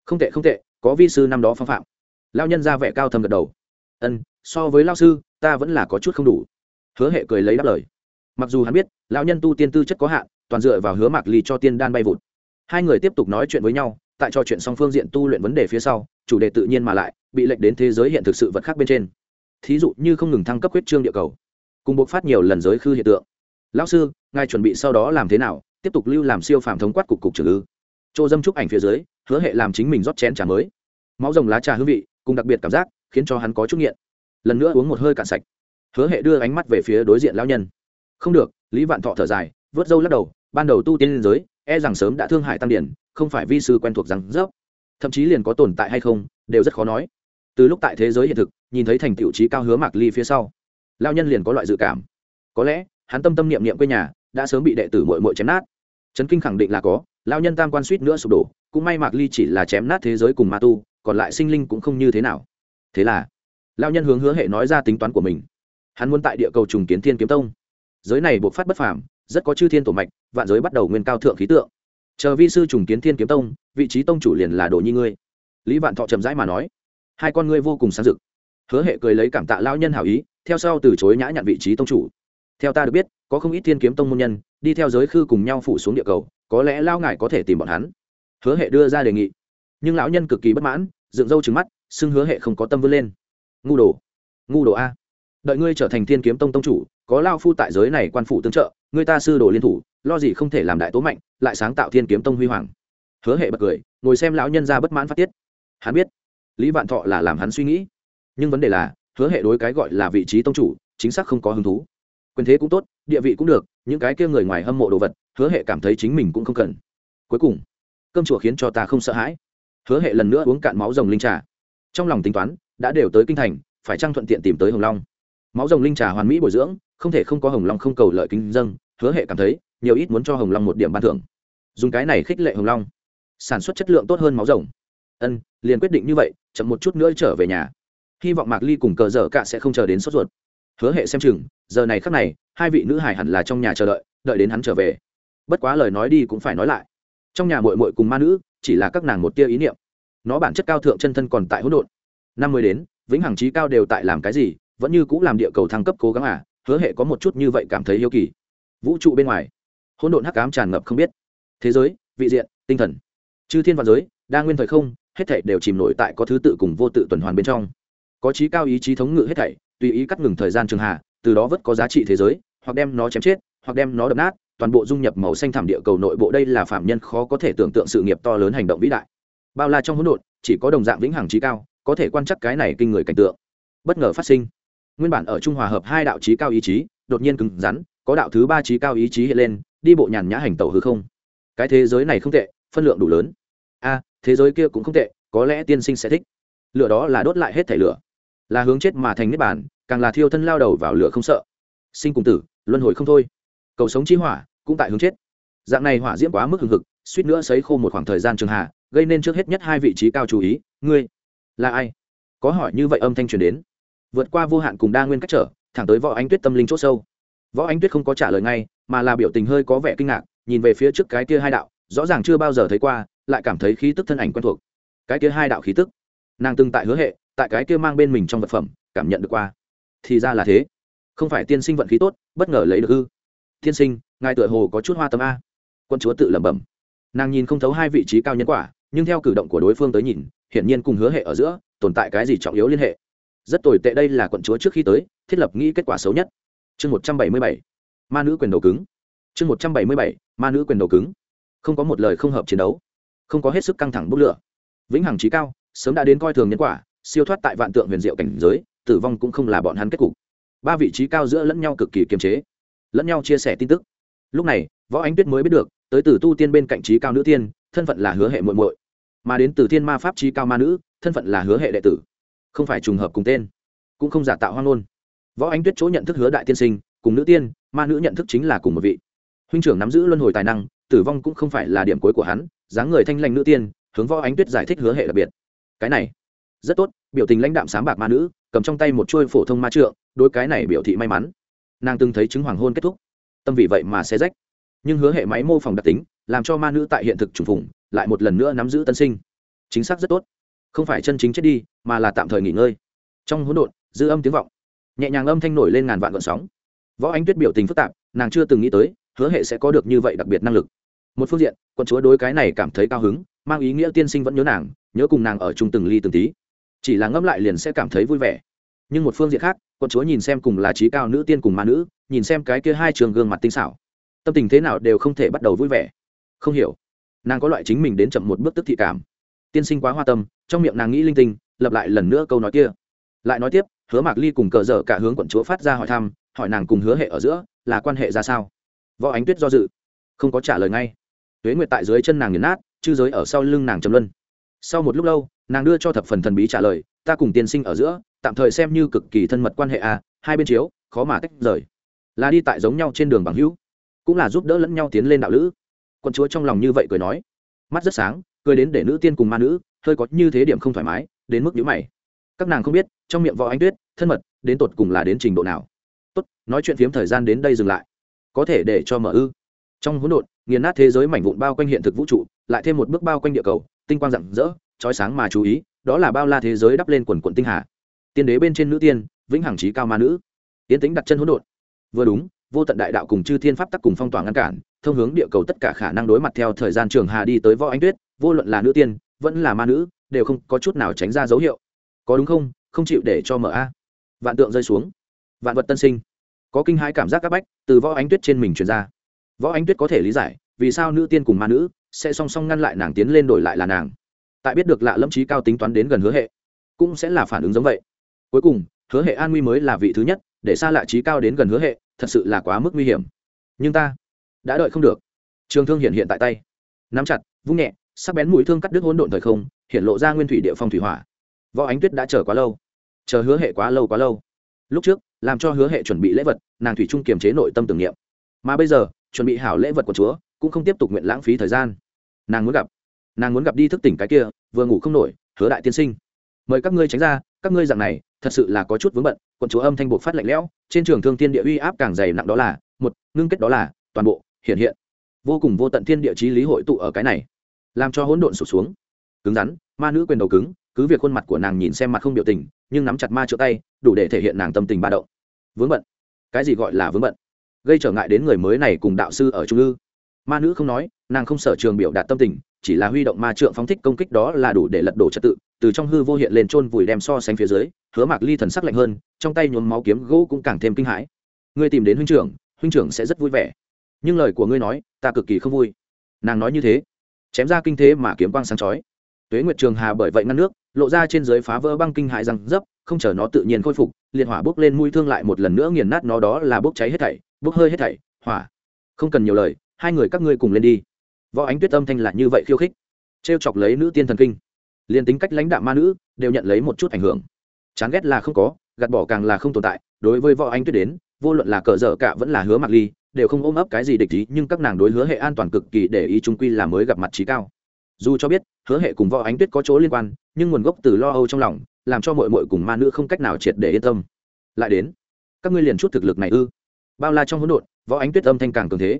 Không tệ không tệ, có vi sư năm đó phong phạm. Lao nhân ra vẻ cao thầm gật đầu. Ân, so với lao sư, ta vẫn là có chút không đủ. Hứa hệ cười lấy đáp lời mặc dù hắn biết, lão nhân tu tiên tư chất có hạn, toàn dựa vào hứa mạc ly cho tiên đan bay vụt. Hai người tiếp tục nói chuyện với nhau, tại trò chuyện song phương diện tu luyện vấn đề phía sau, chủ đề tự nhiên mà lại, bị lệnh đến thế giới hiện thực sự vật khác bên trên. Thí dụ như không ngừng thăng cấp huyết trương địa cầu, cùng buộc phát nhiều lần giới khư hiện tượng. Lão sư, ngài chuẩn bị sau đó làm thế nào? Tiếp tục lưu làm siêu phàm thống quát cục cục trưởng ư. Chỗ dâm trúc ảnh phía dưới, hứa hệ làm chính mình rót chén trà mới. Máu rồng lá trà hương vị, cùng đặc biệt cảm giác, khiến cho hắn có chút nghiện. Lần nữa uống một hơi cạn sạch. Hứa hệ đưa ánh mắt về phía đối diện lão nhân không được, lý vạn thọ thở dài, vớt râu lắc đầu, ban đầu tu tiên liên giới e rằng sớm đã thương hại tăng điển không phải vi sư quen thuộc rằng dốc. Thậm chí liền có tồn tại hay không, đều rất khó nói. Từ lúc tại thế giới hiện thực, nhìn thấy thành tiệu trí cao hứa mạc ly phía sau lao nhân liền có loại dự cảm. Có lẽ, hắn tâm tâm niệm niệm quê nhà, đã sớm bị đệ tử mội mội chém nát. Trấn kinh khẳng định là có lao nhân tam quan suýt nữa sụp đổ, cũng may mạc ly chỉ là chém nát thế giới cùng ma tu, còn lại sinh linh cũng không như thế nào. Thế là lao nhân hướng hứa hệ nói ra tính toán của mình. Hắn muốn tại địa cầu trùng kiến thiên kiếm tông giới này buộc phát bất phàm, rất có chư thiên tổ mạch, vạn giới bắt đầu nguyên cao thượng khí tượng. Chờ vi sư trùng kiến thiên kiếm tông, vị trí tông chủ liền là đồ nhi ngươi. Lý vạn thọ chậm rãi mà nói. Hai con ngươi vô cùng sáng rực. Hứa hệ cười lấy cảm tạ lao nhân hảo ý, theo sau từ chối nhã nhặn vị trí tông chủ. Theo ta được biết, có không ít thiên kiếm tông môn nhân, đi theo giới khư cùng nhau phủ xuống địa cầu, có lẽ lao ngài có thể tìm bọn hắn. Hứa hệ đưa ra đề nghị. Nhưng lão nhân cực kỳ bất mãn, dựng râu trứng mắt, xưng hứa hệ không có tâm vươn lên. Ngu đồ ngu đồ a đợi ngươi trở thành thiên kiếm tông tông chủ, có lao phu tại giới này quan phụ tương trợ, ngươi ta sư đồ liên thủ, lo gì không thể làm đại tố mạnh, lại sáng tạo thiên kiếm tông huy hoàng. Hứa hệ bật cười, ngồi xem lão nhân ra bất mãn phát tiết. Hắn biết, lý vạn thọ là làm hắn suy nghĩ. Nhưng vấn đề là, hứa hệ đối cái gọi là vị trí tông chủ, chính xác không có hứng thú. Quyền thế cũng tốt, địa vị cũng được, những cái kia người ngoài hâm mộ đồ vật, hứa hệ cảm thấy chính mình cũng không cần. Cuối cùng, cơm chùa khiến cho ta không sợ hãi. Hứa hệ lần nữa uống cạn máu rồng linh trà. Trong lòng tính toán, đã đều tới kinh thành, phải trang thuận tiện tìm tới hồng long? Máu rồng linh trà hoàn mỹ bồi dưỡng, không thể không có hồng long không cầu lợi kinh dâng, hứa hệ cảm thấy, nhiều ít muốn cho hồng long một điểm ban thưởng. Dùng cái này khích lệ hồng long, sản xuất chất lượng tốt hơn máu rồng. Ân, liền quyết định như vậy, chậm một chút nữa trở về nhà. Hy vọng mạc ly cùng cờ dở cạ sẽ không chờ đến sốt ruột. Hứa hệ xem chừng, giờ này khắc này, hai vị nữ hải hẳn là trong nhà chờ đợi đợi đến hắn trở về. Bất quá lời nói đi cũng phải nói lại. Trong nhà mội mội cùng ma nữ, chỉ là các nàng một tia ý niệm. Nó bản chất cao thượng chân thân còn tại hỗn độn. Năm mươi đến, vĩnh hằng trí cao đều tại làm cái gì vẫn như cũng làm địa cầu thăng cấp cố gắng à hứa hệ có một chút như vậy cảm thấy yêu kỳ. Vũ trụ bên ngoài, hỗn độn hắc ám tràn ngập không biết. Thế giới, vị diện, tinh thần. Chư thiên và giới, đa nguyên thời không, hết thảy đều chìm nổi tại có thứ tự cùng vô tự tuần hoàn bên trong. Có trí cao ý chí thống ngự hết thảy, tùy ý cắt ngừng thời gian trường hạ, từ đó vẫn có giá trị thế giới, hoặc đem nó chém chết, hoặc đem nó đập nát, toàn bộ dung nhập màu xanh thảm địa cầu nội bộ đây là phạm nhân khó có thể tưởng tượng sự nghiệp to lớn hành động vĩ đại. Bao la trong hỗn độn, chỉ có đồng dạng vĩnh hằng trí cao, có thể quan chắc cái này kinh người cảnh tượng. Bất ngờ phát sinh nguyên bản ở trung hòa hợp hai đạo trí cao ý chí, đột nhiên cứng rắn, có đạo thứ ba trí cao ý chí hiện lên, đi bộ nhàn nhã hành tẩu hư không. Cái thế giới này không tệ, phân lượng đủ lớn. A, thế giới kia cũng không tệ, có lẽ tiên sinh sẽ thích. Lửa đó là đốt lại hết thể lửa. Là hướng chết mà thành niết bàn, càng là thiêu thân lao đầu vào lửa không sợ. Sinh cùng tử, luân hồi không thôi. Cầu sống chi hỏa, cũng tại hướng chết. Dạng này hỏa diễm quá mức hừng hực, suýt nữa sấy khô một khoảng thời gian trường hạ, gây nên trước hết nhất hai vị trí cao chú ý, ngươi là ai? Có hỏi như vậy âm thanh truyền đến vượt qua vô hạn cùng đa nguyên cách trở, thẳng tới võ ánh tuyết tâm linh c h ỗ sâu. Võ ánh tuyết không có trả lời ngay, mà là biểu tình hơi có vẻ kinh ngạc, nhìn về phía trước cái kia hai đạo, rõ ràng chưa bao giờ thấy qua, lại cảm thấy khí tức thân ảnh quen thuộc. Cái kia hai đạo khí tức, nàng từng tại hứa hệ, tại cái kia mang bên mình trong vật phẩm, cảm nhận được qua. Thì ra là thế. Không phải tiên sinh vận khí tốt, bất ngờ lấy được ư. Tiên sinh, ngài tựa hồ có chút hoa tâm a. Quân chúa tự lẩm bẩm. Nàng nhìn không thấu hai vị trí cao nhân quả, nhưng theo cử động của đối phương tới nhìn, hiển nhiên cùng hứa hệ ở giữa, tồn tại cái gì trọng yếu liên hệ rất tồi tệ đây là quận chúa trước khi tới, thiết lập nghĩ kết quả xấu nhất. Chương một trăm bảy mươi bảy, ma nữ quyền đầu cứng. Chương một trăm bảy mươi bảy, ma nữ quyền đầu cứng. Không có một lời không hợp chiến đấu, không có hết sức căng thẳng bốc lửa. Vĩnh hằng trí cao, sớm đã đến coi thường nhân quả, siêu thoát tại vạn tượng huyền diệu cảnh giới, tử vong cũng không là bọn hắn kết cục. Ba vị trí cao giữa lẫn nhau cực kỳ kiềm chế, lẫn nhau chia sẻ tin tức. Lúc này, võ ánh tuyết mới biết được, tới từ tu tiên bên cạnh trí cao nữ tiên, thân phận là hứa hệ muội muội. Mà đến từ thiên ma pháp trí cao ma nữ, thân phận là hứa hệ đệ tử không phải trùng hợp cùng tên, cũng không giả tạo hoang ngôn. Võ ánh tuyết chỗ nhận thức hứa đại tiên sinh, cùng nữ tiên, ma nữ nhận thức chính là cùng một vị. Huynh trưởng nắm giữ luân hồi tài năng, tử vong cũng không phải là điểm cuối của hắn, dáng người thanh lanh nữ tiên, hướng võ ánh tuyết giải thích hứa hệ đặc biệt. Cái này, rất tốt, biểu tình lãnh đạm sáng bạc ma nữ, cầm trong tay một chuôi phổ thông ma trượng đôi cái này biểu thị may mắn. Nàng từng thấy chứng hoàng hôn kết thúc. Tâm vì vậy mà sẽ rách. Nhưng hứa hệ máy mô phỏng đặc tính, làm cho ma nữ tại hiện thực trùng phùng, lại một lần nữa nắm giữ tân sinh. Chính xác rất tốt không phải chân chính chết đi, mà là tạm thời nghỉ ngơi. Trong hỗn độn, dư âm tiếng vọng. Nhẹ nhàng âm thanh nổi lên ngàn vạn gọn sóng. Võ ánh tuyết biểu tình phức tạp, nàng chưa từng nghĩ tới, hứa hệ sẽ có được như vậy đặc biệt năng lực. Một phương diện, quận chúa đối cái này cảm thấy cao hứng, mang ý nghĩa tiên sinh vẫn nhớ nàng, nhớ cùng nàng ở chung từng ly từng tí. Chỉ là ngâm lại liền sẽ cảm thấy vui vẻ. Nhưng một phương diện khác, quận chúa nhìn xem cùng là trí cao nữ tiên cùng ma nữ, nhìn xem cái kia hai trường gương mặt tinh xảo. Tâm tình thế nào đều không thể bắt đầu vui vẻ. Không hiểu. Nàng có loại chính mình đến chậm một bước tức thị cảm tiên sinh quá hoa tâm, trong miệng nàng nghĩ linh tinh lập lại lần nữa câu nói kia. Lại nói tiếp, hứa mạc ly cùng cờ dở cả hướng quận chúa phát ra hỏi thăm, hỏi nàng cùng hứa hệ ở giữa là quan hệ ra sao? Võ ánh tuyết do dự. Không có trả lời ngay. Tuế nguyệt tại dưới chân nàng nghiền nát, chư giới ở sau lưng nàng trầm luân. Sau một lúc lâu, nàng đưa cho thập phần thần bí trả lời, ta cùng tiên sinh ở giữa, tạm thời xem như cực kỳ thân mật quan hệ à hai bên chiếu, khó mà tách rời. Là đi tại giống nhau trên đường bằng hữu, cũng là giúp đỡ lẫn nhau tiến lên đạo lữ. Quận chúa trong lòng như vậy cười nói. Mắt rất sáng cười đến để nữ tiên cùng ma nữ, hơi có như thế điểm không thoải mái, đến mức nhữ mày. Các nàng không biết, trong miệng võ anh tuyết, thân mật, đến tột cùng là đến trình độ nào. Tốt, nói chuyện phiếm thời gian đến đây dừng lại. Có thể để cho mở ư. Trong hỗn độn, nghiền nát thế giới mảnh vụn bao quanh hiện thực vũ trụ, lại thêm một bước bao quanh địa cầu, tinh quang rạng rỡ trói sáng mà chú ý, đó là bao la thế giới đắp lên quần quận tinh hà. Tiên đế bên trên nữ tiên, vĩnh hằng trí cao ma nữ. Tiến tính đặt chân hỗn độn. Vừa đúng, vô tận đại đạo cùng chư thiên pháp tắc cùng phong tỏa ngăn cản, thông hướng địa cầu tất cả khả năng đối mặt theo thời gian trường hà đi tới võ ánh tuyết vô luận là nữ tiên, vẫn là ma nữ, đều không có chút nào tránh ra dấu hiệu. Có đúng không? Không chịu để cho mở a. Vạn tượng rơi xuống. Vạn vật tân sinh. Có kinh hãi cảm giác áp bách từ võ ánh tuyết trên mình truyền ra. Võ ánh tuyết có thể lý giải vì sao nữ tiên cùng ma nữ sẽ song song ngăn lại nàng tiến lên đổi lại là nàng. Tại biết được lạ lâm trí cao tính toán đến gần hứa hệ, cũng sẽ là phản ứng giống vậy. Cuối cùng, hứa hệ an nguy mới là vị thứ nhất để xa lạ trí cao đến gần hứa hệ, thật sự là quá mức nguy hiểm. Nhưng ta đã đợi không được. Trường thương hiện hiện tại tay. Nắm chặt, vung nhẹ sắc bén mũi thương cắt đứt hỗn độn thời không, hiện lộ ra nguyên thủy địa phong thủy hỏa. Võ ánh tuyết đã chờ quá lâu, chờ hứa hệ quá lâu quá lâu. Lúc trước, làm cho hứa hệ chuẩn bị lễ vật, nàng thủy trung kiềm chế nội tâm tưởng niệm. Mà bây giờ, chuẩn bị hảo lễ vật của chúa, cũng không tiếp tục nguyện lãng phí thời gian. Nàng muốn gặp, nàng muốn gặp đi thức tỉnh cái kia, vừa ngủ không nổi, hứa đại tiên sinh. Mời các ngươi tránh ra, các ngươi dạng này, thật sự là có chút vướng bận, quận chúa âm thanh buộc phát lạnh lẽo, trên trường thương thiên địa uy áp càng dày nặng đó là, một, ngưng kết đó là, toàn bộ, hiện hiện. Vô cùng vô tận thiên địa chí lý hội tụ ở cái này làm cho hỗn độn sụp xuống. Cứng rắn, ma nữ quyền đầu cứng, cứ việc khuôn mặt của nàng nhìn xem mặt không biểu tình, nhưng nắm chặt ma trợ tay, đủ để thể hiện nàng tâm tình ba động. Vướng bận. Cái gì gọi là vướng bận? Gây trở ngại đến người mới này cùng đạo sư ở trung ư? Ma nữ không nói, nàng không sở trường biểu đạt tâm tình, chỉ là huy động ma trượng phóng thích công kích đó là đủ để lật đổ trật tự, từ trong hư vô hiện lên chôn vùi đem so sánh phía dưới, hứa mạc ly thần sắc lạnh hơn, trong tay nhuốm máu kiếm gỗ cũng càng thêm kinh hãi. Ngươi tìm đến huynh trưởng huynh trưởng sẽ rất vui vẻ. Nhưng lời của ngươi nói, ta cực kỳ không vui. Nàng nói như thế chém ra kinh thế mà kiếm quang sáng chói. Tuế nguyệt trường hà bởi vậy ngăn nước, lộ ra trên dưới phá vỡ băng kinh hại răng dấp, không chờ nó tự nhiên khôi phục, liệt hỏa bốc lên mũi thương lại một lần nữa nghiền nát nó, đó là bốc cháy hết thảy, bốc hơi hết thảy, hỏa. Không cần nhiều lời, hai người các ngươi cùng lên đi. Võ ánh tuyết âm thanh là như vậy khiêu khích. Trêu chọc lấy nữ tiên thần kinh. Liền tính cách lãnh đạo ma nữ, đều nhận lấy một chút ảnh hưởng. Chán ghét là không có, gạt bỏ càng là không tồn tại. Đối với võ ánh tuyết đến, vô luận là cờ dở cả vẫn là hứa mặc ly đều không ôm ấp cái gì địch ý, nhưng các nàng đối hứa hệ an toàn cực kỳ để ý trung quy là mới gặp mặt trí cao. Dù cho biết, hứa hệ cùng võ ánh tuyết có chỗ liên quan, nhưng nguồn gốc từ lo âu trong lòng, làm cho mội mội cùng ma nữ không cách nào triệt để yên tâm. Lại đến, các ngươi liền chút thực lực này ư? Bao la trong hỗn độn, võ ánh tuyết âm thanh càng cường thế.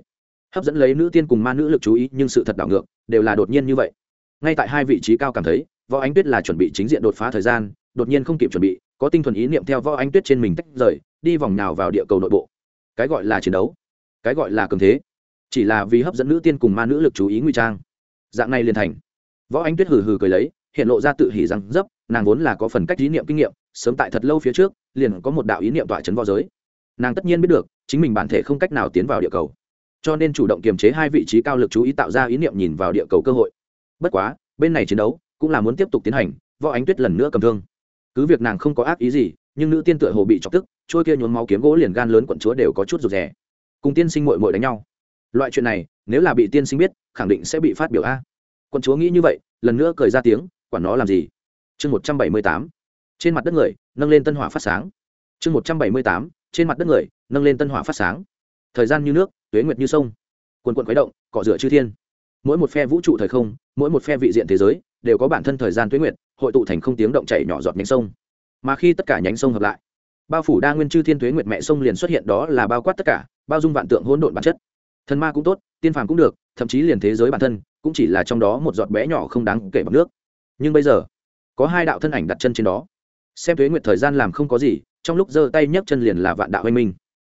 Hấp dẫn lấy nữ tiên cùng ma nữ lực chú ý, nhưng sự thật đảo ngược, đều là đột nhiên như vậy. Ngay tại hai vị trí cao cảm thấy, võ ánh tuyết là chuẩn bị chính diện đột phá thời gian, đột nhiên không kịp chuẩn bị, có tinh thuần ý niệm theo võ ánh tuyết trên mình tách rời, đi vòng nào vào địa cầu nội bộ. Cái gọi là chiến đấu cái gọi là cường thế, chỉ là vì hấp dẫn nữ tiên cùng ma nữ lực chú ý nguy trang. Dạng này liền thành. Võ ánh tuyết hừ hừ cười lấy, hiện lộ ra tự hỉ rằng dấp, nàng vốn là có phần cách ý niệm kinh nghiệm, sớm tại thật lâu phía trước, liền có một đạo ý niệm tọa chấn võ giới. Nàng tất nhiên biết được, chính mình bản thể không cách nào tiến vào địa cầu. Cho nên chủ động kiềm chế hai vị trí cao lực chú ý tạo ra ý niệm nhìn vào địa cầu cơ hội. Bất quá, bên này chiến đấu cũng là muốn tiếp tục tiến hành, võ ánh tuyết lần nữa cầm thương. Cứ việc nàng không có ác ý gì, nhưng nữ tiên tựa hồ bị chọc tức, trôi kia nhốn máu kiếm gỗ liền gan lớn quận chúa đều có chút rụt rè cùng tiên sinh mội mội đánh nhau. Loại chuyện này, nếu là bị tiên sinh biết, khẳng định sẽ bị phát biểu a. Quân chúa nghĩ như vậy, lần nữa cười ra tiếng, quản nó làm gì? Chương một trăm bảy mươi tám. Trên mặt đất người, nâng lên tân hỏa phát sáng. Chương một trăm bảy mươi tám. Trên mặt đất người, nâng lên tân hỏa phát sáng. Thời gian như nước, tuế nguyệt như sông. Quần quận khuấy động cọ rửa chư thiên. Mỗi một phe vũ trụ thời không, mỗi một phe vị diện thế giới, đều có bản thân thời gian tuế nguyệt, hội tụ thành không tiếng động chảy nhỏ giọt nhánh sông. Mà khi tất cả nhánh sông hợp lại bao phủ đa nguyên chư thiên thuế nguyệt mẹ sông liền xuất hiện đó là bao quát tất cả, bao dung vạn tượng hỗn độn bản chất. Thần ma cũng tốt, tiên phàm cũng được, thậm chí liền thế giới bản thân, cũng chỉ là trong đó một giọt bé nhỏ không đáng kể bằng nước. Nhưng bây giờ, có hai đạo thân ảnh đặt chân trên đó. Xem thuế nguyệt thời gian làm không có gì, trong lúc giơ tay nhấc chân liền là vạn đạo anh minh.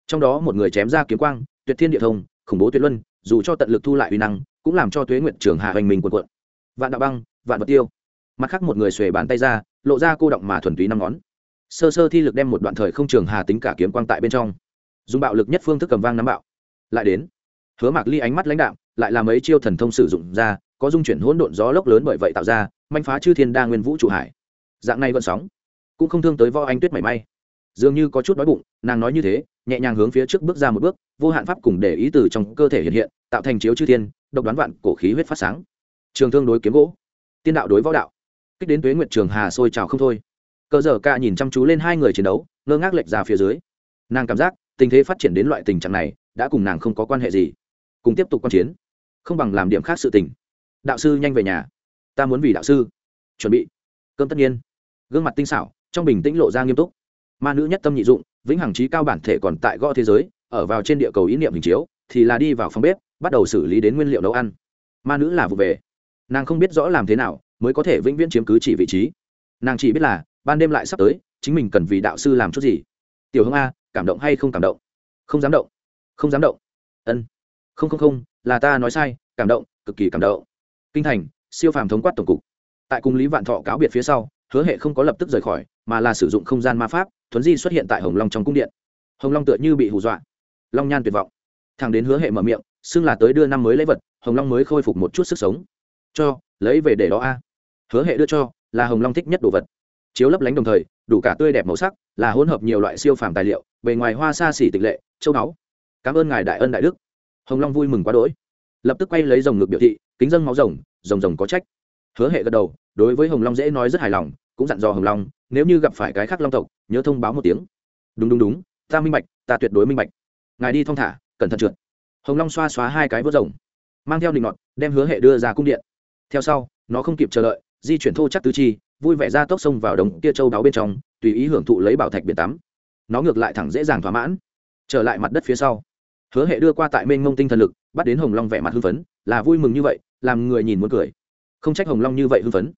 Trong đó một người chém ra kiếm quang, tuyệt thiên địa thông, khủng bố tuyệt luân, dù cho tận lực thu lại uy năng, cũng làm cho thuế nguyệt trường hạ hoành mình quần quận vạn đạo băng, vạn vật tiêu. Mặt khác một người xuề bàn tay ra, lộ ra cô động mà thuần túy năm ngón sơ sơ thi lực đem một đoạn thời không trường hà tính cả kiếm quang tại bên trong. Dùng bạo lực nhất phương thức cầm vang nắm bạo. Lại đến, hứa mạc ly ánh mắt lãnh đạo lại làm ấy chiêu thần thông sử dụng ra, có dung chuyển hỗn độn gió lốc lớn bởi vậy tạo ra, manh phá chư thiên đa nguyên vũ trụ hải. Dạng này vẫn sóng, cũng không thương tới võ anh tuyết mảy may. Dường như có chút đói bụng, nàng nói như thế, nhẹ nhàng hướng phía trước bước ra một bước, vô hạn pháp cùng để ý từ trong cơ thể hiện hiện, tạo thành chiếu chư thiên, độc đoán vạn cổ khí huyết phát sáng. Trường thương đối kiếm gỗ, tiên đạo đối võ đạo. Kích đến tuế nguyệt trường hà sôi trào không thôi cờ dở ca nhìn chăm chú lên hai người chiến đấu, ngơ ngác lệch ra phía dưới. Nàng cảm giác, tình thế phát triển đến loại tình trạng này, đã cùng nàng không có quan hệ gì. Cùng tiếp tục quan chiến, không bằng làm điểm khác sự tình. Đạo sư nhanh về nhà. Ta muốn vì đạo sư chuẩn bị cơm tất nhiên. Gương mặt tinh xảo, trong bình tĩnh lộ ra nghiêm túc. Ma nữ nhất tâm nhị dụng, vĩnh hằng trí cao bản thể còn tại gõ thế giới, ở vào trên địa cầu ý niệm hình chiếu, thì là đi vào phòng bếp, bắt đầu xử lý đến nguyên liệu nấu ăn. Ma nữ là vụ về. Nàng không biết rõ làm thế nào, mới có thể vĩnh viễn chiếm cứ chỉ vị trí. Nàng chỉ biết là ban đêm lại sắp tới, chính mình cần vì đạo sư làm chút gì? Tiểu hưng a, cảm động hay không cảm động? Không dám động. Không dám động. Ân. Không không không, là ta nói sai, cảm động, cực kỳ cảm động. Kinh thành, siêu phàm thống quát tổng cục. Tại cung lý vạn thọ cáo biệt phía sau, hứa hệ không có lập tức rời khỏi, mà là sử dụng không gian ma pháp, thuấn di xuất hiện tại hồng long trong cung điện. Hồng long tựa như bị hù dọa. Long nhan tuyệt vọng. Thằng đến hứa hệ mở miệng, xưng là tới đưa năm mới lấy vật, hồng long mới khôi phục một chút sức sống. Cho, lấy về để đó a. Hứa hệ đưa cho, là hồng long thích nhất đồ vật chiếu lấp lánh đồng thời, đủ cả tươi đẹp màu sắc, là hỗn hợp nhiều loại siêu phàm tài liệu, bề ngoài hoa xa xỉ tịch lệ, châu báu. Cảm ơn ngài đại ân đại đức. Hồng long vui mừng quá đỗi. Lập tức quay lấy dòng ngực biểu thị, kính dân máu rồng rồng rồng có trách. Hứa hệ gật đầu, đối với hồng long dễ nói rất hài lòng, cũng dặn dò hồng long, nếu như gặp phải cái khác long tộc, nhớ thông báo một tiếng. Đúng đúng đúng, ta minh bạch, ta tuyệt đối minh bạch. Ngài đi thong thả, cẩn thận trượt. Hồng long xoa xóa hai cái vớt rồng, mang theo định ngọt đem hứa hệ đưa ra cung điện. Theo sau, nó không kịp chờ đợi, di chuyển thô chắc tứ chi vui vẻ ra tốc sông vào đồng kia châu đáo bên trong, tùy ý hưởng thụ lấy bảo thạch biển tắm. Nó ngược lại thẳng dễ dàng thỏa mãn. Trở lại mặt đất phía sau, hứa hệ đưa qua tại mênh mông tinh thần lực, bắt đến hồng long vẻ mặt hưng phấn, là vui mừng như vậy, làm người nhìn muốn cười. Không trách hồng long như vậy hưng phấn.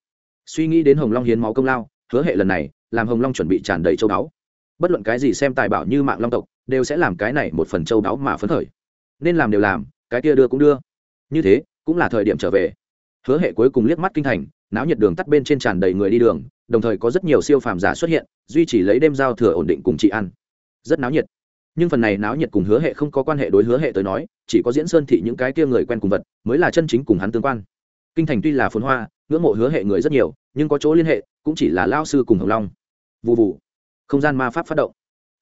Suy nghĩ đến hồng long hiến máu công lao, hứa hệ lần này, làm hồng long chuẩn bị tràn đầy châu đáo. Bất luận cái gì xem tài bảo như mạng long tộc, đều sẽ làm cái này một phần châu đáo mà phấn khởi. Nên làm đều làm, cái kia đưa cũng đưa. Như thế, cũng là thời điểm trở về hứa hệ cuối cùng liếc mắt kinh thành, náo nhiệt đường tắt bên trên tràn đầy người đi đường, đồng thời có rất nhiều siêu phàm giả xuất hiện, duy trì lấy đêm giao thừa ổn định cùng chị ăn rất náo nhiệt. Nhưng phần này náo nhiệt cùng hứa hệ không có quan hệ đối hứa hệ tới nói, chỉ có diễn sơn thị những cái kia người quen cùng vật, mới là chân chính cùng hắn tương quan. Kinh thành tuy là phồn hoa, ngưỡng mộ hứa hệ người rất nhiều, nhưng có chỗ liên hệ, cũng chỉ là lao sư cùng hồng long. Vụ vụ không gian ma pháp phát động.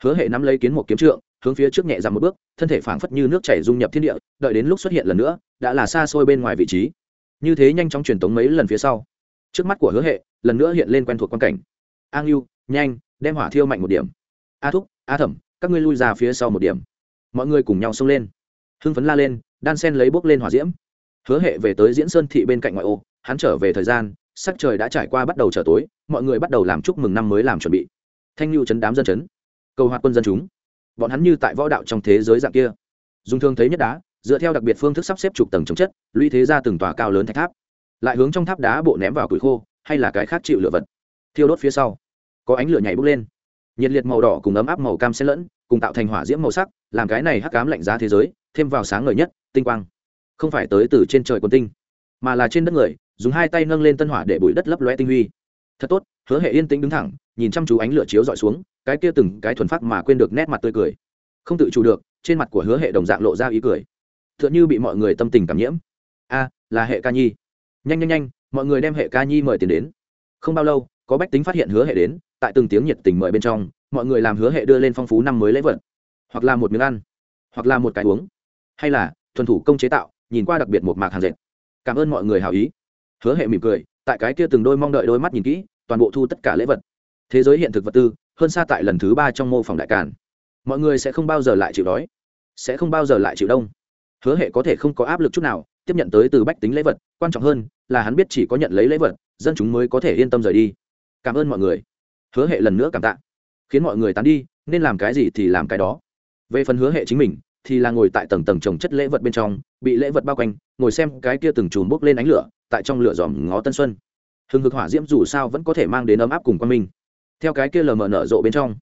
Hứa hệ nắm lấy kiến một kiếm trượng, hướng phía trước nhẹ ra một bước, thân thể phảng phất như nước chảy dung nhập thiên địa, đợi đến lúc xuất hiện lần nữa, đã là xa xôi bên ngoài vị trí như thế nhanh chóng truyền tống mấy lần phía sau. Trước mắt của hứa hệ, lần nữa hiện lên quen thuộc quan cảnh. An yêu nhanh, đem hỏa thiêu mạnh một điểm. A thúc, a thẩm, các ngươi lui ra phía sau một điểm. Mọi người cùng nhau xông lên. Hưng phấn la lên, đan sen lấy bốc lên hỏa diễm. Hứa hệ về tới diễn sơn thị bên cạnh ngoại ô, hắn trở về thời gian, sắc trời đã trải qua bắt đầu trở tối, mọi người bắt đầu làm chúc mừng năm mới làm chuẩn bị. Thanh lưu chấn đám dân chấn. Cầu hoạt quân dân chúng. Bọn hắn như tại võ đạo trong thế giới dạng kia. Dùng thương thấy nhất đá dựa theo đặc biệt phương thức sắp xếp trục tầng chống chất, lũy thế ra từng tòa cao lớn thạch tháp. Lại hướng trong tháp đá bộ ném vào củi khô, hay là cái khác chịu lửa vật. Thiêu đốt phía sau, có ánh lửa nhảy bốc lên. Nhiệt liệt màu đỏ cùng ấm áp màu cam xen lẫn, cùng tạo thành hỏa diễm màu sắc, làm cái này hắc cám lạnh giá thế giới, thêm vào sáng ngời nhất, tinh quang. Không phải tới từ trên trời quần tinh, mà là trên đất người, dùng hai tay nâng lên tân hỏa để bụi đất lấp loe tinh huy. Thật tốt, hứa hệ yên tĩnh đứng thẳng, nhìn chăm chú ánh lửa chiếu dọi xuống, cái kia từng cái thuần phát mà quên được nét mặt tươi cười. Không tự chủ được, trên mặt của hứa hệ đồng dạng lộ ra ý cười t h ư ợ n bị mọi người tâm tình cảm nhiễm. A, là hệ ca nhi. Nhanh nhanh nhanh, mọi người đem hệ ca nhi mời tiền đến. Không bao lâu, có bách tính phát hiện hứa hệ đến, tại từng tiếng nhiệt tình mời bên trong, mọi người làm hứa hệ đưa lên phong phú năm mới lễ vật. Hoặc là một miếng ăn, hoặc là một cái uống. Hay là, thuần thủ công chế tạo, nhìn qua đặc biệt một mạc hàng dệt. Cảm ơn mọi người hào ý. Hứa hệ mỉm cười, tại cái kia từng đôi mong đợi đôi mắt nhìn kỹ, toàn bộ thu tất cả lễ vật. Thế giới hiện thực vật tư, hơn xa tại lần thứ ba trong mô phòng đại càn. Mọi người sẽ không bao giờ lại chịu đói, sẽ không bao giờ lại chịu đông hứa hệ có thể không có áp lực chút nào, tiếp nhận tới từ bách tính lễ vật, quan trọng hơn là hắn biết chỉ có nhận lấy lễ vật, dân chúng mới có thể yên tâm rời đi. Cảm ơn mọi người. Hứa hệ lần nữa cảm tạ. Khiến mọi người tán đi, nên làm cái gì thì làm cái đó. Về phần hứa hệ chính mình, thì là ngồi tại tầng tầng trồng chất lễ vật bên trong, bị lễ vật bao quanh, ngồi xem cái kia từng chùm bốc lên ánh lửa, tại trong lửa dòm ngó tân xuân. Hừng hực hỏa diễm dù sao vẫn có thể mang đến ấm áp cùng quan minh. Theo cái kia lờ mờ nở rộ bên trong,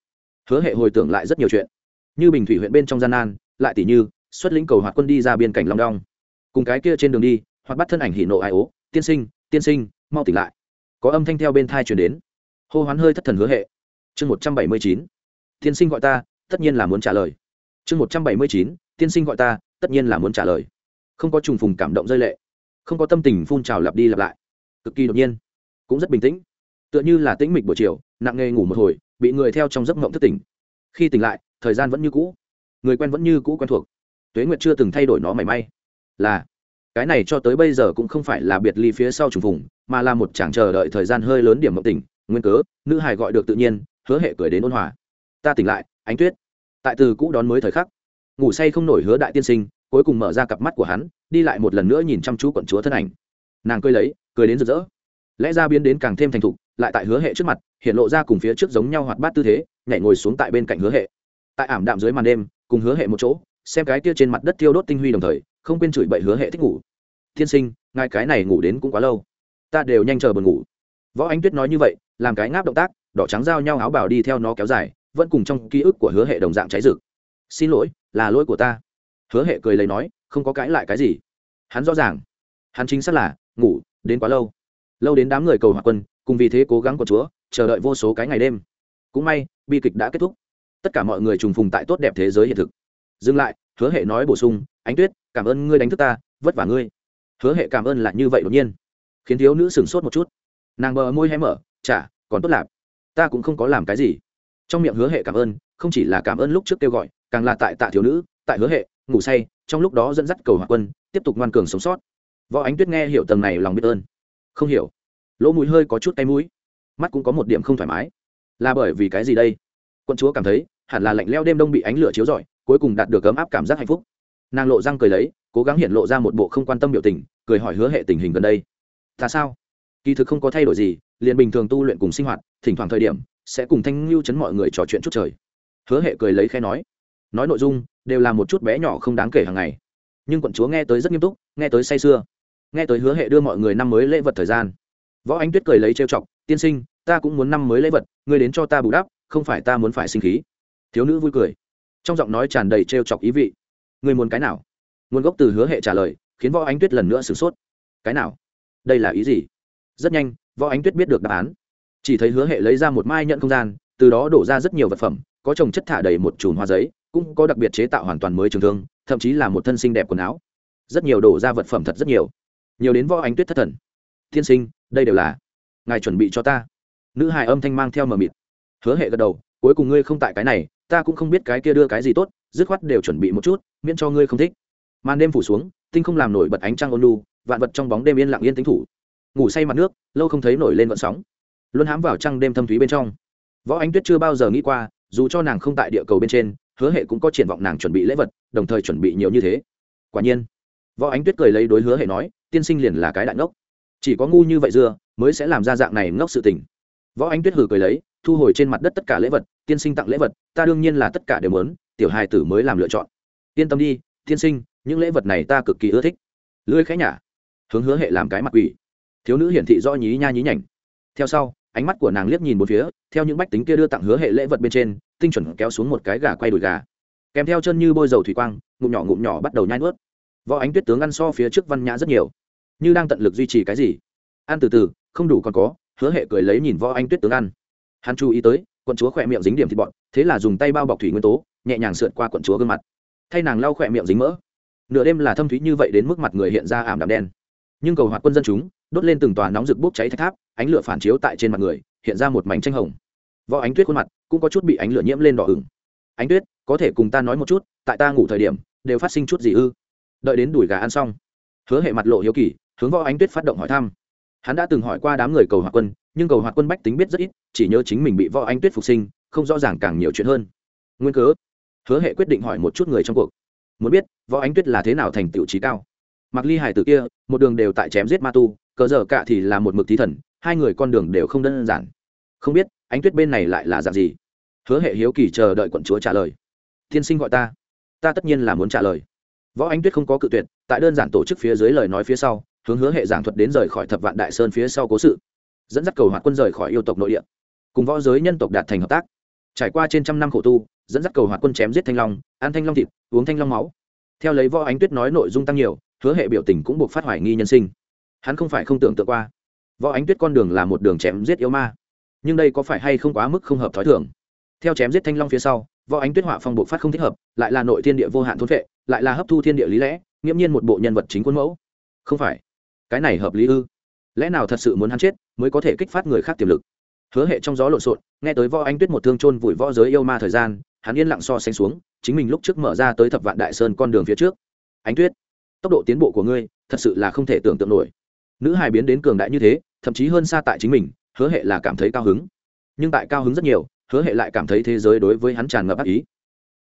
hứa hệ hồi tưởng lại rất nhiều chuyện. Như bình thủy huyện bên trong gian nan, lại tỷ như xuất lĩnh cầu hoạt quân đi ra biên cảnh long đong. Cùng cái kia trên đường đi, hoặc bắt thân ảnh hỉ nộ ai ố, tiên sinh tiên sinh, mau tỉnh lại. Có âm thanh theo bên thai chuyển đến. Hô hoán hơi thất thần hứa hệ. Chương một trăm bảy mươi chín. Tiên sinh gọi ta, tất nhiên là muốn trả lời. Chương một trăm bảy mươi chín. Tiên sinh gọi ta, tất nhiên là muốn trả lời. Không có trùng phùng cảm động rơi lệ. Không có tâm tình phun trào lặp đi lặp lại. Cực kỳ đột nhiên. Cũng rất bình tĩnh. Tựa như là tĩnh mịch buổi chiều, nặng nghề ngủ một hồi, bị người theo trong giấc mộng thất tỉnh. Khi tỉnh lại, thời gian vẫn như cũ. Người quen vẫn như cũ quen thuộc tuế nguyệt chưa từng thay đổi nó mảy may. Là cái này cho tới bây giờ cũng không phải là biệt ly phía sau trùng vùng, mà là một chàng chờ đợi thời gian hơi lớn điểm mộng tỉnh nguyên cớ nữ hải gọi được tự nhiên hứa hệ cười đến ôn hòa. Ta tỉnh lại ánh tuyết. Tại từ cũ đón mới thời khắc ngủ say không nổi hứa đại tiên sinh cuối cùng mở ra cặp mắt của hắn đi lại một lần nữa nhìn chăm chú quận chúa thân ảnh. Nàng cười lấy cười đến rực rỡ. Lẽ ra biến đến càng thêm thành thục lại tại hứa hệ trước mặt hiện lộ ra cùng phía trước giống nhau hoạt bát tư thế nhảy ngồi xuống tại bên cạnh hứa hệ. Tại ảm đạm dưới màn đêm cùng hứa hệ một chỗ xem cái kia trên mặt đất thiêu đốt tinh huy đồng thời, không quên chửi bậy hứa hệ thích ngủ. Tiên sinh, ngài cái này ngủ đến cũng quá lâu. Ta đều nhanh chờ buồn ngủ. Võ ánh tuyết nói như vậy, làm cái ngáp động tác, đỏ trắng giao nhau áo bảo đi theo nó kéo dài, vẫn cùng trong ký ức của hứa hệ đồng dạng cháy rực. Xin lỗi, là lỗi của ta. Hứa hệ cười lấy nói, không có cãi lại cái gì. Hắn rõ ràng. Hắn chính xác là, ngủ, đến quá lâu. Lâu đến đám người cầu hòa quân, cùng vì thế cố gắng của chúa, chờ đợi vô số cái ngày đêm. Cũng may, bi kịch đã kết thúc. Tất cả mọi người trùng phùng tại tốt đẹp thế giới hiện thực dừng lại, hứa hệ nói bổ sung, ánh tuyết, cảm ơn ngươi đánh thức ta, vất vả ngươi. Hứa hệ cảm ơn là như vậy đột nhiên, khiến thiếu nữ sửng sốt một chút. Nàng bờ môi hé mở, chả, còn tốt lạp. Ta cũng không có làm cái gì. Trong miệng hứa hệ cảm ơn, không chỉ là cảm ơn lúc trước kêu gọi, càng là tại tạ thiếu nữ, tại hứa hệ, ngủ say, trong lúc đó dẫn dắt cầu hòa quân, tiếp tục ngoan cường sống sót. Võ ánh tuyết nghe hiểu tầng này lòng biết ơn. Không hiểu. Lỗ mũi hơi có chút tay mũi. Mắt cũng có một điểm không thoải mái. Là bởi vì cái gì đây? Quân chúa cảm thấy, hẳn là lạnh leo đêm đông bị ánh lửa chiếu rọi cuối cùng đạt được ấm áp cảm giác hạnh phúc. Nàng lộ răng cười lấy, cố gắng hiện lộ ra một bộ không quan tâm biểu tình, cười hỏi hứa hệ tình hình gần đây. Ta sao? Kỳ thực không có thay đổi gì, liền bình thường tu luyện cùng sinh hoạt, thỉnh thoảng thời điểm, sẽ cùng thanh lưu chấn mọi người trò chuyện chút trời. Hứa hệ cười lấy khe nói. Nói nội dung, đều là một chút bé nhỏ không đáng kể hàng ngày. Nhưng quận chúa nghe tới rất nghiêm túc, nghe tới say sưa. Nghe tới hứa hệ đưa mọi người năm mới lễ vật thời gian. Võ ánh tuyết cười lấy trêu chọc, tiên sinh, ta cũng muốn năm mới lễ vật, ngươi đến cho ta bù đắp, không phải ta muốn phải sinh khí. Thiếu nữ vui cười trong giọng nói tràn đầy trêu chọc ý vị. Người muốn cái nào? Nguồn gốc từ hứa hệ trả lời, khiến võ ánh tuyết lần nữa sửng sốt. Cái nào? Đây là ý gì? Rất nhanh, võ ánh tuyết biết được đáp án. Chỉ thấy hứa hệ lấy ra một mai nhận không gian, từ đó đổ ra rất nhiều vật phẩm, có trồng chất thả đầy một chùm hoa giấy, cũng có đặc biệt chế tạo hoàn toàn mới trường thương, thậm chí là một thân sinh đẹp quần áo. Rất nhiều đổ ra vật phẩm thật rất nhiều. Nhiều đến võ ánh tuyết thất thần. Tiên sinh, đây đều là ngài chuẩn bị cho ta. Nữ hài âm thanh mang theo mờ mịt. Hứa hệ gật đầu, cuối cùng ngươi không tại cái này ta cũng không biết cái kia đưa cái gì tốt, dứt khoát đều chuẩn bị một chút, miễn cho ngươi không thích. Màn đêm phủ xuống, tinh không làm nổi bật ánh trăng ôn lu vạn vật trong bóng đêm yên lặng yên tính thủ. Ngủ say mặt nước, lâu không thấy nổi lên vận sóng. Luôn hám vào trăng đêm thâm thúy bên trong. Võ ánh tuyết chưa bao giờ nghĩ qua, dù cho nàng không tại địa cầu bên trên, hứa hệ cũng có triển vọng nàng chuẩn bị lễ vật, đồng thời chuẩn bị nhiều như thế. Quả nhiên, võ ánh tuyết cười lấy đối hứa hệ nói, tiên sinh liền là cái đại ngốc. Chỉ có ngu như vậy dưa, mới sẽ làm ra dạng này ngốc sự tình. Võ ánh tuyết hử cười lấy, thu hồi trên mặt đất tất cả lễ vật tiên sinh tặng lễ vật, ta đương nhiên là tất cả đều muốn, tiểu hài tử mới làm lựa chọn. Yên tâm đi, tiên sinh, những lễ vật này ta cực kỳ ưa thích. Lưỡi khẽ nhả, hướng hứa hệ làm cái mặt quỷ. Thiếu nữ hiển thị do nhí nha nhí nhảnh. Theo sau, ánh mắt của nàng liếc nhìn một phía, theo những bách tính kia đưa tặng hứa hệ lễ vật bên trên, tinh chuẩn kéo xuống một cái gà quay đùi gà. Kèm theo chân như bôi dầu thủy quang, ngụm nhỏ ngụm nhỏ bắt đầu nhai nuốt. Võ ánh tuyết tướng ăn so phía trước văn nhã rất nhiều. Như đang tận lực duy trì cái gì? Ăn từ từ, không đủ còn có, hứa hệ cười lấy nhìn võ anh tuyết tướng ăn. Hắn chú ý tới quận chúa khỏe miệng dính điểm thịt bọn thế là dùng tay bao bọc thủy nguyên tố, nhẹ nhàng sượt qua quận chúa gương mặt. Thay nàng lau khỏe miệng dính mỡ. Nửa đêm là thâm thúy như vậy đến mức mặt người hiện ra ảm đạm đen. Nhưng cầu hoạt quân dân chúng, đốt lên từng tòa nóng rực bốc cháy thách tháp, ánh lửa phản chiếu tại trên mặt người, hiện ra một mảnh tranh hồng. Võ ánh tuyết khuôn mặt cũng có chút bị ánh lửa nhiễm lên đỏ ửng. Ánh tuyết, có thể cùng ta nói một chút, tại ta ngủ thời điểm, đều phát sinh chút gì ư? Đợi đến đùi gà ăn xong, hứa hệ mặt lộ hiếu kỳ, hướng võ ánh tuyết phát động hỏi thăm. Hắn đã từng hỏi qua đám người cầu hoạt quân nhưng cầu hoạt quân bách tính biết rất ít, chỉ nhớ chính mình bị võ anh tuyết phục sinh, không rõ ràng càng nhiều chuyện hơn. Nguyên cớ, hứa hệ quyết định hỏi một chút người trong cuộc. Muốn biết, võ anh tuyết là thế nào thành tựu trí cao? Mặc ly hải tử kia, một đường đều tại chém giết ma tu cờ giờ cả thì là một mực thí thần, hai người con đường đều không đơn giản. Không biết ánh tuyết bên này lại là dạng gì? Hứa hệ hiếu kỳ chờ đợi quận chúa trả lời. Tiên sinh gọi ta. Ta tất nhiên là muốn trả lời. Võ ánh tuyết không có cự tuyệt, tại đơn giản tổ chức phía dưới lời nói phía sau, hướng hứa hệ giảng thuật đến rời khỏi thập vạn đại sơn phía sau cố sự dẫn dắt cầu hoạt quân rời khỏi yêu tộc nội địa, cùng võ giới nhân tộc đạt thành hợp tác. Trải qua trên trăm năm khổ tu, dẫn dắt cầu hoạt quân chém giết thanh long, ăn thanh long thịt, uống thanh long máu. Theo lấy võ ánh tuyết nói nội dung tăng nhiều, hứa hệ biểu tình cũng buộc phát hoài nghi nhân sinh. Hắn không phải không tưởng tượng qua, võ ánh tuyết con đường là một đường chém giết yêu ma. Nhưng đây có phải hay không quá mức không hợp t h ó i thưởng theo chém giết thanh long phía sau, võ ánh tuyết họa phong buộc phát không thích hợp, lại là nội thiên địa vô hạn thốn vệ lại là hấp thu thiên địa lý lẽ, nghiễm nhiên một bộ nhân vật chính quân mẫu. Không phải. Cái này hợp lý ư? Lẽ nào thật sự muốn hắn chết mới có thể kích phát người khác tiềm lực? Hứa hệ trong gió lộn xộn, nghe tới võ Anh tuyết một thương chôn vùi võ giới yêu ma thời gian, hắn yên lặng so sánh xuống, chính mình lúc trước mở ra tới thập vạn đại sơn con đường phía trước. Ánh tuyết, tốc độ tiến bộ của ngươi thật sự là không thể tưởng tượng nổi. Nữ hài biến đến cường đại như thế, thậm chí hơn xa tại chính mình, hứa hệ là cảm thấy cao hứng. Nhưng tại cao hứng rất nhiều, hứa hệ lại cảm thấy thế giới đối với hắn tràn ngập ác ý.